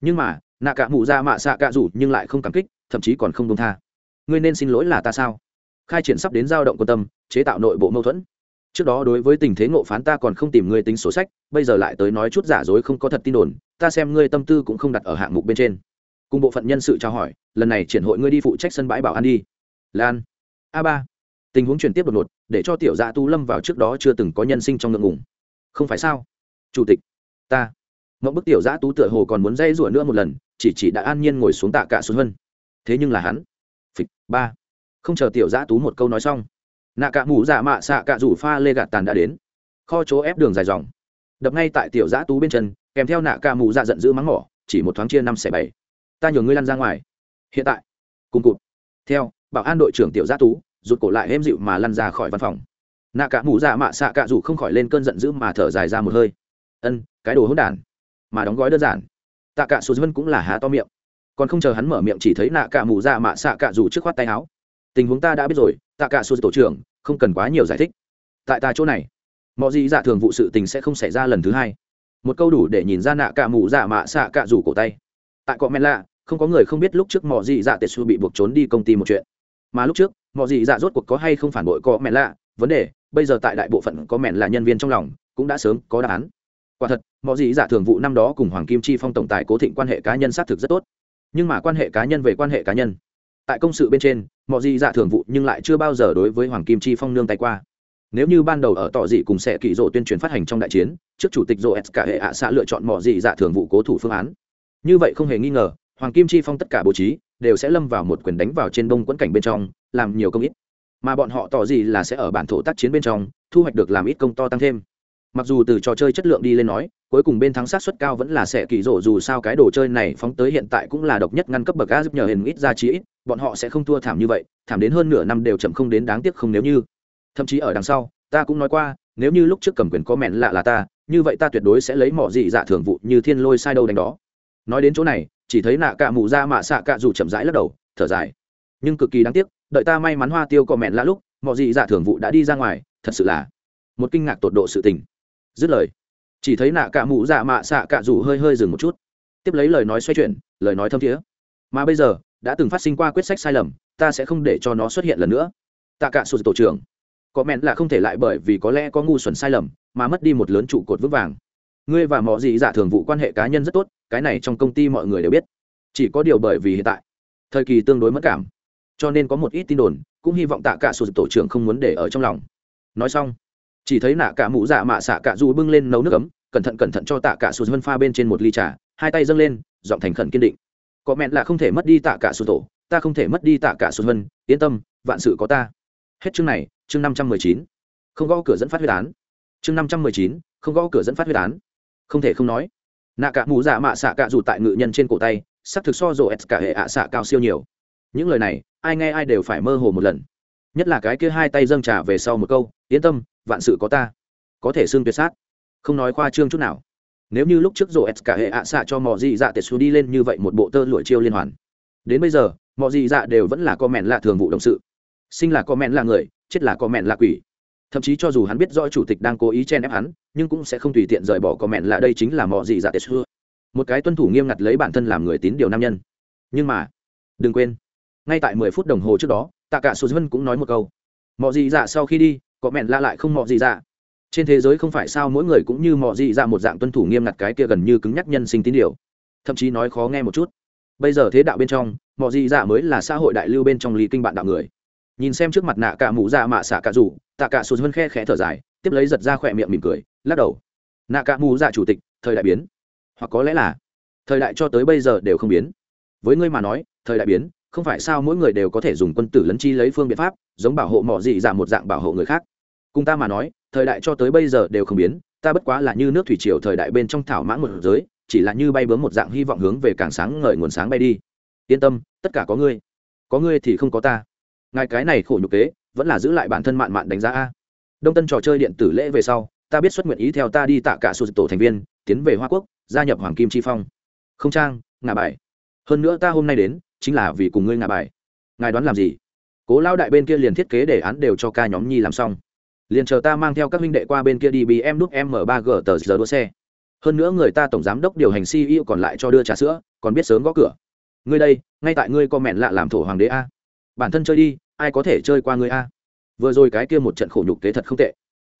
A: Nhưng mà, nạ cả mụ ra mạ xạ cạ rủ nhưng lại không cảm kích thậm chí còn không đông tha. Ngươi nên xin lỗi là ta sao? Khai triển sắp đến giao động quan tâm, chế tạo nội bộ mâu thuẫn. Trước đó đối với tình thế ngộ phán ta còn không tìm ngươi tính sổ sách, bây giờ lại tới nói chút giả dối không có thật tin đồn, ta xem ngươi tâm tư cũng không đặt ở hạng mục bên trên. Cùng bộ phận nhân sự trao hỏi, lần này triển hội ngươi đi phụ trách sân bãi bảo an đi. Lan. A ba. Tình huống chuyển tiếp đột ngột, để cho tiểu dạ tu lâm vào trước đó chưa từng có nhân sinh trong ngượng ngùng. Không phải sao? Chủ tịch. Ta. Mẫu bức tiểu dạ tú tựa hồ còn muốn dây rủa nữa một lần, chỉ chỉ đã an nhiên ngồi xuống tạ cả xuân vân thế nhưng là hắn. Phịch, ba. Không chờ tiểu giã tú một câu nói xong, nạ cạ mũ dạ mạ xạ cạ rủ pha lê gạt tàn đã đến. Kho chỗ ép đường dài dòng. Đập ngay tại tiểu giã tú bên chân, kèm theo nạ cạ mũ dạ giận dữ mắng mỏ, chỉ một thoáng chia năm xẻ bảy. Ta nhường ngươi lăn ra ngoài. Hiện tại. Cùng cụt. Theo, bảo an đội trưởng tiểu gia tú, rụt cổ lại êm dịu mà lăn ra khỏi văn phòng. Nạ cạ mũ dạ mạ xạ cạ rủ không khỏi lên cơn giận dữ mà thở dài ra một hơi. Ân, cái đồ hỗn đản. Mà đóng gói đơn giản. Tạ cả số dân cũng là há to miệng còn không chờ hắn mở miệng chỉ thấy nạ cả mũ dạ mạ xạ cả dù trước khoát tay áo. Tình huống ta đã biết rồi, tạ cả số tổ trưởng, không cần quá nhiều giải thích. Tại ta chỗ này mọi gì dạ thường vụ sự tình sẽ không xảy ra lần thứ hai. Một câu đủ để nhìn ra nạ cả mũ dạ mạ xạ cả dù cổ tay. Tại cọ men lạ, không có người không biết lúc trước mọi gì dạ tệ su bị buộc trốn đi công ty một chuyện. Mà lúc trước mọi gì dạ rốt cuộc có hay không phản bội cọ men lạ? Vấn đề, bây giờ tại đại bộ phận có mẹn là nhân viên trong lòng, cũng đã sớm có đáp án. Quả thật mọi gì giả thường vụ năm đó cùng hoàng kim chi phong tổng tài cố thịnh quan hệ cá nhân xác thực rất tốt nhưng mà quan hệ cá nhân về quan hệ cá nhân. Tại công sự bên trên mọi gì dạ thường vụ nhưng lại chưa bao giờ đối với hoàng kim chi phong nương tay qua. Nếu như ban đầu ở tỏ dị cùng sẽ kỷ rộ tuyên truyền phát hành trong đại chiến, trước chủ tịch rộ s cả hệ ạ xã lựa chọn mọi gì dạ thường vụ cố thủ phương án. Như vậy không hề nghi ngờ, hoàng kim chi phong tất cả bố trí đều sẽ lâm vào một quyền đánh vào trên đông quẫn cảnh bên trong, làm nhiều công ít. Mà bọn họ tỏ gì là sẽ ở bản thổ tác chiến bên trong, thu hoạch được làm ít công to tăng thêm mặc dù từ trò chơi chất lượng đi lên nói, cuối cùng bên thắng sát suất cao vẫn là sẽ kỳ rộ dù sao cái đồ chơi này phóng tới hiện tại cũng là độc nhất ngăn cấp bậc a giúp nhờ hình ít ra chí ít, bọn họ sẽ không thua thảm như vậy, thảm đến hơn nửa năm đều chậm không đến đáng tiếc không nếu như. Thậm chí ở đằng sau, ta cũng nói qua, nếu như lúc trước cầm quyền có mẹn lạ là ta, như vậy ta tuyệt đối sẽ lấy mỏ dị dạ thường vụ như thiên lôi sai đâu đánh đó. Nói đến chỗ này, chỉ thấy nạ cả mụ ra mạ xạ cạ dù chậm rãi lắc đầu, thở dài. Nhưng cực kỳ đáng tiếc, đợi ta may mắn hoa tiêu có mẹn lạ lúc, mỏ dị dạ thường vụ đã đi ra ngoài, thật sự là một kinh ngạc tột độ sự tình dứt lời, chỉ thấy nạ cả mụ dạ mạ xạ cạ rủ hơi hơi dừng một chút. Tiếp lấy lời nói xoay chuyển, lời nói thâm thiế. Mà bây giờ, đã từng phát sinh qua quyết sách sai lầm, ta sẽ không để cho nó xuất hiện lần nữa. Tạ cả sụt tổ trưởng, có mẹn là không thể lại bởi vì có lẽ có ngu xuẩn sai lầm, mà mất đi một lớn trụ cột vững vàng. Ngươi và mọi gì giả thường vụ quan hệ cá nhân rất tốt, cái này trong công ty mọi người đều biết. Chỉ có điều bởi vì hiện tại, thời kỳ tương đối mất cảm, cho nên có một ít tin đồn, cũng hy vọng tạ cả sụt tổ trưởng không muốn để ở trong lòng. Nói xong chỉ thấy nạ cả mũ dạ mạ xạ cả dù bưng lên nấu nước ấm, cẩn thận cẩn thận cho tạ cả sụt vân pha bên trên một ly trà, hai tay dâng lên, giọng thành khẩn kiên định. Có mẹn là không thể mất đi tạ cả sụt tổ, ta không thể mất đi tạ cả sụt vân, yên tâm, vạn sự có ta. Hết chương này, chương năm trăm mười chín. Không gõ cửa dẫn phát huyết án. Chương năm trăm mười chín, không gõ cửa dẫn phát huyết án. Không thể không nói, nạ cả mũ dạ mạ xạ cả dù tại ngự nhân trên cổ tay sắc thực so rộ s cả hệ ạ xạ cao siêu nhiều. Những lời này, ai nghe ai đều phải mơ hồ một lần. Nhất là cái kia hai tay dâng trà về sau một câu, yên tâm vạn sự có ta. Có thể xương tuyệt sát. Không nói khoa trương chút nào. Nếu như lúc trước rổ s cả hệ ạ xạ cho mọi dị dạ tệ xu đi lên như vậy một bộ tơ lụa chiêu liên hoàn. Đến bây giờ mọi dị dạ đều vẫn là co mẹn là thường vụ động sự. Sinh là co mẹn là người, chết là co mẹn là quỷ. Thậm chí cho dù hắn biết rõ chủ tịch đang cố ý chen ép hắn, nhưng cũng sẽ không tùy tiện rời bỏ comment là đây chính là mọi Dị dạ tệ xu. Một cái tuân thủ nghiêm ngặt lấy bản thân làm người tín điều nam nhân. Nhưng mà, đừng quên. Ngay tại mười phút đồng hồ trước đó, tạ cả số dân cũng nói một câu. Mọi Dị dạ sau khi đi có mẹn la lại không mọ gì ra trên thế giới không phải sao mỗi người cũng như mọ gì ra một dạng tuân thủ nghiêm ngặt cái kia gần như cứng nhắc nhân sinh tín điều. Thậm chí nói khó nghe một chút. Bây giờ thế đạo bên trong, mọ gì ra mới là xã hội đại lưu bên trong lý kinh bạn đạo người. Nhìn xem trước mặt nạ cả mũ dạ mạ xả cả rủ, tạ cả sụt vân khe khẽ thở dài, tiếp lấy giật ra khỏe miệng mỉm cười, lắc đầu. Nạ cả mũ dạ chủ tịch, thời đại biến. Hoặc có lẽ là, thời đại cho tới bây giờ đều không biến. Với ngươi mà nói, thời đại biến, không phải sao mỗi người đều có thể dùng quân tử lấn chi lấy phương biện pháp, giống bảo hộ mỏ dị dạ một dạng bảo hộ người khác cùng ta mà nói, thời đại cho tới bây giờ đều không biến, ta bất quá là như nước thủy triều thời đại bên trong thảo mãn một giới, chỉ là như bay bướm một dạng hy vọng hướng về càng sáng ngời nguồn sáng bay đi. Yên tâm, tất cả có ngươi. Có ngươi thì không có ta. Ngài cái này khổ nhục kế, vẫn là giữ lại bản thân mạn mạn đánh giá a. Đông tân trò chơi điện tử lễ về sau, ta biết xuất nguyện ý theo ta đi tạ cả sụt tổ thành viên, tiến về hoa quốc, gia nhập hoàng kim chi phong. Không trang ngà bài. Hơn nữa ta hôm nay đến, chính là vì cùng ngươi ngà bài. Ngài đoán làm gì? Cố lao đại bên kia liền thiết kế đề án đều cho ca nhóm nhi làm xong liền chờ ta mang theo các huynh đệ qua bên kia đi bị em đúc m ba g tờ giờ đua xe. Hơn nữa người ta tổng giám đốc điều hành ceo còn lại cho đưa trà sữa, còn biết sớm gõ cửa. Ngươi đây, ngay tại ngươi có mẹn lạ làm thổ hoàng đế a. Bản thân chơi đi, ai có thể chơi qua ngươi a? Vừa rồi cái kia một trận khổ nhục kế thật không tệ.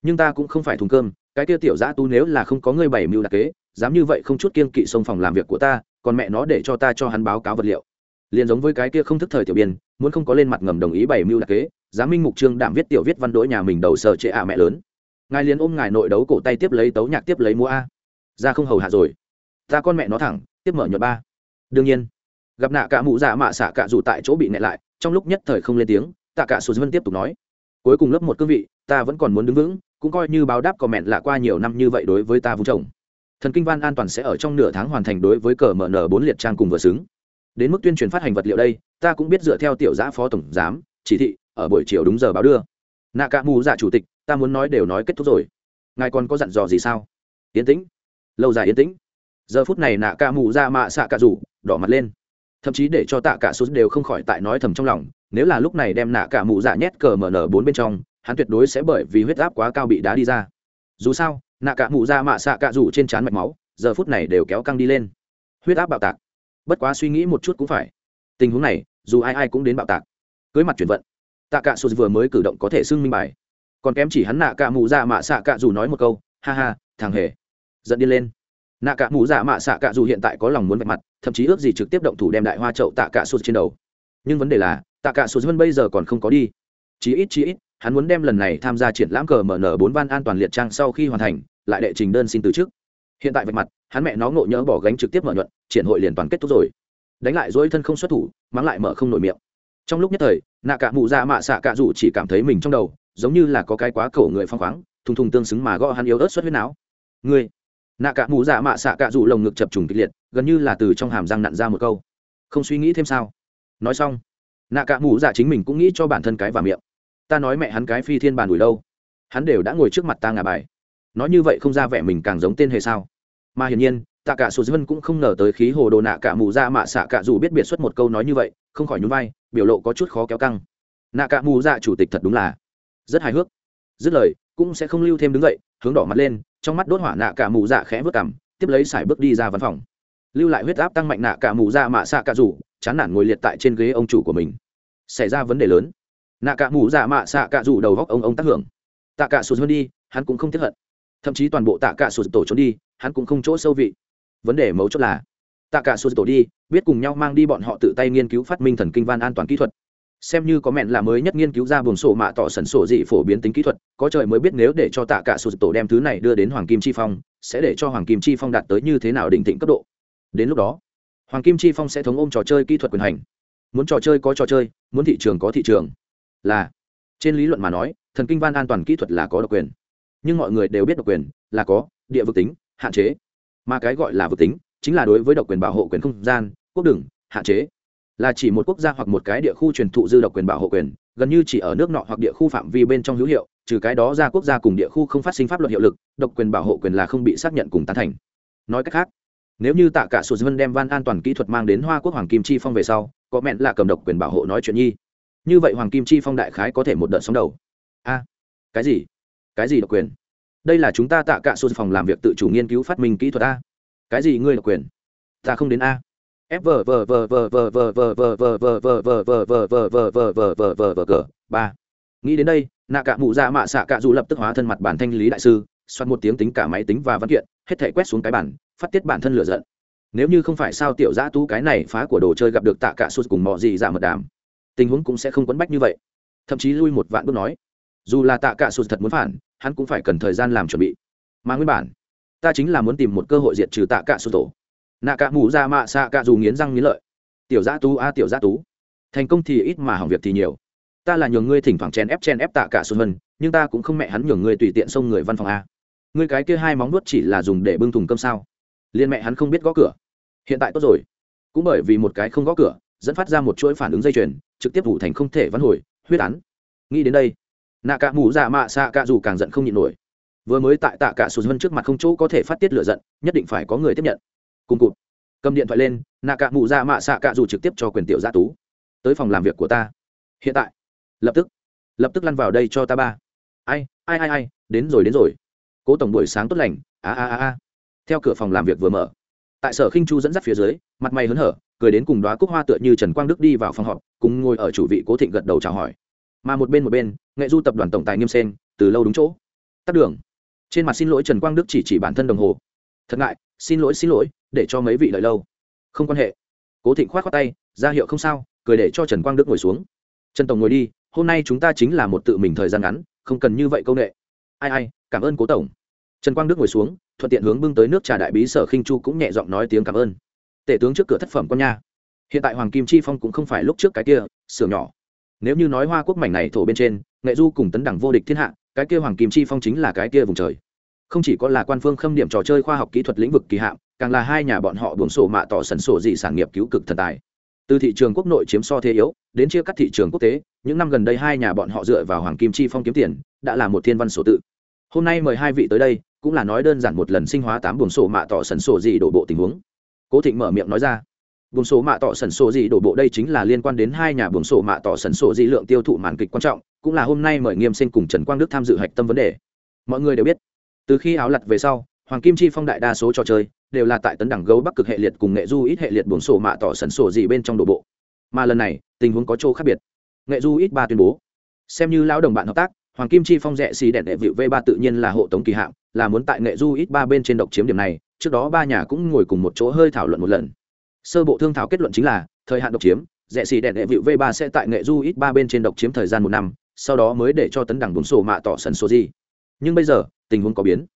A: Nhưng ta cũng không phải thùng cơm, cái kia tiểu giã tu nếu là không có ngươi bảy mưu đặc kế, dám như vậy không chút kiên kỵ xông phòng làm việc của ta, còn mẹ nó để cho ta cho hắn báo cáo vật liệu. Liền giống với cái kia không thức thời tiểu biên muốn không có lên mặt ngầm đồng ý bảy mưu đặc kế dám minh mục trương đảm viết tiểu viết văn đỗi nhà mình đầu sở trệ ạ mẹ lớn. Ngài liền ôm ngài nội đấu cổ tay tiếp lấy tấu nhạc tiếp lấy mua a. Ra không hầu hạ rồi. Ta con mẹ nó thẳng, tiếp mở nhuận ba. Đương nhiên, gặp nạ cả mụ dạ mạ xạ cả dù tại chỗ bị nẹ lại, trong lúc nhất thời không lên tiếng, tạ cả sù vân tiếp tục nói. Cuối cùng lớp một cương vị, ta vẫn còn muốn đứng vững, cũng coi như báo đáp cò mẹn lạ qua nhiều năm như vậy đối với ta vung chồng thần kinh văn an toàn sẽ ở trong nửa tháng hoàn thành đối với cờ mở nở bốn liệt trang cùng vừa xứng đến mức tuyên truyền phát hành vật liệu đây, ta cũng biết dựa theo tiểu giã phó tổng giám, chỉ thị, ở buổi chiều đúng giờ báo đưa. Nạ cả mù dạ chủ tịch, ta muốn nói đều nói kết thúc rồi. Ngài còn có dặn dò gì sao? Yên tĩnh. Lâu dài yên tĩnh. Giờ phút này nạ cả mù ra mạ xạ cả rủ, đỏ mặt lên. Thậm chí để cho tạ cả số đều không khỏi tại nói thầm trong lòng, nếu là lúc này đem nạ cả mù dạ nhét cờ mở nở bốn bên trong, hắn tuyệt đối sẽ bởi vì huyết áp quá cao bị đá đi ra. Dù sao, nạ cả mù dạ mạ xạ cả rủ trên trán mạch máu, giờ phút này đều kéo căng đi lên. Huyết áp bạo tạc bất quá suy nghĩ một chút cũng phải. Tình huống này, dù ai ai cũng đến bạo tạc. Cưới mặt chuyển vận. Tạ cạ sụt vừa mới cử động có thể xưng minh bài. Còn kém chỉ hắn nạ cạ mù dạ mạ xạ cạ dù nói một câu, ha ha, thằng hề. Giận đi lên. Nạ cạ mù dạ mạ xạ cạ dù hiện tại có lòng muốn vạch mặt, thậm chí ước gì trực tiếp động thủ đem đại hoa chậu tạ cạ sụt trên đầu. Nhưng vấn đề là tạ cạ sụt vân bây giờ còn không có đi. Chí ít chí ít, hắn muốn đem lần này tham gia triển lãm cờ mở nở bốn van an toàn liệt trang sau khi hoàn thành, lại đệ trình đơn xin từ chức hiện tại vạch mặt, hắn mẹ nó ngộ nhỡ bỏ gánh trực tiếp mở nhuận, triển hội liền toàn kết thúc rồi. Đánh lại dối thân không xuất thủ, mắng lại mở không nổi miệng. Trong lúc nhất thời, nạ cả mụ ra mạ xạ cả dù chỉ cảm thấy mình trong đầu, giống như là có cái quá cổ người phong khoáng, thùng thùng tương xứng mà gõ hắn yếu ớt xuất huyết não. Người nạ cả mụ dạ mạ xạ cả dù lồng ngực chập trùng kịch liệt, gần như là từ trong hàm răng nặn ra một câu. Không suy nghĩ thêm sao? Nói xong, nạ cả mụ dạ chính mình cũng nghĩ cho bản thân cái và miệng. Ta nói mẹ hắn cái phi thiên bàn đùi đâu? Hắn đều đã ngồi trước mặt ta ngà bài nói như vậy không ra vẻ mình càng giống tên hề sao? Mà hiển nhiên, tạ cả sô dân cũng không ngờ tới khí hồ đồ nạ cả mù ra mạ xạ cả dù biết biệt xuất một câu nói như vậy, không khỏi nhún vai, biểu lộ có chút khó kéo căng. Nạ cả mù ra chủ tịch thật đúng là rất hài hước. Dứt lời, cũng sẽ không lưu thêm đứng dậy, hướng đỏ mặt lên, trong mắt đốt hỏa nạ cả mù dạ khẽ vớt cằm, tiếp lấy sải bước đi ra văn phòng. Lưu lại huyết áp tăng mạnh nạ cả mù dạ mạ xạ cả dù, chán nản ngồi liệt tại trên ghế ông chủ của mình. Xảy ra vấn đề lớn. Nạ cả mù dạ mạ xạ cả dù đầu góc ông ông tác hưởng. Tạ cả sụt hơn đi, hắn cũng không tiếp hận thậm chí toàn bộ tạ cả sụt tổ trốn đi, hắn cũng không chỗ sâu vị. Vấn đề mấu chốt là, tạ cả sụt tổ đi, biết cùng nhau mang đi bọn họ tự tay nghiên cứu phát minh thần kinh van an toàn kỹ thuật. Xem như có mẹn là mới nhất nghiên cứu ra buồng sổ mạ tỏ sẩn sổ dị phổ biến tính kỹ thuật, có trời mới biết nếu để cho tạ cả sụt tổ đem thứ này đưa đến hoàng kim chi phong, sẽ để cho hoàng kim chi phong đạt tới như thế nào định thịnh cấp độ. Đến lúc đó, hoàng kim chi phong sẽ thống ôm trò chơi kỹ thuật quyền hành. Muốn trò chơi có trò chơi, muốn thị trường có thị trường. Là, trên lý luận mà nói, thần kinh van an toàn kỹ thuật là có độc quyền nhưng mọi người đều biết độc quyền là có, địa vực tính, hạn chế. Mà cái gọi là vực tính chính là đối với độc quyền bảo hộ quyền không gian, quốc đừng, hạn chế. Là chỉ một quốc gia hoặc một cái địa khu truyền thụ dư độc quyền bảo hộ quyền, gần như chỉ ở nước nọ hoặc địa khu phạm vi bên trong hữu hiệu, trừ cái đó ra quốc gia cùng địa khu không phát sinh pháp luật hiệu lực, độc quyền bảo hộ quyền là không bị xác nhận cùng tán thành. Nói cách khác, nếu như tạ cả sụt vân đem van an toàn kỹ thuật mang đến hoa quốc hoàng kim chi phong về sau, có mẹn là cầm độc quyền bảo hộ nói chuyện nhi. Như vậy hoàng kim chi phong đại khái có thể một đợt sóng đầu. A, cái gì? cái gì độc quyền đây là chúng ta tạ cả xuân phòng làm việc tự chủ nghiên cứu phát minh kỹ thuật a cái gì ngươi độc quyền ta không đến a ba nghĩ đến đây nạ cả mụ ra mạ xạ cả dù lập tức hóa thân mặt bản thanh lý đại sư soạt một tiếng tính cả máy tính và văn kiện hết thể quét xuống cái bản phát tiết bản thân lửa giận nếu như không phải sao tiểu giã tú cái này phá của đồ chơi gặp được tạ cả sụt cùng mọi gì giả mật đàm tình huống cũng sẽ không quấn bách như vậy thậm chí lui một vạn bước nói dù là tạ cả sụt thật muốn phản hắn cũng phải cần thời gian làm chuẩn bị. Mà nguyên bản ta chính là muốn tìm một cơ hội diệt trừ tạ cả sụt tổ. Nạ cả mù ra mạ xạ cả dù nghiến răng nghiến lợi. Tiểu giã tú a tiểu giã tú. Thành công thì ít mà hỏng việc thì nhiều. Ta là nhường ngươi thỉnh thoảng chen ép chen ép tạ cả sụt hơn, nhưng ta cũng không mẹ hắn nhường ngươi tùy tiện xông người văn phòng a. Ngươi cái kia hai móng nuốt chỉ là dùng để bưng thùng cơm sao? Liên mẹ hắn không biết gõ cửa. Hiện tại tốt rồi. Cũng bởi vì một cái không gõ cửa dẫn phát ra một chuỗi phản ứng dây chuyền trực tiếp vụ thành không thể vãn hồi huyết án. Nghĩ đến đây nạ cả mù dạ mạ xạ cả dù càng giận không nhịn nổi. Vừa mới tại tạ cả sụt vân trước mặt không chỗ có thể phát tiết lửa giận, nhất định phải có người tiếp nhận. Cùng cụt. Cầm điện thoại lên, nạ cả mù dạ mạ xạ cả dù trực tiếp cho quyền tiểu gia tú. Tới phòng làm việc của ta. Hiện tại. Lập tức. Lập tức lăn vào đây cho ta ba. Ai ai ai ai, đến rồi đến rồi. Cố tổng buổi sáng tốt lành. A a a a. Theo cửa phòng làm việc vừa mở. Tại sở khinh chu dẫn dắt phía dưới, mặt mày hớn hở, cười đến cùng đoá cúc hoa tựa như trần quang đức đi vào phòng họp, cùng ngồi ở chủ vị cố thịnh gật đầu chào hỏi mà một bên một bên, nghệ du tập đoàn tổng tài nghiêm sen, từ lâu đúng chỗ. Tắt đường. Trên mặt xin lỗi trần quang đức chỉ chỉ bản thân đồng hồ. Thật ngại, xin lỗi xin lỗi, để cho mấy vị đợi lâu. Không quan hệ. Cố thịnh k h o á t khoác tay, ra hiệu không sao, cười để cho trần quang đức ngồi xuống. Trần tổng ngồi đi, hôm nay chúng ta chính là một tự mình thời gian ngắn, không cần như vậy công nghệ ai ai, cảm ơn cố tổng. Trần quang đức ngồi xuống, thuận tiện hướng bưng tới nước trà đại bí sở khinh chu cũng nhẹ giọng nói tiếng cảm ơn. Tể tướng trước cửa thất phẩm con nha. Hiện tại hoàng kim chi phong cũng không phải lúc trước cái kia sửa nhỏ nếu như nói hoa quốc mảnh này thổ bên trên, nghệ du cùng tấn đẳng vô địch thiên hạ, cái kia hoàng kim chi phong chính là cái kia vùng trời. Không chỉ có là quan phương khâm điểm trò chơi khoa học kỹ thuật lĩnh vực kỳ hạm, càng là hai nhà bọn họ buồng sổ mạ tỏ sần sổ dị sản nghiệp cứu cực thần tài. Từ thị trường quốc nội chiếm so thế yếu, đến chia cắt thị trường quốc tế, những năm gần đây hai nhà bọn họ dựa vào hoàng kim chi phong kiếm tiền, đã là một thiên văn sổ tự. Hôm nay mời hai vị tới đây, cũng là nói đơn giản một lần sinh hóa tám buồng sổ mạ tỏ sần sổ dị đổ bộ tình huống. Cố thịnh mở miệng nói ra buồng sổ mạ tỏ sần sổ gì đổ bộ đây chính là liên quan đến hai nhà buồng sổ mạ tỏ sần sổ gì lượng tiêu thụ màn kịch quan trọng, cũng là hôm nay mời nghiêm sinh cùng trần quang đức tham dự hạch tâm vấn đề. Mọi người đều biết, từ khi áo lặt về sau, hoàng kim chi phong đại đa số trò chơi đều là tại tấn đẳng gấu bắc cực hệ liệt cùng nghệ du ít hệ liệt buồng sổ mạ tỏ sần sổ gì bên trong đổ bộ. Mà lần này, tình huống có chỗ khác biệt. Nghệ du ít ba tuyên bố, xem như lão đồng bạn hợp tác, hoàng kim chi phong rẽ xì đèn đệ vịu v ba tự nhiên là hộ tống kỳ hạng, là muốn tại nghệ du ít ba bên trên độc chiếm điểm này, trước đó ba nhà cũng ngồi cùng một chỗ hơi thảo luận một lần sơ bộ thương thảo kết luận chính là, thời hạn độc chiếm rẽ xì đèn đệ vịu v ba sẽ tại nghệ du ít ba bên trên độc chiếm thời gian một năm, sau đó mới để cho tấn đẳng bốn sổ mạ tỏ sần số gì. Nhưng bây giờ, tình huống có biến.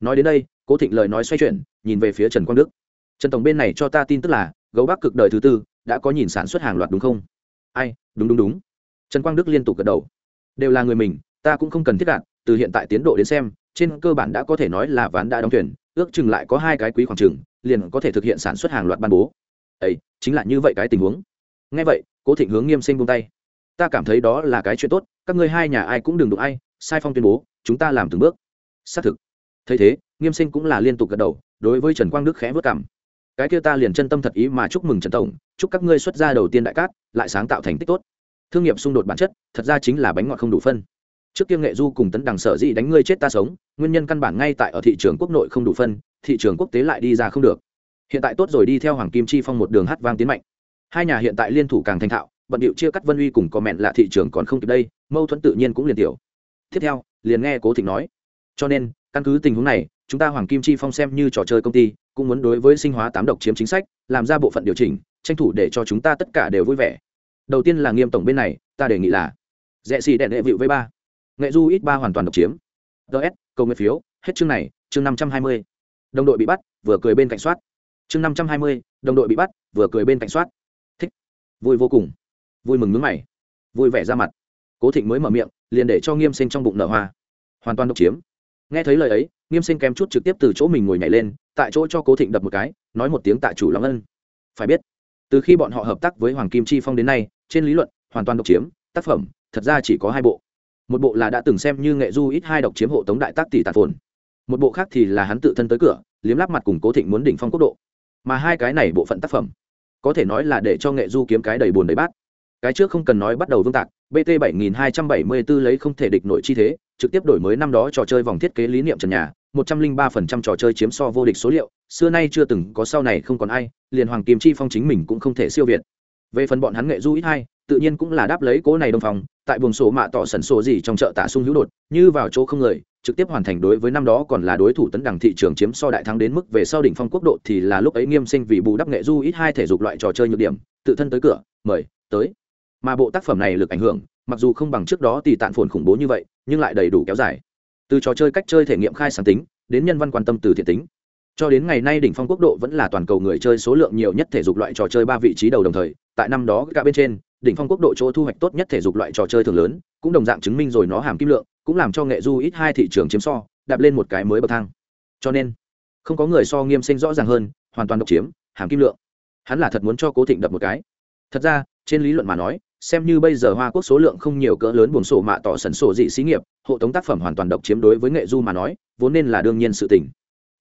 A: Nói đến đây, cố thịnh lời nói xoay chuyển, nhìn về phía trần quang đức. Trần tổng bên này cho ta tin tức là, gấu bắc cực đời thứ tư, đã có nhìn sản xuất hàng loạt đúng không? Ai, đúng đúng đúng. Trần quang đức liên tục gật đầu. Đều là người mình, ta cũng không cần thiết đạt từ hiện tại tiến độ đến xem, trên cơ bản đã có thể nói là ván đã đóng thuyền, ước chừng lại có hai cái quý khoảng chừng, liền có thể thực hiện sản xuất hàng loạt ban bố ấy chính là như vậy cái tình huống. Ngay vậy, cố thịnh hướng nghiêm sinh buông tay. Ta cảm thấy đó là cái chuyện tốt, các ngươi hai nhà ai cũng đừng đụng ai, sai phong tuyên bố, chúng ta làm từng bước. Xác thực. Thấy thế, nghiêm sinh cũng là liên tục gật đầu, đối với trần quang đức khẽ vất cảm. Cái kia ta liền chân tâm thật ý mà chúc mừng trần tổng, chúc các ngươi xuất gia đầu tiên đại cát, lại sáng tạo thành tích tốt. Thương nghiệp xung đột bản chất, thật ra chính là bánh ngọt không đủ phân. Trước kia nghệ du cùng tấn đằng sở dĩ đánh ngươi chết ta sống, nguyên nhân căn bản ngay tại ở thị trường quốc nội không đủ phân, thị trường quốc tế lại đi ra không được hiện tại tốt rồi, đi theo hoàng kim chi phong một đường hát vang tiến mạnh. Hai nhà hiện tại liên thủ càng thành thạo, bận điệu chia cắt vân uy cùng có mẹn là thị trường còn không kịp đây, mâu thuẫn tự nhiên cũng liền tiểu. Tiếp theo, liền nghe cố thịnh nói. Cho nên, căn cứ tình huống này, chúng ta hoàng kim chi phong xem như trò chơi công ty, cũng muốn đối với sinh hóa tám độc chiếm chính sách, làm ra bộ phận điều chỉnh, tranh thủ để cho chúng ta tất cả đều vui vẻ. Đầu tiên là nghiêm tổng bên này, ta đề nghị là rẽ xì đèn đệ vịu với ba. Nghệ du ít ba hoàn toàn độc chiếm. Ts cầu nguyện phiếu, hết chương này, chương năm trăm hai mươi. Đồng đội bị bắt, vừa cười bên cạnh soát chương năm trăm hai mươi, đồng đội bị bắt, vừa cười bên cạnh soát. Thích. Vui vô cùng. Vui mừng nước mày. Vui vẻ ra mặt. Cố thịnh mới mở miệng, liền để cho nghiêm sinh trong bụng nở hoa. Hoàn toàn độc chiếm. Nghe thấy lời ấy, nghiêm sinh kém chút trực tiếp từ chỗ mình ngồi nhảy lên, tại chỗ cho cố thịnh đập một cái, nói một tiếng tại chủ lòng ân. Phải biết, từ khi bọn họ hợp tác với hoàng kim chi phong đến nay, trên lý luận, hoàn toàn độc chiếm, tác phẩm, thật ra chỉ có hai bộ. Một bộ là đã từng xem như nghệ du ít hai độc chiếm hộ tống đại tác tỷ tàn phồn. Một bộ khác thì là hắn tự thân tới cửa, liếm lắp mặt cùng cố thịnh muốn đỉnh phong quốc độ mà hai cái này bộ phận tác phẩm, có thể nói là để cho nghệ du kiếm cái đầy buồn đầy bát. Cái trước không cần nói bắt đầu vương tạc bt 7274 lấy không thể địch nội chi thế, trực tiếp đổi mới năm đó trò chơi vòng thiết kế lý niệm trần nhà 103% trò chơi chiếm so vô địch số liệu, xưa nay chưa từng có sau này không còn ai, liền hoàng kim chi phong chính mình cũng không thể siêu việt. Về phần bọn hắn nghệ du ít hai, tự nhiên cũng là đáp lấy cố này đồng phòng tại buồng sổ mạ tỏ sẩn sổ gì trong chợ tạ sung hữu đột, như vào chỗ không người trực tiếp hoàn thành đối với năm đó còn là đối thủ tấn đẳng thị trường chiếm so đại thắng đến mức về sau đỉnh phong quốc độ thì là lúc ấy nghiêm sinh vì bù đắp nghệ du ít hai thể dục loại trò chơi nhược điểm, tự thân tới cửa, mời, tới. Mà bộ tác phẩm này lực ảnh hưởng, mặc dù không bằng trước đó thì tạn phồn khủng bố như vậy, nhưng lại đầy đủ kéo dài. Từ trò chơi cách chơi thể nghiệm khai sáng tính, đến nhân văn quan tâm từ thiện tính. Cho đến ngày nay đỉnh phong quốc độ vẫn là toàn cầu người chơi số lượng nhiều nhất thể dục loại trò chơi ba vị trí đầu đồng thời, tại năm đó cả bên trên, đỉnh phong quốc độ chỗ thu hoạch tốt nhất thể dục loại trò chơi thường lớn, cũng đồng dạng chứng minh rồi nó hàm kim lượng cũng làm cho nghệ du ít hai thị trường chiếm so, đạp lên một cái mới bậc thang. Cho nên, không có người so nghiêm sinh rõ ràng hơn, hoàn toàn độc chiếm, hàm kim lượng. Hắn là thật muốn cho cố thịnh đập một cái. Thật ra, trên lý luận mà nói, xem như bây giờ hoa quốc số lượng không nhiều cỡ lớn buồn sổ mạ tỏ sẩn sổ dị xí nghiệp, hộ tống tác phẩm hoàn toàn độc chiếm đối với nghệ du mà nói, vốn nên là đương nhiên sự tình.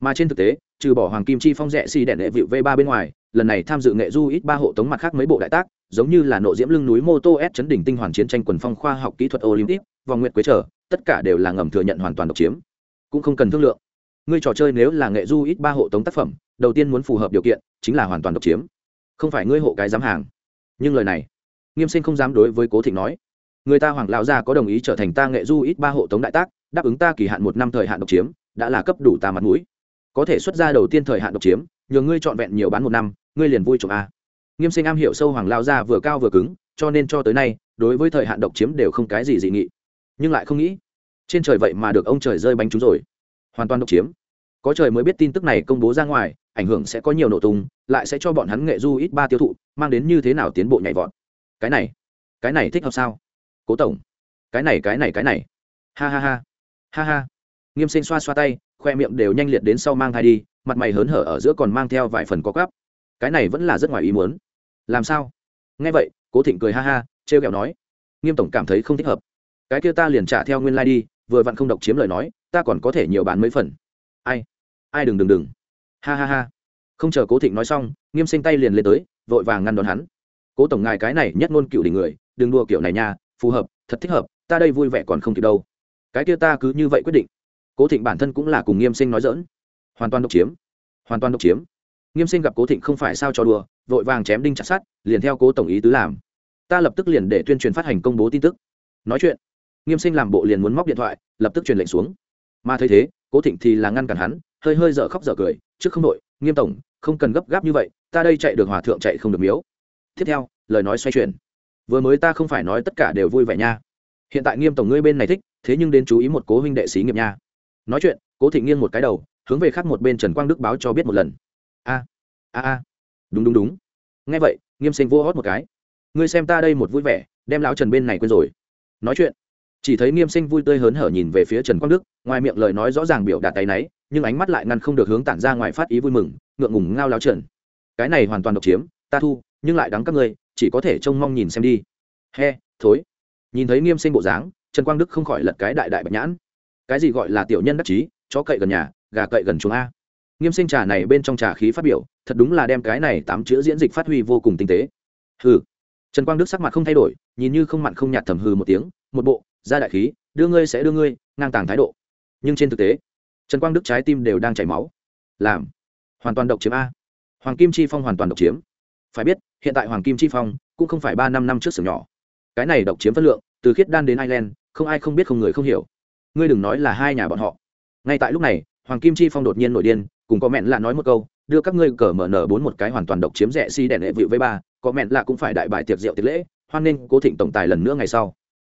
A: Mà trên thực tế, trừ bỏ hoàng kim chi phong rẽ xi đèn đệ vịu v ba bên ngoài, lần này tham dự nghệ du ít ba hộ tống mặt khác mấy bộ đại tác, giống như là nộ diễm lưng núi mô tô s chấn đỉnh tinh hoàn chiến tranh quần phong khoa học kỹ thuật olympic vòng nguyệt quế trở, tất cả đều là ngầm thừa nhận hoàn toàn độc chiếm. Cũng không cần thương lượng. Ngươi trò chơi nếu là nghệ du ít ba hộ tống tác phẩm, đầu tiên muốn phù hợp điều kiện, chính là hoàn toàn độc chiếm. Không phải ngươi hộ cái dám hàng. Nhưng lời này, nghiêm sinh không dám đối với cố thịnh nói. Người ta hoàng lão gia có đồng ý trở thành ta nghệ du ít ba hộ tống đại tác, đáp ứng ta kỳ hạn một năm thời hạn độc chiếm, đã là cấp đủ ta mặt mũi. Có thể xuất ra đầu tiên thời hạn độc chiếm nhờ ngươi trọn vẹn nhiều bán một năm, ngươi liền vui chụp a. Nghiêm sinh am hiểu sâu hoàng lao gia vừa cao vừa cứng, cho nên cho tới nay, đối với thời hạn độc chiếm đều không cái gì dị nghị nhưng lại không nghĩ, trên trời vậy mà được ông trời rơi bánh trúng rồi. Hoàn toàn độc chiếm. Có trời mới biết tin tức này công bố ra ngoài, ảnh hưởng sẽ có nhiều nổ tung, lại sẽ cho bọn hắn nghệ du ít ba tiêu thụ, mang đến như thế nào tiến bộ nhảy vọt. Cái này cái này thích hợp sao? Cố tổng, cái này cái này cái này. Ha ha ha ha ha. Nghiêm sinh xoa xoa tay, khoe miệng đều nhanh liệt đến sau mang thai đi, mặt mày hớn hở ở giữa còn mang theo vài phần có gắp cái này vẫn là rất ngoài ý muốn. Làm sao? Nghe vậy, cố thịnh cười ha ha, trêu ghẹo nói. Nghiêm tổng cảm thấy không thích hợp cái kia ta liền trả theo nguyên lai、like、đi, vừa vặn không độc chiếm lời nói, ta còn có thể nhiều bán mấy phần. Ai? Ai đừng đừng đừng. Ha ha ha. Không chờ cố thịnh nói xong, nghiêm sinh tay liền lên tới, vội vàng ngăn đón hắn. Cố tổng ngài cái này nhất ngôn cựu đỉnh người, đừng đua kiểu này nha, phù hợp, thật thích hợp, ta đây vui vẻ còn không kịp đâu. Cái kia ta cứ như vậy quyết định. Cố thịnh bản thân cũng là cùng nghiêm sinh nói dỡn hoàn toàn độc chiếm. Hoàn toàn độc chiếm. Nghiêm sinh gặp cố thịnh không phải sao cho đùa, vội vàng chém đinh chặt sát liền theo cố tổng ý tứ làm. Ta lập tức liền để tuyên truyền phát hành công bố tin tức. Nói chuyện nghiêm sinh làm bộ liền muốn móc điện thoại, lập tức truyền lệnh xuống. Mà thấy thế, cố thịnh thì là ngăn cản hắn, hơi hơi dở khóc dở cười, trước không đội, nghiêm tổng, không cần gấp gáp như vậy, ta đây chạy được hòa thượng chạy không được miếu. Tiếp theo, lời nói xoay chuyển. Vừa mới ta không phải nói tất cả đều vui vẻ nha. Hiện tại nghiêm tổng ngươi bên này thích, thế nhưng đến chú ý một cố huynh đệ sĩ nghiệp nha. Nói chuyện, cố thịnh nghiêng một cái đầu, hướng về khác một bên trần quang đức báo cho biết một lần. A a a. Đúng đúng đúng. Nghe vậy, nghiêm sinh vô hót một cái. Ngươi xem ta đây một vui vẻ, đem lão trần bên này quên rồi. Nói chuyện chỉ thấy nghiêm sinh vui tươi hớn hở nhìn về phía trần quang đức, ngoài miệng lời nói rõ ràng biểu đạt tay náy, nhưng ánh mắt lại ngăn không được hướng tản ra ngoài phát ý vui mừng, ngượng ngùng ngao láo trần. Cái này hoàn toàn độc chiếm, ta thu, nhưng lại đắng các ngươi, chỉ có thể trông mong nhìn xem đi. He, thối. Nhìn thấy nghiêm sinh bộ dáng, trần quang đức không khỏi lật cái đại đại bạch nhãn. Cái gì gọi là tiểu nhân đắc chí, chó cậy gần nhà, gà cậy gần chuồng a? Nghiêm sinh trà này bên trong trà khí phát biểu, thật đúng là đem cái này tám chữ diễn dịch phát huy vô cùng tinh tế. Hừ. Trần quang đức sắc mặt không thay đổi, nhìn như không mặn không nhạt thầm hừ một tiếng, một bộ ra đại khí, đưa ngươi sẽ đưa ngươi, ngang tàng thái độ. Nhưng trên thực tế, trần quang đức trái tim đều đang chảy máu. Làm, hoàn toàn độc chiếm a. Hoàng kim chi phong hoàn toàn độc chiếm. Phải biết, hiện tại hoàng kim chi phong cũng không phải ba năm năm trước sưởng nhỏ. Cái này độc chiếm phân lượng, từ khiết đan đến ireland, không ai không biết, không người không hiểu. Ngươi đừng nói là hai nhà bọn họ. Ngay tại lúc này, hoàng kim chi phong đột nhiên nổi điên, cùng có mẹn lạ nói một câu, đưa các ngươi cờ mở nở bốn một cái hoàn toàn độc chiếm rẻ si đèn lệ vịu với ba, có mẹn lạ cũng phải đại bài tiệc rượu tiệc lễ, hoan nghênh cố thịnh tổng tài lần nữa ngày sau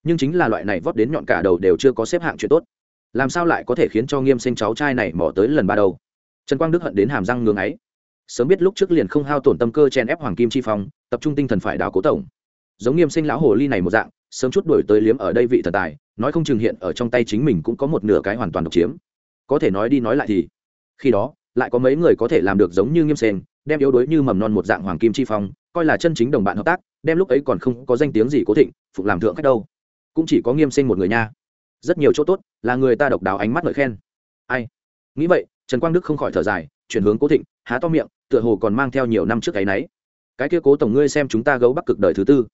A: nhưng chính là loại này vót đến nhọn cả đầu đều chưa có xếp hạng chuyện tốt. Làm sao lại có thể khiến cho nghiêm sinh cháu trai này mỏ tới lần ba đầu? Trần quang đức hận đến hàm răng ngưng ấy sớm biết lúc trước liền không hao tổn tâm cơ chen ép hoàng kim chi phong, tập trung tinh thần phải đào cố tổng. Giống nghiêm sinh lão hồ ly này một dạng, sớm chút đổi tới liếm ở đây vị thần tài, nói không chừng hiện ở trong tay chính mình cũng có một nửa cái hoàn toàn độc chiếm. Có thể nói đi nói lại thì, khi đó, lại có mấy người có thể làm được giống như nghiêm sen đem yếu đuối như mầm non một dạng hoàng kim chi phong, coi là chân chính đồng bạn hợp tác, đem lúc ấy còn không có danh tiếng gì cố thịnh, phục làm thượng khách đâu cũng chỉ có nghiêm sinh một người nha. Rất nhiều chỗ tốt, là người ta độc đáo ánh mắt ngợi khen. Ai? Nghĩ vậy, trần quang đức không khỏi thở dài, chuyển hướng cố thịnh, há to miệng, tựa hồ còn mang theo nhiều năm trước cái náy cái kia cố tổng ngươi xem chúng ta gấu bắc cực đời thứ tư.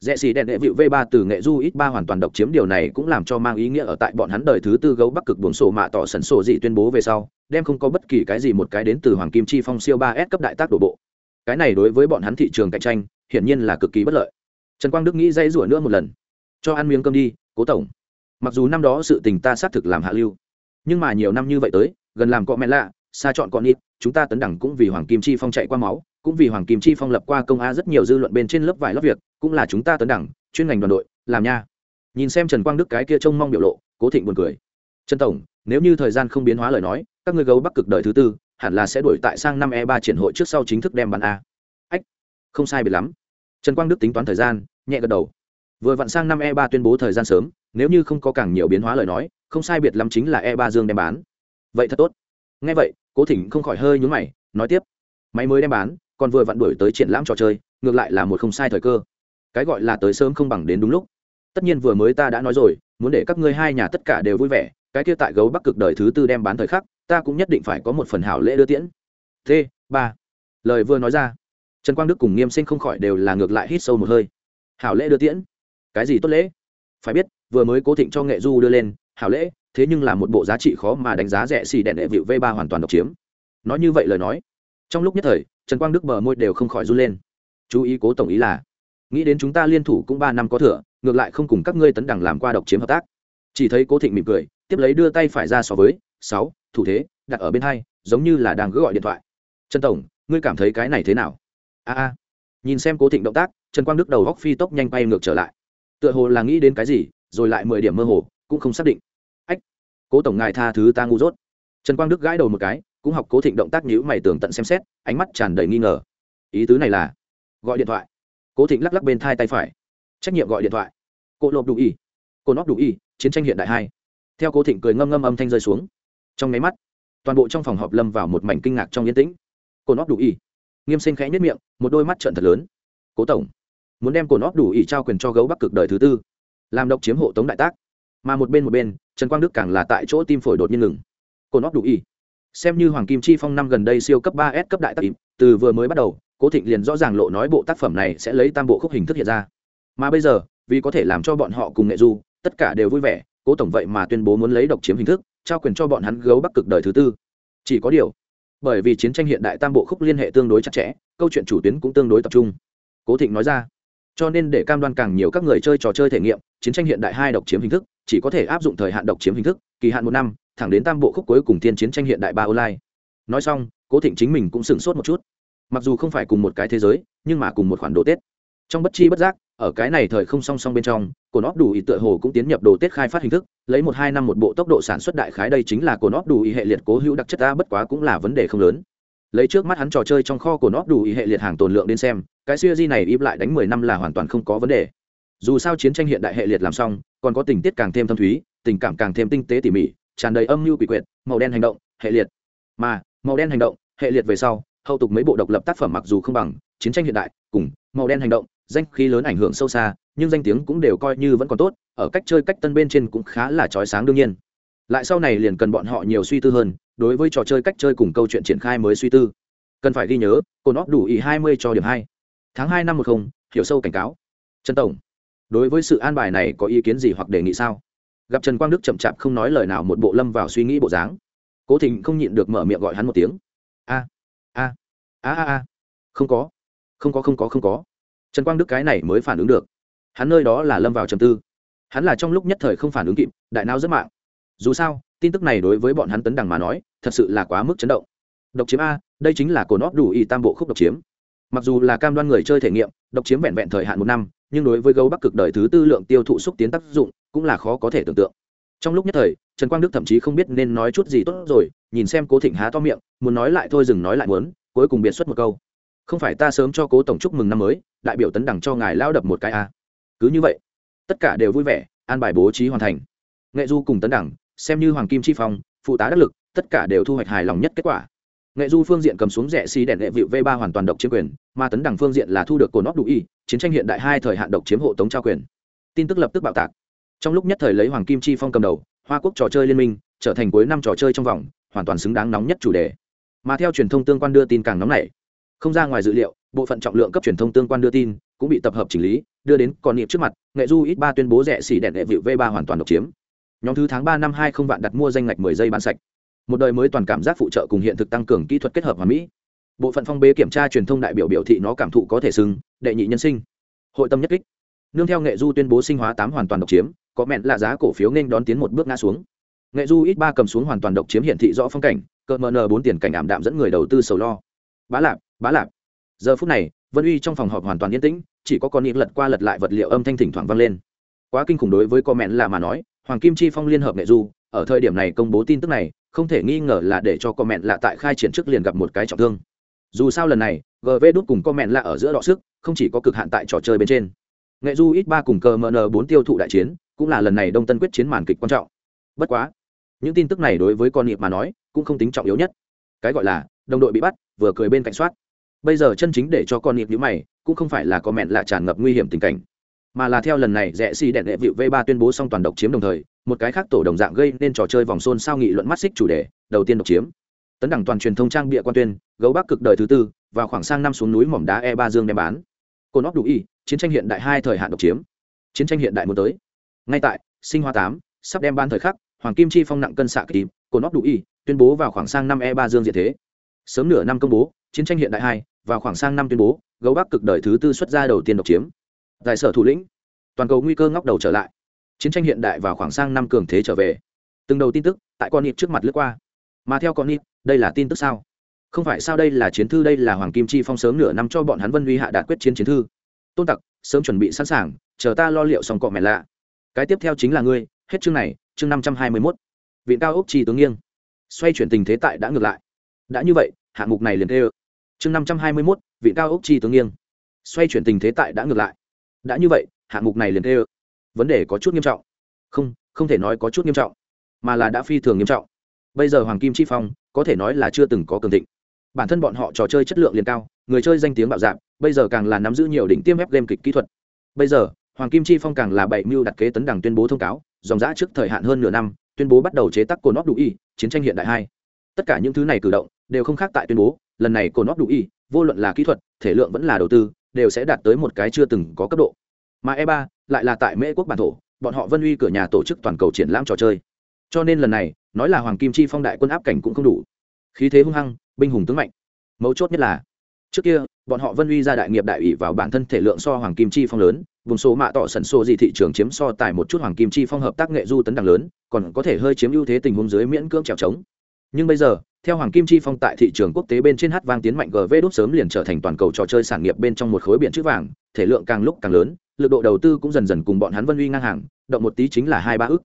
A: Rẽ xì đèn đệ vịu v ba từ nghệ du ít ba hoàn toàn độc chiếm điều này cũng làm cho mang ý nghĩa ở tại bọn hắn đời thứ tư gấu bắc cực buồn sổ mạ tỏ sần sổ dị tuyên bố về sau, đem không có bất kỳ cái gì một cái đến từ hoàng kim chi phong siêu ba s cấp đại tác đổ bộ. Cái này đối với bọn hắn thị trường cạnh tranh, hiển nhiên là cực kỳ bất lợi. Trần quang đức nghĩ dây rủa nữa một lần cho ăn miếng cơm đi, cố tổng. Mặc dù năm đó sự tình ta xác thực làm hạ lưu, nhưng mà nhiều năm như vậy tới, gần làm cọ mẹ lạ, xa chọn con ít chúng ta tấn đẳng cũng vì hoàng kim chi phong chạy qua máu, cũng vì hoàng kim chi phong lập qua công a rất nhiều dư luận bên trên lớp vài lớp việc, cũng là chúng ta tấn đẳng, chuyên ngành đoàn đội, làm nha. Nhìn xem trần quang đức cái kia trông mong biểu lộ, cố thịnh buồn cười. Trần tổng, nếu như thời gian không biến hóa lời nói, các ngươi gấu bắc cực đời thứ tư, hẳn là sẽ đổi tại sang năm e ba triển hội trước sau chính thức đem bán a. Ách, không sai biệt lắm. Trần quang đức tính toán thời gian, nhẹ gật đầu vừa vặn sang năm e ba tuyên bố thời gian sớm, nếu như không có càng nhiều biến hóa lời nói, không sai biệt lắm chính là e ba dương đem bán. Vậy thật tốt. Ngay vậy, cố thịnh không khỏi hơi nhúng mày, nói tiếp. Máy mới đem bán, còn vừa vặn đuổi tới triển lãm trò chơi, ngược lại là một không sai thời cơ. Cái gọi là tới sớm không bằng đến đúng lúc. Tất nhiên vừa mới ta đã nói rồi, muốn để các ngươi hai nhà tất cả đều vui vẻ, cái kia tại gấu bắc cực đời thứ tư đem bán thời khắc, ta cũng nhất định phải có một phần hảo lễ đưa tiễn. T, ba. Lời vừa nói ra, trần quang đức cùng nghiêm sinh không khỏi đều là ngược lại hít sâu một hơi. Hảo lễ đưa tiễn cái gì tốt lễ? Phải biết, vừa mới cố thịnh cho nghệ du đưa lên, hảo lễ, thế nhưng là một bộ giá trị khó mà đánh giá rẻ xì đèn đệ vịu v ba hoàn toàn độc chiếm. Nói như vậy lời nói, trong lúc nhất thời, trần quang đức bờ môi đều không khỏi run lên. Chú ý cố tổng ý là, nghĩ đến chúng ta liên thủ cũng ba năm có thừa, ngược lại không cùng các ngươi tấn đẳng làm qua độc chiếm hợp tác. Chỉ thấy cố thịnh mỉm cười, tiếp lấy đưa tay phải ra so với, sáu, thủ thế, đặt ở bên hai, giống như là đang gỡ gọi điện thoại. Trần tổng, ngươi cảm thấy cái này thế nào? A a. Nhìn xem cố thịnh động tác, trần quang đức đầu góc phi tốc nhanh bay ngược trở lại tựa hồ là nghĩ đến cái gì, rồi lại mười điểm mơ hồ, cũng không xác định. Ách, cố tổng ngài tha thứ ta ngu dốt. Trần quang đức gãi đầu một cái, cũng học cố thịnh động tác nhữ mày tường tận xem xét, ánh mắt tràn đầy nghi ngờ. Ý tứ này là, gọi điện thoại. Cố thịnh lắc lắc bên thai tay phải. Trách nhiệm gọi điện thoại. Cộ lộp đủ y. Cô nóp đủ y, chiến tranh hiện đại hai. Theo cố thịnh cười ngâm ngâm âm thanh rơi xuống. Trong máy mắt, toàn bộ trong phòng họp lâm vào một mảnh kinh ngạc trong yên tĩnh. Cô nót đủ y. Nghiêm sinh khẽ nhất miệng, một đôi mắt trợn thật lớn. Cố tổng muốn đem cồn óp đủ ỉ trao quyền cho gấu bắc cực đời thứ tư, làm độc chiếm hộ tống đại tác. Mà một bên một bên, trần quang đức càng là tại chỗ tim phổi đột nhiên ngừng. Cồn óp đủ ỉ xem như hoàng kim chi phong năm gần đây siêu cấp ba s cấp đại tác ịp từ vừa mới bắt đầu, cố thịnh liền rõ ràng lộ nói bộ tác phẩm này sẽ lấy tam bộ khúc hình thức hiện ra. Mà bây giờ, vì có thể làm cho bọn họ cùng nghệ du, tất cả đều vui vẻ, cố tổng vậy mà tuyên bố muốn lấy độc chiếm hình thức, trao quyền cho bọn hắn gấu bắc cực đời thứ tư. Chỉ có điều, bởi vì chiến tranh hiện đại tam bộ khúc liên hệ tương đối chặt chẽ, câu chuyện chủ tuyến cũng tương đối tập trung. Cố thịnh nói ra cho nên để cam đoan càng nhiều các người chơi trò chơi thể nghiệm, chiến tranh hiện đại hai độc chiếm hình thức, chỉ có thể áp dụng thời hạn độc chiếm hình thức, kỳ hạn một năm, thẳng đến tam bộ khúc cuối cùng thiên chiến tranh hiện đại ba online. Nói xong, cố thịnh chính mình cũng sửng sốt một chút. Mặc dù không phải cùng một cái thế giới, nhưng mà cùng một khoản đồ tết. Trong bất chi bất giác, ở cái này thời không song song bên trong, cổ nót đủ ý tựa hồ cũng tiến nhập đồ tết khai phát hình thức, lấy một hai năm một bộ tốc độ sản xuất đại khái đây chính là cổ nót đủ ý hệ liệt cố hữu đặc chất, ta bất quá cũng là vấn đề không lớn lấy trước mắt hắn trò chơi trong kho của nó đủ ý hệ liệt hàng tồn lượng đến xem, cái siêu di này im lại đánh mười năm là hoàn toàn không có vấn đề. Dù sao chiến tranh hiện đại hệ liệt làm xong, còn có tình tiết càng thêm thâm thúy, tình cảm càng thêm tinh tế tỉ mỉ, tràn đầy âm mưu quỷ quyệt, màu đen hành động, hệ liệt. Mà, màu đen hành động, hệ liệt về sau, hậu tục mấy bộ độc lập tác phẩm mặc dù không bằng, chiến tranh hiện đại, cùng màu đen hành động, danh khí lớn ảnh hưởng sâu xa, nhưng danh tiếng cũng đều coi như vẫn còn tốt, ở cách chơi cách tân bên trên cũng khá là trói sáng đương nhiên. Lại sau này liền cần bọn họ nhiều suy tư hơn đối với trò chơi cách chơi cùng câu chuyện triển khai mới suy tư. Cần phải ghi nhớ, cô óp đủ ý hai mươi cho điểm hai. Tháng hai năm một không, hiểu sâu cảnh cáo. Trần tổng, đối với sự an bài này có ý kiến gì hoặc đề nghị sao? Gặp trần quang đức chậm chạp không nói lời nào một bộ lâm vào suy nghĩ bộ dáng. Cố thịnh không nhịn được mở miệng gọi hắn một tiếng. A a a a a. Không có. Không có không có không có. Trần quang đức cái này mới phản ứng được. Hắn nơi đó là lâm vào trầm tư. Hắn là trong lúc nhất thời không phản ứng kịp, đại não rất mạng. Dù sao tin tức này đối với bọn hắn tấn đằng mà nói, thật sự là quá mức chấn động. Độc chiếm a, đây chính là cồn óp đủ y tam bộ khúc độc chiếm. Mặc dù là cam đoan người chơi thể nghiệm, độc chiếm vẹn vẹn thời hạn một năm, nhưng đối với gấu bắc cực đời thứ tư lượng tiêu thụ xúc tiến tác dụng, cũng là khó có thể tưởng tượng. Trong lúc nhất thời, trần quang đức thậm chí không biết nên nói chút gì tốt rồi, nhìn xem cố thịnh há to miệng, muốn nói lại thôi dừng nói lại muốn, cuối cùng biệt xuất một câu. Không phải ta sớm cho cố tổng chúc mừng năm mới, đại biểu tấn đẳng cho ngài lao đập một cái a. Cứ như vậy, tất cả đều vui vẻ, an bài bố trí hoàn thành. Nghệ du cùng tấn đẳng xem như hoàng kim chi phong, phụ tá đắc lực, tất cả đều thu hoạch hài lòng nhất kết quả. Nghệ du phương diện cầm xuống rẻ xì đèn đệ vịu v ba hoàn toàn độc chiếm quyền, mà tấn đẳng phương diện là thu được cổ nóc đủ y, chiến tranh hiện đại hai thời hạn độc chiếm hộ tống trao quyền. Tin tức lập tức bạo tạc. Trong lúc nhất thời lấy hoàng kim chi phong cầm đầu, hoa quốc trò chơi liên minh trở thành cuối năm trò chơi trong vòng, hoàn toàn xứng đáng nóng nhất chủ đề. Mà theo truyền thông tương quan đưa tin càng nóng nảy, không ra ngoài dự liệu, bộ phận trọng lượng cấp truyền thông tương quan đưa tin cũng bị tập hợp chỉnh lý, đưa đến còn niệm trước mặt, nghệ du ít ba tuyên bố rẻ xỉ đèn đệ vịu v ba hoàn toàn độc chiếm nhóm thứ tháng ba năm hai không vạn đặt mua danh ngạch mười giây bán sạch. Một đời mới toàn cảm giác phụ trợ cùng hiện thực tăng cường kỹ thuật kết hợp hòa mỹ. Bộ phận phong bế kiểm tra truyền thông đại biểu biểu thị nó cảm thụ có thể sưng đệ nhị nhân sinh. Hội tâm nhất kích. Nương theo nghệ du tuyên bố sinh hóa tám hoàn toàn độc chiếm, có mẹn là giá cổ phiếu nên đón tiến một bước ngã xuống. Nghệ du ít ba cầm xuống hoàn toàn độc chiếm hiển thị rõ phong cảnh cỡ nờ bốn tiền cảnh ảm đạm dẫn người đầu tư sầu lo. Bá lạp bá lạp. Giờ phút này, vân uy trong phòng họp hoàn toàn yên tĩnh, chỉ có con niệm lật qua lật lại vật liệu âm thanh thỉnh thoảng vang lên. Quá kinh khủng đối với comment là mà nói hoàng kim chi phong liên hợp nghệ du, ở thời điểm này công bố tin tức này, không thể nghi ngờ là để cho comment lạ tại khai triển trước liền gặp một cái trọng thương. Dù sao lần này gv đút cùng comment lạ ở giữa đọ sức, không chỉ có cực hạn tại trò chơi bên trên. Nghệ du ít ba cùng cờ mn bốn tiêu thụ đại chiến, cũng là lần này đông tân quyết chiến màn kịch quan trọng. Bất quá, những tin tức này đối với con nghiệp mà nói, cũng không tính trọng yếu nhất. Cái gọi là, đồng đội bị bắt, vừa cười bên cạnh soát. Bây giờ chân chính để cho con nghiệp nhữ mày, cũng không phải là có mẹn lạ tràn ngập nguy hiểm tình cảnh mà là theo lần này rẽ xì đèn đệ vịu v ba tuyên bố xong toàn độc chiếm đồng thời, một cái khác tổ đồng dạng gây nên trò chơi vòng xôn sao nghị luận mắt xích chủ đề, đầu tiên độc chiếm. Tấn đẳng toàn truyền thông trang bịa quan tuyên, gấu bắc cực đời thứ tư, và khoảng sang năm xuống núi mỏm đá e ba dương đem bán. Cồn óc đủ y, chiến tranh hiện đại hai thời hạn độc chiếm. Chiến tranh hiện đại muốn tới. Ngay tại, sinh hoa tám, sắp đem ban thời khắc, hoàng kim chi phong nặng cân xạ kịp cồn óc đủ y, tuyên bố vào khoảng sang năm e ba dương diện thế. Sớm nửa năm công bố, chiến tranh hiện đại hai vào khoảng sang năm tuyên bố, gấu bắc cực đời thứ tư xuất ra đầu tiên độc chiếm giải sở thủ lĩnh. Toàn cầu nguy cơ ngóc đầu trở lại. Chiến tranh hiện đại vào khoảng sang năm cường thế trở về. Từng đầu tin tức tại con nịp trước mặt lướt qua. Mà theo con nịp đây là tin tức sao? Không phải sao đây là chiến thư, đây là hoàng kim chi phong sớm nửa năm cho bọn hắn vân uy hạ đạt quyết chiến chiến thư. Tôn tặc, sớm chuẩn bị sẵn sàng, chờ ta lo liệu xong cọ mẹ lạ. Cái tiếp theo chính là ngươi, hết chương này, chương năm trăm hai mươi mốt. Viện cao ốc chi tướng nghiêng. Xoay chuyển tình thế tại đã ngược lại. Đã như vậy, hạng mục này liền theo ơ chương năm trăm hai mươi mốt, viện cao ốc chi tướng nghiêng. Xoay chuyển tình thế tại đã ngược lại đã như vậy, hạng mục này liền tê ơ. Vấn đề có chút nghiêm trọng. Không không thể nói có chút nghiêm trọng, mà là đã phi thường nghiêm trọng. Bây giờ hoàng kim chi phong, có thể nói là chưa từng có cường thịnh. Bản thân bọn họ trò chơi chất lượng liền cao, người chơi danh tiếng bạo dạng bây giờ càng là nắm giữ nhiều đỉnh tiêm ép game kịch kỹ thuật. Bây giờ, hoàng kim chi phong càng là bảy mưu đặt kế tấn đẳng tuyên bố thông cáo, dòng giã trước thời hạn hơn nửa năm, tuyên bố bắt đầu chế tác cồn óc đủ y, chiến tranh hiện đại hai. Tất cả những thứ này cử động, đều không khác tại tuyên bố, lần này cồn óc đủ y vô luận là kỹ thuật, thể lượng vẫn là đầu tư, đều sẽ đạt tới một cái chưa từng có cấp độ. Mà e ba lại là tại mễ quốc bản thổ, bọn họ vân uy cửa nhà tổ chức toàn cầu triển lãm trò chơi. Cho nên lần này, nói là hoàng kim chi phong đại quân áp cảnh cũng không đủ. Khí thế hung hăng, binh hùng tướng mạnh. Mấu chốt nhất là, trước kia, bọn họ vân uy ra đại nghiệp đại ủy vào bản thân thể lượng so hoàng kim chi phong lớn, vùng số mạ tỏ sẩn sô gì thị trường chiếm so tài một chút hoàng kim chi phong hợp tác nghệ du tấn đẳng lớn, còn có thể hơi chiếm ưu thế tình huống dưới miễn cưỡng trèo trống. Nhưng bây giờ theo hoàng kim chi phong tại thị trường quốc tế bên trên hát vang tiến mạnh gv đốt sớm liền trở thành toàn cầu trò chơi sản nghiệp bên trong một khối biển chữ vàng, thể lượng càng lúc càng lớn, lực độ đầu tư cũng dần dần cùng bọn hắn vân uy ngang hàng, động một tí chính là hai ba ức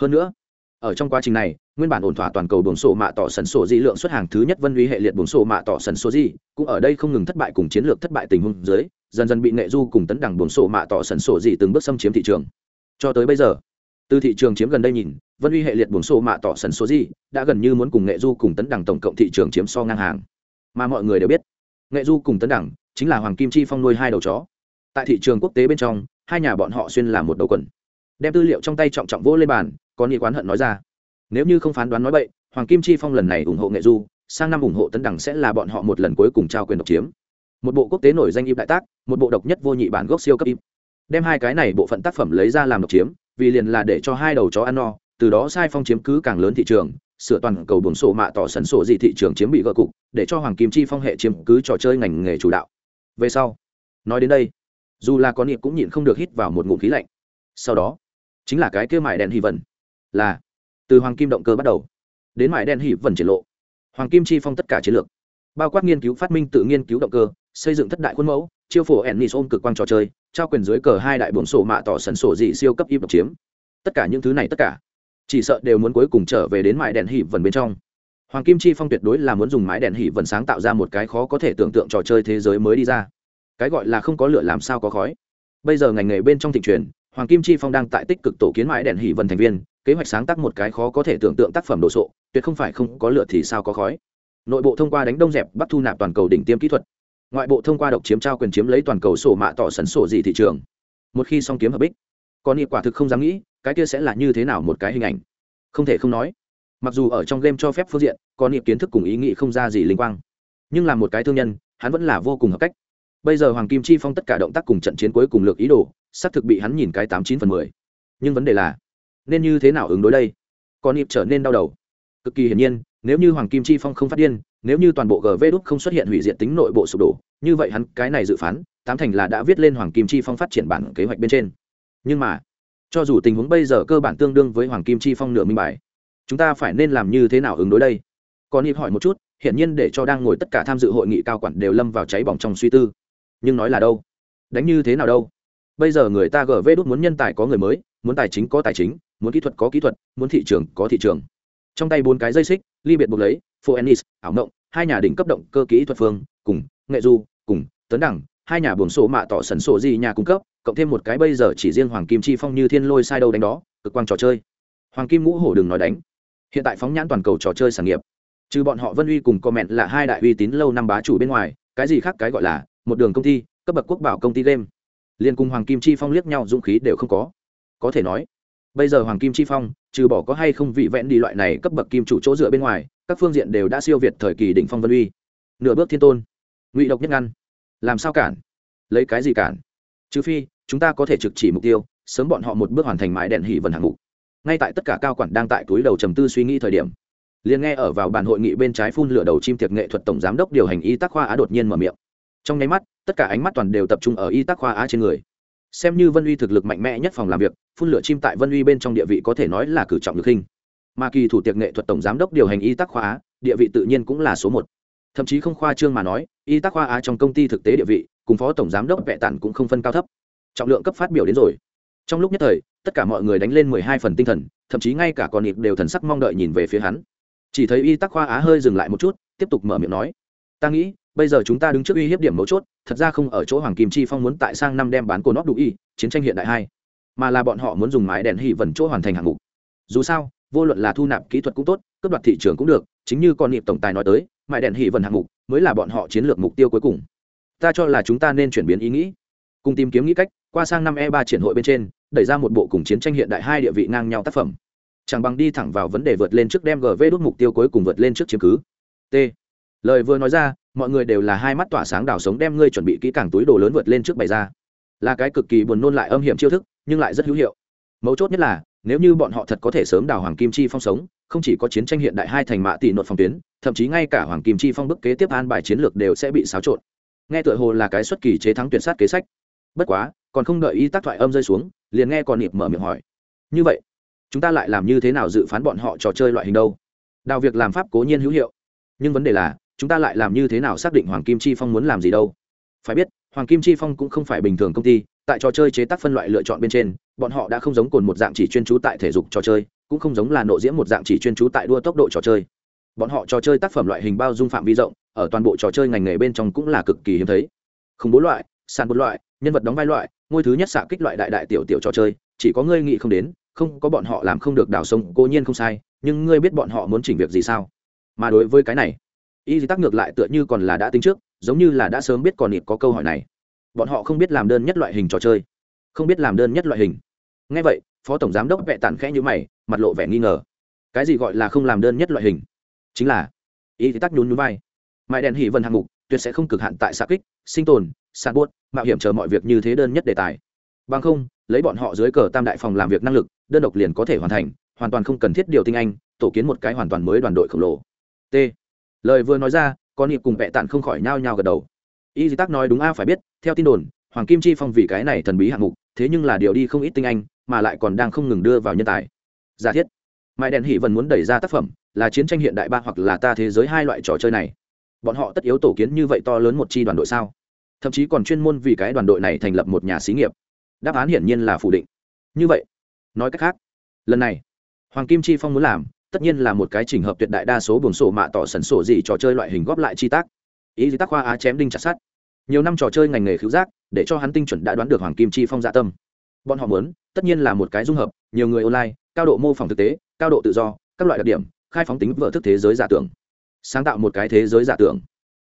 A: hơn nữa, ở trong quá trình này, nguyên bản ổn thỏa toàn cầu buồng sổ mạ tỏ sần sổ di lượng xuất hàng thứ nhất vân uy hệ liệt buồng sổ mạ tỏ sần sổ di cũng ở đây không ngừng thất bại cùng chiến lược thất bại tình huống dưới, dần dần bị nghệ du cùng tấn đẳng buồng sổ mạ tỏ sần sổ di từng bước xâm chiếm thị trường. Cho tới bây giờ từ thị trường chiếm gần đây nhìn vân uy hệ liệt buồng sô mạ tỏ sần số gì, đã gần như muốn cùng nghệ du cùng tấn đẳng tổng cộng thị trường chiếm so ngang hàng. Mà mọi người đều biết nghệ du cùng tấn đẳng chính là hoàng kim chi phong nuôi hai đầu chó. Tại thị trường quốc tế bên trong hai nhà bọn họ xuyên là một đầu quần. Đem tư liệu trong tay trọng trọng vỗ lên bàn có nghị quán hận nói ra. Nếu như không phán đoán nói bậy hoàng kim chi phong lần này ủng hộ nghệ du sang năm ủng hộ tấn đẳng sẽ là bọn họ một lần cuối cùng trao quyền độc chiếm. Một bộ quốc tế nổi danh im đại tác một bộ độc nhất vô nhị bản gốc siêu cấp im. Đem hai cái này bộ phận tác phẩm lấy ra làm độc chiếm vì liền là để cho hai đầu chó ăn no, từ đó sai phong chiếm cứ càng lớn thị trường, sửa toàn cầu buồng sổ mạ tỏ sần sổ gì thị trường chiếm bị gỡ cục, để cho hoàng kim chi phong hệ chiếm cứ trò chơi ngành nghề chủ đạo. Về sau, nói đến đây, dù là có niệm cũng nhịn không được hít vào một ngụm khí lạnh. Sau đó, chính là cái kêu mại đèn hy vần là từ hoàng kim động cơ bắt đầu. Đến mại đèn hy vần triển lộ, hoàng kim chi phong tất cả chiến lược, bao quát nghiên cứu phát minh tự nghiên cứu động cơ, xây dựng thất đại khuôn mẫu chiêu phổ ennis ôm cực quang trò chơi, trao quyền dưới cờ hai đại bổn sổ mạ tỏ sần sổ dị siêu cấp im độc chiếm. Tất cả những thứ này tất cả, chỉ sợ đều muốn cuối cùng trở về đến mãi đèn hỉ vần bên trong. Hoàng kim chi phong tuyệt đối là muốn dùng mãi đèn hỉ vần sáng tạo ra một cái khó có thể tưởng tượng trò chơi thế giới mới đi ra. Cái gọi là không có lửa làm sao có khói. Bây giờ ngành nghề bên trong thị truyền, hoàng kim chi phong đang tại tích cực tổ kiến mãi đèn hỉ vần thành viên, kế hoạch sáng tác một cái khó có thể tưởng tượng tác phẩm đồ sộ, tuyệt không phải không có lửa thì sao có khói. Nội bộ thông qua đánh đông dẹp bắt thu nạp toàn cầu đỉnh tiêm kỹ thuật ngoại bộ thông qua độc chiếm trao quyền chiếm lấy toàn cầu sổ mạ tỏ sấn sổ gì thị trường. Một khi song kiếm hợp bích còn y quả thực không dám nghĩ, cái kia sẽ là như thế nào một cái hình ảnh. Không thể không nói, mặc dù ở trong game cho phép phương diện còn y kiến thức cùng ý nghĩ không ra gì linh quang, nhưng là một cái thương nhân, hắn vẫn là vô cùng hợp cách. Bây giờ hoàng kim chi phong tất cả động tác cùng trận chiến cuối cùng lược ý đồ, xác thực bị hắn nhìn cái tám chín phần mười. Nhưng vấn đề là, nên như thế nào ứng đối đây? Còn y trở nên đau đầu. Cực kỳ hiển nhiên, nếu như hoàng kim chi phong không phát điên nếu như toàn bộ gv đúc không xuất hiện hủy diệt tính nội bộ sụp đổ, như vậy hắn, cái này dự phán, tám thành là đã viết lên hoàng kim chi phong phát triển bản kế hoạch bên trên. Nhưng mà, cho dù tình huống bây giờ cơ bản tương đương với hoàng kim chi phong nửa minh bài, chúng ta phải nên làm như thế nào ứng đối đây? Còn ịp hỏi một chút, hiển nhiên để cho đang ngồi tất cả tham dự hội nghị cao quản đều lâm vào cháy bỏng trong suy tư. Nhưng nói là đâu? Đánh như thế nào đâu? Bây giờ người ta gv đúc muốn nhân tài có người mới, muốn tài chính có tài chính, muốn kỹ thuật có kỹ thuật, muốn thị trường có thị trường. Trong tay bốn cái dây xích, ly biệt buộc lấy phoenix, ảo ngộng, hai nhà đỉnh cấp động cơ kỹ thuật phương, cùng nghệ du, cùng tấn đẳng, hai nhà buồng sổ mạ tỏ sần sổ gì nhà cung cấp, cộng thêm một cái bây giờ chỉ riêng hoàng kim chi phong như thiên lôi sai đâu đánh đó, cực quang trò chơi. Hoàng kim ngũ hổ đừng nói đánh. Hiện tại phóng nhãn toàn cầu trò chơi sản nghiệp. Trừ bọn họ vân uy cùng comment là hai đại uy tín lâu năm bá chủ bên ngoài, cái gì khác cái gọi là một đường công ty, cấp bậc quốc bảo công ty game. Liên cùng hoàng kim chi phong liếc nhau, dũng khí đều không có. Có thể nói bây giờ hoàng kim chi phong, trừ bỏ có hay không vị vẽn đi loại này cấp bậc kim chủ chỗ dựa bên ngoài, các phương diện đều đã siêu việt thời kỳ đỉnh phong vân uy. Nửa bước thiên tôn, ngụy độc nhất ngăn. Làm sao cản? Lấy cái gì cản? Trừ phi, chúng ta có thể trực chỉ mục tiêu, sớm bọn họ một bước hoàn thành mãi đèn hỉ vần hạng mục. Ngay tại tất cả cao quản đang tại túi đầu trầm tư suy nghĩ thời điểm, liền nghe ở vào bàn hội nghị bên trái phun lửa đầu chim tiệc nghệ thuật tổng giám đốc điều hành y tác khoa á đột nhiên mở miệng. Trong nháy mắt, tất cả ánh mắt toàn đều tập trung ở y tác khoa á trên người xem như vân uy thực lực mạnh mẽ nhất phòng làm việc, phun lửa chim tại vân uy bên trong địa vị có thể nói là cử trọng được hình mà kỳ thủ tiệc nghệ thuật tổng giám đốc điều hành y tác khoa á, địa vị tự nhiên cũng là số một. Thậm chí không khoa trương mà nói, y tác khoa á trong công ty thực tế địa vị, cùng phó tổng giám đốc vẹ tản cũng không phân cao thấp. Trọng lượng cấp phát biểu đến rồi. Trong lúc nhất thời, tất cả mọi người đánh lên mười hai phần tinh thần, thậm chí ngay cả con nịp đều thần sắc mong đợi nhìn về phía hắn. Chỉ thấy y tắc khoa á hơi dừng lại một chút, tiếp tục mở miệng nói, ta nghĩ bây giờ chúng ta đứng trước uy hiếp điểm mấu chốt, thật ra không ở chỗ hoàng kim chi phong muốn tại sang năm đem bán cổ nóc đủ y, chiến tranh hiện đại hai, mà là bọn họ muốn dùng mái đèn hỉ vần chỗ hoàn thành hạng mục. Dù sao, vô luận là thu nạp kỹ thuật cũng tốt, cướp đoạt thị trường cũng được, chính như con niệm tổng tài nói tới, mái đèn hỉ vần hạng mục mới là bọn họ chiến lược mục tiêu cuối cùng. Ta cho là chúng ta nên chuyển biến ý nghĩ, cùng tìm kiếm nghĩ cách, qua sang năm e ba triển hội bên trên, đẩy ra một bộ cùng chiến tranh hiện đại hai địa vị ngang nhau tác phẩm. Chẳng bằng đi thẳng vào vấn đề vượt lên trước đem gv đốt mục tiêu cuối cùng vượt lên trước chiếm cứ. T. Lời vừa nói ra mọi người đều là hai mắt tỏa sáng đào sống đem ngươi chuẩn bị kỹ càng túi đồ lớn vượt lên trước bày ra. Là cái cực kỳ buồn nôn lại âm hiểm chiêu thức, nhưng lại rất hữu hiệu. Mấu chốt nhất là, nếu như bọn họ thật có thể sớm đào hoàng kim chi phong sống, không chỉ có chiến tranh hiện đại hai thành mạ tỷ nội phòng tuyến, thậm chí ngay cả hoàng kim chi phong bức kế tiếp an bài chiến lược đều sẽ bị xáo trộn. Nghe tựa hồ là cái xuất kỳ chế thắng tuyệt sát kế sách. Bất quá, còn không đợi ý tác thoại âm rơi xuống, liền nghe còn nịp mở miệng hỏi. Như vậy, chúng ta lại làm như thế nào dự phán bọn họ trò chơi loại hình đâu? Đào việc làm pháp cố nhiên hữu hiệu. Nhưng vấn đề là chúng ta lại làm như thế nào xác định hoàng kim chi phong muốn làm gì đâu? Phải biết, hoàng kim chi phong cũng không phải bình thường công ty, tại trò chơi chế tác phân loại lựa chọn bên trên, bọn họ đã không giống cồn một dạng chỉ chuyên trú tại thể dục trò chơi, cũng không giống là nộ diễm một dạng chỉ chuyên trú tại đua tốc độ trò chơi. Bọn họ trò chơi tác phẩm loại hình bao dung phạm vi rộng, ở toàn bộ trò chơi ngành nghề bên trong cũng là cực kỳ hiếm thấy. Không bố loại, sàn bốn loại, nhân vật đóng vai loại, ngôi thứ nhất xạ kích loại đại đại tiểu tiểu trò chơi, chỉ có ngươi nghĩ không đến, không có bọn họ làm không được đào sông, cố nhiên không sai, nhưng ngươi biết bọn họ muốn chỉnh việc gì sao? Mà đối với cái này y tắc ngược lại tựa như còn là đã tính trước, giống như là đã sớm biết còn nịp có câu hỏi này. Bọn họ không biết làm đơn nhất loại hình trò chơi. Không biết làm đơn nhất loại hình. Ngay vậy, phó tổng giám đốc vẹ tản khẽ như mày, mặt lộ vẻ nghi ngờ. Cái gì gọi là không làm đơn nhất loại hình? Chính là, y tắc nhún nhún vai. Mãi đèn hỉ vân hạng mục, tuyệt sẽ không cực hạn tại xa kích, sinh tồn sàn buốt, mạo hiểm chờ mọi việc như thế đơn nhất đề tài. Bằng không, lấy bọn họ dưới cờ tam đại phòng làm việc năng lực, đơn độc liền có thể hoàn thành, hoàn toàn không cần thiết điều tinh anh, tổ kiến một cái hoàn toàn mới đoàn đội khổng lồ. T lời vừa nói ra, con nhịp cùng vẹ tản không khỏi nhao nhao gật đầu. Y di tắc nói đúng a, phải biết, theo tin đồn, hoàng kim chi phong vì cái này thần bí hạng mục, thế nhưng là điều đi không ít tinh anh, mà lại còn đang không ngừng đưa vào nhân tài. Giả thiết mãi đèn hỷ vẫn muốn đẩy ra tác phẩm, là chiến tranh hiện đại ba hoặc là ta thế giới hai loại trò chơi này. Bọn họ tất yếu tổ kiến như vậy to lớn một chi đoàn đội sao? Thậm chí còn chuyên môn vì cái đoàn đội này thành lập một nhà xí nghiệp. Đáp án hiển nhiên là phủ định. Như vậy, nói cách khác, lần này, hoàng kim chi phong muốn làm tất nhiên là một cái trình hợp tuyệt đại đa số buồng sổ mạ tỏ sẩn sổ gì trò chơi loại hình góp lại chi tác. Ý gì tác khoa á chém đinh chặt sát nhiều năm trò chơi ngành nghề khiếu giác, để cho hắn tinh chuẩn đã đoán được hoàng kim chi phong dạ tâm. Bọn họ muốn, tất nhiên là một cái dung hợp, nhiều người online, cao độ mô phỏng thực tế, cao độ tự do, các loại đặc điểm, khai phóng tính vợ thức thế giới giả tưởng. Sáng tạo một cái thế giới giả tưởng.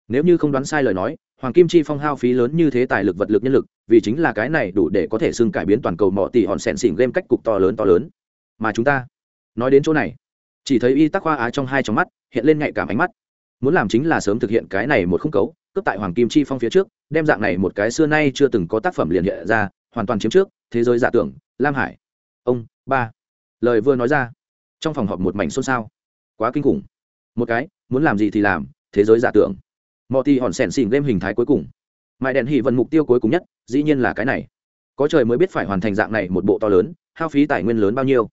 A: Nếu như không đoán sai lời nói, hoàng kim chi phong hao phí lớn như thế tài lực vật lực nhân lực, vì chính là cái này đủ để có thể xưng cải biến toàn cầu mỏ tỷ hòn sẹn xỉn game cách cục to lớn to lớn. Mà chúng ta, nói đến chỗ này chỉ thấy y tắc khoa á trong hai trong mắt, hiện lên nhạy cảm ánh mắt. Muốn làm chính là sớm thực hiện cái này một khung cấu, cướp tại hoàng kim chi phong phía trước, đem dạng này một cái xưa nay chưa từng có tác phẩm liền hiện ra, hoàn toàn chiếm trước, thế giới giả tưởng, lam hải. Ông, ba. Lời vừa nói ra, trong phòng họp một mảnh xôn xao. Quá kinh khủng. Một cái, muốn làm gì thì làm, thế giới giả tưởng. Mọi thì hòn sẻn xỉn game hình thái cuối cùng. Mãi đèn hỉ vận mục tiêu cuối cùng nhất, dĩ nhiên là cái này. Có trời mới biết phải hoàn thành dạng này một bộ to lớn, hao phí tài nguyên lớn bao nhiêu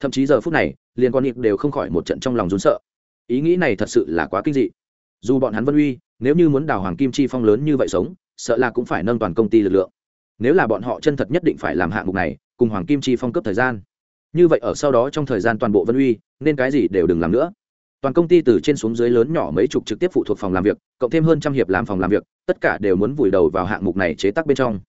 A: thậm chí giờ phút này, liền con nịp đều không khỏi một trận trong lòng rún sợ. Ý nghĩ này thật sự là quá kinh dị. Dù bọn hắn vân uy, nếu như muốn đào hoàng kim chi phong lớn như vậy sống, sợ là cũng phải nâng toàn công ty lực lượng. Nếu là bọn họ chân thật nhất định phải làm hạng mục này, cùng hoàng kim chi phong cấp thời gian. Như vậy ở sau đó trong thời gian toàn bộ vân uy, nên cái gì đều đừng làm nữa. Toàn công ty từ trên xuống dưới lớn nhỏ mấy chục trực tiếp phụ thuộc phòng làm việc, cộng thêm hơn trăm hiệp làm phòng làm việc, tất cả đều muốn vùi đầu vào hạng mục này chế tác bên trong.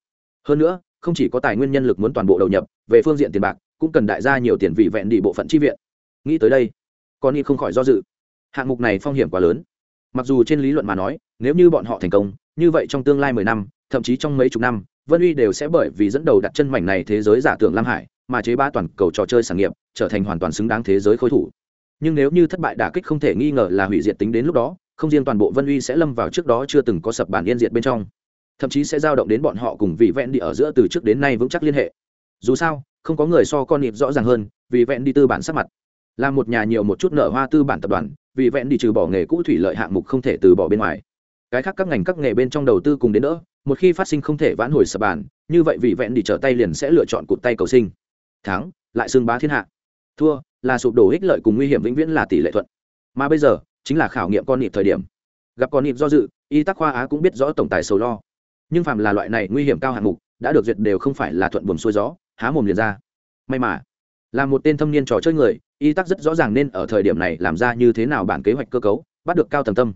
A: Hơn nữa, không chỉ có tài nguyên nhân lực muốn toàn bộ đầu nhập, về phương diện tiền bạc cũng cần đại gia nhiều tiền vì vẹn đi bộ phận chi viện. Nghĩ tới đây, con y không khỏi do dự. Hạng mục này phong hiểm quá lớn. Mặc dù trên lý luận mà nói, nếu như bọn họ thành công, như vậy trong tương lai mười năm, thậm chí trong mấy chục năm, vân uy đều sẽ bởi vì dẫn đầu đặt chân mảnh này thế giới giả tưởng lam hải, mà chế ba toàn cầu trò chơi sản nghiệp, trở thành hoàn toàn xứng đáng thế giới khối thủ. Nhưng nếu như thất bại đả kích không thể nghi ngờ là hủy diệt tính đến lúc đó, không riêng toàn bộ vân uy sẽ lâm vào trước đó chưa từng có sập bản yên diệt bên trong, thậm chí sẽ giao động đến bọn họ cùng vị vẹn đi ở giữa từ trước đến nay vững chắc liên hệ. Dù sao không có người so con nịp rõ ràng hơn, vì vẹn đi tư bản sắc mặt. Là một nhà nhiều một chút nợ hoa tư bản tập đoàn, vì vẹn đi trừ bỏ nghề cũ thủy lợi hạng mục không thể từ bỏ bên ngoài. Cái khác các ngành các nghề bên trong đầu tư cùng đến đỡ, một khi phát sinh không thể vãn hồi sập bàn, như vậy vì vẹn đi trở tay liền sẽ lựa chọn cụt tay cầu sinh. Thắng, lại xương bá thiên hạ. Thua, là sụp đổ ích lợi cùng nguy hiểm vĩnh viễn là tỷ lệ thuận. Mà bây giờ, chính là khảo nghiệm con nịp thời điểm. Gặp con nịp do dự, y tắc khoa á cũng biết rõ tổng tài sầu lo. Nhưng phàm là loại này nguy hiểm cao hạng mục, đã được duyệt đều không phải là thuận buồm xuôi gió há mồm liền ra. May mà, là một tên thâm niên trò chơi người, y tắc rất rõ ràng nên ở thời điểm này làm ra như thế nào bản kế hoạch cơ cấu, bắt được cao tầm tâm.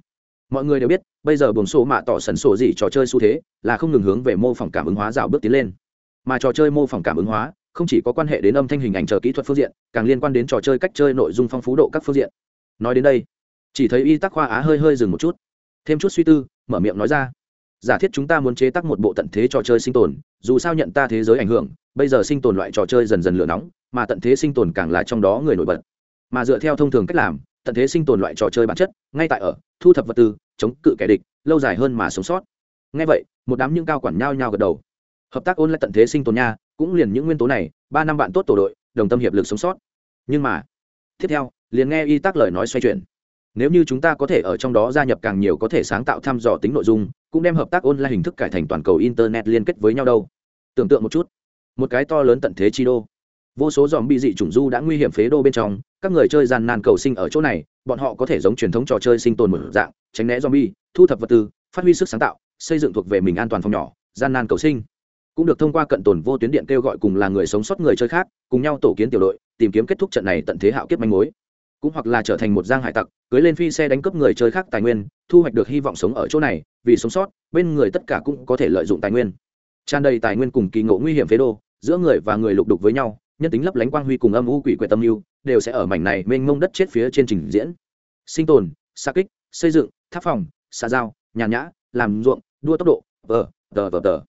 A: Mọi người đều biết, bây giờ buồng sổ mạ tỏ sần sổ gì trò chơi xu thế là không ngừng hướng về mô phỏng cảm ứng hóa rào bước tiến lên. Mà trò chơi mô phỏng cảm ứng hóa không chỉ có quan hệ đến âm thanh hình ảnh chờ kỹ thuật phương diện, càng liên quan đến trò chơi cách chơi nội dung phong phú độ các phương diện. Nói đến đây, chỉ thấy y tắc khoa á hơi hơi dừng một chút, thêm chút suy tư, mở miệng nói ra giả thiết chúng ta muốn chế tác một bộ tận thế trò chơi sinh tồn, dù sao nhận ta thế giới ảnh hưởng, bây giờ sinh tồn loại trò chơi dần dần lửa nóng, mà tận thế sinh tồn càng là trong đó người nổi bật. Mà dựa theo thông thường cách làm, tận thế sinh tồn loại trò chơi bản chất, ngay tại ở, thu thập vật tư, chống cự kẻ địch, lâu dài hơn mà sống sót. Ngay vậy, một đám những cao quản nhao nhao gật đầu. Hợp tác ôn lại tận thế sinh tồn nha, cũng liền những nguyên tố này, ba năm bạn tốt tổ đội, đồng tâm hiệp lực sống sót. Nhưng mà, tiếp theo, liền nghe y tác lời nói xoay chuyển nếu như chúng ta có thể ở trong đó gia nhập càng nhiều có thể sáng tạo thăm dò tính nội dung, cũng đem hợp tác online hình thức cải thành toàn cầu internet liên kết với nhau đâu. Tưởng tượng một chút. Một cái to lớn tận thế chi đô. Vô số dòm bị dị chủng du đã nguy hiểm phế đô bên trong, các người chơi gian nan cầu sinh ở chỗ này, bọn họ có thể giống truyền thống trò chơi sinh tồn một dạng, tránh né zombie, thu thập vật tư, phát huy sức sáng tạo, xây dựng thuộc về mình an toàn phòng nhỏ, gian nan cầu sinh. Cũng được thông qua cận tồn vô tuyến điện kêu gọi cùng là người sống sót người chơi khác, cùng nhau tổ kiến tiểu đội, tìm kiếm kết thúc trận này tận thế hạo kiếp manh mối cũng hoặc là trở thành một giang hải tặc, cưới lên phi xe đánh cướp người chơi khác tài nguyên, thu hoạch được hy vọng sống ở chỗ này, vì sống sót, bên người tất cả cũng có thể lợi dụng tài nguyên. Tràn đầy tài nguyên cùng kỳ ngộ nguy hiểm phế đô, giữa người và người lục đục với nhau, nhân tính lấp lánh quang huy cùng âm u quỷ quyệt tâm mưu đều sẽ ở mảnh này mênh mông đất chết phía trên trình diễn. Sinh tồn, xa kích, xây dựng, tháp phòng, xa giao, nhàn nhã, làm ruộng, đua tốc độ, vờ, tờ vờ, tờ.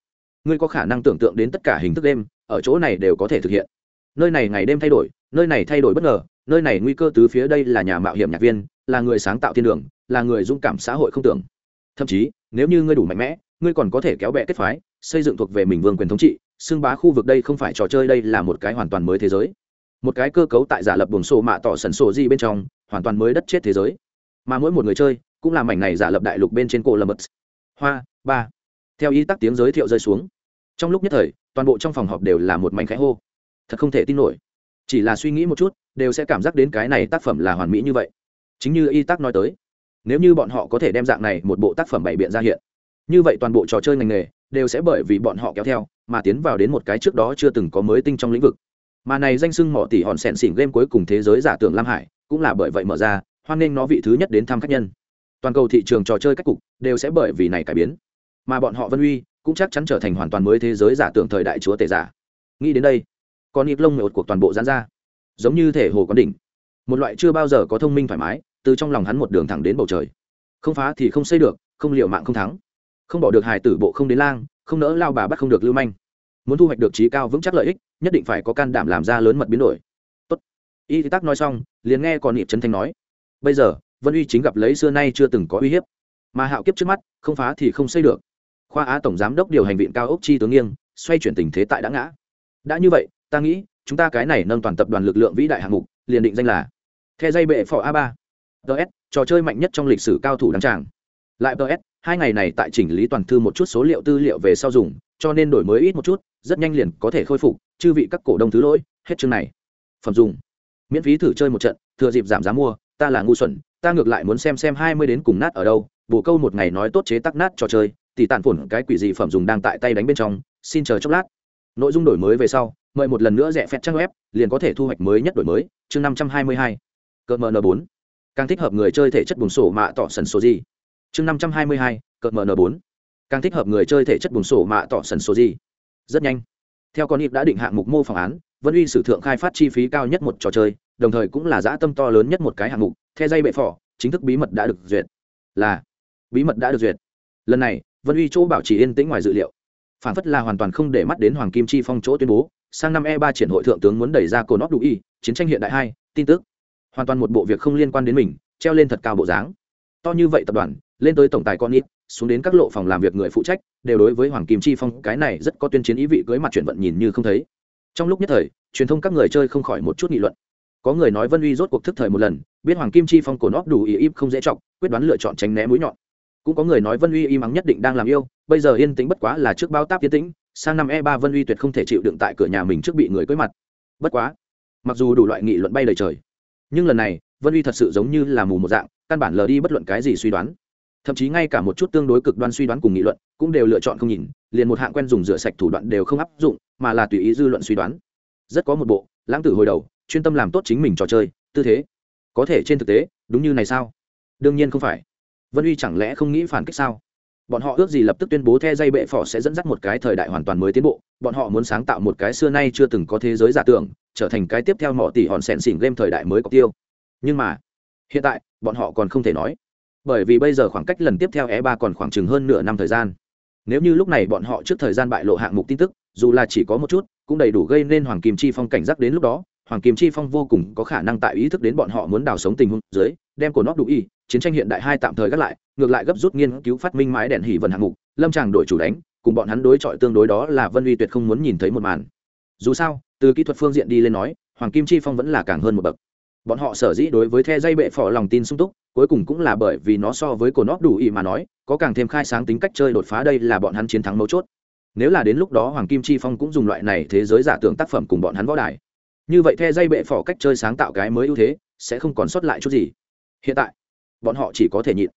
A: Ngươi có khả năng tưởng tượng đến tất cả hình thức đêm, ở chỗ này đều có thể thực hiện. Nơi này ngày đêm thay đổi, nơi này thay đổi bất ngờ nơi này nguy cơ tứ phía đây là nhà mạo hiểm nhạc viên, là người sáng tạo thiên đường, là người dũng cảm xã hội không tưởng. Thậm chí, nếu như ngươi đủ mạnh mẽ, ngươi còn có thể kéo bẹ kết phái, xây dựng thuộc về mình vương quyền thống trị, xưng bá khu vực đây không phải trò chơi đây là một cái hoàn toàn mới thế giới. Một cái cơ cấu tại giả lập buồng sổ mạ tỏ sần sổ di bên trong, hoàn toàn mới đất chết thế giới. Mà mỗi một người chơi, cũng là mảnh này giả lập đại lục bên trên cổ lâm mật hoa, ba. Theo ý tắc tiếng giới thiệu rơi xuống. Trong lúc nhất thời, toàn bộ trong phòng họp đều là một mảnh khẽ hô. Thật không thể tin nổi chỉ là suy nghĩ một chút, đều sẽ cảm giác đến cái này tác phẩm là hoàn mỹ như vậy. Chính như y tác nói tới, nếu như bọn họ có thể đem dạng này một bộ tác phẩm bày biện ra hiện, như vậy toàn bộ trò chơi ngành nghề đều sẽ bởi vì bọn họ kéo theo, mà tiến vào đến một cái trước đó chưa từng có mới tinh trong lĩnh vực. Mà này danh sưng mỏ tỷ hòn sẹn xỉn game cuối cùng thế giới giả tưởng lam hải cũng là bởi vậy mở ra, hoan nghênh nó vị thứ nhất đến thăm khách nhân. Toàn cầu thị trường trò chơi cách cục đều sẽ bởi vì này cải biến. Mà bọn họ vân uy cũng chắc chắn trở thành hoàn toàn mới thế giới giả tưởng thời đại chúa tể giả. Nghĩ đến đây con ít lông một cuộc toàn bộ giãn ra. Giống như thể hồ con đỉnh. Một loại chưa bao giờ có thông minh thoải mái, từ trong lòng hắn một đường thẳng đến bầu trời. Không phá thì không xây được, không liệu mạng không thắng. Không bỏ được hài tử bộ không đến lang, không nỡ lao bà bắt không được lưu manh. Muốn thu hoạch được trí cao vững chắc lợi ích, nhất định phải có can đảm làm ra lớn mật biến đổi. Tốt. Y tắc nói xong, liền nghe còn nhịp trấn thanh nói. Bây giờ, vân uy chính gặp lấy xưa nay chưa từng có uy hiếp. Mà hạo kiếp trước mắt, không phá thì không xây được. Khoa á tổng giám đốc điều hành viện cao ốc chi tướng nghiêng, xoay chuyển tình thế tại đã ngã. Đã như vậy ta nghĩ, chúng ta cái này nâng toàn tập đoàn lực lượng vĩ đại hạng mục, liền định danh là the dây bệ phỏ a ba. Ts trò chơi mạnh nhất trong lịch sử cao thủ đăng tràng. Lại ts hai ngày này tại chỉnh lý toàn thư một chút số liệu tư liệu về sau dùng, cho nên đổi mới ít một chút, rất nhanh liền có thể khôi phục, chư vị các cổ đông thứ lỗi, hết chương này. Phẩm dùng. Miễn phí thử chơi một trận, thừa dịp giảm giá mua, ta là ngu xuẩn, ta ngược lại muốn xem xem hai mươi đến cùng nát ở đâu, bổ câu một ngày nói tốt chế tắc nát trò chơi tỷ tàn phổn cái quỷ gì phẩm dùng đang tại tay đánh bên trong, xin chờ chốc lát. Nội dung đổi mới về sau mời một lần nữa rẻ phép trang web, liền có thể thu hoạch mới nhất đổi mới, chương năm trăm hai mươi hai. Cợt n bốn. Càng thích hợp người chơi thể chất bùng sổ mạ tỏ sần số gì? Chương năm trăm hai mươi hai, cợt n bốn. Càng thích hợp người chơi thể chất bùng sổ mạ tỏ sần số gì? Rất nhanh. Theo con ịp đã định hạng mục mô phỏng án, vân uy sử thượng khai phát chi phí cao nhất một trò chơi, đồng thời cũng là dã tâm to lớn nhất một cái hạng mục theo dây bệ phỏ, chính thức bí mật đã được duyệt. Là, bí mật đã được duyệt. Lần này, vân uy chỗ bảo trì yên tĩnh ngoài dự liệu phản phất là hoàn toàn không để mắt đến hoàng kim chi phong chỗ tuyên bố, sang năm e ba triển hội thượng tướng muốn đẩy ra cổ nóc đủ y, chiến tranh hiện đại hai, tin tức. Hoàn toàn một bộ việc không liên quan đến mình, treo lên thật cao bộ dáng. To như vậy tập đoàn, lên tới tổng tài con ít, xuống đến các lộ phòng làm việc người phụ trách, đều đối với hoàng kim chi phong, cái này rất có tuyên chiến ý vị cưới mặt chuyển vận nhìn như không thấy. Trong lúc nhất thời, truyền thông các người chơi không khỏi một chút nghị luận. Có người nói vân uy rốt cuộc thức thời một lần, biết hoàng kim chi phong cổ nóc đủ ý im không dễ chọc, quyết đoán lựa chọn tránh né mũi nhọn cũng có người nói vân uy im mắng nhất định đang làm yêu, bây giờ yên tĩnh bất quá là trước bao táp yên tĩnh, sang năm e ba vân uy tuyệt không thể chịu đựng tại cửa nhà mình trước bị người cưới mặt. Bất quá, mặc dù đủ loại nghị luận bay lời trời, nhưng lần này, vân uy thật sự giống như là mù một dạng, căn bản lờ đi bất luận cái gì suy đoán. Thậm chí ngay cả một chút tương đối cực đoan suy đoán cùng nghị luận, cũng đều lựa chọn không nhìn, liền một hạng quen dùng rửa sạch thủ đoạn đều không áp dụng, mà là tùy ý dư luận suy đoán. Rất có một bộ, lãng tử hồi đầu, chuyên tâm làm tốt chính mình trò chơi, tư thế. Có thể trên thực tế, đúng như này sao? Đương nhiên không phải vân uy chẳng lẽ không nghĩ phản kích sao? Bọn họ ước gì lập tức tuyên bố the dây bệ phỏ sẽ dẫn dắt một cái thời đại hoàn toàn mới tiến bộ. Bọn họ muốn sáng tạo một cái xưa nay chưa từng có thế giới giả tưởng, trở thành cái tiếp theo mỏ tỷ hòn sẹn xỉn game thời đại mới có tiêu. Nhưng mà, hiện tại, bọn họ còn không thể nói. Bởi vì bây giờ khoảng cách lần tiếp theo e ba còn khoảng chừng hơn nửa năm thời gian. Nếu như lúc này bọn họ trước thời gian bại lộ hạng mục tin tức, dù là chỉ có một chút, cũng đầy đủ gây nên hoàng kim chi phong cảnh giác đến lúc đó. Hoàng kim chi phong vô cùng có khả năng tại ý thức đến bọn họ muốn đào sống tình huống dưới đem cổ nóc đủ y, chiến tranh hiện đại hai tạm thời gác lại, ngược lại gấp rút nghiên cứu phát minh mái đèn hỉ vần hạng mục, lâm tràng đội chủ đánh, cùng bọn hắn đối chọi tương đối đó là vân uy tuyệt không muốn nhìn thấy một màn. Dù sao, từ kỹ thuật phương diện đi lên nói, hoàng kim chi phong vẫn là càng hơn một bậc. Bọn họ sở dĩ đối với the dây bệ phỏ lòng tin sung túc, cuối cùng cũng là bởi vì nó so với cổ nóc đủ ý mà nói, có càng thêm khai sáng tính cách chơi đột phá đây là bọn hắn chiến thắng mấu chốt. Nếu là đến lúc đó hoàng kim chi phong cũng dùng loại này thế giới giả tưởng tác phẩm cùng bọn hắn võ đài. Như vậy the dây bệ phỏ cách chơi sáng tạo cái mới ưu thế, sẽ không còn sót lại chút gì hiện tại, bọn họ chỉ có thể nhịn.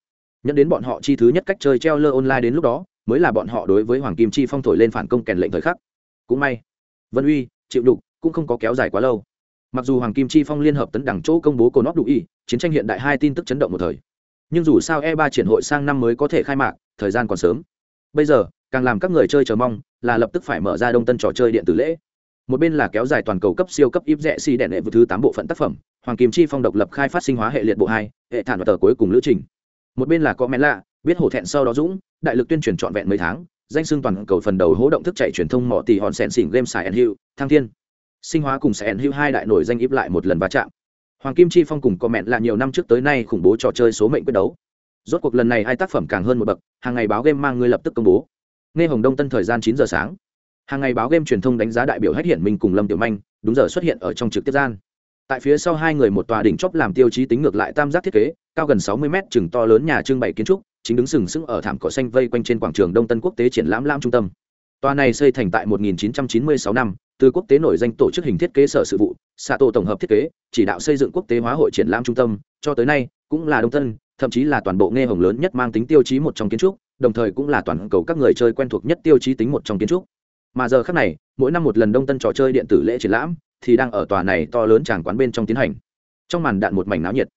A: Nhận đến bọn họ chi thứ nhất cách chơi treo lơ online đến lúc đó, mới là bọn họ đối với hoàng kim chi phong thổi lên phản công kèn lệnh thời khắc. Cũng may, vân uy chịu đục cũng không có kéo dài quá lâu. Mặc dù hoàng kim chi phong liên hợp tấn đẳng chỗ công bố cổ nóc đủ y, chiến tranh hiện đại hai tin tức chấn động một thời. Nhưng dù sao e 3 triển hội sang năm mới có thể khai mạc, thời gian còn sớm. Bây giờ, càng làm các người chơi chờ mong là lập tức phải mở ra đông tân trò chơi điện tử lễ một bên là kéo dài toàn cầu cấp siêu cấp ít rẽ si đèn hệ vượt thứ tám bộ phận tác phẩm, hoàng kim chi phong độc lập khai phát sinh hóa hệ liệt bộ hai, hệ thản và tờ cuối cùng lữ trình. Một bên là có mẹ lạ, biết hổ thẹn sau đó dũng, đại lực tuyên truyền trọn vẹn mấy tháng, danh xưng toàn cầu phần đầu hỗ động thức chạy truyền thông mỏ tỷ hòn sẹn xỉn game xài and hữu thăng thiên. Sinh hóa cùng sẹn hữu hai đại nổi danh íp lại một lần va chạm. Hoàng kim chi phong cùng có mẹ là nhiều năm trước tới nay khủng bố trò chơi số mệnh quyết đấu. Rốt cuộc lần này hai tác phẩm càng hơn một bậc, hàng ngày báo game mang người lập tức công bố. Nghe hồng đông tân thời gian chín giờ sáng hàng ngày báo game truyền thông đánh giá đại biểu hách hiển minh cùng lâm tiểu manh, đúng giờ xuất hiện ở trong trực tiếp gian. Tại phía sau hai người một tòa đỉnh chóp làm tiêu chí tính ngược lại tam giác thiết kế, cao gần sáu mươi mét, chừng to lớn nhà trưng bày kiến trúc, chính đứng sừng sững ở thảm cỏ xanh vây quanh trên quảng trường đông tân quốc tế triển lãm lam trung tâm. Tòa này xây thành tại 1996 năm, từ quốc tế nổi danh tổ chức hình thiết kế sở sự vụ xạ tổ tổng hợp thiết kế, chỉ đạo xây dựng quốc tế hóa hội triển lãm trung tâm, cho tới nay, cũng là đông tân, thậm chí là toàn bộ nghe hồng lớn nhất mang tính tiêu chí một trong kiến trúc, đồng thời cũng là toàn cầu các người chơi quen thuộc nhất tiêu chí tính một trong kiến trúc mà giờ khác này, mỗi năm một lần đông tân trò chơi điện tử lễ triển lãm thì đang ở tòa này to lớn tràng quán bên trong tiến hành. Trong màn đạn một mảnh náo nhiệt.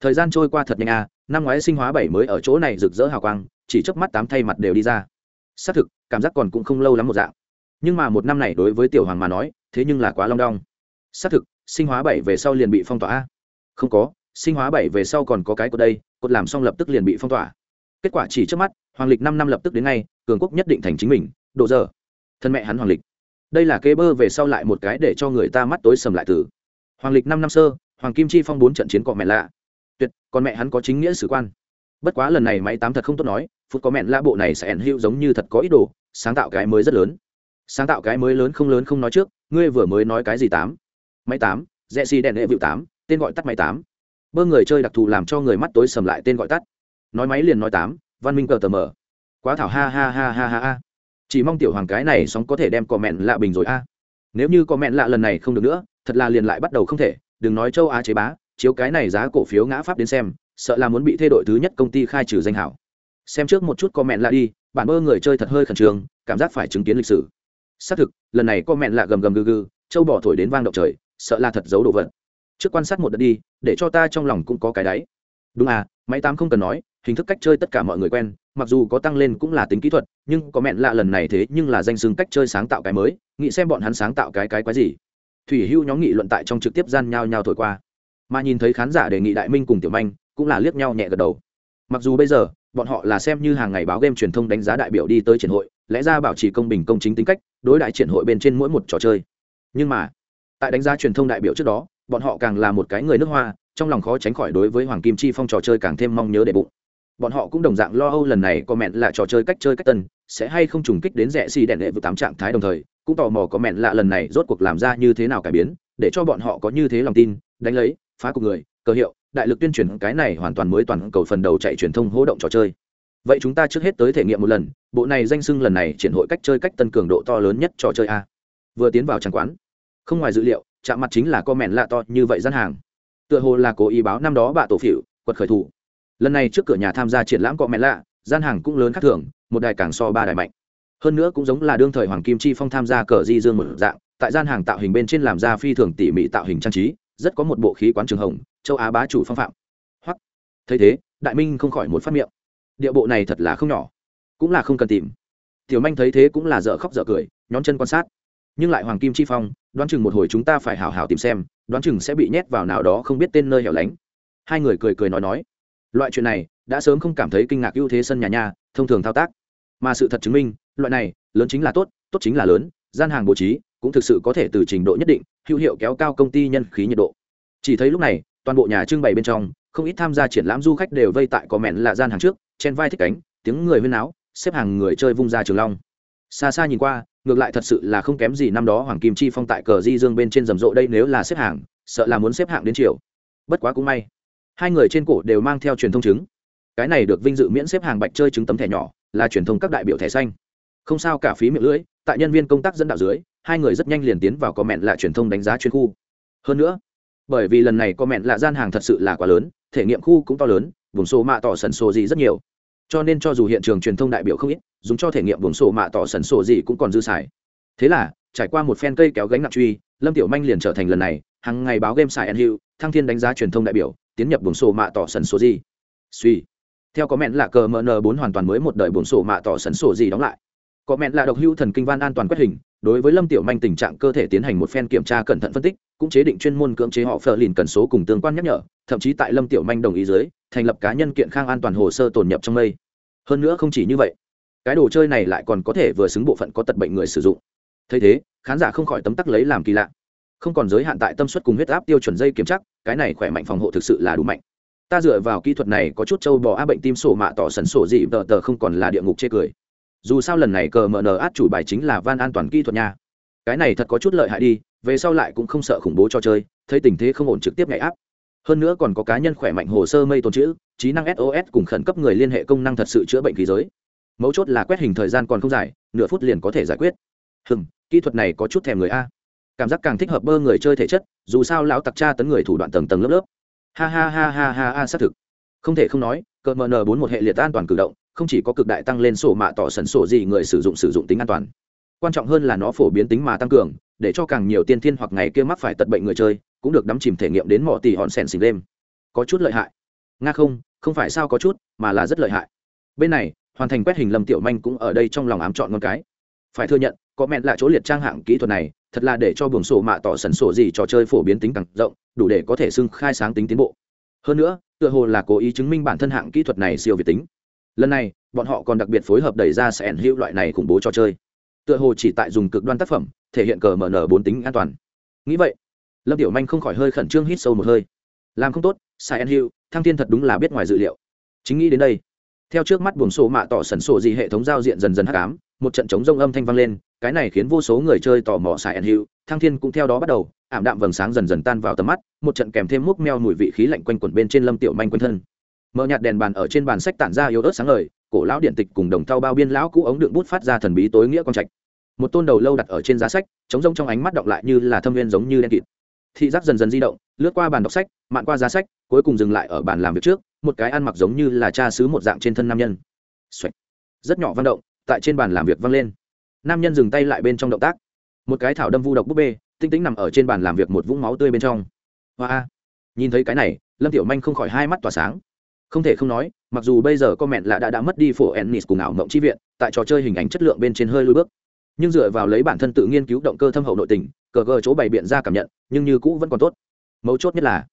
A: Thời gian trôi qua thật nhanh a, năm ngoái sinh hóa bảy mới ở chỗ này rực rỡ hào quang, chỉ chớp mắt tám thay mặt đều đi ra. Xác thực, cảm giác còn cũng không lâu lắm một dạng. Nhưng mà một năm này đối với tiểu hoàng mà nói, thế nhưng là quá long đong. Xác thực, sinh hóa bảy về sau liền bị phong tỏa không có, sinh hóa bảy về sau còn có cái cột đây, cột làm xong lập tức liền bị phong tỏa. Kết quả chỉ trước mắt, hoàng lịch năm năm lập tức đến ngay, cường quốc nhất định thành chính mình, độ giờ thân mẹ hắn hoàng lịch. Đây là kế bơ về sau lại một cái để cho người ta mắt tối sầm lại từ. Hoàng lịch năm năm sơ, hoàng kim chi phong bốn trận chiến cọ mẹ lạ. Tuyệt, còn mẹ hắn có chính nghĩa sử quan. Bất quá lần này máy tám thật không tốt nói, phút có mẹn lạ bộ này sẽ ẩn hữu giống như thật có ý đồ, sáng tạo cái mới rất lớn. Sáng tạo cái mới lớn không lớn không nói trước, ngươi vừa mới nói cái gì tám? Máy tám, rẽ xì đèn hệ vịu tám, tên gọi tắt máy tám. Bơ người chơi đặc thù làm cho người mắt tối sầm lại tên gọi tắt. Nói máy liền nói tám, văn minh cờ tờ mờ. Quá thảo ha ha ha ha ha ha chỉ mong tiểu hoàng cái này sóng có thể đem cò mẹn lạ bình rồi a. Nếu như cò mẹn lạ lần này không được nữa, thật là liền lại bắt đầu không thể. Đừng nói châu á chế bá, chiếu cái này giá cổ phiếu ngã pháp đến xem, sợ là muốn bị thay đổi thứ nhất công ty khai trừ danh hảo. Xem trước một chút comment lạ đi bản mơ người chơi thật hơi khẩn trương, cảm giác phải chứng kiến lịch sử. Xác thực, lần này comment lạ gầm gầm gừ gừ, châu bỏ thổi đến vang động trời, sợ là thật giấu đồ vật. Trước quan sát một đợt đi, để cho ta trong lòng cũng có cái đáy. Đúng à máy tám không cần nói hình thức cách chơi tất cả mọi người quen, mặc dù có tăng lên cũng là tính kỹ thuật, nhưng có mẹn lạ lần này thế nhưng là danh xưng cách chơi sáng tạo cái mới, nghĩ xem bọn hắn sáng tạo cái cái quái gì. Thủy hưu nhóm nghị luận tại trong trực tiếp gian nhau nhau thổi qua. Mà nhìn thấy khán giả đề nghị đại minh cùng tiểu manh, cũng là liếc nhau nhẹ gật đầu. Mặc dù bây giờ, bọn họ là xem như hàng ngày báo game truyền thông đánh giá đại biểu đi tới triển hội, lẽ ra bảo trì công bình công chính tính cách, đối đại triển hội bên trên mỗi một trò chơi. Nhưng mà, tại đánh giá truyền thông đại biểu trước đó, bọn họ càng là một cái người nước hoa, trong lòng khó tránh khỏi đối với hoàng kim chi phong trò chơi càng thêm mong nhớ để bụng bọn họ cũng đồng dạng lo âu lần này có mẹn là trò chơi cách chơi cách tân, sẽ hay không trùng kích đến rẻ xì đèn đệ vượt tám trạng thái đồng thời, cũng tò mò có mẹn lạ lần này rốt cuộc làm ra như thế nào cải biến, để cho bọn họ có như thế lòng tin, đánh lấy, phá cục người, cơ hiệu, đại lực tuyên truyền cái này hoàn toàn mới toàn cầu phần đầu chạy truyền thông hỗ động trò chơi. Vậy chúng ta trước hết tới thể nghiệm một lần, bộ này danh sưng lần này triển hội cách chơi cách tân cường độ to lớn nhất trò chơi a. Vừa tiến vào trang quán, không ngoài dữ liệu, chạm mặt chính là co mẹn lạ to như vậy gian hàng. Tựa hồ là cố ý báo năm đó bạ tổ phỉu, quật khởi thủ lần này trước cửa nhà tham gia triển lãm cọ mẹ lạ, gian hàng cũng lớn khác thường, một đài càng so ba đài mạnh. Hơn nữa cũng giống là đương thời hoàng kim chi phong tham gia cờ di dương một dạng, tại gian hàng tạo hình bên trên làm ra phi thường tỉ mỉ tạo hình trang trí, rất có một bộ khí quán trường hồng, châu á bá chủ phong phạm. Hoặc thấy thế, đại minh không khỏi một phát miệng. Địa bộ này thật là không nhỏ, cũng là không cần tìm. Tiểu manh thấy thế cũng là dở khóc dở cười, nhón chân quan sát. Nhưng lại hoàng kim chi phong, đoán chừng một hồi chúng ta phải hào hào tìm xem, đoán chừng sẽ bị nhét vào nào đó không biết tên nơi hẻo lánh. Hai người cười cười nói nói loại chuyện này đã sớm không cảm thấy kinh ngạc ưu thế sân nhà nhà thông thường thao tác. Mà sự thật chứng minh, loại này, lớn chính là tốt tốt chính là lớn, gian hàng bố trí cũng thực sự có thể từ trình độ nhất định, hữu hiệu kéo cao công ty nhân khí nhiệt độ. Chỉ thấy lúc này, toàn bộ nhà trưng bày bên trong, không ít tham gia triển lãm du khách đều vây tại có mẹn là gian hàng trước, chen vai thích cánh, tiếng người huyên áo xếp hàng người chơi vung ra trường long. Xa xa nhìn qua, ngược lại thật sự là không kém gì năm đó hoàng kim chi phong tại cờ di dương bên trên rầm rộ đây nếu là xếp hàng, sợ là muốn xếp hạng đến chiều bất quá cũng may hai người trên cổ đều mang theo truyền thông chứng. Cái này được vinh dự miễn xếp hàng bạch chơi chứng tấm thẻ nhỏ, là truyền thông các đại biểu thẻ xanh. Không sao cả phí miệng lưỡi, tại nhân viên công tác dẫn đạo dưới, hai người rất nhanh liền tiến vào có mẹn là truyền thông đánh giá chuyên khu. Hơn nữa, bởi vì lần này có mẹn là gian hàng thật sự là quá lớn, thể nghiệm khu cũng to lớn, vùng sổ mạ tỏ sần sổ gì rất nhiều. Cho nên cho dù hiện trường truyền thông đại biểu không ít, dùng cho thể nghiệm vùng sổ mạ tỏ sần sổ gì cũng còn dư xài. Thế là, trải qua một phen cây kéo gánh nặng truy, lâm tiểu manh liền trở thành lần này, hàng ngày báo game xài hữu, thăng thiên đánh giá truyền thông đại biểu tiến nhập buồng sổ mạ tỏ sần sổ gì. Suy. Theo có mẹn là cờ mn bốn hoàn toàn mới một đời buồng sổ mạ tỏ sần sổ gì đóng lại. Có mẹn là độc hữu thần kinh van an toàn quét hình, đối với lâm tiểu manh tình trạng cơ thể tiến hành một phen kiểm tra cẩn thận phân tích, cũng chế định chuyên môn cưỡng chế họ phờ lìn cần số cùng tương quan nhắc nhở, thậm chí tại lâm tiểu manh đồng ý dưới, thành lập cá nhân kiện khang an toàn hồ sơ tồn nhập trong mây. Hơn nữa không chỉ như vậy, cái đồ chơi này lại còn có thể vừa xứng bộ phận có tật bệnh người sử dụng. Thấy thế, khán giả không khỏi tấm tắc lấy làm kỳ lạ không còn giới hạn tại tâm suất cùng huyết áp tiêu chuẩn dây kiểm chắc, cái này khỏe mạnh phòng hộ thực sự là đủ mạnh. Ta dựa vào kỹ thuật này có chút trâu bò a bệnh tim sổ mạ tỏ sần sổ dị, tờ tờ không còn là địa ngục chê cười. Dù sao lần này cờ mờ nờ át chủ bài chính là van an toàn kỹ thuật nha. Cái này thật có chút lợi hại đi, về sau lại cũng không sợ khủng bố cho chơi, thấy tình thế không ổn trực tiếp nhảy áp. Hơn nữa còn có cá nhân khỏe mạnh hồ sơ mây tồn chữ trí năng sos cùng khẩn cấp người liên hệ công năng thật sự chữa bệnh khí giới. Mấu chốt là quét hình thời gian còn không dài, nửa phút liền có thể giải quyết. Hừng kỹ thuật này có chút thèm người a cảm giác càng thích hợp bơ người chơi thể chất, dù sao lão tặc tra tấn người thủ đoạn tầng tầng lớp lớp. Ha ha ha ha ha ha, xác thực. Không thể không nói, cờ mn bốn một hệ liệt an toàn cử động, không chỉ có cực đại tăng lên sổ mạ tỏ sần sổ gì người sử dụng sử dụng tính an toàn. Quan trọng hơn là nó phổ biến tính mà tăng cường, để cho càng nhiều tiên thiên hoặc ngày kia mắc phải tật bệnh người chơi, cũng được đắm chìm thể nghiệm đến mỏ tỷ hòn sèn xình đêm. Có chút lợi hại. Nga không không phải sao có chút, mà là rất lợi hại. Bên này, hoàn thành quét hình lâm tiểu manh cũng ở đây trong lòng ám chọn con cái. Phải thừa nhận, có mẹn là chỗ liệt trang hạng kỹ thuật này thật là để cho buồng sổ mạ tỏ sần sổ gì trò chơi phổ biến tính càng rộng, đủ để có thể xưng khai sáng tính tiến bộ. Hơn nữa, tựa hồ là cố ý chứng minh bản thân hạng kỹ thuật này siêu việt tính. Lần này, bọn họ còn đặc biệt phối hợp đẩy ra sẻn hữu loại này khủng bố trò chơi. Tựa hồ chỉ tại dùng cực đoan tác phẩm, thể hiện cờ mở nở bốn tính an toàn. Nghĩ vậy, lâm tiểu manh không khỏi hơi khẩn trương hít sâu một hơi. Làm không tốt sai hữu, thăng thiên thật đúng là biết ngoài dự liệu. Chính nghĩ đến đây, theo trước mắt buồng sổ mạ tỏ sần sổ gì hệ thống giao diện dần dần hắc ám, một trận chống rông âm thanh vang lên cái này khiến vô số người chơi tò mò xài ẩn hữu thăng thiên cũng theo đó bắt đầu, ảm đạm vầng sáng dần dần tan vào tầm mắt, một trận kèm thêm múc meo mùi vị khí lạnh quanh quẩn bên trên lâm tiểu manh quanh thân. Mở nhạt đèn bàn ở trên bàn sách tản ra yếu ớt sáng ngời, cổ lão điện tịch cùng đồng thau bao biên lão cũ ống đựng bút phát ra thần bí tối nghĩa con trạch. Một tôn đầu lâu đặt ở trên giá sách chống rông trong ánh mắt đọng lại như là thâm viên giống như đen kịt. Thị giác dần dần di động, lướt qua bàn đọc sách, mạn qua giá sách, cuối cùng dừng lại ở bàn làm việc trước, một cái ăn mặc giống như là cha xứ một dạng trên thân nam nhân. Xoạch. rất nhỏ văn động, tại trên bàn làm việc vang lên nam nhân dừng tay lại bên trong động tác. Một cái thảo đâm vu độc búp bê, tinh tĩnh nằm ở trên bàn làm việc một vũng máu tươi bên trong. Hoa nhìn thấy cái này, lâm tiểu manh không khỏi hai mắt tỏa sáng. Không thể không nói, mặc dù bây giờ comment là đã đã mất đi phổ ennis cùng ảo mộng chi viện, tại trò chơi hình ảnh chất lượng bên trên hơi lui bước. Nhưng dựa vào lấy bản thân tự nghiên cứu động cơ thâm hậu nội tình, cờ gờ chỗ bày biện ra cảm nhận, nhưng như cũ vẫn còn tốt. Mấu chốt nhất là,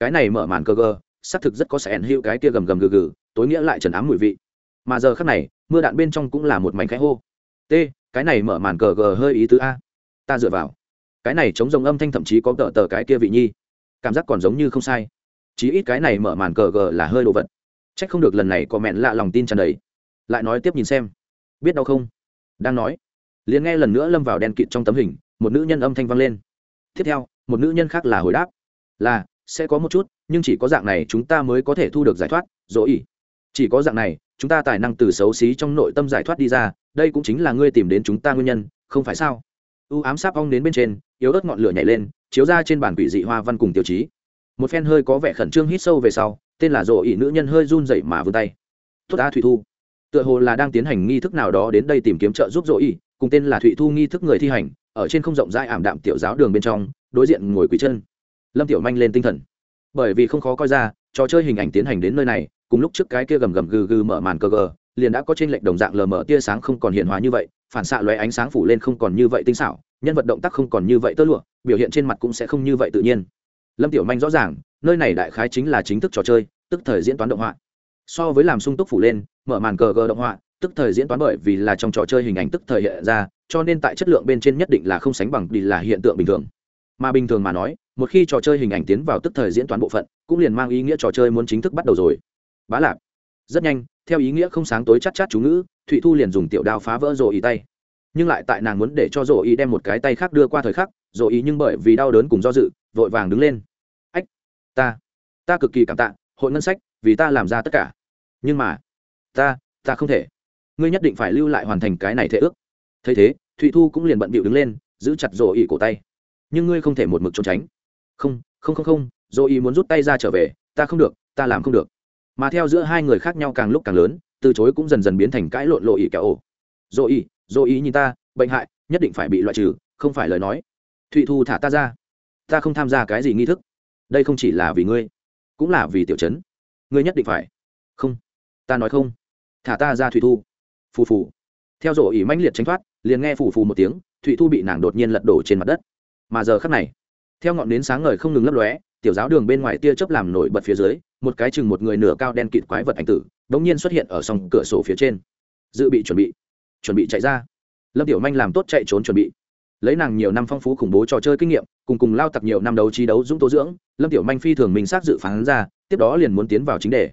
A: cái này mở màn cờ gờ, xác thực rất có sẻn hữu cái kia gầm gầm gừ gừ, tối nghĩa lại trần ám mùi vị. Mà giờ khắc này, mưa đạn bên trong cũng là một mảnh khẽ hô. T cái này mở màn cờ gờ hơi ý tứ a. Ta dựa vào. Cái này chống rồng âm thanh thậm chí có tờ tờ cái kia vị nhi. Cảm giác còn giống như không sai. Chí ít cái này mở màn cờ gờ là hơi đồ vật. C h ắ c không được lần này có mẹn lạ lòng tin tràn đầy. Lại nói tiếp nhìn xem. Biết đâu không? Đang nói. Liền nghe lần nữa lâm vào đen kịt trong tấm hình, một nữ nhân âm thanh vang lên. Tiếp theo, một nữ nhân khác là hồi đáp. Là, sẽ có một chút, nhưng chỉ có dạng này chúng ta mới có thể thu được giải thoát, dỗ ỉ. Chỉ có dạng này, chúng ta tài năng từ xấu xí trong nội tâm giải thoát đi ra đây cũng chính là ngươi tìm đến chúng ta nguyên nhân, không phải sao? U ám sáp ong đến bên trên, yếu ớt ngọn lửa nhảy lên, chiếu ra trên bản quỷ dị hoa văn cùng tiêu chí. Một phen hơi có vẻ khẩn trương hít sâu về sau, tên là rộ ỉ nữ nhân hơi run dậy mà vươn tay. Tốt ta thủy thu. Tựa hồ là đang tiến hành nghi thức nào đó đến đây tìm kiếm trợ giúp rộ ỉ, cùng tên là thụy thu nghi thức người thi hành, ở trên không rộng rãi ảm đạm tiểu giáo đường bên trong, đối diện ngồi quỷ chân. Lâm tiểu manh lên tinh thần. Bởi vì không khó coi ra, trò chơi hình ảnh tiến hành đến nơi này, cùng lúc trước cái kia gầm gầm gừ gừ mở màn cơ gờ liền đã có trên lệnh đồng dạng lờ mờ tia sáng không còn hiện hóa như vậy, phản xạ lóe ánh sáng phủ lên không còn như vậy tinh xảo, nhân vật động tác không còn như vậy tơ lụa, biểu hiện trên mặt cũng sẽ không như vậy tự nhiên. Lâm tiểu manh rõ ràng, nơi này đại khái chính là chính thức trò chơi, tức thời diễn toán động họa. So với làm sung túc phủ lên, mở màn cờ gờ động họa, tức thời diễn toán bởi vì là trong trò chơi hình ảnh tức thời hiện ra, cho nên tại chất lượng bên trên nhất định là không sánh bằng đi là hiện tượng bình thường. Mà bình thường mà nói, một khi trò chơi hình ảnh tiến vào tức thời diễn toán bộ phận, cũng liền mang ý nghĩa trò chơi muốn chính thức bắt đầu rồi. Bá lạp, rất nhanh theo ý nghĩa không sáng tối chắc chát chú ngữ, thụy thu liền dùng tiểu đao phá vỡ rổ ý tay. Nhưng lại tại nàng muốn để cho rổ ý đem một cái tay khác đưa qua thời khắc rổ ý nhưng bởi vì đau đớn cùng do dự, vội vàng đứng lên. Ách, ta ta cực kỳ cảm tạ, hội ngân sách, vì ta làm ra tất cả. Nhưng mà, ta ta không thể. Ngươi nhất định phải lưu lại hoàn thành cái này thể ước. Thấy thế, thụy thu cũng liền bận bịu đứng lên, giữ chặt rổ ý cổ tay. Nhưng ngươi không thể một mực trốn tránh. Không không không không rổ ý muốn rút tay ra trở về, ta không được, ta làm không được mà theo giữa hai người khác nhau càng lúc càng lớn, từ chối cũng dần dần biến thành cãi lộn lộ ý kẹo ổ. Dỗ ý dỗ ý nhìn ta, bệnh hại, nhất định phải bị loại trừ, không phải lời nói. Thụy thu thả ta ra. Ta không tham gia cái gì nghi thức. Đây không chỉ là vì ngươi, cũng là vì tiểu chấn ngươi nhất định phải. Không. Ta nói không. Thả ta ra thụy thu. Phù phù. Theo dỗ ý mãnh liệt tránh thoát, liền nghe phù phù một tiếng, thụy thu bị nàng đột nhiên lật đổ trên mặt đất. Mà giờ khắc này, theo ngọn nến sáng ngời không ngừng lấp lóe, tiểu giáo đường bên ngoài tia chớp làm nổi bật phía dưới một cái chừng một người nửa cao đen kịt quái vật ảnh tử đống nhiên xuất hiện ở sòng cửa sổ phía trên. Dự bị chuẩn bị. Chuẩn bị chạy ra. Lâm tiểu manh làm tốt chạy trốn chuẩn bị. Lấy nàng nhiều năm phong phú khủng bố trò chơi kinh nghiệm, cùng cùng lao tập nhiều năm đấu trí đấu dũng tố dưỡng, lâm tiểu manh phi thường mình xác dự phán ra, tiếp đó liền muốn tiến vào chính đề.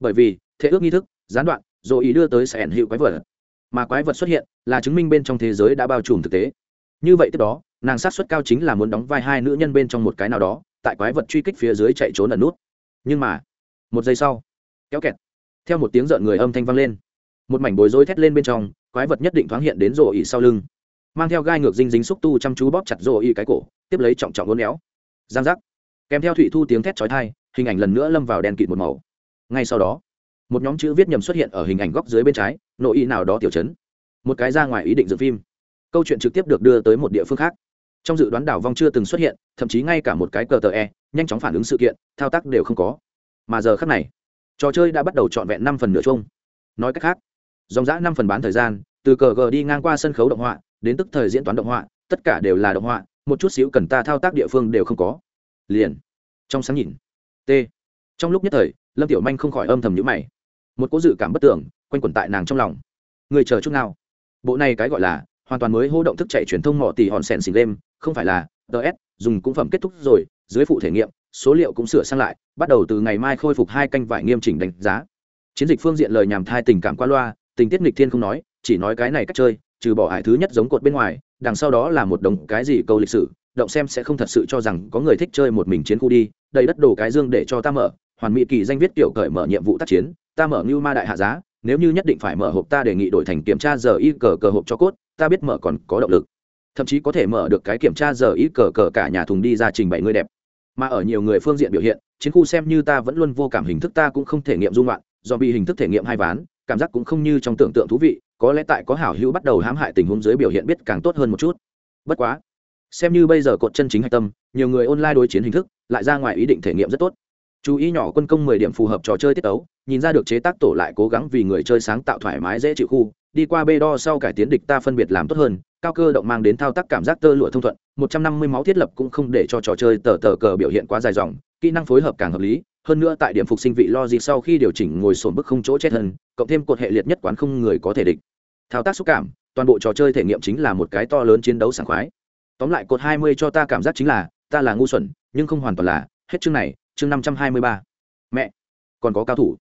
A: Bởi vì thế ước nghi thức, gián đoạn, rồi ý đưa tới sẽ ẩn hiệu quái vật. Mà quái vật xuất hiện, là chứng minh bên trong thế giới đã bao trùm thực tế. Như vậy tiếp đó, nàng sát xuất cao chính là muốn đóng vai hai nữ nhân bên trong một cái nào đó, tại quái vật truy kích phía dưới chạy trốn ẩn nút. Nhưng mà một giây sau, kéo kẹt, theo một tiếng rợn người âm thanh vang lên. Một mảnh bối rối thét lên bên trong, quái vật nhất định thoáng hiện đến rổ ỉ sau lưng. Mang theo gai ngược dinh dính xúc tu chăm chú bóp chặt rổ ỉ cái cổ, tiếp lấy trọng trọng uốn éo. Giang giác. Kèm theo thụy thu tiếng thét chói thai hình ảnh lần nữa lâm vào đèn kịt một màu. Ngay sau đó, một nhóm chữ viết nhầm xuất hiện ở hình ảnh góc dưới bên trái nội y nào đó tiểu chấn. Một cái ra ngoài ý định dựng phim. Câu chuyện trực tiếp được đưa tới một địa phương khác. Trong dự đoán đảo vong chưa từng xuất hiện, thậm chí ngay cả một cái cờ tờ e nhanh chóng phản ứng sự kiện, thao tác đều không có mà giờ khắc này, trò chơi đã bắt đầu trọn vẹn năm phần nửa chung. Nói cách khác, dòng giã năm phần bán thời gian, từ cờ gờ đi ngang qua sân khấu động họa, đến tức thời diễn toán động họa, tất cả đều là động họa, một chút xíu cần ta thao tác địa phương đều không có. Liền, trong sáng nhìn, t. Trong lúc nhất thời, lâm tiểu manh không khỏi âm thầm nhữ mày. Một cố dự cảm bất tưởng, quanh quẩn tại nàng trong lòng. Người chờ chút nào? Bộ này cái gọi là, hoàn toàn mới hô động thức chạy truyền thông mỏ tỷ hòn sèn xỉn đêm không phải là ts dùng cũng phẩm kết thúc rồi, dưới phụ thể nghiệm số liệu cũng sửa sang lại, bắt đầu từ ngày mai khôi phục hai canh vải nghiêm chỉnh đánh giá. Chiến dịch phương diện lời nhàm thai tình cảm qua loa, tình tiết nghịch thiên không nói, chỉ nói cái này cách chơi, trừ bỏ hải thứ nhất giống cột bên ngoài, đằng sau đó là một đồng cái gì câu lịch sử, động xem sẽ không thật sự cho rằng có người thích chơi một mình chiến khu đi, đầy đất đồ cái dương để cho ta mở, hoàn mỹ kỳ danh viết tiểu cởi mở nhiệm vụ tác chiến, ta mở như ma đại hạ giá, nếu như nhất định phải mở hộp ta đề nghị đổi thành kiểm tra giờ y cờ cờ hộp cho cốt, ta biết mở còn có động lực. Thậm chí có thể mở được cái kiểm tra giờ y cờ cờ cả nhà thùng đi ra trình bày người đẹp mà ở nhiều người phương diện biểu hiện, chiến khu xem như ta vẫn luôn vô cảm hình thức ta cũng không thể nghiệm dung loạn, do bị hình thức thể nghiệm hai ván, cảm giác cũng không như trong tưởng tượng thú vị, có lẽ tại có hảo hữu bắt đầu hãm hại tình huống dưới biểu hiện biết càng tốt hơn một chút. Bất quá, xem như bây giờ cột chân chính hạch tâm, nhiều người online đối chiến hình thức, lại ra ngoài ý định thể nghiệm rất tốt. Chú ý nhỏ quân công mười điểm phù hợp trò chơi tiết tấu, nhìn ra được chế tác tổ lại cố gắng vì người chơi sáng tạo thoải mái dễ chịu khu đi qua bê đo sau cải tiến địch ta phân biệt làm tốt hơn cao cơ động mang đến thao tác cảm giác tơ lụa thông thuận một trăm năm mươi máu thiết lập cũng không để cho trò chơi tờ tờ cờ biểu hiện quá dài dòng kỹ năng phối hợp càng hợp lý hơn nữa tại điểm phục sinh vị logic sau khi điều chỉnh ngồi sổn bức không chỗ chết hơn cộng thêm cột hệ liệt nhất quán không người có thể địch. Thao tác xúc cảm toàn bộ trò chơi thể nghiệm chính là một cái to lớn chiến đấu sảng khoái. Tóm lại cột 20 cho ta cảm giác chính là ta là ngu xuẩn nhưng không hoàn toàn là hết chương này chương 523. mẹ còn có cao thủ.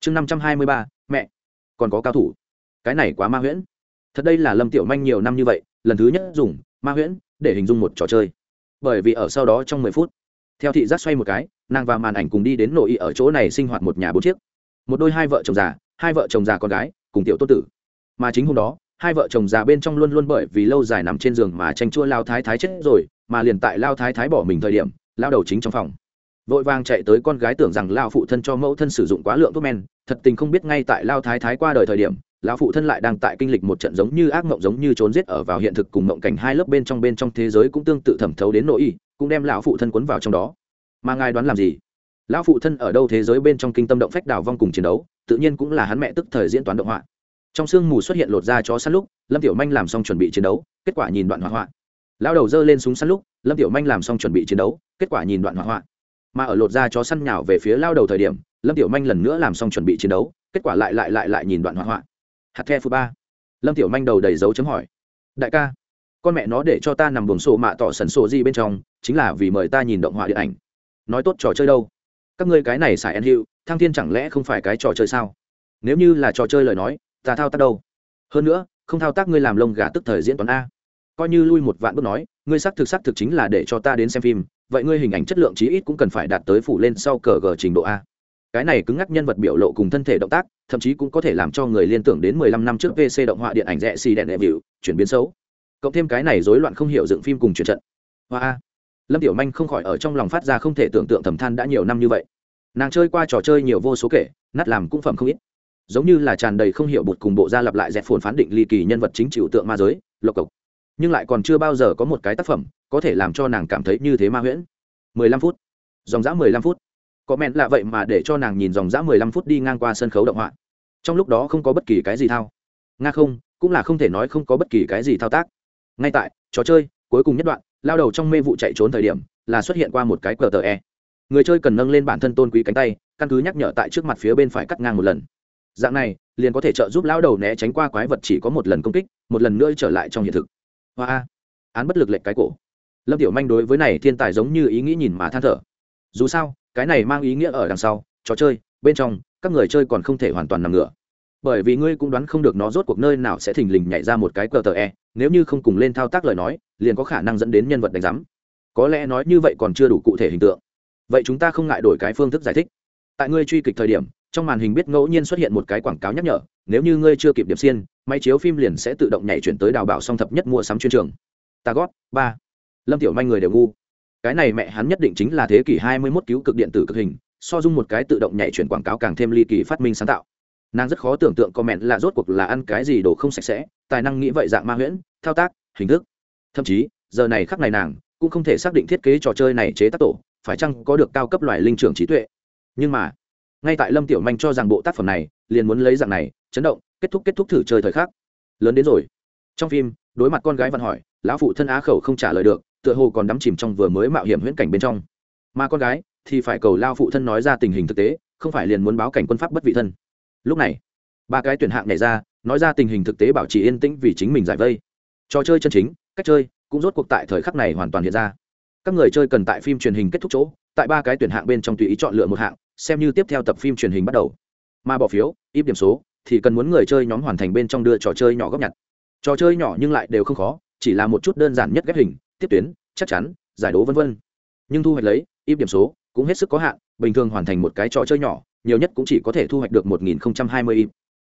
A: Chương 523, mẹ còn có cao thủ cái này quá ma huyễn. Thật đây là lâm tiểu manh nhiều năm như vậy, lần thứ nhất dùng ma huyễn để hình dung một trò chơi. Bởi vì ở sau đó trong mười phút, theo thị giác xoay một cái, nàng và màn ảnh cùng đi đến nội y ở chỗ này sinh hoạt một nhà bốn chiếc. Một đôi hai vợ chồng già, hai vợ chồng già con gái, cùng tiểu tốt tử. Mà chính hôm đó, hai vợ chồng già bên trong luôn luôn bởi vì lâu dài nằm trên giường mà tranh chua lao thái thái chết rồi, mà liền tại lao thái thái bỏ mình thời điểm lao đầu chính trong phòng. Vội vàng chạy tới con gái tưởng rằng lao phụ thân cho mẫu thân sử dụng quá lượng thuốc men, thật tình không biết ngay tại lao thái thái qua đời thời điểm lão phụ thân lại đang tại kinh lịch một trận giống như ác mộng giống như trốn giết ở vào hiện thực cùng mộng cảnh hai lớp bên trong bên trong thế giới cũng tương tự thẩm thấu đến nỗi y, cũng đem lão phụ thân cuốn vào trong đó. Mà ngài đoán làm gì? Lão phụ thân ở đâu thế giới bên trong kinh tâm động phách đào vong cùng chiến đấu, tự nhiên cũng là hắn mẹ tức thời diễn toán động họa. Trong sương mù xuất hiện lột da chó săn lúc, lâm tiểu manh làm xong chuẩn bị chiến đấu, kết quả nhìn đoạn hỏa hoạn lão đầu giơ lên súng săn lúc, lâm tiểu manh làm xong chuẩn bị chiến đấu, kết quả nhìn đoạn hỏa hoạn mà ở lột da chó săn nhào về phía lao đầu thời điểm, lâm tiểu manh lần nữa làm xong chuẩn bị chiến đấu, kết quả lại lại lại lại nhìn đoạn hỏa hoạn hạt the phụ ba. Lâm tiểu manh đầu đầy dấu chấm hỏi. Đại ca, con mẹ nó để cho ta nằm buồng sổ mạ tỏ sần sổ gì bên trong, chính là vì mời ta nhìn động họa điện ảnh. Nói tốt trò chơi đâu? Các ngươi cái này xài ăn hiệu thăng thiên chẳng lẽ không phải cái trò chơi sao? Nếu như là trò chơi lời nói, ta thao tác đâu? Hơn nữa, không thao tác ngươi làm lông gà tức thời diễn toán a. Coi như lui một vạn bước nói, ngươi xác thực xác thực chính là để cho ta đến xem phim, vậy ngươi hình ảnh chất lượng chí ít cũng cần phải đạt tới phủ lên sau cờ gờ trình độ a cái này cứng ngắc nhân vật biểu lộ cùng thân thể động tác, thậm chí cũng có thể làm cho người liên tưởng đến mười lăm năm trước vc động họa điện ảnh rẻ xì đèn đệ biểu, chuyển biến xấu. Cộng thêm cái này rối loạn không hiểu dựng phim cùng chuyển trận. Hoa a. Lâm tiểu manh không khỏi ở trong lòng phát ra không thể tưởng tượng thầm than đã nhiều năm như vậy. Nàng chơi qua trò chơi nhiều vô số kể, nát làm cũng phẩm không ít. Giống như là tràn đầy không hiểu bụt cùng bộ ra lặp lại dẹp phồn phán định ly kỳ nhân vật chính chịu tượng ma giới, lộc cộc. Nhưng lại còn chưa bao giờ có một cái tác phẩm có thể làm cho nàng cảm thấy như thế ma huyễn. mười lăm phút. Dòng dã mười lăm phút có mẹn lạ vậy mà để cho nàng nhìn dòng dã mười lăm phút đi ngang qua sân khấu động họa. Trong lúc đó không có bất kỳ cái gì thao. Nga không, cũng là không thể nói không có bất kỳ cái gì thao tác. Ngay tại, trò chơi, cuối cùng nhất đoạn, lao đầu trong mê vụ chạy trốn thời điểm, là xuất hiện qua một cái cờ tờ e. Người chơi cần nâng lên bản thân tôn quý cánh tay, căn cứ nhắc nhở tại trước mặt phía bên phải cắt ngang một lần. Dạng này, liền có thể trợ giúp lao đầu né tránh qua quái vật chỉ có một lần công kích, một lần nữa trở lại trong hiện thực. Hoa án bất lực lệnh cái cổ. Lâm tiểu manh đối với này thiên tài giống như ý nghĩ nhìn mà than thở. Dù sao cái này mang ý nghĩa ở đằng sau, trò chơi, bên trong, các người chơi còn không thể hoàn toàn nằm ngửa. Bởi vì ngươi cũng đoán không được nó rốt cuộc nơi nào sẽ thình lình nhảy ra một cái cờ tờ e nếu như không cùng lên thao tác lời nói, liền có khả năng dẫn đến nhân vật đánh giám. Có lẽ nói như vậy còn chưa đủ cụ thể hình tượng. Vậy chúng ta không ngại đổi cái phương thức giải thích. Tại ngươi truy kịch thời điểm, trong màn hình biết ngẫu nhiên xuất hiện một cái quảng cáo nhắc nhở, nếu như ngươi chưa kịp điểm xiên, máy chiếu phim liền sẽ tự động nhảy chuyển tới đào bảo song thập nhất mua sắm chuyên trường. Ta gót, ba. Lâm tiểu manh người đều ngu cái này mẹ hắn nhất định chính là thế kỷ hai mươi 21 cứu cực điện tử cực hình, so dung một cái tự động nhảy chuyển quảng cáo càng thêm ly kỳ phát minh sáng tạo. Nàng rất khó tưởng tượng comment là rốt cuộc là ăn cái gì đồ không sạch sẽ, tài năng nghĩ vậy dạng ma huyễn, thao tác, hình thức. Thậm chí, giờ này khắc này nàng cũng không thể xác định thiết kế trò chơi này chế tác tổ, phải chăng có được cao cấp loại linh trưởng trí tuệ. Nhưng mà, ngay tại lâm tiểu manh cho rằng bộ tác phẩm này liền muốn lấy dạng này, chấn động, kết thúc kết thúc thử chơi thời khắc. Lớn đến rồi. Trong phim, đối mặt con gái văn hỏi, lão phụ thân á khẩu không trả lời được tựa hồ còn đắm chìm trong vừa mới mạo hiểm huyễn cảnh bên trong. Mà con gái thì phải cầu lao phụ thân nói ra tình hình thực tế, không phải liền muốn báo cảnh quân pháp bất vị thân. Lúc này, ba cái tuyển hạng nhảy ra, nói ra tình hình thực tế bảo trì yên tĩnh vì chính mình giải vây. Trò chơi chân chính, cách chơi cũng rốt cuộc tại thời khắc này hoàn toàn hiện ra. Các người chơi cần tại phim truyền hình kết thúc chỗ, tại ba cái tuyển hạng bên trong tùy ý chọn lựa một hạng, xem như tiếp theo tập phim truyền hình bắt đầu. Mà bỏ phiếu, ít điểm số, thì cần muốn người chơi nhóm hoàn thành bên trong đưa trò chơi nhỏ góp nhặt. Trò chơi nhỏ nhưng lại đều không khó, chỉ là một chút đơn giản nhất ghép hình tiếp tuyến, chắc chắn, giải đố vân vân. Nhưng thu hoạch lấy, ít điểm số, cũng hết sức có hạn, bình thường hoàn thành một cái trò chơi nhỏ, nhiều nhất cũng chỉ có thể thu hoạch được một nghìn hai mươi im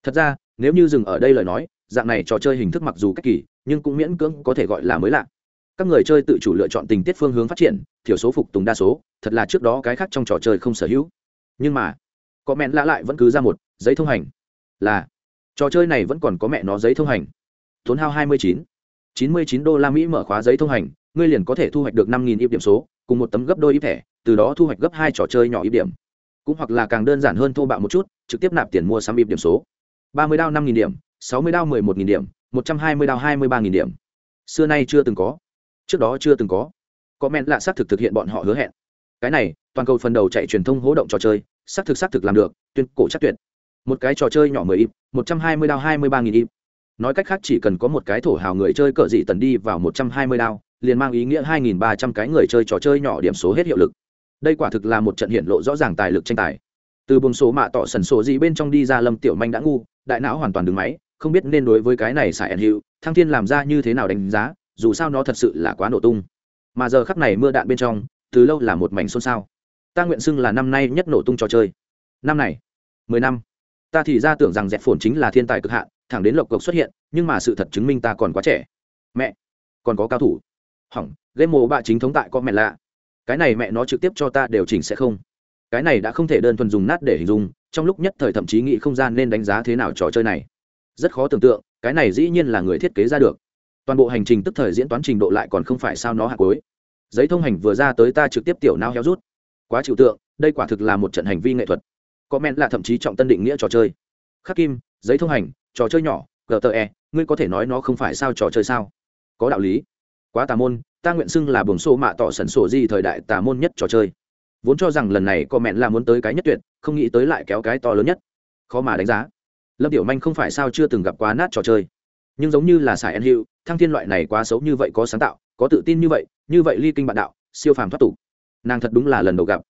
A: thật ra, nếu như dừng ở đây lời nói, dạng này trò chơi hình thức mặc dù cách kỳ, nhưng cũng miễn cưỡng có thể gọi là mới lạ. Các người chơi tự chủ lựa chọn tình tiết phương hướng phát triển, thiểu số phục tùng đa số, thật là trước đó cái khác trong trò chơi không sở hữu. Nhưng mà, có mẹn lạ lại vẫn cứ ra một, giấy thông hành. Là, trò chơi này vẫn còn có mẹ nó giấy thông hành. Tốn hao hai mươi chín chín mươi chín đô la mỹ mở khóa giấy thông hành, ngươi liền có thể thu hoạch được năm nghìn ít điểm số, cùng một tấm gấp đôi ít thẻ, từ đó thu hoạch gấp hai trò chơi nhỏ ít điểm. Cũng hoặc là càng đơn giản hơn thô bạo một chút, trực tiếp nạp tiền mua sắm ít điểm số. ba mươi đao năm nghìn điểm, sáu mươi đao mười một nghìn điểm, một trăm hai mươi đao hai mươi ba nghìn điểm. Xưa nay chưa từng có. Trước đó chưa từng có. Có men lạ xác thực thực hiện bọn họ hứa hẹn. Cái này, toàn cầu phần đầu chạy truyền thông hố động trò chơi, xác thực xác thực làm được, tuyên cổ chắc tuyệt. Một cái trò chơi nhỏ mười im một trăm hai mươi đao hai mươi ba nghìn im nói cách khác chỉ cần có một cái thổ hào người chơi cỡ dị tần đi vào một trăm hai mươi đao, liền mang ý nghĩa hai nghìn ba trăm cái người chơi trò chơi nhỏ điểm số hết hiệu lực. Đây quả thực là một trận hiện lộ rõ ràng tài lực tranh tài. Từ buồng số mạ tỏ sần sổ gì bên trong đi ra lâm tiểu manh đã ngu, đại não hoàn toàn đứng máy, không biết nên đối với cái này xài ẩn hiệu thăng thiên làm ra như thế nào đánh giá, dù sao nó thật sự là quá nổ tung. Mà giờ khắc này mưa đạn bên trong, từ lâu là một mảnh xôn xao. Ta nguyện xưng là năm nay nhất nổ tung trò chơi. Năm này, mười năm. Ta thì ra tưởng rằng dẹp phồn chính là thiên tài cực hạn thẳng đến lộc cộc xuất hiện, nhưng mà sự thật chứng minh ta còn quá trẻ. Mẹ, còn có cao thủ. Hỏng, game mồ bạ chính thống tại có mẹ lạ. Cái này mẹ nó trực tiếp cho ta điều chỉnh sẽ không. Cái này đã không thể đơn thuần dùng nát để hình dung, trong lúc nhất thời thậm chí nghĩ không gian nên đánh giá thế nào trò chơi này. Rất khó tưởng tượng, cái này dĩ nhiên là người thiết kế ra được. Toàn bộ hành trình tức thời diễn toán trình độ lại còn không phải sao nó hạ cuối. Giấy thông hành vừa ra tới ta trực tiếp tiểu nao héo rút. Quá chịu tượng, đây quả thực là một trận hành vi nghệ thuật. Comment là thậm chí trọng tân định nghĩa trò chơi. Khắc kim, giấy thông hành trò chơi nhỏ gte ngươi có thể nói nó không phải sao trò chơi sao? Có đạo lý. Quá tà môn, ta nguyện xưng là buồng xô mạ tỏ sẩn sổ di thời đại tà môn nhất trò chơi. Vốn cho rằng lần này có mẹn là muốn tới cái nhất tuyệt, không nghĩ tới lại kéo cái to lớn nhất. Khó mà đánh giá. Lâm tiểu manh không phải sao chưa từng gặp quá nát trò chơi. Nhưng giống như là sài en hiệu thăng thiên loại này quá xấu như vậy có sáng tạo, có tự tin như vậy như vậy ly kinh bạn đạo, siêu phàm thoát tục. Nàng thật đúng là lần đầu gặp.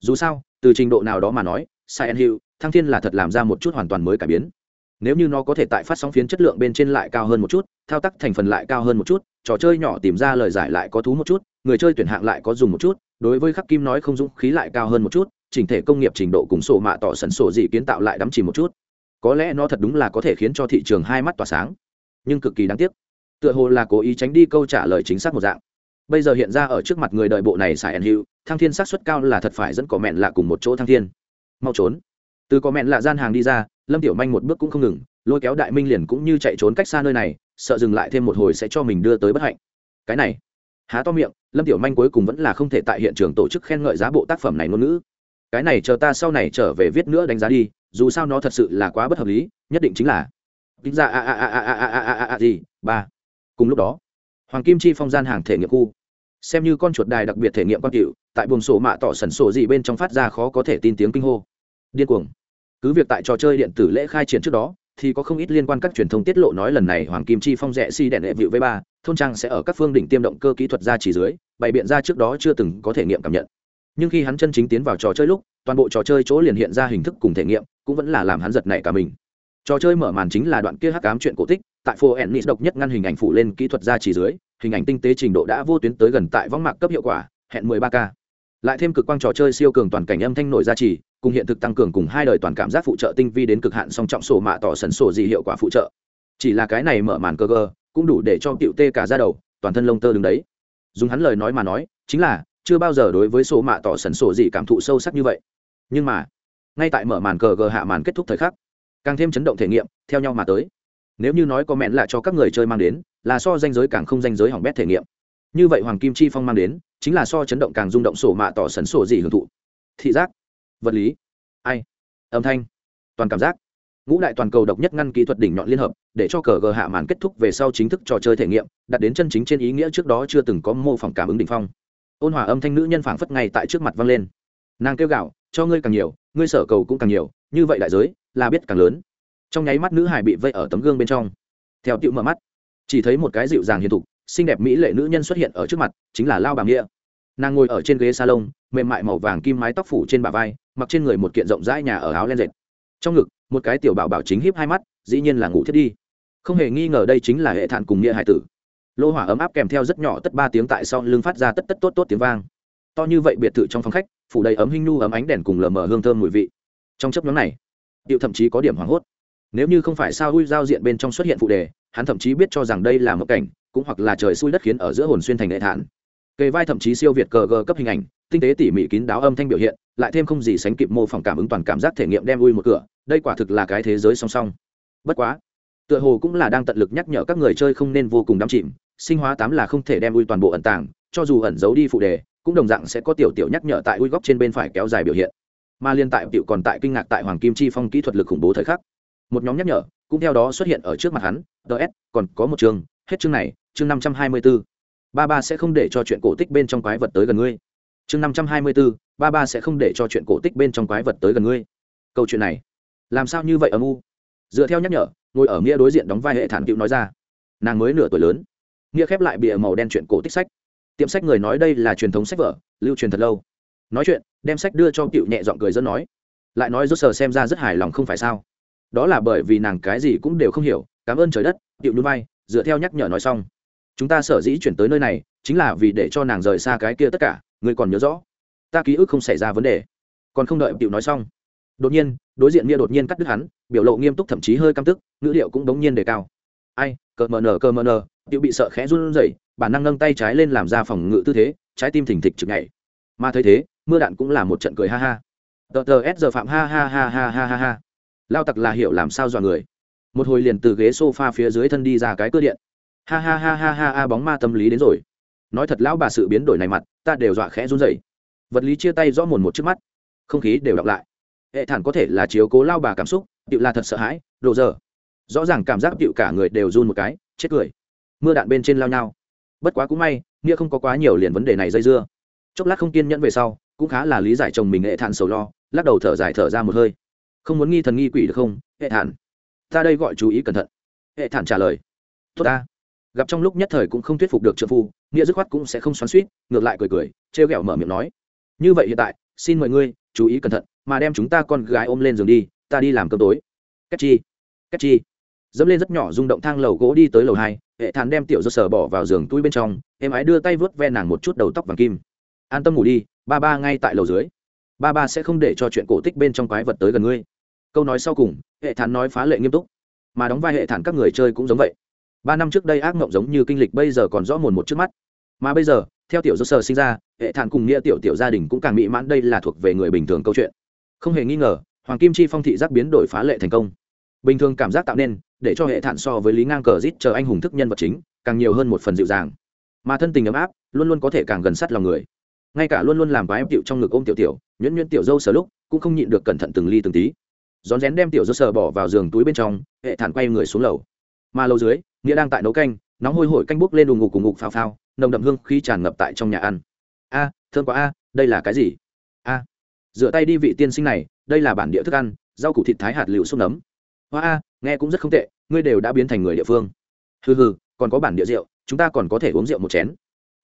A: Dù sao, từ trình độ nào đó mà nói sài en hiệu thăng thiên là thật làm ra một chút hoàn toàn mới cải biến nếu như nó có thể tại phát sóng phiến chất lượng bên trên lại cao hơn một chút, thao tác thành phần lại cao hơn một chút, trò chơi nhỏ tìm ra lời giải lại có thú một chút, người chơi tuyển hạng lại có dùng một chút, đối với khắc kim nói không dũng khí lại cao hơn một chút, chỉnh thể công nghiệp trình độ cùng sổ mạ tỏ sẩn sổ dị kiến tạo lại đắm chìm một chút. Có lẽ nó thật đúng là có thể khiến cho thị trường hai mắt tỏa sáng. Nhưng cực kỳ đáng tiếc, tựa hồ là cố ý tránh đi câu trả lời chính xác một dạng. Bây giờ hiện ra ở trước mặt người đợi bộ này xài ẩn hữu, thăng thiên xác suất cao là thật phải dẫn cỏ mẹn lạ cùng một chỗ thăng thiên. Mau trốn. Từ cỏ mẹn lạ gian hàng đi ra lâm tiểu manh một bước cũng không ngừng lôi kéo đại minh liền cũng như chạy trốn cách xa nơi này sợ dừng lại thêm một hồi sẽ cho mình đưa tới bất hạnh cái này há to miệng lâm tiểu manh cuối cùng vẫn là không thể tại hiện trường tổ chức khen ngợi giá bộ tác phẩm này ngôn ngữ cái này chờ ta sau này trở về viết nữa đánh giá đi dù sao nó thật sự là quá bất hợp lý nhất định chính là tính ra a a a a a a a a a gì ba cùng lúc đó hoàng kim chi phong gian hàng thể nghiệm khu xem như con chuột đài đặc biệt thể nghiệm quan cựu tại buồng sổ mạ tỏ sẩn sổ gì bên trong phát ra khó có thể tin tiếng kinh hô điên cuồng cứ việc tại trò chơi điện tử lễ khai triển trước đó, thì có không ít liên quan các truyền thông tiết lộ nói lần này hoàng kim chi phong rẽ si đèn đệ vịu v ba, thôn trang sẽ ở các phương đỉnh tiêm động cơ kỹ thuật ra chỉ dưới, bày biện ra trước đó chưa từng có thể nghiệm cảm nhận. Nhưng khi hắn chân chính tiến vào trò chơi lúc, toàn bộ trò chơi chỗ liền hiện ra hình thức cùng thể nghiệm, cũng vẫn là làm hắn giật nảy cả mình. Trò chơi mở màn chính là đoạn kia hắc ám chuyện cổ tích, tại phố ennis độc nhất ngăn hình ảnh phụ lên kỹ thuật ra chỉ dưới, hình ảnh tinh tế trình độ đã vô tuyến tới gần tại võng mạc cấp hiệu quả, hẹn 13 k lại thêm cực quang trò chơi siêu cường toàn cảnh âm thanh nội gia trì cùng hiện thực tăng cường cùng hai đời toàn cảm giác phụ trợ tinh vi đến cực hạn song trọng sổ mạ tỏ sần sổ gì hiệu quả phụ trợ. Chỉ là cái này mở màn cơ cơ, cũng đủ để cho cựu tê cả ra đầu, toàn thân lông tơ đứng đấy. Dùng hắn lời nói mà nói, chính là, chưa bao giờ đối với sổ mạ tỏ sần sổ gì cảm thụ sâu sắc như vậy. Nhưng mà, ngay tại mở màn cờ gờ hạ màn kết thúc thời khắc, càng thêm chấn động thể nghiệm, theo nhau mà tới. Nếu như nói có mẹn là cho các người chơi mang đến, là so danh giới càng không danh giới hỏng bét thể nghiệm. Như vậy hoàng kim chi phong mang đến, chính là so chấn động càng rung động sổ mạ tỏ sần sổ gì hưởng thụ. Thị giác vật lý, ai, âm thanh, toàn cảm giác. Ngũ đại toàn cầu độc nhất ngăn kỹ thuật đỉnh nhọn liên hợp, để cho cờ gờ hạ màn kết thúc về sau chính thức trò chơi thể nghiệm đặt đến chân chính trên ý nghĩa trước đó chưa từng có mô phỏng cảm ứng đỉnh phong. Ôn hòa âm thanh nữ nhân phảng phất ngay tại trước mặt vang lên. Nàng kêu gạo cho ngươi càng nhiều, ngươi sở cầu cũng càng nhiều, như vậy đại giới, là biết càng lớn. Trong nháy mắt nữ hải bị vây ở tấm gương bên trong. Theo tiệu mở mắt, chỉ thấy một cái dịu dàng hiền thục, xinh đẹp mỹ lệ nữ nhân xuất hiện ở trước mặt, chính là lao bà nghĩa nàng ngồi ở trên ghế salon, mềm mại màu vàng kim mái tóc phủ trên bà vai, mặc trên người một kiện rộng rãi nhà ở áo len dệt. Trong ngực, một cái tiểu bảo bảo chính híp hai mắt, dĩ nhiên là ngủ thiết đi. Không hề nghi ngờ đây chính là hệ thản cùng nghĩa hải tử. Lô hỏa ấm áp kèm theo rất nhỏ tất ba tiếng tại sau lưng phát ra tất tất tốt tốt tiếng vang. To như vậy biệt thự trong phòng khách, phủ đầy ấm hinh nu ấm ánh đèn cùng lờ mờ hương thơm mùi vị. Trong chấp nhóm này điệu thậm chí có điểm hoảng hốt. Nếu như không phải sao hui giao diện bên trong xuất hiện phụ đề, hắn thậm chí biết cho rằng đây là một cảnh, cũng hoặc là trời xui đất khiến ở giữa hồn xuyên thành hệ thản kề vai thậm chí siêu việt cờ gờ cấp hình ảnh, tinh tế tỉ mỉ kín đáo âm thanh biểu hiện, lại thêm không gì sánh kịp mô phỏng cảm ứng toàn cảm giác thể nghiệm đem ui một cửa, đây quả thực là cái thế giới song song. Bất quá, tựa hồ cũng là đang tận lực nhắc nhở các người chơi không nên vô cùng đắm chìm, sinh hóa tám là không thể đem ui toàn bộ ẩn tàng, cho dù ẩn giấu đi phụ đề, cũng đồng dạng sẽ có tiểu tiểu nhắc nhở tại ui góc trên bên phải kéo dài biểu hiện. Mà liên tại tiểu còn tại kinh ngạc tại hoàng kim chi phong kỹ thuật lực khủng bố thời khắc, một nhóm nhắc nhở cũng theo đó xuất hiện ở trước mặt hắn ts còn có một chương, hết chương này, chương năm trăm hai mươi bốn ba ba sẽ không để cho chuyện cổ tích bên trong quái vật tới gần ngươi. Chương năm trăm hai mươi bốn ba ba sẽ không để cho chuyện cổ tích bên trong quái vật tới gần ngươi. Câu chuyện này, làm sao như vậy âm u? Dựa theo nhắc nhở, ngồi ở nghĩa đối diện đóng vai hệ thản cựu nói ra, nàng mới nửa tuổi lớn. Nghĩa khép lại bìa màu đen chuyện cổ tích sách. Tiệm sách người nói đây là truyền thống sách vở, lưu truyền thật lâu. Nói chuyện, đem sách đưa cho cựu nhẹ dọn cười dẫn nói, lại nói rốt sờ xem ra rất hài lòng không phải sao? Đó là bởi vì nàng cái gì cũng đều không hiểu, cảm ơn trời đất. Cựu núi bay dựa theo nhắc nhở nói xong chúng ta sở dĩ chuyển tới nơi này, chính là vì để cho nàng rời xa cái kia tất cả, ngươi còn nhớ rõ. Ta ký ức không xảy ra vấn đề. Còn không đợi tiểu nói xong. Đột nhiên, đối diện nghĩa đột nhiên cắt đứt hắn, biểu lộ nghiêm túc thậm chí hơi căm tức, ngữ liệu cũng đống nhiên đề cao. Ai, cờ mờ nờ, cờ mờ nờ, tiểu bị sợ khẽ run rẩy, bản năng nâng tay trái lên làm ra phòng ngự tư thế, trái tim thình thịch chực nhảy. Mà thấy thế, mưa đạn cũng là một trận cười ha ha. Tờ tờ s giờ phạm ha ha ha ha ha ha ha. Lao tặc là hiểu làm sao dọa người. Một hồi liền từ ghế sofa phía dưới thân đi ra cái cơ điện ha ha ha ha ha ha, bóng ma tâm lý đến rồi. Nói thật lão bà sự biến đổi này mặt, ta đều dọa khẽ run rẩy. Vật lý chia tay rõ mồn một trước mắt. Không khí đều đọc lại. Hệ thản có thể là chiếu cố lao bà cảm xúc tựu là thật sợ hãi, đồ dở. Rõ ràng cảm giác tựu cả người đều run một cái, chết cười. Mưa đạn bên trên lao nhau. Bất quá cũng may, nghĩa không có quá nhiều liền vấn đề này dây dưa. Chốc lát không kiên nhẫn về sau, cũng khá là lý giải chồng mình hệ thản sầu lo, lắc đầu thở dài thở ra một hơi. Không muốn nghi thần nghi quỷ được không, hệ thản? Ta đây gọi chú ý cẩn thận. Hệ thản trả lời. Tốt ta gặp trong lúc nhất thời cũng không thuyết phục được trợ phu, nghĩa dứt khoát cũng sẽ không xoắn suýt, ngược lại cười cười, trêu ghẹo mở miệng nói, như vậy hiện tại, xin mời ngươi, chú ý cẩn thận, mà đem chúng ta con gái ôm lên giường đi, ta đi làm cơm tối. Cách chi? Cách chi? Dẫm lên rất nhỏ rung động thang lầu gỗ đi tới lầu hai, hệ thản đem tiểu do sở bỏ vào giường túi bên trong, em ái đưa tay vớt ve nàng một chút đầu tóc vàng kim. An tâm ngủ đi, ba ba ngay tại lầu dưới. Ba ba sẽ không để cho chuyện cổ tích bên trong quái vật tới gần ngươi. Câu nói sau cùng, hệ thản nói phá lệ nghiêm túc, mà đóng vai hệ thản các người chơi cũng giống vậy ba năm trước đây ác mộng giống như kinh lịch bây giờ còn rõ mồn một trước mắt. Mà bây giờ, theo tiểu do Sơ sinh ra, hệ thản cùng nghĩa tiểu tiểu gia đình cũng càng mỹ mãn, đây là thuộc về người bình thường câu chuyện. Không hề nghi ngờ, hoàng kim chi phong thị giác biến đổi phá lệ thành công. Bình thường cảm giác tạo nên, để cho hệ thản so với lý ngang cờ rít chờ anh hùng thức nhân vật chính, càng nhiều hơn một phần dịu dàng. Mà thân tình ấm áp, luôn luôn có thể càng gần sát lòng người. Ngay cả luôn luôn làm bái tiểu trong ngực ôm tiểu tiểu, nhuyễn nhuyễn tiểu dâu sờ lúc, cũng không nhịn được cẩn thận từng ly từng tí. Rón rén đem tiểu dâu sờ bỏ vào giường túi bên trong, hệ thản quay người xuống lầu mà lâu dưới nghĩa đang tại nấu canh nóng hôi hổi canh bốc lên đùng ngục cùng ngục phao phao nồng đậm hương khi tràn ngập tại trong nhà ăn. A à, thơm quá a đây là cái gì? A à, rửa tay đi vị tiên sinh này đây là bản địa thức ăn rau củ thịt thái hạt liệu xúc nấm. Hoa a nghe cũng rất không tệ ngươi đều đã biến thành người địa phương. Hừ hừ còn có bản địa rượu chúng ta còn có thể uống rượu một chén.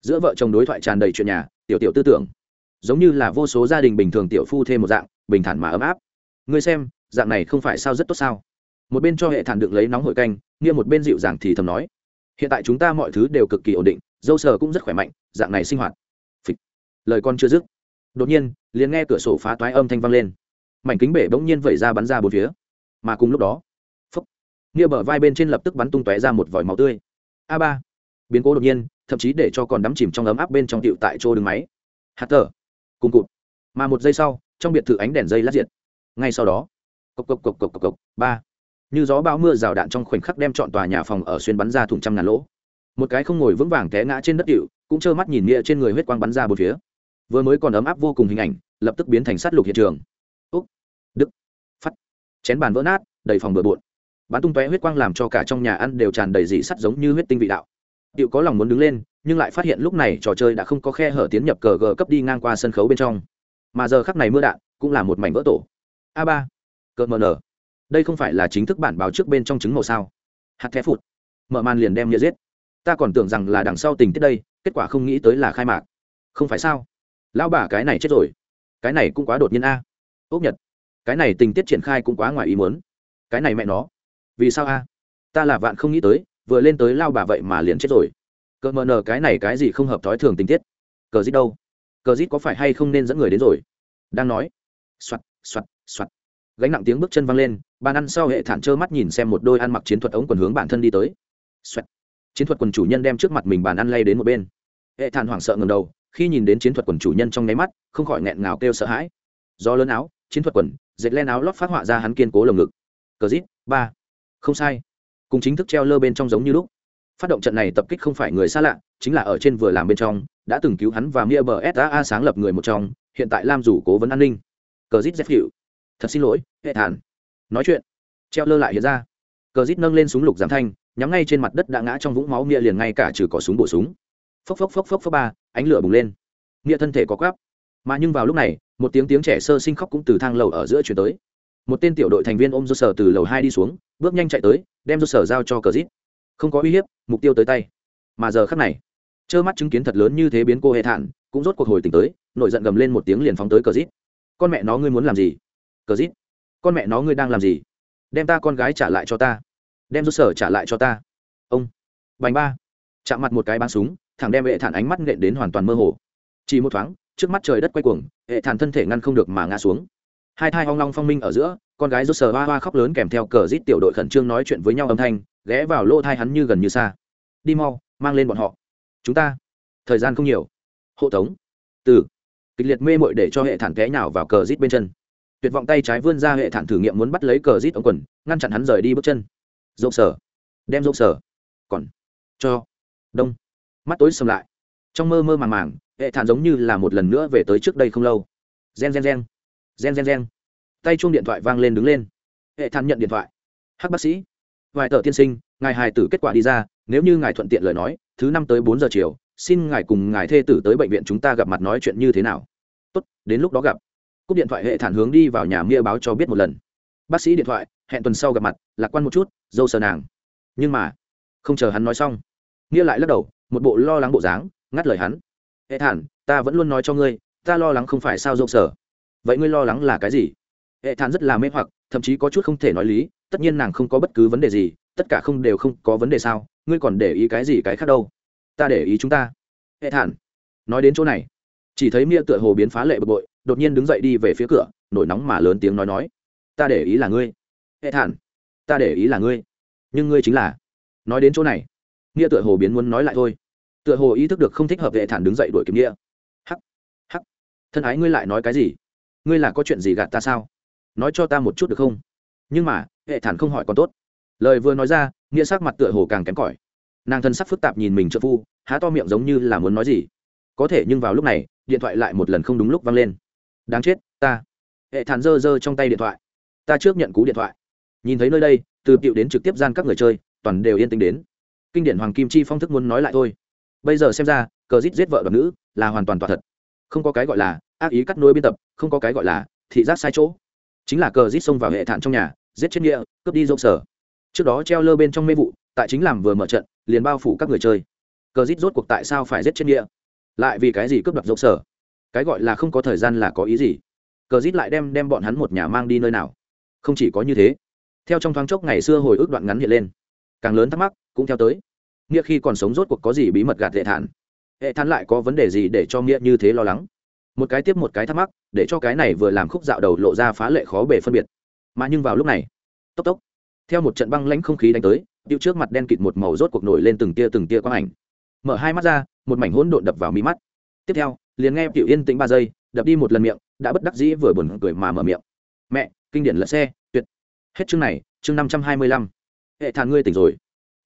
A: Giữa vợ chồng đối thoại tràn đầy chuyện nhà tiểu tiểu tư tưởng. Giống như là vô số gia đình bình thường tiểu phu thêm một dạng bình thản mà ấm áp. Ngươi xem dạng này không phải sao rất tốt sao? Một bên cho hệ thản đựng lấy nóng hổi canh nghiêng một bên dịu dàng thì thầm nói, hiện tại chúng ta mọi thứ đều cực kỳ ổn định, dâu sờ cũng rất khỏe mạnh, dạng này sinh hoạt. Phịch. lời con chưa dứt, đột nhiên, liền nghe cửa sổ phá toái âm thanh vang lên. Mảnh kính bể bỗng nhiên vẩy ra bắn ra bốn phía. Mà cùng lúc đó phúc nghĩa bờ vai bên trên lập tức bắn tung tóe ra một vòi máu tươi. A ba. Biến cố đột nhiên, thậm chí để cho còn đắm chìm trong ấm áp bên trong tiệu tại chỗ đường máy. Hạt thở cùng cụt. Mà một giây sau, trong biệt thự ánh đèn dây lát diệt. Ngay sau đó, cộc cộc cộc cộc cộc cộc, ba như gió bão mưa rào đạn trong khoảnh khắc đem chọn tòa nhà phòng ở xuyên bắn ra thủng trăm ngàn lỗ. Một cái không ngồi vững vàng té ngã trên đất cựu cũng trơ mắt nhìn nghĩa trên người huyết quang bắn ra bốn phía. Vừa mới còn ấm áp vô cùng hình ảnh, lập tức biến thành sát lục hiện trường. Úc đức phát chén bàn vỡ nát, đầy phòng bừa bộn. Bắn tung tóe huyết quang làm cho cả trong nhà ăn đều tràn đầy dị sắt giống như huyết tinh vị đạo. Cựu có lòng muốn đứng lên, nhưng lại phát hiện lúc này trò chơi đã không có khe hở tiến nhập cờ gờ cấp đi ngang qua sân khấu bên trong. Mà giờ khắc này mưa đạn cũng là một mảnh vỡ tổ. A ba, cờ mờ nở đây không phải là chính thức bản báo trước bên trong trứng màu sao? Hạt thép phụt. Mở màn liền đem nghĩa giết. Ta còn tưởng rằng là đằng sau tình tiết đây, kết quả không nghĩ tới là khai mạc. Không phải sao? Lão bà cái này chết rồi. Cái này cũng quá đột nhiên a. À. ốc nhật, cái này tình tiết triển khai cũng quá ngoài ý muốn. Cái này mẹ nó. Vì sao a? Ta là vạn không nghĩ tới, vừa lên tới lao bà vậy mà liền chết rồi. Cờ mờ nờ cái này cái gì không hợp thói thường tình tiết? Cờ dít đâu? Cờ dít có phải hay không nên dẫn người đến rồi? Đang nói. Soạt soạt soạt gánh nặng tiếng bước chân văng lên, bàn ăn sau hệ thản trơ mắt nhìn xem một đôi ăn mặc chiến thuật ống quần hướng bản thân đi tới、Xoẹt. Chiến thuật quần chủ nhân đem trước mặt mình bàn ăn lay đến một bên. Hệ thản hoảng sợ ngầm đầu, khi nhìn đến chiến thuật quần chủ nhân trong nháy mắt, không khỏi nghẹn ngào kêu sợ hãi. Do lớn áo, chiến thuật quần, dệt len áo lót phát họa ra hắn kiên cố lồng ngực. Cờ rít, ba. Không sai. Cùng chính thức treo lơ bên trong giống như lúc. Phát động trận này tập kích không phải người xa lạ, chính là ở trên vừa làm bên trong, đã từng cứu hắn và mia bờ saa sáng lập người một trong, hiện tại lam rủ cố vấn an ninh. Cờ rít dép hiệu thật xin lỗi, hệ thản. Nói chuyện, treo lơ lại hiện ra. Cờ rít nâng lên súng lục giảm thanh, nhắm ngay trên mặt đất đã ngã trong vũng máu nghĩa liền ngay cả trừ cỏ súng bổ súng. Phốc phốc phốc phốc phốc ba, ánh lửa bùng lên. Nghĩa thân thể có quáp mà nhưng vào lúc này, một tiếng tiếng trẻ sơ sinh khóc cũng từ thang lầu ở giữa chuyển tới. Một tên tiểu đội thành viên ôm do sở từ lầu hai đi xuống, bước nhanh chạy tới, đem do sở giao cho cờ rít. Không có uy hiếp, mục tiêu tới tay. Mà giờ khắc này, trơ mắt chứng kiến thật lớn như thế biến cô hệ thản, cũng rốt cuộc hồi tỉnh tới, nổi giận gầm lên một tiếng liền phóng tới cờ rít. Con mẹ nó, ngươi muốn làm gì? Cờ dít con mẹ nó ngươi đang làm gì? Đem ta con gái trả lại cho ta. Đem rút sở trả lại cho ta. Ông. Bành ba. Chạm mặt một cái bắn súng, thẳng đem hệ thản ánh mắt nện đến hoàn toàn mơ hồ. Chỉ một thoáng, trước mắt trời đất quay cuồng, hệ thản thân thể ngăn không được mà ngã xuống. Hai thai hoang long phong minh ở giữa, con gái rút sờ hoa hoa khóc lớn kèm theo cờ rít tiểu đội khẩn trương nói chuyện với nhau âm thanh, ghé vào lỗ thai hắn như gần như xa. Đi mau, mang lên bọn họ. Chúng ta. Thời gian không nhiều. Hộ tống. Từ. Kịch liệt mê mội để cho hệ thản té nhào vào cờ rít bên chân tuyệt vọng tay trái vươn ra hệ thản thử nghiệm muốn bắt lấy cờ rít ống quần, ngăn chặn hắn rời đi bước chân. Rộng sở đem rộng sở còn cho, đông. Mắt tối sầm lại. Trong mơ mơ màng màng, hệ thản giống như là một lần nữa về tới trước đây không lâu. Gen gen gen. Gen gen gen. Tay chuông điện thoại vang lên đứng lên. Hệ thản nhận điện thoại. Hắc bác sĩ. Vài tờ tiên sinh, ngài hài tử kết quả đi ra, nếu như ngài thuận tiện lời nói, thứ năm tới bốn giờ chiều, xin ngài cùng ngài thê tử tới bệnh viện chúng ta gặp mặt nói chuyện như thế nào. Tốt, đến lúc đó gặp cúp điện thoại hệ thản hướng đi vào nhà mia báo cho biết một lần. Bác sĩ điện thoại, hẹn tuần sau gặp mặt, lạc quan một chút, dâu sờ nàng. Nhưng mà, không chờ hắn nói xong nghĩa lại lắc đầu, một bộ lo lắng bộ dáng, ngắt lời hắn. Hệ thản, ta vẫn luôn nói cho ngươi, ta lo lắng không phải sao dâu sờ. Vậy ngươi lo lắng là cái gì? Hệ thản rất là mê hoặc, thậm chí có chút không thể nói lý, tất nhiên nàng không có bất cứ vấn đề gì, tất cả không đều không có vấn đề sao, ngươi còn để ý cái gì cái khác đâu? Ta để ý chúng ta. Hệ thản, nói đến chỗ này, chỉ thấy mia tựa hồ biến phá lệ bực bội đột nhiên đứng dậy đi về phía cửa, nổi nóng mà lớn tiếng nói nói. Ta để ý là ngươi. Hệ thản, ta để ý là ngươi. Nhưng ngươi chính là. Nói đến chỗ này, nghĩa tựa hồ biến muốn nói lại thôi. Tựa hồ ý thức được không thích hợp hệ thản đứng dậy đuổi kiếm nghĩa. Hắc hắc. Thân ái ngươi lại nói cái gì? Ngươi là có chuyện gì gạt ta sao? Nói cho ta một chút được không? Nhưng mà, hệ thản không hỏi còn tốt. Lời vừa nói ra, nghĩa sắc mặt tựa hồ càng kém cỏi. Nàng thân sắc phức tạp nhìn mình trợ phu, há to miệng giống như là muốn nói gì. Có thể nhưng vào lúc này, điện thoại lại một lần không đúng lúc vang lên đáng chết, ta. Hệ thản dơ dơ trong tay điện thoại. Ta trước nhận cú điện thoại. Nhìn thấy nơi đây, từ cựu đến trực tiếp gian các người chơi, toàn đều yên tĩnh đến. Kinh điển hoàng kim chi phong thức muốn nói lại thôi. Bây giờ xem ra, cờ giết giết vợ và nữ là hoàn toàn tỏa thật. Không có cái gọi là ác ý cắt nối biên tập, không có cái gọi là thị giác sai chỗ. Chính là cờ rít xông vào hệ thản trong nhà, giết chết nghĩa, cướp đi rộng sở. Trước đó treo lơ bên trong mê vụ, tại chính làm vừa mở trận, liền bao phủ các người chơi. Cờ rít rốt cuộc tại sao phải giết chết nghĩa? Lại vì cái gì cướp đoạt rộng sở? Cái gọi là không có thời gian là có ý gì? Cờ rít lại đem đem bọn hắn một nhà mang đi nơi nào? Không chỉ có như thế, theo trong thoáng chốc ngày xưa hồi ức đoạn ngắn hiện lên, càng lớn thắc mắc cũng theo tới. Nghĩa khi còn sống rốt cuộc có gì bí mật gạt hệ thản? Hệ thản lại có vấn đề gì để cho nghĩa như thế lo lắng? Một cái tiếp một cái thắc mắc, để cho cái này vừa làm khúc dạo đầu lộ ra phá lệ khó bề phân biệt. Mà nhưng vào lúc này, tốc tốc, theo một trận băng lãnh không khí đánh tới điệu trước mặt đen kịt một màu rốt cuộc nổi lên từng tia từng tia quang ảnh. Mở hai mắt ra, một mảnh hỗn độn đập vào mi mắt. Tiếp theo liền nghe tiểu yên tĩnh ba giây, đập đi một lần miệng, đã bất đắc dĩ vừa buồn cười mà mở miệng. Mẹ, kinh điển lật xe, tuyệt. Hết chương này, chương năm trăm hai mươi lăm. Hệ thản ngươi tỉnh rồi.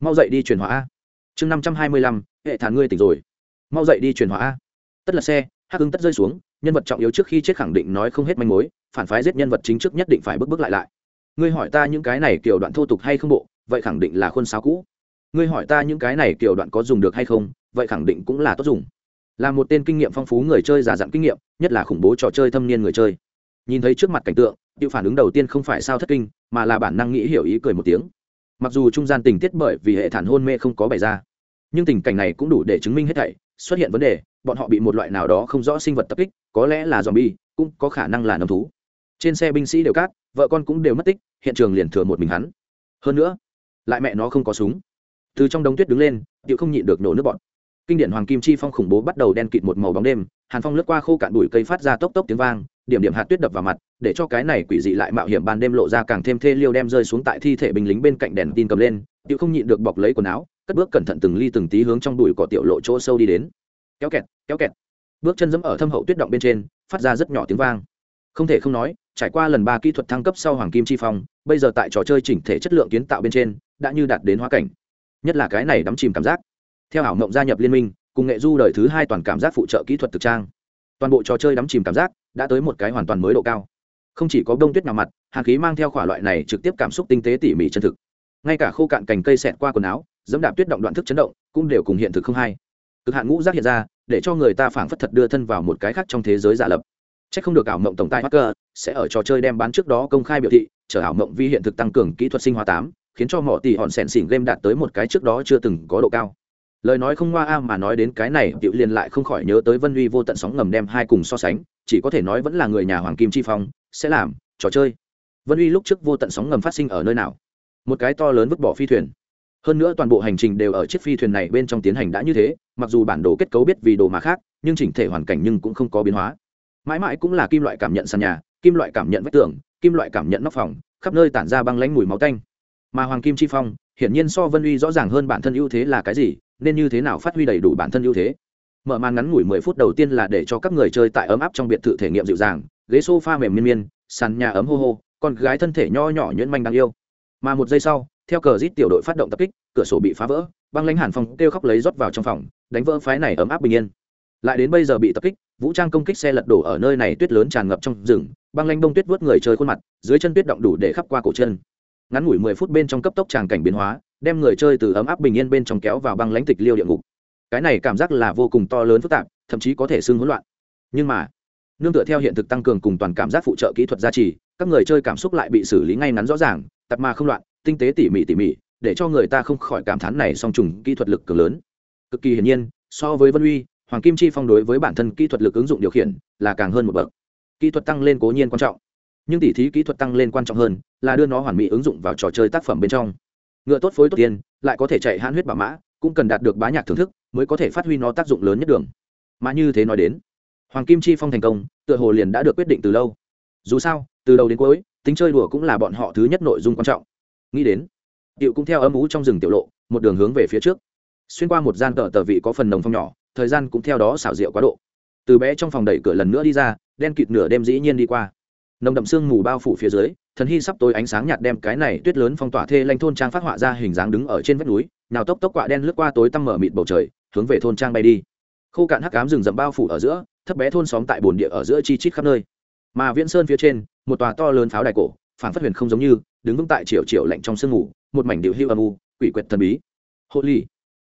A: Mau dậy đi truyền hóa a. Chương năm trăm hai mươi lăm, hệ thản ngươi tỉnh rồi. Mau dậy đi truyền hóa a. Tất là xe, hắc hưng tất rơi xuống, nhân vật trọng yếu trước khi chết khẳng định nói không hết manh mối, phản phái giết nhân vật chính trước nhất định phải bước bước lại lại. Ngươi hỏi ta những cái này kiểu đoạn thô tục hay không bộ, vậy khẳng định là khuôn sáo cũ. Ngươi hỏi ta những cái này kiểu đoạn có dùng được hay không, vậy khẳng định cũng là tốt dùng là một tên kinh nghiệm phong phú người chơi giả dặn kinh nghiệm, nhất là khủng bố trò chơi thâm niên người chơi. Nhìn thấy trước mặt cảnh tượng tự phản ứng đầu tiên không phải sao thất kinh, mà là bản năng nghĩ hiểu ý cười một tiếng. Mặc dù trung gian tình tiết bởi vì hệ thản hôn mê không có bày ra, nhưng tình cảnh này cũng đủ để chứng minh hết thảy, xuất hiện vấn đề, bọn họ bị một loại nào đó không rõ sinh vật tập kích, có lẽ là z o m bi e cũng có khả năng là nấm thú. Trên xe binh sĩ đều cát, vợ con cũng đều mất tích, hiện trường liền thừa một mình hắn. Hơn nữa, lại mẹ nó không có súng. Từ trong đống tuyết đứng lên điệu không nhịn được nổ nước bọn kinh điển hoàng kim chi phong khủng bố bắt đầu đen kịt một màu bóng đêm, hàn phong lướt qua khô cạn bụi cây phát ra tốc tốc tiếng vang, điểm điểm hạt tuyết đập vào mặt, để cho cái này quỷ dị lại mạo hiểm ban đêm lộ ra càng thêm thê liêu đem rơi xuống tại thi thể binh lính bên cạnh đèn tin cầm lên, tiểu không nhịn được bọc lấy quần áo, cất bước cẩn thận từng ly từng tí hướng trong đùi cỏ tiểu lộ chỗ sâu đi đến. Kéo kẹt kéo kẹt. Bước chân dẫm ở thâm hậu tuyết động bên trên, phát ra rất nhỏ tiếng vang. Không thể không nói, trải qua lần ba kỹ thuật thăng cấp sau hoàng kim chi phong, bây giờ tại trò chơi chỉnh thể chất lượng kiến tạo bên trên, đã như đạt đến hóa cảnh. Nhất là cái này đắm chìm cảm giác theo ảo mộng gia nhập liên minh cùng nghệ du đời thứ hai toàn cảm giác phụ trợ kỹ thuật thực trang. Toàn bộ trò chơi đắm chìm cảm giác đã tới một cái hoàn toàn mới độ cao. Không chỉ có đông tuyết nào mặt hàn khí mang theo khỏa loại này trực tiếp cảm xúc tinh tế tỉ mỉ chân thực. Ngay cả khô cạn cành cây xẹt qua quần áo dẫm đạp tuyết động đoạn thức chấn động cũng đều cùng hiện thực không hay. Cực hạn ngũ giác hiện ra để cho người ta phảng phất thật đưa thân vào một cái khác trong thế giới giả lập. Chắc không được ảo mộng tổng tài hacker sẽ ở trò chơi đem bán trước đó công khai biểu thị, chở ảo mộng vi hiện thực tăng cường kỹ thuật sinh hóa tám, khiến cho mỏ tỷ hòn sẻn xỉn game đạt tới một cái trước đó chưa từng có độ cao. Lời nói không hoa a mà nói đến cái này, Tiểu Liên lại không khỏi nhớ tới Vân Uy vô tận sóng ngầm đem hai cùng so sánh, chỉ có thể nói vẫn là người nhà Hoàng Kim Chi Phong sẽ làm trò chơi. Vân Uy lúc trước vô tận sóng ngầm phát sinh ở nơi nào? Một cái to lớn vứt bỏ phi thuyền. Hơn nữa toàn bộ hành trình đều ở chiếc phi thuyền này bên trong tiến hành đã như thế, mặc dù bản đồ kết cấu biết vì đồ mà khác, nhưng chỉnh thể hoàn cảnh nhưng cũng không có biến hóa mãi mãi cũng là kim loại cảm nhận sàn nhà kim loại cảm nhận vách tường kim loại cảm nhận nóc phòng khắp nơi tản ra băng lánh mùi máu tanh mà hoàng kim chi phong hiển nhiên so vân uy rõ ràng hơn bản thân ưu thế là cái gì nên như thế nào phát huy đầy đủ bản thân ưu thế? Mở màn ngắn ngủi mười phút đầu tiên là để cho các người chơi tại ấm áp trong biệt thự thể nghiệm dịu dàng, ghế sofa mềm miên miên, sàn nhà ấm hô hô, con gái thân thể nho nhỏ nhuyễn manh đáng yêu. Mà một giây sau, theo cờ rít tiểu đội phát động tập kích, cửa sổ bị phá vỡ, băng lãnh hàn phòng kêu khóc lấy rót vào trong phòng, đánh vỡ phái này ấm áp bình yên. Lại đến bây giờ bị tập kích, vũ trang công kích xe lật đổ ở nơi này tuyết lớn tràn ngập trong rừng, băng lanh bông tuyết vớt người chơi khuôn mặt, dưới chân tuyết động đủ để khắp qua cổ chân. Ngắn ngủi mười phút bên trong cấp tốc tràng cảnh biến hóa đem người chơi từ ấm áp bình yên bên trong kéo vào băng lãnh tịch liêu địa ngục. Cái này cảm giác là vô cùng to lớn phức tạp, thậm chí có thể xưng hỗn loạn. Nhưng mà, nương tựa theo hiện thực tăng cường cùng toàn cảm giác phụ trợ kỹ thuật gia trì, các người chơi cảm xúc lại bị xử lý ngay ngắn rõ ràng, tập mà không loạn, tinh tế tỉ mỉ tỉ mỉ, để cho người ta không khỏi cảm thán này song trùng kỹ thuật lực cường lớn. Cực kỳ hiển nhiên, so với vân uy, hoàng kim chi phong đối với bản thân kỹ thuật lực ứng dụng điều khiển là càng hơn một bậc. Kỹ thuật tăng lên cố nhiên quan trọng, nhưng tỉ thí kỹ thuật tăng lên quan trọng hơn là đưa nó hoàn mỹ ứng dụng vào trò chơi tác phẩm bên trong ngựa tốt phối tốt tiền lại có thể chạy hãn huyết bảo mã, cũng cần đạt được bá nhạc thưởng thức, mới có thể phát huy nó tác dụng lớn nhất đường. Mà như thế nói đến, hoàng kim chi phong thành công, tựa hồ liền đã được quyết định từ lâu. Dù sao, từ đầu đến cuối, tính chơi đùa cũng là bọn họ thứ nhất nội dung quan trọng. Nghĩ đến, tiệu cũng theo âm ú trong rừng tiểu lộ, một đường hướng về phía trước. Xuyên qua một gian tờ tờ vị có phần nồng phong nhỏ, thời gian cũng theo đó xảo diệu quá độ. Từ bé trong phòng đẩy cửa lần nữa đi ra, đen kịt nửa đêm dĩ nhiên đi qua. Nồng đậm sương mù bao phủ phía dưới thần hy sắp tối ánh sáng nhạt đem cái này tuyết lớn phong tỏa thê lanh thôn trang phát họa ra hình dáng đứng ở trên vách núi nào tốc tốc quạ đen lướt qua tối tăm mở mịt bầu trời hướng về thôn trang bay đi. Khô cạn hắc cám rừng rậm bao phủ ở giữa thấp bé thôn xóm tại bồn địa ở giữa chi chít khắp nơi. Mà viễn sơn phía trên một tòa to lớn pháo đài cổ phản phát huyền không giống như đứng vững tại triệu triệu lạnh trong sương ngủ, một mảnh điệu hưu âm u quỷ quyệt thần bí. Hộ ly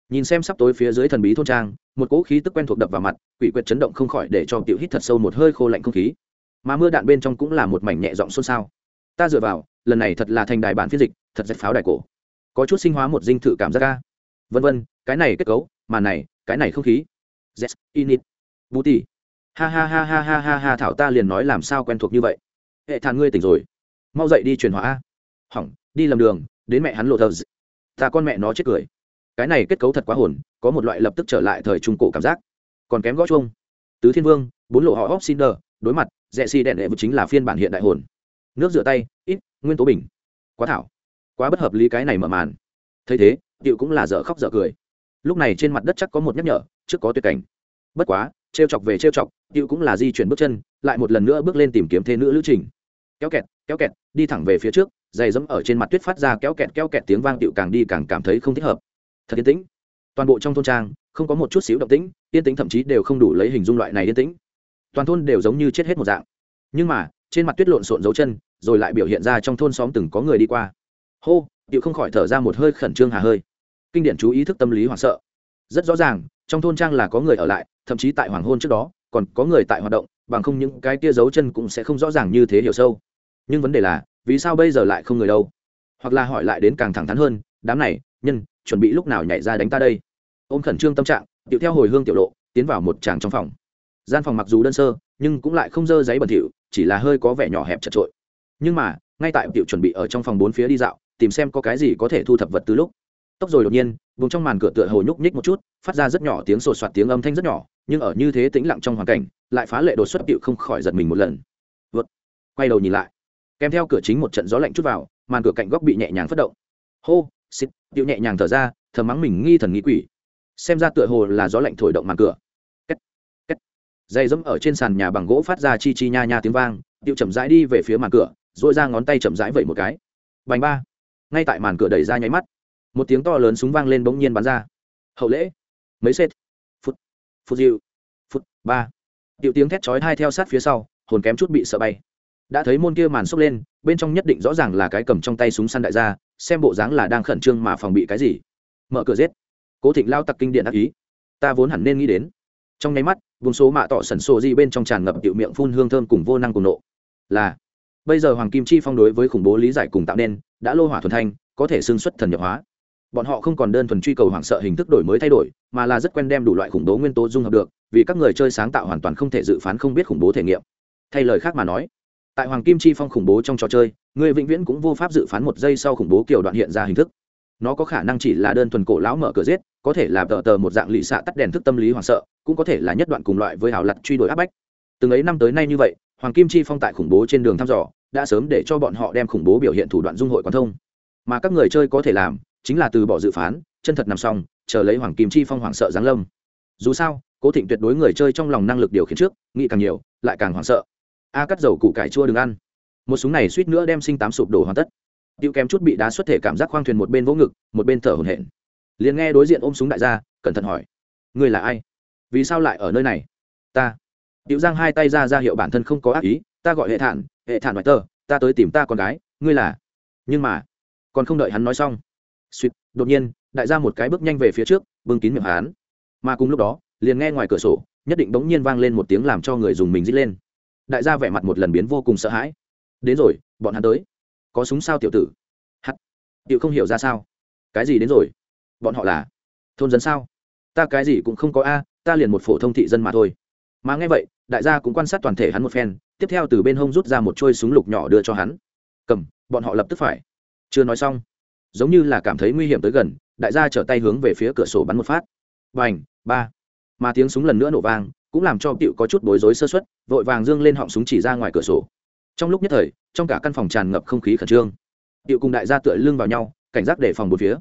A: nhìn xem sắp tối phía dưới thần bí thôn trang một cỗ khí tức quen thuộc đập vào mặt quỷ quyệt chấn động không khỏi để cho tiểu hít thật sâu một hơi khô lạnh không khí. Mà mưa đạn bên trong cũng là một mảnh nhẹ giọng xôn xao ta dựa vào, lần này thật là thành đài bản phiên dịch, thật dạch pháo đài cổ. Có chút sinh hóa một dinh thự cảm giác ca vân vân, cái này kết cấu, mà này, cái này không khí. Yes init booty ha ha ha ha ha ha ha, thảo ta liền nói làm sao quen thuộc như vậy. Hệ thản ngươi tỉnh rồi. Mau dậy đi truyền hóa hỏng, đi lầm đường, đến mẹ hắn lộ thờ. Ta con mẹ nó chết cười. Cái này kết cấu thật quá hồn, có một loại lập tức trở lại thời trung cổ cảm giác. Còn kém gõ chuông. Tứ thiên vương, bốn lộ họ óc xin đờ đối mặt rẽ xi đèn đệ chính là phiên bản hiện đại hồn nước rửa tay, ít, nguyên tố bình. Quá thảo. Quá bất hợp lý cái này mở màn. Thấy thế điệu cũng là dở khóc dở cười. Lúc này trên mặt đất chắc có một nhắc nhở, trước có tuyệt cảnh. Bất quá, trêu chọc về trêu chọc điệu cũng là di chuyển bước chân, lại một lần nữa bước lên tìm kiếm thế nữ lữ trình. Kéo kẹt kéo kẹt, đi thẳng về phía trước, giày dẫm ở trên mặt tuyết phát ra kéo kẹt kéo kẹt tiếng vang điệu càng đi càng cảm thấy không thích hợp. Thật yên tĩnh. Toàn bộ trong thôn trang, không có một chút xíu động tĩnh, yên tĩnh thậm chí đều không đủ lấy hình dung loại này yên tĩnh. Toàn thôn đều giống như chết hết một dạng. Nhưng mà trên mặt tuyết lộn xộn dấu chân, rồi lại biểu hiện ra trong thôn xóm từng có người đi qua. Hô điệu không khỏi thở ra một hơi khẩn trương hà hơi. Kinh điển chú ý thức tâm lý hoảng sợ. Rất rõ ràng, trong thôn trang là có người ở lại, thậm chí tại hoàng hôn trước đó, còn có người tại hoạt động, bằng không những cái tia dấu chân cũng sẽ không rõ ràng như thế hiểu sâu. Nhưng vấn đề là, vì sao bây giờ lại không người đâu? Hoặc là hỏi lại đến càng thẳng thắn hơn, đám này, nhân, chuẩn bị lúc nào nhảy ra đánh ta đây? Ôm khẩn trương tâm trạng, tiểu theo hồi hương tiểu lộ, tiến vào một tràng trong phòng. Gian phòng mặc dù đơn sơ nhưng cũng lại không dơ giấy bẩn thỉu, chỉ là hơi có vẻ nhỏ hẹp chật trội nhưng mà, ngay tại tiểu chuẩn bị ở trong phòng bốn phía đi dạo, tìm xem có cái gì có thể thu thập vật từ lúc. Tóc rồi đột nhiên, vùng trong màn cửa tựa hồ nhúc nhích một chút, phát ra rất nhỏ tiếng sột soạt tiếng âm thanh rất nhỏ, nhưng ở như thế tĩnh lặng trong hoàn cảnh, lại phá lệ đột xuất tiểu không khỏi giật mình một lần. Vượt quay đầu nhìn lại, kèm theo cửa chính một trận gió lạnh chút vào, màn cửa cạnh góc bị nhẹ nhàng phất động. Hô, xịt, tiểu nhẹ nhàng thở ra thở mắng mình nghi thần nghĩ quỷ. Xem ra tựa hồ là gió lạnh thổi động màn cửa dây dẫm ở trên sàn nhà bằng gỗ phát ra chi chi nha nha tiếng vang tiểu chậm rãi đi về phía màn cửa dội ra ngón tay chậm rãi vậy một cái. Bành ba. Ngay tại màn cửa đẩy ra nháy mắt, một tiếng to lớn súng vang lên bỗng nhiên bắn ra. Hậu lễ. Mấy set phút. Phút dịu. Phút. Ba. Tiểu tiếng thét chói hai theo sát phía sau, hồn kém chút bị sợ bay. Đã thấy môn kia màn xốc lên, bên trong nhất định rõ ràng là cái cầm trong tay súng săn đại gia, xem bộ dáng là đang khẩn trương mà phòng bị cái gì. Mở cửa giết. Cố thịnh lao tặc kinh điện đắc ý. Ta vốn hẳn nên nghĩ đến. Trong nháy mắt vùng số mạ tỏ sẩn sổ di bên trong tràn ngập tiểu miệng phun hương thơm cùng vô năng cùng nộ. Là, bây giờ hoàng kim chi phong đối với khủng bố lý giải cùng tạo nên, đã lô hỏa thuần thanh, có thể xương xuất thần nhập hóa. Bọn họ không còn đơn thuần truy cầu hoảng sợ hình thức đổi mới thay đổi, mà là rất quen đem đủ loại khủng bố nguyên tố dung hợp được, vì các người chơi sáng tạo hoàn toàn không thể dự phán không biết khủng bố thể nghiệm. Thay lời khác mà nói, tại hoàng kim chi phong khủng bố trong trò chơi, người vĩnh viễn cũng vô pháp dự phán một giây sau khủng bố kiểu đoạn hiện ra hình thức. Nó có khả năng chỉ là đơn thuần cổ lão mở cửa giết, có thể là tờ tờ một dạng lì xạ tắt đèn thức tâm lý hoảng sợ cũng có thể là nhất đoạn cùng loại với hào lặt truy đuổi áp bách. Từng ấy năm tới nay như vậy, hoàng kim chi phong tại khủng bố trên đường thăm dò, đã sớm để cho bọn họ đem khủng bố biểu hiện thủ đoạn dung hội quan thông. Mà các người chơi có thể làm, chính là từ bỏ dự phán, chân thật nằm xong, chờ lấy hoàng kim chi phong hoảng sợ giáng lâm. Dù sao, cố thịnh tuyệt đối người chơi trong lòng năng lực điều khiển trước, nghĩ càng nhiều, lại càng hoảng sợ. A cắt dầu củ cải chua đừng ăn. Một súng này suýt nữa đem sinh tám sụp đổ hoàn tất. Tiêu kém chút bị đá xuất thể cảm giác khoang thuyền một bên vỗ ngực, một bên thở hổn hển. Liền nghe đối diện ôm súng đại gia, cẩn thận hỏi, ngươi là ai? Vì sao lại ở nơi này ta Tiểu Giang hai tay ra ra hiệu bản thân không có ác ý, ta gọi hệ thản, hệ thản ngoại tờ, ta tới tìm ta con gái, ngươi là. Nhưng mà, còn không đợi hắn nói xong. Suýt, đột nhiên, đại gia một cái bước nhanh về phía trước, bưng kín miệng hắn. Mà cùng lúc đó, liền nghe ngoài cửa sổ, nhất định bỗng nhiên vang lên một tiếng làm cho người dùng mình rít lên. Đại gia vẻ mặt một lần biến vô cùng sợ hãi. Đến rồi, bọn hắn tới. Có súng sao tiểu tử? hắt Tiểu không hiểu ra sao. Cái gì đến rồi? Bọn họ là thôn dân sao? Ta cái gì cũng không có a, ta liền một phổ thông thị dân mà thôi. Mà nghe vậy, đại gia cũng quan sát toàn thể hắn một phen, tiếp theo từ bên hông rút ra một trôi súng lục nhỏ đưa cho hắn. Cầm, bọn họ lập tức phải. Chưa nói xong, giống như là cảm thấy nguy hiểm tới gần, đại gia trở tay hướng về phía cửa sổ bắn một phát. B à n h ba. Mà tiếng súng lần nữa nổ vang, cũng làm cho cựu có chút bối rối sơ xuất vội vàng dương lên họng súng chỉ ra ngoài cửa sổ. Trong lúc nhất thời, trong cả căn phòng tràn ngập không khí khẩn trương. Cựu cùng đại gia tựa lưng vào nhau, cảnh giác để phòng một phía.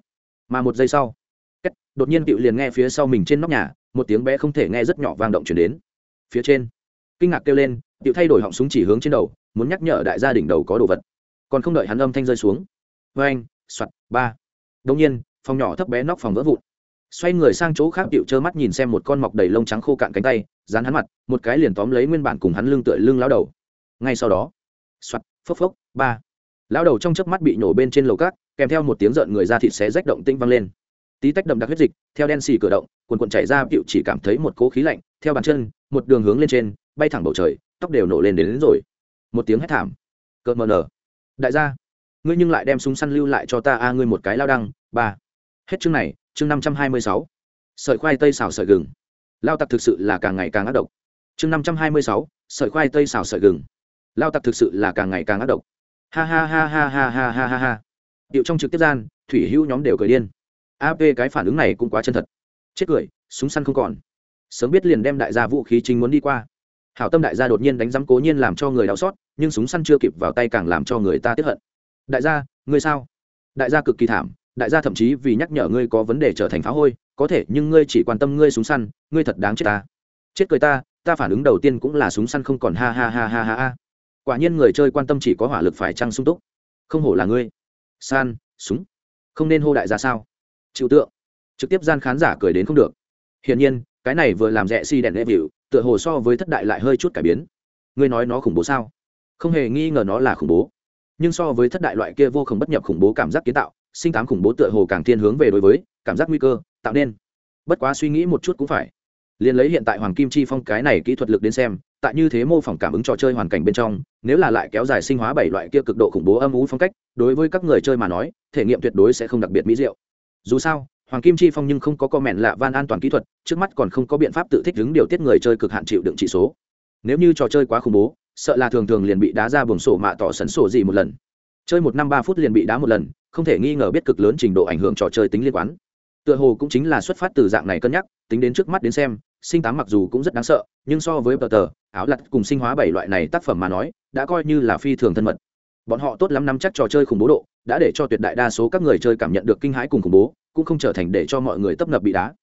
A: Mà một giây sau, đột nhiên cựu liền nghe phía sau mình trên nóc nhà một tiếng bé không thể nghe rất nhỏ vang động chuyển đến. Phía trên, kinh ngạc kêu lên, tiểu thay đổi họng súng chỉ hướng trên đầu, muốn nhắc nhở đại gia đình đầu có đồ vật. Còn không đợi hắn âm thanh rơi xuống. Vê anh soạt, ba. Đông nhiên, phòng nhỏ thấp bé nóc phòng vỡ vụn. Xoay người sang chỗ khác, tiểu trơ mắt nhìn xem một con mọc đầy lông trắng khô cạn cánh tay, dán hắn mặt, một cái liền tóm lấy nguyên bản cùng hắn lưng tựa lưng lao đầu. Ngay sau đó, soạt, phốc phốc, ba. Lao đầu trong chớp mắt bị nổ bên trên lầu cát, kèm theo một tiếng rợn người ra thịt xé rách động tĩnh vang lên. Tí tách đậm đặc huyết dịch, theo đen xì cửa động quần quần chảy ra cựu chỉ cảm thấy một cố khí lạnh theo bàn chân một đường hướng lên trên bay thẳng bầu trời tóc đều nổ lên đến, đến rồi. Một tiếng hét thảm. Cợt mờ nở. Đại gia ngươi nhưng lại đem súng săn lưu lại cho ta a ngươi một cái lao đăng. Ba. Hết chương này chương năm trăm hai mươi sáu. Sợi khoai tây xào sợi gừng. Lao tặc thực sự là càng ngày càng ác độc. Chương năm trăm hai mươi sáu sợi khoai tây xào sợi gừng. Lao tặc thực sự là càng ngày càng ác độc. Ha ha ha ha ha ha ha ha ha. Điệu trong trực tiếp gian thủy hữu nhóm đều cười điên. Ap cái phản ứng này cũng quá chân thật chết cười, súng săn không còn. Sớm biết liền đem đại gia vũ khí chính muốn đi qua. Hảo tâm đại gia đột nhiên đánh giám cố nhiên làm cho người đau xót, nhưng súng săn chưa kịp vào tay càng làm cho người ta tiếp hận. Đại gia, ngươi sao? Đại gia cực kỳ thảm, đại gia thậm chí vì nhắc nhở ngươi có vấn đề trở thành phá hôi, có thể, nhưng ngươi chỉ quan tâm ngươi súng săn, ngươi thật đáng chết ta. Chết cười ta ta phản ứng đầu tiên cũng là súng săn không còn, ha ha ha ha ha ha. Quả nhiên người chơi quan tâm chỉ có hỏa lực phải trăng sung túc. Không hổ là ngươi. San, súng. Không nên hô đại gia sao? Chịu tượng trực tiếp gian khán giả cười đến không được. Hiển nhiên, cái này vừa làm rẻ si đèn lễ vịu tựa hồ so với thất đại lại hơi chút cải biến. Ngươi nói nó khủng bố sao? Không hề nghi ngờ nó là khủng bố. Nhưng so với thất đại loại kia vô cùng bất nhập khủng bố cảm giác kiến tạo, sinh tám khủng bố tựa hồ càng thiên hướng về đối với cảm giác nguy cơ, tạo nên. Bất quá suy nghĩ một chút cũng phải. Liền lấy hiện tại hoàng kim chi phong cái này kỹ thuật lực đến xem, tại như thế mô phỏng cảm ứng trò chơi hoàn cảnh bên trong, nếu là lại kéo dài sinh hóa bảy loại kia cực độ khủng bố âm ú phong cách, đối với các người chơi mà nói, thể nghiệm tuyệt đối sẽ không đặc biệt mỹ diệu. Dù sao hoàng kim chi phong nhưng không có co mẹn lạ van an toàn kỹ thuật, trước mắt còn không có biện pháp tự thích ứng điều tiết người chơi cực hạn chịu đựng trị số. Nếu như trò chơi quá khủng bố, sợ là thường thường liền bị đá ra buồng sổ mạ tỏ sấn sổ gì một lần. Chơi một năm ba phút liền bị đá một lần, không thể nghi ngờ biết cực lớn trình độ ảnh hưởng trò chơi tính liên quan. Tựa hồ cũng chính là xuất phát từ dạng này cân nhắc, tính đến trước mắt đến xem, sinh tám mặc dù cũng rất đáng sợ, nhưng so với bờ tờ áo lặt cùng sinh hóa bảy loại này tác phẩm mà nói, đã coi như là phi thường thân mật. Bọn họ tốt lắm nắm chắc trò chơi khủng bố độ, đã để cho tuyệt đại đa số các người chơi cảm nhận được kinh hãi cùng khủng bố cũng không trở thành để cho mọi người tấp nập bị đá.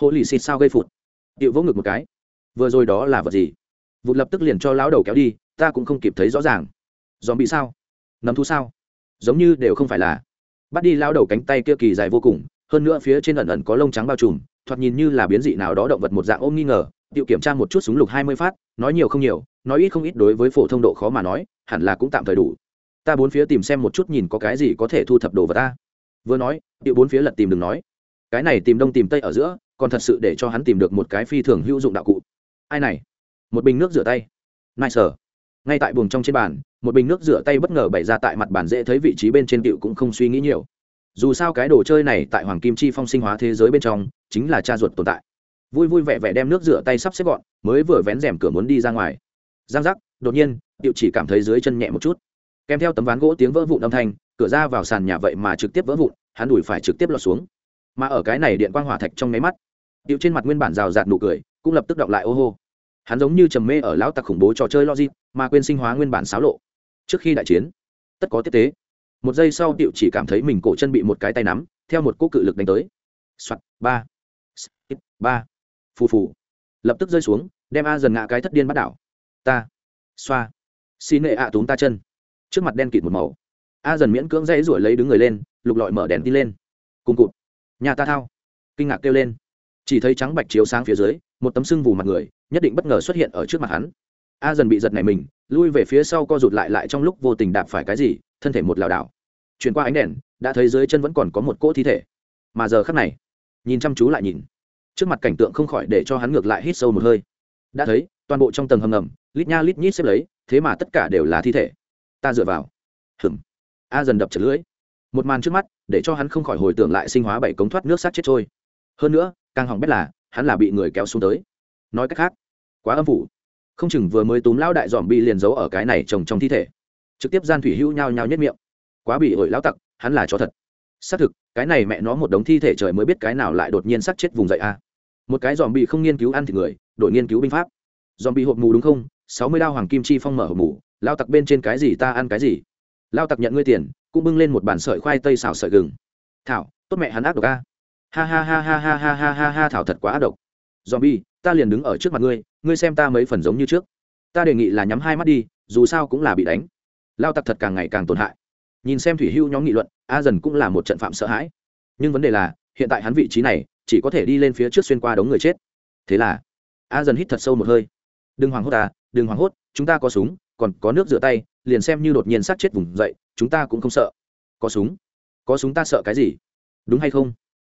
A: Hồ lì xịt sao gây phụt? Điệu vỗ ngực một cái. Vừa rồi đó là vật gì? Vụt lập tức liền cho lão đầu kéo đi, ta cũng không kịp thấy rõ ràng. Dòm bị sao? Nấm thu sao? Giống như đều không phải là. Bắt đi lao đầu cánh tay kia kỳ dài vô cùng, hơn nữa phía trên ẩn ẩn có lông trắng bao trùm, thoạt nhìn như là biến dị nào đó động vật một dạng ôm nghi ngờ. Tự kiểm tra một chút súng lục hai mươi phát, nói nhiều không nhiều, nói ít không ít đối với phổ thông độ khó mà nói, hẳn là cũng tạm thời đủ. Ta bốn phía tìm xem một chút nhìn có cái gì có thể thu thập đồ vật ta vừa nói điệu bốn phía lật tìm đừng nói. Cái này tìm đông tìm tây ở giữa, còn thật sự để cho hắn tìm được một cái phi thường hữu dụng đạo cụ. Ai này? Một bình nước rửa tay. Nai sở ngay tại buồng trong trên bàn, một bình nước rửa tay bất ngờ bày ra tại mặt bàn dễ thấy vị trí bên trên tiệu cũng không suy nghĩ nhiều. Dù sao cái đồ chơi này tại hoàng kim chi phong sinh hóa thế giới bên trong, chính là cha ruột tồn tại. Vui vui vẻ vẻ đem nước rửa tay sắp xếp gọn, mới vừa vén rèm cửa muốn đi ra ngoài. Giang giác, đột nhiên tiệu chỉ cảm thấy dưới chân nhẹ một chút. Kèm theo tấm ván gỗ tiếng vỡ vụn âm thanh cửa ra vào sàn nhà vậy mà trực tiếp vỡ vụn, hắn đùi phải trực tiếp lọt xuống. Mà ở cái này điện quang hỏa thạch trong nháy mắt điệu trên mặt nguyên bản rào rạt nụ cười, cũng lập tức đọc lại ô hô. Hắn giống như trầm mê ở lão tặc khủng bố trò chơi logic, mà quên sinh hóa nguyên bản xáo lộ. Trước khi đại chiến, tất có tiếp tế. Một giây sau điệu chỉ cảm thấy mình cổ chân bị một cái tay nắm, theo một cỗ cự lực đánh tới. Soạt, ba. Ba. Phù phù. Lập tức rơi xuống, đem a dần ngã cái thất điên bắt đảo. Ta. Xoa. Xin nệ ạ túm ta chân. Trước mặt đen kịt một màu a dần miễn cưỡng dãy ruổi lấy đứng người lên, lục lọi mở đèn tin lên. Cùng cụt. Nhà ta thao. Kinh ngạc kêu lên. Chỉ thấy trắng bạch chiếu sáng phía dưới, một tấm sưng vù mặt người, nhất định bất ngờ xuất hiện ở trước mặt hắn. A dần bị giật này mình, lui về phía sau co rụt lại lại trong lúc vô tình đạp phải cái gì, thân thể một lảo đảo. Chuyển qua ánh đèn, đã thấy dưới chân vẫn còn có một cỗ thi thể. Mà giờ khắc này, nhìn chăm chú lại nhìn. Trước mặt cảnh tượng không khỏi để cho hắn ngược lại hít sâu một hơi. Đã thấy, toàn bộ trong tầng hầm ngầm, lít nha lít nhít xếp lấy, thế mà tất cả đều là thi thể. Ta dựa vào. Hừng a dần đập chật lưỡi. Một màn trước mắt, để cho hắn không khỏi hồi tưởng lại sinh hóa bảy cống thoát nước sát chết trôi. Hơn nữa, càng hỏng bét là, hắn là bị người kéo xuống tới. Nói cách khác, quá âm phủ. Không chừng vừa mới túm lão đại dòm bị liền giấu ở cái này trồng trong thi thể. Trực tiếp gian thủy hữu nhao nhao nhất miệng. Quá bị ổi lão tặc, hắn là chó thật. Xác thực, cái này mẹ nó một đống thi thể trời mới biết cái nào lại đột nhiên sát chết vùng dậy a. Một cái dòm bị không nghiên cứu ăn thịt người đội nghiên cứu binh pháp. Dòm bị hộp mù đúng không? Sáu mươi đao hoàng kim chi phong mở hộp mù lao tặc bên trên cái gì ta ăn cái gì? Lao tặc nhận ngươi tiền, cũng bưng lên một bàn sợi khoai tây xào sợi gừng. Thảo, tốt mẹ hắn ác độc a. Ha ha ha ha ha ha ha ha ha, thảo thật quá ác độc. Dòm bi ta liền đứng ở trước mặt ngươi ngươi xem ta mấy phần giống như trước. Ta đề nghị là nhắm hai mắt đi, dù sao cũng là bị đánh. Lao tặc thật càng ngày càng tổn hại. Nhìn xem thủy hưu nhóm nghị luận, a dần cũng là một trận phạm sợ hãi. Nhưng vấn đề là, hiện tại hắn vị trí này, chỉ có thể đi lên phía trước xuyên qua đống người chết. Thế là, a dần hít thật sâu một hơi. Đừng hoảng hốt ta, đừng hoảng hốt, chúng ta có súng, còn có nước rửa tay liền xem như đột nhiên sát chết vùng dậy, chúng ta cũng không sợ. Có súng? Có súng ta sợ cái gì? Đúng hay không?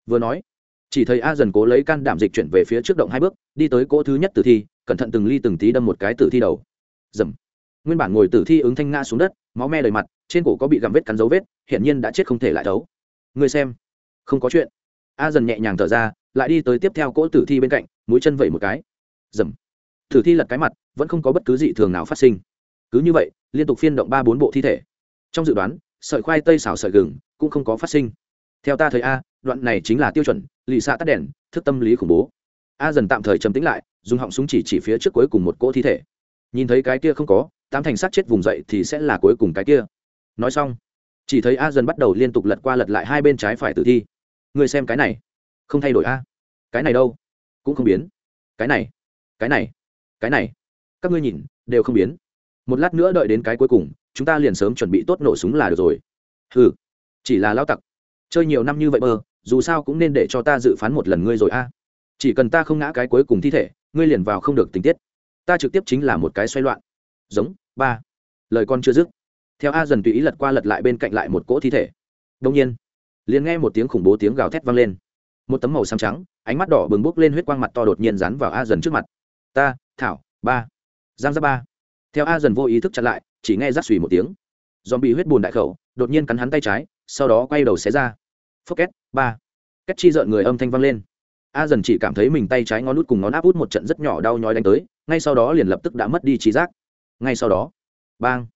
A: Vừa nói, chỉ thấy a dần cố lấy can đảm dịch chuyển về phía trước động hai bước, đi tới cỗ thứ nhất tử thi, cẩn thận từng ly từng tí đâm một cái tử thi đầu. Dầm. Nguyên bản ngồi tử thi ứng thanh nga xuống đất, máu me đầy mặt, trên cổ có bị gặm vết cắn dấu vết, hiển nhiên đã chết không thể lại thấu. Người xem. Không có chuyện. A dần nhẹ nhàng thở ra, lại đi tới tiếp theo cỗ tử thi bên cạnh, mũi chân vẩy một cái. Dầm. Tử thi lật cái mặt, vẫn không có bất cứ dị thường nào phát sinh. Cứ như vậy liên tục phiên động ba bốn bộ thi thể. Trong dự đoán, sợi khoai tây xào sợi gừng cũng không có phát sinh. Theo ta thấy a, đoạn này chính là tiêu chuẩn, lì xạ tắt đèn, thức tâm lý khủng bố. A dần tạm thời trầm tĩnh lại, dùng họng súng chỉ chỉ phía trước cuối cùng một cỗ thi thể. Nhìn thấy cái kia không có, tám thành sát chết vùng dậy thì sẽ là cuối cùng cái kia. Nói xong, chỉ thấy a dần bắt đầu liên tục lật qua lật lại hai bên trái phải tử thi. Người xem cái này. Không thay đổi a. Cái này đâu? Cũng không biến. Cái này. Cái này. Cái này. Các ngươi nhìn, đều không biến một lát nữa đợi đến cái cuối cùng, chúng ta liền sớm chuẩn bị tốt nổ súng là được rồi. Ừ chỉ là lao tặc. Chơi nhiều năm như vậy mơ dù sao cũng nên để cho ta dự phán một lần ngươi rồi a. Chỉ cần ta không ngã cái cuối cùng thi thể, ngươi liền vào không được tình tiết. Ta trực tiếp chính là một cái xoay loạn. Giống, ba. Lời con chưa dứt. Theo a dần tùy ý lật qua lật lại bên cạnh lại một cỗ thi thể. Đông nhiên, liền nghe một tiếng khủng bố tiếng gào thét vang lên. Một tấm màu xám trắng, ánh mắt đỏ bừng bốc lên huyết quang mặt to đột nhiên rắn vào a dần trước mặt. Ta, thảo, ba. Giang ra ba theo a dần vô ý thức chặn lại, chỉ nghe rắc xùy một tiếng. Dòm bị huyết bùn đại khẩu, đột nhiên cắn hắn tay trái, sau đó quay đầu xé ra. Phốc két, ba. Két chi rợn người âm thanh vang lên. A dần chỉ cảm thấy mình tay trái ngón nút cùng ngón áp út một trận rất nhỏ đau nhói đánh tới, ngay sau đó liền lập tức đã mất đi trí giác. Ngay sau đó, bang.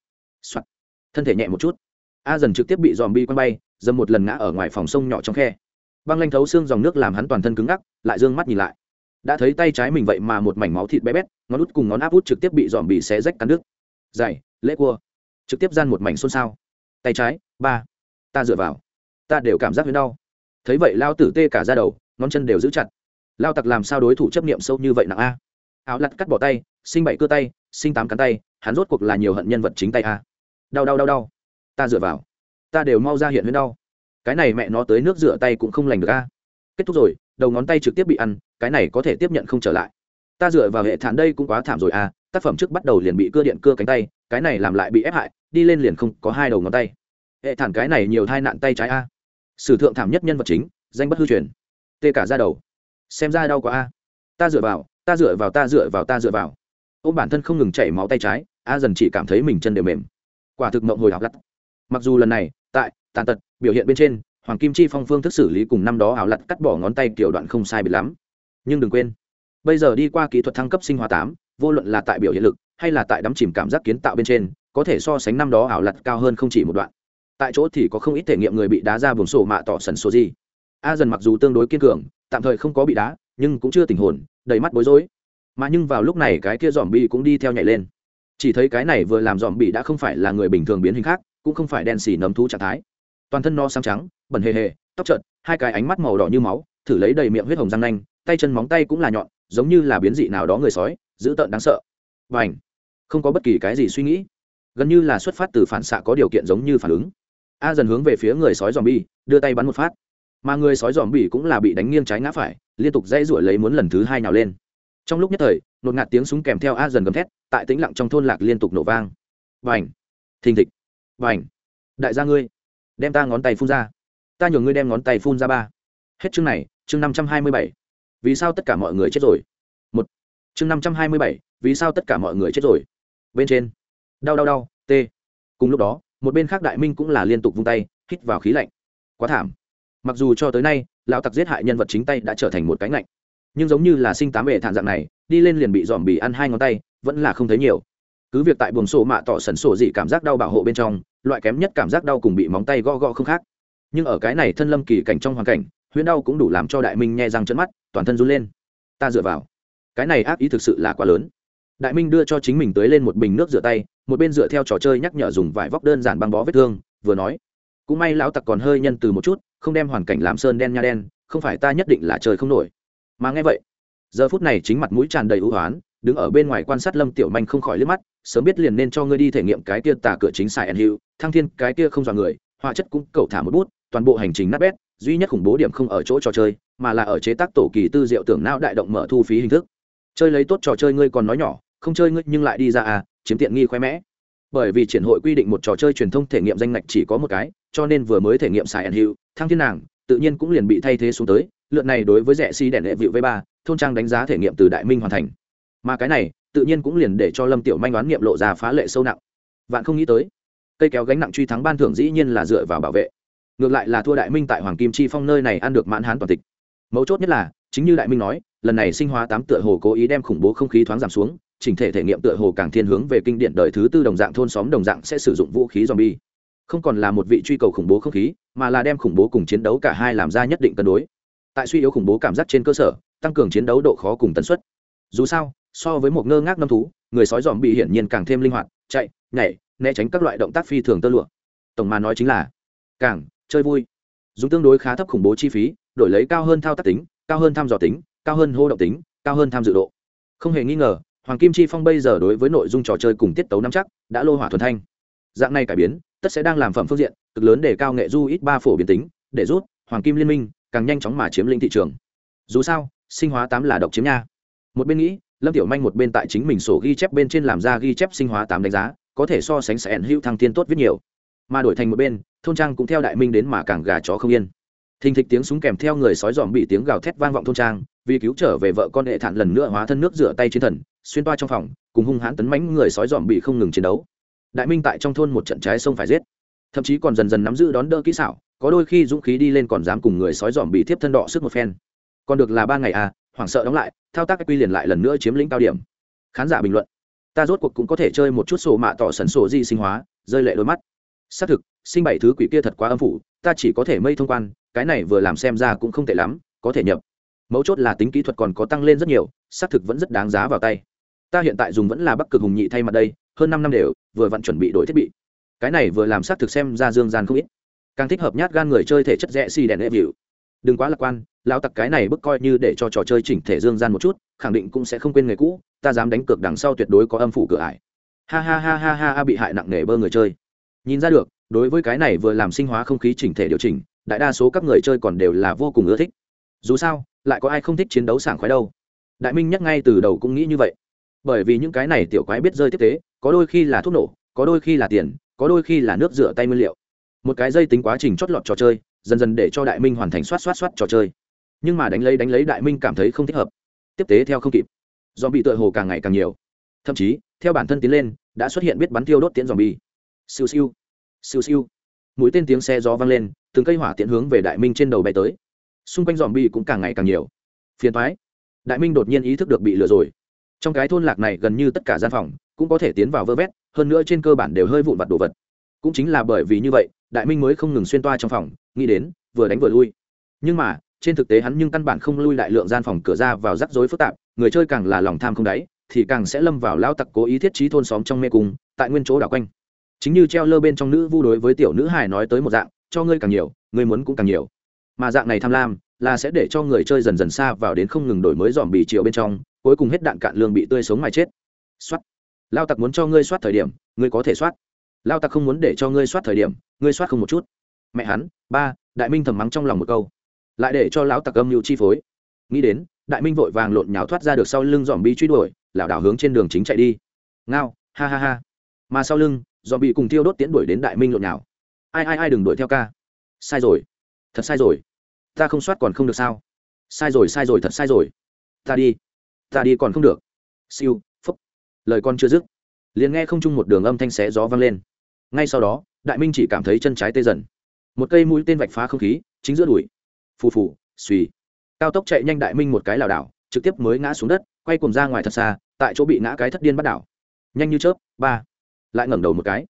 A: Soạt. Thân thể nhẹ một chút. A dần trực tiếp bị dòm bi quăng bay dâm một lần ngã ở ngoài phòng sông nhỏ trong khe. Băng lanh thấu xương dòng nước làm hắn toàn thân cứng ngắc, lại d ư ơ n g mắt nhìn lại đã thấy tay trái mình vậy mà một mảnh máu thịt bé bét, ngón út cùng ngón áp út trực tiếp bị dòm bị xé rách cắn nước dày lễ cua. Trực tiếp gian một mảnh xôn xao. Tay trái, ba. Ta dựa vào. Ta đều cảm giác đến đau. Thấy vậy lao tử tê cả ra đầu, ngón chân đều giữ chặt. Lao tặc làm sao đối thủ chấp niệm sâu như vậy nặng a? Áo lặt cắt bỏ tay, sinh bảy cưa tay, sinh tám cắn tay, hắn rốt cuộc là nhiều hận nhân vật chính tay a. Đau đau đau đau. Ta dựa vào. Ta đều mau ra hiện huyết đau. Cái này mẹ nó tới nước rửa tay cũng không lành được a. Kết thúc rồi đầu ngón tay trực tiếp bị ăn, cái này có thể tiếp nhận không trở lại. Ta dựa vào hệ thản đây cũng quá thảm rồi a tác phẩm trước bắt đầu liền bị cưa điện cưa cánh tay, cái này làm lại bị ép hại, đi lên liền không có hai đầu ngón tay. Hệ thản cái này nhiều thai nạn tay trái a. Sử thượng thảm nhất nhân vật chính, danh bất hư truyền. Tê cả ra đầu. Xem ra đau quá a. Ta dựa vào, ta dựa vào, ta dựa vào, ta dựa vào. Ô bản thân không ngừng chảy máu tay trái, a dần chỉ cảm thấy mình chân đều mềm. Quả thực mộng hồi học lắt mặc dù lần này, tại, tàn tật, biểu hiện bên trên hoàng kim chi phong phương thức xử lý cùng năm đó ảo lặt cắt bỏ ngón tay kiểu đoạn không sai biệt lắm. Nhưng đừng quên, bây giờ đi qua kỹ thuật thăng cấp sinh hóa tám, vô luận là tại biểu hiện lực hay là tại đắm chìm cảm giác kiến tạo bên trên, có thể so sánh năm đó ảo lặt cao hơn không chỉ một đoạn. Tại chỗ thì có không ít thể nghiệm người bị đá ra buồng sổ mạ tỏ sần số gì. A dần mặc dù tương đối kiên cường, tạm thời không có bị đá, nhưng cũng chưa tình hồn, đầy mắt bối rối. Mà nhưng vào lúc này cái kia dòm bị cũng đi theo nhảy lên. Chỉ thấy cái này vừa làm dòm bị đã không phải là người bình thường biến hình khác, cũng không phải đen xì nấm thú trạng thái. Toàn thân no sáng trắng bẩn hề hề, tóc trợn hai cái ánh mắt màu đỏ như máu, thử lấy đầy miệng huyết hồng răng nanh, tay chân móng tay cũng là nhọn, giống như là biến dị nào đó người sói, dữ tợn đáng sợ. Và ảnh không có bất kỳ cái gì suy nghĩ. Gần như là xuất phát từ phản xạ có điều kiện giống như phản ứng. A dần hướng về phía người sói dòm bi đưa tay bắn một phát. Mà người sói dòm bi cũng là bị đánh nghiêng trái ngã phải, liên tục dây ruổi lấy muốn lần thứ hai nào lên. Trong lúc nhất thời nột ngạt tiếng súng kèm theo a dần gầm thét, tại tĩnh lặng trong thôn lạc liên tục nổ vang. Vành thình thịch! Vành đại gia ngươi, đem ta ngón tay phun ra ta nhường ngươi đem ngón tay phun ra ba. Hết chương này, chương năm trăm hai mươi bảy. Vì sao tất cả mọi người chết rồi? Một. Chương năm trăm hai mươi bảy, vì sao tất cả mọi người chết rồi? Bên trên. Đau đau đau, t. Cùng lúc đó, một bên khác đại minh cũng là liên tục vung tay, hít vào khí lạnh. Quá thảm. Mặc dù cho tới nay, lão tặc giết hại nhân vật chính tay đã trở thành một cánh lạnh nhưng giống như là sinh tám bệ thản dạng này, đi lên liền bị dòm bị ăn hai ngón tay, vẫn là không thấy nhiều. Cứ việc tại buồng sổ mạ tỏ sẩn sổ dị cảm giác đau bảo hộ bên trong, loại kém nhất cảm giác đau cùng bị móng tay gõ gõ không khác nhưng ở cái này thân lâm kỳ cảnh trong hoàn cảnh, huyễn đau cũng đủ làm cho đại minh nghe răng chân mắt, toàn thân run lên. Ta dựa vào. Cái này ác ý thực sự là quá lớn. Đại minh đưa cho chính mình tới lên một bình nước rửa tay, một bên dựa theo trò chơi nhắc nhở dùng vải vóc đơn giản băng bó vết thương, vừa nói. Cũng may lão tặc còn hơi nhân từ một chút, không đem hoàn cảnh làm sơn đen nha đen, không phải ta nhất định là trời không nổi. Mà nghe vậy, giờ phút này chính mặt mũi tràn đầy ưu hoán, đứng ở bên ngoài quan sát lâm tiểu manh không khỏi liếc mắt, sớm biết liền nên cho ngươi đi thể nghiệm cái kia tà cửa chính xài ăn hữu, thăng thiên cái kia không dọa người, họa chất cũng cầu thả một bút toàn bộ hành trình nát bét, duy nhất khủng bố điểm không ở chỗ trò chơi, mà là ở chế tác tổ kỳ tư diệu tưởng não đại động mở thu phí hình thức. Chơi lấy tốt trò chơi ngươi còn nói nhỏ, không chơi ngươi nhưng lại đi ra à chiếm tiện nghi khoe mẽ. Bởi vì triển hội quy định một trò chơi truyền thông thể nghiệm danh ngạch chỉ có một cái, cho nên vừa mới thể nghiệm xài ẩn hữu, thăng thiên nàng, tự nhiên cũng liền bị thay thế xuống tới, lượt này đối với rẻ si đèn lệ vịu v ba, thôn trang đánh giá thể nghiệm từ đại minh hoàn thành. Mà cái này, tự nhiên cũng liền để cho lâm tiểu manh đoán nghiệm lộ ra phá lệ sâu nặng. Vạn không nghĩ tới, cây kéo gánh nặng truy thắng ban thưởng dĩ nhiên là dựa vào bảo vệ ngược lại là thua đại minh tại hoàng kim chi phong nơi này ăn được mãn hán toàn tịch. Mấu chốt nhất là, chính như đại minh nói, lần này sinh hóa tám tựa hồ cố ý đem khủng bố không khí thoáng giảm xuống, chỉnh thể thể nghiệm tựa hồ càng thiên hướng về kinh điển đời thứ tư đồng dạng thôn xóm đồng dạng sẽ sử dụng vũ khí zombie. Không còn là một vị truy cầu khủng bố không khí, mà là đem khủng bố cùng chiến đấu cả hai làm ra nhất định cân đối. Tại suy yếu khủng bố cảm giác trên cơ sở, tăng cường chiến đấu độ khó cùng tần suất. Dù sao, so với một ngơ ngác năm thú, người sói dòm bị hiển nhiên càng thêm linh hoạt, chạy, nhảy, né tránh các loại động tác phi thường tơ lụa. Tổng mà nói chính là, càng chơi vui. Dùng tương đối khá thấp khủng bố chi phí, đổi lấy cao hơn thao tác tính, cao hơn tham dò tính, cao hơn hô động tính, cao hơn tham dự độ. Không hề nghi ngờ, hoàng kim chi phong bây giờ đối với nội dung trò chơi cùng tiết tấu nắm chắc, đã lô hỏa thuần thanh. Dạng này cải biến, tất sẽ đang làm phẩm phương diện, cực lớn để cao nghệ du ít ba phổ biến tính, để rút hoàng kim liên minh càng nhanh chóng mà chiếm lĩnh thị trường. Dù sao, sinh hóa tám là độc chiếm nha. Một bên nghĩ, lâm tiểu manh một bên tại chính mình sổ ghi chép bên trên làm ra ghi chép sinh hóa tám đánh giá, có thể so sánh sẽ hữu thăng tiên tốt viết nhiều mà đổi thành một bên, thôn trang cũng theo đại minh đến mà càng gà chó không yên. Thình thịch tiếng súng kèm theo người sói dòm bị tiếng gào thét vang vọng thôn trang, vì cứu trở về vợ con hệ thản lần nữa hóa thân nước rửa tay chiến thần, xuyên toa trong phòng, cùng hung hãn tấn mánh người sói dòm bị không ngừng chiến đấu. Đại minh tại trong thôn một trận trái sông phải giết. Thậm chí còn dần dần nắm giữ đón đỡ kỹ xảo, có đôi khi dũng khí đi lên còn dám cùng người sói dòm bị tiếp thân đọ sức một phen. Còn được là ba ngày à hoảng sợ đóng lại, thao tác quy liền lại lần nữa chiếm lĩnh cao điểm. Khán giả bình luận. Ta rốt cuộc cũng có thể chơi một chút sổ mạ tỏ sần sổ di sinh hóa, rơi lệ đôi mắt xác thực, sinh bảy thứ quỷ kia thật quá âm phủ, ta chỉ có thể mây thông quan, cái này vừa làm xem ra cũng không tệ lắm, có thể nhập. Mấu chốt là tính kỹ thuật còn có tăng lên rất nhiều, xác thực vẫn rất đáng giá vào tay. Ta hiện tại dùng vẫn là bắc cực hùng nhị thay mặt đây, hơn năm năm đều, vừa vặn chuẩn bị đổi thiết bị. Cái này vừa làm xác thực xem ra dương gian không ít. Càng thích hợp nhát gan người chơi thể chất rẽ xì đèn ép vịu đừng quá lạc quan, lão tặc cái này bức coi như để cho trò chơi chỉnh thể dương gian một chút, khẳng định cũng sẽ không quên người cũ, ta dám đánh cược đằng sau tuyệt đối có âm phủ cửa ải. Ha ha ha ha ha, bị hại nặng nề bơ người chơi nhìn ra được, đối với cái này vừa làm sinh hóa không khí chỉnh thể điều chỉnh, đại đa số các người chơi còn đều là vô cùng ưa thích. Dù sao, lại có ai không thích chiến đấu sảng khoái đâu. Đại minh nhắc ngay từ đầu cũng nghĩ như vậy. Bởi vì những cái này tiểu quái biết rơi tiếp tế, có đôi khi là thuốc nổ, có đôi khi là tiền, có đôi khi là nước rửa tay nguyên liệu. Một cái dây tính quá trình chót lọt trò chơi, dần dần để cho đại minh hoàn thành soát soát soát trò chơi. Nhưng mà đánh lấy đánh lấy đại minh cảm thấy không thích hợp. Tiếp tế theo không kịp. Dòm bị tựa hồ càng ngày càng nhiều. Thậm chí, theo bản thân tiến lên, đã xuất hiện biết bắn tiêu đốt tiễn dòm bi siêu siêu. Siêu siêu. Mũi tên tiếng xe gió vang lên, từng cây hỏa tiễn hướng về đại minh trên đầu bay tới. Xung quanh dòm bi cũng càng ngày càng nhiều. Phiền thoái đại minh đột nhiên ý thức được bị lừa rồi. Trong cái thôn lạc này gần như tất cả gian phòng cũng có thể tiến vào vơ vét, hơn nữa trên cơ bản đều hơi vụn vặt đồ vật. Cũng chính là bởi vì như vậy, đại minh mới không ngừng xuyên toa trong phòng, nghĩ đến, vừa đánh vừa lui. Nhưng mà, trên thực tế hắn nhưng căn bản không lui đại lượng gian phòng cửa ra vào rắc rối phức tạp, người chơi càng là lòng tham không đáy, thì càng sẽ lâm vào lao tặc cố ý thiết trí thôn xóm trong mê cung, tại nguyên chỗ đảo quanh chính như treo lơ bên trong nữ vu đối với tiểu nữ hài nói tới một dạng, cho ngươi càng nhiều, ngươi muốn cũng càng nhiều. Mà dạng này tham lam, là sẽ để cho người chơi dần dần xa vào đến không ngừng đổi mới dòm bì chiều bên trong, cuối cùng hết đạn cạn lương bị tươi sống mà chết. Soát. Lao tặc muốn cho ngươi soát thời điểm, ngươi có thể soát. Lao tặc không muốn để cho ngươi soát thời điểm, ngươi soát không một chút. Mẹ hắn, ba, đại minh thầm mắng trong lòng một câu. Lại để cho lão tặc âm mưu chi phối. Nghĩ đến, đại minh vội vàng lộn nhào thoát ra được sau lưng dòm bi truy đuổi, lảo đảo hướng trên đường chính chạy đi. Ngao, ha ha ha. Mà sau lưng dòm bị cùng thiêu đốt tiến đuổi đến đại minh lộn nhào. Ai ai ai đừng đuổi theo ca. Sai rồi. Thật sai rồi. Ta không soát còn không được sao? Sai rồi sai rồi, thật sai rồi. Ta đi. Ta đi còn không được. Siêu, phúc. Lời con chưa dứt, liền nghe không chung một đường âm thanh xé gió vang lên. Ngay sau đó, đại minh chỉ cảm thấy chân trái tê dần. Một cây mũi tên vạch phá không khí, chính giữa đùi. Phù phù suy cao tốc chạy nhanh đại minh một cái lảo đảo, trực tiếp mới ngã xuống đất, quay cùng ra ngoài thật xa, tại chỗ bị ngã cái thất điên bắt đảo. Nhanh như chớp, ba lại ngẩng đầu một cái.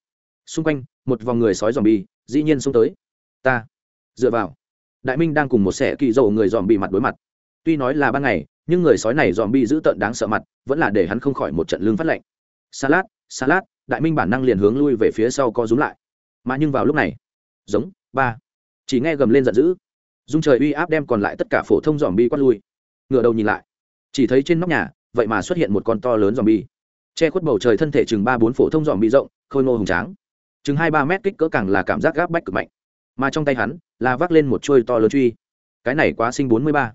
A: Xung quanh, một vòng người sói dòm bi dĩ nhiên xông tới. Ta, dựa vào. Đại minh đang cùng một sẻ kỳ dầu người dòm bị mặt đối mặt. Tuy nói là ban ngày, nhưng người sói này dòm bi giữ tợn đáng sợ mặt, vẫn là để hắn không khỏi một trận lương phát lạnh salad salad đại minh bản năng liền hướng lui về phía sau co rúm lại. Mà nhưng vào lúc này, giống, ba. Chỉ nghe gầm lên giận dữ. Dung trời uy áp đem còn lại tất cả phổ thông dòm bi quát lui. Ngựa đầu nhìn lại. Chỉ thấy trên nóc nhà, vậy mà xuất hiện một con to lớn dòm bi che khuất bầu trời thân thể chừng ba bốn phổ thông dòm bị rộng, khôi ngô hùng tráng. Chừng hai ba mét kích cỡ càng là cảm giác gáp bách cực mạnh. Mà trong tay hắn, là vác lên một chuôi to lớn truy. Cái này quá sinh bốn mươi ba.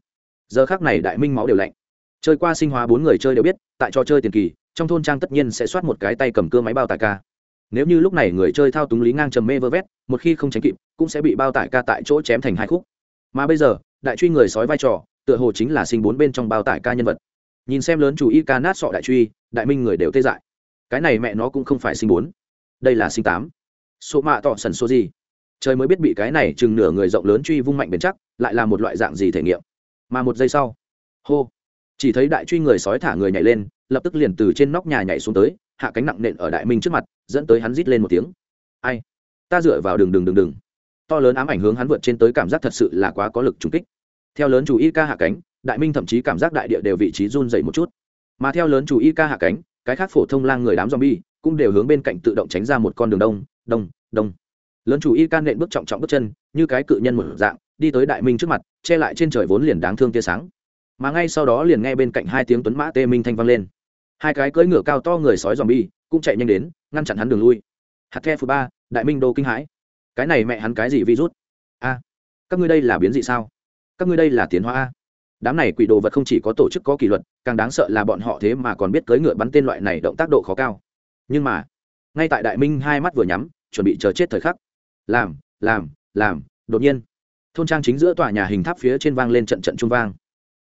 A: Giờ khác này đại minh máu đều lạnh. Chơi qua sinh hóa bốn người chơi đều biết, tại trò chơi tiền kỳ, trong thôn trang tất nhiên sẽ soát một cái tay cầm cưa máy bao tải ca. Nếu như lúc này người chơi thao túng lý ngang trầm mê vơ vét, một khi không tránh kịp, cũng sẽ bị bao tải ca tại chỗ chém thành hai khúc. Mà bây giờ, đại truy người sói vai trò, tựa hồ chính là sinh bốn bên trong bao tải ca nhân vật nhìn xem lớn chủ y ca nát sọ đại truy, đại minh người đều tê dại. Cái này mẹ nó cũng không phải sinh bốn. Đây là sinh tám. Số mạ tỏ sần số gì? Trời mới biết bị cái này chừng nửa người rộng lớn truy vung mạnh bền chắc, lại là một loại dạng gì thể nghiệm? Mà một giây sau, hô, chỉ thấy đại truy người sói thả người nhảy lên, lập tức liền từ trên nóc nhà nhảy xuống tới, hạ cánh nặng nện ở đại minh trước mặt, dẫn tới hắn rít lên một tiếng. Ai? Ta dựa vào đường đường đường đường. To lớn ám ảnh hướng hắn vượt trên tới cảm giác thật sự là quá có lực trùng kích. Theo lớn chủ y ca hạ cánh đại minh thậm chí cảm giác đại địa đều vị trí run dày một chút. Mà theo lớn chủ y ca hạ cánh, cái khác phổ thông lang người đám zombie cũng đều hướng bên cạnh tự động tránh ra một con đường đông đông đông. Lớn chủ y ca nện bước trọng trọng bước chân, như cái cự nhân một dạng, đi tới đại minh trước mặt, che lại trên trời vốn liền đáng thương tia sáng. Mà ngay sau đó liền nghe bên cạnh hai tiếng tuấn mã tê minh thanh vang lên. Hai cái cưỡi ngựa cao to người sói dòm bi cũng chạy nhanh đến, ngăn chặn hắn đường lui. Hạt the phù ba, đại minh đô kinh hãi. Cái này mẹ hắn cái gì virus? A, các ngươi đây là biến dị sao? Các ngươi đây là tiến hóa a đám này quỷ đồ vật không chỉ có tổ chức có kỷ luật, càng đáng sợ là bọn họ thế mà còn biết cưỡi ngựa bắn tên loại này động tác độ khó cao. Nhưng mà, ngay tại đại minh hai mắt vừa nhắm, chuẩn bị chờ chết thời khắc. Làm làm làm, đột nhiên, thôn trang chính giữa tòa nhà hình tháp phía trên vang lên trận trận trung vang.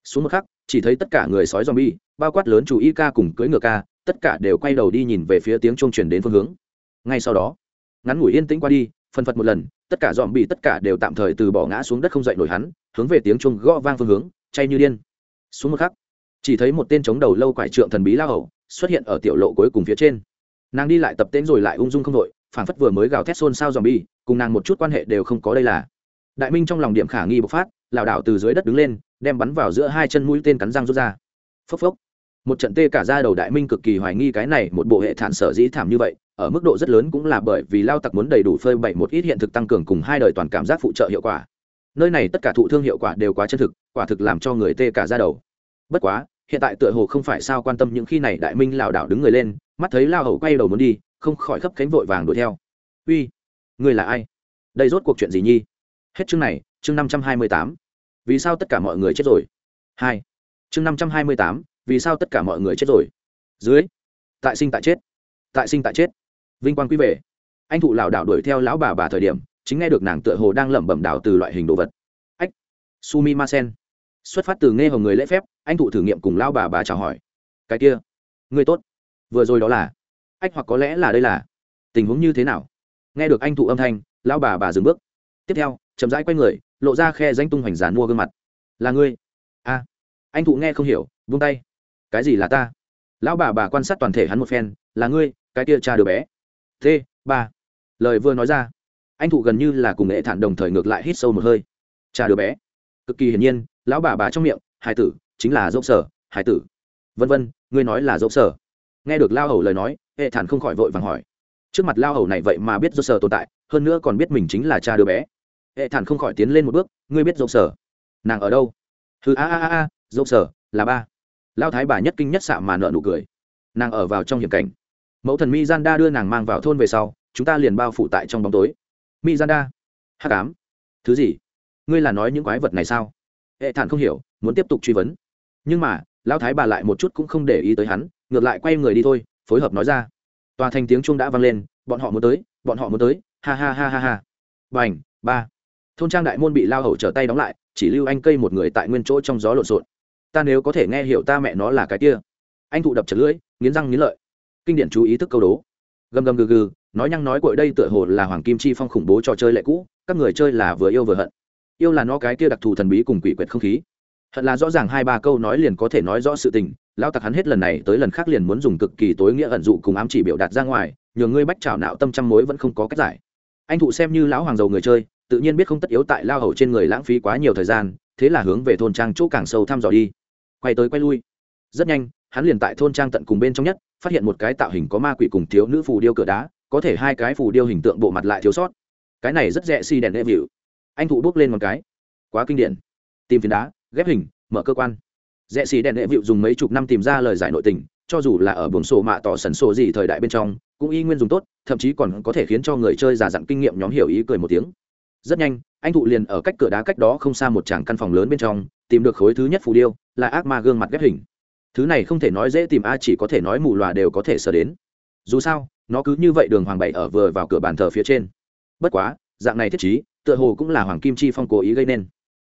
A: Xuống một khắc, chỉ thấy tất cả người sói zombie, bao quát lớn chủ y ca cùng cưỡi ngựa ca, tất cả đều quay đầu đi nhìn về phía tiếng trung truyền đến phương hướng. Ngay sau đó, ngắn ngủi yên tĩnh qua đi, phân phật một lần, tất cả dòm bị tất cả đều tạm thời từ bỏ ngã xuống đất không dậy nổi hắn, hướng về tiếng trung gõ vang phương hướng chay như điên. Xuống một khắc, chỉ thấy một tên chống đầu lâu quải trượng thần bí la hầu xuất hiện ở tiểu lộ cuối cùng phía trên. Nàng đi lại tập tễnh rồi lại ung dung không đội phản phất vừa mới gào thét xôn xao dòm bi cùng nàng một chút quan hệ đều không có đây là. Đại minh trong lòng điểm khả nghi bộc phát, lảo đảo từ dưới đất đứng lên, đem bắn vào giữa hai chân mũi tên cắn răng rút ra. Phốc phốc. Một trận tê cả ra đầu đại minh cực kỳ hoài nghi cái này một bộ hệ thản sở dĩ thảm như vậy, ở mức độ rất lớn cũng là bởi vì lao tặc muốn đầy đủ phơi bày một ít hiện thực tăng cường cùng hai đời toàn cảm giác phụ trợ hiệu quả nơi này tất cả thụ thương hiệu quả đều quá chân thực, quả thực làm cho người tê cả ra đầu. Bất quá, hiện tại tựa hồ không phải sao quan tâm những khi này đại minh lảo đảo đứng người lên, mắt thấy lao hầu quay đầu muốn đi, không khỏi khấp cánh vội vàng đuổi theo. Uy, người là ai? Đây rốt cuộc chuyện gì nhi? Hết chương này, chương năm trăm hai mươi tám. Vì sao tất cả mọi người chết rồi? Hai. Chương năm trăm hai mươi tám, vì sao tất cả mọi người chết rồi? Dưới. Tại sinh tại chết. Tại sinh tại chết. Vinh quang quý về anh thụ lảo đảo đuổi theo lão bà bà thời điểm chính nghe được nàng tựa hồ đang lẩm bẩm đảo từ loại hình đồ vật. Ách, sumi ma sen xuất phát từ nghe hồng người lễ phép, anh thụ thử nghiệm cùng lão bà bà chào hỏi. Cái kia, người tốt. Vừa rồi đó là, ách hoặc có lẽ là đây là. Tình huống như thế nào? Nghe được anh thụ âm thanh, lão bà bà dừng bước. Tiếp theo, chậm rãi quay người, lộ ra khe danh tung hoành giàn mua gương mặt. Là ngươi. A. Anh thụ nghe không hiểu vung tay. Cái gì là ta? Lão bà bà quan sát toàn thể hắn một phen, là ngươi, cái kia cha đứa bé. T, ba. Lời vừa nói ra anh thụ gần như là cùng nghệ thản đồng thời ngược lại hít sâu một hơi. Cha đứa bé. Cực kỳ hiển nhiên, lão bà bà trong miệng, hải tử, chính là dốc sở, hải tử. Vân vân, ngươi nói là dốc sở. Nghe được lao hầu lời nói, hệ thản không khỏi vội vàng hỏi. Trước mặt lao hầu này vậy mà biết dốc sở tồn tại, hơn nữa còn biết mình chính là cha đứa bé. Hệ thản không khỏi tiến lên một bước, ngươi biết dốc sở? Nàng ở đâu? Thứ a a a a dốc sở, là ba. Lao thái bà nhất kinh nhất xạ mà nợ nụ cười. Nàng ở vào trong hiểm cảnh. Mẫu thần mi gian đa đưa nàng mang vào thôn về sau, chúng ta liền bao phủ tại trong bóng tối mi hắc ám. Thứ gì? Ngươi là nói những quái vật này sao? Hệ thản không hiểu, muốn tiếp tục truy vấn. Nhưng mà, lão thái bà lại một chút cũng không để ý tới hắn, ngược lại quay người đi thôi, phối hợp nói ra. Tòa thành tiếng chuông đã vang lên, bọn họ muốn tới, bọn họ muốn tới, ha ha ha ha ha. Bành, ba. Thôn trang đại môn bị lao hầu trở tay đóng lại, chỉ lưu anh cây một người tại nguyên chỗ trong gió lộn xộn. Ta nếu có thể nghe hiểu ta mẹ nó là cái kia. Anh thụ đập chật lưỡi, nghiến răng nghiến lợi. Kinh điển chú ý thức câu đố. Gầm gầm gừ gừ nói nhăng nói cội đây tựa hồ là hoàng kim chi phong khủng bố trò chơi lệ cũ, các người chơi là vừa yêu vừa hận. Yêu là nó cái kia đặc thù thần bí cùng quỷ quyệt không khí. Hận là rõ ràng hai ba câu nói liền có thể nói rõ sự tình lao tặc hắn hết lần này tới lần khác liền muốn dùng cực kỳ tối nghĩa ẩn dụ cùng ám chỉ biểu đạt ra ngoài nhờ ngươi bách trào não tâm trăm mối vẫn không có cách giải. Anh thụ xem như lão hoàng giàu người chơi, tự nhiên biết không tất yếu tại lao hầu trên người lãng phí quá nhiều thời gian, thế là hướng về thôn trang chỗ càng sâu thăm dò đi. Quay tới quay lui. Rất nhanh, hắn liền tại thôn trang tận cùng bên trong nhất, phát hiện một cái tạo hình có ma quỷ cùng thiếu nữ phù điêu cửa đá có thể hai cái phù điêu hình tượng bộ mặt lại thiếu sót. Cái này rất dễ si đèn đệ vịu. Anh thụ bước lên một cái. Quá kinh điển. Tìm phiến đá, ghép hình, mở cơ quan. Rẻ xì đèn đệ vịu dùng mấy chục năm tìm ra lời giải nội tình, cho dù là ở buồng sổ mạ tỏ sần sổ gì thời đại bên trong, cũng y nguyên dùng tốt, thậm chí còn có thể khiến cho người chơi giả dặn kinh nghiệm nhóm hiểu ý cười một tiếng. Rất nhanh, anh thụ liền ở cách cửa đá cách đó không xa một tràng căn phòng lớn bên trong, tìm được khối thứ nhất phù điêu, là ác ma gương mặt ghép hình. Thứ này không thể nói dễ tìm, a, chỉ có thể nói mù loà đều có thể sờ đến. Dù sao nó cứ như vậy đường hoàng bảy ở vừa vào cửa bàn thờ phía trên. Bất quá, dạng này thiết chí tựa hồ cũng là hoàng kim chi phong cố ý gây nên.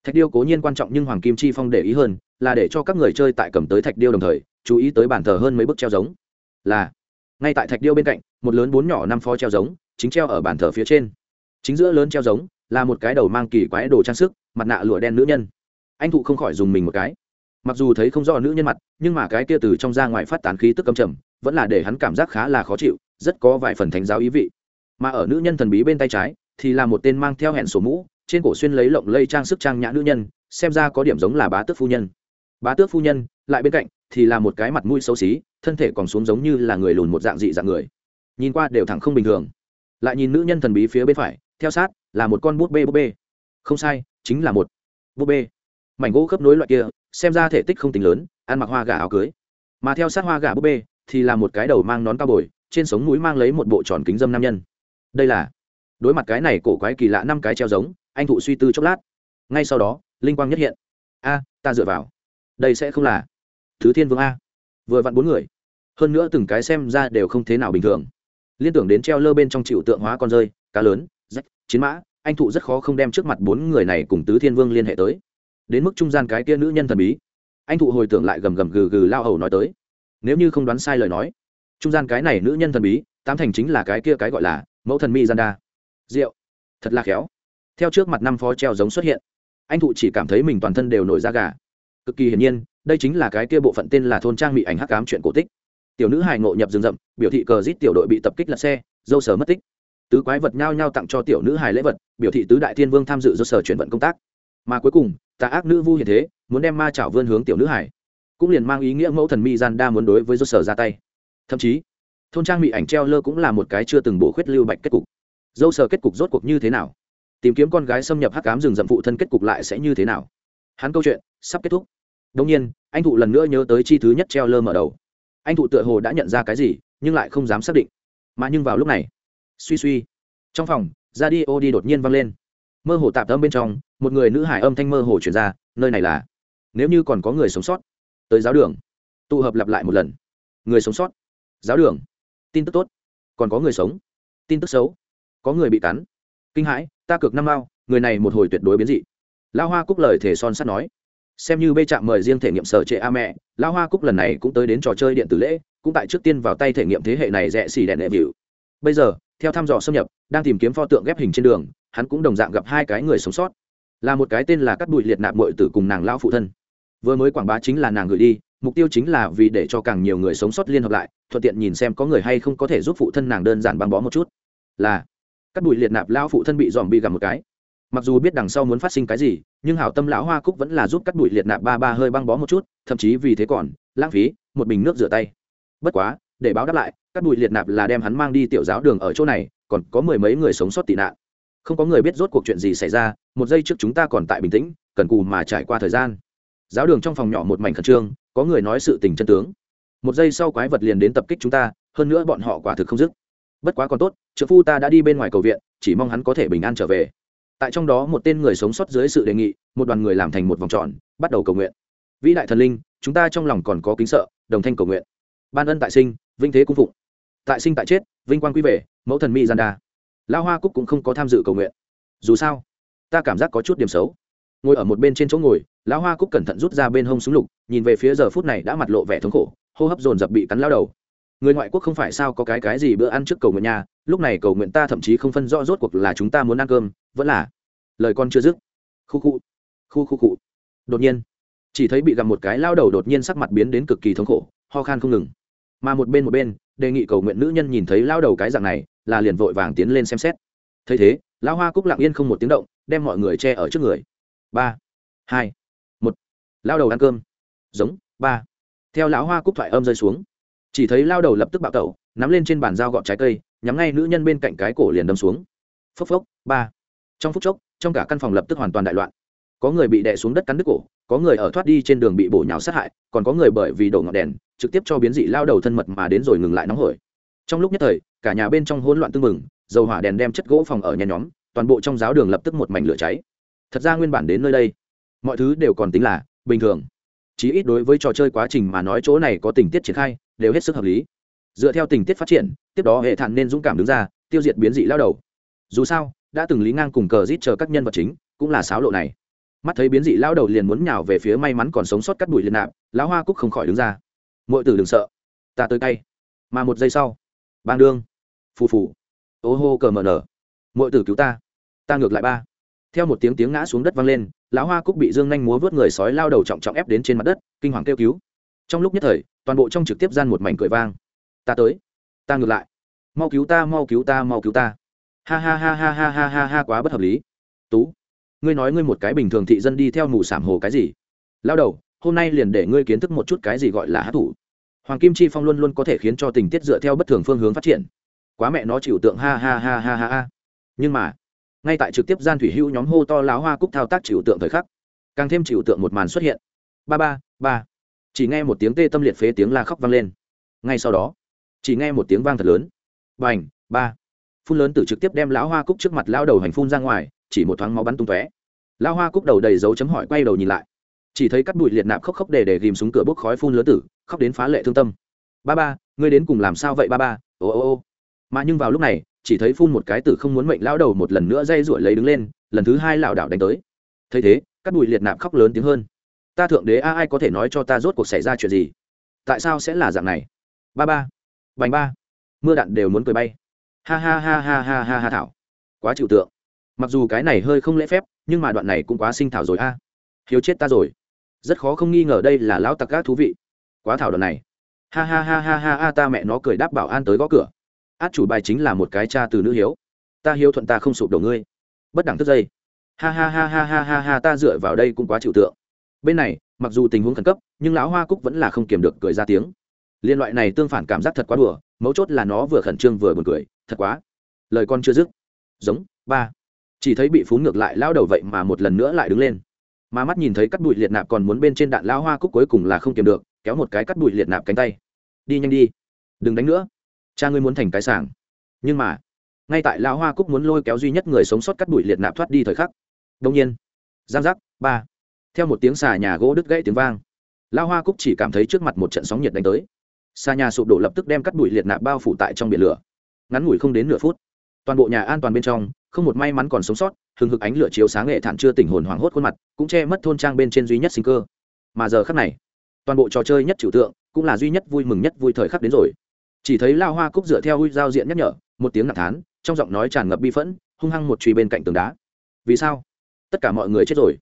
A: Thạch điêu cố nhiên quan trọng nhưng hoàng kim chi phong để ý hơn, là để cho các người chơi tại cầm tới thạch điêu đồng thời, chú ý tới bàn thờ hơn mấy bức treo giống. Là, ngay tại thạch điêu bên cạnh, một lớn bốn nhỏ năm pho treo giống, chính treo ở bàn thờ phía trên. Chính giữa lớn treo giống, là một cái đầu mang kỳ quái đồ trang sức, mặt nạ lụa đen nữ nhân. Anh thụ không khỏi dùng mình một cái. Mặc dù thấy không rõ nữ nhân mặt, nhưng mà cái kia từ trong ra ngoài phát tán khí tức cầm trầm, vẫn là để hắn cảm giác khá là khó chịu rất có vài phần thánh giáo ý vị. Mà ở nữ nhân thần bí bên tay trái, thì là một tên mang theo hẹn sổ mũ, trên cổ xuyên lấy lộng lây trang sức trang nhã nữ nhân, xem ra có điểm giống là bá tước phu nhân. Bá tước phu nhân, lại bên cạnh, thì là một cái mặt mũi xấu xí, thân thể còn xuống giống như là người lùn một dạng dị dạng người. Nhìn qua đều thẳng không bình thường. Lại nhìn nữ nhân thần bí phía bên phải, theo sát, là một con bút bê bút bê. Không sai, chính là một bút bê. Mảnh gỗ khớp nối loại kia, xem ra thể tích không tính lớn, ăn mặc hoa gà áo cưới. Mà theo sát hoa gà búp bê, thì là một cái đầu mang nón cao bồi trên sống mũi mang lấy một bộ tròn kính dâm nam nhân. Đây là, đối mặt cái này cổ quái kỳ lạ năm cái treo giống, anh thụ suy tư chốc lát. Ngay sau đó, linh quang nhất hiện. A, ta dựa vào. Đây sẽ không là thứ thiên vương a. Vừa vặn bốn người. Hơn nữa từng cái xem ra đều không thế nào bình thường. Liên tưởng đến treo lơ bên trong chịu tượng hóa con rơi, cá lớn, rách, chiến mã, anh thụ rất khó không đem trước mặt bốn người này cùng tứ thiên vương liên hệ tới. Đến mức trung gian cái kia nữ nhân thần bí. Anh thụ hồi tưởng lại gầm gầm gừ gừ lao hầu nói tới. Nếu như không đoán sai lời nói trung gian cái này nữ nhân thần bí, tám thành chính là cái kia cái gọi là mẫu thần mi gian đa rượu. Thật là khéo. Theo trước mặt năm phó treo giống xuất hiện. Anh thụ chỉ cảm thấy mình toàn thân đều nổi da gà. Cực kỳ hiển nhiên, đây chính là cái kia bộ phận tên là thôn trang mỹ ảnh hắc cám chuyện cổ tích. Tiểu nữ hài ngộ nhập rừng rậm, biểu thị cờ rít tiểu đội bị tập kích lật xe, dâu sở mất tích. Tứ quái vật nhao nhao tặng cho tiểu nữ hài lễ vật, biểu thị tứ đại thiên vương tham dự do sở chuyển vận công tác. Mà cuối cùng, tà ác nữ vu hiện thế, muốn đem ma chảo vươn hướng tiểu nữ hải cũng liền mang ý nghĩa mẫu thần mi gian đa muốn đối với do sở ra tay thậm chí, thôn trang mỹ ảnh treo lơ cũng là một cái chưa từng bổ khuyết lưu bạch kết cục. Dâu sờ kết cục rốt cuộc như thế nào? Tìm kiếm con gái xâm nhập hắc cám rừng rậm phụ thân kết cục lại sẽ như thế nào? Hắn câu chuyện sắp kết thúc. Đông nhiên, anh thụ lần nữa nhớ tới chi thứ nhất treo lơ mở đầu. Anh thụ tựa hồ đã nhận ra cái gì, nhưng lại không dám xác định. Mà nhưng vào lúc này, suy suy, trong phòng, ra đi, ô đi đột nhiên vang lên. Mơ hồ tạp âm bên trong, một người nữ hải âm thanh mơ hồ chuyển ra, nơi này là? Nếu như còn có người sống sót, tới giáo đường, tụ hợp lặp lại một lần. Người sống sót giáo đường. Tin tức tốt. Còn có người sống. Tin tức xấu. Có người bị cắn. Kinh hãi, ta cực năm mao, người này một hồi tuyệt đối biến dị. Lao hoa cúc lời thể son sắt nói. Xem như bê trạm mời riêng thể nghiệm sở trệ a mẹ, lão hoa cúc lần này cũng tới đến trò chơi điện tử lễ, cũng tại trước tiên vào tay thể nghiệm thế hệ này rẻ xì đèn đệ vịu. Bây giờ, theo thăm dò xâm nhập, đang tìm kiếm pho tượng ghép hình trên đường, hắn cũng đồng dạng gặp hai cái người sống sót. Là một cái tên là cắt bụi liệt nạp mội tử cùng nàng lão phụ thân. Vừa mới quảng bá chính là nàng gửi đi mục tiêu chính là vì để cho càng nhiều người sống sót liên hợp lại, thuận tiện nhìn xem có người hay không có thể giúp phụ thân nàng đơn giản băng bó một chút. Là, cắt bụi liệt nạp lão phụ thân bị dòm bị gặp một cái. Mặc dù biết đằng sau muốn phát sinh cái gì, nhưng hảo tâm lão hoa cúc vẫn là giúp cắt bụi liệt nạp ba ba hơi băng bó một chút, thậm chí vì thế còn, lãng phí, một bình nước rửa tay. Bất quá, để báo đáp lại, cắt bụi liệt nạp là đem hắn mang đi tiểu giáo đường ở chỗ này, còn có mười mấy người sống sót tị nạn. Không có người biết rốt cuộc chuyện gì xảy ra, một giây trước chúng ta còn tại bình tĩnh, cần cù mà trải qua thời gian. Giáo đường trong phòng nhỏ một mảnh khẩn trương có người nói sự tình chân tướng. Một giây sau quái vật liền đến tập kích chúng ta, hơn nữa bọn họ quả thực không dứt. Bất quá còn tốt, trợ phu ta đã đi bên ngoài cầu viện, chỉ mong hắn có thể bình an trở về. Tại trong đó một tên người sống sót dưới sự đề nghị, một đoàn người làm thành một vòng tròn, bắt đầu cầu nguyện. Vĩ đại thần linh, chúng ta trong lòng còn có kính sợ, đồng thanh cầu nguyện. Ban ân tại sinh, vinh thế cung phụng. Tại sinh tại chết, vinh quang quý về mẫu thần mỹ gian đa. Lao hoa cúc cũng không có tham dự cầu nguyện. Dù sao, ta cảm giác có chút điểm xấu ngồi ở một bên trên chỗ ngồi, lão hoa cúc cẩn thận rút ra bên hông súng lục, nhìn về phía giờ phút này đã mặt lộ vẻ thống khổ, hô hấp dồn dập bị cắn lao đầu. Người ngoại quốc không phải sao có cái cái gì bữa ăn trước cầu nguyện nhà lúc này cầu nguyện ta thậm chí không phân rõ rốt cuộc là chúng ta muốn ăn cơm, vẫn là lời con chưa dứt. Khu khu khu khu khu. Đột nhiên, chỉ thấy bị gặp một cái lao đầu đột nhiên sắc mặt biến đến cực kỳ thống khổ, ho khan không ngừng. Mà một bên một bên, đề nghị cầu nguyện nữ nhân nhìn thấy lao đầu cái dạng này, là liền vội vàng tiến lên xem xét. Thấy thế, Lão hoa cúc lặng yên không một tiếng động, đem mọi người che ở trước người ba, hai, một. Lao đầu ăn cơm. Giống, ba. Theo lão hoa cúc thoại âm rơi xuống. Chỉ thấy lao đầu lập tức bạo tẩu, nắm lên trên bàn dao gọt trái cây, nhắm ngay nữ nhân bên cạnh cái cổ liền đâm xuống. Phốc phốc, ba. Trong phút chốc, trong cả căn phòng lập tức hoàn toàn đại loạn. Có người bị đè xuống đất cắn đứt cổ, có người ở thoát đi trên đường bị bổ nhào sát hại, còn có người bởi vì đổ ngọn đèn, trực tiếp cho biến dị lao đầu thân mật mà đến rồi ngừng lại nóng hổi. Trong lúc nhất thời, cả nhà bên trong hỗn loạn tưng mừng dầu hỏa đèn đem chất gỗ phòng ở nhà nhóm, toàn bộ trong giáo đường lập tức một mảnh lửa cháy thật ra nguyên bản đến nơi đây, mọi thứ đều còn tính là bình thường. Chí ít đối với trò chơi quá trình mà nói chỗ này có tình tiết triển khai, đều hết sức hợp lý. Dựa theo tình tiết phát triển, tiếp đó hệ thản nên dũng cảm đứng ra, tiêu diệt biến dị lao đầu. Dù sao, đã từng lý ngang cùng cờ rít chờ các nhân vật chính, cũng là sáo lộ này. Mắt thấy biến dị lao đầu liền muốn nhào về phía may mắn còn sống sót cắt đùi liền nạp, lão hoa cúc không khỏi đứng ra. Mọi tử đừng sợ, ta tới tay. Mà một giây sau, bang đương, phù phù. Ô hô cờ mờ nở. Mọi tử cứu ta ta ngược lại ba theo một tiếng tiếng ngã xuống đất vang lên, lão hoa cúc bị dương nhanh múa vớt người sói lao đầu trọng trọng ép đến trên mặt đất, kinh hoàng kêu cứu. Trong lúc nhất thời, toàn bộ trong trực tiếp gian một mảnh cười vang. Ta tới, ta ngược lại. Mau cứu ta, mau cứu ta, mau cứu ta. Ha ha ha ha ha ha ha ha, quá bất hợp lý. Tú, ngươi nói ngươi một cái bình thường thị dân đi theo mù sảm hồ cái gì? Lao đầu, hôm nay liền để ngươi kiến thức một chút cái gì gọi là hát thủ. Hoàng kim chi phong luôn luôn có thể khiến cho tình tiết dựa theo bất thường phương hướng phát triển. Quá mẹ nó chịu tượng ha ha ha ha ha ha. Nhưng mà ngay tại trực tiếp gian thủy hữu nhóm hô to láo hoa cúc thao tác chịu tượng thời khắc, càng thêm chịu tượng một màn xuất hiện. Ba ba ba. Chỉ nghe một tiếng tê tâm liệt phế tiếng la khóc vang lên. Ngay sau đó, chỉ nghe một tiếng vang thật lớn. B à n h ba. Phun lớn từ trực tiếp đem lão hoa cúc trước mặt lao đầu hành phun ra ngoài, chỉ một thoáng máu bắn tung tóe. Lao hoa cúc đầu đầy dấu chấm hỏi quay đầu nhìn lại. Chỉ thấy cắt bụi liệt nạp khóc khóc để để ghìm xuống cửa bốc khói phun lớn tử, khóc đến phá lệ thương tâm. Ba ba, ngươi đến cùng làm sao vậy ba ba? Ô ô ô. Mà nhưng vào lúc này chỉ thấy phun một cái tử không muốn mệnh lão đầu một lần nữa dây ruổi lấy đứng lên, lần thứ hai lão đảo đánh tới. Thấy thế các bụi liệt nạp khóc lớn tiếng hơn. Ta thượng đế a ai có thể nói cho ta rốt cuộc xảy ra chuyện gì? Tại sao sẽ là dạng này? Ba ba. Bành ba. Mưa đạn đều muốn cười bay. Ha ha ha ha ha ha ha thảo. Quá chịu tượng. Mặc dù cái này hơi không lễ phép, nhưng mà đoạn này cũng quá sinh thảo rồi a. Hiếu chết ta rồi. Rất khó không nghi ngờ đây là lão tặc gác thú vị. Quá thảo đoạn này. Ha ha ha ha ha ha, ta mẹ nó cười đáp bảo an tới gõ cửa át chủ bài chính là một cái cha từ nữ hiếu. Ta hiếu thuận ta không sụp đổ ngươi. Bất đẳng thức dây. Ha ha ha ha ha ha ha, ta dựa vào đây cũng quá chịu tượng. Bên này, mặc dù tình huống khẩn cấp, nhưng lão hoa cúc vẫn là không kiềm được cười ra tiếng. Liên loại này tương phản cảm giác thật quá đùa, mấu chốt là nó vừa khẩn trương vừa buồn cười, thật quá. Lời con chưa dứt. Giống, ba. Chỉ thấy bị phún ngược lại lao đầu vậy mà một lần nữa lại đứng lên. Mà mắt nhìn thấy cắt bụi liệt nạp còn muốn bên trên đạn lao hoa cúc cuối cùng là không kiềm được, kéo một cái cắt bụi liệt nạp cánh tay. Đi nhanh đi. Đừng đánh nữa cha ngươi muốn thành cái sàng nhưng mà, ngay tại Lão hoa cúc muốn lôi kéo duy nhất người sống sót cắt bụi liệt nạp thoát đi thời khắc. Đông nhiên, giang giác, ba. Theo một tiếng xà nhà gỗ đứt gãy tiếng vang, Lão hoa cúc chỉ cảm thấy trước mặt một trận sóng nhiệt đánh tới. Xà nhà sụp đổ lập tức đem cắt bụi liệt nạp bao phủ tại trong biển lửa. Ngắn ngủi không đến nửa phút, toàn bộ nhà an toàn bên trong, không một may mắn còn sống sót, hừng hực ánh lửa chiếu sáng nghệ thản chưa tỉnh hồn hoảng hốt khuôn mặt, cũng che mất thôn trang bên trên duy nhất sinh cơ. Mà giờ khắc này, toàn bộ trò chơi nhất trừu tượng, cũng là duy nhất vui mừng nhất vui thời khắc đến rồi chỉ thấy lao hoa cúc dựa theo ui giao diện nhắc nhở, một tiếng nặng thán, trong giọng nói tràn ngập bi phẫn, hung hăng một truy bên cạnh tường đá. Vì sao? Tất cả mọi người chết rồi.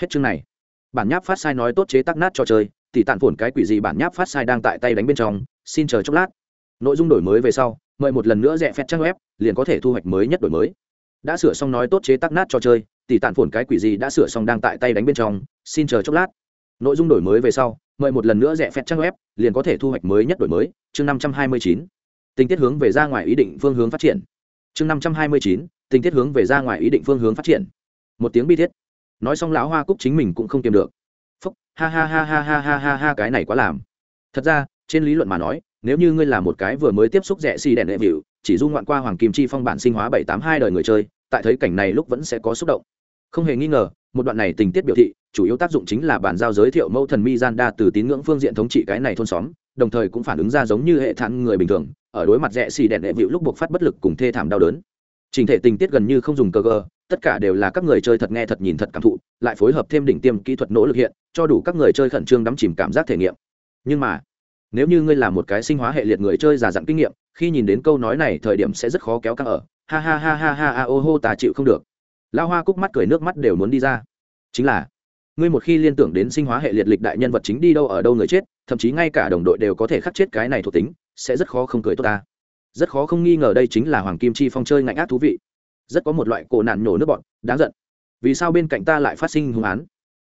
A: Hết chương này. Bản nháp phát sai nói tốt chế tắc nát trò chơi thì tàn phổn cái quỷ gì bản nháp phát sai đang tại tay đánh bên trong, xin chờ chốc lát. Nội dung đổi mới về sau, mời một lần nữa rẽ phép trang web, liền có thể thu hoạch mới nhất đổi mới. Đã sửa xong nói tốt chế tắc nát trò chơi tỷ tàn phổn cái quỷ gì đã sửa xong đang tại tay đánh bên trong, xin chờ chốc lát. Nội dung đổi mới về sau mời một lần nữa rẽ phép trang web, liền có thể thu hoạch mới nhất đổi mới. Chương năm trăm hai mươi chín. Tình tiết hướng về ra ngoài ý định phương hướng phát triển. Chương năm trăm hai mươi chín. Tình tiết hướng về ra ngoài ý định phương hướng phát triển. Một tiếng bi thiết. Nói xong lão hoa cúc chính mình cũng không kiềm được. Phúc, ha ha ha ha ha ha ha ha, cái này quá làm. Thật ra, trên lý luận mà nói, nếu như ngươi là một cái vừa mới tiếp xúc rẻ xì đèn đệ vịu, chỉ du ngoạn qua hoàng kim chi phong bản sinh hóa bảy tám hai đời người chơi, tại thấy cảnh này lúc vẫn sẽ có xúc động không hề nghi ngờ một đoạn này tình tiết biểu thị chủ yếu tác dụng chính là bản giao giới thiệu mẫu thần mi gian đa từ tín ngưỡng phương diện thống trị cái này thôn xóm đồng thời cũng phản ứng ra giống như hệ thản người bình thường ở đối mặt rẽ xì đèn đệ vịu lúc buộc phát bất lực cùng thê thảm đau đớn. Trình thể tình tiết gần như không dùng cơ cơ, tất cả đều là các người chơi thật nghe thật nhìn thật cảm thụ lại phối hợp thêm đỉnh tiêm kỹ thuật nỗ lực hiện cho đủ các người chơi khẩn trương đắm chìm cảm giác thể nghiệm. Nhưng mà nếu như ngươi là một cái sinh hóa hệ liệt người chơi già dặn kinh nghiệm khi nhìn đến câu nói này thời điểm sẽ rất khó kéo căng ở ha ha ha ha ha ha ô hô ta chịu không được lao hoa cúc mắt cười nước mắt đều muốn đi ra. Chính là, ngươi một khi liên tưởng đến sinh hóa hệ liệt lịch đại nhân vật chính đi đâu ở đâu người chết, thậm chí ngay cả đồng đội đều có thể khắc chết cái này thuộc tính, sẽ rất khó không cười tốt ta. Rất khó không nghi ngờ đây chính là hoàng kim chi phong chơi ngạnh ác thú vị. Rất có một loại cổ nạn nhổ nước bọn, đáng giận. Vì sao bên cạnh ta lại phát sinh hung án?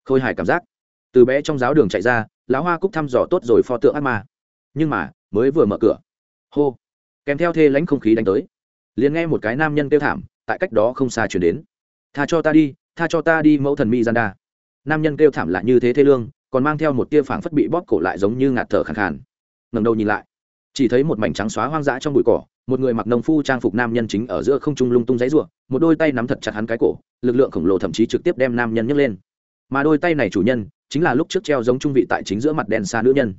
A: Khôi hài cảm giác. Từ bé trong giáo đường chạy ra, lão hoa cúc thăm dò tốt rồi pho tượng ác ma. Nhưng mà, mới vừa mở cửa. Hô. Kèm theo thê lãnh không khí đánh tới. Liền nghe một cái nam nhân kêu thảm, tại cách đó không xa chuyển đến tha cho ta đi, tha cho ta đi mẫu thần mi gian đa nam nhân kêu thảm lại như thế thế lương, còn mang theo một tia phảng phất bị bóp cổ lại giống như ngạt thở khàn khàn. Ngầm đầu nhìn lại, chỉ thấy một mảnh trắng xóa hoang dã trong bụi cỏ, một người mặc nông phu trang phục nam nhân chính ở giữa không trung lung tung giấy ruộng một đôi tay nắm thật chặt hắn cái cổ, lực lượng khổng lồ thậm chí trực tiếp đem nam nhân nhấc lên. Mà đôi tay này chủ nhân, chính là lúc trước treo giống trung vị tại chính giữa mặt đèn xa nữ nhân.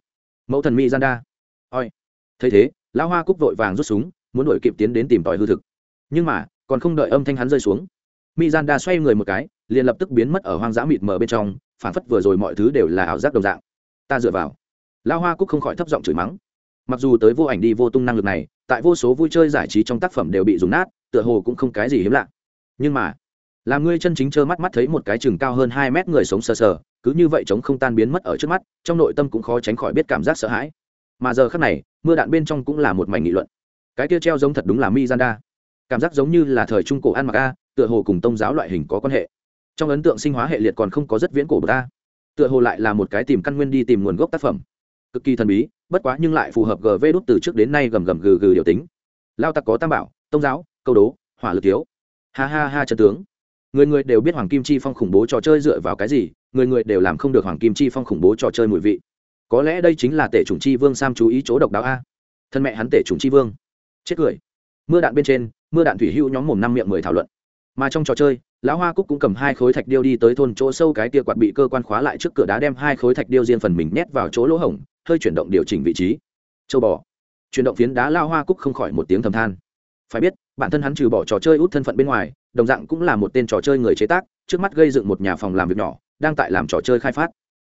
A: Mẫu thần mi gian đa oi thấy thế, lão hoa cúc vội vàng rút súng, muốn đuổi kịp tiến đến tìm tòi hư thực. Nhưng mà, còn không đợi âm thanh hắn rơi xuống mi gian đa xoay người một cái, liền lập tức biến mất ở hoang dã mịt mờ bên trong phản phất vừa rồi mọi thứ đều là ảo giác đồng dạng. Ta dựa vào. Lão hoa cúc không khỏi thấp giọng chửi mắng. Mặc dù tới vô ảnh đi vô tung năng lực này, tại vô số vui chơi giải trí trong tác phẩm đều bị dùng nát, tựa hồ cũng không cái gì hiếm lạ. Nhưng mà, làm ngươi chân chính trơ mắt mắt thấy một cái chừng cao hơn hai mét người sống sờ sờ, cứ như vậy chống không tan biến mất ở trước mắt, trong nội tâm cũng khó tránh khỏi biết cảm giác sợ hãi. Mà giờ khác này, mưa đạn bên trong cũng là một mảnh nghị luận. Cái kia treo giống thật đúng là mi gian đa. Cảm giác giống như là thời trung cổ ăn mặc a tựa hồ cùng tông giáo loại hình có quan hệ. Trong ấn tượng sinh hóa hệ liệt còn không có rất viễn cổ bờ ta tựa hồ lại là một cái tìm căn nguyên đi tìm nguồn gốc tác phẩm. Cực kỳ thần bí, bất quá nhưng lại phù hợp gv đút từ trước đến nay gầm gầm gừ gừ điều tính. Lao tặc có tam bảo, tông giáo, câu đố, hỏa lực thiếu. Ha ha ha trần tướng. Người người đều biết hoàng kim chi phong khủng bố trò chơi dựa vào cái gì, người người đều làm không được hoàng kim chi phong khủng bố trò chơi mùi vị. Có lẽ đây chính là tể chủng chi vương sam chú ý chỗ độc đáo a. Thân mẹ hắn tể chủng chi vương. Chết cười. Mưa đạn bên trên, mưa đạn thủy hữu nhóm mồm năm miệng mười thảo luận mà trong trò chơi, lão hoa cúc cũng cầm hai khối thạch điêu đi tới thôn chỗ sâu cái kia quạt bị cơ quan khóa lại trước cửa đá đem hai khối thạch điêu riêng phần mình nhét vào chỗ lỗ hổng, hơi chuyển động điều chỉnh vị trí. Châu bò. Chuyển động phiến đá lao hoa cúc không khỏi một tiếng thầm than. Phải biết, bản thân hắn trừ bỏ trò chơi út thân phận bên ngoài, đồng dạng cũng là một tên trò chơi người chế tác, trước mắt gây dựng một nhà phòng làm việc nhỏ, đang tại làm trò chơi khai phát.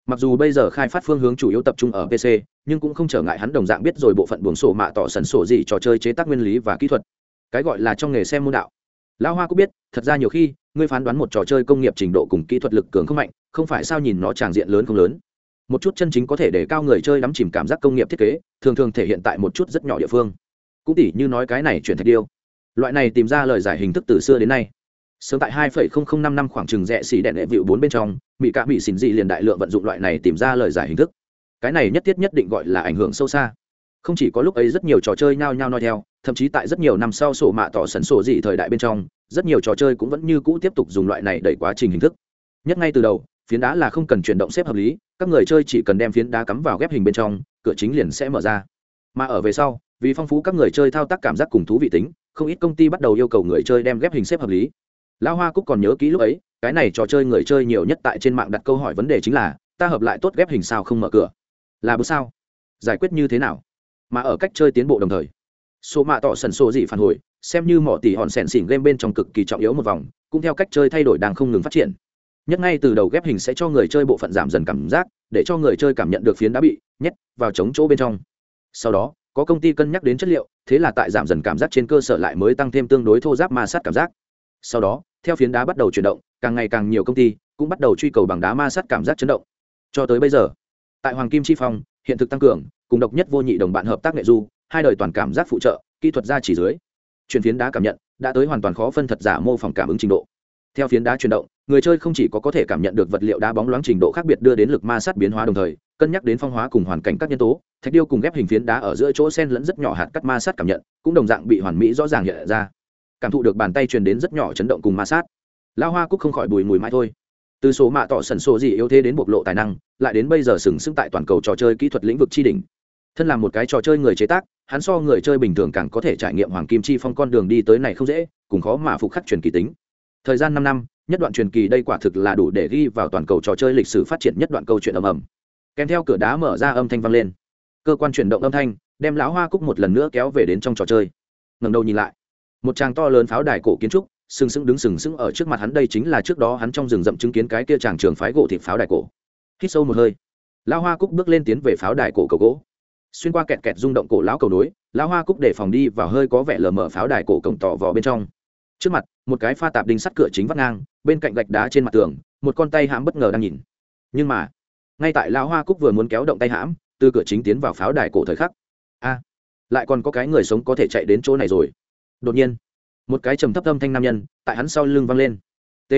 A: Mặc dù bây giờ khai phát phương hướng chủ yếu tập trung ở pc nhưng cũng không trở ngại hắn đồng dạng biết rồi bộ phận buồng sổ mạ tỏ sần sổ gì trò chơi chế tác nguyên lý và kỹ thuật. Cái gọi là trong nghề xem môn đạo lão hoa cũng biết, thật ra nhiều khi, ngươi phán đoán một trò chơi công nghiệp trình độ cùng kỹ thuật lực cường không mạnh, không phải sao nhìn nó tràng diện lớn không lớn. Một chút chân chính có thể để cao người chơi đắm chìm cảm giác công nghiệp thiết kế, thường thường thể hiện tại một chút rất nhỏ địa phương. Cũng tỉ như nói cái này chuyển thạch điêu. Loại này tìm ra lời giải hình thức từ xưa đến nay. Sớm tại hai năm năm khoảng chừng rẽ xỉ đèn đệ vịu bốn bên trong mỹ cả mỹ xỉn dị liền đại lượng vận dụng loại này tìm ra lời giải hình thức. Cái này nhất thiết nhất định gọi là ảnh hưởng sâu xa. Không chỉ có lúc ấy rất nhiều trò chơi nhao nhao nói theo thậm chí tại rất nhiều năm sau sổ mạ tỏ sần sổ dị thời đại bên trong, rất nhiều trò chơi cũng vẫn như cũ tiếp tục dùng loại này đẩy quá trình hình thức. Nhất ngay từ đầu, phiến đá là không cần chuyển động xếp hợp lý, các người chơi chỉ cần đem phiến đá cắm vào ghép hình bên trong, cửa chính liền sẽ mở ra. Mà ở về sau, vì phong phú các người chơi thao tác cảm giác cùng thú vị tính, không ít công ty bắt đầu yêu cầu người chơi đem ghép hình xếp hợp lý. Lão hoa cúc còn nhớ kỹ lúc ấy, cái này trò chơi người chơi nhiều nhất tại trên mạng đặt câu hỏi vấn đề chính là, ta hợp lại tốt ghép hình sao không mở cửa? Là bước sao? Giải quyết như thế nào? Mà ở cách chơi tiến bộ đồng thời số mạ tỏ sần sổ dị phản hồi, xem như mỏ tỉ hòn sẹn xỉn game bên trong cực kỳ trọng yếu một vòng, cũng theo cách chơi thay đổi đang không ngừng phát triển. Nhất ngay từ đầu ghép hình sẽ cho người chơi bộ phận giảm dần cảm giác, để cho người chơi cảm nhận được phiến đã bị nhét vào chống chỗ bên trong. Sau đó, có công ty cân nhắc đến chất liệu, thế là tại giảm dần cảm giác trên cơ sở lại mới tăng thêm tương đối thô giáp ma sát cảm giác. Sau đó, theo phiến đá bắt đầu chuyển động, càng ngày càng nhiều công ty cũng bắt đầu truy cầu bằng đá ma sát cảm giác chấn động. Cho tới bây giờ, tại hoàng kim chi phong, hiện thực tăng cường, cùng độc nhất vô nhị đồng bạn hợp tác nghệ du hai đời toàn cảm giác phụ trợ, kỹ thuật ra chỉ dưới. Chuyển phiến đá cảm nhận đã tới hoàn toàn khó phân thật giả mô phỏng cảm ứng trình độ. Theo phiến đá chuyển động, người chơi không chỉ có có thể cảm nhận được vật liệu đá bóng loáng trình độ khác biệt đưa đến lực ma sát biến hóa đồng thời, cân nhắc đến phong hóa cùng hoàn cảnh các nhân tố, thạch điêu cùng ghép hình phiến đá ở giữa chỗ sen lẫn rất nhỏ hạt cắt ma sát cảm nhận, cũng đồng dạng bị hoàn mỹ rõ ràng hiện ra. Cảm thụ được bàn tay truyền đến rất nhỏ chấn động cùng ma sát. Lao hoa cúc không khỏi bùi mùi mãi thôi. Từ số mạ tỏ sần số gì yếu thế đến bộc lộ tài năng, lại đến bây giờ sừng sững tại toàn cầu trò chơi kỹ thuật lĩnh vực tri đỉnh thân là một cái trò chơi người chế tác, hắn so người chơi bình thường càng có thể trải nghiệm hoàng kim chi phong con đường đi tới này không dễ, cùng khó mà phục khắc truyền kỳ tính. Thời gian năm năm, nhất đoạn truyền kỳ đây quả thực là đủ để ghi vào toàn cầu trò chơi lịch sử phát triển nhất đoạn câu chuyện ầm ầm. Kèm theo cửa đá mở ra âm thanh vang lên. Cơ quan chuyển động âm thanh, đem lão hoa cúc một lần nữa kéo về đến trong trò chơi. Ngầm đầu nhìn lại, một tràng to lớn pháo đài cổ kiến trúc, sừng sững đứng sừng sững ở trước mặt hắn đây chính là trước đó hắn trong rừng rậm chứng kiến cái kia chàng trường phái gỗ thịt pháo đài cổ. Hít sâu một hơi, lão hoa cúc bước lên tiến về pháo đài cổ cầu gỗ xuyên qua kẹt kẹt rung động cổ lão cầu nối, lão hoa cúc để phòng đi vào hơi có vẻ lờ mở pháo đài cổ cổng tỏ vỏ bên trong. Trước mặt, một cái pha tạp đinh sắt cửa chính vắt ngang, bên cạnh gạch đá trên mặt tường, một con tay hãm bất ngờ đang nhìn. Nhưng mà, ngay tại lão hoa cúc vừa muốn kéo động tay hãm, từ cửa chính tiến vào pháo đài cổ thời khắc. A, lại còn có cái người sống có thể chạy đến chỗ này rồi. Đột nhiên, một cái trầm thấp âm thanh nam nhân tại hắn sau lưng vang lên. T.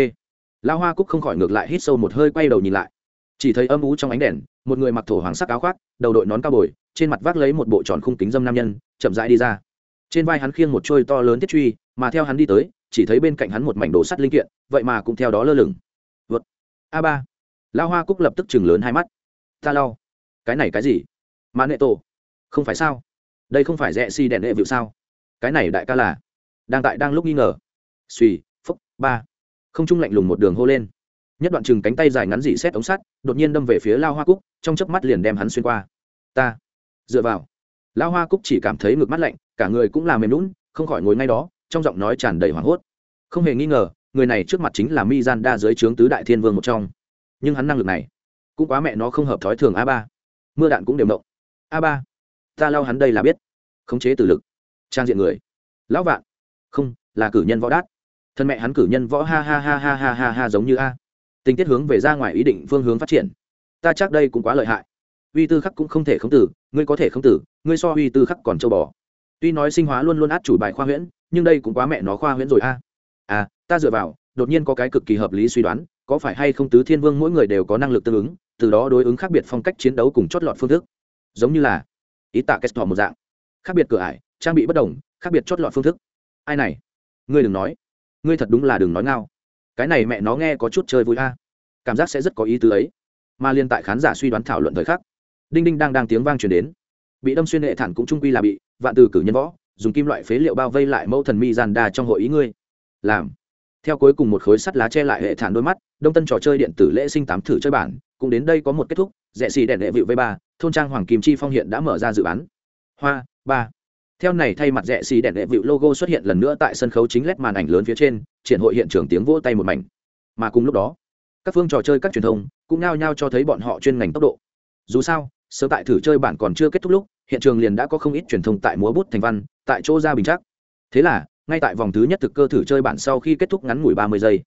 A: Lão hoa cúc không khỏi ngược lại hít sâu một hơi quay đầu nhìn lại. Chỉ thấy âm ú trong ánh đèn, một người mặc thổ hoàng sắc áo khoác, đầu đội nón cao bồi trên mặt vác lấy một bộ tròn khung kính dâm nam nhân, chậm rãi đi ra. Trên vai hắn khiêng một trôi to lớn thiết truy, mà theo hắn đi tới, chỉ thấy bên cạnh hắn một mảnh đồ sắt linh kiện, vậy mà cũng theo đó lơ lửng. Vượt. A ba. Lao hoa cúc lập tức chừng lớn hai mắt. Ta lau cái này cái gì? Mà nệ tổ. Không phải sao? Đây không phải rẽ si đèn đệ vịu sao? Cái này đại ca là. Đang tại đang lúc nghi ngờ. Suy phúc, ba. Không trung lạnh lùng một đường hô lên. Nhất đoạn chừng cánh tay dài ngắn dị xét ống sắt, đột nhiên đâm về phía lao hoa cúc, trong chớp mắt liền đem hắn xuyên qua. Ta dựa vào. Lão hoa cúc chỉ cảm thấy ngực mắt lạnh, cả người cũng là mềm lún không khỏi ngồi ngay đó, trong giọng nói tràn đầy hoảng hốt. Không hề nghi ngờ, người này trước mặt chính là mi gian đa dưới trướng tứ đại thiên vương một trong. Nhưng hắn năng lực này, cũng quá mẹ nó không hợp thói thường a ba. Mưa đạn cũng đều động. A ba, ta lao hắn đây là biết. Khống chế từ lực. Trang diện người. Lão vạn. Không, là cử nhân võ đát. Thân mẹ hắn cử nhân võ ha ha ha ha ha ha ha giống như a. Tình tiết hướng về ra ngoài ý định phương hướng phát triển. Ta chắc đây cũng quá lợi hại uy tư khắc cũng không thể không tử, ngươi có thể không tử, ngươi so uy tư khắc còn châu bò. Tuy nói sinh hóa luôn luôn át chủ bài khoa huyễn, nhưng đây cũng quá mẹ nó khoa huyễn rồi a. À ta dựa vào, đột nhiên có cái cực kỳ hợp lý suy đoán, có phải hay không tứ thiên vương mỗi người đều có năng lực tương ứng, từ đó đối ứng khác biệt phong cách chiến đấu cùng chót lọt phương thức. Giống như là, ý tạ kết một dạng. Khác biệt cửa ải, trang bị bất đồng, khác biệt chót lọt phương thức. Ai này? Ngươi đừng nói. Ngươi thật đúng là đừng nói ngao. Cái này mẹ nó nghe có chút chơi vui a. Cảm giác sẽ rất có ý tứ ấy. Mà liên tại khán giả suy đoán thảo luận thời khắc đinh đinh đang đang tiếng vang truyền đến. Bị đâm xuyên hệ thản cũng trung quy là bị, vạn từ cử nhân võ, dùng kim loại phế liệu bao vây lại mẫu thần mi gian đa trong hội ý ngươi. Làm. Theo cuối cùng một khối sắt lá che lại hệ thản đôi mắt, đông tân trò chơi điện tử lễ sinh tám thử chơi bản, cũng đến đây có một kết thúc, rẻ xì đèn đệ vịu v ba, thôn trang hoàng kim chi phong hiện đã mở ra dự án. hoa, ba. Theo này thay mặt rẻ xì đèn đệ vịu logo xuất hiện lần nữa tại sân khấu chính lét màn ảnh lớn phía trên, triển hội hiện trường tiếng vỗ tay một mảnh. Mà cùng lúc đó, các phương trò chơi các truyền thông cũng nao nhao cho thấy bọn họ chuyên ngành tốc độ. Dù sao sớm tại thử chơi bản còn chưa kết thúc lúc, hiện trường liền đã có không ít truyền thông tại múa bút thành văn, tại chỗ ra bình chắc. Thế là, ngay tại vòng thứ nhất thực cơ thử chơi bản sau khi kết thúc ngắn ngủi ba mươi giây,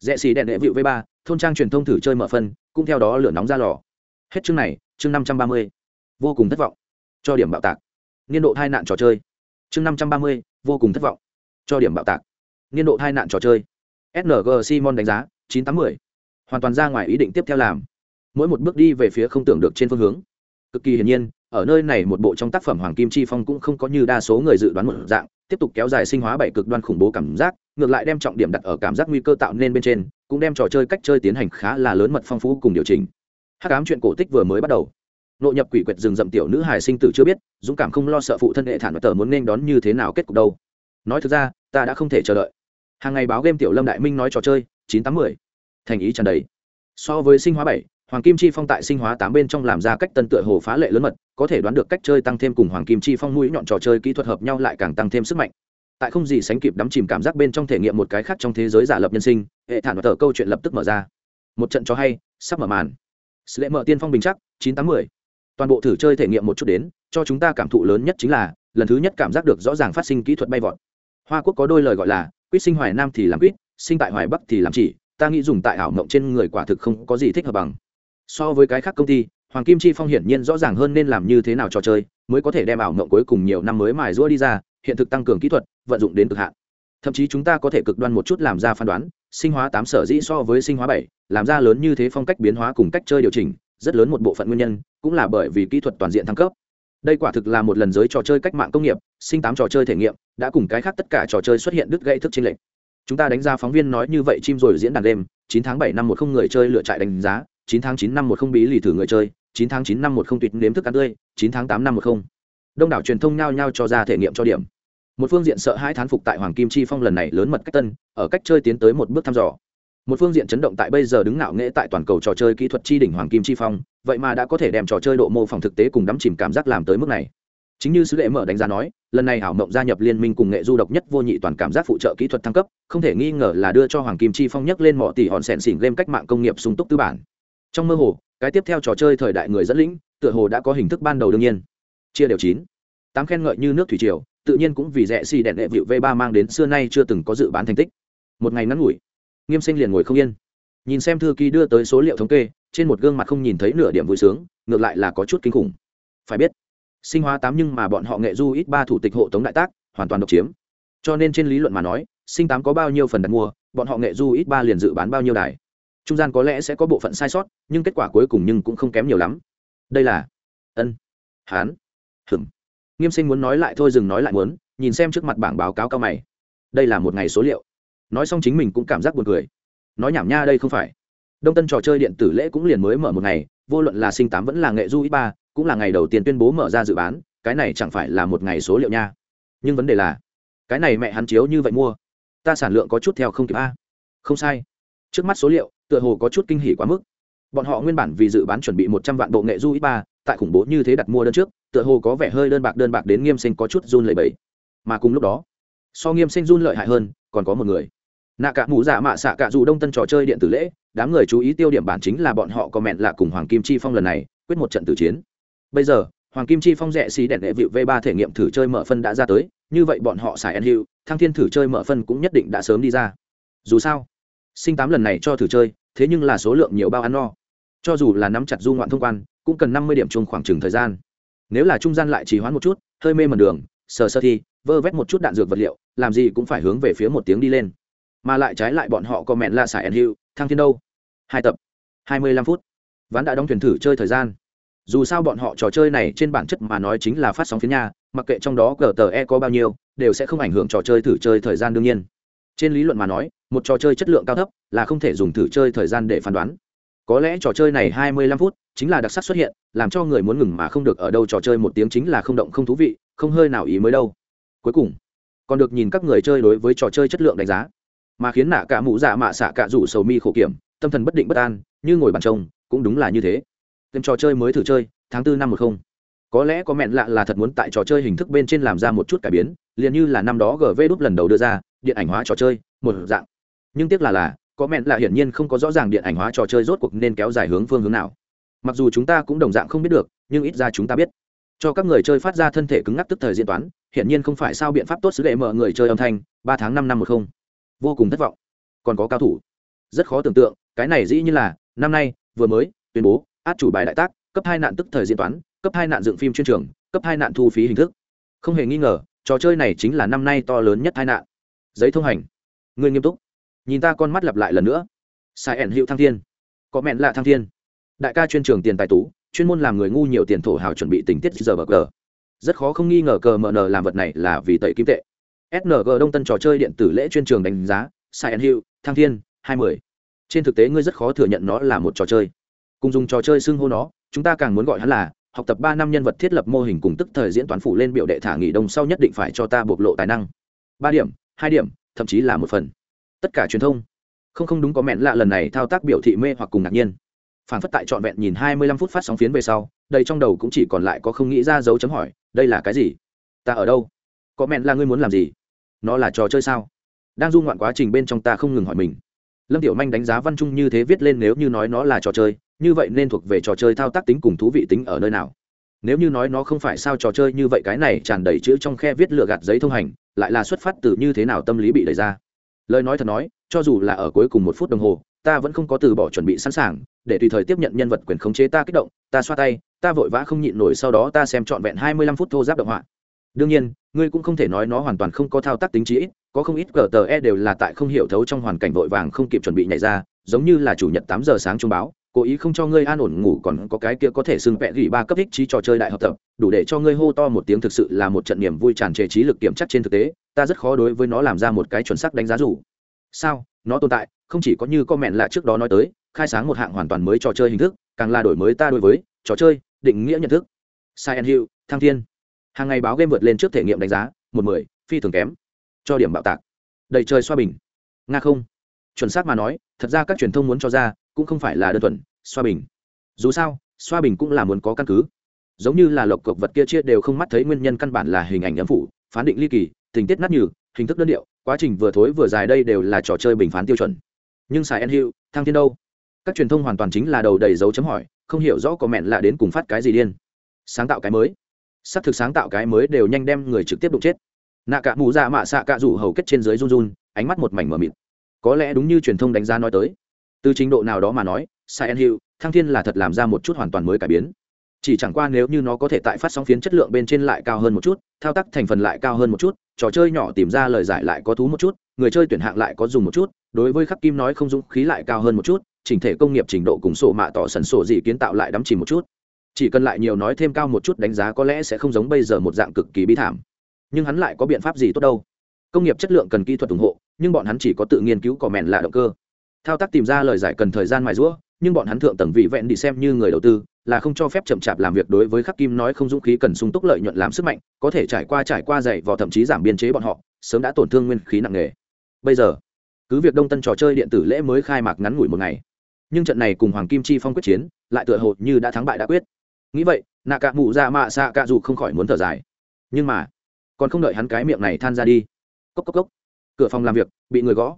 A: rẽ xì đèn đệ vịu v ba, thôn trang truyền thông thử chơi mở phân, cũng theo đó lửa nóng ra lò. Hết chương này, chương năm trăm ba mươi. Vô cùng thất vọng. Cho điểm bạo tạc. Niên độ hai nạn trò chơi. Chương năm trăm ba mươi, vô cùng thất vọng. Cho điểm bạo tạc. Niên độ hai nạn trò chơi. Sng simon đánh giá, chín tám mươi hoàn toàn ra ngoài ý định tiếp theo làm. Mỗi một bước đi về phía không tưởng được trên phương hướng cực kỳ hiển nhiên ở nơi này một bộ trong tác phẩm hoàng kim chi phong cũng không có như đa số người dự đoán một dạng tiếp tục kéo dài sinh hóa bảy cực đoan khủng bố cảm giác ngược lại đem trọng điểm đặt ở cảm giác nguy cơ tạo nên bên trên cũng đem trò chơi cách chơi tiến hành khá là lớn mật phong phú cùng điều chỉnh. Hắc ám chuyện cổ tích vừa mới bắt đầu. Nội nhập quỷ quyệt rừng rậm tiểu nữ hài sinh tử chưa biết dũng cảm không lo sợ phụ thân hệ thản và tờ muốn nên đón như thế nào kết cục đâu. Nói thực ra ta đã không thể chờ đợi. Hàng ngày báo game tiểu lâm đại minh nói trò chơi chín tám mười, thành ý tràn đầy. So với sinh hóa bảy hoàng kim chi phong tại sinh hóa tám bên trong làm ra cách tân tựa hồ phá lệ lớn mật, có thể đoán được cách chơi tăng thêm cùng hoàng kim chi phong mũi nhọn trò chơi kỹ thuật hợp nhau lại càng tăng thêm sức mạnh. Tại không gì sánh kịp đắm chìm cảm giác bên trong thể nghiệm một cái khác trong thế giới giả lập nhân sinh, hệ thản và tờ câu chuyện lập tức mở ra. Một trận cho hay, sắp mở màn. Lễ mở tiên phong bình chắc, chín tám mươi toàn bộ thử chơi thể nghiệm một chút đến, cho chúng ta cảm thụ lớn nhất chính là, lần thứ nhất cảm giác được rõ ràng phát sinh kỹ thuật bay vọt. Hoa quốc có đôi lời gọi là, quýt sinh hoài nam thì làm quýt, sinh tại hoài bắc thì làm chỉ, ta nghĩ dùng tại ảo mộng trên người quả thực không có gì thích hợp bằng so với cái khác công ty, hoàng kim chi phong hiển nhiên rõ ràng hơn nên làm như thế nào trò chơi, mới có thể đem ảo mộng cuối cùng nhiều năm mới mài rũa đi ra, hiện thực tăng cường kỹ thuật, vận dụng đến cực hạn. Thậm chí chúng ta có thể cực đoan một chút làm ra phán đoán, sinh hóa tám sở dĩ so với sinh hóa bảy, làm ra lớn như thế phong cách biến hóa cùng cách chơi điều chỉnh, rất lớn một bộ phận nguyên nhân, cũng là bởi vì kỹ thuật toàn diện thăng cấp. Đây quả thực là một lần giới trò chơi cách mạng công nghiệp, sinh tám trò chơi thể nghiệm, đã cùng cái khác tất cả trò chơi xuất hiện đứt gãy thức trên lệnh chúng ta đánh giá phóng viên nói như vậy chim rồi diễn đàn đêm, chín tháng bảy năm một không người chơi lựa trại đánh giá chín tháng chín năm một không bí lì thử người chơi, chín tháng chín năm một không tuyệt nếm thức ăn tươi, chín tháng tám năm một không. Đông đảo truyền thông nhao nhao cho ra thể nghiệm cho điểm. Một phương diện sợ hai thán phục tại hoàng kim chi phong lần này lớn mật cách tân, ở cách chơi tiến tới một bước thăm dò. Một phương diện chấn động tại bây giờ đứng ngạo nghễ tại toàn cầu trò chơi kỹ thuật chi đỉnh hoàng kim chi phong, vậy mà đã có thể đem trò chơi độ mô phỏng thực tế cùng đắm chìm cảm giác làm tới mức này. Chính như sứ lệ mở đánh giá nói, lần này hảo mộng gia nhập liên minh cùng nghệ du độc nhất vô nhị toàn cảm giác phụ trợ kỹ thuật thăng cấp, không thể nghi ngờ là đưa cho hoàng kim chi phong nhấc lên mọi tỷ hòn sẹn xỉn game cách mạng công nghiệp sung túc tư bản trong mơ hồ, cái tiếp theo trò chơi thời đại người dẫn lĩnh, tựa hồ đã có hình thức ban đầu đương nhiên. Chia đều chín. Tám khen ngợi như nước thủy triều, tự nhiên cũng vì rẻ xì đèn đệ vịu v ba mang đến xưa nay chưa từng có dự bán thành tích. Một ngày ngắn ngủi, nghiêm sinh liền ngồi không yên. Nhìn xem thư ký đưa tới số liệu thống kê, trên một gương mặt không nhìn thấy nửa điểm vui sướng, ngược lại là có chút kinh khủng. Phải biết, sinh hóa tám nhưng mà bọn họ nghệ du ít ba thủ tịch hộ tống đại tác, hoàn toàn độc chiếm. Cho nên trên lý luận mà nói, sinh tám có bao nhiêu phần đặt mua, bọn họ nghệ du ít ba liền dự bán bao nhiêu đài trung gian có lẽ sẽ có bộ phận sai sót, nhưng kết quả cuối cùng nhưng cũng không kém nhiều lắm. Đây là, ân, hán hừm nghiêm sinh muốn nói lại thôi, dừng nói lại muốn, nhìn xem trước mặt bảng báo cáo cao mày. Đây là một ngày số liệu. Nói xong chính mình cũng cảm giác buồn cười. Nói nhảm nha đây không phải. Đông tân trò chơi điện tử lễ cũng liền mới mở một ngày, vô luận là sinh tám vẫn là nghệ du ít ba, cũng là ngày đầu tiên tuyên bố mở ra dự bán, cái này chẳng phải là một ngày số liệu nha. Nhưng vấn đề là, cái này mẹ hắn chiếu như vậy mua, ta sản lượng có chút theo không kịp a. Không sai trước mắt số liệu, tựa hồ có chút kinh hỉ quá mức. Bọn họ nguyên bản vì dự bán chuẩn bị một trăm vạn bộ nghệ du ít ba, tại khủng bố như thế đặt mua đơn trước, tựa hồ có vẻ hơi đơn bạc đơn bạc đến nghiêm sinh có chút run lẩy bẩy. Mà cùng lúc đó, so nghiêm sinh run lợi hại hơn, còn có một người. Nạ cả mũ giả mạ xạ cả dù đông tân trò chơi điện tử lễ, đám người chú ý tiêu điểm bản chính là bọn họ có mẹn lạ cùng hoàng kim chi phong lần này, quyết một trận tử chiến. Bây giờ, hoàng kim chi phong rẻ xí đèn đệ vịu v ba thể nghiệm thử chơi mở phân đã ra tới, như vậy bọn họ xài ăn hiệu thăng thiên thử chơi mở phân cũng nhất định đã sớm đi ra. Dù sao sinh tám lần này cho thử chơi, thế nhưng là số lượng nhiều bao ăn no. Cho dù là nắm chặt du ngoạn thông quan, cũng cần năm mươi điểm chung khoảng chừng thời gian. Nếu là trung gian lại trì hoãn một chút, hơi mê mần đường, sờ sơ thi, vơ vét một chút đạn dược vật liệu, làm gì cũng phải hướng về phía một tiếng đi lên. Mà lại trái lại bọn họ có mẹn là xài ẩn hiệu thăng thiên đâu. Hai tập, hai mươi lăm phút. Ván đã đóng thuyền thử chơi thời gian. Dù sao bọn họ trò chơi này trên bản chất mà nói chính là phát sóng phía nhà, mặc kệ trong đó cờ tờ e có bao nhiêu, đều sẽ không ảnh hưởng trò chơi thử chơi thời gian đương nhiên. Trên lý luận mà nói một trò chơi chất lượng cao thấp, là không thể dùng thử chơi thời gian để phán đoán. Có lẽ trò chơi này hai mươi lăm phút chính là đặc sắc xuất hiện, làm cho người muốn ngừng mà không được ở đâu trò chơi một tiếng chính là không động không thú vị, không hơi nào ý mới đâu. Cuối cùng, còn được nhìn các người chơi đối với trò chơi chất lượng đánh giá. Mà khiến nạ cả mũ dạ mạ xạ cả rủ sầu mi khổ kiểm, tâm thần bất định bất an, như ngồi bàn trông, cũng đúng là như thế. Thêm trò chơi mới thử chơi, tháng tư năm một không. Có lẽ có mẹn lạ là thật muốn tại trò chơi hình thức bên trên làm ra một chút cải biến, liền như là năm đó gv đúc lần đầu đưa ra, điện ảnh hóa trò chơi, một dạng nhưng tiếc là là, có mẹn là hiển nhiên không có rõ ràng điện ảnh hóa trò chơi rốt cuộc nên kéo dài hướng phương hướng nào. Mặc dù chúng ta cũng đồng dạng không biết được, nhưng ít ra chúng ta biết. Cho các người chơi phát ra thân thể cứng ngắc tức thời diễn toán, hiển nhiên không phải sao biện pháp tốt sứ lệ mở người chơi âm thanh, ba tháng năm năm một không. Vô cùng thất vọng. Còn có cao thủ. Rất khó tưởng tượng, cái này dĩ như là, năm nay, vừa mới, tuyên bố, át chủ bài đại tác, cấp hai nạn tức thời diễn toán, cấp hai nạn dựng phim chuyên trường, cấp hai nạn thu phí hình thức. Không hề nghi ngờ, trò chơi này chính là năm nay to lớn nhất hai nạn. Giấy thông hành. Người nghiêm túc nhìn ta con mắt lặp lại lần nữa. Sai ẩn hữu thăng thiên. Có mẹn lạ thăng thiên. Đại ca chuyên trường tiền tài tú, chuyên môn làm người ngu nhiều tiền thổ hào chuẩn bị tình tiết giờ bờ cờ. Rất khó không nghi ngờ cờ mờ nờ làm vật này là vì tẩy kim tệ. Sng đông tân trò chơi điện tử lễ chuyên trường đánh giá, sai hill thăng thiên, hai mươi. Trên thực tế ngươi rất khó thừa nhận nó là một trò chơi. Cùng dùng trò chơi xưng hô nó, chúng ta càng muốn gọi hắn là, học tập ba năm nhân vật thiết lập mô hình cùng tức thời diễn toán phủ lên biểu đệ thả nghỉ đông sau nhất định phải cho ta bộc lộ tài năng. Ba điểm, hai điểm, thậm chí là một phần tất cả truyền thông. Không không đúng có mẹn lạ lần này thao tác biểu thị mê hoặc cùng ngạc nhiên. Phản phất tại trọn vẹn nhìn hai mươi lăm phút phát sóng phiến về sau đây trong đầu cũng chỉ còn lại có không nghĩ ra dấu chấm hỏi, đây là cái gì? Ta ở đâu? Có mẹn là ngươi muốn làm gì? Nó là trò chơi sao? Đang du ngoạn quá trình bên trong ta không ngừng hỏi mình. Lâm tiểu manh đánh giá văn trung như thế viết lên nếu như nói nó là trò chơi, như vậy nên thuộc về trò chơi thao tác tính cùng thú vị tính ở nơi nào? Nếu như nói nó không phải sao trò chơi như vậy cái này tràn đầy chữ trong khe viết lựa gạt giấy thông hành, lại là xuất phát từ như thế nào tâm lý bị đẩy ra? Lời nói thật nói, cho dù là ở cuối cùng một phút đồng hồ, ta vẫn không có từ bỏ chuẩn bị sẵn sàng, để tùy thời tiếp nhận nhân vật quyền khống chế ta kích động, ta xoa tay, ta vội vã không nhịn nổi sau đó ta xem trọn vẹn hai mươi lăm phút thô giáp động họa. Đương nhiên, ngươi cũng không thể nói nó hoàn toàn không có thao tác tính trí có không ít cờ tờ e đều là tại không hiểu thấu trong hoàn cảnh vội vàng không kịp chuẩn bị nhảy ra, giống như là chủ nhật tám giờ sáng trung báo cố ý không cho ngươi an ổn ngủ còn có cái kia có thể xưng vẽ gỉ ba cấp thích trí trò chơi đại học tập đủ để cho ngươi hô to một tiếng thực sự là một trận niềm vui tràn trề trí lực kiểm chắc trên thực tế ta rất khó đối với nó làm ra một cái chuẩn xác đánh giá rủ sao nó tồn tại không chỉ có như comment là trước đó nói tới khai sáng một hạng hoàn toàn mới trò chơi hình thức càng là đổi mới ta đối với trò chơi định nghĩa nhận thức Silent Hill, Thăng Thiên. Hàng ngày báo game vượt lên trước thể nghiệm đánh giá, một mười, phi thường kém. Cho điểm bạo tạc. Đầy trời xoa bình. Nga không. Chuẩn xác mà nói, thật ra các truyền thông muốn cho ra, cũng không phải là đơn thuần xoa bình. Dù sao, xoa bình cũng là muốn có căn cứ. Giống như là lộc cộc vật kia chia đều không mắt thấy nguyên nhân căn bản là hình ảnh ấm phủ, phán định ly kỳ, tình tiết nát nhừ, hình thức đơn điệu, quá trình vừa thối vừa dài đây đều là trò chơi bình phán tiêu chuẩn. Nhưng xài en hữu Thăng Thiên đâu? Các truyền thông hoàn toàn chính là đầu đầy dấu chấm hỏi, không hiểu rõ có mẹn lạ đến cùng phát cái gì điên sáng tạo cái mới s ắ c thực sáng tạo cái mới đều nhanh đem người trực tiếp đụng chết nạ cả mù dạ mạ xạ cạ rủ hầu kết trên dưới run run ánh mắt một mảnh mờ mịt có lẽ đúng như truyền thông đánh giá nói tới từ trình độ nào đó mà nói Silent Hill, Thăng Thiên là thật làm ra một chút hoàn toàn mới cải biến. Chỉ chẳng qua nếu như nó có thể tại phát sóng phiến chất lượng bên trên lại cao hơn một chút, thao tác thành phần lại cao hơn một chút, trò chơi nhỏ tìm ra lời giải lại có thú một chút, người chơi tuyển hạng lại có dùng một chút, đối với khắc kim nói không dũng khí lại cao hơn một chút, chỉnh thể công nghiệp trình độ cùng sổ mạ tỏ sần sổ gì kiến tạo lại đắm chìm một chút. Chỉ cần lại nhiều nói thêm cao một chút đánh giá có lẽ sẽ không giống bây giờ một dạng cực kỳ bi thảm. Nhưng hắn lại có biện pháp gì tốt đâu. Công nghiệp chất lượng cần kỹ thuật ủng hộ nhưng bọn hắn chỉ có tự nghiên cứu cỏ mèn là động cơ thao tác tìm ra lời giải cần thời gian mài rũa nhưng bọn hắn thượng tầng vị vẹn đi xem như người đầu tư, là không cho phép chậm chạp làm việc đối với khắc kim nói không dũng khí cần sung túc lợi nhuận làm sức mạnh, có thể trải qua trải qua dạy vò thậm chí giảm biên chế bọn họ, sớm đã tổn thương nguyên khí nặng nề. Bây giờ, cứ việc đông tân trò chơi điện tử lễ mới khai mạc ngắn ngủi một ngày, nhưng trận này cùng hoàng kim chi phong quyết chiến, lại tựa hồ như đã thắng bại đã quyết. Nghĩ vậy nạ cạ mụ ra mạ xạ cạ dù không khỏi muốn thở dài. Nhưng mà, còn không đợi hắn cái miệng này than ra đi. Cốc cốc cốc. Cửa phòng làm việc, bị người gõ.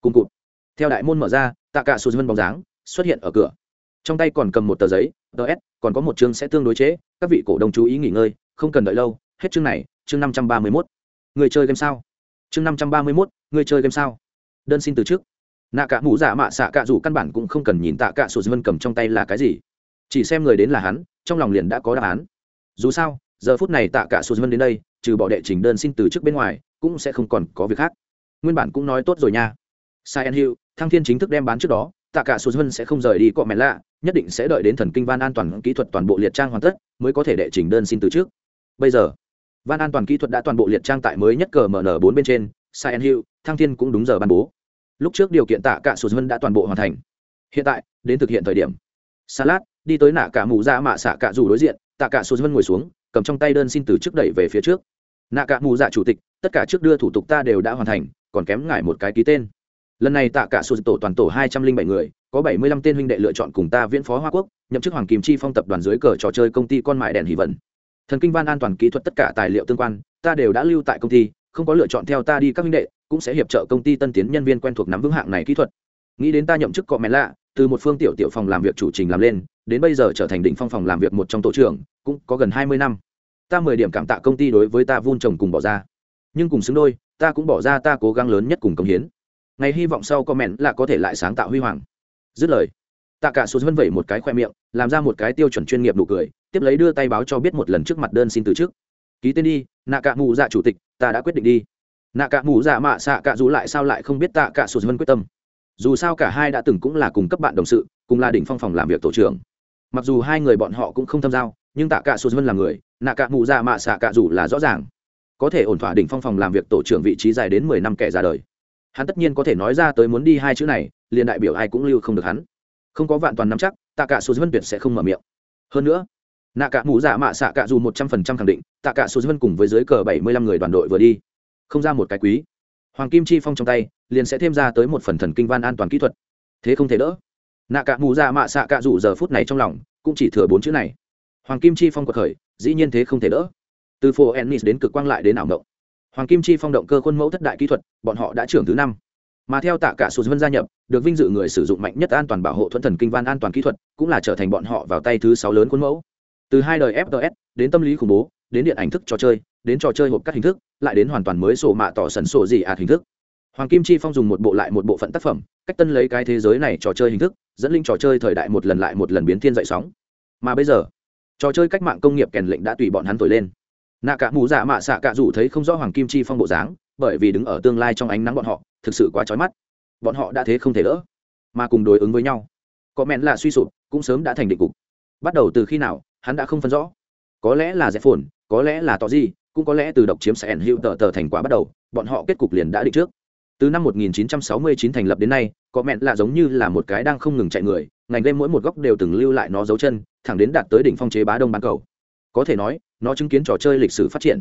A: Cùng cụt theo đại môn mở ra tạ Cả sụt vân bóng dáng xuất hiện ở cửa. Trong tay còn cầm một tờ giấy ts còn có một chương sẽ tương đối chế, các vị cổ đông chú ý nghỉ ngơi, không cần đợi lâu, hết chương này, chương năm trăm ba mươi mốt. Người chơi game sao? Chương năm trăm ba mươi mốt, người chơi game sao? Đơn xin từ trước. Nạ cả mũ giả mạ xạ Cả dù căn bản cũng không cần nhìn tạ Cả sụt vân cầm trong tay là cái gì. Chỉ xem người đến là hắn, trong lòng liền đã có đáp án. Dù sao, giờ phút này tạ Cả sụt vân đến đây, trừ bỏ đệ trình đơn xin từ trước bên ngoài, cũng sẽ không còn có việc khác. Nguyên bản cũng nói tốt rồi nha. Saiyan Hill, thăng thiên chính thức đem bán trước đó tạ cả sụt vân sẽ không rời đi cọ mẹ lạ nhất định sẽ đợi đến thần kinh van an toàn kỹ thuật toàn bộ liệt trang hoàn tất mới có thể đệ trình đơn xin từ trước. Bây giờ van an toàn kỹ thuật đã toàn bộ liệt trang tại mới nhất cờ mn bốn bên trên Saiyan Hill, thăng thiên cũng đúng giờ ban bố. Lúc trước điều kiện tạ cả sụt vân đã toàn bộ hoàn thành. Hiện tại đến thực hiện thời điểm. Salat đi tới nạ cả mù ra dạ mạ xạ cả dù đối diện tạ cả sụt vân ngồi xuống cầm trong tay đơn xin từ trước đẩy về phía trước. Nạ cả mù dạ chủ tịch tất cả trước đưa thủ tục ta đều đã hoàn thành còn kém ngài một cái ký tên lần này tạ cả sụt tổ toàn tổ hai trăm linh bảy người, có bảy mươi lăm tên huynh đệ lựa chọn cùng ta viễn phó hoa quốc, nhậm chức hoàng kim chi phong tập đoàn dưới cờ trò chơi công ty con mại đèn hỷ vận. Thần kinh văn an toàn kỹ thuật tất cả tài liệu tương quan, ta đều đã lưu tại công ty, không có lựa chọn theo ta đi các huynh đệ, cũng sẽ hiệp trợ công ty tân tiến nhân viên quen thuộc nắm vững hạng này kỹ thuật. Nghĩ đến ta nhậm chức cọ mẹ lạ, từ một phương tiểu tiểu phòng làm việc chủ trình làm lên, đến bây giờ trở thành đỉnh phong phòng làm việc một trong tổ trưởng, cũng có gần hai mươi năm. Ta mười điểm cảm tạ công ty đối với ta vun trồng cùng bỏ ra. Nhưng cùng xứng đôi, ta cũng bỏ ra, ta cố gắng lớn nhất cùng công hiến ngày hy vọng sau comment là có thể lại sáng tạo huy hoàng. Dứt lời, tạ cả sụt vân vẩy một cái khoe miệng, làm ra một cái tiêu chuẩn chuyên nghiệp nụ cười, tiếp lấy đưa tay báo cho biết một lần trước mặt đơn xin từ chức. Ký tên đi, nạ cả mù dạ chủ tịch, ta đã quyết định đi. Nạ cả mù dạ mạ xạ cả dù lại sao lại không biết tạ cả sụt vân quyết tâm. Dù sao cả hai đã từng cũng là cùng cấp bạn đồng sự, cùng là đỉnh phong phòng làm việc tổ trưởng. Mặc dù hai người bọn họ cũng không tham giao, nhưng tạ cả sụt vân là người, nạ cả mù dạ mạ xạ cả dù là rõ ràng. Có thể ổn thỏa đỉnh phong phòng làm việc tổ trưởng vị trí dài đến mười năm kẻ ra đời hắn tất nhiên có thể nói ra tới muốn đi hai chữ này, liền đại biểu ai cũng lưu không được hắn. Không có vạn toàn nắm chắc, tạ cả số dân tuyệt sẽ không mở miệng. Hơn nữa, nạ cả mù dạ mạ xạ cả dù một trăm phần trăm khẳng định, tạ cả số dân cùng với dưới cờ bảy mươi lăm người đoàn đội vừa đi. Không ra một cái quý. Hoàng kim chi phong trong tay, liền sẽ thêm ra tới một phần thần kinh văn an toàn kỹ thuật. Thế không thể đỡ. Nạ cả mù ra mạ xạ cả dù giờ phút này trong lòng, cũng chỉ thừa bốn chữ này. Hoàng kim chi phong cuộc khởi, dĩ nhiên thế không thể đỡ. Từ phố ennis đến cực quang lại đến ảo ngộng hoàng kim chi phong động cơ khuôn mẫu thất đại kỹ thuật, bọn họ đã trưởng thứ năm. Mà theo tạ cả sụt vân gia nhập, được vinh dự người sử dụng mạnh nhất an toàn bảo hộ thuận thần kinh văn an toàn kỹ thuật, cũng là trở thành bọn họ vào tay thứ sáu lớn khuôn mẫu. Từ hai đời fts đến tâm lý khủng bố, đến điện ảnh thức trò chơi, đến trò chơi hộp các hình thức, lại đến hoàn toàn mới sổ mạ tỏ sần sổ gì ạt hình thức. Hoàng kim chi phong dùng một bộ lại một bộ phận tác phẩm, cách tân lấy cái thế giới này trò chơi hình thức, dẫn linh trò chơi thời đại một lần lại một lần biến thiên dậy sóng. Mà bây giờ, trò chơi cách mạng công nghiệp kèn lệnh đã tùy bọn hắn thổi lên nạ cả mù dạ mạ xạ cả dù thấy không rõ hoàng kim chi phong bộ dáng, bởi vì đứng ở tương lai trong ánh nắng bọn họ, thực sự quá trói mắt. Bọn họ đã thế không thể đỡ, mà cùng đối ứng với nhau. Có mẹn là suy sụp, cũng sớm đã thành định cục. Bắt đầu từ khi nào, hắn đã không phân rõ. Có lẽ là dẹp phồn, có lẽ là tỏ gì cũng có lẽ từ độc chiếm sẻn hữu tờ tờ thành quả bắt đầu, bọn họ kết cục liền đã định trước. Từ năm 1969 thành lập đến nay, có mẹn là giống như là một cái đang không ngừng chạy người, ngành game mỗi một góc đều từng lưu lại nó dấu chân, thẳng đến đạt tới đỉnh phong chế bá đông bán cầu. Có thể nói nó chứng kiến trò chơi lịch sử phát triển.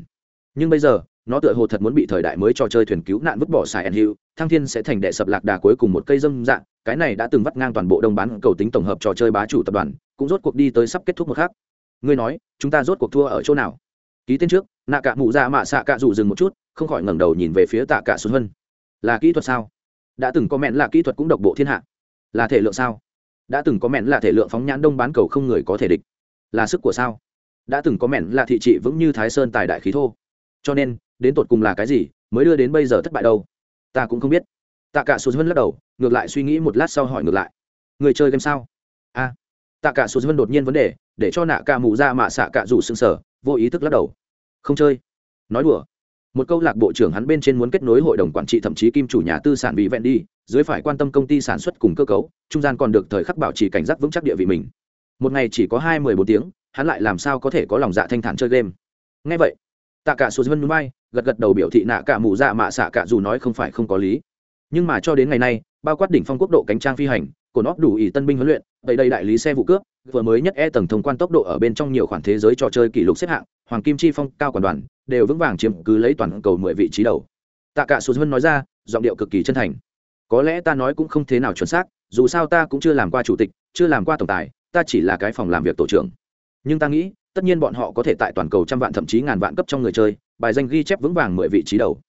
A: Nhưng bây giờ, nó tựa hồ thật muốn bị thời đại mới trò chơi thuyền cứu nạn vứt bỏ xài ẩn hữu, thăng thiên sẽ thành đệ sập lạc đà cuối cùng một cây dâm dạng, cái này đã từng vắt ngang toàn bộ đông bán cầu tính tổng hợp trò chơi bá chủ tập đoàn, cũng rốt cuộc đi tới sắp kết thúc một khác ngươi nói, chúng ta rốt cuộc thua ở chỗ nào? Ký tên trước, nạ cả mụ ra mạ xạ cạ dụ dừng một chút, không khỏi ngẩng đầu nhìn về phía tạ cả xuân hân là kỹ thuật sao? Đã từng có mẹn là kỹ thuật cũng độc bộ thiên hạ. Là thể lượng sao? Đã từng có mẹn là thể lượng phóng nhãn đông bán cầu không người có thể địch. Là sức của sao? Đã từng có mẹn là thị trị vững như thái sơn tài đại khí thô. Cho nên, đến tột cùng là cái gì, mới đưa đến bây giờ thất bại đâu? Ta cũng không biết. Tạ cả sụt vân lắc đầu, ngược lại suy nghĩ một lát sau hỏi ngược lại. Người chơi game sao? A. Tạ cả sụt vân đột nhiên vấn đề, để cho nạ ca mù ra mạ xạ cả rủ sưng sở vô ý thức lắc đầu. Không chơi. Nói đùa. Một câu lạc bộ trưởng hắn bên trên muốn kết nối hội đồng quản trị thậm chí kim chủ nhà tư sản bị vẹn đi, dưới phải quan tâm công ty sản xuất cùng cơ cấu, trung gian còn được thời khắc bảo trì cảnh giác vững chắc địa vị mình. Một ngày chỉ có hai mười bốn tiếng hắn lại làm sao có thể có lòng dạ thanh thản chơi game? Ngay vậy, tạ cả số dân bay, gật gật đầu biểu thị nạ cả mù dạ mạ xạ cả dù nói không phải không có lý. Nhưng mà cho đến ngày nay, bao quát đỉnh phong quốc độ cánh trang phi hành, cổ nóc đủ ỷ tân binh huấn luyện, đầy đây đại lý xe vụ cướp, vừa mới nhất e tầng thông quan tốc độ ở bên trong nhiều khoản thế giới trò chơi kỷ lục xếp hạng, hoàng kim chi phong, cao quản đoàn, đều vững vàng chiếm cứ lấy toàn cầu mười vị trí đầu. Tạ cả số dân nói ra, giọng điệu cực kỳ chân thành. Có lẽ ta nói cũng không thế nào chuẩn xác, dù sao ta cũng chưa làm qua chủ tịch, chưa làm qua tổng tài, ta chỉ là cái phòng làm việc tổ trưởng nhưng ta nghĩ, tất nhiên bọn họ có thể tại toàn cầu trăm vạn thậm chí ngàn vạn cấp trong người chơi, bài danh ghi chép vững vàng mười vị trí đầu.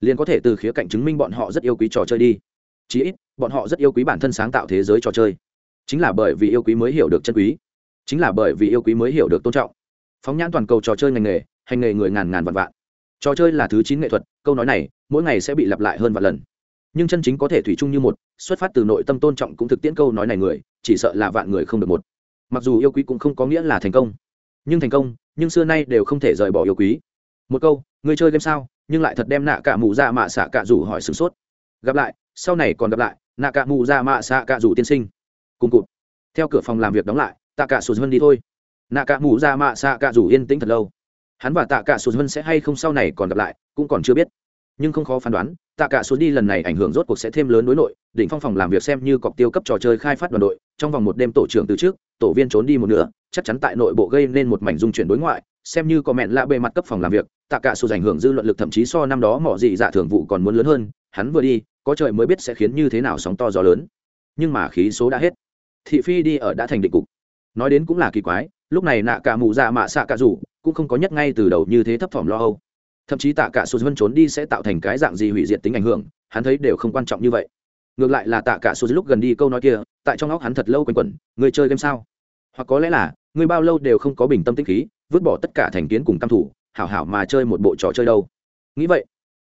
A: Liền có thể từ khía cạnh chứng minh bọn họ rất yêu quý trò chơi đi. Chí ít, bọn họ rất yêu quý bản thân sáng tạo thế giới trò chơi. Chính là bởi vì yêu quý mới hiểu được chân quý. Chính là bởi vì yêu quý mới hiểu được tôn trọng. Phóng nhãn toàn cầu trò chơi ngành nghề, hành nghề người ngàn ngàn vạn vạn. Trò chơi là thứ chín nghệ thuật, câu nói này, mỗi ngày sẽ bị lặp lại hơn vạn lần. Nhưng chân chính có thể thủy chung như một, xuất phát từ nội tâm tôn trọng cũng thực tiễn câu nói này người, chỉ sợ là vạn người không được một mặc dù yêu quý cũng không có nghĩa là thành công, nhưng thành công, nhưng xưa nay đều không thể rời bỏ yêu quý. Một câu người chơi game sao? Nhưng lại thật đem nạ cả mù ra mạ xạ cả rủ hỏi sửng sốt. Gặp lại, sau này còn gặp lại, nạ cả mù ra mạ xạ cả rủ tiên sinh. Cùng cụt. Theo cửa phòng làm việc đóng lại, tạ cả sụt vân đi thôi. Nạ cả mù ra mạ xạ cả rủ yên tĩnh thật lâu. Hắn và tạ cả sụt vân sẽ hay không sau này còn gặp lại, cũng còn chưa biết nhưng không khó phán đoán, tạ cả xuống đi lần này ảnh hưởng rốt cuộc sẽ thêm lớn đối nội, đỉnh phong phòng làm việc xem như cọc tiêu cấp trò chơi khai phát đoàn đội, trong vòng một đêm tổ trưởng từ trước, tổ viên trốn đi một nửa, chắc chắn tại nội bộ gây nên một mảnh dung chuyển đối ngoại, xem như có mẹn lạ bề mặt cấp phòng làm việc, tạ cả số ảnh hưởng dư luận lực thậm chí so năm đó mỏ dị dạ thường vụ còn muốn lớn hơn, hắn vừa đi, có trời mới biết sẽ khiến như thế nào sóng to gió lớn. Nhưng mà khí số đã hết. Thị phi đi ở đã thành định cục. Nói đến cũng là kỳ quái, lúc này nạ cả mù dạ mạ xạ cả rủ, cũng không có nhất ngay từ đầu như thế thấp thỏm lo âu thậm chí tạ cả sụt vân trốn đi sẽ tạo thành cái dạng gì hủy diệt tính ảnh hưởng, hắn thấy đều không quan trọng như vậy. Ngược lại là tạ cả sụt lúc gần đi câu nói kia, tại trong óc hắn thật lâu quanh quẩn người chơi game sao? Hoặc có lẽ là người bao lâu đều không có bình tâm tĩnh khí, vứt bỏ tất cả thành kiến cùng tam thủ, hảo hảo mà chơi một bộ trò chơi đâu. Nghĩ vậy,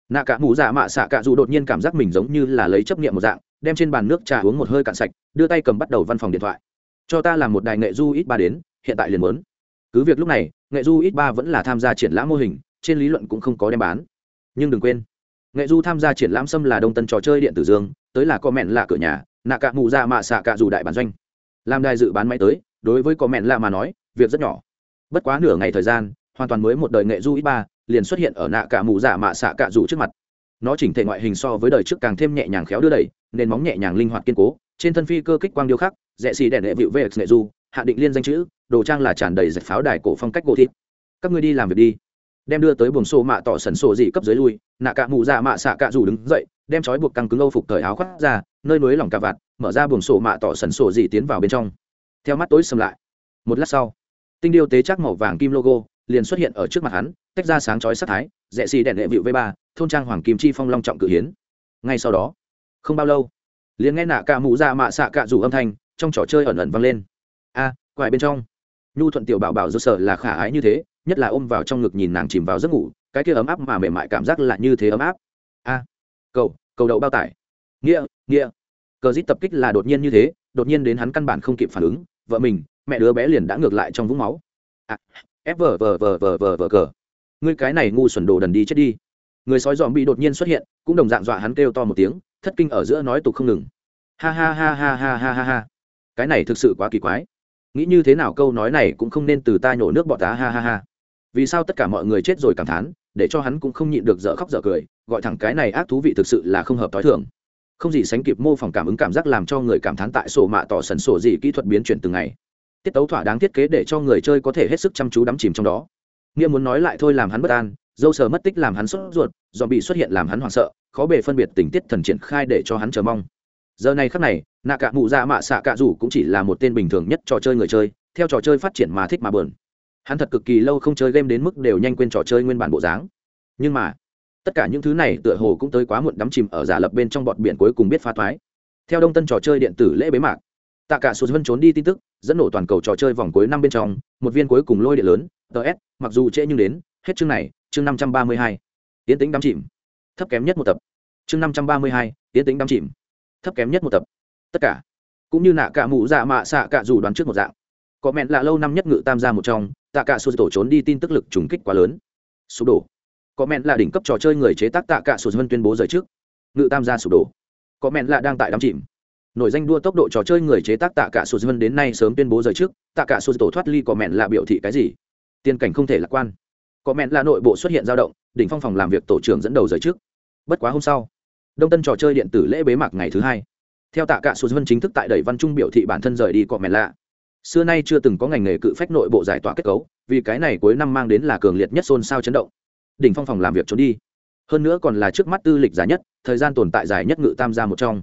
A: nạ cả mũ dạ mạ xạ cả dù đột nhiên cảm giác mình giống như là lấy chấp nghiệm một dạng, đem trên bàn nước trà uống một hơi cạn sạch, đưa tay cầm bắt đầu văn phòng điện thoại. Cho ta làm một đài nghệ du ít ba đến, hiện tại liền muốn. Cứ việc lúc này, nghệ du ít ba vẫn là tham gia triển lãm mô hình trên lý luận cũng không có đem bán. Nhưng đừng quên, nghệ du tham gia triển lãm xâm là đông tân trò chơi điện tử dương, tới là comment là cửa nhà, nạ cạ mù ra mạ xạ cạ dù đại bản doanh. Làm đài dự bán máy tới, đối với comment là mà nói, việc rất nhỏ. Bất quá nửa ngày thời gian, hoàn toàn mới một đời nghệ du ít ba, liền xuất hiện ở nạ cạ mù giả mạ xạ cạ dù trước mặt. Nó chỉnh thể ngoại hình so với đời trước càng thêm nhẹ nhàng khéo đưa đẩy, nền móng nhẹ nhàng linh hoạt kiên cố, trên thân phi cơ kích quang điêu khắc, rẽ xì đèn đệ vịu vx nghệ du, hạ định liên danh chữ, đồ trang là tràn đầy dạch pháo đài cổ phong cách gỗ thịt. Các ngươi đi làm việc đi đem đưa tới buồng sổ mạ tỏ sần sổ dị cấp dưới lui nạ cạ mụ dạ mạ xạ cạ dù đứng dậy đem trói buộc căng cứng âu phục thời áo khoác ra nơi núi lỏng cà vạt mở ra buồng sổ mạ tỏ sần sổ dị tiến vào bên trong. Theo mắt tối sầm lại một lát sau tinh điêu tế chắc màu vàng kim logo liền xuất hiện ở trước mặt hắn tách ra sáng chói sắc thái rẽ xì đèn đệ vịu v ba thôn trang hoàng kim chi phong long trọng cử hiến. Ngay sau đó không bao lâu liền nghe nạ cạ mụ dạ mạ xạ cạ rủ âm thanh trong trò chơi ẩn ẩn vang lên. A à, quại bên trong nhu thuận tiểu bảo bảo dơ sở là khả ái như thế nhất là ôm vào trong ngực nhìn nàng chìm vào giấc ngủ cái kia ấm áp mà mềm mại cảm giác là như thế ấm áp. A cầu cầu đậu bao tải. Nghĩa nghĩa. Cờ dít tập kích là đột nhiên như thế đột nhiên đến hắn căn bản không kịp phản ứng vợ mình mẹ đứa bé liền đã ngược lại trong vũng máu. À, f vờ vờ vờ vờ vờ vờ cờ. Ngươi cái này ngu xuẩn đồ đần đi chết đi. Người sói dòm bị đột nhiên xuất hiện cũng đồng dạng dọa hắn kêu to một tiếng thất kinh ở giữa nói tục không ngừng. Ha ha ha ha ha ha ha ha. Cái này thực sự quá kỳ quái. Nghĩ như thế nào câu nói này cũng không nên từ ta nhổ nước bọt tá ha ha ha vì sao tất cả mọi người chết rồi cảm thán, để cho hắn cũng không nhịn được dở khóc dở cười, gọi thẳng cái này ác thú vị thực sự là không hợp t h o i thường. Không gì sánh kịp mô phỏng cảm ứng cảm giác làm cho người cảm thán tại sổ mạ tỏ sần sổ gì kỹ thuật biến chuyển từng ngày. Tiết tấu thỏa đáng thiết kế để cho người chơi có thể hết sức chăm chú đắm chìm trong đó. Nghĩa muốn nói lại thôi làm hắn bất an, dâu sờ mất tích làm hắn sốt ruột dòm bị xuất hiện làm hắn hoảng sợ, khó bề phân biệt tình tiết thần triển khai để cho hắn chờ mong. Giờ này khắc này, nạ cả mụ dạ mạ xạ cạ rủ cũng chỉ là một tên bình thường nhất trò chơi người chơi, theo trò chơi phát triển mà thích mà bờn hắn thật cực kỳ lâu không chơi game đến mức đều nhanh quên trò chơi nguyên bản bộ dáng. Nhưng mà, tất cả những thứ này tựa hồ cũng tới quá muộn đắm chìm ở giả lập bên trong bọt biển cuối cùng biết phá thoái. Theo đông tân trò chơi điện tử lễ bế mạc, tạ cả số vân trốn đi tin tức, dẫn nổ toàn cầu trò chơi vòng cuối năm bên trong, một viên cuối cùng lôi điện lớn ts mặc dù trễ nhưng đến, hết chương này, chương năm trăm ba mươi hai. Tiến tính đắm chìm. Thấp kém nhất một tập. Chương năm trăm ba mươi hai tiến tính đắm chìm. Thấp kém nhất một tập. Tất cả. Cũng như nạ cả mụ dạ mạ xạ cả dù đoán trước một dạng có mẹn là lâu năm nhất ngự tam gia một trong, tạ cả số tổ trốn đi tin tức lực trùng kích quá lớn. Sụp đổ. Có mẹn là đỉnh cấp trò chơi người chế tác tạ cả số vân tuyên bố rời trước. Ngự tam gia sụp đổ. Có mẹn là đang tại đám chìm. Nổi danh đua tốc độ trò chơi người chế tác tạ cả số vân đến nay sớm tuyên bố rời trước, tạ cả số tổ thoát ly có mẹn là biểu thị cái gì? Tiên cảnh không thể lạc quan. Có mẹn là nội bộ xuất hiện dao động, đỉnh phong phòng làm việc tổ trưởng dẫn đầu rời trước. Bất quá hôm sau, đông tân trò chơi điện tử lễ bế mạc ngày thứ hai. Theo tạ cả số vân chính thức tại đẩy văn trung biểu thị bản thân rời đi có mẹn lạ xưa nay chưa từng có ngành nghề cự phách nội bộ giải tỏa kết cấu, vì cái này cuối năm mang đến là cường liệt nhất xôn xao chấn động. Đỉnh phong phòng làm việc trốn đi. Hơn nữa còn là trước mắt tư lịch giá nhất, thời gian tồn tại dài nhất ngự tam gia một trong.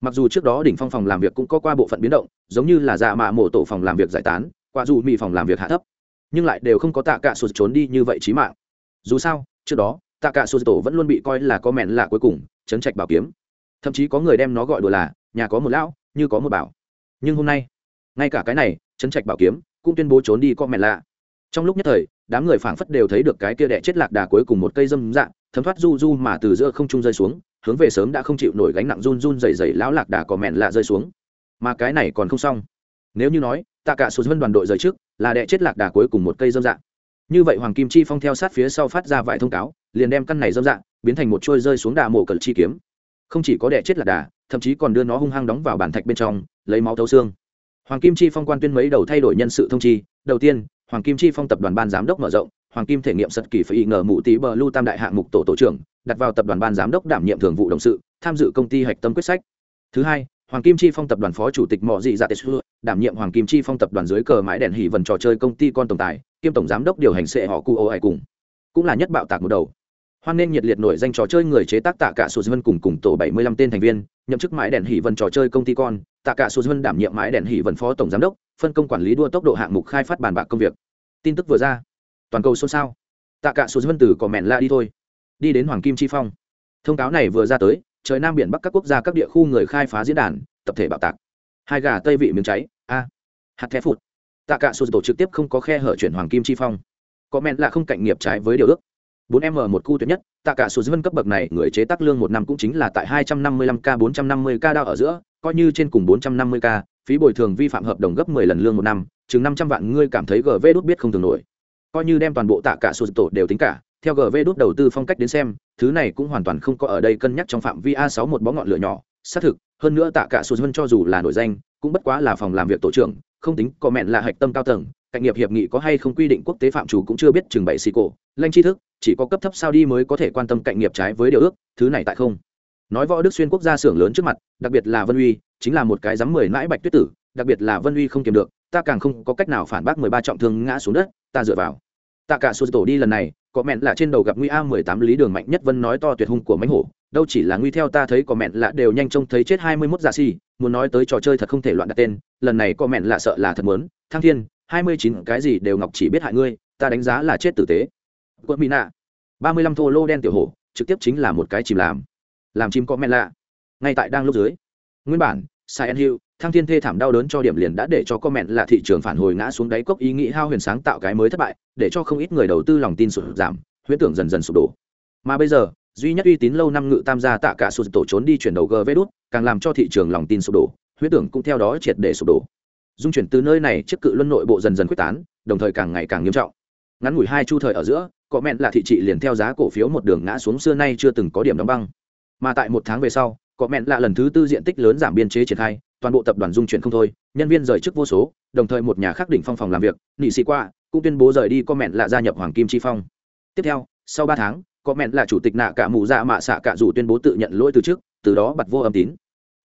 A: Mặc dù trước đó đỉnh phong phòng làm việc cũng có qua bộ phận biến động, giống như là dạ mạ mổ tổ phòng làm việc giải tán qua dù mỹ phòng làm việc hạ thấp, nhưng lại đều không có tạ cả sụt trốn đi như vậy trí mạng. Dù sao, trước đó, tạ cả sụt tổ vẫn luôn bị coi là có mẹn lạ cuối cùng, chấn trạch bảo kiếm. Thậm chí có người đem nó gọi đùa là, nhà có một lão, như có một bảo. Nhưng hôm nay ngay cả cái này, trấn trạch bảo kiếm cũng tuyên bố trốn đi có mẹ lạ. Trong lúc nhất thời, đám người phảng phất đều thấy được cái kia đẻ chết lạc đà cuối cùng một cây dâm dạng, thấm thoát du du mà từ giữa không trung rơi xuống, hướng về sớm đã không chịu nổi gánh nặng run run dày dày lão lạc đà có mẹn lạ rơi xuống. Mà cái này còn không xong. Nếu như nói, tạ cả số dân đoàn đội rời trước, là đẻ chết lạc đà cuối cùng một cây dâm dạng. Như vậy hoàng kim chi phong theo sát phía sau phát ra vài thông cáo, liền đem căn này dâm dạng biến thành một trôi rơi xuống đà mộ cờ chi kiếm. Không chỉ có đẻ chết lạc đà, thậm chí còn đưa nó hung hăng đóng vào bản thạch bên trong, lấy máu thấu xương hoàng kim chi phong quan tuyên mấy đầu thay đổi nhân sự thông chi. Đầu tiên, hoàng kim chi phong tập đoàn ban giám đốc mở rộng, hoàng kim thể nghiệm sật kỳ phải ngờ mụ tí bờ lưu tam đại hạng mục tổ tổ trưởng, đặt vào tập đoàn ban giám đốc đảm nhiệm thường vụ đồng sự, tham dự công ty hạch tâm quyết sách. Thứ hai, hoàng kim chi phong tập đoàn phó chủ tịch mọ dị dạ tê xưa, đảm nhiệm hoàng kim chi phong tập đoàn dưới cờ mãi đèn hỉ vần trò chơi công ty con tổng tài, kiêm tổng giám đốc điều hành sệ họ cu ô ai cùng. Cũng là nhất bạo tạc một đầu. Hoan nên nhiệt liệt nổi danh trò chơi người chế tác tạ cả số dân cùng cùng tổ 75 tên thành viên nhậm chức mãi đèn hỉ vân trò chơi công ty con, tạ cả sô vân đảm nhiệm mãi đèn hỉ vân phó tổng giám đốc, phân công quản lý đua tốc độ hạng mục khai phát bàn bạc công việc. Tin tức vừa ra, toàn cầu xôn xao. Tạ cả sô vân từ cỏ mẹn la đi thôi, đi đến hoàng kim chi phong. Thông cáo này vừa ra tới, trời nam biển bắc các quốc gia các địa khu người khai phá diễn đàn, tập thể bạo tạc. Hai gà tây vị miếng cháy, a, hạt thép phụt. Tạ cả sô tổ trực tiếp không có khe hở chuyển hoàng kim chi phong. Có mẹn là không cạnh nghiệp trái với điều ước. 4M một khu tuyệt nhất, tạ cả số dân cấp bậc này người chế tác lương một năm cũng chính là tại 255k 450k đao ở giữa, coi như trên cùng 450k, phí bồi thường vi phạm hợp đồng gấp 10 lần lương một năm, chừng 500 vạn ngươi cảm thấy GV đút biết không thường nổi. Coi như đem toàn bộ tạ cả số tổ đều tính cả, theo GV đút đầu tư phong cách đến xem, thứ này cũng hoàn toàn không có ở đây cân nhắc trong phạm vi A6 một bó ngọn lửa nhỏ, xác thực, hơn nữa tạ cả số dân cho dù là nổi danh, cũng bất quá là phòng làm việc tổ trưởng, không tính có mẹn là hạch tâm cao tầng, cạnh nghiệp hiệp nghị có hay không quy định quốc tế phạm chủ cũng chưa biết chừng bảy xì cổ, lanh tri thức, chỉ có cấp thấp sao đi mới có thể quan tâm cạnh nghiệp trái với điều ước thứ này tại không. Nói võ đức xuyên quốc gia xưởng lớn trước mặt đặc biệt là vân uy chính là một cái dám mười mãi bạch tuyết tử đặc biệt là vân uy không kiềm được ta càng không có cách nào phản bác mười ba trọng thương ngã xuống đất ta dựa vào. Ta cả sụt tổ đi lần này có mẹn là trên đầu gặp nguy a mười tám lý đường mạnh nhất vân nói to tuyệt hung của mánh hổ đâu chỉ là nguy theo ta thấy có mẹn là đều nhanh trông thấy chết hai mươi mốt giả si muốn nói tới trò chơi thật không thể loạn đặt tên lần này có mẹn là sợ là thật muốn thăng thiên hai mươi chín cái gì đều ngọc chỉ biết hại ngươi ta đánh giá là chết tử tế quận mỹ nạ ba mươi lăm thô lô đen tiểu hổ trực tiếp chính là một cái chìm làm làm chim có men lạ ngay tại đang lúc dưới nguyên bản Silent Hill, thăng thiên thê thảm đau đớn cho điểm liền đã để cho comment là thị trường phản hồi ngã xuống đáy cốc ý nghĩ hao huyền sáng tạo cái mới thất bại, để cho không ít người đầu tư lòng tin sụt giảm, huyễn tưởng dần dần sụp đổ. Mà bây giờ, duy nhất uy tín lâu năm ngự tam gia tạ cả sụt tổ trốn đi chuyển đầu GV đút, càng làm cho thị trường lòng tin sụp đổ, huyễn tưởng cũng theo đó triệt để sụp đổ. Dung chuyển từ nơi này trước cự luân nội bộ dần dần quyết tán, đồng thời càng ngày càng nghiêm trọng. Ngắn ngủi hai chu thời ở giữa, comment là thị trị liền theo giá cổ phiếu một đường ngã xuống xưa nay chưa từng có điểm đóng băng. Mà tại một tháng về sau, comment là lần thứ tư diện tích lớn giảm biên chế triển khai, toàn bộ tập đoàn dung chuyển không thôi nhân viên rời chức vô số đồng thời một nhà khác đỉnh phong phòng làm việc nị sĩ qua cũng tuyên bố rời đi comment là gia nhập hoàng kim chi phong tiếp theo sau ba tháng comment là chủ tịch nạ cả mù dạ mạ xạ cả dù tuyên bố tự nhận lỗi từ trước từ đó bật vô âm tín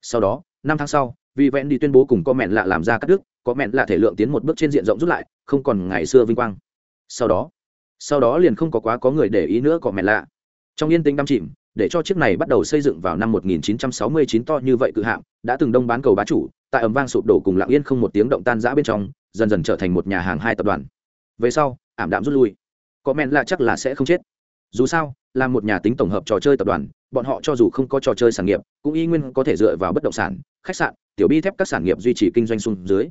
A: sau đó năm tháng sau vì vẹn đi tuyên bố cùng có mẹn lạ làm ra cắt đứt, có mẹn lạ thể lượng tiến một bước trên diện rộng rút lại, không còn ngày xưa vinh quang. Sau đó sau đó liền không có quá có người để ý nữa comment lạ. Trong yên tĩnh đăm chìm, để cho chiếc này bắt đầu xây dựng vào năm 1969 to như vậy cự hạm, đã từng đông bán cầu bá chủ, tại ầm vang sụp đổ cùng lặng yên không một tiếng động tan rã bên trong, dần dần trở thành một nhà hàng hai tập đoàn. Về sau, ảm đạm rút lui. Có mẹn lạ chắc là sẽ không chết. Dù sao, là một nhà tính tổng hợp trò chơi tập đoàn bọn họ cho dù không có trò chơi sản nghiệp, cũng y nguyên có thể dựa vào bất động sản, khách sạn, tiểu bi thép các sản nghiệp duy trì kinh doanh xuống dưới.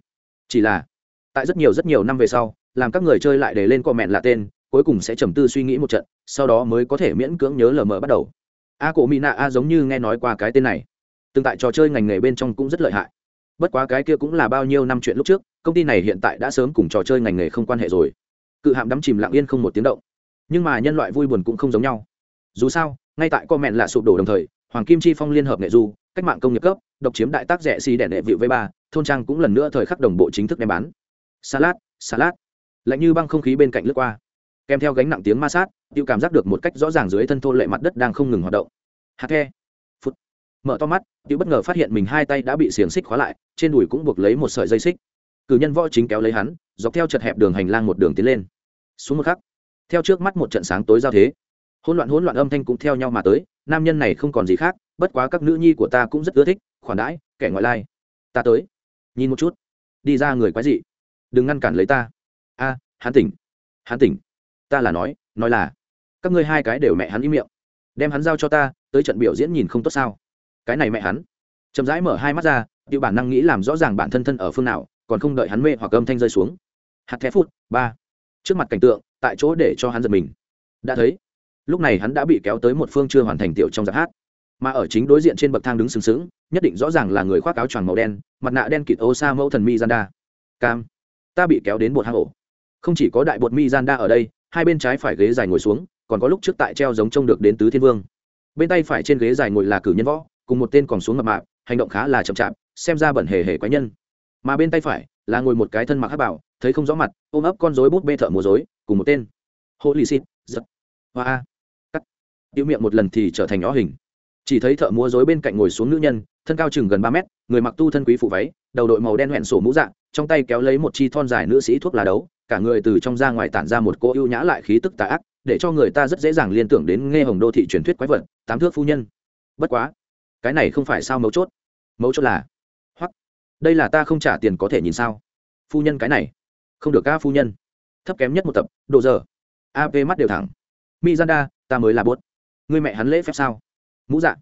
A: Chỉ là, tại rất nhiều rất nhiều năm về sau, làm các người chơi lại để lên comment là tên, cuối cùng sẽ trầm tư suy nghĩ một trận, sau đó mới có thể miễn cưỡng nhớ lờ mờ bắt đầu. A cổ mỹ nạ a giống như nghe nói qua cái tên này. Tương tại trò chơi ngành nghề bên trong cũng rất lợi hại. Bất quá cái kia cũng là bao nhiêu năm chuyện lúc trước, công ty này hiện tại đã sớm cùng trò chơi ngành nghề không quan hệ rồi. Cự hạm đắm chìm lặng yên không một tiếng động. Nhưng mà nhân loại vui buồn cũng không giống nhau. Dù sao ngay tại comment là sụp đổ đồng thời, hoàng kim chi phong liên hợp nghệ du, cách mạng công nghiệp cấp, độc chiếm đại tác rẻ xi si đẻ đệ vịu v ba, thôn trang cũng lần nữa thời khắc đồng bộ chính thức đem bán. Salad salad lạnh như băng không khí bên cạnh lướt qua. Kèm theo gánh nặng tiếng ma sát, tiêu cảm giác được một cách rõ ràng dưới thân thô lệ mặt đất đang không ngừng hoạt động. Hạt the. Phút mở to mắt, tiêu bất ngờ phát hiện mình hai tay đã bị xiềng xích khóa lại, trên đùi cũng buộc lấy một sợi dây xích. Cử nhân võ chính kéo lấy hắn, dọc theo chật hẹp đường hành lang một đường tiến lên. Xuống một khắc. Theo trước mắt một trận sáng tối giao thế hỗn loạn hỗn loạn âm thanh cũng theo nhau mà tới, nam nhân này không còn gì khác, bất quá các nữ nhi của ta cũng rất ưa thích, khoản đãi, kẻ ngoại lai. Ta tới. Nhìn một chút. Đi ra người quái dị. Đừng ngăn cản lấy ta. A, hắn tỉnh. Hắn tỉnh. Ta là nói nói là, các ngươi hai cái đều mẹ hắn im miệng. Đem hắn giao cho ta, tới trận biểu diễn nhìn không tốt sao. Cái này mẹ hắn. Chậm rãi mở hai mắt ra điệu bản năng nghĩ làm rõ ràng bản thân thân ở phương nào, còn không đợi hắn mê hoặc âm thanh rơi xuống. Hạt thép phút, ba. Trước mặt cảnh tượng, tại chỗ để cho hắn giật mình. Đã thấy lúc này hắn đã bị kéo tới một phương chưa hoàn thành tiểu trong giáp hát. Mà ở chính đối diện trên bậc thang đứng sừng sững, nhất định rõ ràng là người khoác áo choàng màu đen, mặt nạ đen kịt ô sa mẫu thần mi randa cam, ta bị kéo đến một hang ổ. Không chỉ có đại bột mi randa ở đây, hai bên trái phải ghế dài ngồi xuống, còn có lúc trước tại treo giống trông được đến tứ thiên vương. Bên tay phải trên ghế dài ngồi là cử nhân võ, cùng một tên còn xuống mập mạp, hành động khá là chậm chạp, xem ra bẩn hề hề quái nhân. Mà bên tay phải là ngồi một cái thân mặc hát bảo, thấy không rõ mặt, ôm ấp con rối bút bê thợ múa dối cùng một tên. Hô lì xịt giật. Hoa. a cắt tiêu miệng một lần thì trở thành nhỏ hình. Chỉ thấy thợ múa dối bên cạnh ngồi xuống nữ nhân, thân cao chừng gần ba mét, người mặc tu thân quý phụ váy, đầu đội màu đen hoẹn sổ mũ dạng trong tay kéo lấy một chi thon dài nữ sĩ thuốc lá đấu, cả người từ trong ra ngoài tản ra một cô ưu nhã lại khí tức tà ác, để cho người ta rất dễ dàng liên tưởng đến nghe hồng đô thị truyền thuyết quái vật, tám thước phu nhân. Bất quá, cái này không phải sao mấu chốt? Mấu chốt là hoặc đây là ta không trả tiền có thể nhìn sao? Phu nhân cái này, không được ca phu nhân. Thấp kém nhất một tập độ giờ. Ap mắt đều thẳng. Mi ta mới là bốt người mẹ hắn lễ phép sao? Mũ dạ.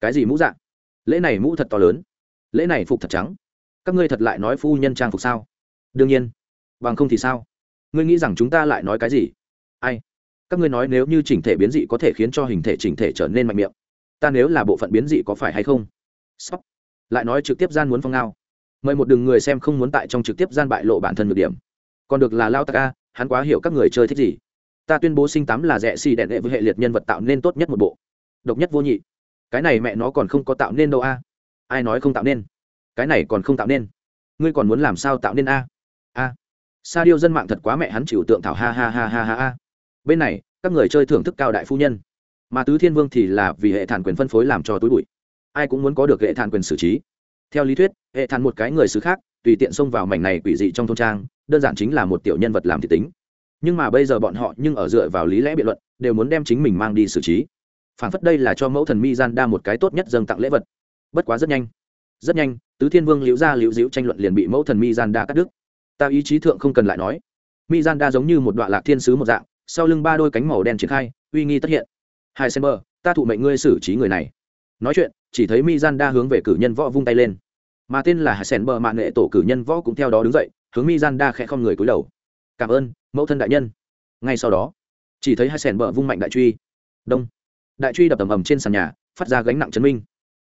A: Cái gì mũ dạ? Lễ này mũ thật to lớn. Lễ này phục thật trắng. Các ngươi thật lại nói phu nhân trang phục sao? Đương nhiên. Bằng không thì sao? Ngươi nghĩ rằng chúng ta lại nói cái gì? Ai? Các ngươi nói nếu như chỉnh thể biến dị có thể khiến cho hình thể chỉnh thể trở nên mạnh miệng. Ta nếu là bộ phận biến dị có phải hay không? Sóc lại nói trực tiếp gian muốn phong ngao. Mời một đường người xem không muốn tại trong trực tiếp gian bại lộ bản thân nhược điểm. Còn được là lao ta ca hắn quá hiểu các người chơi thích gì ta tuyên bố sinh tám là rẻ xì đẹn đệ với hệ liệt nhân vật tạo nên tốt nhất một bộ. Độc nhất vô nhị. Cái này mẹ nó còn không có tạo nên đâu a. Ai nói không tạo nên? Cái này còn không tạo nên. Ngươi còn muốn làm sao tạo nên a? A. Sa điêu dân mạng thật quá mẹ hắn chịu tượng thảo ha ha ha ha ha ha. Bên này, các người chơi thưởng thức cao đại phu nhân. Mà tứ thiên vương thì là vì hệ thản quyền phân phối làm cho túi bụi. Ai cũng muốn có được hệ thản quyền xử trí. Theo lý thuyết, hệ thản một cái người xứ khác, tùy tiện xông vào mảnh này quỷ dị trong thôn trang, đơn giản chính là một tiểu nhân vật làm thị tính nhưng mà bây giờ bọn họ nhưng ở dựa vào lý lẽ biện luận, đều muốn đem chính mình mang đi xử trí. Phản phất đây là cho mẫu thần mi gian đa một cái tốt nhất dâng tặng lễ vật. Bất quá rất nhanh rất nhanh, tứ thiên vương liễu ra liễu diễu tranh luận liền bị mẫu thần mi gian đa cắt đứt. Ta ý chí thượng không cần lại nói. Mi gian đa giống như một đoạn lạc thiên sứ một dạng, sau lưng ba đôi cánh màu đen triển khai, uy nghi tất hiện. Hai xem bờ ta thụ mệnh ngươi xử trí người này. Nói chuyện, chỉ thấy mizanda hướng về cử nhân võ vung tay lên. Mà tên là hải bờ mạng nghệ tổ cử nhân võ cũng theo đó đứng dậy, hướng mizanda khẽ không người cúi đầu cảm ơn, mẫu thân đại nhân. Ngay sau đó, chỉ thấy hải bờ vung mạnh đại truy. Đông. Đại truy đập ầm ầm trên sàn nhà, phát ra gánh nặng chấn minh,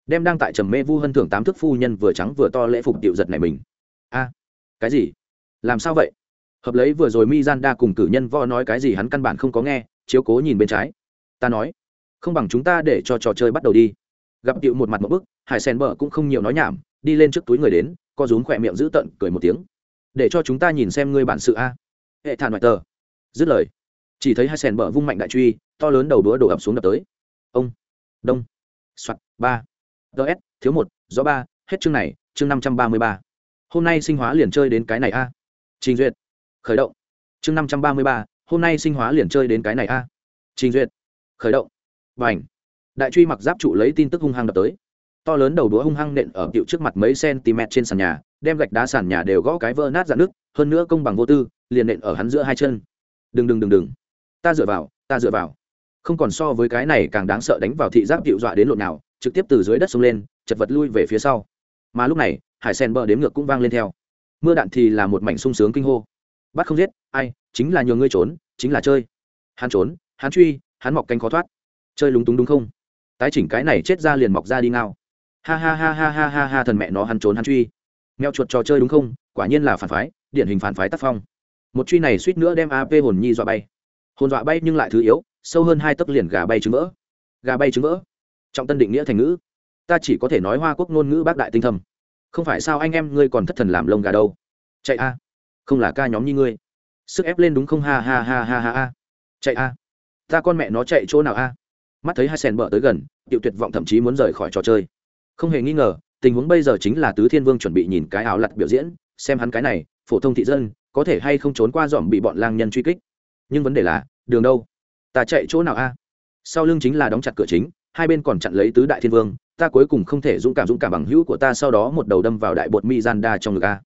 A: đem đang tại trầm mê vu hân thưởng tám thước phu nhân vừa trắng vừa to lễ phục điệu giật này mình. A, cái gì? Làm sao vậy? Hợp lấy vừa rồi mi gian đa cùng cử nhân vo nói cái gì hắn căn bản không có nghe, chiếu cố nhìn bên trái. Ta nói, không bằng chúng ta để cho trò chơi bắt đầu đi. Gặp điệu một mặt một bức hải sen bờ cũng không nhiều nói nhảm, đi lên trước túi người đến, co rúm khỏe miệng giữ tận, cười một tiếng. Để cho chúng ta nhìn xem ngươi bản sự a hệ thản ngoại tờ. Dứt lời, chỉ thấy hai sen bờ vung mạnh đại truy, to lớn đầu đũa đổ ập xuống đập tới. Ông, đông, soạt, ba ts thiếu một, gió ba, hết chương này, chương năm trăm ba mươi ba. Hôm nay sinh hóa liền chơi đến cái này a. Trình duyệt, khởi động. Chương năm trăm ba mươi ba, hôm nay sinh hóa liền chơi đến cái này a. Trình duyệt, khởi động. Và ảnh đại truy mặc giáp trụ lấy tin tức hung hăng đập tới. To lớn đầu đũa hung hăng nện ở tiệu trước mặt mấy cm trên sàn nhà đem gạch đá sàn nhà đều gõ cái vỡ nát dạn nước hơn nữa công bằng vô tư, liền nện ở hắn giữa hai chân. Đừng đừng đừng đừng. Ta dựa vào, ta dựa vào. Không còn so với cái này càng đáng sợ đánh vào thị giác dịu dọa đến lộn nào, trực tiếp từ dưới đất xông lên, chật vật lui về phía sau. Mà lúc này, hải sen bờ đếm ngược cũng vang lên theo. Mưa đạn thì là một mảnh sung sướng kinh hô. Bắt không giết, ai, chính là nhờ ngươi trốn, chính là chơi. Hắn trốn, hắn truy, hắn mọc cánh khó thoát. Chơi lúng túng đúng không? Tái chỉnh cái này chết ra liền mọc ra đi ngao. Ha ha ha ha ha ha ha, thần mẹ nó, hắn trốn, hắn truy mèo chuột trò chơi đúng không? Quả nhiên là phản phái, điển hình phản phái tác phong. Một truy này suýt nữa đem ap hồn nhi dọa bay. Hồn dọa bay nhưng lại thứ yếu, sâu hơn hai tấc liền gà bay trứng vỡ. Gà bay trứng vỡ. Trọng tân định nghĩa thành ngữ. Ta chỉ có thể nói hoa quốc ngôn ngữ bác đại tinh thầm không phải sao anh em ngươi còn thất thần làm lông gà đâu. Chạy a. Không là ca nhóm như ngươi. Sức ép lên đúng không? Ha ha ha ha ha ha. Chạy a. Ta con mẹ nó chạy chỗ nào a? Mắt thấy hai sèn bờ tới gần, tiểu tuyệt vọng thậm chí muốn rời khỏi trò chơi. Không hề nghi ngờ tình huống bây giờ chính là tứ thiên vương chuẩn bị nhìn cái áo lặt biểu diễn, xem hắn cái này, phổ thông thị dân, có thể hay không trốn qua dòm bị bọn lang nhân truy kích. Nhưng vấn đề là, đường đâu? Ta chạy chỗ nào a? Sau lưng chính là đóng chặt cửa chính, hai bên còn chặn lấy tứ đại thiên vương, ta cuối cùng không thể dũng cảm dũng cảm bằng hữu của ta sau đó một đầu đâm vào đại bột mi gian đa trong ngực a.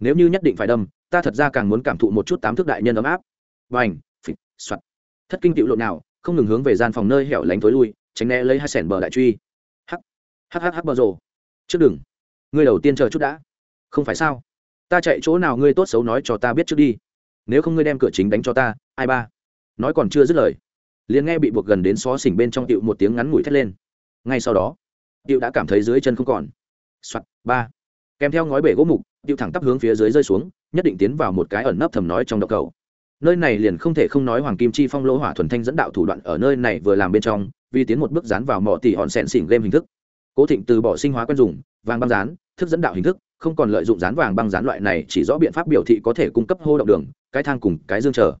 A: Nếu như nhất định phải đâm, ta thật ra càng muốn cảm thụ một chút tám thước đại nhân ấm áp. Và ảnh phịch, soạt. Thất kinh tiệu lộn nào, không ngừng hướng về gian phòng nơi hẻo lánh tối lui, tránh né lấy hai sẻn bờ đại truy. Hắc hắc hắc hắc, bờ rồ trước đừng. Ngươi đầu tiên chờ chút đã. Không phải sao? Ta chạy chỗ nào ngươi tốt xấu nói cho ta biết trước đi. Nếu không ngươi đem cửa chính đánh cho ta, ai ba? Nói còn chưa dứt lời, liền nghe bị buộc gần đến xó xỉnh bên trong tiệu một tiếng ngắn ngủi thét lên. Ngay sau đó, tiệu đã cảm thấy dưới chân không còn. Soạt, ba. Kèm theo ngói bể gỗ mục, tiệu thẳng tắp hướng phía dưới rơi xuống, nhất định tiến vào một cái ẩn nấp thầm nói trong độc cầu. Nơi này liền không thể không nói hoàng kim chi phong lỗ hỏa thuần thanh dẫn đạo thủ đoạn ở nơi này vừa làm bên trong, vì tiến một bước dán vào mỏ tỉ hòn sẹn xỉn game hình thức cố thịnh từ bỏ sinh hóa quen dùng, vàng băng dán, thức dẫn đạo hình thức, không còn lợi dụng dán vàng băng dán loại này chỉ rõ biện pháp biểu thị có thể cung cấp hô động đường, cái thang cùng cái dương chờ.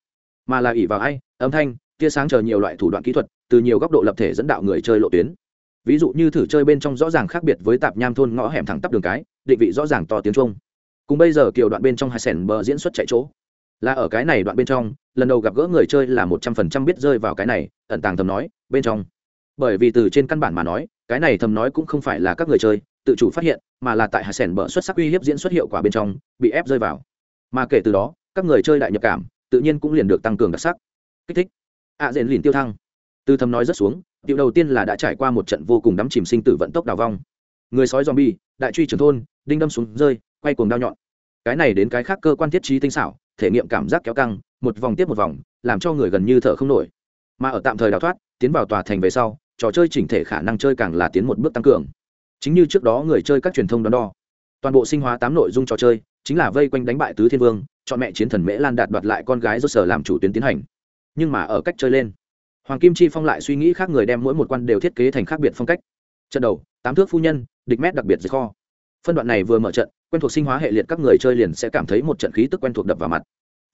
A: Mà là ỉ vào ai? Âm thanh, tia sáng chờ nhiều loại thủ đoạn kỹ thuật, từ nhiều góc độ lập thể dẫn đạo người chơi lộ tuyến. Ví dụ như thử chơi bên trong rõ ràng khác biệt với tạp nham thôn ngõ hẻm thẳng tắp đường cái, định vị rõ ràng to tiếng trung. Cùng bây giờ kiều đoạn bên trong hai sẻn bờ diễn xuất chạy chỗ. Là ở cái này đoạn bên trong, lần đầu gặp gỡ người chơi là một trăm phần trăm biết rơi vào cái này, ẩn tàng thầm nói, bên trong. Bởi vì từ trên căn bản mà nói cái này thầm nói cũng không phải là các người chơi tự chủ phát hiện mà là tại hạ sẻn bở xuất sắc uy hiếp diễn xuất hiệu quả bên trong bị ép rơi vào. Mà kể từ đó các người chơi đại nhập cảm tự nhiên cũng liền được tăng cường đặc sắc. Kích thích. Ạ à, rèn lìn tiêu thăng. Từ thầm nói rất xuống tiểu đầu tiên là đã trải qua một trận vô cùng đắm chìm sinh tử vận tốc đào vong. Người sói zombie đại truy trưởng thôn đinh đâm xuống rơi quay cuồng đao nhọn. Cái này đến cái khác cơ quan thiết trí tinh xảo thể nghiệm cảm giác kéo căng một vòng tiếp một vòng làm cho người gần như thở không nổi. Mà ở tạm thời đào thoát tiến vào tòa thành về sau trò chơi chỉnh thể khả năng chơi càng là tiến một bước tăng cường. Chính như trước đó người chơi các truyền thông đón đo, toàn bộ sinh hóa tám nội dung trò chơi chính là vây quanh đánh bại tứ thiên vương, chọn mẹ chiến thần mễ lan đạt đoạt lại con gái do sở làm chủ tuyến tiến hành. Nhưng mà ở cách chơi lên, hoàng kim chi phong lại suy nghĩ khác người đem mỗi một quan đều thiết kế thành khác biệt phong cách. Trận đầu, tám thước phu nhân, địch mét đặc biệt dưới kho. Phân đoạn này vừa mở trận, quen thuộc sinh hóa hệ liệt các người chơi liền sẽ cảm thấy một trận khí tức quen thuộc đập vào mặt.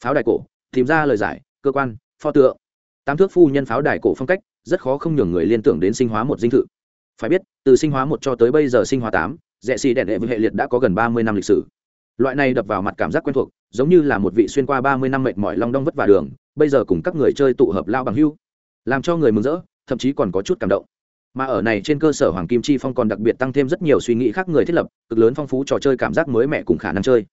A: Pháo đài cổ, tìm ra lời giải, cơ quan, pho tượng. Tám thước phu nhân pháo đài cổ phong cách rất khó không nhường người liên tưởng đến sinh hóa một dinh thự. Phải biết, từ sinh hóa một cho tới bây giờ sinh hóa tám rẽ xì đèn đệ với hệ liệt đã có gần ba mươi năm lịch sử. Loại này đập vào mặt cảm giác quen thuộc, giống như là một vị xuyên qua ba mươi năm mệt mỏi long đong vất vả đường, bây giờ cùng các người chơi tụ hợp lao bằng hưu. Làm cho người mừng rỡ, thậm chí còn có chút cảm động. Mà ở này trên cơ sở hoàng kim chi phong còn đặc biệt tăng thêm rất nhiều suy nghĩ khác người thiết lập, cực lớn phong phú trò chơi cảm giác mới mẻ cùng khả năng chơi.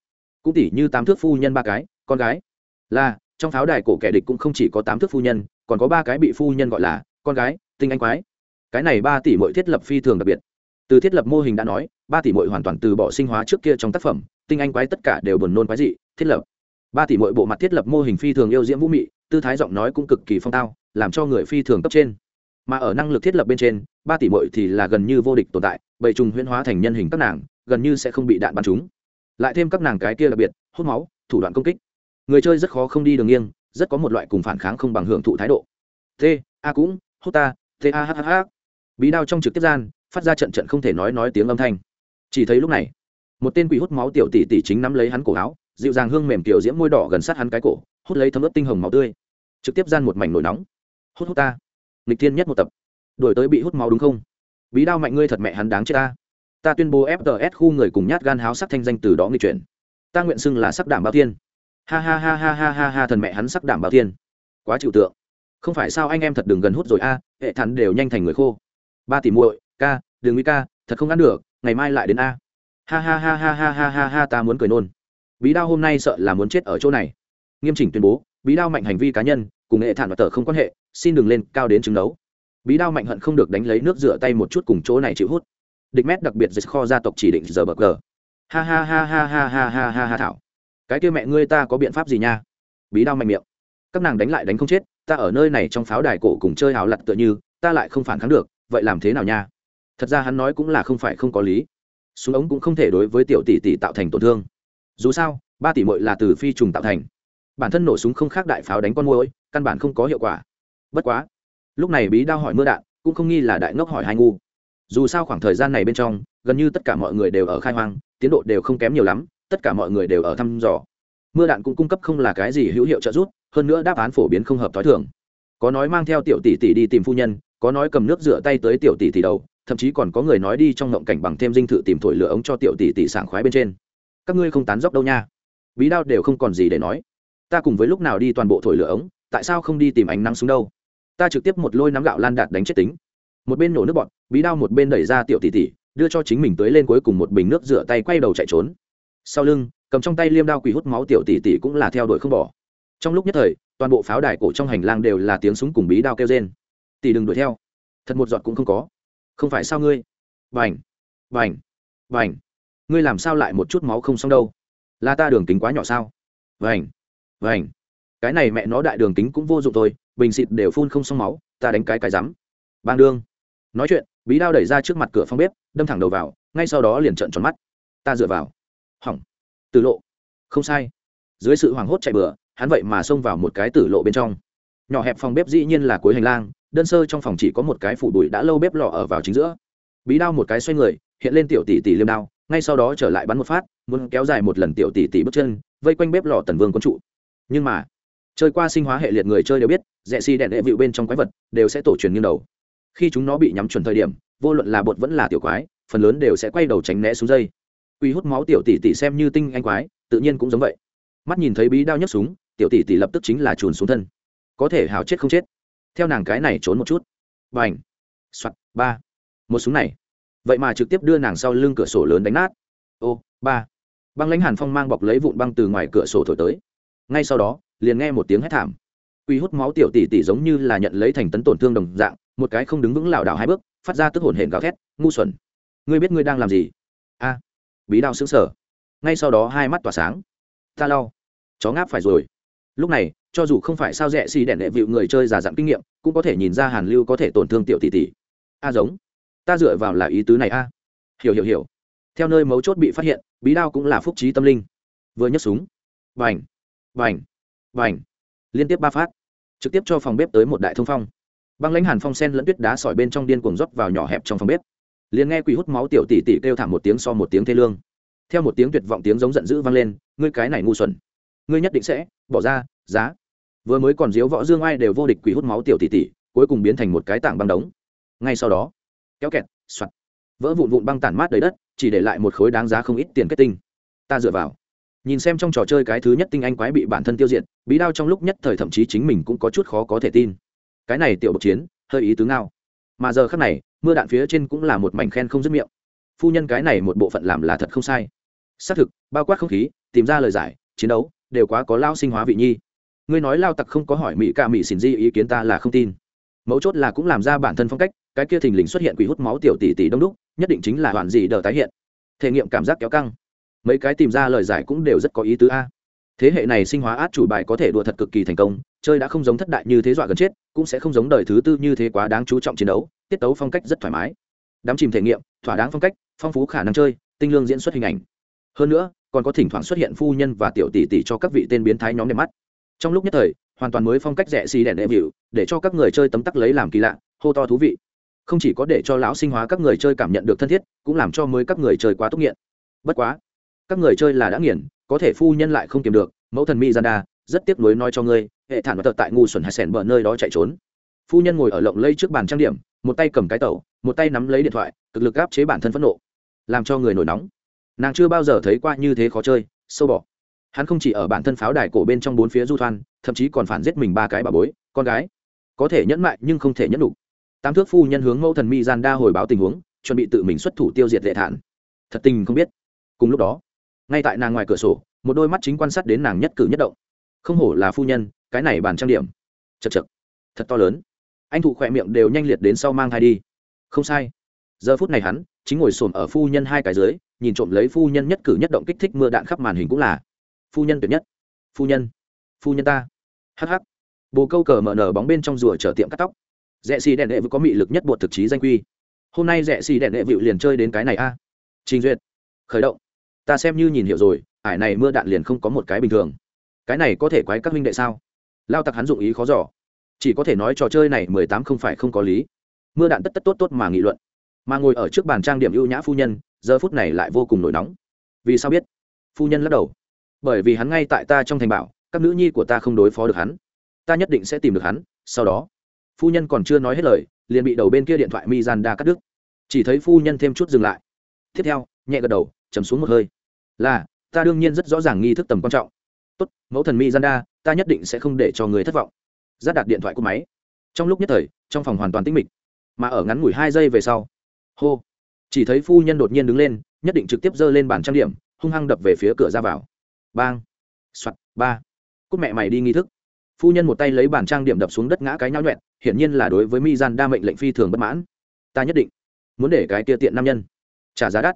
A: Cũng tỉ như tám thước phu nhân ba cái, con gái. Là, trong pháo đài cổ kẻ địch cũng không chỉ có tám thước phu nhân, còn có ba cái bị phu nhân gọi là con gái, tinh anh quái. Cái này ba tỷ mỗi thiết lập phi thường đặc biệt. Từ thiết lập mô hình đã nói, ba tỷ mỗi hoàn toàn từ bỏ sinh hóa trước kia trong tác phẩm, tinh anh quái tất cả đều buồn nôn quái dị, thiết lập. Ba tỷ mỗi bộ mặt thiết lập mô hình phi thường yêu diễm vũ mị, tư thái giọng nói cũng cực kỳ phong tao, làm cho người phi thường cấp trên. Mà ở năng lực thiết lập bên trên, ba tỷ mội thì là gần như vô địch tồn tại, bầy trùng huyễn hóa thành nhân hình các nàng, gần như sẽ không bị đạn bắn trúng lại thêm các nàng cái kia đặc biệt, hút máu, thủ đoạn công kích. Người chơi rất khó không đi đường nghiêng, rất có một loại cùng phản kháng không bằng hưởng thụ thái độ. T, a cũng hút ta t a h h h bí đao trong trực tiếp gian, phát ra trận trận không thể nói nói tiếng âm thanh. Chỉ thấy lúc này, một tên quỷ hút máu tiểu tỷ tỷ chính nắm lấy hắn cổ áo, dịu dàng hương mềm tiểu diễm môi đỏ gần sát hắn cái cổ, hút lấy thấm ướt tinh hồng máu tươi. Trực tiếp gian một mảnh nổi nóng. Hút hút ta. Nghịch thiên nhất một tập. Đuổi tới bị hút máu đúng không? Bí đao mạnh ngươi thật mẹ hắn đáng chết ta. Ta tuyên bố fts khu người cùng nhát gan háo sắc thanh danh từ đó nghịch chuyển. Ta nguyện xưng là sắc đảm bao thiên. Ha ha ha ha ha ha ha, thần mẹ hắn sắc đảm bao thiên. Quá chịu tượng không phải sao anh em thật đừng gần hút rồi a hệ thắn đều nhanh thành người khô ba tỷ muội ca đừng nguy ca thật không ăn được ngày mai lại đến a ha ha ha ha ha ha ha ha ta muốn cười nôn bí đao hôm nay sợ là muốn chết ở chỗ này nghiêm chỉnh tuyên bố bí đao mạnh hành vi cá nhân cùng hệ thản và tờ không quan hệ xin đừng lên cao đến chứng đấu bí đao mạnh hận không được đánh lấy nước rửa tay một chút cùng chỗ này chịu hút địch mét đặc biệt dịch kho gia tộc chỉ định giờ bờ cờ ha ha ha ha ha ha ha ha ha thảo cái kia mẹ ngươi ta có biện pháp gì nha bí đao mạnh miệng các nàng đánh lại đánh không chết ta ở nơi này trong pháo đài cổ cùng chơi hào lặt tựa như, ta lại không phản kháng được, vậy làm thế nào nha? Thật ra hắn nói cũng là không phải không có lý. Súng ống cũng không thể đối với tiểu tỷ tỷ tạo thành tổn thương. Dù sao, ba tỷ mội là từ phi trùng tạo thành. Bản thân nổ súng không khác đại pháo đánh con môi căn bản không có hiệu quả. Bất quá, lúc này bí đao hỏi mưa đạn, cũng không nghi là đại ngốc hỏi hai ngu. Dù sao khoảng thời gian này bên trong, gần như tất cả mọi người đều ở khai hoang, tiến độ đều không kém nhiều lắm, tất cả mọi người đều ở thăm dò mưa đạn cũng cung cấp không là cái gì hữu hiệu trợ giúp hơn nữa đáp án phổ biến không hợp t h ó i thường. Có nói mang theo tiểu tỷ tỷ đi tìm phu nhân có nói cầm nước rửa tay tới tiểu tỷ tỷ đầu thậm chí còn có người nói đi trong ngộng cảnh bằng thêm dinh thự tìm thổi lửa ống cho tiểu tỷ tỷ sảng khoái bên trên. Các ngươi không tán dốc đâu nha. Bí đao đều không còn gì để nói. Ta cùng với lúc nào đi toàn bộ thổi lửa ống tại sao không đi tìm ánh nắng xuống đâu? Ta trực tiếp một lôi nắm gạo lan đạt đánh chết tính. Một bên nổ nước bọt, bí đao một bên đẩy ra tiểu tỷ tỷ đưa cho chính mình tới lên cuối cùng một bình nước rửa tay quay đầu chạy trốn. Sau lưng cầm trong tay liêm đao quỷ hút máu tiểu tỷ tỷ cũng là theo đuổi không bỏ. Trong lúc nhất thời, toàn bộ pháo đài cổ trong hành lang đều là tiếng súng cùng bí đao kêu rên. Tỷ đừng đuổi theo. Thật một giọt cũng không có. Không phải sao ngươi? Vành vành vành ngươi làm sao lại một chút máu không xong đâu? Là ta đường kính quá nhỏ sao? Vành vành cái này mẹ nó đại đường kính cũng vô dụng thôi, bình xịt đều phun không xong máu, ta đánh cái cái rắm. Bang đương! Nói chuyện, bí đao đẩy ra trước mặt cửa phòng bếp, đâm thẳng đầu vào, ngay sau đó liền trợn tròn mắt. Ta dựa vào. Hỏng! Tử lộ. Không sai. Dưới sự hoảng hốt chạy bừa, hắn vậy mà xông vào một cái tử lộ bên trong. Nhỏ hẹp phòng bếp dĩ nhiên là cuối hành lang, đơn sơ trong phòng chỉ có một cái phủ bụi đã lâu bếp lò ở vào chính giữa. Bí đao một cái xoay người, hiện lên tiểu tỷ tỷ liêm đao, ngay sau đó trở lại bắn một phát, muốn kéo dài một lần tiểu tỷ tỷ bước chân, vây quanh bếp lò tần vương quân trụ. Nhưng mà, chơi qua sinh hóa hệ liệt người chơi đều biết, rẽ xi đèn đệ vịu bên trong quái vật đều sẽ tổ truyền nghiêng đầu. Khi chúng nó bị nhắm chuẩn thời điểm, vô luận là bột vẫn là tiểu quái, phần lớn đều sẽ quay đầu tránh né xuống dây quy hút máu tiểu tỷ tỷ xem như tinh anh quái, tự nhiên cũng giống vậy. Mắt nhìn thấy bí đao nhấc súng, tiểu tỷ tỷ lập tức chính là chuồn xuống thân. Có thể hào chết không chết. Theo nàng cái này trốn một chút. B à n h soạt, ba. Một súng này. Vậy mà trực tiếp đưa nàng sau lưng cửa sổ lớn đánh nát. Ô, ba. Băng lãnh hàn phong mang bọc lấy vụn băng từ ngoài cửa sổ thổi tới. Ngay sau đó, liền nghe một tiếng hét thảm. Quy hút máu tiểu tỷ tỷ giống như là nhận lấy thành tấn tổn thương đồng dạng, một cái không đứng vững lảo đảo hai bước, phát ra tức hồn hển gào thét, ngu xuẩn! Ngươi biết ngươi đang làm gì? A bí đao xứng sở. Ngay sau đó hai mắt tỏa sáng. Ta lau. Chó ngáp phải rồi. Lúc này, cho dù không phải sao rẻ xì đèn đệ vịu người chơi giả dặn kinh nghiệm, cũng có thể nhìn ra hàn lưu có thể tổn thương tiểu tỷ tỷ. A giống. Ta dựa vào là ý tứ này a. Hiểu hiểu hiểu. Theo nơi mấu chốt bị phát hiện, bí đao cũng là phúc trí tâm linh. Vừa nhấc súng. Vành vành vành liên tiếp ba phát. Trực tiếp cho phòng bếp tới một đại thông phong. Băng lãnh hàn phong sen lẫn tuyết đá sỏi bên trong điên cuồng rót vào nhỏ hẹp trong phòng bếp liền nghe quỷ hút máu tiểu tỷ tỷ kêu thảm một tiếng so một tiếng thê lương. Theo một tiếng tuyệt vọng tiếng giống giận dữ vang lên, ngươi cái này ngu xuẩn. Ngươi nhất định sẽ bỏ ra giá. Vừa mới còn diếu võ dương ai đều vô địch quỷ hút máu tiểu tỷ tỷ, cuối cùng biến thành một cái tảng băng đống. Ngay sau đó, kéo kẹt, soạt. Vỡ vụn vụn băng tản mát đầy đất, chỉ để lại một khối đáng giá không ít tiền kết tinh. Ta dựa vào. Nhìn xem trong trò chơi cái thứ nhất tinh anh quái bị bản thân tiêu diệt, bí đao trong lúc nhất thời thậm chí chính mình cũng có chút khó có thể tin. Cái này tiểu bậc chiến, hơi ý tứ ngao mà giờ khác này, mưa đạn phía trên cũng là một mảnh khen không dứt miệng. Phu nhân cái này một bộ phận làm là thật không sai. Xác thực, bao quát không khí, tìm ra lời giải, chiến đấu, đều quá có lao sinh hóa vị nhi. Ngươi nói lao tặc không có hỏi mỹ ca mỹ xin di ý kiến ta là không tin. Mấu chốt là cũng làm ra bản thân phong cách, cái kia thình lình xuất hiện quỷ hút máu tiểu tỷ tỷ đông đúc, nhất định chính là hoàn gì đờ tái hiện. Thể nghiệm cảm giác kéo căng. Mấy cái tìm ra lời giải cũng đều rất có ý tứ a. Thế hệ này sinh hóa át chủ bài có thể đùa thật cực kỳ thành công chơi đã không giống thất đại như thế dọa gần chết, cũng sẽ không giống đời thứ tư như thế quá đáng chú trọng chiến đấu, tiết tấu phong cách rất thoải mái. Đám chìm thể nghiệm, thỏa đáng phong cách, phong phú khả năng chơi, tinh lương diễn xuất hình ảnh. Hơn nữa, còn có thỉnh thoảng xuất hiện phu nhân và tiểu tỷ tỷ cho các vị tên biến thái nhóm đẹp mắt. Trong lúc nhất thời, hoàn toàn mới phong cách rẻ xì đèn đệm hiệu, để cho các người chơi tấm tắc lấy làm kỳ lạ, hô to thú vị. Không chỉ có để cho lão sinh hóa các người chơi cảm nhận được thân thiết, cũng làm cho mới các người chơi quá tốt nghiện. Bất quá, các người chơi là đã nghiền có thể phu nhân lại không kiềm được. Mẫu thần mi gian rất tiếc nuối nói cho ngươi hệ thản và tật tại ngu xuẩn hay sẻn bờ nơi đó chạy trốn. Phu nhân ngồi ở lộng lây trước bàn trang điểm, một tay cầm cái tẩu, một tay nắm lấy điện thoại, cực lực áp chế bản thân phẫn nộ, làm cho người nổi nóng. Nàng chưa bao giờ thấy qua như thế khó chơi, sâu bỏ hắn không chỉ ở bản thân pháo đài cổ bên trong bốn phía du thoan, thậm chí còn phản giết mình ba cái bà bối, con gái. Có thể nhẫn mại nhưng không thể nhẫn đủ Tám thước phu nhân hướng mẫu thần mi gian đa hồi báo tình huống, chuẩn bị tự mình xuất thủ tiêu diệt lệ thản. Thật tình không biết. Cùng lúc đó, ngay tại nàng ngoài cửa sổ, một đôi mắt chính quan sát đến nàng nhất cử nhất động. Không hổ là phu nhân cái này bàn trang điểm. Chật chật. Thật to lớn. Anh thụ khỏe miệng đều nhanh liệt đến sau mang thai đi. Không sai. Giờ phút này hắn chính ngồi xổm ở phu nhân hai cái dưới, nhìn trộm lấy phu nhân nhất cử nhất động kích thích mưa đạn khắp màn hình cũng là. Phu nhân tuyệt nhất. Phu nhân. Phu nhân ta. Hh bồ câu cờ mở nở bóng bên trong rùa chở tiệm cắt tóc. Rẽ xì đèn đệ vừa có mị lực nhất bột thực chí danh quy. Hôm nay rẽ xì đèn đệ vịu liền chơi đến cái này a. Trình duyệt. Khởi động. Ta xem như nhìn hiểu rồi, ải này mưa đạn liền không có một cái bình thường. Cái này có thể quái các minh đệ sao? Lao tặc hắn dụng ý khó giỏ chỉ có thể nói trò chơi này mười tám không phải không có lý. Mưa đạn tất tất tốt tốt mà nghị luận. Mà ngồi ở trước bàn trang điểm ưu nhã phu nhân, giờ phút này lại vô cùng nổi nóng. Vì sao biết? Phu nhân lắc đầu. Bởi vì hắn ngay tại ta trong thành bảo, các nữ nhi của ta không đối phó được hắn. Ta nhất định sẽ tìm được hắn, sau đó. Phu nhân còn chưa nói hết lời, liền bị đầu bên kia điện thoại mi gian đa cắt đứt. Chỉ thấy phu nhân thêm chút dừng lại. Tiếp theo, nhẹ gật đầu, chầm xuống một hơi. Là, ta đương nhiên rất rõ ràng nghi thức tầm quan trọng. Tốt, mẫu thần mi gian đa ta nhất định sẽ không để cho người thất vọng. Giáp đặt điện thoại của máy. Trong lúc nhất thời, trong phòng hoàn toàn tĩnh mịch. Mà ở ngắn ngủi hai giây về sau, hô, chỉ thấy phu nhân đột nhiên đứng lên, nhất định trực tiếp giơ lên bàn trang điểm, hung hăng đập về phía cửa ra vào. Bang, soạt, ba. Cúc mẹ mày đi nghi thức. Phu nhân một tay lấy bàn trang điểm đập xuống đất ngã cái nhão nhuẹn hiển nhiên là đối với mi gian đa mệnh lệnh phi thường bất mãn. Ta nhất định muốn để cái tia tiện nam nhân trả giá đắt.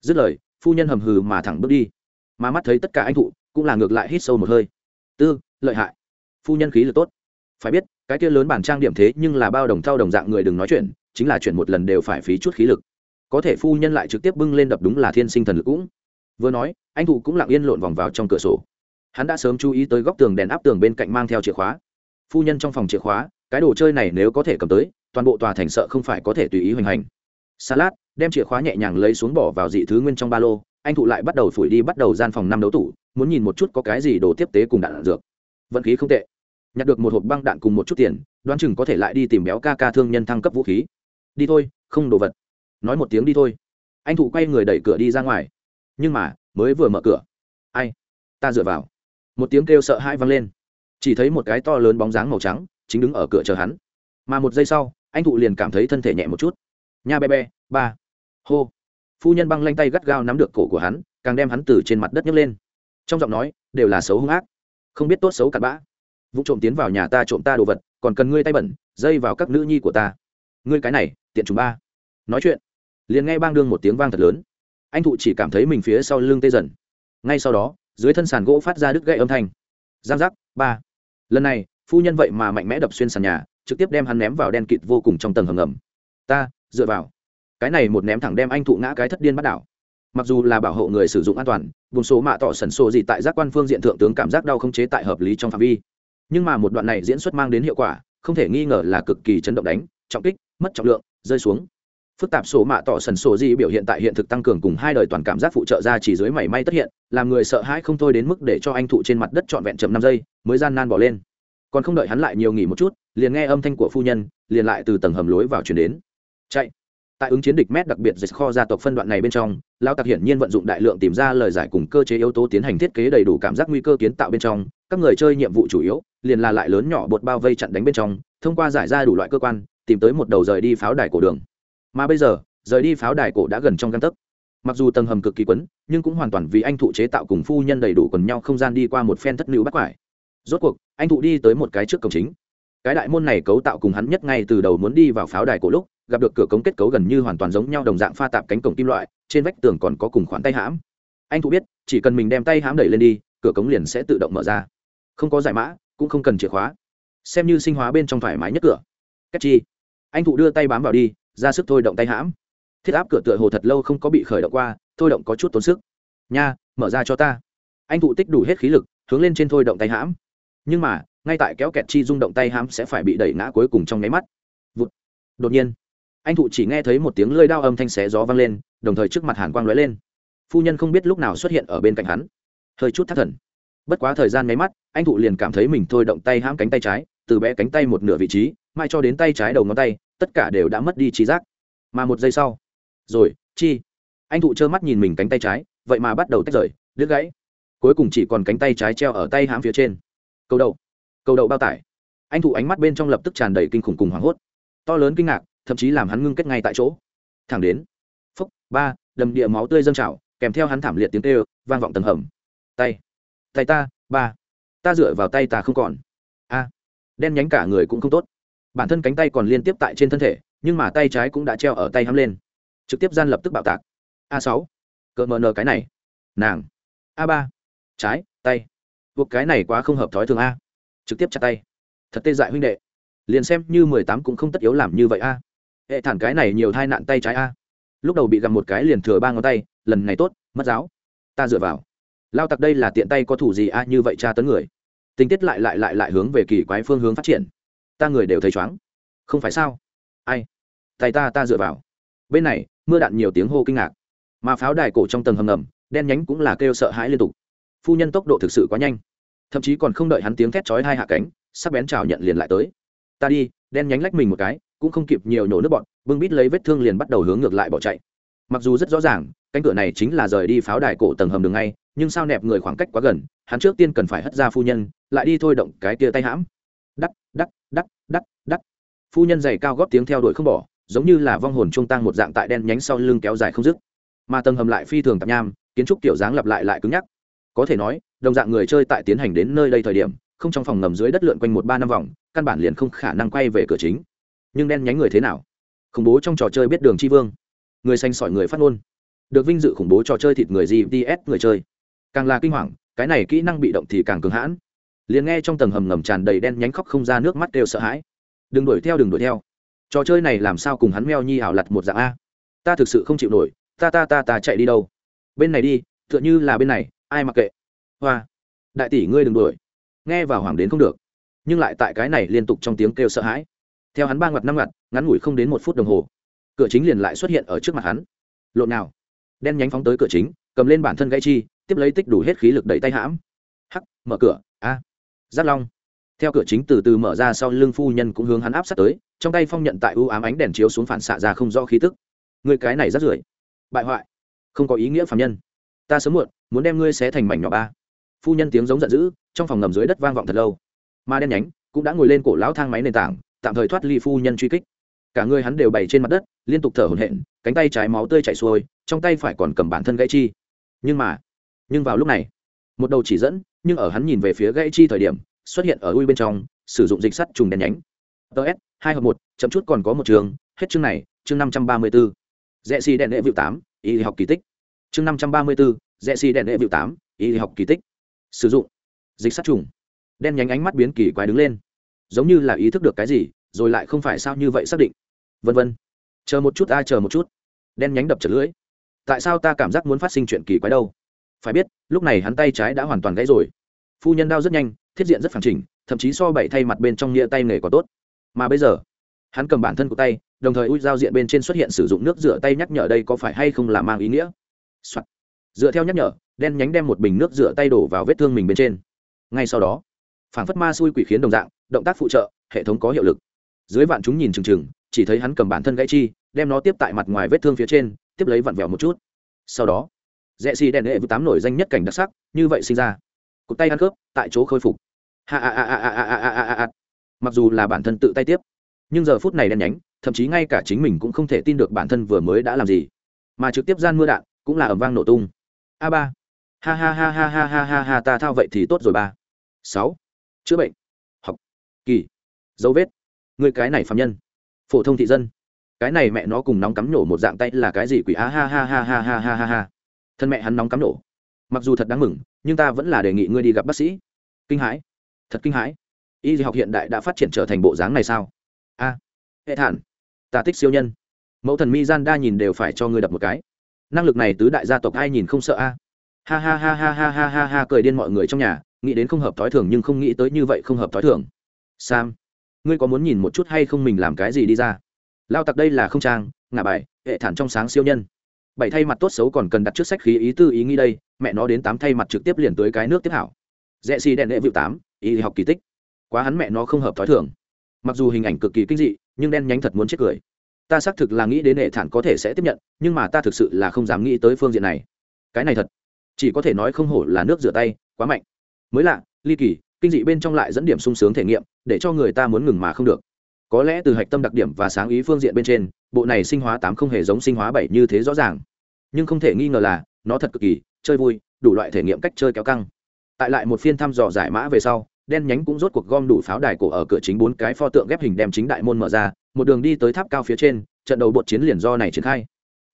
A: Dứt lời, phu nhân hầm hừ mà thẳng bước đi. Mà mắt thấy tất cả anh thụ cũng là ngược lại hít sâu một hơi. Tư lợi hại. Phu nhân khí lực tốt. Phải biết, cái kia lớn bản trang điểm thế nhưng là bao đồng thao đồng dạng người đừng nói chuyện, chính là chuyện một lần đều phải phí chút khí lực. Có thể phu nhân lại trực tiếp bưng lên đập đúng là thiên sinh thần lực cũng. Vừa nói, anh thụ cũng lặng yên lộn vòng vào trong cửa sổ. Hắn đã sớm chú ý tới góc tường đèn áp tường bên cạnh mang theo chìa khóa. Phu nhân trong phòng chìa khóa, cái đồ chơi này nếu có thể cầm tới, toàn bộ tòa thành sợ không phải có thể tùy ý hoành hành. Salat, đem chìa khóa nhẹ nhàng lấy xuống bỏ vào dị thứ nguyên trong ba lô, anh thụ lại bắt đầu phủi đi bắt đầu gian phòng năm đấu tủ, muốn nhìn một chút có cái gì đồ tiếp tế cùng đạn dược vận khí không tệ. Nhặt được một hộp băng đạn cùng một chút tiền, đoán chừng có thể lại đi tìm béo ca ca thương nhân thăng cấp vũ khí. Đi thôi, không đồ vật. Nói một tiếng đi thôi. Anh thụ quay người đẩy cửa đi ra ngoài. Nhưng mà, mới vừa mở cửa. Ai? Ta dựa vào. Một tiếng kêu sợ hãi vang lên. Chỉ thấy một cái to lớn bóng dáng màu trắng, chính đứng ở cửa chờ hắn. Mà một giây sau, anh thụ liền cảm thấy thân thể nhẹ một chút. Nha be be ba. Hô. Phu nhân băng lanh tay gắt gao nắm được cổ của hắn, càng đem hắn từ trên mặt đất nhấc lên. Trong giọng nói, đều là xấu hung ác không biết tốt xấu cặn bã. Vụ trộm tiến vào nhà ta trộm ta đồ vật, còn cần ngươi tay bẩn, dây vào các nữ nhi của ta. Ngươi cái này, tiện chúng ba. Nói chuyện, liền nghe bang đương một tiếng vang thật lớn. Anh thụ chỉ cảm thấy mình phía sau lưng tê dần. Ngay sau đó, dưới thân sàn gỗ phát ra đứt gãy âm thanh. Giang giác, ba. Lần này, phu nhân vậy mà mạnh mẽ đập xuyên sàn nhà, trực tiếp đem hắn ném vào đen kịt vô cùng trong tầng hầm ngầm. Ta, dựa vào. Cái này một ném thẳng đem anh thụ ngã cái thất điên bắt đảo mặc dù là bảo hộ người sử dụng an toàn, vùng số mạ tỏ sần sổ gì tại giác quan phương diện thượng tướng cảm giác đau không chế tại hợp lý trong phạm vi. Nhưng mà một đoạn này diễn xuất mang đến hiệu quả, không thể nghi ngờ là cực kỳ chấn động đánh, trọng kích, mất trọng lượng, rơi xuống. Phức tạp số mạ tỏ sần sổ gì biểu hiện tại hiện thực tăng cường cùng hai đời toàn cảm giác phụ trợ ra chỉ dưới mảy may tất hiện, làm người sợ hãi không thôi đến mức để cho anh thụ trên mặt đất trọn vẹn chậm năm giây, mới gian nan bỏ lên. Còn không đợi hắn lại nhiều nghỉ một chút, liền nghe âm thanh của phu nhân, liền lại từ tầng hầm lối vào chuyển đến. Chạy tại ứng chiến địch mét đặc biệt dịch kho gia tộc phân đoạn này bên trong lao tặc hiển nhiên vận dụng đại lượng tìm ra lời giải cùng cơ chế yếu tố tiến hành thiết kế đầy đủ cảm giác nguy cơ kiến tạo bên trong. Các người chơi nhiệm vụ chủ yếu, liền là lại lớn nhỏ bột bao vây chặn đánh bên trong, thông qua giải ra đủ loại cơ quan, tìm tới một đầu rời đi pháo đài cổ đường. Mà bây giờ, rời đi pháo đài cổ đã gần trong căn tấc. Mặc dù tầng hầm cực kỳ quấn, nhưng cũng hoàn toàn vì anh thụ chế tạo cùng phu nhân đầy đủ quần nhau không gian đi qua một phen thất nữ bắt quải. Rốt cuộc, anh thụ đi tới một cái trước cổng chính. Cái đại môn này cấu tạo cùng hắn nhất ngay từ đầu muốn đi vào pháo đài cổ lúc gặp được cửa cống kết cấu gần như hoàn toàn giống nhau đồng dạng pha tạp cánh cổng kim loại, trên vách tường còn có cùng khoản tay hãm. Anh thụ biết, chỉ cần mình đem tay hãm đẩy lên đi, cửa cống liền sẽ tự động mở ra. Không có giải mã, cũng không cần chìa khóa. Xem như sinh hóa bên trong thoải mái nhất cửa. Cách chi? Anh thụ đưa tay bám vào đi, ra sức thôi động tay hãm. Thiết áp cửa tựa hồ thật lâu không có bị khởi động qua, thôi động có chút tốn sức. Nha, mở ra cho ta. Anh thụ tích đủ hết khí lực, hướng lên trên thôi động tay hãm. Nhưng mà, ngay tại kéo kẹt chi rung động tay hãm sẽ phải bị đẩy ngã cuối cùng trong nháy mắt. Vụt. đột nhiên anh thụ chỉ nghe thấy một tiếng lơi đao âm thanh xé gió vang lên, đồng thời trước mặt hàn quang lóe lên. Phu nhân không biết lúc nào xuất hiện ở bên cạnh hắn. Hơi chút thắt thần. Bất quá thời gian mấy mắt, anh thụ liền cảm thấy mình thôi động tay hãm cánh tay trái, từ bé cánh tay một nửa vị trí mai cho đến tay trái đầu ngón tay, tất cả đều đã mất đi trí giác. Mà một giây sau, rồi, chi. Anh thụ trơ mắt nhìn mình cánh tay trái, vậy mà bắt đầu tách rời, đứt gãy. Cuối cùng chỉ còn cánh tay trái treo ở tay hãm phía trên. Câu đậu câu đậu bao tải. Anh thụ ánh mắt bên trong lập tức tràn đầy kinh khủng cùng hoảng hốt. To lớn kinh ngạc thậm chí làm hắn ngưng kết ngay tại chỗ. Thẳng đến, phúc, ba, đầm địa máu tươi dâng trào, kèm theo hắn thảm liệt tiếng tê vang vọng tầng hầm. Tay tay ta, ba, ta dựa vào tay ta không còn. A, đen nhánh cả người cũng không tốt. Bản thân cánh tay còn liên tiếp tại trên thân thể, nhưng mà tay trái cũng đã treo ở tay hắm lên. Trực tiếp gian lập tức bạo tạc. A sáu cỡ mờ nờ cái này. Nàng. A ba, trái, tay. Buộc cái này quá không hợp thói thường a. Trực tiếp chặt tay. Thật tê dại huynh đệ. Liền xem như mười tám cũng không tất yếu làm như vậy a hệ thản cái này nhiều thai nạn tay trái a. Lúc đầu bị gặm một cái liền thừa ba ngón tay, lần này tốt, mất giáo. Ta dựa vào. Lao tặc đây là tiện tay có thủ gì a, như vậy tra tấn người. Tình tiết lại lại lại lại hướng về kỳ quái phương hướng phát triển. Ta người đều thấy chóng không phải sao? Ai? Tay ta ta dựa vào. Bên này, mưa đạn nhiều tiếng hô kinh ngạc. Mà pháo đài cổ trong tầng hầm ngầm, đen nhánh cũng là kêu sợ hãi liên tục. Phu nhân tốc độ thực sự quá nhanh. Thậm chí còn không đợi hắn tiếng thét chói hai hạ cánh sắp bén chào nhận liền lại tới. Ta đi, đen nhánh lách mình một cái cũng không kịp nhiều nhổ nước bọn, bưng bít lấy vết thương liền bắt đầu hướng ngược lại bỏ chạy. Mặc dù rất rõ ràng, cánh cửa này chính là rời đi pháo đài cổ tầng hầm đường ngay, nhưng sao nẹp người khoảng cách quá gần, hắn trước tiên cần phải hất ra phu nhân, lại đi thôi động cái tia tay hãm. Đắc đắc đắc đắc đắc. Phu nhân giày cao góp tiếng theo đuổi không bỏ, giống như là vong hồn trung tăng một dạng tại đen nhánh sau lưng kéo dài không dứt. Mà tầng hầm lại phi thường tạp nham, kiến trúc kiểu dáng lặp lại lại cứng nhắc. Có thể nói, đồng dạng người chơi tại tiến hành đến nơi đây thời điểm, không trong phòng ngầm dưới đất lượn quanh một ba năm vòng, căn bản liền không khả năng quay về cửa chính nhưng đen nhánh người thế nào? Khủng bố trong trò chơi biết đường tri vương. Người xanh sỏi người phát ngôn. Được vinh dự khủng bố trò chơi thịt người gts người chơi. Càng là kinh hoàng, cái này kỹ năng bị động thì càng cường hãn. Liền nghe trong tầng hầm ngầm tràn đầy đen nhánh khóc không ra nước mắt đều sợ hãi. Đừng đuổi theo, đừng đuổi theo. Trò chơi này làm sao cùng hắn meo nhi ảo lặt một dạng a? Ta thực sự không chịu nổi, ta ta ta ta chạy đi đâu? Bên này đi, tựa như là bên này, ai mặc kệ? Hoa, đại tỷ ngươi đừng đuổi. Nghe vào hoảng đến không được. Nhưng lại tại cái này liên tục trong tiếng kêu sợ hãi theo hắn ba ngoặt năm ngoặt, ngắn ngủi không đến một phút đồng hồ, cửa chính liền lại xuất hiện ở trước mặt hắn. Lộn nào. Đen nhánh phóng tới cửa chính, cầm lên bản thân gãy chi, tiếp lấy tích đủ hết khí lực đẩy tay hãm. Hắc, mở cửa, a. À. giáp long. Theo cửa chính từ từ mở ra sau lưng phu nhân cũng hướng hắn áp sát tới, trong tay phong nhận tại ưu ám ánh đèn chiếu xuống phản xạ ra không rõ khí tức. Người cái này rất rưởi. Bại hoại. Không có ý nghĩa phạm nhân. Ta sớm muộn, muốn đem ngươi xé thành mảnh nhỏ ba. Phu nhân tiếng giống giận dữ, trong phòng ngầm dưới đất vang vọng thật lâu. Mà đen nhánh cũng đã ngồi lên cổ lão thang máy nền tảng tạm thời thoát ly phu nhân truy kích. Cả người hắn đều bày trên mặt đất, liên tục thở hổn hển, cánh tay trái máu tươi chảy xuôi, trong tay phải còn cầm bản thân gãy chi. Nhưng mà, nhưng vào lúc này, một đầu chỉ dẫn, nhưng ở hắn nhìn về phía gãy chi thời điểm, xuất hiện ở ui bên trong, sử dụng dịch sắt trùng đèn nhánh. Ts hai hợp một, chậm chút còn có một trường, hết chương này, chương năm trăm ba mươi bốn rẽ xi đèn đệ vự tám, y học kỳ tích. Chương năm trăm ba mươi bốn rẽ xi đèn đệ vự tám, y học kỳ tích. Sử dụng dịch sát trùng. Đen nhánh ánh mắt biến kỳ quái đứng lên. Giống như là ý thức được cái gì rồi lại không phải sao như vậy xác định. Vân vân. Chờ một chút ai chờ một chút. Đen nhánh đập chật lưỡi. Tại sao ta cảm giác muốn phát sinh chuyện kỳ quái đâu? Phải biết, lúc này hắn tay trái đã hoàn toàn gãy rồi. Phu nhân đao rất nhanh, thiết diện rất phản trình thậm chí so bảy thay mặt bên trong nghĩa tay nghề có tốt. Mà bây giờ, hắn cầm bản thân của tay, đồng thời ui giao diện bên trên xuất hiện sử dụng nước rửa tay nhắc nhở đây có phải hay không là mang ý nghĩa、Soạn. dựa theo nhắc nhở, đen nhánh đem một bình nước rửa tay đổ vào vết thương mình bên trên. Ngay sau đó phản phất ma xui quỷ khiến đồng dạng, động tác phụ trợ, hệ thống có hiệu lực dưới vạn chúng nhìn chừng chừng chỉ thấy hắn cầm bản thân gãy chi đem nó tiếp tại mặt ngoài vết thương phía trên tiếp lấy vặn vẹo một chút sau đó rẽ xì đèn hệ với tám nổi danh nhất cảnh đặc sắc như vậy sinh ra cụt tay ăn khớp tại chỗ khôi phục ha ha ha ha ha ha ha ha ha mặc dù là bản thân tự tay tiếp nhưng giờ phút này đen nhánh thậm chí ngay cả chính mình cũng không thể tin được bản thân vừa mới đã làm gì mà trực tiếp gian mưa đạn cũng là ở vang nổ tung a ba ha ha ha ha ha ha ha ha ta thao vậy thì tốt rồi ba sáu chữa bệnh học kỳ dấu vết người cái này phạm nhân phổ thông thị dân cái này mẹ nó cùng nóng cắm nổ một dạng tay là cái gì quỷ a ha ha ha ha ha ha ha ha thân mẹ hắn nóng cắm nổ mặc dù thật đáng mừng nhưng ta vẫn là đề nghị ngươi đi gặp bác sĩ kinh hãi thật kinh hãi y học hiện đại đã phát triển trở thành bộ dáng này sao a hệ thản ta thích siêu nhân mẫu thần mi gian đa nhìn đều phải cho ngươi đập một cái năng lực này tứ đại gia tộc ai nhìn không sợ a ha ha ha ha ha ha ha ha cười điên mọi người trong nhà nghĩ đến không hợp thói thường nhưng không nghĩ tới như vậy không hợp thói thường sam ngươi có muốn nhìn một chút hay không mình làm cái gì đi ra? Lao tặc đây là không trang, ngả bài, hệ thản trong sáng siêu nhân. Bảy thay mặt tốt xấu còn cần đặt trước sách khí ý tư ý nghĩ đây, mẹ nó đến tám thay mặt trực tiếp liền tới cái nước tiếp hảo. Rẽ xì đèn đệ vịu tám, y học kỳ tích. Quá hắn mẹ nó không hợp thói thường. Mặc dù hình ảnh cực kỳ kinh dị, nhưng đen nhánh thật muốn chết cười. Ta xác thực là nghĩ đến hệ thản có thể sẽ tiếp nhận, nhưng mà ta thực sự là không dám nghĩ tới phương diện này. Cái này thật, chỉ có thể nói không hổ là nước rửa tay, quá mạnh. Mới lạ, ly kỳ kinh dị bên trong lại dẫn điểm sung sướng thể nghiệm, để cho người ta muốn ngừng mà không được. Có lẽ từ hạch tâm đặc điểm và sáng ý phương diện bên trên, bộ này sinh hóa tám không hề giống sinh hóa bảy như thế rõ ràng. Nhưng không thể nghi ngờ là, nó thật cực kỳ, chơi vui, đủ loại thể nghiệm cách chơi kéo căng. Tại lại một phiên thăm dò giải mã về sau, đen nhánh cũng rốt cuộc gom đủ pháo đài cổ ở cửa chính bốn cái pho tượng ghép hình đem chính đại môn mở ra, một đường đi tới tháp cao phía trên, trận đầu bột chiến liền do này triển khai.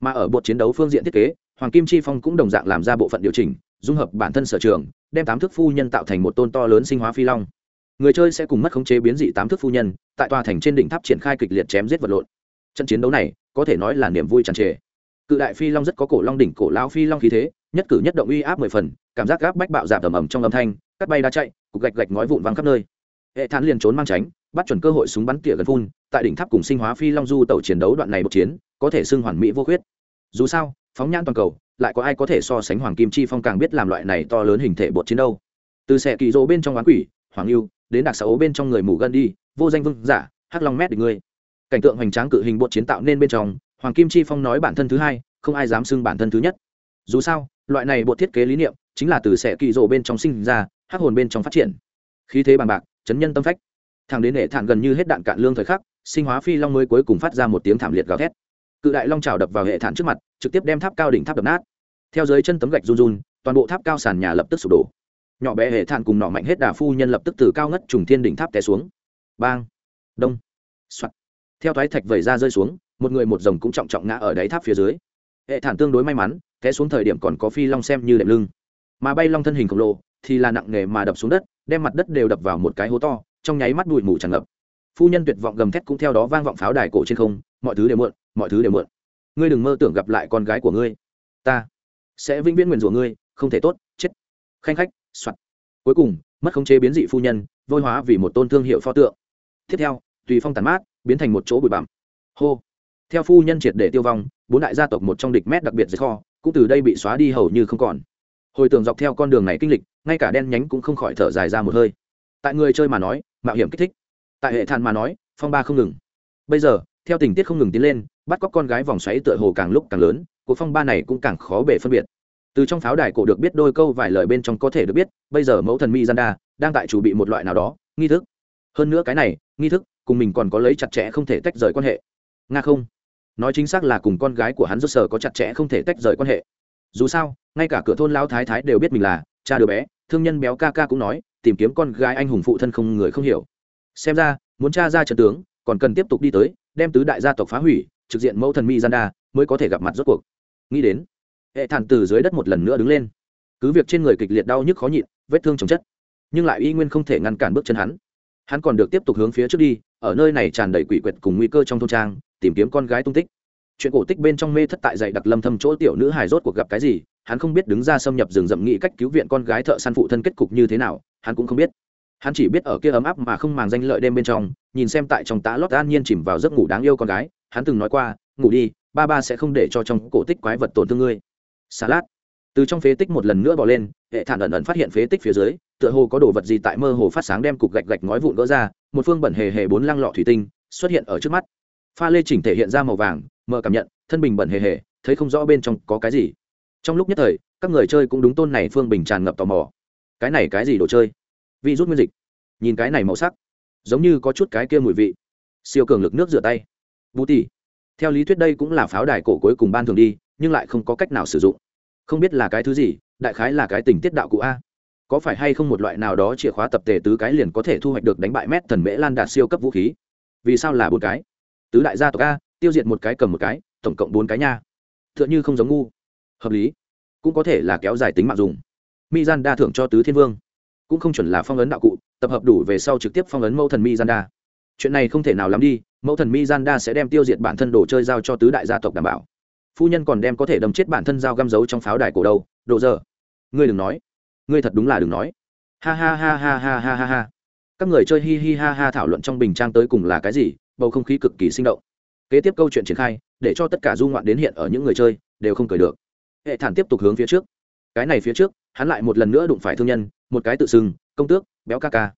A: Mà ở bột chiến đấu phương diện thiết kế, hoàng kim chi phong cũng đồng dạng làm ra bộ phận điều chỉnh dung hợp bản thân sở trường, đem tám thước phu nhân tạo thành một tôn to lớn sinh hóa phi long. Người chơi sẽ cùng mất khống chế biến dị tám thước phu nhân, tại tòa thành trên đỉnh tháp triển khai kịch liệt chém giết vật lộn. Trận chiến đấu này, có thể nói là niềm vui tràn trề. Cự đại phi long rất có cổ long đỉnh, cổ lao phi long khí thế, nhất cử nhất động uy áp mười phần, cảm giác gáp bách bạo dạp ầm ầm trong âm thanh, cắt bay đá chạy, cục gạch gạch ngói vụn văng khắp nơi. Hệ thán liền trốn mang tránh, bắt chuẩn cơ hội súng bắn tỉa gần phun, tại đỉnh tháp cùng sinh hóa phi long du tàu chiến đấu đoạn này một chiến, có thể xưng hoàn mỹ vô khuyết. Dù sao, phóng nhan toàn cầu lại có ai có thể so sánh hoàng kim chi phong càng biết làm loại này to lớn hình thể bột chiến đâu. Từ xe kỳ rỗ bên trong oán quỷ, hoàng lưu đến đặc xấu bên trong người mù gân đi, vô danh vương giả, hắc long mét địch ngươi cảnh tượng hoành tráng cự hình bột chiến tạo nên bên trong, hoàng kim chi phong nói bản thân thứ hai, không ai dám xưng bản thân thứ nhất. Dù sao, loại này bột thiết kế lý niệm, chính là từ xe kỳ rỗ bên trong sinh ra, hắc hồn bên trong phát triển. Khí thế bàn bạc, chấn nhân tâm phách. Thằng đến hệ thản gần như hết đạn cạn lương thời khắc, sinh hóa phi long mới cuối cùng phát ra một tiếng thảm liệt gào thét cự đại long trào đập vào hệ thản trước mặt, trực tiếp đem tháp cao đỉnh tháp đập nát. Theo dưới chân tấm gạch run run, toàn bộ tháp cao sàn nhà lập tức sụp đổ. Nhỏ bé hệ thản cùng nọ mạnh hết đà phu nhân lập tức từ cao ngất trùng thiên đỉnh tháp té xuống. Bang, đông, soạt. Theo thoái thạch vẩy ra rơi xuống, một người một rồng cũng trọng trọng ngã ở đáy tháp phía dưới. Hệ thản tương đối may mắn, té xuống thời điểm còn có phi long xem như đệm lưng. Mà bay long thân hình khổng lồ thì là nặng nghề mà đập xuống đất, đem mặt đất đều đập vào một cái hố to, trong nháy mắt bụi mù tràn ngập. Phu nhân tuyệt vọng gầm thét cũng theo đó vang vọng pháo đài cổ trên không, mọi thứ đều muộn mọi thứ đều muộn ngươi đừng mơ tưởng gặp lại con gái của ngươi. Ta sẽ vĩnh viễn nguyền rủa ngươi, không thể tốt, chết. Khanh khách, soạt. Cuối cùng, mất khống chế biến dị phu nhân, vôi hóa vì một tôn thương hiệu pho tượng. Tiếp theo, tùy phong tàn mát, biến thành một chỗ bụi bặm. Hô. Theo phu nhân triệt để tiêu vong, bốn đại gia tộc một trong địch mét đặc biệt dưới kho, cũng từ đây bị xóa đi hầu như không còn. Hồi tưởng dọc theo con đường này kinh lịch, ngay cả đen nhánh cũng không khỏi thở dài ra một hơi. Tại người chơi mà nói, mạo hiểm kích thích. Tại hệ thàn mà nói, phong ba không ngừng. Bây giờ, theo tình tiết không ngừng tiến lên bắt cóc con gái vòng xoáy tựa hồ càng lúc càng lớn, cuộc phong ba này cũng càng khó bể phân biệt. Từ trong pháo đài cổ được biết đôi câu vài lời bên trong có thể được biết, bây giờ mẫu thần mi Randa đang tại chủ bị một loại nào đó, nghi thức. Hơn nữa cái này, nghi thức, cùng mình còn có lấy chặt chẽ không thể tách rời quan hệ. Nga không. Nói chính xác là cùng con gái của hắn rốt sở có chặt chẽ không thể tách rời quan hệ. Dù sao, ngay cả cửa thôn lão thái thái đều biết mình là cha đứa bé, thương nhân béo ca ca cũng nói, tìm kiếm con gái anh hùng phụ thân không người không hiểu. Xem ra, muốn cha ra trận tướng, còn cần tiếp tục đi tới, đem tứ đại gia tộc phá hủy trực diện mẫu thần mizanda mới có thể gặp mặt rốt cuộc. Nghĩ đến, hệ thản từ dưới đất một lần nữa đứng lên. Cứ việc trên người kịch liệt đau nhức khó nhịn, vết thương chồng chất, nhưng lại y nguyên không thể ngăn cản bước chân hắn. Hắn còn được tiếp tục hướng phía trước đi, ở nơi này tràn đầy quỷ quyệt cùng nguy cơ trong thôn trang, tìm kiếm con gái tung tích. Chuyện cổ tích bên trong mê thất tại dạy đặc lâm thâm chỗ tiểu nữ hài rốt cuộc gặp cái gì, hắn không biết đứng ra xâm nhập rừng rậm nghĩ cách cứu viện con gái thợ săn phụ thân kết cục như thế nào, hắn cũng không biết. Hắn chỉ biết ở kia ấm áp mà không màng danh lợi đêm bên trong, nhìn xem tại trong tá lót an nhiên chìm vào giấc ngủ đáng yêu con gái hắn từng nói qua, ngủ đi, ba ba sẽ không để cho trong cổ tích quái vật tổn thương ngươi. Xà lát từ trong phế tích một lần nữa bỏ lên, hệ thản ẩn ẩn phát hiện phế tích phía dưới, tựa hồ có đồ vật gì tại mơ hồ phát sáng đem cục gạch gạch ngói vụn gỡ ra, một phương bẩn hề hề bốn lăng lọ thủy tinh xuất hiện ở trước mắt. Pha lê chỉnh thể hiện ra màu vàng, mờ cảm nhận, thân bình bẩn hề hề, thấy không rõ bên trong có cái gì. Trong lúc nhất thời, các người chơi cũng đúng tôn này phương bình tràn ngập tò mò. Cái này cái gì đồ chơi? Vi rút nguyên dịch. Nhìn cái này màu sắc, giống như có chút cái kia mùi vị. Siêu cường lực nước rửa tay vũ tỷ theo lý thuyết đây cũng là pháo đài cổ cuối cùng ban thường đi, nhưng lại không có cách nào sử dụng. Không biết là cái thứ gì, đại khái là cái tình tiết đạo cụ a. Có phải hay không một loại nào đó chìa khóa tập tề tứ cái liền có thể thu hoạch được đánh bại mét thần mễ lan đạt siêu cấp vũ khí? Vì sao là bốn cái? Tứ đại gia tộc a, tiêu diệt một cái cầm một cái, tổng cộng bốn cái nha. T h ư ợ n h ư không giống ngu. Hợp lý. Cũng có thể là kéo dài tính mạng dùng. Mi gian đa thưởng cho tứ thiên vương. Cũng không chuẩn là phong ấn đạo cụ, tập hợp đủ về sau trực tiếp phong ấn mẫu thần mi gian đa. Chuyện này không thể nào lắm đi mẫu thần mizanda sẽ đem tiêu diệt bản thân đồ chơi giao cho tứ đại gia tộc đảm bảo. Phu nhân còn đem có thể đâm chết bản thân dao găm giấu trong pháo đài cổ đầu, đồ giờ ngươi đừng nói. Ngươi thật đúng là đừng nói. Ha ha ha ha ha ha ha ha. Các người chơi hi hi ha ha thảo luận trong bình trang tới cùng là cái gì bầu không khí cực kỳ sinh động. Kế tiếp câu chuyện triển khai để cho tất cả du ngoạn đến hiện ở những người chơi đều không cười được. Hệ thản tiếp tục hướng phía trước. Cái này phía trước hắn lại một lần nữa đụng phải thương nhân một cái tự xưng công tước béo ca ca.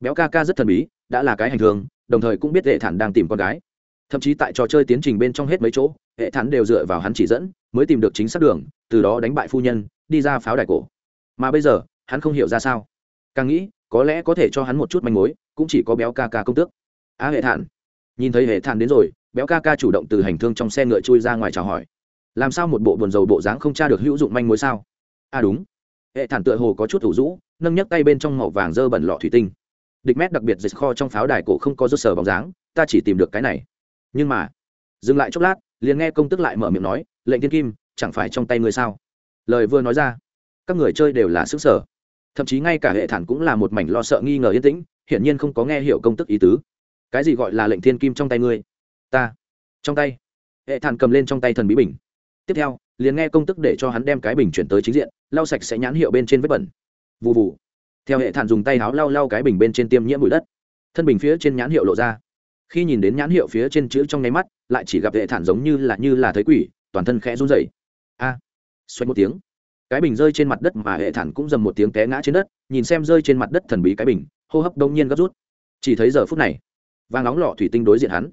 A: Béo ca ca rất thần bí đã là cái hành thường đồng thời cũng biết hệ thản đang tìm con gái. Thậm chí tại trò chơi tiến trình bên trong hết mấy chỗ, hệ thản đều dựa vào hắn chỉ dẫn, mới tìm được chính xác đường, từ đó đánh bại phu nhân, đi ra pháo đài cổ. Mà bây giờ, hắn không hiểu ra sao. Càng nghĩ, có lẽ có thể cho hắn một chút manh mối, cũng chỉ có béo ca ca công tước. Á, hệ thản. Nhìn thấy hệ thản đến rồi, béo ca ca chủ động từ hành thương trong xe ngựa chui ra ngoài chào hỏi. Làm sao một bộ buồn dầu bộ dáng không tra được hữu dụng manh mối sao? À đúng. Hệ thản tựa hồ có chút thủ rũ, nâng nhấc tay bên trong màu vàng dơ bẩn lọ thủy tinh địch mét đặc biệt dịch kho trong pháo đài cổ không có rốt sở bóng dáng, ta chỉ tìm được cái này. Nhưng mà, dừng lại chốc lát, liền nghe công tức lại mở miệng nói, lệnh thiên kim, chẳng phải trong tay ngươi sao? Lời vừa nói ra, các người chơi đều là xứng sở thậm chí ngay cả hệ thản cũng là một mảnh lo sợ nghi ngờ yên tĩnh, hiển nhiên không có nghe hiểu công tức ý tứ. Cái gì gọi là lệnh thiên kim trong tay ngươi? Ta, trong tay. Hệ thản cầm lên trong tay thần bí bình. Tiếp theo, liền nghe công tức để cho hắn đem cái bình chuyển tới chính diện, lau sạch sẽ nhãn hiệu bên trên vết bẩn. Vụ vụ theo hệ thản dùng tay áo lau lau cái bình bên trên tiêm nhiễm bụi đất. Thân bình phía trên nhãn hiệu lộ ra. Khi nhìn đến nhãn hiệu phía trên chữ trong nháy mắt lại chỉ gặp hệ thản giống như là như là thấy quỷ toàn thân khẽ run rẩy. A! À, xoay một tiếng. Cái bình rơi trên mặt đất mà hệ thản cũng dầm một tiếng té ngã trên đất nhìn xem rơi trên mặt đất thần bí cái bình hô hấp đông nhiên gấp rút. Chỉ thấy giờ phút này vàng nóng lọ thủy tinh đối diện hắn.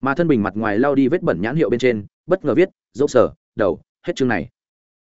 A: Mà thân bình mặt ngoài lao đi vết bẩn nhãn hiệu bên trên bất ngờ viết dẫu sở đầu hết chương này.